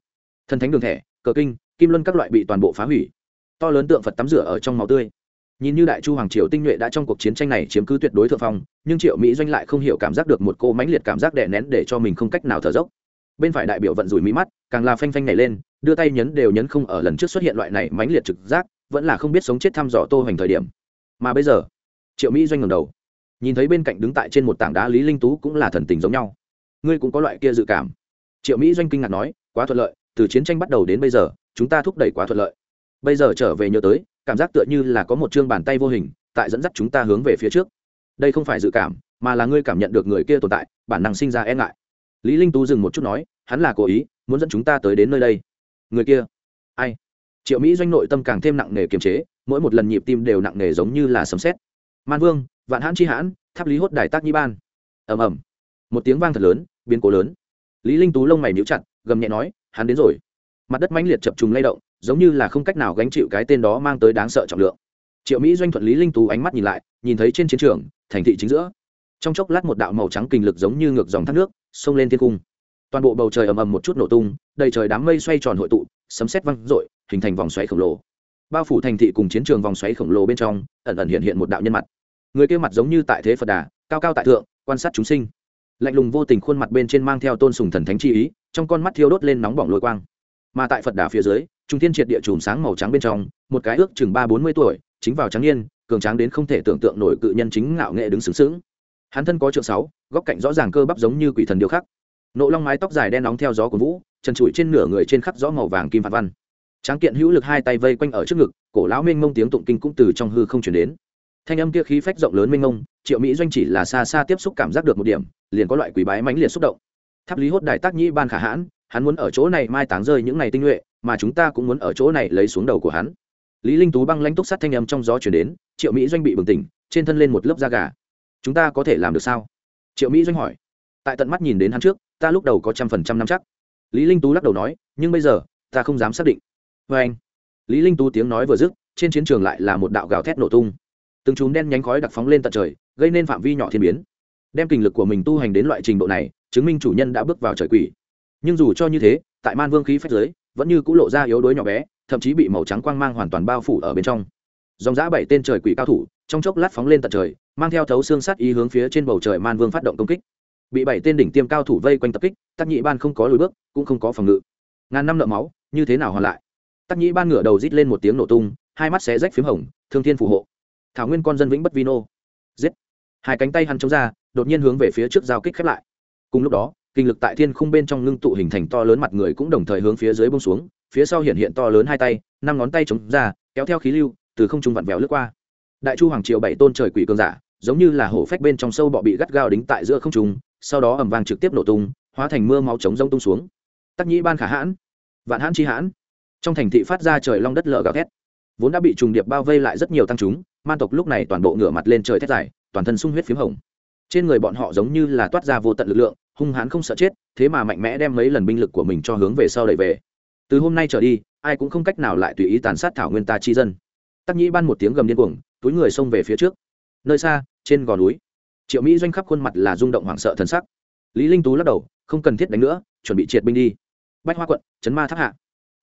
[SPEAKER 1] Thần thánh đường thẻ, cờ kinh, kim luân các loại bị toàn bộ phá hủy. To lớn tượng phật tắm rửa ở trong máu tươi. Nhìn như đại chu hoàng triều tinh nhuệ đã trong cuộc chiến tranh này chiếm cứ tuyệt đối thượng phong, nhưng triệu mỹ doanh lại không hiểu cảm giác được một cô mãnh liệt cảm giác đè nén để cho mình không cách nào thở dốc. Bên phải đại biểu vận rủi mỹ mắt, càng là phanh phanh này lên, đưa tay nhấn đều nhấn không ở lần trước xuất hiện loại này mãnh liệt trực giác, vẫn là không biết sống chết thăm dò tô hoành thời điểm. Mà bây giờ, triệu mỹ doanh ngầm đầu nhìn thấy bên cạnh đứng tại trên một tảng đá lý linh tú cũng là thần tình giống nhau. Ngươi cũng có loại kia dự cảm. Triệu mỹ doanh kinh ngạc nói, quá thuận lợi, từ chiến tranh bắt đầu đến bây giờ, chúng ta thúc đẩy quá thuận lợi. Bây giờ trở về nhớ tới, cảm giác tựa như là có một chương bàn tay vô hình, tại dẫn dắt chúng ta hướng về phía trước. Đây không phải dự cảm, mà là ngươi cảm nhận được người kia tồn tại, bản năng sinh ra e ngại. Lý linh tú dừng một chút nói, hắn là cố ý, muốn dẫn chúng ta tới đến nơi đây. Người kia? Ai? Triệu mỹ doanh nội tâm càng thêm nặng nề kiềm chế, mỗi một lần nhịp tim đều nặng nề giống như là sấm sét. Man vương vạn hãn chi hãn, tháp lý hốt đài tác nhi ban. Ầm ầm. Một tiếng vang thật lớn, biến cố lớn. Lý linh tú lông mày nhíu chặt, gầm nhẹ nói, hắn đến rồi. Mặt đất mãnh liệt chập trùng lay động, giống như là không cách nào gánh chịu cái tên đó mang tới đáng sợ trọng lượng. Triệu mỹ doanh thuận lý linh tú ánh mắt nhìn lại, nhìn thấy trên chiến trường, thành thị chính giữa. Trong chốc lát một đạo màu trắng kinh lực giống như ngược dòng thác nước, xông lên thiên cung. Toàn bộ bầu trời ầm ầm một chút nổ tung, đầy trời đám mây xoay tròn hội tụ, sấm sét vang rội hình thành vòng xoáy khổng lồ. Bao phủ thành thị cùng chiến trường vòng xoáy khổng lồ bên trong, ẩn ẩn hiện hiện một đạo nhân mặt người kia mặt giống như tại thế phật đà, cao cao tại thượng, quan sát chúng sinh. Lạnh lùng vô tình khuôn mặt bên trên mang theo tôn sùng thần thánh chi ý, trong con mắt thiêu đốt lên nóng bỏng lôi quang. Mà tại phật đà phía dưới trung thiên triệt địa chùm sáng màu trắng bên trong, một cái ước chừng ba bốn mươi tuổi, chính vào trắng niên, cường tráng đến không thể tưởng tượng nổi cự nhân chính ngạo nghệ đứng sướng sướng hắn thân có trượng sáu, góc cạnh rõ ràng cơ bắp giống như quỷ thần điêu khắc. Nộ long mái tóc dài đen nóng theo gió của vũ, trần trụi trên nửa người trên khắp rõ màu vàng kim phạt văn. Tráng kiện hữu lực hai tay vây quanh ở trước ngực, cổ lão mênh mông tiếng tụng kinh cũng từ trong hư không chuyển đến thanh âm kia khí phách rộng lớn mênh mông, triệu mỹ doanh chỉ là xa xa tiếp xúc cảm giác được một điểm, liền có loại quý bái mãnh liệt xúc động. Tháp lý hốt đài tác nhĩ ban khả hãn, hắn muốn ở chỗ này mai táng rơi những ngày tinh nhuệ, mà chúng ta cũng muốn ở chỗ này lấy xuống đầu của hắn. Lý linh tú băng lãnh túc sát thanh âm trong gió truyền đến, triệu mỹ doanh bị bừng tỉnh, trên thân lên một lớp da gà. Chúng ta có thể làm được sao? Triệu mỹ doanh hỏi. Tại tận mắt nhìn đến hắn trước, ta lúc đầu có trăm phần trăm năm chắc. Lý linh tú lắc đầu nói, nhưng bây giờ, ta không dám xác định. Với anh lý linh tú tiếng nói vừa dứt, trên chiến trường lại là một đạo gào thét nổ tung từng chùm đen nhánh khói đặc phóng lên tận trời, gây nên phạm vi nhỏ thiên biến. Đem kinh lực của mình tu hành đến loại trình độ này, chứng minh chủ nhân đã bước vào trời quỷ. Nhưng dù cho như thế, tại man vương khí phách giới, vẫn như c ũ lộ ra yếu đuối nhỏ bé, thậm chí bị màu trắng quang mang hoàn toàn bao phủ ở bên trong. Dòng giã bảy tên trời quỷ cao thủ, trong chốc lát phóng lên tận trời, mang theo thấu xương sát ý hướng phía trên bầu trời man vương phát động công kích. Bị bảy tên đỉnh tiêm cao thủ vây quanh tập kích, tắc nhị ban không có lùi bước, cũng không có phòng ngự. Ngàn năm nợ máu, như thế nào hoàn lại? Tắc nhị ban ngửa đầu rít lên một tiếng nổ tung, hai mắt xé rách p h í m hồng, thương thiên phù hộ thảo nguyên con dân vĩnh bất vi nô. giết. Hai cánh tay hắn chống ra, đột nhiên hướng về phía trước giao kích khép lại. Cùng lúc đó, kinh lực tại thiên khung bên trong ngưng tụ hình thành to lớn mặt người cũng đồng thời hướng phía dưới bông xuống, phía sau hiện hiện to lớn hai tay, năm ngón tay chống ra, kéo theo khí lưu, từ không trung vặn vẹo lướt qua. Đại chu hoàng triệu bảy tôn trời quỷ cường giả, giống như là hổ phách bên trong sâu bọ bị gắt gao đính tại giữa không trung, sau đó ẩm vàng trực tiếp nổ tung, hóa thành mưa máu trống rông tung xuống. Tắc nhĩ ban khả hãn, vạn hãn chi hãn. Trong thành thị phát ra trời long đất lở gào thét. Vốn đã bị trùng điệp bao vây lại rất nhiều tăng chúng man tộc lúc này toàn bộ ngửa mặt lên trời thét dài, toàn thân sung huyết p h hồng. Trên người bọn họ giống như là toát ra vô tận lực lượng, hung hãn không sợ chết, thế mà mạnh mẽ đem mấy lần binh lực của mình cho hướng về sau đẩy về. Từ hôm nay trở đi, ai cũng không cách nào lại tùy ý tàn sát thảo nguyên ta chi dân. Tắc nhĩ ban một tiếng gầm điên cuồng, túi người xông về phía trước. Nơi xa, trên gò núi, triệu mỹ doanh khắp khuôn mặt là rung động hoảng sợ thần sắc. Lý linh tú lắc đầu, không cần thiết đánh nữa, chuẩn bị triệt binh đi. Bách hoa quận chấn ma tháp hạ.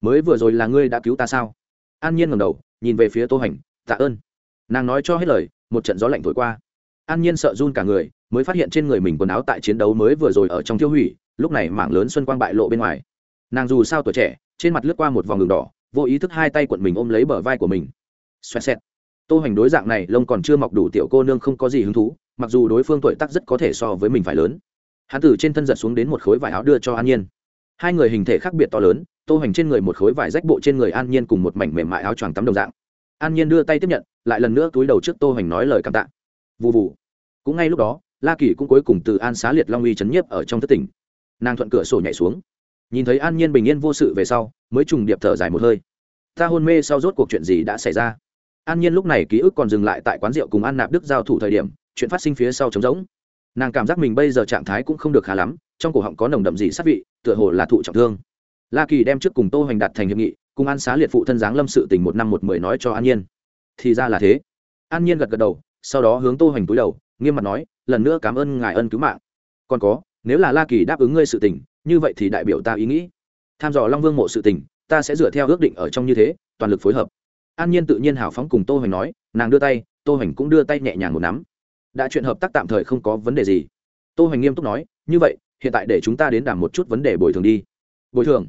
[SPEAKER 1] Mới vừa rồi là ngươi đã cứu ta sao? An nhiên ngẩng đầu, nhìn về phía tô hành, tạ ơn nàng nói cho hết lời, một trận gió lạnh thổi qua. An nhiên sợ run cả người, mới phát hiện trên người mình quần áo tại chiến đấu mới vừa rồi ở trong tiêu hủy, lúc này mảng lớn xuân quang bại lộ bên ngoài. Nàng dù sao tuổi trẻ, trên mặt lướt qua một vòng đường đỏ, vô ý thức hai tay quận mình ôm lấy bờ vai của mình. Xoẹt xẹt. Tô hoành đối dạng này, lông còn chưa mọc đủ tiểu cô nương không có gì hứng thú, mặc dù đối phương tuổi tác rất có thể so với mình phải lớn. Hắn từ trên thân giật xuống đến một khối vải áo đưa cho an nhiên. Hai người hình thể khác biệt to lớn, tô hoành trên người một khối vải rách bộ trên người an nhiên cùng một mảnh mềm mại áo choàng tắm đồng dạng an nhiên đưa tay tiếp nhận, lại lần nữa túi đầu trước tô hoành nói lời cảm tạ. Vụ vụ cũng ngay lúc đó, la kỳ cũng cuối cùng từ an xá liệt long uy chấn nhiếp ở trong thất tỉnh. Nàng thuận cửa sổ nhảy xuống. Nhìn thấy an nhiên bình yên vô sự về sau, mới trùng điệp thở dài một hơi. Ta hôn mê sau rốt cuộc chuyện gì đã xảy ra? An nhiên lúc này ký ức còn dừng lại tại quán rượu cùng an nạp đức giao thủ thời điểm, chuyện phát sinh phía sau trống rỗng. Nàng cảm giác mình bây giờ trạng thái cũng không được khá lắm, trong cổ họng có nồng đậm gì sát vị, tựa hồ là thụ trọng thương. La kỳ đem trước cùng tô hoành đạt thành hiệp nghị cùng an xá liệt phụ thân giáng lâm sự tình một năm một mười nói cho an nhiên. Thì ra là thế. An nhiên gật gật đầu, sau đó hướng tô hoành túi đầu, nghiêm mặt nói, lần nữa cảm ơn ngài ân cứu mạng. Còn có, nếu là la kỳ đáp ứng ngươi sự tình, như vậy thì đại biểu ta ý nghĩ. Tham dò long vương mộ sự tình, ta sẽ dựa theo ước định ở trong như thế, toàn lực phối hợp. An nhiên tự nhiên hào phóng cùng tô hoành nói, nàng đưa tay, tô hoành cũng đưa tay nhẹ nhàng một nắm. Đã chuyện hợp tác tạm thời không có vấn đề gì. Tô hoành nghiêm túc nói, như vậy, hiện tại để chúng ta đến đảm một chút vấn đề bồi thường đi. Bồi thường?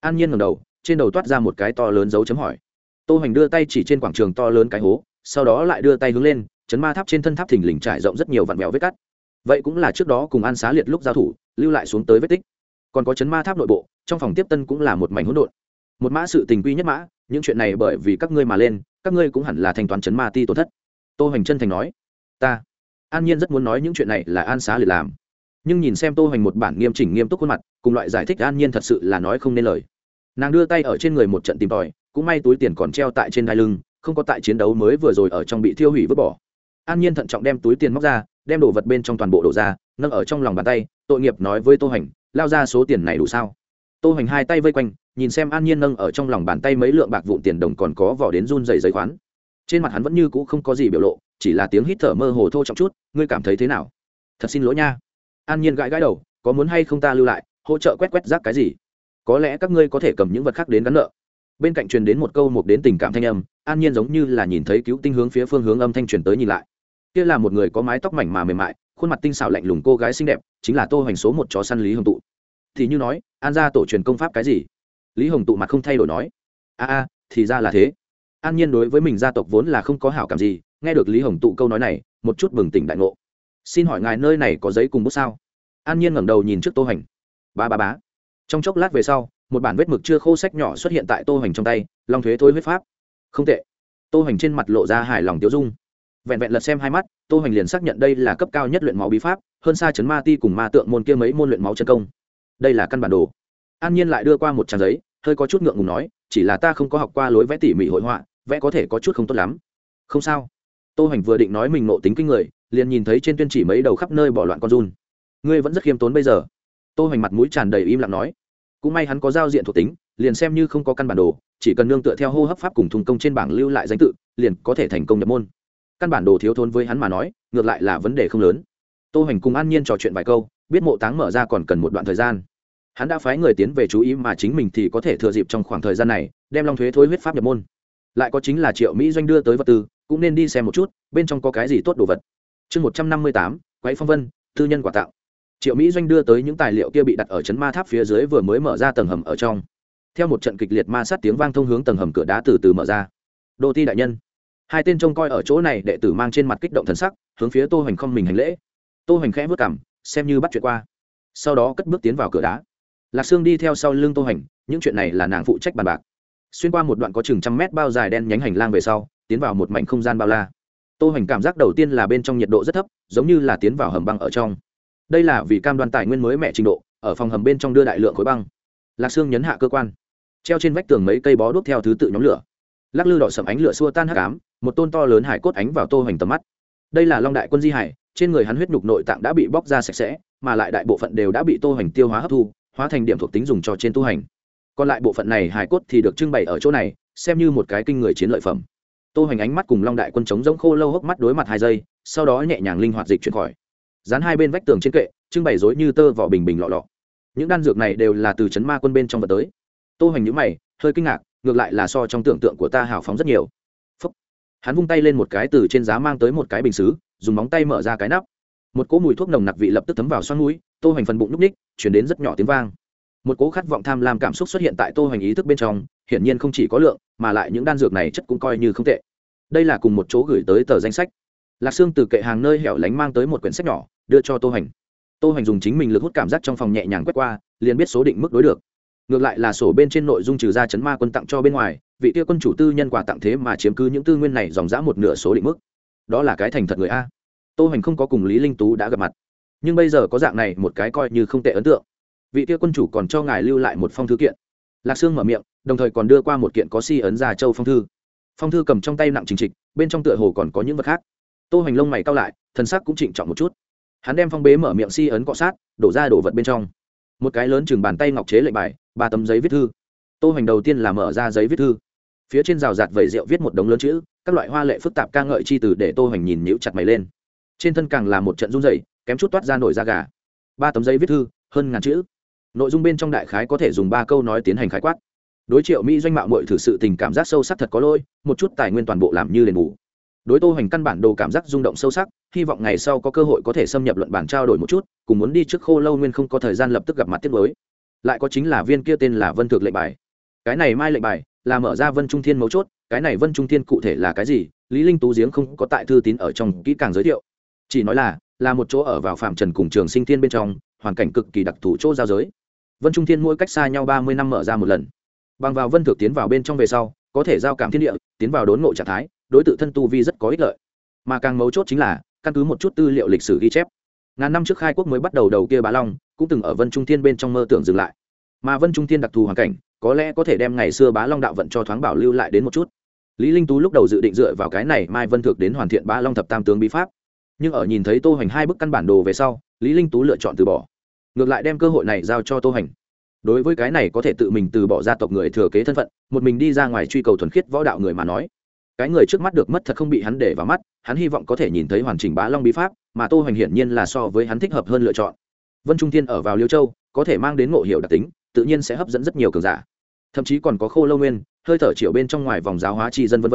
[SPEAKER 1] An nhiên ngẩng đầu trên đầu toát ra một cái to lớn dấu chấm hỏi. Tô hoành đưa tay chỉ trên quảng trường to lớn cái hố, sau đó lại đưa tay hướng lên, chấn ma tháp trên thân tháp thình lình trải rộng rất nhiều vạn béo vết cắt. Vậy cũng là trước đó cùng an xá liệt lúc giao thủ, lưu lại xuống tới vết tích. Còn có chấn ma tháp nội bộ, trong phòng tiếp tân cũng là một mảnh hỗn độn. Một mã sự tình quy nhất mã, những chuyện này bởi vì các ngươi mà lên, các ngươi cũng hẳn là thành toán chấn ma ti tổn thất. Tô hoành chân thành nói, ta, an nhiên rất muốn nói những chuyện này là an xá liệt làm. Nhưng nhìn xem tô hoành một bản nghiêm chỉnh nghiêm túc khuôn mặt, cùng loại giải thích an nhiên thật sự là nói không nên lời nàng đưa tay ở trên người một trận tìm tòi, cũng may túi tiền còn treo tại trên đai lưng, không có tại chiến đấu mới vừa rồi ở trong bị thiêu hủy vứt bỏ. An nhiên thận trọng đem túi tiền móc ra, đem đồ vật bên trong toàn bộ đổ ra, nâng ở trong lòng bàn tay, tội nghiệp nói với tô hành lao ra số tiền này đủ sao? Tô hành hai tay vây quanh, nhìn xem an nhiên nâng ở trong lòng bàn tay mấy lượng bạc vụn tiền đồng còn có vỏ đến run dày giấy khoán. Trên mặt hắn vẫn như cũ không có gì biểu lộ, chỉ là tiếng hít thở mơ hồ thô trọng chút, ngươi cảm thấy thế nào? Thật xin lỗi nha. An nhiên gãi gãi đầu, có muốn hay không ta lưu lại, hỗ trợ quét quét rác cái gì? có lẽ các ngươi có thể cầm những vật khác đến gắn nợ. Bên cạnh truyền đến một câu mục đến tình cảm thanh âm an nhiên giống như là nhìn thấy cứu tinh hướng phía phương hướng âm thanh truyền tới nhìn lại. Kia là một người có mái tóc mảnh mà mềm mại khuôn mặt tinh xảo lạnh lùng cô gái xinh đẹp chính là tô hoành số một chó săn lý hồng tụ. Thì như nói an ra tổ truyền công pháp cái gì? Lý hồng tụ mặt không thay đổi nói. A a thì ra là thế. An nhiên đối với mình gia tộc vốn là không có hảo cảm gì nghe được lý hồng tụ câu nói này một chút bừng tỉnh đại ngộ. Xin hỏi ngài nơi này có giấy cùng bút sao? An nhiên ngẩng đầu nhìn trước tô hoành. Ba ba bá, bá trong chốc lát về sau, một bản vết mực chưa khô sách nhỏ xuất hiện tại tô hoành trong tay, long thuế thối huyết pháp. Không tệ. Tô hoành trên mặt lộ ra hài lòng tiêu dung. Vẹn vẹn lật xem hai mắt, tô hoành liền xác nhận đây là cấp cao nhất luyện máu bí pháp, hơn xa chấn ma ti cùng ma tượng môn kia mấy môn luyện máu chân công. Đây là căn bản đồ. An nhiên lại đưa qua một trang giấy, hơi có chút ngượng ngùng nói, chỉ là ta không có học qua lối vẽ tỉ mỉ hội họa, vẽ có thể có chút không tốt lắm. Không sao. Tô hoành vừa định nói mình nộ tính kinh người, liền nhìn thấy trên tuyên chỉ mấy đầu khắp nơi bỏ loạn con run. Ngươi vẫn rất khiêm tốn bây giờ tô hoành mặt mũi tràn đầy im lặng nói, cũng may hắn có giao diện thuộc tính, liền xem như không có căn bản đồ, chỉ cần nương tựa theo hô hấp pháp cùng thùng công trên bảng lưu lại danh tự, liền có thể thành công nhập môn. Căn bản đồ thiếu thốn với hắn mà nói, ngược lại là vấn đề không lớn. Tô hoành cùng an nhiên trò chuyện vài câu, biết mộ táng mở ra còn cần một đoạn thời gian. Hắn đã phái người tiến về chú ý mà chính mình thì có thể thừa dịp trong khoảng thời gian này, đem long thuế thối huyết pháp nhập môn. Lại có chính là triệu mỹ doanh đưa tới vật tư, cũng nên đi xem một chút, bên trong có cái gì tốt đồ vật. Chương một trăm năm mươi tám quáy phong vân, tư nhân quả tạo triệu mỹ doanh đưa tới những tài liệu kia bị đặt ở chấn ma tháp phía dưới vừa mới mở ra tầng hầm ở trong. Theo một trận kịch liệt ma sát tiếng vang thông hướng tầng hầm cửa đá từ từ mở ra. Đô ti đại nhân. Hai tên trông coi ở chỗ này đệ tử mang trên mặt kích động thần sắc, hướng phía tô hoành không mình hành lễ. Tô hoành khẽ vớt cảm xem như bắt chuyện qua. Sau đó cất bước tiến vào cửa đá. Lạc sương đi theo sau lưng tô hoành, những chuyện này là nàng phụ trách bàn bạc. Xuyên qua một đoạn có chừng trăm mét bao dài đen nhánh hành lang về sau, tiến vào một mảnh không gian bao la. Tô hoành cảm giác đầu tiên là bên trong nhiệt độ rất thấp, giống như là tiến vào hầm băng ở trong đây là vì cam đoan tài nguyên mới mẹ trình độ, ở phòng hầm bên trong đưa đại lượng khối băng. Lạc sương nhấn hạ cơ quan, treo trên vách tường mấy cây bó đuốc theo thứ tự nhóm lửa. Lắc lư đỏ sầm ánh lửa xua tan hắc ám, một tôn to lớn hải cốt ánh vào tô hoành tầm mắt. Đây là long đại quân di hải, trên người hắn huyết nhục nội tạng đã bị bóc ra sạch sẽ, mà lại đại bộ phận đều đã bị tô hoành tiêu hóa hấp thu, hóa thành điểm thuộc tính dùng cho trên tu hành. Còn lại bộ phận này hải cốt thì được trưng bày ở chỗ này, xem như một cái kinh người chiến lợi phẩm. Tô hoành ánh mắt cùng long đại quân chống giống khô lâu hốc mắt đối mặt hai giây, sau đó nhẹ nhàng linh hoạt dịch chuyển khỏi dán hai bên vách tường trên kệ, trưng bày rối như tơ vỏ bình bình lọ lọ. Những đan dược này đều là từ chấn ma quân bên trong vật tới. Tô hoành nhữ mày, hơi kinh ngạc, ngược lại là so trong tưởng tượng của ta hào phóng rất nhiều. Hắn vung tay lên một cái từ trên giá mang tới một cái bình xứ, dùng móng tay mở ra cái nắp. Một cỗ mùi thuốc nồng nặc vị lập tức thấm vào xoăn mũi, tô hoành phần bụng núp ních, chuyển đến rất nhỏ tiếng vang. Một cỗ khát vọng tham lam cảm xúc xuất hiện tại tô hoành ý thức bên trong, hiển nhiên không chỉ có lượng, mà lại những đan dược này chất cũng coi như không tệ. Đây là cùng một chỗ gửi tới tờ danh sách. Lạc sương từ kệ hàng nơi hẻo lánh mang tới một quyển sách nhỏ đưa cho tô hành. tô hành dùng chính mình lực hút cảm giác trong phòng nhẹ nhàng quét qua, liền biết số định mức đối được. Ngược lại là sổ bên trên nội dung trừ ra chấn ma quân tặng cho bên ngoài, vị tia quân chủ tư nhân quà tặng thế mà chiếm cứ những tư nguyên này dòng dã một nửa số định mức. Đó là cái thành thật người a. Tô hành không có cùng lý linh tú đã gặp mặt. Nhưng bây giờ có dạng này một cái coi như không tệ ấn tượng. Vị tia quân chủ còn cho ngài lưu lại một phong thư kiện. Lạc sương mở miệng, đồng thời còn đưa qua một kiện có si ấn ra châu phong thư. Phong thư cầm trong tay nặng trình trịch, bên trong tựa hồ còn có những vật khác. Tô hành lông mày cao lại, thần sắc cũng trịnh trọng một chút hắn đem phong bế mở miệng si ấn cọ sát, đổ ra đổ vật bên trong. Một cái lớn chừng bàn tay ngọc chế lệnh bài, ba tấm giấy viết thư. Tô hoành đầu tiên là mở ra giấy viết thư. Phía trên rào rạt vẩy rượu viết một đống lớn chữ, các loại hoa lệ phức tạp ca ngợi chi từ để tô hoành nhìn nhíu chặt mày lên. Trên thân càng là một trận run rẩy, kém chút toát ra nổi da gà. Ba tấm giấy viết thư, hơn ngàn chữ. Nội dung bên trong đại khái có thể dùng ba câu nói tiến hành khái quát. Đối triệu mỹ doanh mạo mội thử sự tình cảm giác sâu sắc thật có lỗi, một chút tài nguyên toàn bộ làm như đền bù đối tô hoành căn bản đồ cảm giác rung động sâu sắc, hy vọng ngày sau có cơ hội có thể xâm nhập luận bản trao đổi một chút, cùng muốn đi trước khô lâu nguyên không có thời gian lập tức gặp mặt tiếp mới. Lại có chính là viên kia tên là vân thực lệnh bài. Cái này mai lệnh bài là mở ra vân trung thiên mấu chốt, cái này vân trung thiên cụ thể là cái gì, lý linh tú giếng không có tại thư tín ở trong kỹ càng giới thiệu. Chỉ nói là là một chỗ ở vào phạm trần cùng trường sinh thiên bên trong, hoàn cảnh cực kỳ đặc thù chỗ giao giới. Vân trung thiên mỗi cách xa nhau ba mươi năm mở ra một lần. Bằng vào vân thực tiến vào bên trong về sau, có thể giao cảm thiên địa, tiến vào đốn ngộ trạng thái đối tự thân tu vi rất có ích lợi. Mà càng mấu chốt chính là, căn cứ một chút tư liệu lịch sử ghi chép, ngàn năm trước khai quốc mới bắt đầu đầu kia bá long, cũng từng ở vân trung thiên bên trong mơ tưởng dừng lại. Mà vân trung thiên đặc thù hoàn cảnh, có lẽ có thể đem ngày xưa bá long đạo vận cho thoáng bảo lưu lại đến một chút. Lý linh tú lúc đầu dự định dựa vào cái này mai vân thược đến hoàn thiện bá long thập tam tướng bí pháp. Nhưng ở nhìn thấy tô hành hai bức căn bản đồ về sau, lý linh tú lựa chọn từ bỏ. Ngược lại đem cơ hội này giao cho tô hành. đối với cái này có thể tự mình từ bỏ gia tộc người thừa kế thân phận, một mình đi ra ngoài truy cầu thuần khiết võ đạo người mà nói cái người trước mắt được mất thật không bị hắn để vào mắt, hắn hy vọng có thể nhìn thấy hoàn chỉnh bá long bí pháp, mà tô hoành hiển nhiên là so với hắn thích hợp hơn lựa chọn. Vân trung thiên ở vào liêu châu, có thể mang đến ngộ hiệu đặc tính, tự nhiên sẽ hấp dẫn rất nhiều cường giả. Thậm chí còn có khô lâu nguyên, hơi thở chiều bên trong ngoài vòng giáo hóa tri dân v v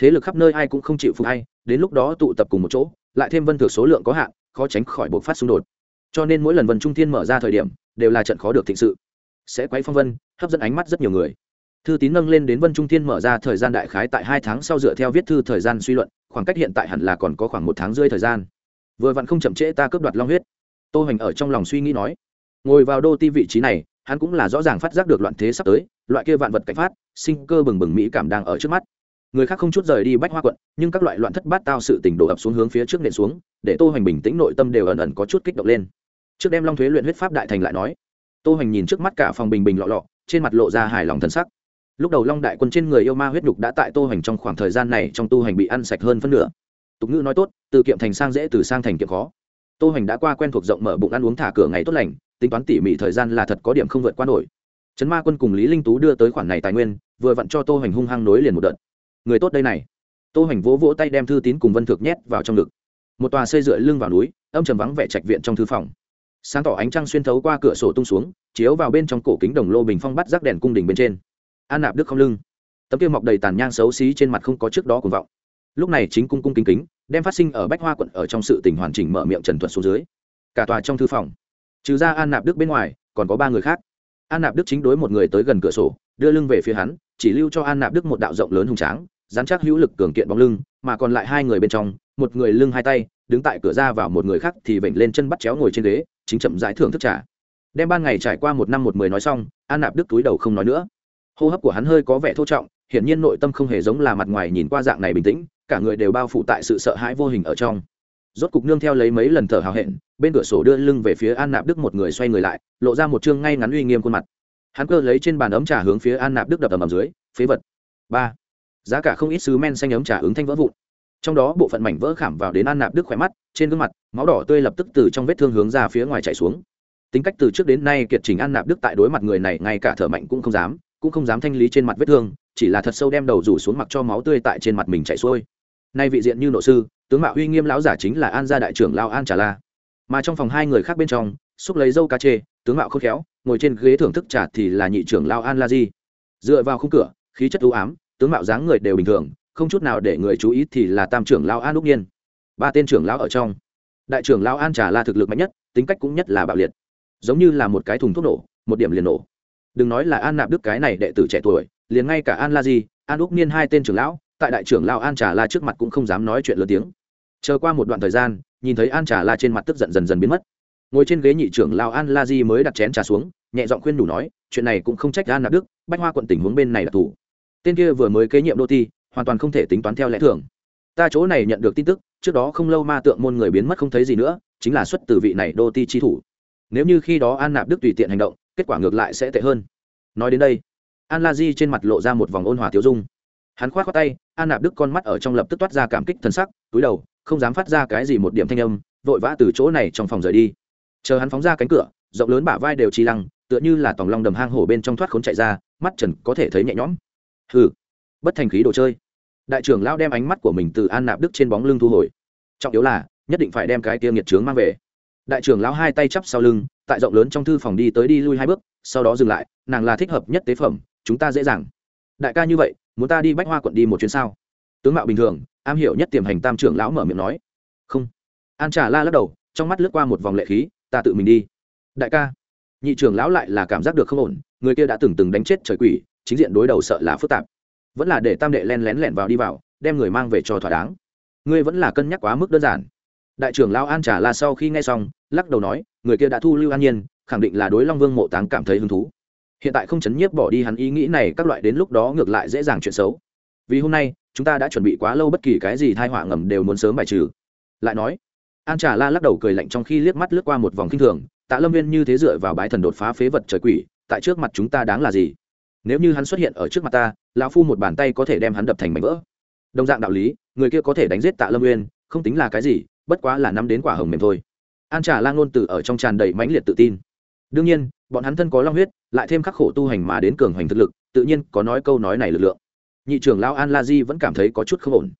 [SPEAKER 1] thế lực khắp nơi ai cũng không chịu phục hay đến lúc đó tụ tập cùng một chỗ, lại thêm vân thược số lượng có hạn, khó tránh khỏi buộc phát xung đột. Cho nên mỗi lần vân trung thiên mở ra thời điểm, đều là trận khó được thịnh sự. Sẽ quấy phong vân, hấp dẫn ánh mắt rất nhiều người thư tín nâng lên đến vân trung thiên mở ra thời gian đại khái tại hai tháng sau dựa theo viết thư thời gian suy luận, khoảng cách hiện tại hẳn là còn có khoảng một tháng rưỡi thời gian. Vừa vặn không chậm trễ ta cướp đoạt long huyết. Tô hoành ở trong lòng suy nghĩ nói, ngồi vào đô ti vị trí này, hắn cũng là rõ ràng phát giác được loạn thế sắp tới, loại kia vạn vật cảnh phát, sinh cơ bừng bừng mỹ cảm đang ở trước mắt. Người khác không chút rời đi bách hoa quận, nhưng các loại loạn thất bát tao sự tình đổ ập xuống hướng phía trước nền xuống, để tô hoành bình tĩnh nội tâm đều ẩn ẩn có chút kích động lên. Trước đem long thuế luyện huyết pháp đại thành lại nói, tô hoành nhìn trước mắt cả phòng bình bình lọ lọ, trên mặt lộ ra hài lòng thần sắc lúc đầu long đại quân trên người yêu ma huyết nhục đã tại tô hành trong khoảng thời gian này trong tu hành bị ăn sạch hơn phân nửa. Tục ngữ nói tốt, từ kiệm thành sang dễ từ sang thành kiệm khó. Tô hành đã qua quen thuộc rộng mở bụng ăn uống thả cửa ngày tốt lành, tính toán tỉ mỉ thời gian là thật có điểm không vượt qua nổi. Trấn ma quân cùng lý linh tú đưa tới khoản này tài nguyên, vừa vặn cho tô hành hung hăng nối liền một đợt. Người tốt đây này. Tô hành vỗ vỗ tay đem thư tín cùng vân thực nhét vào trong ngực. Một tòa xây dựa lưng vào núi, âm trầm vắng vẻ trạch viện trong thư phòng. Sáng tỏ ánh trăng xuyên thấu qua cửa sổ tung xuống, chiếu vào bên trong cổ kính đồng lô bình phong bắt rác đèn cung đình bên trên an nạp đức không lưng. Tấm kia mọc đầy tàn nhang xấu xí trên mặt không có trước đó cuồng vọng. Lúc này chính cung cung kính kính, đem phát sinh ở bách hoa quận ở trong sự tình hoàn chỉnh mở miệng trần thuật xuống dưới. Cả tòa trong thư phòng, trừ ra an nạp đức bên ngoài, còn có ba người khác. An nạp đức chính đối một người tới gần cửa sổ, đưa lưng về phía hắn, chỉ lưu cho an nạp đức một đạo rộng lớn hùng tráng dán chắc hữu lực cường kiện bóng lưng, mà còn lại hai người bên trong, một người lưng hai tay, đứng tại cửa ra vào một người khác thì vểnh lên chân bắt chéo ngồi trên ghế, chính chậm rãi thưởng thức trả đem ban ngày trải qua một năm một mười nói xong, an nạp đức túi đầu không nói nữa hô hấp của hắn hơi có vẻ thô trọng, hiển nhiên nội tâm không hề giống là mặt ngoài nhìn qua dạng này bình tĩnh, cả người đều bao phủ tại sự sợ hãi vô hình ở trong. Rốt cục nương theo lấy mấy lần thở hào hẹn, bên cửa sổ đưa lưng về phía an nạp đức một người xoay người lại, lộ ra một chương ngay ngắn uy nghiêm khuôn mặt. Hắn cơ lấy trên bàn ấm trà hướng phía an nạp đức đập ầm ầm dưới, phế vật. Ba. Giá cả không ít sứ men xanh ấm trà ứng thanh vỡ vụn. Trong đó bộ phận mảnh vỡ khảm vào đến an nạp đức khỏe mắt, trên gương mặt, máu đỏ tươi lập tức từ trong vết thương hướng ra phía ngoài chảy xuống. Tính cách từ trước đến nay kiệt trình an nạp đức tại đối mặt người này ngay cả thở mạnh cũng không dám cũng không dám thanh lý trên mặt vết thương, chỉ là thật sâu đem đầu rủ xuống mặt cho máu tươi tại trên mặt mình chảy xuôi. Nay vị diện như nội sư, tướng mạo uy nghiêm lão giả chính là an gia đại trưởng lao an trà la. Mà trong phòng hai người khác bên trong, xúc lấy dâu cá chê, tướng mạo khôn khéo, ngồi trên ghế thưởng thức trà thì là nhị trưởng lao an la di. Dựa vào khung cửa, khí chất ưu ám, tướng mạo dáng người đều bình thường, không chút nào để người chú ý thì là tam trưởng lao an lúc nhiên. Ba tên trưởng lão ở trong. Đại trưởng lao an trà la thực lực mạnh nhất, tính cách cũng nhất là bạo liệt. Giống như là một cái thùng thuốc nổ, một điểm liền nổ đừng nói là an nạp đức cái này đệ tử trẻ tuổi, liền ngay cả an la di, an úc niên hai tên trưởng lão, tại đại trưởng lão an trà la trước mặt cũng không dám nói chuyện lớn tiếng. Chờ qua một đoạn thời gian, nhìn thấy an trà la trên mặt tức giận dần dần biến mất. Ngồi trên ghế nhị trưởng lão an la di mới đặt chén trà xuống, nhẹ giọng khuyên đủ nói, chuyện này cũng không trách an nạp đức, bách hoa quận tình huống bên này là thủ. Tên kia vừa mới kế nhiệm đô ti hoàn toàn không thể tính toán theo lẽ thường. Ta chỗ này nhận được tin tức, trước đó không lâu ma tượng môn người biến mất không thấy gì nữa, chính là xuất từ vị này đô ti chi thủ. Nếu như khi đó an nạp đức tùy tiện hành động kết quả ngược lại sẽ tệ hơn. Nói đến đây, an la di trên mặt lộ ra một vòng ôn hòa thiếu dung. Hắn khoát h tay, an nạp đức con mắt ở trong lập tức toát ra cảm kích thần sắc, túi đầu, không dám phát ra cái gì một điểm thanh âm, vội vã từ chỗ này trong phòng rời đi. Chờ hắn phóng ra cánh cửa, rộng lớn bả vai đều chi lăng, tựa như là tòng long đầm hang hổ bên trong thoát khốn chạy ra, mắt trần có thể thấy nhẹ nhõm. Hừ, bất thành khí đồ chơi. Đại trưởng lão đem ánh mắt của mình từ an nạp đức trên bóng lưng thu hồi. Trọng yếu là, nhất định phải đem cái tiêu nghiệt chướng mang về. Đại trưởng lão hai tay chắp sau lưng tại rộng lớn trong thư phòng đi tới đi lui hai bước, sau đó dừng lại, nàng là thích hợp nhất tế phẩm, chúng ta dễ dàng. Đại ca như vậy, muốn ta đi bách hoa quận đi một chuyến sao? Tướng mạo bình thường, am hiểu nhất tiềm hành tam trưởng lão mở miệng nói. Không. An trà la lắc đầu, trong mắt lướt qua một vòng lệ khí, ta tự mình đi. Đại ca. Nhị trưởng lão lại là cảm giác được không ổn, người kia đã từng từng đánh chết trời quỷ, chính diện đối đầu sợ là phức tạp. Vẫn là để tam đệ len lén lẻn vào đi vào, đem người mang về cho thỏa đáng. Ngươi vẫn là cân nhắc quá mức đơn giản đại trưởng lao an trả la sau khi nghe xong lắc đầu nói người kia đã thu lưu an nhiên khẳng định là đối long vương mộ táng cảm thấy hứng thú. Hiện tại không chấn nhiếp bỏ đi hắn ý nghĩ này các loại đến lúc đó ngược lại dễ dàng chuyện xấu. Vì hôm nay chúng ta đã chuẩn bị quá lâu bất kỳ cái gì thai họa ngầm đều muốn sớm bài trừ. Lại nói an trả la lắc đầu cười lạnh trong khi liếc mắt lướt qua một vòng kinh thường tạ lâm viên như thế dựa vào bái thần đột phá phế vật trời quỷ tại trước mặt chúng ta đáng là gì? Nếu như hắn xuất hiện ở trước mặt ta lão phu một bàn tay có thể đem hắn đập thành mảnh vỡ. Đồng dạng đạo lý người kia có thể đánh giết tạ lâm Viên, không tính là cái gì bất quá là nắm đến quả hồng mềm thôi. An trà lang ngôn từ ở trong tràn đầy mãnh liệt tự tin. Đương nhiên, bọn hắn thân có long huyết, lại thêm khắc khổ tu hành mà đến cường hoành thực lực, tự nhiên có nói câu nói này lực lượng. Nhị trưởng lao an la di vẫn cảm thấy có chút không ổn.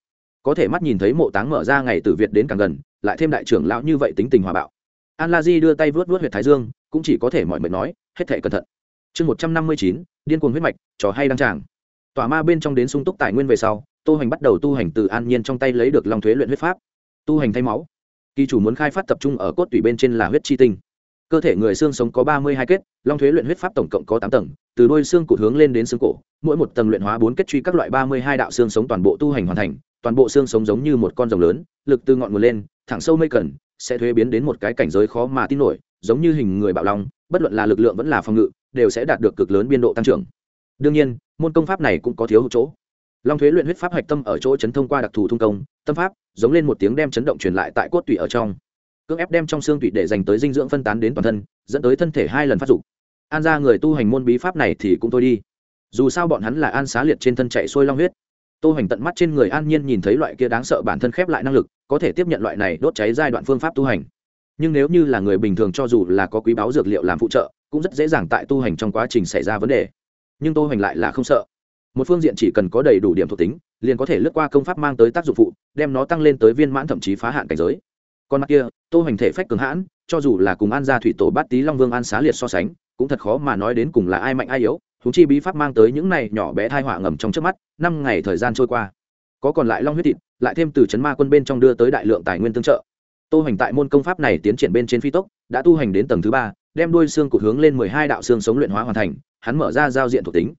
[SPEAKER 1] Có thể mắt nhìn thấy mộ táng mở ra ngày từ việt đến càng gần, lại thêm đại trưởng lão như vậy tính tình hòa bạo. An la di đưa tay vớt vớt h u y ệ t thái dương, cũng chỉ có thể mọi mệt nói, hết thể cẩn thận. Chương một trăm năm mươi chín, điên cuồng huyết mạch, trò hay đăng tràng. Tòa ma bên trong đến sung túc tài nguyên về sau, tô hành bắt đầu tu hành từ an nhiên trong tay lấy được long thuế luyện huyết pháp tu hành thay máu. Kỳ chủ muốn khai phát tập trung ở cốt tủy bên trên là huyết chi tinh. Cơ thể người xương sống có ba mươi hai kết, long thuế luyện huyết pháp tổng cộng có tám tầng, từ đôi xương cụt hướng lên đến xương cổ, mỗi một tầng luyện hóa bốn kết truy các loại ba mươi hai đạo xương sống toàn bộ tu hành hoàn thành, toàn bộ xương sống giống như một con rồng lớn, lực từ ngọn nguồn lên, thẳng sâu mây cần, sẽ thuế biến đến một cái cảnh giới khó mà tin nổi, giống như hình người bạo long, bất luận là lực lượng vẫn là phòng ngự, đều sẽ đạt được cực lớn biên độ tăng trưởng. Đương nhiên, môn công pháp này cũng có thiếu hụt chỗ long thuế luyện huyết pháp hạch tâm ở chỗ chấn thông qua đặc thù thung công, tâm pháp, giống lên một tiếng đem chấn động truyền lại tại cốt tủy ở trong. Cưỡng ép đem trong xương tủy để dành tới dinh dưỡng phân tán đến toàn thân, dẫn tới thân thể hai lần phát dục. An ra người tu hành môn bí pháp này thì cũng thôi đi. Dù sao bọn hắn là an xá liệt trên thân chạy xuôi long huyết. Tô hành tận mắt trên người an nhiên nhìn thấy loại kia đáng sợ bản thân khép lại năng lực, có thể tiếp nhận loại này đốt cháy giai đoạn phương pháp tu hành. Nhưng nếu như là người bình thường cho dù là có quý báo dược liệu làm phụ trợ, cũng rất dễ dàng tại tu hành trong quá trình xảy ra vấn đề. Nhưng tô hành lại là không sợ một phương diện chỉ cần có đầy đủ điểm thuộc tính, liền có thể lướt qua công pháp mang tới tác dụng phụ, đem nó tăng lên tới viên mãn thậm chí phá hạn cảnh giới. Còn mặt kia, tô hoành thể phách cường hãn, cho dù là cùng an gia thủy tổ bát tý long vương an xá liệt so sánh, cũng thật khó mà nói đến cùng là ai mạnh ai yếu thúng chi bí pháp mang tới những này nhỏ bé thai họa ngầm trong trước mắt, năm ngày thời gian trôi qua. Có còn lại long huyết thịt, lại thêm từ chấn ma quân bên trong đưa tới đại lượng tài nguyên tương trợ. Tô hoành tại môn công pháp này tiến triển bên trên phi tốc, đã tu hành đến tầng thứ ba, đem đuôi xương cụt hướng lên mười hai đạo xương sống luyện hóa hoàn thành, hắn mở ra giao diện thuộc tính.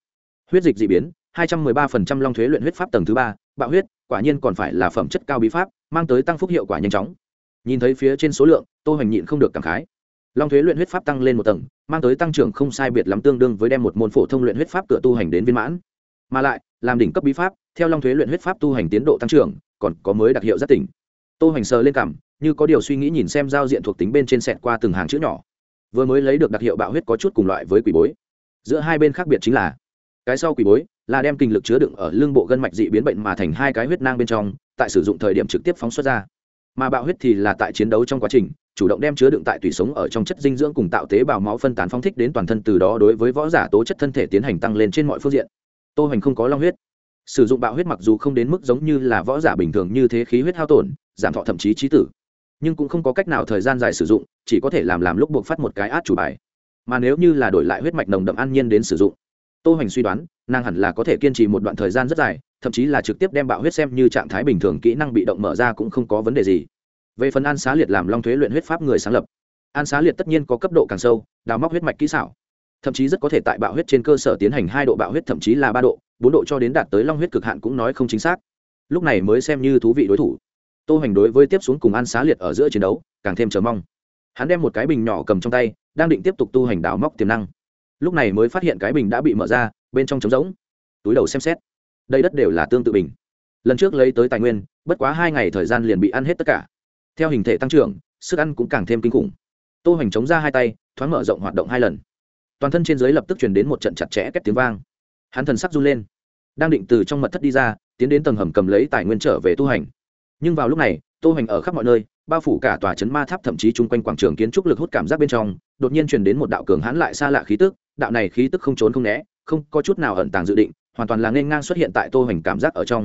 [SPEAKER 1] Huyết dịch d ị biến 213% long thuế luyện huyết pháp tầng thứ ba bạo huyết quả nhiên còn phải là phẩm chất cao bí pháp mang tới tăng phúc hiệu quả nhanh chóng. Nhìn thấy phía trên số lượng tôi hoành nhịn không được cảm khái. Long thuế luyện huyết pháp tăng lên một tầng mang tới tăng trưởng không sai biệt lắm tương đương với đem một môn phổ thông luyện huyết pháp cửa tu hành đến viên mãn. Mà lại làm đỉnh cấp bí pháp theo long thuế luyện huyết pháp tu hành tiến độ tăng trưởng còn có mới đặc hiệu rất tỉnh. Tô hoành sờ lên cằm, như có điều suy nghĩ nhìn xem giao diện thuộc tính bên trên sẹt qua từng hàng chữ nhỏ. Vừa mới lấy được đặc hiệu bạo huyết có chút cùng loại với quỷ bối. Giữa hai bên khác biệt chính là cái sau quỷ bối là đem kinh lực chứa đựng ở lưng bộ gân mạch dị biến bệnh mà thành hai cái huyết nang bên trong, tại sử dụng thời điểm trực tiếp phóng xuất ra. Mà bạo huyết thì là tại chiến đấu trong quá trình, chủ động đem chứa đựng tại tủy sống ở trong chất dinh dưỡng cùng tạo tế bào máu phân tán phóng thích đến toàn thân từ đó đối với võ giả tố chất thân thể tiến hành tăng lên trên mọi phương diện. Tô hoành không có long huyết. Sử dụng bạo huyết mặc dù không đến mức giống như là võ giả bình thường như thế khí huyết hao tổn, giảm thọ thậm chí trí tử, nhưng cũng không có cách nào thời gian dài sử dụng, chỉ có thể làm làm lúc buộc phát một cái át chủ bài. Mà nếu như là đổi lại huyết mạch nồng đậm an nhiên đến sử dụng tô hoành suy đoán, nàng hẳn là có thể kiên trì một đoạn thời gian rất dài, thậm chí là trực tiếp đem bạo huyết xem như trạng thái bình thường kỹ năng bị động mở ra cũng không có vấn đề gì. Về phần an xá liệt làm long thuế luyện huyết pháp người sáng lập. An xá liệt tất nhiên có cấp độ càng sâu, đào móc huyết mạch kỹ xảo. Thậm chí rất có thể tại bạo huyết trên cơ sở tiến hành hai độ bạo huyết, thậm chí là ba độ, bốn độ cho đến đạt tới long huyết cực hạn cũng nói không chính xác. Lúc này mới xem như thú vị đối thủ. Tô hoành đối với tiếp xuống cùng an xá liệt ở giữa chiến đấu, càng thêm chờ mong. Hắn đem một cái bình nhỏ cầm trong tay, đang định tiếp tục tu hành đào móc tiềm năng lúc này mới phát hiện cái bình đã bị mở ra, bên trong trống rỗng. Túi đầu xem xét. Đây đất đều là tương tự bình. Lần trước lấy tới tài nguyên, bất quá hai ngày thời gian liền bị ăn hết tất cả. Theo hình thể tăng trưởng, sức ăn cũng càng thêm kinh khủng. Tô hoành chống ra hai tay, thoáng mở rộng hoạt động hai lần. Toàn thân trên dưới lập tức truyền đến một trận chặt chẽ két tiếng vang. Hắn thần sắc run lên. Đang định từ trong mật thất đi ra, tiến đến tầng hầm cầm lấy tài nguyên trở về tu hành nhưng vào lúc này, tô hoành ở khắp mọi nơi, bao phủ cả tòa trấn ma tháp thậm chí chung quanh quảng trường kiến trúc lực hút cảm giác bên trong, đột nhiên truyền đến một đạo cường hãn lại xa lạ khí tức đạo này khí tức không trốn không né, không có chút nào ẩn tàng dự định, hoàn toàn là n g h ê n ngang xuất hiện tại tô hoành cảm giác ở trong.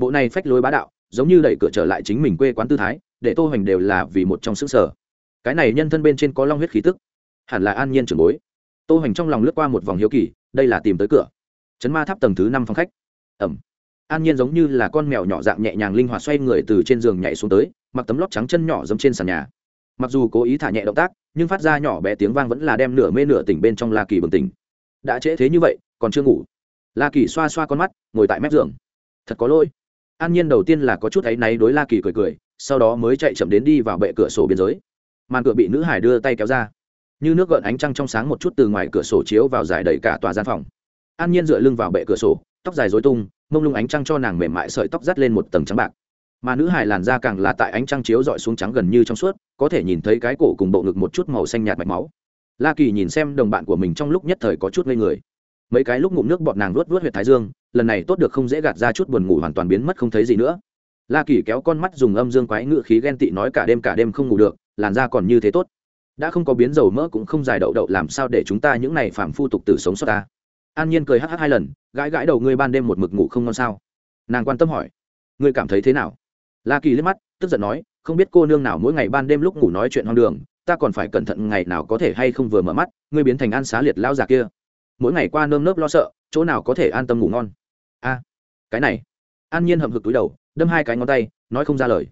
[SPEAKER 1] Bộ này phách lối bá đạo, giống như đẩy cửa trở lại chính mình quê quán tư thái, để tô hoành đều là vì một trong xứ sở cái này nhân thân bên trên có long huyết khí tức. Hẳn là an nhiên trường bối. Tô hoành trong lòng lướt qua một vòng hiếu kỳ, đây là tìm tới cửa. Chấn ma tháp tầng thứ năm phòng khách. Ẩm. An nhiên giống như là con mèo nhỏ dạng nhẹ nhàng linh hoạt xoay người từ trên giường nhảy xuống tới, mặc tấm lót trắng chân nhỏ dẫm trên sàn nhà mặc dù cố ý thả nhẹ động tác, nhưng phát ra nhỏ bé tiếng vang vẫn là đem nửa mê nửa tỉnh bên trong la kỳ bừng tỉnh. Đã trễ thế như vậy, còn chưa ngủ. La kỳ xoa xoa con mắt, ngồi tại mép giường. Thật có lỗi. An nhiên đầu tiên là có chút áy náy đối la kỳ cười cười, sau đó mới chạy chậm đến đi vào bệ cửa sổ biên giới. Màn cửa bị nữ hải đưa tay kéo ra. Như nước gợn ánh trăng trong sáng một chút từ ngoài cửa sổ chiếu vào giải đầy cả tòa gian phòng. An nhiên dựa lưng vào bệ cửa sổ, tóc dài dối tung, mông lung ánh trăng cho nàng mềm mại sợi tóc dắt lên một tầng trắng bạc mà nữ hài làn da càng là tại ánh trăng chiếu dọi xuống trắng gần như trong suốt, có thể nhìn thấy cái cổ cùng bộ ngực một chút màu xanh nhạt mạch máu. La kỳ nhìn xem đồng bạn của mình trong lúc nhất thời có chút ngây người. Mấy cái lúc ngụm nước bọn nàng luốt luốt huyệt thái dương, lần này tốt được không dễ gạt ra chút buồn ngủ hoàn toàn biến mất không thấy gì nữa. La kỳ kéo con mắt dùng âm dương quái ngự khí ghen tị nói cả đêm cả đêm không ngủ được, làn da còn như thế tốt. Đã không có biến dầu mỡ cũng không dài đậu đậu làm sao để chúng ta những này phạm phu tục tử sống sót ta. An nhiên cười hh hai lần, gãi gãi đầu ngươi ban đêm một mực ngủ không ngon sao? Nàng quan tâm hỏi, ngươi cảm thấy thế nào? la kỳ liếc mắt, tức giận nói, không biết cô nương nào mỗi ngày ban đêm lúc ngủ nói chuyện hoang đường, ta còn phải cẩn thận ngày nào có thể hay không vừa mở mắt, ngươi biến thành an xá liệt lao già kia. Mỗi ngày qua nơm nớp lo sợ, chỗ nào có thể an tâm ngủ ngon? A, cái này. An nhiên hậm hực túi đầu, đâm hai cái ngón tay, nói không ra lời.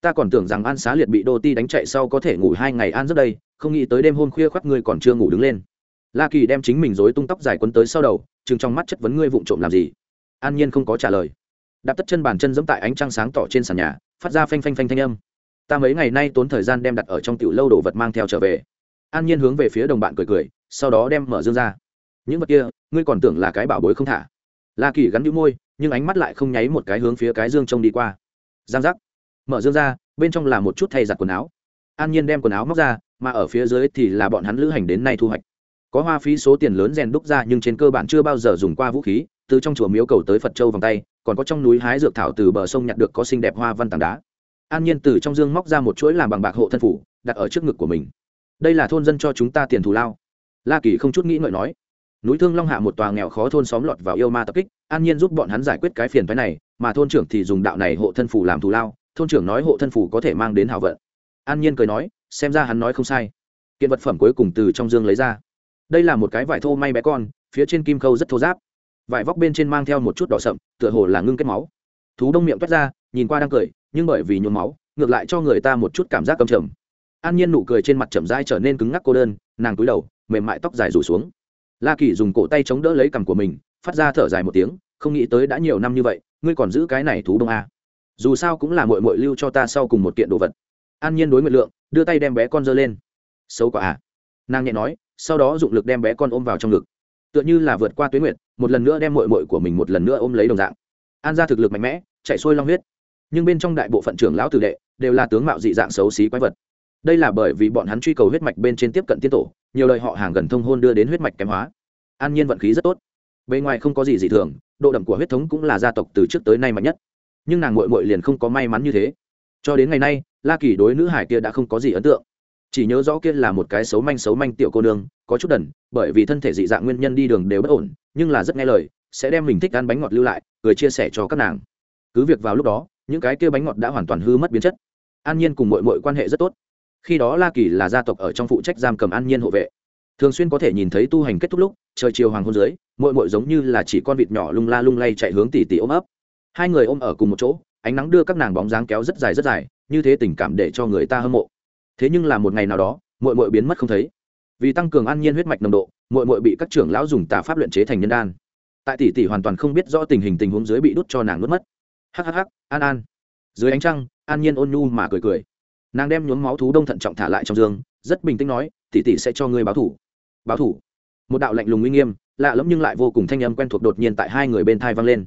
[SPEAKER 1] Ta còn tưởng rằng an xá liệt bị đô ti đánh chạy sau có thể ngủ hai ngày an rất đây, không nghĩ tới đêm hôm khuya khoác ngươi còn chưa ngủ đứng lên. La kỳ đem chính mình rối tung tóc dài quấn tới sau đầu trừng trong mắt chất vấn ngươi vụng trộm làm gì. An nhiên không có trả lời đặt tất chân bàn chân giẫm tại ánh trăng sáng tỏ trên sàn nhà, phát ra phanh phanh phanh thanh âm. Ta mấy ngày nay tốn thời gian đem đặt ở trong tiểu lâu đồ vật mang theo trở về. An nhiên hướng về phía đồng bạn cười cười, sau đó đem mở dương ra. Những vật kia, ngươi còn tưởng là cái bảo bối không thả? La kỳ gắn đĩu môi, nhưng ánh mắt lại không nháy một cái hướng phía cái dương trông đi qua. Giang giác. Mở dương ra, bên trong là một chút thay giặt quần áo. An nhiên đem quần áo móc ra, mà ở phía dưới thì là bọn hắn lữ hành đến nay thu hoạch. Có hoa phí số tiền lớn rèn đúc ra nhưng trên cơ bản chưa bao giờ dùng qua vũ khí từ trong chùa miếu cầu tới phật châu vòng tay, còn có trong núi hái dược thảo từ bờ sông nhặt được có xinh đẹp hoa văn tảng đá. An nhiên từ trong dương móc ra một chuỗi làm bằng bạc hộ thân phủ, đặt ở trước ngực của mình. Đây là thôn dân cho chúng ta tiền thù lao. La kỳ không chút nghĩ ngợi nói. Núi thương long hạ một tòa nghèo khó thôn xóm lọt vào yêu ma tập kích, an nhiên giúp bọn hắn giải quyết cái phiền phái này, mà thôn trưởng thì dùng đạo này hộ thân phủ làm thù lao, thôn trưởng nói hộ thân phủ có thể mang đến hào vận. An nhiên cười nói, xem ra hắn nói không sai. Kiện vật phẩm cuối cùng từ trong dương lấy ra. Đây là một cái vải thô may bé con, phía trên kim khâu rất thô giáp vải vóc bên trên mang theo một chút đỏ sậm, tựa hồ là ngưng kết máu. Thú đông miệng toát ra, nhìn qua đang cười, nhưng bởi vì nhuộm máu, ngược lại cho người ta một chút cảm giác cầm trầm. An nhiên nụ cười trên mặt trầm dai trở nên cứng ngắc cô đơn, nàng cúi đầu, mềm mại tóc dài rủ xuống. La kỳ dùng cổ tay chống đỡ lấy cằm của mình, phát ra thở dài một tiếng, không nghĩ tới đã nhiều năm như vậy, ngươi còn giữ cái này thú đông a à. dù sao cũng là mội mội lưu cho ta sau cùng một kiện đồ vật. An nhiên đối nguyện lượng, đưa tay đem bé con dơ lên. Xấu quả à. Nàng nhẹ nói, sau đó dụng lực đem bé con ôm vào trong ngực tựa như là vượt qua tuyến nguyệt, một lần nữa đem mội mội của mình một lần nữa ôm lấy đồng dạng. An ra thực lực mạnh mẽ, chạy sôi long huyết. Nhưng bên trong đại bộ phận trưởng lão tử đệ đều là tướng mạo dị dạng xấu xí quái vật. Đây là bởi vì bọn hắn truy cầu huyết mạch bên trên tiếp cận tiên tổ, nhiều lời họ hàng gần thông hôn đưa đến huyết mạch kém hóa. An nhiên vận khí rất tốt. Bên ngoài không có gì dị thường, độ đậm của huyết thống cũng là gia tộc từ trước tới nay mạnh nhất. Nhưng nàng mội mội liền không có may mắn như thế. Cho đến ngày nay, la kỳ đối nữ hải kia đã không có gì ấn tượng chỉ nhớ rõ kia là một cái xấu manh xấu manh tiểu cô nương, có chút đần, bởi vì thân thể dị dạng nguyên nhân đi đường đều bất ổn, nhưng là rất nghe lời, sẽ đem mình thích ăn bánh ngọt lưu lại người chia sẻ cho các nàng. Cứ việc vào lúc đó, những cái kia bánh ngọt đã hoàn toàn hư mất biến chất. An nhiên cùng mội mội quan hệ rất tốt. Khi đó la kỳ là gia tộc ở trong phụ trách giam cầm an nhiên hộ vệ. Thường xuyên có thể nhìn thấy tu hành kết thúc lúc, trời chiều hoàng hôn dưới mội mội giống như là chỉ con vịt nhỏ lung la lung lay chạy hướng tỉ tỉ ôm ấp. Hai người ôm ở cùng một chỗ, ánh nắng đưa các nàng bóng dáng kéo rất dài rất dài, như thế tình cảm để cho người ta hâm mộ thế nhưng là một ngày nào đó mội mội biến mất không thấy. Vì tăng cường an nhiên huyết mạch nồng độ mội mội bị các trưởng lão dùng tà pháp luyện chế thành nhân đan. Tại tỷ tỷ hoàn toàn không biết rõ tình hình tình huống dưới bị đút cho nàng nuốt mất. Hhh an an. Dưới ánh trăng, an nhiên ôn nhu mà cười cười. Nàng đem nhuốm máu thú đông thận trọng thả lại trong giường rất bình tĩnh nói, tỷ tỷ sẽ cho ngươi báo thủ. Báo thủ. Một đạo lạnh lùng uy nghiêm, lạ lẫm nhưng lại vô cùng thanh âm quen thuộc đột nhiên tại hai người bên thai vang lên.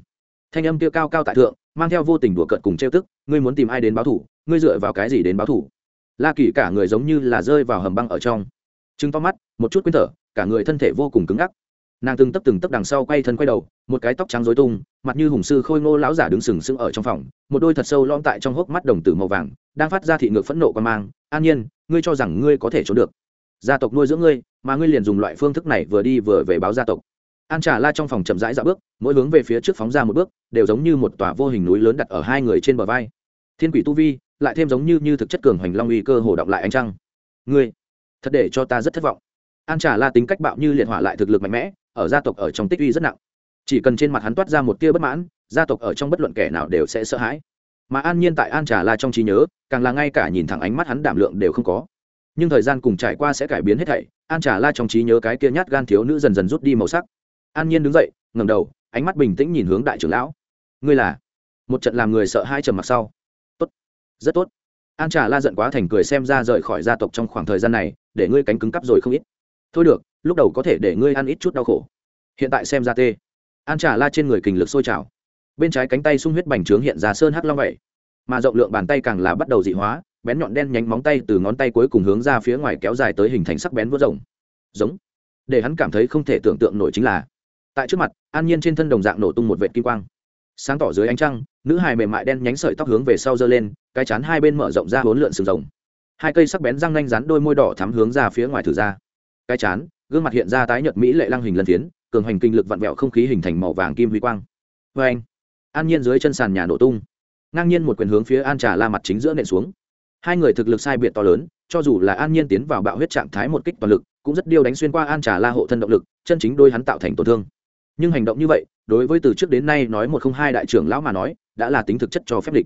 [SPEAKER 1] Thanh âm kia cao cao tại thượng, mang theo vô tình đùa cợt cùng trêu tức, ngươi muốn tìm ai đến báo thủ? Ngươi dựa vào cái gì đến báo thủ? la kỳ cả người giống như là rơi vào hầm băng ở trong. Chứng to mắt, một chút quên thở, cả người thân thể vô cùng cứng ngắc. Nàng từng tấp từng tấp đằng sau quay thân quay đầu, một cái tóc trắng dối tung, mặt như hùng sư khôi ngô lão giả đứng sừng sững ở trong phòng, một đôi thật sâu lom tại trong hốc mắt đồng tử màu vàng, đang phát ra thị ngược phẫn nộ quan mang. An nhiên, ngươi cho rằng ngươi có thể trốn được. Gia tộc nuôi dưỡng ngươi, mà ngươi liền dùng loại phương thức này vừa đi vừa về báo gia tộc. An trà la trong phòng chậm rãi dạo bước, mỗi hướng về phía trước phóng ra một bước, đều giống như một tòa vô hình núi lớn đặt ở hai người trên bờ vai. Thiên quỷ tu vi lại thêm giống như như thực chất cường hoành long uy cơ hồ động lại ánh trăng. Ngươi, thật để cho ta rất thất vọng. An trà la tính cách bạo như liệt hỏa lại thực lực mạnh mẽ, ở gia tộc, ở trong tích uy rất nặng. Chỉ cần trên mặt hắn toát ra một tia bất mãn, gia tộc ở trong bất luận kẻ nào đều sẽ sợ hãi. Mà an nhiên tại an trà la trong trí nhớ, càng là ngay cả nhìn thẳng ánh mắt hắn đảm lượng đều không có. Nhưng thời gian cùng trải qua sẽ cải biến hết thảy, an trà la trong trí nhớ cái kia nhát gan thiếu nữ dần dần rút đi màu sắc. An nhiên đứng dậy, ngẩng đầu, ánh mắt bình tĩnh nhìn hướng đại trưởng lão. Ngươi là? Một trận làm người sợ hai trầm mặc sau rất tốt. An trà la giận quá thành cười xem ra rời khỏi gia tộc trong khoảng thời gian này, để ngươi cánh cứng cắp rồi không ít. Thôi được, lúc đầu có thể để ngươi ăn ít chút đau khổ. Hiện tại xem ra tê. An trà la trên người kình lực sôi trào. Bên trái cánh tay sung huyết bành trướng hiện ra sơn hắc long vậy. Mà rộng lượng bàn tay càng là bắt đầu dị hóa, bén nhọn đen nhánh móng tay từ ngón tay cuối cùng hướng ra phía ngoài kéo dài tới hình thành sắc bén vớt rồng. Giống. Để hắn cảm thấy không thể tưởng tượng nổi chính là, tại trước mặt, an nhiên trên thân đồng dạng nổ tung một vệ kim quang. Sáng tỏ dưới ánh trăng nữ hài mềm mại đen nhánh sợi tóc hướng về sau giơ lên cái chán hai bên mở rộng ra hốn lượn sừng rồng. Hai cây sắc bén răng nanh rắn đôi môi đỏ thắm hướng ra phía ngoài thử ra. Cái chán gương mặt hiện ra tái nhợt mỹ lệ lăng hình lân tiến, cường hoành kinh lực vặn vẹo không khí hình thành màu vàng kim huy quang. Vê anh an nhiên dưới chân sàn nhà nổ tung. Ngang nhiên một quyền hướng phía an trà la mặt chính giữa nện xuống. Hai người thực lực sai biệt to lớn cho dù là an nhiên tiến vào bạo huyết trạng thái một kích toàn lực cũng rất điêu đánh xuyên qua an trà la hộ thân động lực chân chính đôi hắn tạo thành tổn thương. Nhưng hành động như vậy đối với từ trước đến nay nói một không hai đại trưởng lão mà nói đã là tính thực chất cho phép địch.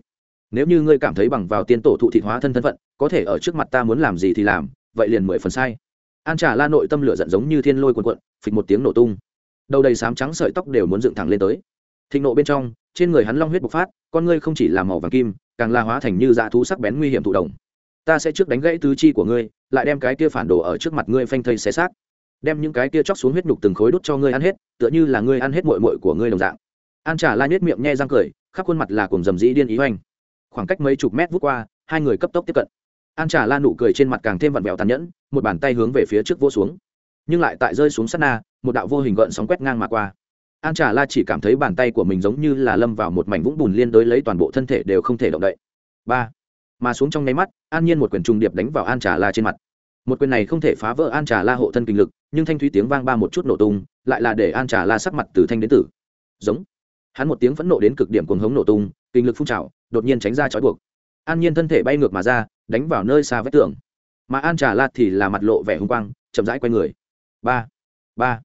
[SPEAKER 1] nếu như ngươi cảm thấy bằng vào tiên tổ thụ thịt hóa thân thân phận có thể ở trước mặt ta muốn làm gì thì làm vậy liền mười phần sai. An trà la nội tâm lửa giận giống như thiên lôi cuồn cuộn, phịch một tiếng nổ tung. Đầu đầy sám trắng sợi tóc đều muốn dựng thẳng lên tới. Thịnh nộ bên trong trên người hắn long huyết bộc phát con ngươi không chỉ là màu vàng kim càng là hóa thành như dạ thú sắc bén nguy hiểm thụ động. Ta sẽ trước đánh gãy tứ chi của ngươi lại đem cái kia phản đồ ở trước mặt ngươi phanh thây xé xác. Đem những cái kia chóc xuống huyết nhục từng khối đốt cho ngươi ăn hết tựa như là ngươi ăn hết muội muội của ngươi đồng dạng. An trà la nhếch miệng nhe răng cười khắp khuôn mặt là cùng dầm dĩ điên ý hoành, khoảng cách mấy chục mét vút qua hai người cấp tốc tiếp cận. An trà la nụ cười trên mặt càng thêm vặn vẹo tàn nhẫn một bàn tay hướng về phía trước vô xuống. Nhưng lại tại rơi xuống sát na một đạo vô hình gợn sóng quét ngang mà qua. An trà la chỉ cảm thấy bàn tay của mình giống như là lâm vào một mảnh vũng bùn liên đối lấy toàn bộ thân thể đều không thể động đậy. Ba. Mà xuống trong nháy mắt an nhiên một quyền trùng điệp đánh vào an trà la trên mặt. Một quyền này không thể phá vỡ an trà la hộ thân kinh lực nhưng thanh thúy tiếng vang ba một chút nổ tung lại là để an trà la sắc mặt từ thanh đến tử. Giống hắn một tiếng phẫn nộ đến cực điểm cuồng hống nổ tung, kinh lực phun trào, đột nhiên tránh ra trói buộc. An nhiên thân thể bay ngược mà ra, đánh vào nơi xa vách tường. Mà an trà lạt thì là mặt lộ vẻ hung quang, chậm rãi quay người. Ba ba.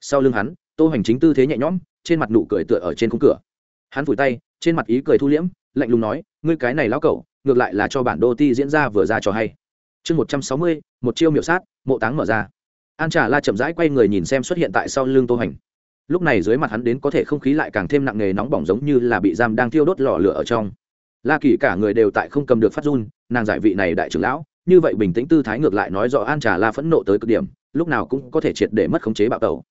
[SPEAKER 1] Sau lưng hắn, tô hành chính tư thế nhẹ nhõm, trên mặt nụ cười tựa ở trên khung cửa. Hắn vùi tay, trên mặt ý cười thu liễm, lạnh lùng nói, ngươi cái này lão cẩu, ngược lại là cho bản đô ti diễn ra vừa ra trò hay. Chương một trăm sáu mươi, một chiêu miểu sát, mộ táng mở ra. An trà la chậm rãi quay người nhìn xem xuất hiện tại sau lưng tô hành lúc này dưới mặt hắn đến có thể không khí lại càng thêm nặng nề nóng bỏng giống như là bị giam đang thiêu đốt lò lửa ở trong. La kỳ cả người đều tại không cầm được phát run, nàng giải vị này đại trưởng lão, như vậy bình tĩnh tư thái ngược lại nói rõ an trà la phẫn nộ tới cực điểm, lúc nào cũng có thể triệt để mất khống chế bạo tẩu.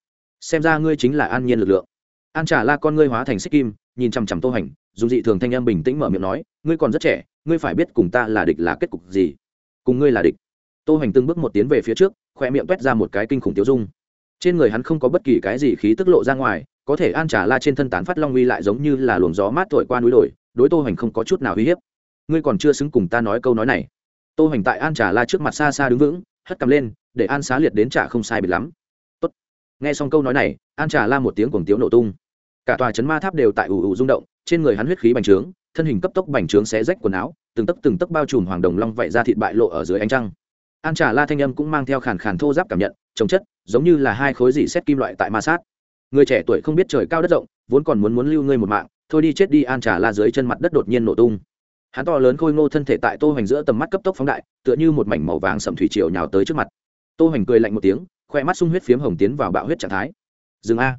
[SPEAKER 1] Xem ra ngươi chính là an nhiên lực lượng. An trà la con ngươi hóa thành xích kim, nhìn chằm chằm tô hành dù dị thường thanh em bình tĩnh mở miệng nói, ngươi còn rất trẻ, ngươi phải biết cùng ta là địch là kết cục gì. Cùng ngươi là địch. Tô hành từng bước một tiến về phía trước, khoe miệng quét ra một cái kinh khủng tiêu dung trên người hắn không có bất kỳ cái gì khí tức lộ ra ngoài, có thể an Trà la trên thân tán phát long uy lại giống như là luồng gió mát thổi qua núi đồi, đối tô hoành không có chút nào uy hiếp. Ngươi còn chưa xứng cùng ta nói câu nói này. Tô hoành tại an Trà la trước mặt xa xa đứng vững, hất cầm lên, để an xá liệt đến trả không sai biệt lắm. Tốt. nghe xong câu nói này, an Trà la một tiếng cuồng tiếu nổ tung. Cả tòa chấn ma tháp đều tại ủ ủ rung động, trên người hắn huyết khí bành trướng, thân hình cấp tốc bành trướng xé rách quần áo, từng tấc từng tấc bao trùm hoàng đồng long vạy ra thịt bại lộ ở dưới ánh trăng. An trà la thanh âm cũng mang theo khàn khàn thô giáp cảm nhận, trồng chất giống như là hai khối dị xét kim loại tại ma sát. Người trẻ tuổi không biết trời cao đất rộng, vốn còn muốn muốn lưu ngươi một mạng, thôi đi chết đi an trả la dưới chân mặt đất đột nhiên nổ tung. Hắn to lớn khôi ngô thân thể tại tô hoành giữa tầm mắt cấp tốc phóng đại, tựa như một mảnh màu vàng sầm thủy triều nhào tới trước mặt. Tô hoành cười lạnh một tiếng, khoe mắt sung huyết phiếm hồng tiến vào bạo huyết trạng thái. Dừng a.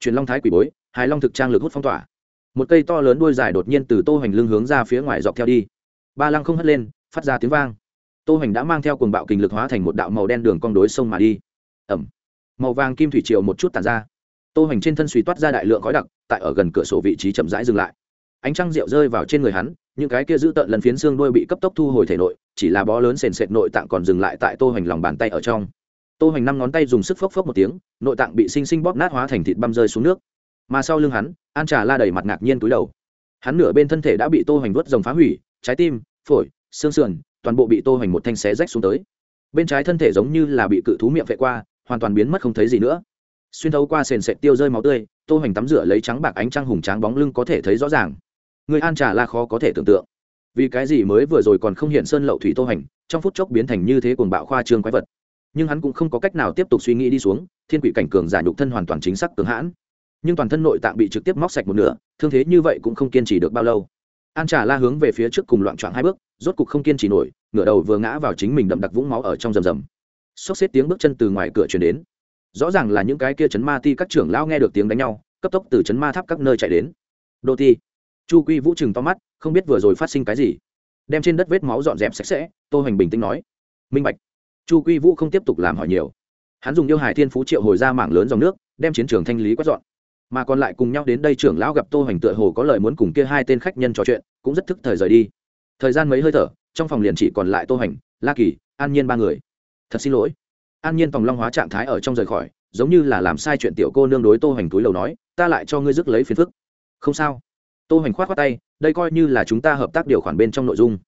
[SPEAKER 1] Truyền long thái quỷ bối hai long thực trang lực hút phong tỏa. Một cây to lớn đuôi dài đột nhiên từ tô hoành lưng hướng ra phía ngoài dọc theo đi. Ba lăng không hất lên, phát ra tiếng vang. Tô hoành đã mang theo cuồng bạo kình lực hóa thành một đạo màu đen đường cong đối sông mà đi ẩm. Màu vàng kim thủy triều một chút tàn ra. Tô Hành trên thân suy toát ra đại lượng khói đặc, tại ở gần cửa sổ vị trí chậm rãi dừng lại. Ánh trăng rượu rơi vào trên người hắn, những cái kia giữ tợn lần phiến xương đuôi bị cấp tốc thu hồi thể nội, chỉ là bó lớn sền sệt nội tạng còn dừng lại tại tô Hành lòng bàn tay ở trong. Tô Hành năm ngón tay dùng sức phốc phốc một tiếng, nội tạng bị sinh sinh bóp nát hóa thành thịt băm rơi xuống nước. Mà sau lưng hắn, an trà la đầy mặt ngạc nhiên túi đầu. Hắn nửa bên thân thể đã bị tô Hành vớt rồng phá hủy, trái tim, phổi, xương sườn, toàn bộ bị tô Hành một thanh xé rách xuống tới. Bên trái thân thể giống như là bị cự thú miệng vệ qua hoàn toàn biến mất không thấy gì nữa. Xuyên thấu qua sền sệt tiêu rơi máu tươi, tô hoành tắm rửa lấy trắng bạc ánh trăng hùng tráng bóng lưng có thể thấy rõ ràng. Người an trả la khó có thể tưởng tượng. Vì cái gì mới vừa rồi còn không hiện sơn lậu thủy tô hoành, trong phút chốc biến thành như thế cuồng bạo khoa trương quái vật. Nhưng hắn cũng không có cách nào tiếp tục suy nghĩ đi xuống, thiên quỷ cảnh cường giả nhục thân hoàn toàn chính xác cường hãn. Nhưng toàn thân nội tạng bị trực tiếp móc sạch một nửa, thương thế như vậy cũng không kiên trì được bao lâu. An trả la hướng về phía trước cùng loạn choạng hai bước, rốt cục không kiên trì nổi, ngửa đầu vừa ngã vào chính mình đậm đặc vũng máu ở trong rầm rầm xốc xếp tiếng bước chân từ ngoài cửa chuyển đến. Rõ ràng là những cái kia chấn ma ti các trưởng lao nghe được tiếng đánh nhau, cấp tốc từ chấn ma tháp các nơi chạy đến. Đô ti. Chu quy vũ chừng to mắt, không biết vừa rồi phát sinh cái gì. Đem trên đất vết máu dọn dẹp sạch sẽ, tô hoành bình tĩnh nói. Minh bạch. Chu quy vũ không tiếp tục làm hỏi nhiều. Hắn dùng yêu hải thiên phú triệu hồi ra mảng lớn dòng nước, đem chiến trường thanh lý quét dọn. Mà còn lại cùng nhau đến đây trưởng lão gặp tô hoành tựa hồ có lời muốn cùng kia hai tên khách nhân trò chuyện, cũng rất thức thời rời đi. Thời gian mấy hơi thở, trong phòng liền chỉ còn lại tô hoành, la kỳ, an nhiên ba người thật xin lỗi. An nhiên tòng long hóa trạng thái ở trong rời khỏi, giống như là làm sai chuyện tiểu cô nương đối tô hoành túi lầu nói, ta lại cho ngươi rước lấy phiền phức. Không sao. Tô hoành khoát khoát tay, đây coi như là chúng ta hợp tác điều khoản bên trong nội dung.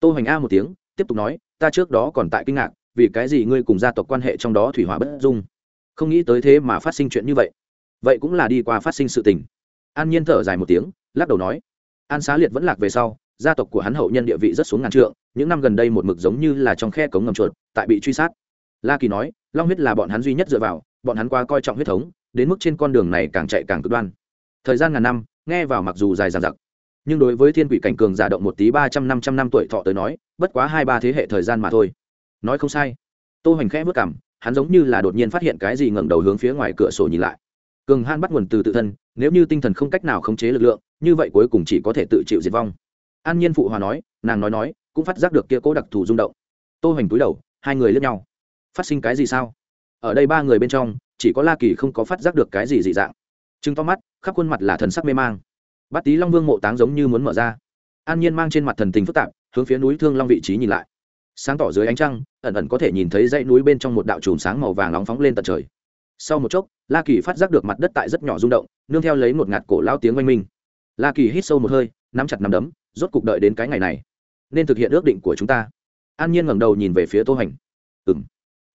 [SPEAKER 1] Tô hoành a một tiếng, tiếp tục nói, ta trước đó còn tại kinh ngạc, vì cái gì ngươi cùng gia tộc quan hệ trong đó thủy hỏa bất dung? Không nghĩ tới thế mà phát sinh chuyện như vậy. Vậy cũng là đi qua phát sinh sự tình. An nhiên thở dài một tiếng, lắc đầu nói, an xá liệt vẫn lạc về sau, gia tộc của hắn hậu nhân địa vị rất xuống ngàn trượng, những năm gần đây một mực giống như là trong khe cống ngầm chuột tại bị truy sát. La kỳ nói, long huyết là bọn hắn duy nhất dựa vào, bọn hắn quá coi trọng huyết thống, đến mức trên con đường này càng chạy càng cực đoan. Thời gian ngàn năm, nghe vào mặc dù dài dằng dặc, nhưng đối với thiên quỷ cảnh cường giả động một tí ba trăm năm trăm năm tuổi thọ tới nói, bất quá hai ba thế hệ thời gian mà thôi. Nói không sai. Tô hoành khẽ vất cảm, hắn giống như là đột nhiên phát hiện cái gì ngẩng đầu hướng phía ngoài cửa sổ nhìn lại. Cường han bắt nguồn từ tự thân, nếu như tinh thần không cách nào khống chế lực lượng, như vậy cuối cùng chỉ có thể tự chịu diệt vong. An nhiên phụ hòa nói, nàng nói nói, cũng phát giác được kia cố đặc thù rung động. Tô hoành túi đầu hai người lướt nhau. Phát sinh cái gì sao? Ở đây ba người bên trong, chỉ có la kỳ không có phát giác được cái gì dị dạng. Chứng to mắt, khắp khuôn mặt là thần sắc mê mang. Bát tý long vương mộ táng giống như muốn mở ra. An nhiên mang trên mặt thần tình phức tạp, hướng phía núi thương long vị trí nhìn lại. Sáng tỏ dưới ánh trăng, ẩn ẩn có thể nhìn thấy dãy núi bên trong một đạo chùm sáng màu vàng nóng phóng lên tận trời. Sau một chốc, la kỳ phát giác được mặt đất tại rất nhỏ rung động, nương theo lấy một ngạt cổ lao tiếng oanh minh. La kỳ hít sâu một hơi, nắm chặt nắm đấm, rốt cục đợi đến cái ngày này. Nên thực hiện ước định của chúng ta an nhiên ngẩng đầu nhìn về phía tô Hành. ừng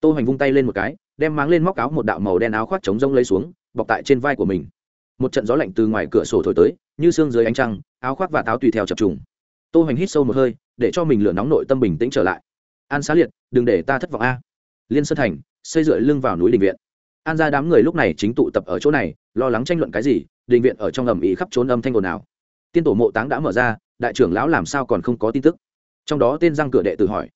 [SPEAKER 1] tô Hành vung tay lên một cái, đem máng lên móc áo một đạo màu đen áo khoác chống rông lấy xuống, bọc tại trên vai của mình. Một trận gió lạnh từ ngoài cửa sổ thổi tới, như xương dưới ánh trăng, áo khoác và táo tùy theo chập trùng. Tô Hành hít sâu một hơi, để cho mình lửa nóng nội tâm bình tĩnh trở lại. An xá liệt, đừng để ta thất vọng a. Liên sơn thành, xây dựa lưng vào núi đình viện. An ra đám người lúc này chính tụ tập ở chỗ này, lo lắng tranh luận cái gì, đình viện ở trong ầm ĩ khắp trốn âm thanh ồn ào. Tiên tổ mộ táng đã mở ra, đại trưởng lão làm sao còn không có tin tức? trong đó tên giang cửa đệ tử hỏi.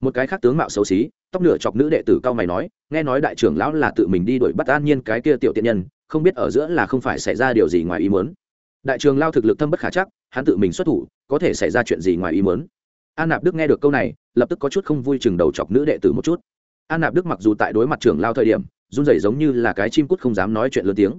[SPEAKER 1] Một cái khác tướng mạo xấu xí, tóc nửa chọc nữ đệ tử cao mày nói, nghe nói đại trưởng lão là tự mình đi đuổi bắt an nhiên cái kia tiểu tiện nhân, không biết ở giữa là không phải xảy ra điều gì ngoài ý muốn. Đại trường lao thực lực thâm bất khả chắc, hắn tự mình xuất thủ, có thể xảy ra chuyện gì ngoài ý muốn. An nạp đức nghe được câu này, lập tức có chút không vui chừng đầu chọc nữ đệ tử một chút. An nạp đức mặc dù tại đối mặt trưởng lao thời điểm, run rẩy giống như là cái chim cút không dám nói chuyện lớn tiếng.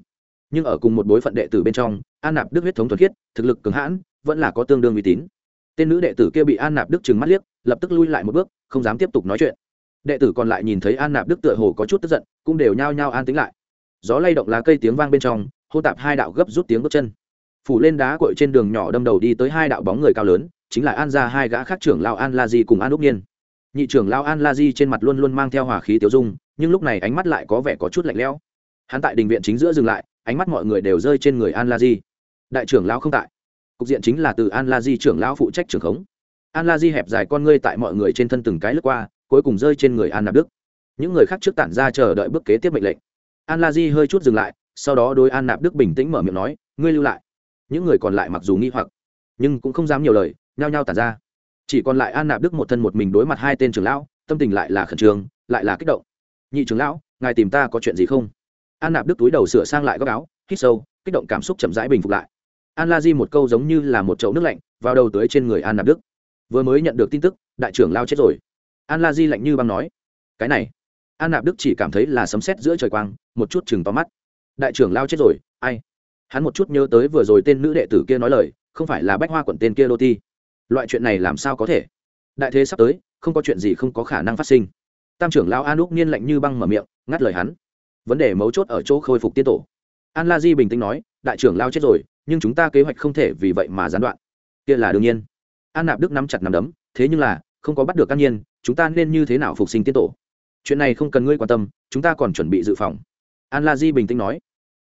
[SPEAKER 1] Nhưng ở cùng một bối phận đệ tử bên trong, an nạp đức huyết thống thuần khiết, thực lực cứng hãn, vẫn là có tương đương uy tín tên nữ đệ tử kia bị an nạp đức trừng mắt liếc, lập tức lui lại một bước, không dám tiếp tục nói chuyện. Đệ tử còn lại nhìn thấy an nạp đức tựa hồ có chút tức giận, cũng đều nhao nhao an tính lại. Gió lay động lá cây tiếng vang bên trong, hô tạp hai đạo gấp rút tiếng bước chân. Phủ lên đá cội trên đường nhỏ đâm đầu đi tới hai đạo bóng người cao lớn, chính là an ra hai gã khác trưởng lao an la di cùng an úc nhiên nhị trưởng lao an la di trên mặt luôn luôn mang theo hòa khí tiêu dung, nhưng lúc này ánh mắt lại có vẻ có chút lạnh lẽo. Hắn tại đình viện chính giữa dừng lại, ánh mắt mọi người đều rơi trên người an la di. Đại trưởng lao không tại cục diện chính là từ an la di trưởng lão phụ trách trưởng khống. An la di hẹp dài con ngươi tại mọi người trên thân từng cái lướt qua, cuối cùng rơi trên người an nạp đức. Những người khác trước tản ra chờ đợi bước kế tiếp mệnh lệnh. An la di hơi chút dừng lại, sau đó đối an nạp đức bình tĩnh mở miệng nói, ngươi lưu lại. Những người còn lại mặc dù nghi hoặc, nhưng cũng không dám nhiều lời, nhao nhao tản ra. Chỉ còn lại an nạp đức một thân một mình đối mặt hai tên trưởng lão, tâm tình lại là khẩn trương, lại là kích động. Nhị trưởng lão, ngài tìm ta có chuyện gì không? An nạp đức túi đầu sửa sang lại góc áo, hít sâu, kích động cảm xúc chậm rãi bình phục lại an la di một câu giống như là một chậu nước lạnh vào đầu tới trên người an nạp đức. Vừa mới nhận được tin tức, đại trưởng lao chết rồi. An la di lạnh như băng nói, cái này. An nạp đức chỉ cảm thấy là sấm sét giữa trời quang, một chút chừng to mắt. Đại trưởng lao chết rồi, ai? Hắn một chút nhớ tới vừa rồi tên nữ đệ tử kia nói lời, không phải là bách hoa quận tên kia lô ti. Loại chuyện này làm sao có thể? Đại thế sắp tới, không có chuyện gì không có khả năng phát sinh. Tam trưởng lao an úc niên lạnh như băng mở miệng, ngắt lời hắn. Vấn đề mấu chốt ở chỗ khôi phục tiên tổ. An la di bình tĩnh nói, đại trưởng lao chết rồi nhưng chúng ta kế hoạch không thể vì vậy mà gián đoạn. Kia là đương nhiên. An nạp đức nắm chặt nắm đấm, thế nhưng là, không có bắt được an nhiên, chúng ta nên như thế nào phục sinh tiến tổ? Chuyện này không cần ngươi quan tâm, chúng ta còn chuẩn bị dự phòng. An la di bình tĩnh nói.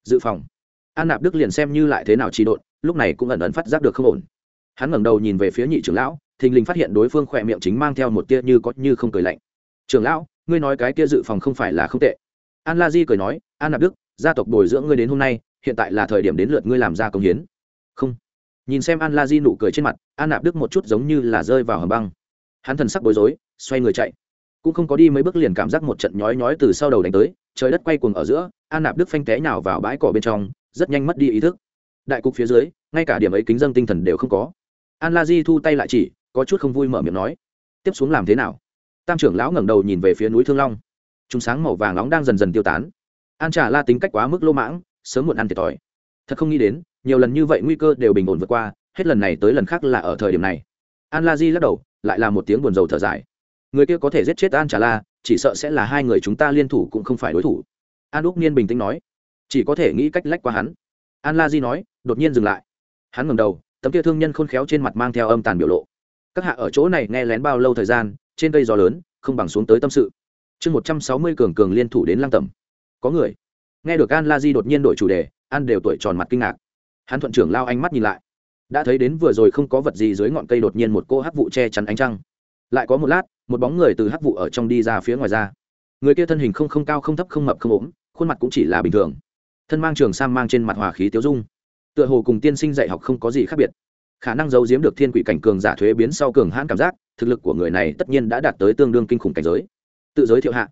[SPEAKER 1] Dự phòng? An nạp đức liền xem như lại thế nào trì độn, lúc này cũng ẩn ẩn phát giác được không ổn. Hắn ngẩng đầu nhìn về phía nhị trưởng lão, thình lình phát hiện đối phương khỏe miệng chính mang theo một tia như có như không cười lạnh. Trưởng lão, ngươi nói cái kia dự phòng không phải là không tệ. An la di cười nói, an nạp đức, gia tộc bồi dưỡng ngươi đến hôm nay hiện tại là thời điểm đến lượt ngươi làm ra công hiến. Không. Nhìn xem an la di nụ cười trên mặt, an nạp đức một chút giống như là rơi vào hầm băng. Hắn thần sắc bối rối, xoay người chạy. Cũng không có đi mấy bước liền cảm giác một trận nhói nhói từ sau đầu đánh tới, trời đất quay cuồng ở giữa, an nạp đức phanh té nào vào bãi cỏ bên trong, rất nhanh mất đi ý thức. Đại cục phía dưới, ngay cả điểm ấy kính dân tinh thần đều không có. An la di thu tay lại chỉ, có chút không vui mở miệng nói, tiếp xuống làm thế nào? Tam trưởng lão ngẩng đầu nhìn về phía núi thương long. Chúng sáng màu vàng nóng đang dần dần tiêu tán. An trà la tính cách quá mức lô mãng sớm muộn ăn thiệt thòi. Thật không nghĩ đến, nhiều lần như vậy nguy cơ đều bình ổn vượt qua, hết lần này tới lần khác là ở thời điểm này. An la di lắc đầu, lại là một tiếng buồn rầu thở dài. Người kia có thể giết chết an trà la, chỉ sợ sẽ là hai người chúng ta liên thủ cũng không phải đối thủ. An úc niên bình tĩnh nói, chỉ có thể nghĩ cách lách qua hắn. An la di nói, đột nhiên dừng lại. Hắn ngẩng đầu, tấm kia thương nhân khôn khéo trên mặt mang theo âm tàn biểu lộ. Các hạ ở chỗ này nghe lén bao lâu thời gian, trên cây gió lớn, không bằng xuống tới tâm sự. Chương một trăm sáu mươi cường cường liên thủ đến lang tầm có người nghe được an la di đột nhiên đổi chủ đề, an đều tuổi tròn mặt kinh ngạc. Hắn thuận trưởng lao ánh mắt nhìn lại. Đã thấy đến vừa rồi không có vật gì dưới ngọn cây đột nhiên một cô hắc vụ che chắn ánh trăng. Lại có một lát, một bóng người từ hắc vụ ở trong đi ra phía ngoài ra. Người kia thân hình không không cao không thấp không mập không ốm, khuôn mặt cũng chỉ là bình thường. Thân mang trường sam mang trên mặt hòa khí tiêu dung. Tựa hồ cùng tiên sinh dạy học không có gì khác biệt. Khả năng giấu giếm được thiên quỷ cảnh cường giả thuế biến sau cường hãn cảm giác, thực lực của người này tất nhiên đã đạt tới tương đương kinh khủng cảnh giới. Tự giới thiệu hạ.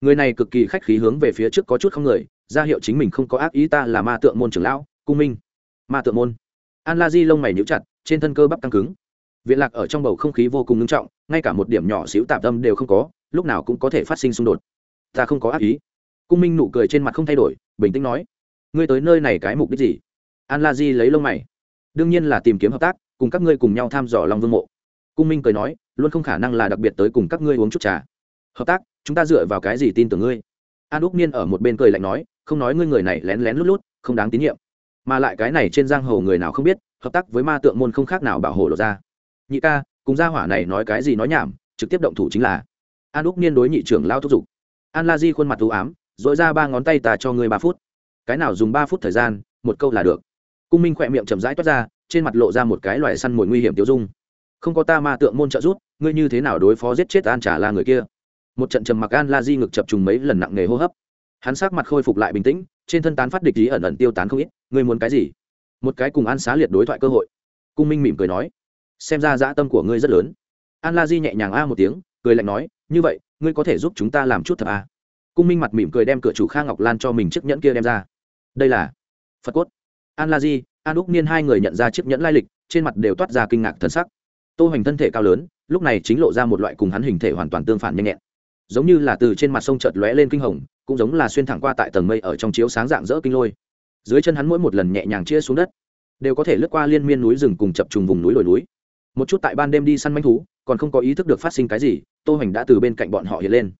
[SPEAKER 1] Người này cực kỳ khách khí hướng về phía trước có chút không người ra hiệu chính mình không có ác ý ta là ma tượng môn trưởng lão, cung minh. Ma tượng môn. An la di lông mày níu chặt, trên thân cơ bắp căng cứng. Viện lạc ở trong bầu không khí vô cùng ngưng trọng, ngay cả một điểm nhỏ xíu tạm tâm đều không có, lúc nào cũng có thể phát sinh xung đột. Ta không có ác ý. Cung minh nụ cười trên mặt không thay đổi, bình tĩnh nói, ngươi tới nơi này cái mục đích gì? An la di lấy lông mày. Đương nhiên là tìm kiếm hợp tác, cùng các ngươi cùng nhau tham dò long vương mộ. Cung minh cười nói, luôn không khả năng là đặc biệt tới cùng các ngươi uống chút trà. Hợp tác, chúng ta dựa vào cái gì tin tưởng ngươi? An úc niên ở một bên cười lạnh nói không nói ngươi người này lén lén lút lút không đáng tín nhiệm. Mà lại cái này trên giang hồ người nào không biết hợp tác với ma tượng môn không khác nào bảo hộ lộ ra. Nhị ca cùng gia hỏa này nói cái gì nói nhảm trực tiếp động thủ chính là. An úc niên đối nhị trưởng lao thúc giục. An la di khuôn mặt t ám dội ra ba ngón tay ta cho ngươi ba phút. Cái nào dùng ba phút thời gian một câu là được. Cung minh khỏe miệng chầm rãi toát ra trên mặt lộ ra một cái loài săn mồi nguy hiểm tiêu dung. Không có ta ma tượng môn trợ giúp, ngươi như thế nào đối phó giết chết an trả la người kia? Một trận trầm mặc an la di ngực chập trùng mấy lần nặng nghề hô hấp hắn sắc mặt khôi phục lại bình tĩnh, trên thân tán phát địch ý ẩn ẩn tiêu tán không ít, ngươi muốn cái gì? Một cái cùng an xá liệt đối thoại cơ hội. Cung minh mỉm cười nói, xem ra dã tâm của ngươi rất lớn. An la di nhẹ nhàng a một tiếng, cười lạnh nói, như vậy, ngươi có thể giúp chúng ta làm chút thật a. cung minh mặt mỉm cười đem cửa chủ kha ngọc lan cho mình chiếc nhẫn kia đem ra. Đây là phật cốt. An la di, an úc niên hai người nhận ra chiếc nhẫn lai lịch, trên mặt đều toát ra kinh ngạc thân sắc. Tô hoành thân thể cao lớn, lúc này chính lộ ra một loại cùng hắn hình thể hoàn toàn tương phản nhanh nhẹn giống như là từ trên mặt sông chợt lóe lên kinh hồng, cũng giống là xuyên thẳng qua tại tầng mây ở trong chiếu sáng dạng dỡ kinh lôi. Dưới chân hắn mỗi một lần nhẹ nhàng chia xuống đất, đều có thể lướt qua liên miên núi rừng cùng chập trùng vùng núi đồi núi. Một chút tại ban đêm đi săn manh thú, còn không có ý thức được phát sinh cái gì, tô hoành đã từ bên cạnh bọn họ hiện lên.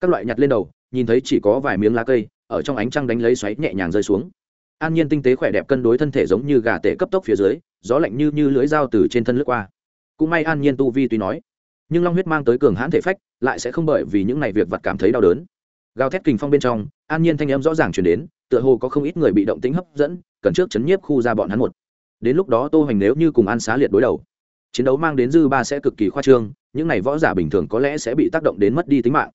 [SPEAKER 1] Các loại nhặt lên đầu, nhìn thấy chỉ có vài miếng lá cây, ở trong ánh trăng đánh lấy xoáy nhẹ nhàng rơi xuống. An nhiên tinh tế khỏe đẹp cân đối thân thể giống như gà tể cấp tốc phía dưới, gió lạnh như như lưỡi dao từ trên thân lướt qua. Cũng may an nhiên tu vi tuy nói nhưng long huyết mang tới cường hãn thể phách lại sẽ không bởi vì những này việc vặt cảm thấy đau đớn. Gào thét kình phong bên trong, an nhiên thanh âm rõ ràng chuyển đến, tựa hồ có không ít người bị động tính hấp dẫn, cần trước chấn nhiếp khu ra bọn hắn một. Đến lúc đó tô hoành nếu như cùng an xá liệt đối đầu, chiến đấu mang đến dư ba sẽ cực kỳ khoa trương, những này võ giả bình thường có lẽ sẽ bị tác động đến mất đi tính mạng.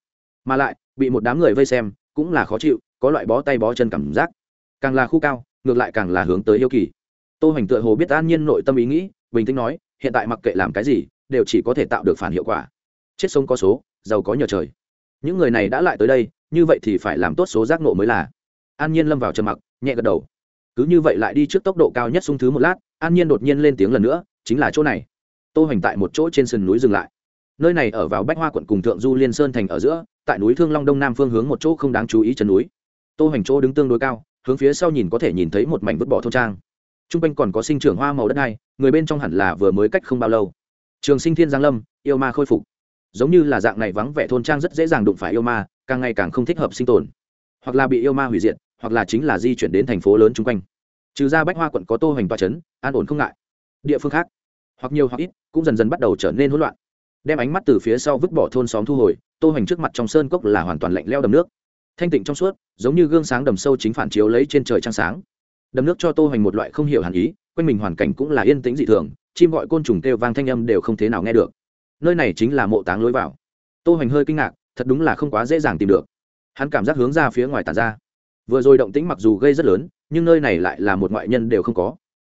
[SPEAKER 1] Mà lại, bị một đám người vây xem, cũng là khó chịu, có loại bó tay bó chân cảm giác. Càng là khu cao, ngược lại càng là hướng tới yêu kỳ. Tô hoành tựa hồ biết an nhiên nội tâm ý nghĩ, bình tĩnh nói, hiện tại mặc kệ làm cái gì đều chỉ có thể tạo được phản hiệu quả. Chết sống có số, giàu có nhờ trời. Những người này đã lại tới đây, như vậy thì phải làm tốt số giác nộ mới là. An nhiên lâm vào trầm mặc, nhẹ gật đầu. Cứ như vậy lại đi trước tốc độ cao nhất xung thứ một lát, an nhiên đột nhiên lên tiếng lần nữa, chính là chỗ này. Tô hoành tại một chỗ trên sườn núi dừng lại. Nơi này ở vào bách hoa quận cùng thượng du liên sơn thành ở giữa, tại núi thương long đông nam phương hướng một chỗ không đáng chú ý chân núi. Tô hoành chỗ đứng tương đối cao, hướng phía sau nhìn có thể nhìn thấy một mảnh vứt bỏ thôn trang. T r u n g quanh còn có sinh trưởng hoa màu đất này, người bên trong hẳn là vừa mới cách không bao lâu trường sinh thiên giang lâm, yêu ma khôi phục. Giống như là dạng này vắng vẻ thôn trang rất dễ dàng đụng phải yêu ma, càng ngày càng không thích hợp sinh tồn. Hoặc là bị yêu ma hủy diệt, hoặc là chính là di chuyển đến thành phố lớn chung quanh. Trừ ra bách hoa quận có tô hoành toa trấn an ổn không ngại. Địa phương khác, hoặc nhiều hoặc ít, cũng dần dần bắt đầu trở nên hỗn loạn. Đem ánh mắt từ phía sau vứt bỏ thôn xóm thu hồi, tô hoành trước mặt trong sơn cốc là hoàn toàn lạnh leo đầm nước. Thanh tịnh trong suốt, giống như gương sáng đầm sâu chính phản chiếu lấy trên trời trăng sáng đầm nước cho tô hoành một loại không hiểu hẳn ý, quanh mình hoàn cảnh cũng là yên tĩnh dị thường, chim gọi côn trùng kêu vang thanh âm đều không thế nào nghe được. Nơi này chính là mộ táng lối vào. Tô hoành hơi kinh ngạc, thật đúng là không quá dễ dàng tìm được. Hắn cảm giác hướng ra phía ngoài tàn ra. Vừa rồi động tĩnh mặc dù gây rất lớn, nhưng nơi này lại là một ngoại nhân đều không có.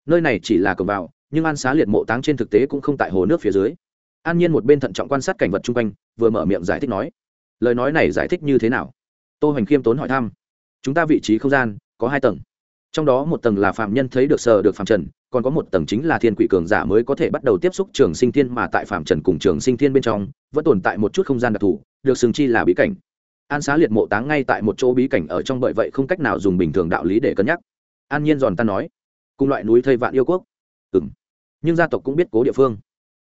[SPEAKER 1] Nơi này chỉ là cổng vào, nhưng an xá liệt mộ táng trên thực tế cũng không tại hồ nước phía dưới. An nhiên một bên thận trọng quan sát cảnh vật chung quanh, vừa mở miệng giải thích nói, lời nói này giải thích như thế nào? Tô hoành khiêm tốn hỏi thăm, chúng ta vị trí không gian có hai tầng trong đó một tầng là phạm nhân thấy được sờ được phạm trần, còn có một tầng chính là thiên quỷ cường giả mới có thể bắt đầu tiếp xúc trường sinh thiên mà tại phạm trần cùng trường sinh thiên bên trong, vẫn tồn tại một chút không gian đặc thù, được sừng chi là bí cảnh. An xá liệt mộ táng ngay tại một chỗ bí cảnh ở trong bởi vậy không cách nào dùng bình thường đạo lý để cân nhắc. An nhiên giòn ta nói, cùng loại núi thây vạn yêu quốc. Ừ m nhưng gia tộc cũng biết cố địa phương.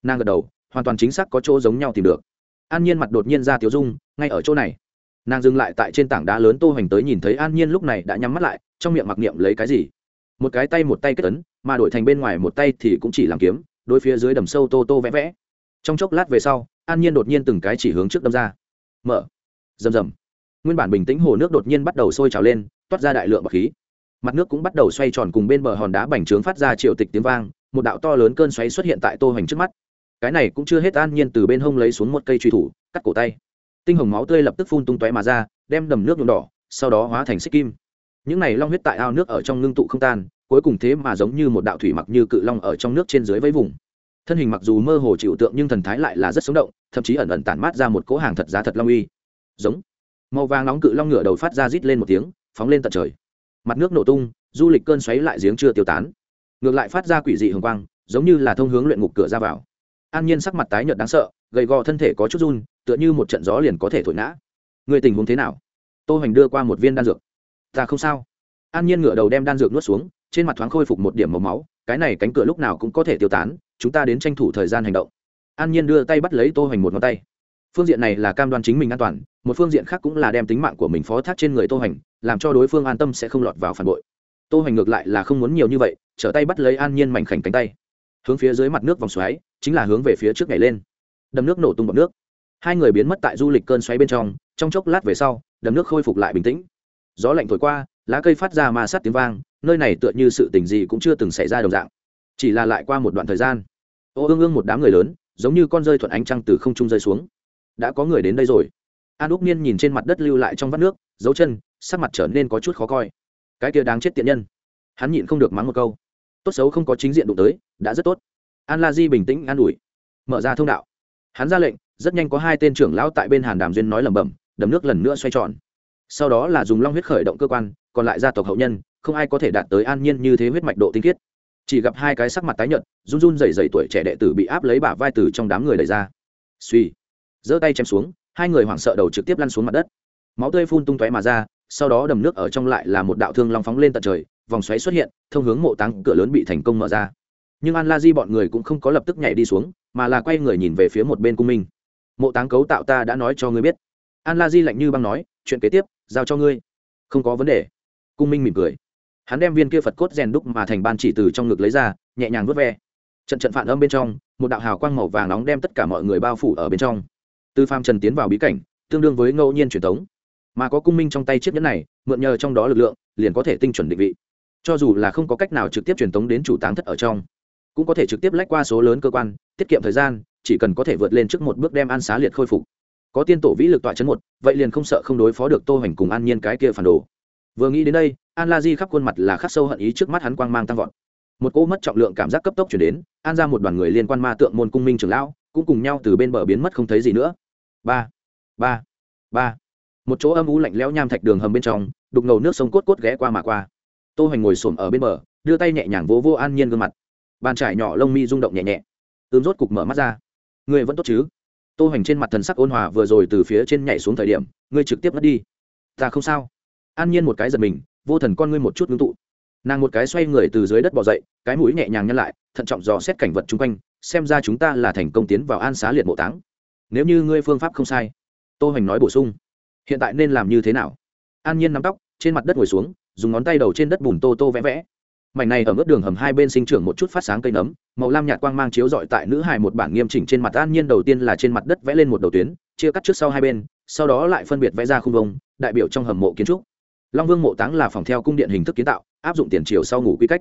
[SPEAKER 1] Nàng gật đầu, hoàn toàn chính xác có chỗ giống nhau tìm được. An nhiên mặt đột nhiên ra tiểu dung, ngay ở chỗ này. Nàng dừng lại tại trên tảng đá lớn tô hoành tới nhìn thấy an nhiên lúc này đã nhắm mắt lại trong miệng mặc niệm lấy cái gì? Một cái tay một tay kết ấn, mà đổi thành bên ngoài một tay thì cũng chỉ làm kiếm, đối phía dưới đầm sâu tô tô vẽ vẽ. Trong chốc lát về sau, an nhiên đột nhiên từng cái chỉ hướng trước đâm ra. Mở. Rầm rầm. Nguyên bản bình tĩnh hồ nước đột nhiên bắt đầu sôi trào lên, toát ra đại lượng bọc khí. Mặt nước cũng bắt đầu xoay tròn cùng bên bờ hòn đá bành trướng phát ra triệu tịch tiếng vang, một đạo to lớn cơn xoáy xuất hiện tại tô hoành trước mắt. Cái này cũng chưa hết an nhiên từ bên hông lấy xuống một cây truy thủ, cắt cổ tay. Tinh hồng máu tươi lập tức phun tung tóe mà ra, đem đầm nước nhuộm đỏ, sau đó hóa thành xích kim những này long huyết tại ao nước ở trong ngưng tụ không tan, cuối cùng thế mà giống như một đạo thủy mặc như cự long ở trong nước trên dưới vẫy vùng. Thân hình mặc dù mơ hồ chịu tượng nhưng thần thái lại là rất sống động, thậm chí ẩn ẩn tản mát ra một cỗ hàng thật giá thật long uy. Giống. Màu vàng nóng cự long ngửa đầu phát ra rít lên một tiếng, phóng lên tận trời. Mặt nước nổ tung, du lịch cơn xoáy lại giếng chưa tiêu tán. Ngược lại phát ra quỷ dị hồng quang, giống như là thông hướng luyện ngục cửa ra vào. An nhiên sắc mặt tái nhợt đáng sợ, gầy gò thân thể có chút run, tựa như một trận gió liền có thể thổi ngã. Người tình huống thế nào? Tô hoành đưa qua một viên đan dược ta không sao. An nhiên ngửa đầu đem đan dược nuốt xuống, trên mặt thoáng khôi phục một điểm màu máu, cái này cánh cửa lúc nào cũng có thể tiêu tán, chúng ta đến tranh thủ thời gian hành động. An nhiên đưa tay bắt lấy tô hoành một ngón tay. Phương diện này là cam đoan chính mình an toàn, một phương diện khác cũng là đem tính mạng của mình phó thác trên người tô hoành, làm cho đối phương an tâm sẽ không lọt vào phản bội. Tô hoành ngược lại là không muốn nhiều như vậy, trở tay bắt lấy an nhiên mảnh khảnh cánh tay. Hướng phía dưới mặt nước vòng xoáy, chính là hướng về phía trước nhảy lên. Đầm nước nổ tung bọc nước. Hai người biến mất tại du lịch cơn xoáy bên trong trong chốc lát về sau, đầm nước khôi phục lại bình tĩnh gió lạnh thổi qua, lá cây phát ra ma sát tiếng vang, nơi này tựa như sự tình gì cũng chưa từng xảy ra đồng dạng. Chỉ là lại qua một đoạn thời gian, ô ương ương một đám người lớn, giống như con rơi thuận ánh trăng từ không trung rơi xuống. Đã có người đến đây rồi. An úc niên nhìn trên mặt đất lưu lại trong vắt nước, dấu chân, sắc mặt trở nên có chút khó coi. Cái kia đáng chết tiện nhân. Hắn nhịn không được mắng một câu. Tốt xấu không có chính diện đụng tới, đã rất tốt. An la di bình tĩnh an ủi. Mở ra thông đạo. Hắn ra lệnh, rất nhanh có hai tên trưởng lão tại bên hàn đàm duyên nói lẩm bẩm, đầm nước lần nữa xoay tròn sau đó là dùng long huyết khởi động cơ quan, còn lại gia tộc hậu nhân, không ai có thể đạt tới an nhiên như thế huyết mạch độ tinh khiết. Chỉ gặp hai cái sắc mặt tái nhợt, run run dày dày tuổi trẻ đệ tử bị áp lấy bả vai từ trong đám người đẩy ra. Suy giơ tay chém xuống, hai người hoảng sợ đầu trực tiếp lăn xuống mặt đất. Máu tươi phun tung tóe mà ra, sau đó đầm nước ở trong lại là một đạo thương long phóng lên tận trời, vòng xoáy xuất hiện, thông hướng mộ táng cửa lớn bị thành công mở ra. Nhưng an la di bọn người cũng không có lập tức nhảy đi xuống, mà là quay người nhìn về phía một bên cung minh. Mộ táng cấu tạo ta đã nói cho ngươi biết. An la di lạnh như băng nói, chuyện kế tiếp giao cho ngươi. Không có vấn đề. Cung minh mỉm cười. Hắn đem viên kia phật cốt rèn đúc mà thành ban chỉ từ trong ngực lấy ra, nhẹ nhàng vớt ve. Trận trận phản âm bên trong, một đạo hào quang màu vàng nóng đem tất cả mọi người bao phủ ở bên trong. Từ phàm trần tiến vào bí cảnh, tương đương với ngẫu nhiên truyền thống. Mà có cung minh trong tay chiếc nhẫn này, mượn nhờ trong đó lực lượng, liền có thể tinh chuẩn định vị. Cho dù là không có cách nào trực tiếp truyền thống đến chủ táng thất ở trong, cũng có thể trực tiếp lách qua số lớn cơ quan, tiết kiệm thời gian, chỉ cần có thể vượt lên trước một bước đem an xá liệt khôi phục có tiên tổ vĩ lực tọa chấn một vậy liền không sợ không đối phó được tô hoành cùng an nhiên cái kia phản đồ. Vừa nghĩ đến đây an la di khắp khuôn mặt là khắc sâu hận ý trước mắt hắn quang mang tăng vọt. Một cỗ mất trọng lượng cảm giác cấp tốc chuyển đến an ra một đoàn người liên quan ma tượng môn cung minh trưởng lão cũng cùng nhau từ bên bờ biến mất không thấy gì nữa. Ba ba ba. Một chỗ âm u lạnh lẽo nham thạch đường hầm bên trong đục ngầu nước sông cốt cốt ghé qua mà qua. Tô hoành ngồi xổm ở bên bờ đưa tay nhẹ nhàng vỗ vô, vô an nhiên gương mặt. Bàn trải nhỏ lông mi rung động nhẹ nhẹ. Ướm rốt cục mở mắt ra. Người vẫn tốt chứ? tô hoành trên mặt thần sắc ôn hòa vừa rồi từ phía trên nhảy xuống thời điểm, ngươi trực tiếp mất đi. Ta không sao. An nhiên một cái giật mình, vô thần con ngươi một chút ngưng tụ. Nàng một cái xoay người từ dưới đất bỏ dậy, cái mũi nhẹ nhàng nhăn lại, thận trọng dò xét cảnh vật chung quanh, xem ra chúng ta là thành công tiến vào an xá liệt mộ táng. Nếu như ngươi phương pháp không sai, tô hoành nói bổ sung. Hiện tại nên làm như thế nào? An nhiên nắm tóc, trên mặt đất ngồi xuống, dùng ngón tay đầu trên đất bùn tô tô vẽ vẽ mảnh này ở mức đường hầm hai bên sinh trưởng một chút phát sáng cây nấm, màu lam nhạt quang mang chiếu rọi tại nữ hài một bảng nghiêm chỉnh trên mặt an nhiên đầu tiên là trên mặt đất vẽ lên một đầu tuyến, chia cắt trước sau hai bên, sau đó lại phân biệt vẽ ra khung vông, đại biểu trong hầm mộ kiến trúc. Long vương mộ táng là phòng theo cung điện hình thức kiến tạo, áp dụng tiền chiều sau ngủ quy cách.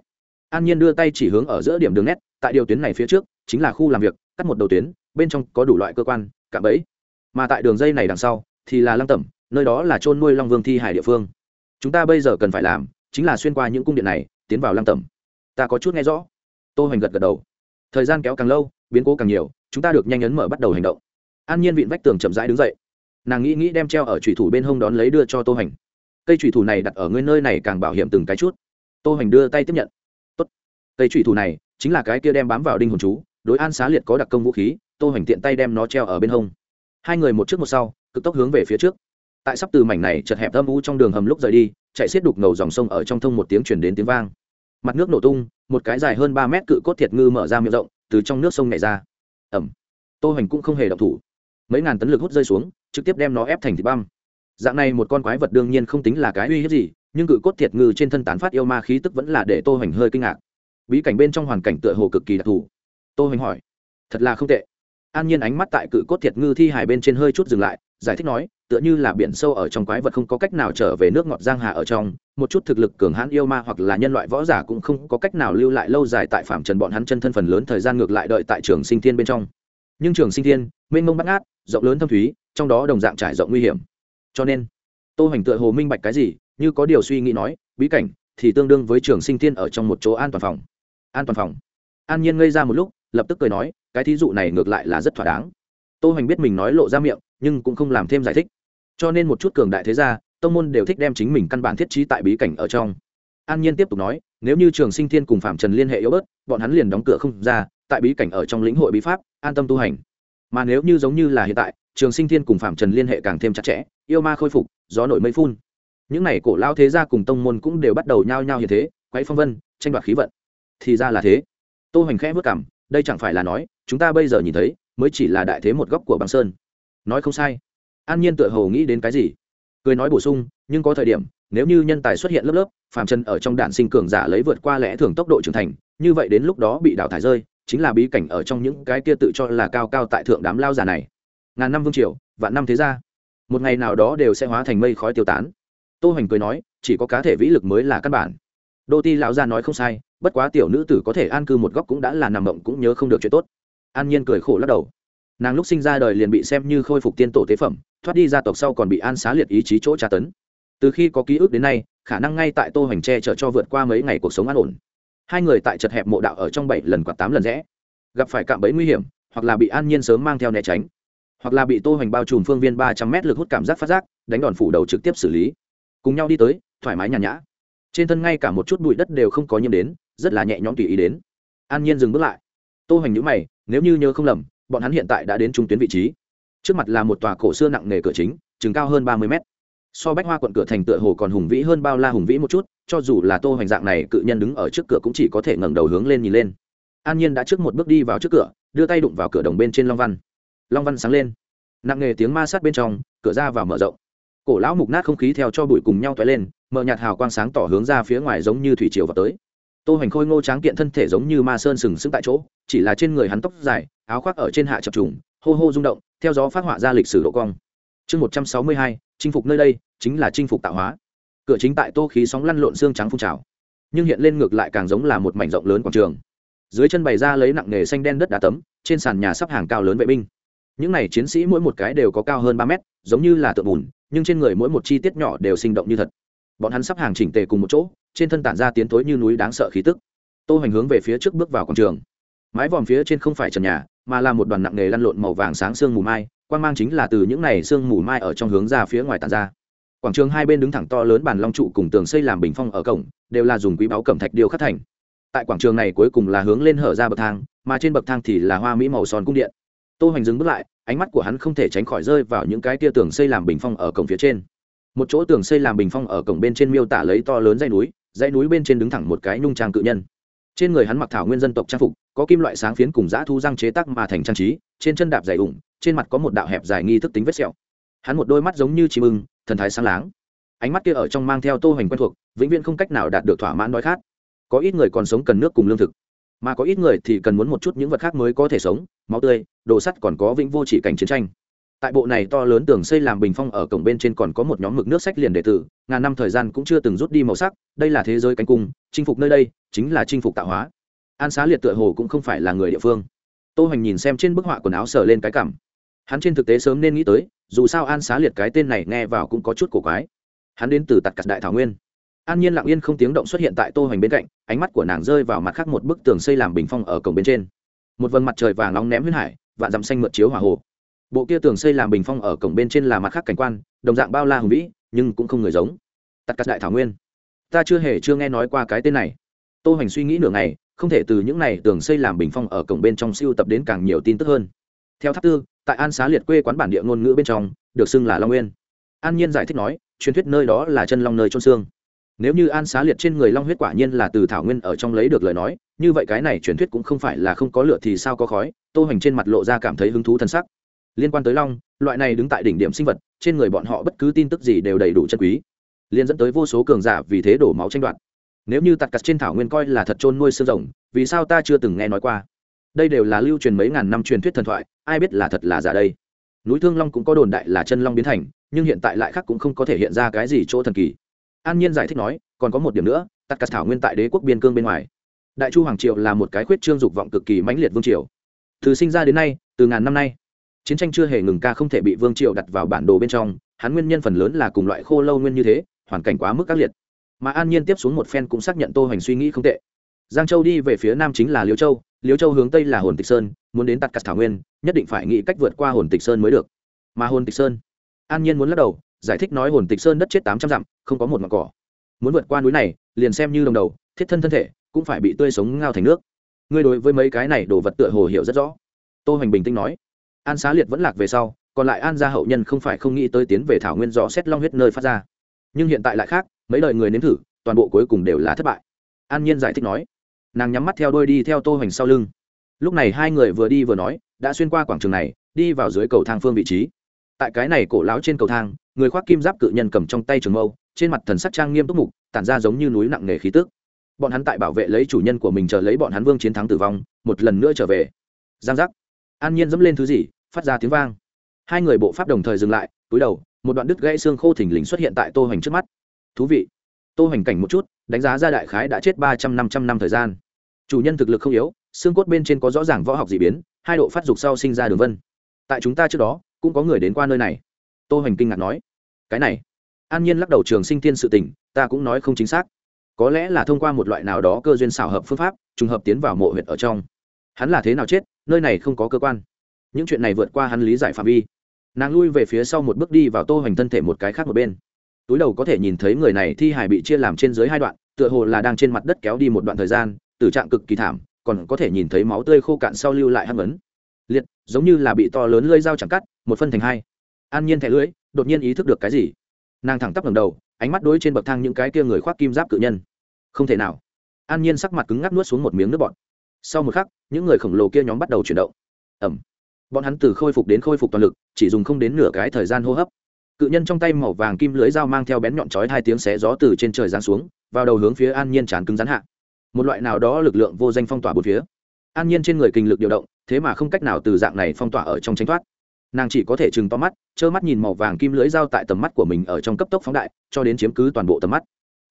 [SPEAKER 1] An nhiên đưa tay chỉ hướng ở giữa điểm đường nét, tại điều tuyến này phía trước, chính là khu làm việc, cắt một đầu tuyến, bên trong có đủ loại cơ quan cả bẫy. Mà tại đường dây này đằng sau, thì là lăng tẩm, nơi đó là trôn nuôi long vương thi hải địa phương. Chúng ta bây giờ cần phải làm, chính là xuyên qua những cung điện này tiến vào lăng tẩm. Ta có chút nghe rõ. Tô hoành gật gật đầu. Thời gian kéo càng lâu, biến cố càng nhiều, chúng ta được nhanh nhấn mở bắt đầu hành động. An nhiên vịn vách tường chậm rãi đứng dậy. Nàng nghĩ nghĩ đem treo ở thủy thủ bên hông đón lấy đưa cho tô hoành. Cây thủy thủ này đặt ở ngươi nơi này càng bảo hiểm từng cái chút. Tô hoành đưa tay tiếp nhận. Tốt. cây thủy thủ này chính là cái kia đem bám vào đinh hồn chú, đối an xá liệt có đặc công vũ khí, tô hoành tiện tay đem nó treo ở bên hông. Hai người một trước một sau, cực tốc hướng về phía trước. Tại sắp từ mảnh này chật hẹp thâm u trong đường hầm lúc rời đi chạy xiết đục ngầu dòng sông ở trong thông một tiếng chuyển đến tiếng vang. Mặt nước nổ tung, một cái dài hơn ba mét cự cốt thiệt ngư mở ra miệng rộng, từ trong nước sông nhảy ra. Ẩm. Tô hoành cũng không hề động thủ. Mấy ngàn tấn lực hút rơi xuống, trực tiếp đem nó ép thành thịt băm. Dạng này một con quái vật đương nhiên không tính là cái uy hiếp gì, nhưng cự cốt thiệt ngư trên thân tán phát yêu ma khí tức vẫn là để tô hoành hơi kinh ngạc. Bí cảnh bên trong hoàn cảnh tựa hồ cực kỳ đặc thù. Tô hoành hỏi, thật là không tệ. An nhiên ánh mắt tại cự cốt thiệt ngư thi hài bên trên hơi chút dừng lại, giải thích nói tựa như là biển sâu ở trong quái vật không có cách nào trở về nước ngọt giang hà ở trong, một chút thực lực cường hãn yêu ma hoặc là nhân loại võ giả cũng không có cách nào lưu lại lâu dài tại phạm trần bọn hắn chân thân phần lớn thời gian ngược lại đợi tại trường sinh thiên bên trong. Nhưng trường sinh thiên, mênh mông bắt ngát, rộng lớn thâm thúy, trong đó đồng dạng trải rộng nguy hiểm. Cho nên, tô hoành tựa hồ minh bạch cái gì, như có điều suy nghĩ nói, bí cảnh thì tương đương với trường sinh thiên ở trong một chỗ an toàn phòng. An toàn phòng. An nhiên ngây ra một lúc, lập tức cười nói, cái thí dụ này ngược lại là rất thỏa đáng. Tô hoành biết mình nói lộ ra miệng, nhưng cũng không làm thêm giải thích cho nên một chút cường đại thế gia, tông môn đều thích đem chính mình căn bản thiết trí tại bí cảnh ở trong. An nhiên tiếp tục nói, nếu như trường sinh thiên cùng phạm trần liên hệ yếu bớt, bọn hắn liền đóng cửa không ra, tại bí cảnh ở trong lĩnh hội bí pháp, an tâm tu hành. Mà nếu như giống như là hiện tại, trường sinh thiên cùng phạm trần liên hệ càng thêm chặt chẽ, yêu ma khôi phục, gió nổi mây phun. Những n à y cổ lao thế gia cùng tông môn cũng đều bắt đầu nhao nhao như thế, quấy phong vân, tranh đoạt khí vận. Thì ra là thế. Tô hoành khẽ vất cảm đây chẳng phải là nói, chúng ta bây giờ nhìn thấy, mới chỉ là đại thế một góc của băng sơn. Nói không sai an nhiên tựa hồ nghĩ đến cái gì? Cười nói bổ sung, nhưng có thời điểm, nếu như nhân tài xuất hiện lớp lớp, phàm trần ở trong đạn sinh cường giả lấy vượt qua lẽ thường tốc độ trưởng thành, như vậy đến lúc đó bị đào thải rơi, chính là bí cảnh ở trong những cái kia tự cho là cao cao tại thượng đám lao giả này. Ngàn năm vương triều, vạn năm thế gia. Một ngày nào đó đều sẽ hóa thành mây khói tiêu tán. Tô hoành cười nói, chỉ có cá thể vĩ lực mới là căn bản. Đô ti lão gia nói không sai, bất quá tiểu nữ tử có thể an cư một góc cũng đã là nằm mộng cũng nhớ không được chuyện tốt. An nhiên cười khổ lắc đầu. Nàng lúc sinh ra đời liền bị xem như khôi phục tiên tổ tế phẩm thoát đi gia tộc sau còn bị an xá liệt ý chí chỗ tra tấn. Từ khi có ký ức đến nay, khả năng ngay tại tô hoành tre chở cho vượt qua mấy ngày cuộc sống an ổn. Hai người tại chật hẹp mộ đạo ở trong bảy lần quạt tám lần rẽ. Gặp phải cạm bẫy nguy hiểm, hoặc là bị an nhiên sớm mang theo né tránh, hoặc là bị tô hoành bao trùm phương viên ba trăm mét lực hút cảm giác phát giác, đánh đòn phủ đầu trực tiếp xử lý. Cùng nhau đi tới, thoải mái nhàn nhã. Trên thân ngay cả một chút bụi đất đều không có nhiễm đến, rất là nhẹ nhõm tùy ý đến. An nhiên dừng bước lại. Tô hoành nhữ mày, nếu như nhớ không lầm, bọn hắn hiện tại đã đến trung tuyến vị trí trước mặt là một tòa cổ xưa nặng nề cửa chính, chừng cao hơn ba mươi mét. So bách hoa quận cửa thành tựa hồ còn hùng vĩ hơn bao la hùng vĩ một chút, cho dù là tô hoành dạng này, cự nhân đứng ở trước cửa cũng chỉ có thể ngẩng đầu hướng lên nhìn lên. An nhiên đã trước một bước đi vào trước cửa, đưa tay đụng vào cửa đồng bên trên long văn. Long văn sáng lên. Nặng nề tiếng ma sát bên trong, cửa ra vào mở rộng. Cổ lão mục nát không khí theo cho bụi cùng nhau toái lên mở nhạt hào quang sáng tỏ hướng ra phía ngoài giống như thủy triều vào tới. Tô hoành khôi ngô tráng kiện thân thể giống như ma sơn sừng sững tại chỗ, chỉ là trên người hắn tóc dài, áo khoác ở trên hạ chập trùng, hô hô rung động theo gió phát họa ra lịch sử độ cong. Chương một trăm sáu mươi hai, chinh phục nơi đây chính là chinh phục tạo hóa. Cửa chính tại tô khí sóng lăn lộn xương trắng phun trào, nhưng hiện lên ngược lại càng giống là một mảnh rộng lớn quảng trường. Dưới chân bày ra lấy nặng nghề xanh đen đất đá tấm, trên sàn nhà sắp hàng cao lớn vệ binh. Những này chiến sĩ mỗi một cái đều có cao hơn ba mét, giống như là tượng bùn, nhưng trên người mỗi một chi tiết nhỏ đều sinh động như thật. Bọn hắn sắp hàng chỉnh tề cùng một chỗ, trên thân tản ra tiến tối như núi đáng sợ khí tức. Tô hành hướng về phía trước bước vào quảng trường. Mái vòm phía trên không phải trần nhà mà là một đoàn nặng nề lăn lộn màu vàng sáng sương mù mai quan mang chính là từ những này sương mù mai ở trong hướng ra phía ngoài tàn ra. Quảng trường hai bên đứng thẳng to lớn bàn long trụ cùng tường xây làm bình phong ở cổng, đều là dùng quý báu cẩm thạch điêu khắc thành. Tại quảng trường này cuối cùng là hướng lên hở ra bậc thang, mà trên bậc thang thì là hoa mỹ màu son cung điện. Tô hoành dừng bước lại, ánh mắt của hắn không thể tránh khỏi rơi vào những cái tia tường xây làm bình phong ở cổng phía trên. Một chỗ tường xây làm bình phong ở cổng bên trên miêu tả lấy to lớn dãy núi dãy núi bên trên đứng thẳng một cái nhung trang cự nhân. Trên người hắn mặc thảo nguyên dân tộc trang phục có kim loại sáng phiến cùng dã thu răng chế tác mà thành trang trí, trên chân đạp dày ủng, trên mặt có một đạo hẹp dài nghi thức tính vết sẹo. Hắn một đôi mắt giống như chim ưng, thần thái sáng láng. Ánh mắt kia ở trong mang theo tô hoành quen thuộc, vĩnh viễn không cách nào đạt được thỏa mãn đói khát có ít người còn sống cần nước cùng lương thực, mà có ít người thì cần muốn một chút những vật khác mới có thể sống, máu tươi, đồ sắt còn có vĩnh vô chỉ cảnh chiến tranh. Tại bộ này to lớn tường xây làm bình phong ở cổng bên trên còn có một nhóm mực nước sách liền đệ tử, ngàn năm thời gian cũng chưa từng rút đi màu sắc, đây là thế giới cánh cung, chinh phục nơi đây, chính là chinh phục tạo hóa an xá liệt tựa hồ cũng không phải là người địa phương. Tô hoành nhìn xem trên bức họa quần áo sờ lên cái cảm. Hắn trên thực tế sớm nên nghĩ tới, dù sao an xá liệt cái tên này nghe vào cũng có chút cổ quái. Hắn đến từ tặc cặt đại thảo nguyên. An nhiên lặng yên không tiếng động xuất hiện tại tô hoành bên cạnh, ánh mắt của nàng rơi vào mặt khác một bức tường xây làm bình phong ở cổng bên trên. Một vần mặt trời vàng nóng ném huyết hải và dằm xanh mượt chiếu hỏa hồ. Bộ kia tường xây làm bình phong ở cổng bên trên là mặt khác cảnh quan, đồng dạng bao la hùng vĩ, nhưng cũng không người giống. Tặc cắt đại thảo nguyên. Ta chưa hề chưa nghe nói qua cái tên này. Tô hoành suy nghĩ nửa ngày không thể từ những này tường xây làm bình phong ở cổng bên trong siêu tập đến càng nhiều tin tức hơn. Theo tháp tư, tại an xá liệt quê quán bản địa ngôn ngữ bên trong, được xưng là long nguyên. An nhiên giải thích nói, truyền thuyết nơi đó là chân long nơi trôn xương. Nếu như an xá liệt trên người long huyết quả nhiên là từ thảo nguyên ở trong lấy được lời nói, như vậy cái này truyền thuyết cũng không phải là không có lửa thì sao có khói, tô hành trên mặt lộ ra cảm thấy hứng thú thần sắc. Liên quan tới long, loại này đứng tại đỉnh điểm sinh vật, trên người bọn họ bất cứ tin tức gì đều đầy đủ chân quý liên dẫn tới vô số cường giả vì thế đổ máu tranh đoạt nếu như tạt cắt trên thảo nguyên coi là thật trôn nuôi xương rồng, vì sao ta chưa từng nghe nói qua? Đây đều là lưu truyền mấy ngàn năm truyền thuyết thần thoại, ai biết là thật là giả đây? Núi thương long cũng có đồn đại là chân long biến thành, nhưng hiện tại lại khác cũng không có thể hiện ra cái gì chỗ thần kỳ. An nhiên giải thích nói, còn có một điểm nữa, tạt cắt thảo nguyên tại đế quốc biên cương bên ngoài. Đại chu hoàng triều là một cái khuyết trương dục vọng cực kỳ mãnh liệt vương triều. Từ sinh ra đến nay, từ ngàn năm nay, chiến tranh chưa hề ngừng ca không thể bị vương triều đặt vào bản đồ bên trong, hắn nguyên nhân phần lớn là cùng loại khô lâu nguyên như thế, hoàn cảnh quá mức các liệt mà an nhiên tiếp xuống một phen cũng xác nhận tô hoành suy nghĩ không tệ. Giang châu đi về phía nam chính là liêu châu liêu châu hướng tây là hồn tịch sơn, muốn đến tạt cắt thảo nguyên, nhất định phải nghĩ cách vượt qua hồn tịch sơn mới được. Mà hồn tịch sơn, an nhiên muốn lắc đầu, giải thích nói hồn tịch sơn đất chết tám trăm dặm, không có một mặt cỏ. Muốn vượt qua núi này, liền xem như đồng đầu, thiết thân thân thể, cũng phải bị tươi sống ngao thành nước. Ngươi đối với mấy cái này đồ vật tựa hồ hiểu rất rõ. Tô hoành bình tĩnh nói. An xá liệt vẫn lạc về sau, còn lại an gia hậu nhân không phải không nghĩ tới tiến về thảo nguyên dò xét long huyết nơi phát ra. Nhưng hiện tại lại khác mấy đời người nếm thử, toàn bộ cuối cùng đều là thất bại. An nhiên giải thích nói, nàng nhắm mắt theo đôi đi theo tô hoành sau lưng. Lúc này hai người vừa đi vừa nói, đã xuyên qua quảng trường này, đi vào dưới cầu thang phương vị trí. Tại cái này cổ láo trên cầu thang, người khoác kim giáp cự nhân cầm trong tay trường mâu, trên mặt thần sắc trang nghiêm túc mục, tản ra giống như núi nặng nề khí tức. Bọn hắn tại bảo vệ lấy chủ nhân của mình chờ lấy bọn hắn vương chiến thắng tử vong, một lần nữa trở về. Giang giác. An nhiên dẫm lên thứ gì, phát ra tiếng vang. Hai người bộ pháp đồng thời dừng lại túi đầu, một đoạn đứt gãy xương khô thình lình xuất hiện tại tô hoành trước mắt thú vị. Tô hoành cảnh một chút, đánh giá ra đại khái đã chết ba trăm năm trăm năm thời gian. Chủ nhân thực lực không yếu, xương cốt bên trên có rõ ràng võ học d ị biến, hai độ phát dục sau sinh ra đường vân. Tại chúng ta trước đó, cũng có người đến qua nơi này. Tô hoành kinh ngạc nói. Cái này. An nhiên lắc đầu trường sinh tiên sự tình, ta cũng nói không chính xác. Có lẽ là thông qua một loại nào đó cơ duyên xảo hợp phương pháp, trùng hợp tiến vào mộ huyệt ở trong. Hắn là thế nào chết, nơi này không có cơ quan. Những chuyện này vượt qua hắn lý giải phạm vi. Nàng lui về phía sau một bước đi vào tô hoành thân thể một cái khác một bên túi đầu có thể nhìn thấy người này thi hài bị chia làm trên dưới hai đoạn, tựa hồ là đang trên mặt đất kéo đi một đoạn thời gian, tử trạng cực kỳ thảm, còn có thể nhìn thấy máu tươi khô cạn sau lưu lại hăng ấn. Liệt, giống như là bị to lớn lơi dao chẳng cắt, một phân thành hai. An nhiên thẻ lưỡi, đột nhiên ý thức được cái gì? Nàng thẳng tắp ngầm đầu, ánh mắt đối trên bậc thang những cái kia người khoác kim giáp cự nhân. Không thể nào. An nhiên sắc mặt cứng ngắc nuốt xuống một miếng nước bọt. Sau một khắc, những người khổng lồ kia nhóm bắt đầu chuyển động. Ẩm bọn hắn từ khôi phục đến khôi phục toàn lực, chỉ dùng không đến nửa cái thời gian hô hấp cự nhân trong tay màu vàng kim lưới dao mang theo bén nhọn chói hai tiếng xé gió từ trên trời giáng xuống, vào đầu hướng phía an nhiên chán cứng rắn hạ. Một loại nào đó lực lượng vô danh phong tỏa bốn phía. An nhiên trên người kinh lực điều động, thế mà không cách nào từ dạng này phong tỏa ở trong tranh thoát. Nàng chỉ có thể chừng to mắt, trơ mắt nhìn màu vàng kim lưới dao tại tầm mắt của mình ở trong cấp tốc phóng đại, cho đến chiếm cứ toàn bộ tầm mắt.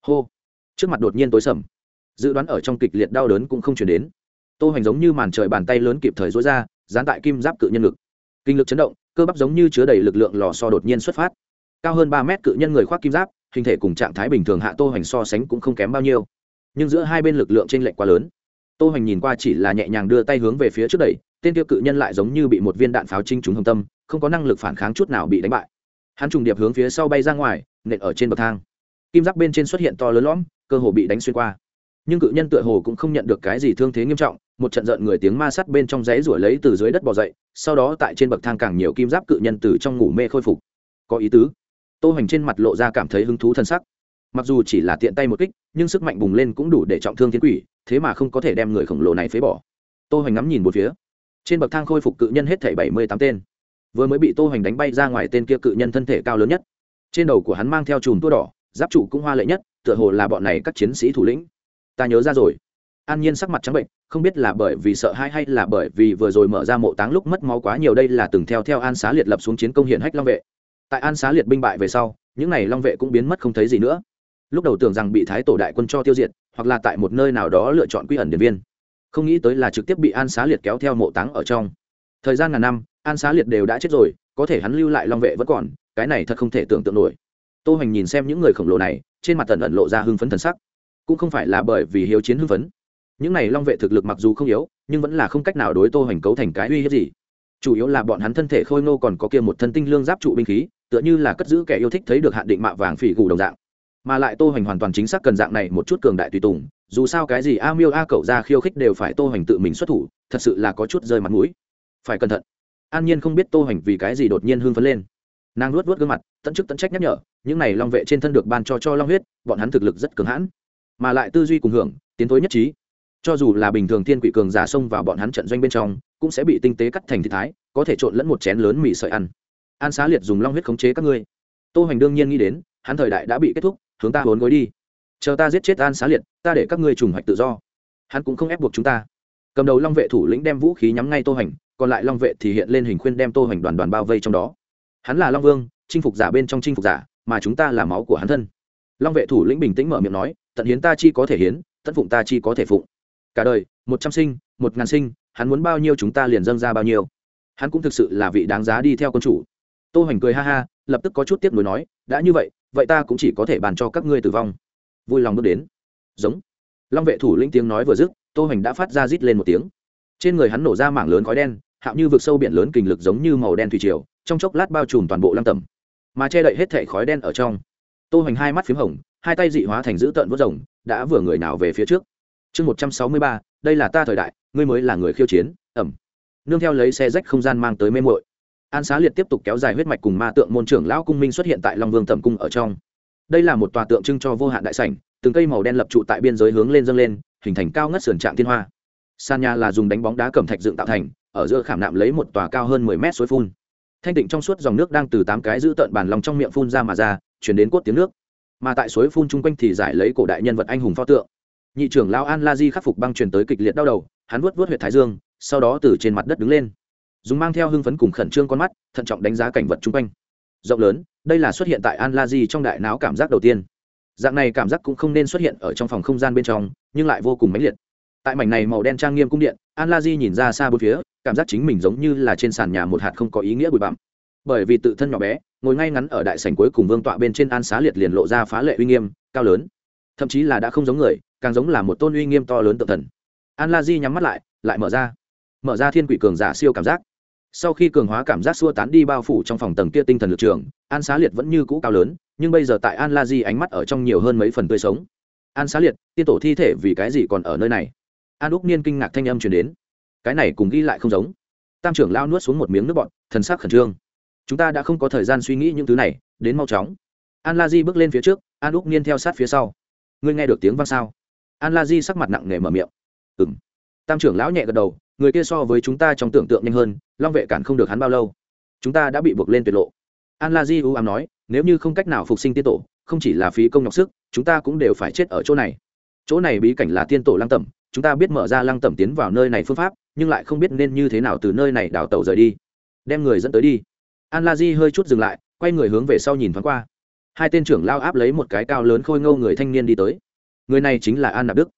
[SPEAKER 1] Hô! Trước mặt đột nhiên tối sầm. Dự đoán ở trong kịch liệt đau đớn cũng không chuyển đến. Tô hoành giống như màn trời bàn tay lớn kịp thời rối ra dán tại kim giáp cự nhân lực kinh lực chấn động cơ bắp giống như chứa đầy lực lượng lò so đột nhiên xuất phát. Cao hơn ba mét cự nhân người khoác kim giáp, hình thể cùng trạng thái bình thường hạ tô hoành so sánh cũng không kém bao nhiêu. Nhưng giữa hai bên lực lượng t r ê n lệch quá lớn. Tô hoành nhìn qua chỉ là nhẹ nhàng đưa tay hướng về phía trước đẩy, tên tiêu cự nhân lại giống như bị một viên đạn pháo chinh trúng hồng tâm, không có năng lực phản kháng chút nào bị đánh bại. Hắn trùng điệp hướng phía sau bay ra ngoài, nện ở trên bậc thang. Kim giáp bên trên xuất hiện to lớn lõm, cơ hồ bị đánh xuyên qua nhưng cự nhân tựa hồ cũng không nhận được cái gì thương thế nghiêm trọng, một trận giận người tiếng ma sát bên trong rẽ rủi lấy từ dưới đất bò dậy, sau đó tại trên bậc thang càng nhiều kim giáp cự nhân từ trong ngủ mê khôi phục. Có ý tứ? Tô hoành trên mặt lộ ra cảm thấy hứng thú thân sắc. Mặc dù chỉ là tiện tay một kích, nhưng sức mạnh bùng lên cũng đủ để trọng thương thiên quỷ, thế mà không có thể đem người khổng lồ này phế bỏ. Tô hoành ngắm nhìn một phía. Trên bậc thang khôi phục cự nhân hết thảy bảy mươi tám tên. Vừa mới bị tô hoành đánh bay ra ngoài tên kia cự nhân thân thể cao lớn nhất. Trên đầu của hắn mang theo chùm tua đỏ, giáp trụ cũng hoa lệ nhất, tựa hồ là bọn này các chiến sĩ thủ lĩnh ta nhớ ra rồi. An nhiên sắc mặt trắng bệnh, không biết là bởi vì sợ hãi hay là bởi vì vừa rồi mở ra mộ táng lúc mất máu quá nhiều đây là từng theo theo an xá liệt lập xuống chiến công hiển hách long vệ. Tại an xá liệt binh bại về sau, những n à y long vệ cũng biến mất không thấy gì nữa. Lúc đầu tưởng rằng bị thái tổ đại quân cho tiêu diệt, hoặc là tại một nơi nào đó lựa chọn quy ẩn điện viên. Không nghĩ tới là trực tiếp bị an xá liệt kéo theo mộ táng ở trong. Thời gian ngàn năm, an xá liệt đều đã chết rồi, có thể hắn lưu lại long vệ vẫn còn, cái này thật không thể tưởng tượng nổi. Tô hoành nhìn xem những người khổng lồ này, trên mặt tần ẩn lộ ra hưng phấn thần sắc cũng không phải là bởi vì hiếu chiến hưng phấn. Những này long vệ thực lực mặc dù không yếu, nhưng vẫn là không cách nào đối tô hoành cấu thành cái uy hiếp gì. Chủ yếu là bọn hắn thân thể khôi ngô còn có kia một thân tinh lương giáp trụ binh khí, tựa như là cất giữ kẻ yêu thích thấy được hạn định mạ vàng phỉ gù đồng dạng. Mà lại tô hoành hoàn toàn chính xác cần dạng này một chút cường đại tùy tùng, dù sao cái gì a miêu a cậu ra khiêu khích đều phải tô hoành tự mình xuất thủ, thật sự là có chút rơi mặt mũi. Phải cẩn thận. An nhiên không biết tô hoành vì cái gì đột nhiên hưng phấn lên. Nàng luốt luốt gương mặt, tận chức tận trách nhắc nhở, những này long vệ trên thân được ban cho cho long huyết, bọn hắn thực lực rất cường hãn mà lại tư duy cùng hưởng, tiến thối nhất trí. Cho dù là bình thường thiên quỷ cường giả xông vào bọn hắn trận doanh bên trong, cũng sẽ bị tinh tế cắt thành thịt thái, có thể trộn lẫn một chén lớn mì sợi ăn. An xá liệt dùng long huyết khống chế các ngươi. Tô hoành đương nhiên nghĩ đến, hắn thời đại đã bị kết thúc, hướng ta vốn gối đi. Chờ ta giết chết an xá liệt, ta để các ngươi trùng hoạch tự do. Hắn cũng không ép buộc chúng ta. Cầm đầu long vệ thủ lĩnh đem vũ khí nhắm ngay tô hoành, còn lại long vệ thì hiện lên hình khuyên đem tô hoành đoàn đoàn bao vây trong đó. Hắn là long vương, chinh phục giả bên trong chinh phục giả, mà chúng ta là máu của hắn thân. Long vệ thủ lĩnh bình tĩnh mở miệng nói tận hiến ta chi có thể hiến, tận phụng ta chi có thể phụng. Cả đời, một trăm sinh, một ngàn sinh, hắn muốn bao nhiêu chúng ta liền dâng ra bao nhiêu. Hắn cũng thực sự là vị đáng giá đi theo quân chủ. Tô hoành cười ha ha, lập tức có chút tiếp nuối nói, đã như vậy vậy ta cũng chỉ có thể bàn cho các ngươi tử vong. Vui lòng bước đến. Giống. Long vệ thủ linh tiếng nói vừa dứt, tô hoành đã phát ra rít lên một tiếng. Trên người hắn nổ ra mảng lớn khói đen, hạo như vực sâu biển lớn kình lực giống như màu đen thủy triều, trong chốc lát bao trùm toàn bộ lăng tầm mà che đậy hết thể khói đen ở trong. Tô hoành hai mắt p h í m hồng hai tay dị hóa thành giữ tợn vớt rồng, đã vừa người nào về phía trước. Chương một trăm sáu mươi ba, đây là ta thời đại, ngươi mới là người khiêu chiến ầm nương theo lấy xe rách không gian mang tới mê muội. An xá liệt tiếp tục kéo dài huyết mạch cùng ma tượng môn trưởng lão cung minh xuất hiện tại long vương tẩm cung ở trong. Đây là một tòa tượng trưng cho vô hạn đại sảnh, từng cây màu đen lập trụ tại biên giới hướng lên dâng lên, hình thành cao ngất sườn trạng thiên hoa. Sàn nha là dùng đánh bóng đá cẩm thạch dựng tạo thành, ở giữa khảm nạm lấy một tòa cao hơn mười mét suối phun. Thanh tịnh trong suốt dòng nước đang từ tám cái giữ tận bàn lòng trong miệng phun ra mà ra, chuyển đến cốt tiếng nước mà tại suối phun chung quanh thì giải lấy cổ đại nhân vật anh hùng pho tượng. Nhị trưởng lao an la di khắc phục băng truyền tới kịch liệt đau đầu, hắn vuốt vuốt huyệt thái dương, sau đó từ trên mặt đất đứng lên. Dùng mang theo hưng phấn cùng khẩn trương con mắt, thận trọng đánh giá cảnh vật chung quanh. Rộng lớn, đây là xuất hiện tại an la di trong đại não cảm giác đầu tiên. Dạng này cảm giác cũng không nên xuất hiện ở trong phòng không gian bên trong, nhưng lại vô cùng mãnh liệt. Tại mảnh này màu đen trang nghiêm cung điện, an la di nhìn ra xa bốn phía, cảm giác chính mình giống như là trên sàn nhà một hạt không có ý nghĩa bụi bặm. Bởi vì tự thân nhỏ bé ngồi ngay ngắn ở đại sảnh cuối cùng vương tọa bên trên an xá liệt liền lộ ra phá lệ uy nghiêm cao lớn. Thậm chí là đã không giống người càng giống là một tôn uy nghiêm to lớn tự thần. An la di nhắm mắt lại lại mở ra. Mở ra thiên quỷ cường giả siêu cảm giác. Sau khi cường hóa cảm giác xua tán đi bao phủ trong phòng tầng kia tinh thần lực trường an xá liệt vẫn như cũ cao lớn nhưng bây giờ tại an la di ánh mắt ở trong nhiều hơn mấy phần tươi sống. An xá liệt tiên tổ thi thể vì cái gì còn ở nơi này? An úc niên kinh ngạc thanh âm truyền đến. Cái này cùng ghi lại không giống. Tam trưởng lao nuốt xuống một miếng nước bọt, thần sắc khẩn trương chúng ta đã không có thời gian suy nghĩ những thứ này, đến mau chóng. An la di bước lên phía trước, an úc niên theo sát phía sau. Ngươi nghe được tiếng vang sao? An la di sắc mặt nặng nề mở miệng. Ừ m tam trưởng lão nhẹ gật đầu, người kia so với chúng ta trong tưởng tượng nhanh hơn, long vệ cản không được hắn bao lâu. Chúng ta đã bị buộc lên tuyệt lộ. An la di u ám nói, nếu như không cách nào phục sinh tiên tổ, không chỉ là phí công nhọc sức, chúng ta cũng đều phải chết ở chỗ này. Chỗ này bí cảnh là tiên tổ lăng tẩm, chúng ta biết mở ra lăng tẩm tiến vào nơi này phương pháp, nhưng lại không biết nên như thế nào từ nơi này đào tàu rời đi. Đem người dẫn tới đi an la di hơi chút dừng lại, quay người hướng về sau nhìn thoáng qua. Hai tên trưởng lao áp lấy một cái cao lớn khôi ngâu người thanh niên đi tới. Người này chính là an nạp đức.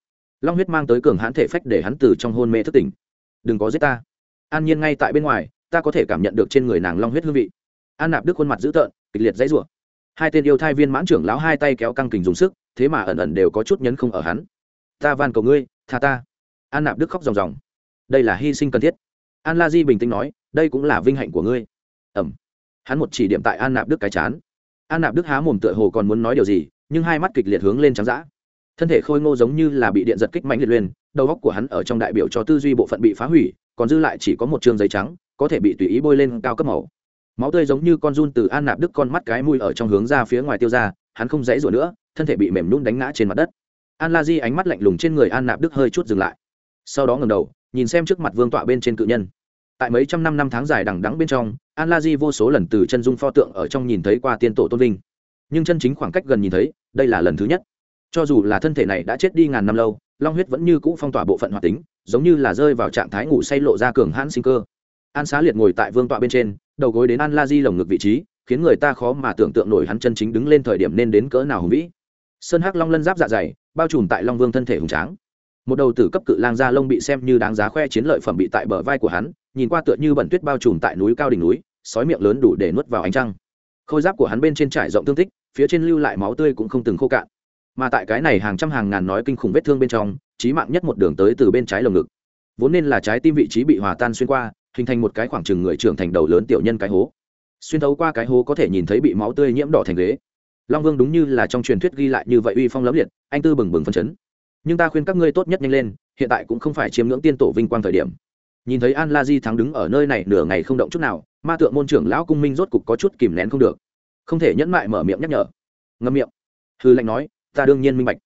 [SPEAKER 1] Long huyết mang tới cường hãn thể phách để hắn từ trong hôn mê thất tỉnh. Đừng có giết ta. An nhiên ngay tại bên ngoài, ta có thể cảm nhận được trên người nàng long huyết hương vị. An nạp đức khuôn mặt dữ tợn, kịch liệt dãy rủa. Hai tên yêu thai viên mãn trưởng lão hai tay kéo căng kình dùng sức, thế mà ẩn ẩn đều có chút nhấn không ở hắn. Ta van cầu ngươi, tha ta. An nạp đức khóc ròng ròng. Đây là hy sinh cần thiết. An la di bình tĩnh nói, đây cũng là vinh hạnh của ngươi. Ẩm hắn một chỉ điểm tại an nạp đức cái chán. An nạp đức há mồm tựa hồ còn muốn nói điều gì, nhưng hai mắt kịch liệt hướng lên trắng d thân thể khôi ngô giống như là bị điện giật kích mạnh liệt lên đầu góc của hắn ở trong đại biểu cho tư duy bộ phận bị phá hủy, còn dư lại chỉ có một chương giấy trắng, có thể bị tùy ý bôi lên cao cấp màu. Máu tươi giống như con run từ an nạp đức con mắt cái mùi ở trong hướng ra phía ngoài tiêu ra, hắn không dãy rủa nữa, thân thể bị mềm nhún đánh ngã trên mặt đất. An la di ánh mắt lạnh lùng trên người an nạp đức hơi chút dừng lại. Sau đó ngầm đầu, nhìn xem trước mặt vương tọa bên trên cự nhân tại mấy trăm năm năm tháng dài đằng đẵng bên trong, an la di vô số lần từ chân dung pho tượng ở trong nhìn thấy qua tiên tổ tôn vinh. Nhưng chân chính khoảng cách gần nhìn thấy, đây là lần thứ nhất. Cho dù là thân thể này đã chết đi ngàn năm lâu, long huyết vẫn như cũ phong tỏa bộ phận hoạt tính, giống như là rơi vào trạng thái ngủ say lộ ra cường hãn sinh cơ. An xá liệt ngồi tại vương tọa bên trên, đầu gối đến an la di lồng ngực vị trí, khiến người ta khó mà tưởng tượng nổi hắn chân chính đứng lên thời điểm nên đến cỡ nào hùng vĩ. Sơn hắc long lân giáp dạ dày, bao trùm tại long vương thân thể hùng tráng một đầu tử cấp cự lang da lông bị xem như đáng giá khoe chiến lợi phẩm bị tại bờ vai của hắn, nhìn qua tựa như bẩn tuyết bao trùm tại núi cao đỉnh núi, sói miệng lớn đủ để nuốt vào ánh trăng. Khôi giáp của hắn bên trên trải rộng thương tích, phía trên lưu lại máu tươi cũng không từng khô cạn. Mà tại cái này hàng trăm hàng ngàn nói kinh khủng vết thương bên trong trí mạng nhất một đường tới từ bên trái lồng ngực. Vốn nên là trái tim vị trí bị hòa tan xuyên qua, hình thành một cái khoảng chừng người trưởng thành đầu lớn tiểu nhân cái hố. Xuyên thấu qua cái hố có thể nhìn thấy bị máu tươi nhiễm đỏ thành ghế. Long vương đúng như là trong truyền thuyết ghi lại như vậy uy phong lẫm liệt, anh tư bừng bừng phân chấn nhưng ta khuyên các ngươi tốt nhất nhanh lên, hiện tại cũng không phải chiếm ngưỡng tiên tổ vinh quang thời điểm. Nhìn thấy an la di thắng đứng ở nơi này nửa ngày không động chút nào, ma tượng môn trưởng lão cung minh rốt cục có chút kìm nén không được. Không thể nhẫn mại mở miệng nhắc nhở. Ngâm miệng. Hư lệnh nói, ta đương nhiên minh bạch.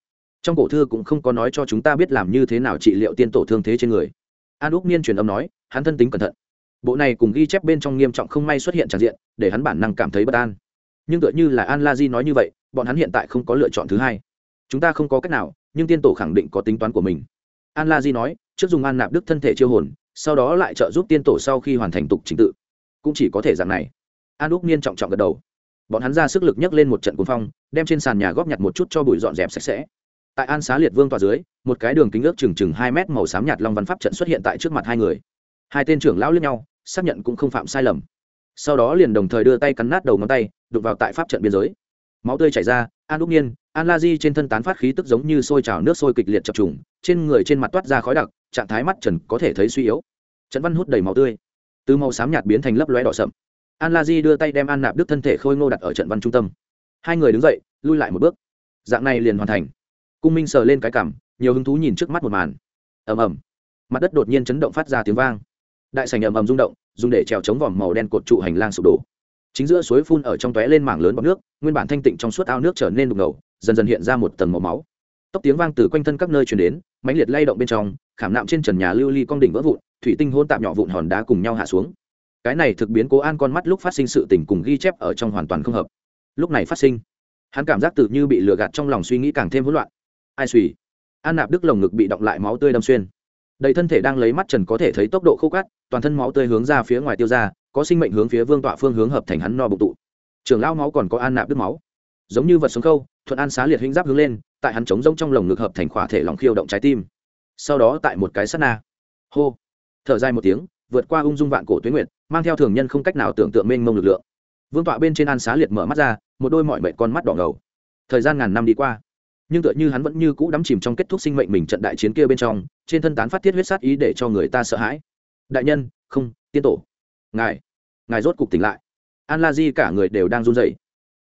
[SPEAKER 1] Trong cổ thư cũng không có nói cho chúng ta biết làm như thế nào trị liệu tiên tổ thương thế trên người. An úc niên truyền âm nói, hắn thân tính cẩn thận. Bộ này cùng ghi chép bên trong nghiêm trọng không may xuất hiện tràn diện, để hắn bản năng cảm thấy bất an. Nhưng tựa như là an la di nói như vậy, bọn hắn hiện tại không có lựa chọn thứ hai. Chúng ta không có cách nào nhưng tiên tổ khẳng định có tính toán của mình. An la di nói, trước dùng an nạp đức thân thể chiêu hồn, sau đó lại trợ giúp tiên tổ sau khi hoàn thành tục chính tự. Cũng chỉ có thể dạng này. An úc niên trọng trọng gật đầu. Bọn hắn ra sức lực nhấc lên một trận cuồng phong, đem trên sàn nhà góp nhặt một chút cho bụi dọn dẹp sạch sẽ. Tại an xá liệt vương tòa dưới, một cái đường kính ước chừng chừng hai mét màu xám nhạt long văn pháp trận xuất hiện tại trước mặt hai người. Hai tên trưởng lão lướt nhau, xác nhận cũng không phạm sai lầm. Sau đó liền đồng thời đưa tay cắn nát đầu ngón tay đục vào tại pháp trận biên giới máu tươi chảy ra, an úc nhiên an la di trên thân tán phát khí tức giống như sôi trào nước sôi kịch liệt chập trùng, trên người trên mặt toát ra khói đặc, trạng thái mắt trần có thể thấy suy yếu. Trần văn hút đầy máu tươi. Từ màu xám nhạt biến thành lấp lóe đỏ sậm. An la di đưa tay đem an nạp đức thân thể khôi ngô đặt ở trận văn trung tâm. Hai người đứng dậy, lui lại một bước. Dạng này liền hoàn thành. Cung minh sờ lên cái cảm, nhiều hứng thú nhìn trước mắt một màn. Ầm ầm. Mặt đất đột nhiên chấn động phát ra tiếng vang. Đại sảnh ầm ầm rung động, dùng để trèo chống vòm màu đen cột trụ hành lang sụp đổ chính giữa suối phun ở trong tóe lên mảng lớn bọc nước, nguyên bản thanh tịnh trong suốt ao nước trở nên đục ngầu, dần dần hiện ra một tầng màu máu. Tốc tiếng vang từ quanh thân các nơi chuyển đến, mãnh liệt lay động bên trong, khảm nạm trên trần nhà lưu ly con đỉnh vỡ vụn, thủy tinh hôn tạm nhỏ vụn hòn đá cùng nhau hạ xuống. Cái này thực biến cố an con mắt lúc phát sinh sự tình cùng ghi chép ở trong hoàn toàn không hợp. Lúc này phát sinh, hắn cảm giác tự như bị lừa gạt trong lòng suy nghĩ càng thêm hỗn loạn. Ai suy? An nạp đức lồng ngực bị động lại máu tươi đâm xuyên đầy thân thể đang lấy mắt trần có thể thấy tốc độ khô cát, toàn thân máu tươi hướng ra phía ngoài tiêu ra, có sinh mệnh hướng phía vương tọa phương hướng hợp thành hắn no bụng tụ. Trưởng lao máu còn có an nạp đứt máu. Giống như vật sống khâu, thuận an xá liệt hinh giáp hướng lên, tại hắn trống rông trong lồng ngực hợp thành khỏa thể lòng khiêu động trái tim. Sau đó tại một cái sắt na. Hô. Thở dài một tiếng, vượt qua ung dung vạn cổ tuyến nguyện mang theo thường nhân không cách nào tưởng tượng mênh mông lực lượng. Vương tọa bên trên an xá liệt mở mắt ra, một đôi mọi mệnh con mắt đỏ ngầu. Thời gian ngàn năm đi qua nhưng tựa như hắn vẫn như cũ đắm chìm trong kết thúc sinh mệnh mình trận đại chiến kia bên trong, trên thân tán phát thiết huyết sát ý để cho người ta sợ hãi. Đại nhân, không, tiên tổ. Ngài ngài rốt cục tỉnh lại. An la di cả người đều đang run rẩy.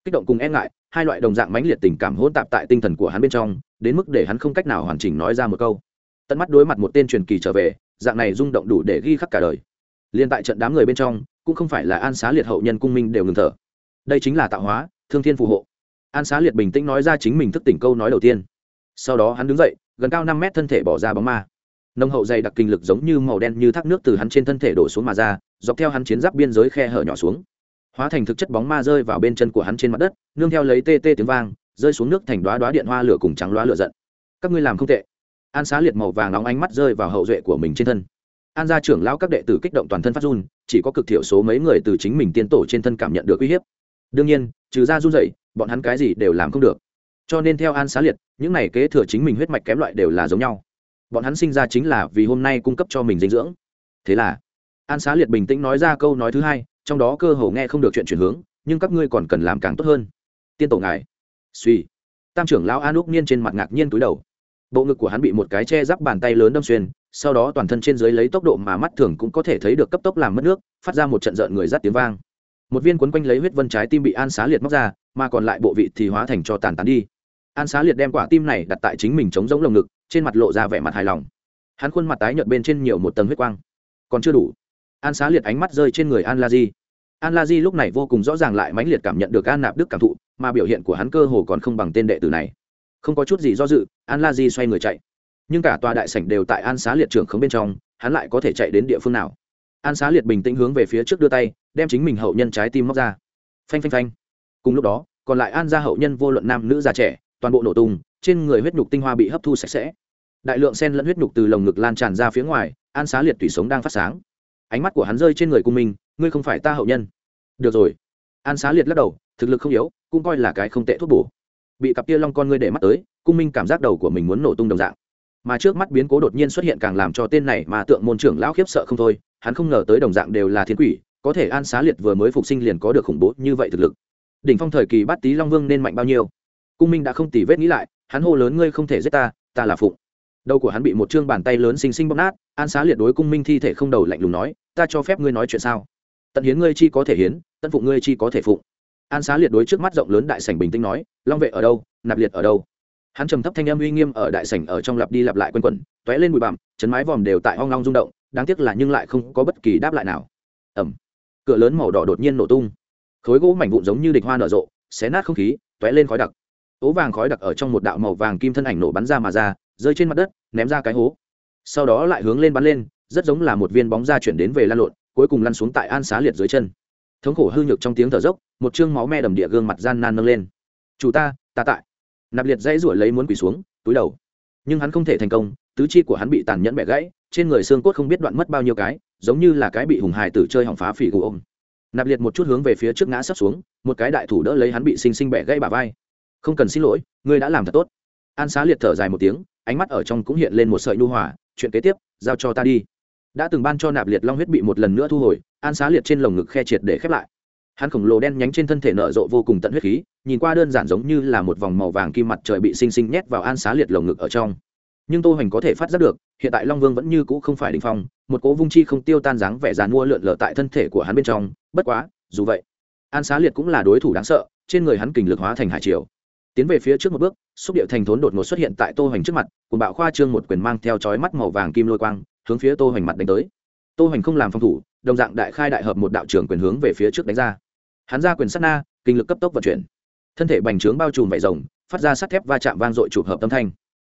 [SPEAKER 1] Kích động cùng e ngại, hai loại đồng dạng mãnh liệt tình cảm hỗn tạp tại tinh thần của hắn bên trong, đến mức để hắn không cách nào hoàn chỉnh nói ra một câu. Tận mắt đối mặt một tên truyền kỳ trở về, dạng này rung động đủ để ghi khắc cả đời. Liên tại trận đám người bên trong, cũng không phải là an xá liệt hậu nhân cung minh đều ngừng thở. Đây chính là tạo hóa, thương thiên phù hộ an xá liệt bình tĩnh nói ra chính mình thức tỉnh câu nói đầu tiên. Sau đó hắn đứng dậy, gần cao năm mét thân thể bỏ ra bóng ma. Nông hậu dày đặc kinh lực giống như màu đen như thác nước từ hắn trên thân thể đổ xuống mà ra, dọc theo hắn chiến giáp biên giới khe hở nhỏ xuống. Hóa thành thực chất bóng ma rơi vào bên chân của hắn trên mặt đất, nương theo lấy tê tê tiếng vang, rơi xuống nước thành đoá đoá điện hoa lửa cùng trắng loá lửa giận. Các ngươi làm không tệ. An xá liệt màu vàng nóng ánh mắt rơi vào hậu duệ của mình trên thân. An gia trưởng lão các đệ tử kích động toàn thân phát run, chỉ có cực thiểu số mấy người từ chính mình tiên tổ trên thân cảm nhận được uy hiếp. Đương nhiên, trừ ra run dậy bọn hắn cái gì đều làm không được. Cho nên theo an xá liệt, những này kế thừa chính mình huyết mạch kém loại đều là giống nhau. Bọn hắn sinh ra chính là vì hôm nay cung cấp cho mình dinh dưỡng. Thế là, an xá liệt bình tĩnh nói ra câu nói thứ hai, trong đó cơ hồ nghe không được chuyện chuyển hướng, nhưng các ngươi còn cần làm càng tốt hơn. Tiên tổ ngài. Suy. Tam trưởng lão an úc nhiên trên mặt ngạc nhiên túi đầu. Bộ ngực của hắn bị một cái che giáp bàn tay lớn đâm xuyên, sau đó toàn thân trên dưới lấy tốc độ mà mắt thường cũng có thể thấy được cấp tốc làm mất nước, phát ra một trận rợn người rát tiếng vang một viên quấn quanh lấy huyết vân trái tim bị an xá liệt móc ra, mà còn lại bộ vị thì hóa thành cho tàn tán đi. An xá liệt đem quả tim này đặt tại chính mình chống giống lồng ngực, trên mặt lộ ra vẻ mặt hài lòng. Hắn khuôn mặt tái nhợt bên trên nhiều một tầng huyết quang. Còn chưa đủ. An xá liệt ánh mắt rơi trên người an la di. An la di lúc này vô cùng rõ ràng lại mãnh liệt cảm nhận được an nạp đức cảm thụ, mà biểu hiện của hắn cơ hồ còn không bằng tên đệ tử này. Không có chút gì do dự, an la di xoay người chạy. Nhưng cả tòa đại sảnh đều tại an xá liệt trưởng khống bên trong, hắn lại có thể chạy đến địa phương nào? an xá liệt bình tĩnh hướng về phía trước đưa tay, đem chính mình hậu nhân trái tim móc ra. Phanh phanh phanh. Cùng lúc đó, còn lại an gia hậu nhân vô luận nam nữ già trẻ, toàn bộ nổ tung, trên người huyết nhục tinh hoa bị hấp thu sạch sẽ. Đại lượng sen lẫn huyết nhục từ lồng ngực lan tràn ra phía ngoài, an xá liệt tủy sống đang phát sáng. Ánh mắt của hắn rơi trên người cung minh ngươi không phải ta hậu nhân. Được rồi. An xá liệt lắc đầu, thực lực không yếu, cũng coi là cái không tệ thuốc bổ. Bị cặp kia long con ngươi để mắt tới, cung minh cảm giác đầu của mình muốn nổ tung đồng dạng mà trước mắt biến cố đột nhiên xuất hiện càng làm cho tên này mà tượng môn trưởng lão khiếp sợ không thôi, hắn không ngờ tới đồng dạng đều là thiên quỷ, có thể an xá liệt vừa mới phục sinh liền có được khủng bố như vậy thực lực. Đỉnh phong thời kỳ bắt tý long vương nên mạnh bao nhiêu? Cung minh đã không tỉ vết nghĩ lại, hắn hô lớn, ngươi không thể giết ta ta là phụng. Đầu của hắn bị một chương bàn tay lớn xinh xinh bóp nát, an xá liệt đối cung minh thi thể không đầu lạnh lùng nói, ta cho phép ngươi nói chuyện sao? Tận hiến ngươi chi có thể hiến, tận phụng ngươi chi có thể phụng. An xá liệt đối trước mắt rộng lớn đại sảnh bình tĩnh nói, long vệ ở đâu, nạp liệt ở đâu? hắn trầm thấp thanh âm uy nghiêm ở đại sảnh ở trong lặp đi lặp lại quanh quẩn t ó é lên bụi bặm, chấn mái vòm đều tại hoang long rung động, đáng tiếc là nhưng lại không có bất kỳ đáp lại nào. Ẩm cửa lớn màu đỏ đột nhiên nổ tung. Khối gỗ mảnh vụn giống như địch hoa nở rộ, xé nát không khí t ó é lên khói đặc. Ố vàng khói đặc ở trong một đạo màu vàng kim thân ảnh nổ bắn ra mà ra, rơi trên mặt đất, ném ra cái hố. Sau đó lại hướng lên bắn lên, rất giống là một viên bóng da chuyển đến về lan lộn, cuối cùng lăn xuống tại an xá liệt dưới chân. Thống khổ hư nhược trong tiếng thở dốc, một chương máu me đầm địa gương mặt gian nan nâng lên. Chủ ta ta tại nạp liệt dãy ruổi lấy muốn quỳ xuống, túi đầu. Nhưng hắn không thể thành công, tứ chi của hắn bị tàn nhẫn bẻ gãy, trên người xương cốt không biết đoạn mất bao nhiêu cái, giống như là cái bị hùng hài tử chơi hỏng phá phỉ gù ôm nạp liệt một chút hướng về phía trước ngã sắp xuống, một cái đại thủ đỡ lấy hắn bị xinh xinh bẻ gãy bà vai. Không cần xin lỗi, ngươi đã làm thật tốt. An xá liệt thở dài một tiếng, ánh mắt ở trong cũng hiện lên một sợi nhu hòa, chuyện kế tiếp, giao cho ta đi. Đã từng ban cho nạp liệt long huyết bị một lần nữa thu hồi, an xá liệt trên lồng ngực khe triệt để khép lại hắn khổng lồ đen nhánh trên thân thể nở rộ vô cùng tận huyết khí, nhìn qua đơn giản giống như là một vòng màu vàng kim mặt trời bị xinh xinh nhét vào an xá liệt lồng ngực ở trong. Nhưng tô hoành có thể phát giác được, hiện tại long vương vẫn như cũ không phải đ ỉ n h phong, một cố vung chi không tiêu tan dáng vẻ dàn mua lượn lờ tại thân thể của hắn bên trong, bất quá, dù vậy, an xá liệt cũng là đối thủ đáng sợ, trên người hắn kình lực hóa thành hải triều. Tiến về phía trước một bước, xúc điệu thành thốn đột ngột xuất hiện tại tô hoành trước mặt cùng bạo khoa trương một quyền mang theo chói mắt màu vàng kim lôi quang, hướng phía tô hoành mặt đánh tới. Tô hoành không làm phòng thủ, đồng dạng đại khai đại hợp một đạo trưởng quyền hướng về phía trước đánh ra hắn ra quyền sát na, kinh lực cấp tốc vận chuyển. Thân thể bành trướng bao trùm vải rồng, phát ra sắt thép va chạm vang dội chụp hợp tâm thanh.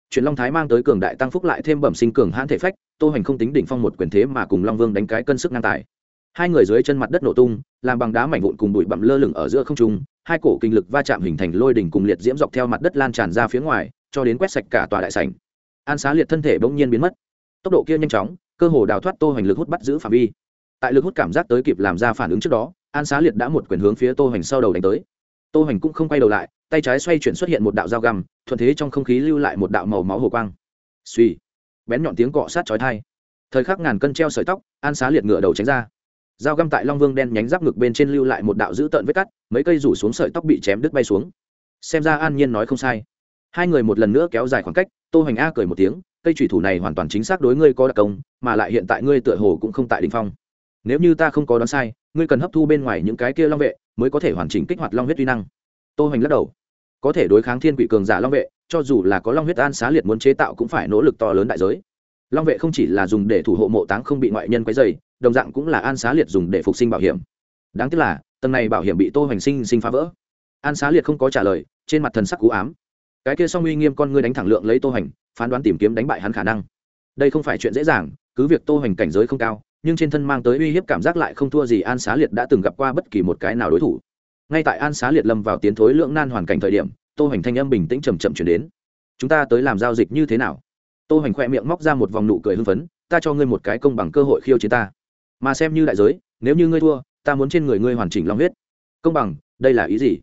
[SPEAKER 1] Chuyển long thái mang tới cường đại tăng phúc lại thêm bẩm sinh cường hãn thể phách, tô hoành không tính đỉnh phong một quyền thế mà cùng long vương đánh cái cân sức ngang tài. Hai người dưới chân mặt đất nổ tung, làm bằng đá mảnh vụn cùng bụi bặm lơ lửng ở giữa không trung, hai cổ kinh lực va chạm hình thành lôi đỉnh cùng liệt diễm dọc theo mặt đất lan tràn ra phía ngoài, cho đến quét sạch cả tòa đại sảnh. An xá liệt thân thể bỗng nhiên biến mất. Tốc độ kia nhanh chóng, cơ hồ đào thoát tô hoành lực hút bắt giữ phạm vi. Tại lực hút cảm giác tới kịp làm ra phản ứng trước đó an xá liệt đã một quyền hướng phía tô hoành sau đầu đánh tới. Tô hoành cũng không quay đầu lại, tay trái xoay chuyển xuất hiện một đạo dao găm, thuận thế trong không khí lưu lại một đạo màu máu hồ quang. Suy bén nhọn tiếng cọ sát chói tai. Thời khắc ngàn cân treo sợi tóc, an xá liệt ngựa đầu tránh ra. Dao găm tại long vương đen nhánh giáp ngực bên trên lưu lại một đạo dữ tợn vết cắt, mấy cây rủ xuống sợi tóc bị chém đứt bay xuống. Xem ra an nhiên nói không sai. Hai người một lần nữa kéo dài khoảng cách, tô hoành a cười một tiếng, cây thủy thủ này hoàn toàn chính xác đối ngươi có đặc công, mà lại hiện tại ngươi tựa hồ cũng không tại đ phong. Nếu như ta không có đoán sai ngươi cần hấp thu bên ngoài những cái kia long vệ, mới có thể hoàn chỉnh kích hoạt long huyết uy năng. Tô hoành lắc đầu. Có thể đối kháng thiên quỷ cường giả long vệ, cho dù là có long huyết an xá liệt muốn chế tạo cũng phải nỗ lực to lớn đại giới. Long vệ không chỉ là dùng để thủ hộ mộ táng không bị ngoại nhân quấy dày đồng dạng cũng là an xá liệt dùng để phục sinh bảo hiểm. Đáng tiếc là, tầng này bảo hiểm bị tô hoành sinh sinh phá vỡ. An xá liệt không có trả lời, trên mặt thần sắc cú ám. Cái kia song uy nghiêm con ngươi đánh thẳng lượng lấy tô hoành, phán đoán tìm kiếm đánh bại hắn khả năng. Đây không phải chuyện dễ dàng, cứ việc tô hoành cảnh giới không cao nhưng trên thân mang tới uy hiếp cảm giác lại không thua gì an xá liệt đã từng gặp qua bất kỳ một cái nào đối thủ. Ngay tại an xá liệt lâm vào tiến thối lưỡng nan hoàn cảnh thời điểm, tô hoành thanh âm bình tĩnh chầm chậm chuyển đến. Chúng ta tới làm giao dịch như thế nào? Tô hoành khoe miệng móc ra một vòng nụ cười hưng phấn. Ta cho ngươi một cái công bằng cơ hội khiêu chiến ta. Mà xem như đại giới, nếu như ngươi thua, ta muốn trên người ngươi hoàn chỉnh long huyết. Công bằng? Đây là ý gì?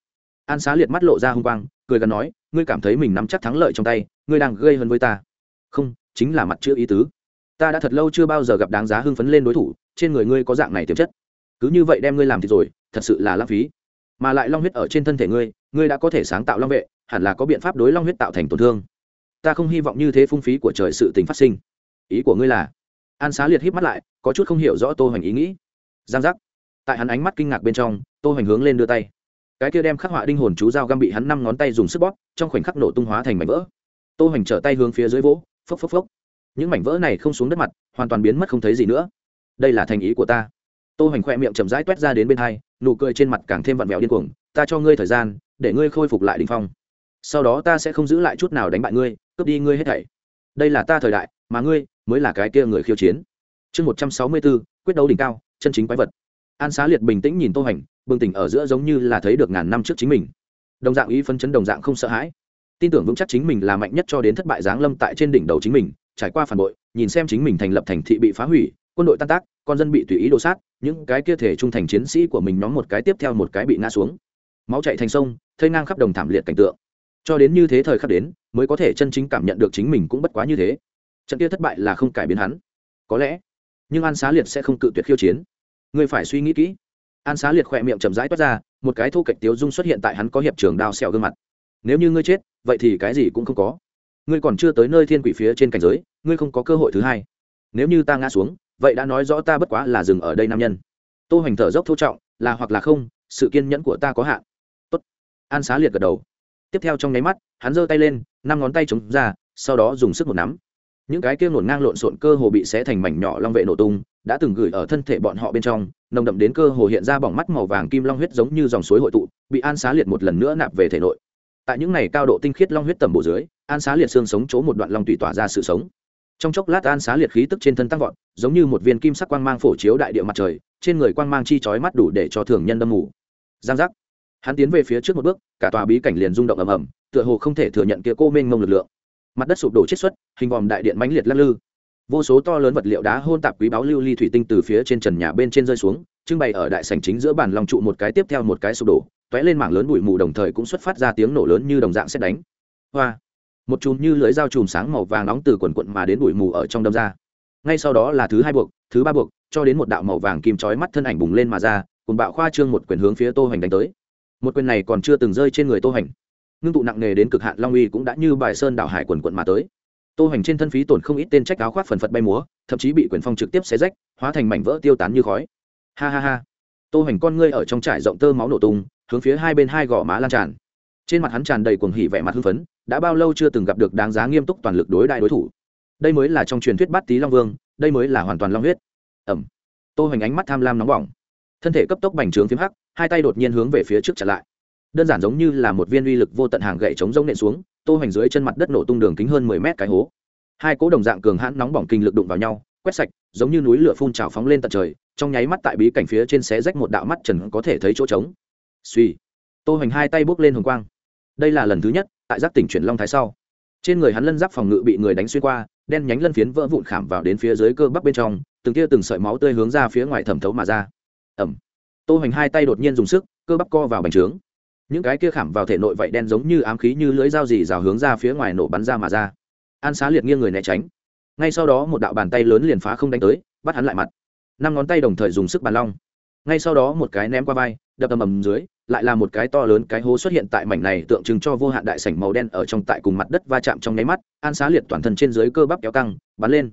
[SPEAKER 1] An xá liệt mắt lộ ra hung quang, cười gần nói, ngươi cảm thấy mình nắm chắc thắng lợi trong tay, ngươi đang gây hấn với ta. Không, chính là mặt chữ ý tứ ta đã thật lâu chưa bao giờ gặp đáng giá hưng phấn lên đối thủ, trên người ngươi có dạng này tiềm chất. Cứ như vậy đem ngươi làm thì rồi, thật sự là lãng phí. Mà lại long huyết ở trên thân thể ngươi ngươi đã có thể sáng tạo long vệ, hẳn là có biện pháp đối long huyết tạo thành tổn thương. Ta không hy vọng như thế phung phí của trời sự tình phát sinh. Ý của ngươi là? An xá liệt hít mắt lại, có chút không hiểu rõ tô hoành ý nghĩ. Giang giác. Tại hắn ánh mắt kinh ngạc bên trong, tô hoành hướng lên đưa tay. Cái kia đem khắc họa đinh hồn chú dao găm bị hắn năm ngón tay dùng sức bóp, trong khoảnh khắc nổ tung hóa thành mảnh vỡ. Tô hoành trở tay hướng phía dưới vỗ, phốc phốc phốc những mảnh vỡ này không xuống đất mặt, hoàn toàn biến mất không thấy gì nữa. Đây là thành ý của ta. Tô hoành khoe miệng chậm rãi t u é t ra đến bên hai, nụ cười trên mặt càng thêm vặn vẹo điên cuồng. Ta cho ngươi thời gian, để ngươi khôi phục lại đình phong. Sau đó ta sẽ không giữ lại chút nào đánh bại ngươi, cướp đi ngươi hết thảy. Đây là ta thời đại, mà ngươi mới là cái kia người khiêu chiến. Chương một trăm sáu mươi bốn, quyết đấu đỉnh cao, chân chính quái vật. An xá liệt bình tĩnh nhìn tô hoành, bừng tỉnh ở giữa giống như là thấy được ngàn năm trước chính mình. Đồng dạng ý phân chấn, đồng dạng không sợ hãi. Tin tưởng vững chắc chính mình là mạnh nhất cho đến thất bại giáng lâm tại trên đỉnh đầu chính mình trải qua phản bội, nhìn xem chính mình thành lập thành thị bị phá hủy, quân đội tan tác, con dân bị tùy ý đổ sát, những cái kia thể trung thành chiến sĩ của mình nhóm một cái tiếp theo một cái bị ngã xuống. Máu chạy thành sông, thây ngang khắp đồng thảm liệt cảnh tượng. Cho đến như thế thời khắc đến, mới có thể chân chính cảm nhận được chính mình cũng bất quá như thế. Trận kia thất bại là không cải biến hắn. Có lẽ, nhưng an xá liệt sẽ không cự tuyệt khiêu chiến. Người phải suy nghĩ kỹ. An xá liệt khỏe miệng chậm rãi toát ra, một cái thô kệch tiếu dung xuất hiện tại hắn có hiệp trường đao xẹo gương mặt. Nếu như ngươi chết, vậy thì cái gì cũng không có ngươi còn chưa tới nơi thiên quỷ phía trên cảnh giới, ngươi không có cơ hội thứ hai. Nếu như ta ngã xuống, vậy đã nói rõ ta bất quá là dừng ở đây nam nhân. Tô hoành thở dốc thô trọng, là hoặc là không, sự kiên nhẫn của ta có hạn. Tốt. An xá liệt gật đầu. Tiếp theo trong nháy mắt, hắn giơ tay lên, năm ngón tay chống ra, sau đó dùng sức một nắm. Những cái kia ngổn ngang lộn xộn cơ hồ bị xé thành mảnh nhỏ long vệ nổ tung, đã từng gửi ở thân thể bọn họ bên trong, nồng đậm đến cơ hồ hiện ra bỏng mắt màu vàng kim long huyết giống như dòng suối hội tụ, bị an xá liệt một lần nữa nạp về thể nội. Tại những này cao độ tinh khiết long huyết tầm bổ dưới an xá liệt xương sống chỗ một đoạn long tùy tỏa ra sự sống. Trong chốc lát an xá liệt khí tức trên thân tăng vọt, giống như một viên kim sắc quang mang phổ chiếu đại địa mặt trời, trên người quang mang chi chói mắt đủ để cho thường nhân đâm mù. Giang giác. Hắn tiến về phía trước một bước, cả tòa bí cảnh liền rung động ầm ầm, tựa hồ không thể thừa nhận kia cô mênh mông lực lượng. Mặt đất sụp đổ chết xuất, hình vòm đại điện mãnh liệt lắc lư. Vô số to lớn vật liệu đá hôn tạp quý báo lưu ly thủy tinh từ phía trên trần nhà bên trên rơi xuống, trưng bày ở đại sảnh chính giữa bàn lòng trụ một cái tiếp theo một cái sụp đổ t ó lên mảng lớn bụi mù đồng thời cũng xuất phát ra tiếng nổ lớn như đồng dạng xét đánh. Hoa một chùm như lưới dao chùm sáng màu vàng nóng từ quần quận mà đến bụi mù ở trong đâm ra. Ngay sau đó là thứ hai buộc thứ ba buộc cho đến một đạo màu vàng kim trói mắt thân ảnh bùng lên mà ra cùng bạo khoa trương một quyền hướng phía tô hành đánh tới. Một quyền này còn chưa từng rơi trên người tô hành, ngưng tụ nặng nề đến cực hạn long uy cũng đã như bài sơn đảo hải quần quận mà tới. Tô hành trên thân phí tổn không ít tên trách áo khoác phần phật bay múa thậm chí bị quyền phong trực tiếp xé rách hóa thành mảnh vỡ tiêu tán như khói. Ha ha ha. Tô hành con ngươi ở trong trại rộng tơ máu nổ tung hướng phía hai bên hai gò má lan tràn trên mặt hắn tràn đầy cuồng hỉ vẻ mặt hưng phấn, đã bao lâu chưa từng gặp được đáng giá nghiêm túc toàn lực đối đại đối thủ. Đây mới là trong truyền thuyết bát tý long vương, đây mới là hoàn toàn long huyết. Ẩm. Tô hoành ánh mắt tham lam nóng bỏng. Thân thể cấp tốc bành trướng phím hắc, hai tay đột nhiên hướng về phía trước trở lại. Đơn giản giống như là một viên uy lực vô tận hàng gậy chống rông nện xuống, tô hoành dưới chân mặt đất nổ tung đường kính hơn mười mét cái hố. Hai cỗ đồng dạng cường hãn nóng bỏng kinh lực đụng vào nhau, quét sạch, giống như núi lửa phun trào phóng lên tận trời, trong nháy mắt tại bí cảnh phía trên xé rách một đạo mắt trần có thể thấy chỗ trống. Suy tô hoành hai tay bước lên hồng quang đây là lần thứ nhất tại giác tỉnh chuyển long thái sau. Trên người hắn lân giáp phòng ngự bị người đánh xuyên qua, đen nhánh lân phiến vỡ vụn khảm vào đến phía dưới cơ bắp bên trong, từng tia từng sợi máu tươi hướng ra phía ngoài thẩm thấu mà ra. Ẩm. Tô hoành hai tay đột nhiên dùng sức, cơ bắp co vào bành trướng. Những cái kia khảm vào thể nội vậy đen giống như ám khí như lưỡi dao dì rào hướng ra phía ngoài nổ bắn ra mà ra. An xá liệt nghiêng người né tránh. Ngay sau đó một đạo bàn tay lớn liền phá không đánh tới, bắt hắn lại mặt. Năm ngón tay đồng thời dùng sức bàn long ngay sau đó một cái ném qua vai, đập ầm ầm dưới, lại là một cái to lớn cái hố xuất hiện tại mảnh này tượng trưng cho vô hạn đại sảnh màu đen ở trong tại cùng mặt đất va chạm trong nháy mắt, an xá liệt toàn thân trên dưới cơ bắp kéo căng, bắn lên.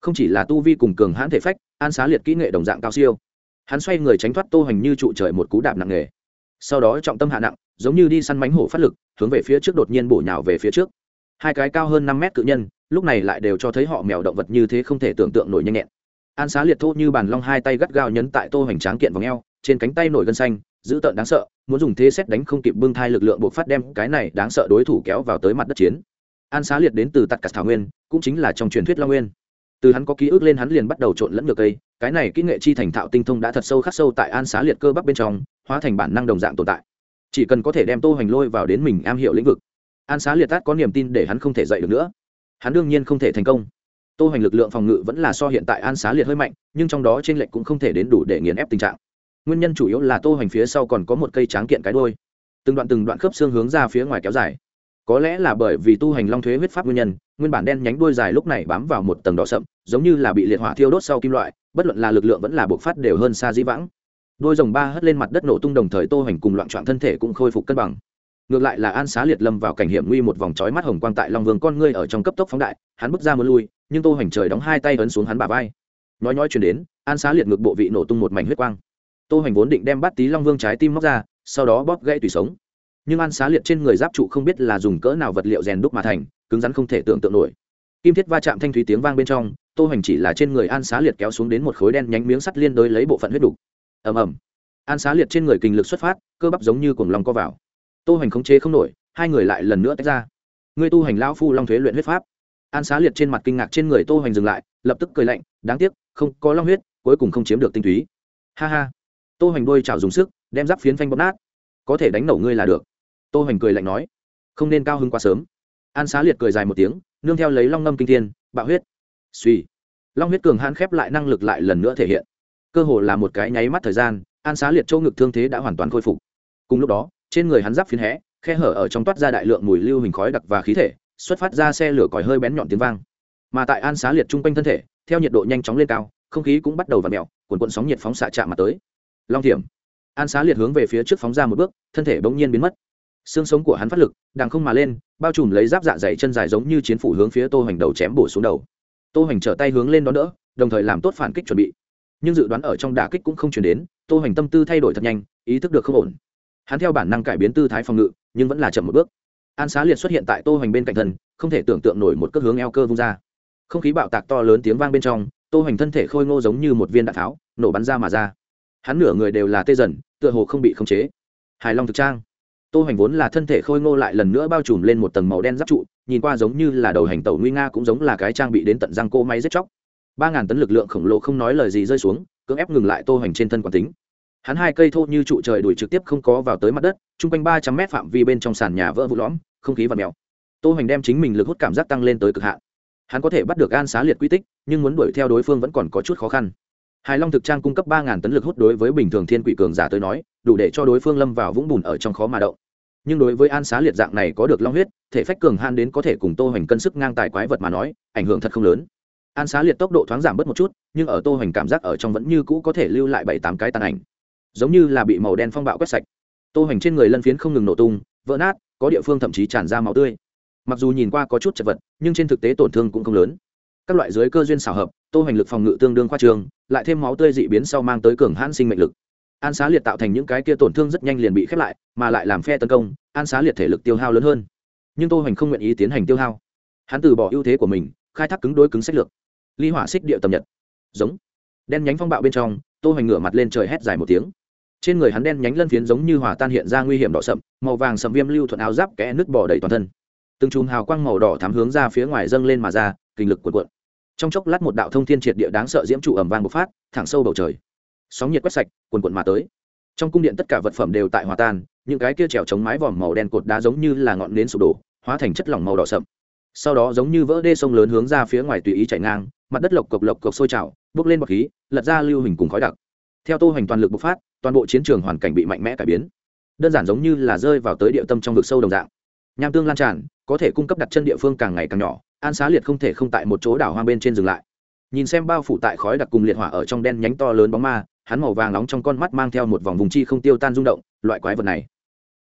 [SPEAKER 1] Không chỉ là tu vi cùng cường hãn thể phách, an xá liệt kỹ nghệ đồng dạng cao siêu. Hắn xoay người tránh thoát tô hành như trụ trời một cú đạp nặng nề. Sau đó trọng tâm hạ nặng, giống như đi săn mánh hổ phát lực, hướng về phía trước đột nhiên bổ nhào về phía trước. Hai cái cao hơn năm mét cự nhân, lúc này lại đều cho thấy họ mèo động vật như thế không thể tưởng tượng nổi nhanh nhẹn an xá liệt thô như bàn long hai tay gắt gao nhấn tại tô hoành tráng kiện vào ngheo trên cánh tay nổi gân xanh dữ tợn đáng sợ, muốn dùng thế xét đánh không kịp bưng thai lực lượng buộc phát đem cái này đáng sợ đối thủ kéo vào tới mặt đất chiến. An xá liệt đến từ tặc cắt thảo nguyên, cũng chính là trong truyền thuyết long nguyên. Từ hắn có ký ức lên hắn liền bắt đầu trộn lẫn ngược cây, cái này kỹ nghệ chi thành thạo tinh thông đã thật sâu khắc sâu tại an xá liệt cơ bắp bên trong, hóa thành bản năng đồng dạng tồn tại. Chỉ cần có thể đem tô hoành lôi vào đến mình am hiểu lĩnh vực, an xá liệt tát có niềm tin để hắn không thể dậy được nữa. Hắn đương nhiên không thể thành công tô hoành lực lượng phòng ngự vẫn là so hiện tại an xá liệt hơi mạnh, nhưng trong đó t r ê n lệch cũng không thể đến đủ để nghiền ép tình trạng. Nguyên nhân chủ yếu là tô hoành phía sau còn có một cây tráng kiện cái đôi từng đoạn từng đoạn khớp xương hướng ra phía ngoài kéo dài. Có lẽ là bởi vì tu hành long thuế huyết pháp nguyên nhân, nguyên bản đen nhánh đuôi dài lúc này bám vào một tầng đỏ sậm, giống như là bị liệt hỏa thiêu đốt sau kim loại, bất luận là lực lượng vẫn là bộc phát đều hơn xa dĩ vãng. Đôi rồng ba hất lên mặt đất nổ tung đồng thời tô hành cùng loạn trọn thân thể cũng khôi phục cân bằng ngược lại là an xá liệt lâm vào cảnh hiểm nguy một vòng trói mắt hồng quang tại long vương con ngươi ở trong cấp tốc phóng đại, hắn bước ra muốn lui, nhưng tô hoành trời đóng hai tay ấn xuống hắn bà vai. Nói nói chuyển đến, an xá liệt ngược bộ vị nổ tung một mảnh huyết quang. Tô hoành vốn định đem bắt tí long vương trái tim móc ra, sau đó bóp gãy tùy sống. Nhưng an xá liệt trên người giáp trụ không biết là dùng cỡ nào vật liệu rèn đúc mà thành, cứng rắn không thể tưởng tượng nổi. Kim thiết va chạm thanh thúy tiếng vang bên trong, tô hoành chỉ là trên người an xá liệt kéo xuống đến một khối đen nhánh miếng sắt liên đối lấy bộ phận huyết đục. Ầm ầm. An xá liệt trên người kinh lực xuất phát, cơ bắp giống như cuồng long co vào tô hành khống chế không nổi, hai người lại lần nữa tách ra. Ngươi tu hành lão phu long thuế luyện huyết pháp. An xá liệt trên mặt kinh ngạc trên người tô hành dừng lại, lập tức cười lạnh, đáng tiếc, không, có long huyết, cuối cùng không chiếm được tinh túy. Ha ha. Tô hành đôi chảo dùng sức, đem giáp phiến phanh bóp nát. Có thể đánh nổ ngươi là được. Tô hành cười lạnh nói. Không nên cao hứng quá sớm. An xá liệt cười dài một tiếng, nương theo lấy long ngâm kinh thiên, bạo huyết. Suy long huyết cường hãn khép lại năng lực lại lần nữa thể hiện. Cơ hồ là một cái nháy mắt thời gian, an xá liệt chỗ ngực thương thế đã hoàn toàn khôi phục. Cùng lúc đó trên người hắn giáp phiến hẽ khe hở ở trong toát ra đại lượng mùi lưu hình khói đặc và khí thể xuất phát ra xe lửa còi hơi bén nhọn tiếng vang. Mà tại an xá liệt trung quanh thân thể theo nhiệt độ nhanh chóng lên cao không khí cũng bắt đầu v mèo, mẹo cuồn cuộn sóng nhiệt phóng xạ chạm mặt tới. Long thiểm. An xá liệt hướng về phía trước phóng ra một bước thân thể bỗng nhiên biến mất. Xương sống của hắn phát lực đằng không mà lên bao trùm lấy giáp dạ dày chân dài giống như chiến phủ hướng phía tô hoành đầu chém bổ xuống đầu. Tô hoành trở tay hướng lên đó đỡ đồng thời làm tốt phản kích chuẩn bị. Nhưng dự đoán ở trong đả kích cũng không truyền đến tô hoành tâm tư thay đổi thật nhanh ý thức được không ổn hắn theo bản năng cải biến tư thái phòng ngự, nhưng vẫn là chậm một bước. An xá liệt xuất hiện tại tô hoành bên cạnh thân, không thể tưởng tượng nổi một cước hướng eo cơ vung ra. Không khí bạo tạc to lớn tiếng vang bên trong, tô hoành thân thể khôi ngô giống như một viên đạn tháo, nổ bắn ra mà ra. Hắn nửa người đều là tê dần, tựa hồ không bị khống chế. Hài long thực trang. Tô hoành vốn là thân thể khôi ngô lại lần nữa bao trùm lên một tầng màu đen giáp trụ, nhìn qua giống như là đầu hành tẩu nguy nga cũng giống là cái trang bị đến tận răng cô máy giết chóc. Ba ngàn tấn lực lượng khổng lồ không nói lời gì rơi xuống, cưỡng ép ngừng lại tô hoành trên thân quản tính hắn hai cây thô như trụ trời đuổi trực tiếp không có vào tới mặt đất, chung quanh ba trăm mét phạm vi bên trong sàn nhà vỡ vụ lõm, không khí và mèo. Tô hoành đem chính mình lực hút cảm giác tăng lên tới cực hạn. Hắn có thể bắt được an xá liệt quy tích, nhưng muốn đuổi theo đối phương vẫn còn có chút khó khăn. Hài long thực trang cung cấp ba ngàn tấn lực hút đối với bình thường thiên quỷ cường giả tới nói, đủ để cho đối phương lâm vào vũng bùn ở trong khó mà động. Nhưng đối với an xá liệt dạng này có được long huyết, thể phách cường han đến có thể cùng tô hoành cân sức ngang tài quái vật mà nói, ảnh hưởng thật không lớn. An xá liệt tốc độ thoáng giảm bớt một chút, nhưng ở tô hoành cảm giác ở trong vẫn như cũ có thể lưu lại bảy tám cái tàn ảnh giống như là bị màu đen phong bạo quét sạch. Tô hoành trên người lân phiến không ngừng nổ tung, vỡ nát, có địa phương thậm chí tràn ra máu tươi. Mặc dù nhìn qua có chút chật vật, nhưng trên thực tế tổn thương cũng không lớn. Các loại dưới cơ duyên xảo hợp, tô hoành lực phòng ngự tương đương khoa trường, lại thêm máu tươi dị biến sau mang tới cường hãn sinh mệnh lực. An xá liệt tạo thành những cái kia tổn thương rất nhanh liền bị khép lại, mà lại làm phe tấn công, an xá liệt thể lực tiêu hao lớn hơn. Nhưng tô hoành không nguyện ý tiến hành tiêu hao. Hắn từ bỏ ưu thế của mình, khai thác cứng đối cứng sách lược. Ly hỏa xích địa tầm nhật. Giống. Đen nhánh phong bạo bên trong, tô hoành ngửa mặt lên trời hét dài một tiếng trên người hắn đen nhánh lân phiến giống như hòa tan hiện ra nguy hiểm đỏ sậm, màu vàng sầm viêm lưu thuận áo giáp kẽ nứt bỏ đầy toàn thân. Từng chùm hào quang màu đỏ thám hướng ra phía ngoài dâng lên mà ra, kinh lực cuộn cuộn. Trong chốc lát một đạo thông thiên triệt địa đáng sợ diễm trụ ẩm vàng bộc phát, thẳng sâu bầu trời. Sóng nhiệt quét sạch, cuồn cuộn mà tới. Trong cung điện tất cả vật phẩm đều tại hòa tan, những cái kia trèo chống mái vòm màu đen cột đá giống như là ngọn nến sụp đổ, hóa thành chất lỏng màu đỏ sậm. Sau đó giống như vỡ đê sông lớn hướng ra phía ngoài tùy ý chảy ngang, mặt đất lộc cộc lộc cộc sôi trào bước lên bọc khí, lật ra lưu hình cùng khói đặc. Theo tô hoành toàn lực bộc phát toàn bộ chiến trường hoàn cảnh bị mạnh mẽ cải biến. Đơn giản giống như là rơi vào tới địa tâm trong vực sâu đồng dạng. Nham tương lan tràn, có thể cung cấp đặt chân địa phương càng ngày càng nhỏ, an xá liệt không thể không tại một chỗ đảo hoang bên trên dừng lại. Nhìn xem bao phủ tại khói đặc cùng liệt hỏa ở trong đen nhánh to lớn bóng ma, hắn màu vàng nóng trong con mắt mang theo một vòng vùng chi không tiêu tan rung động, loại quái vật này.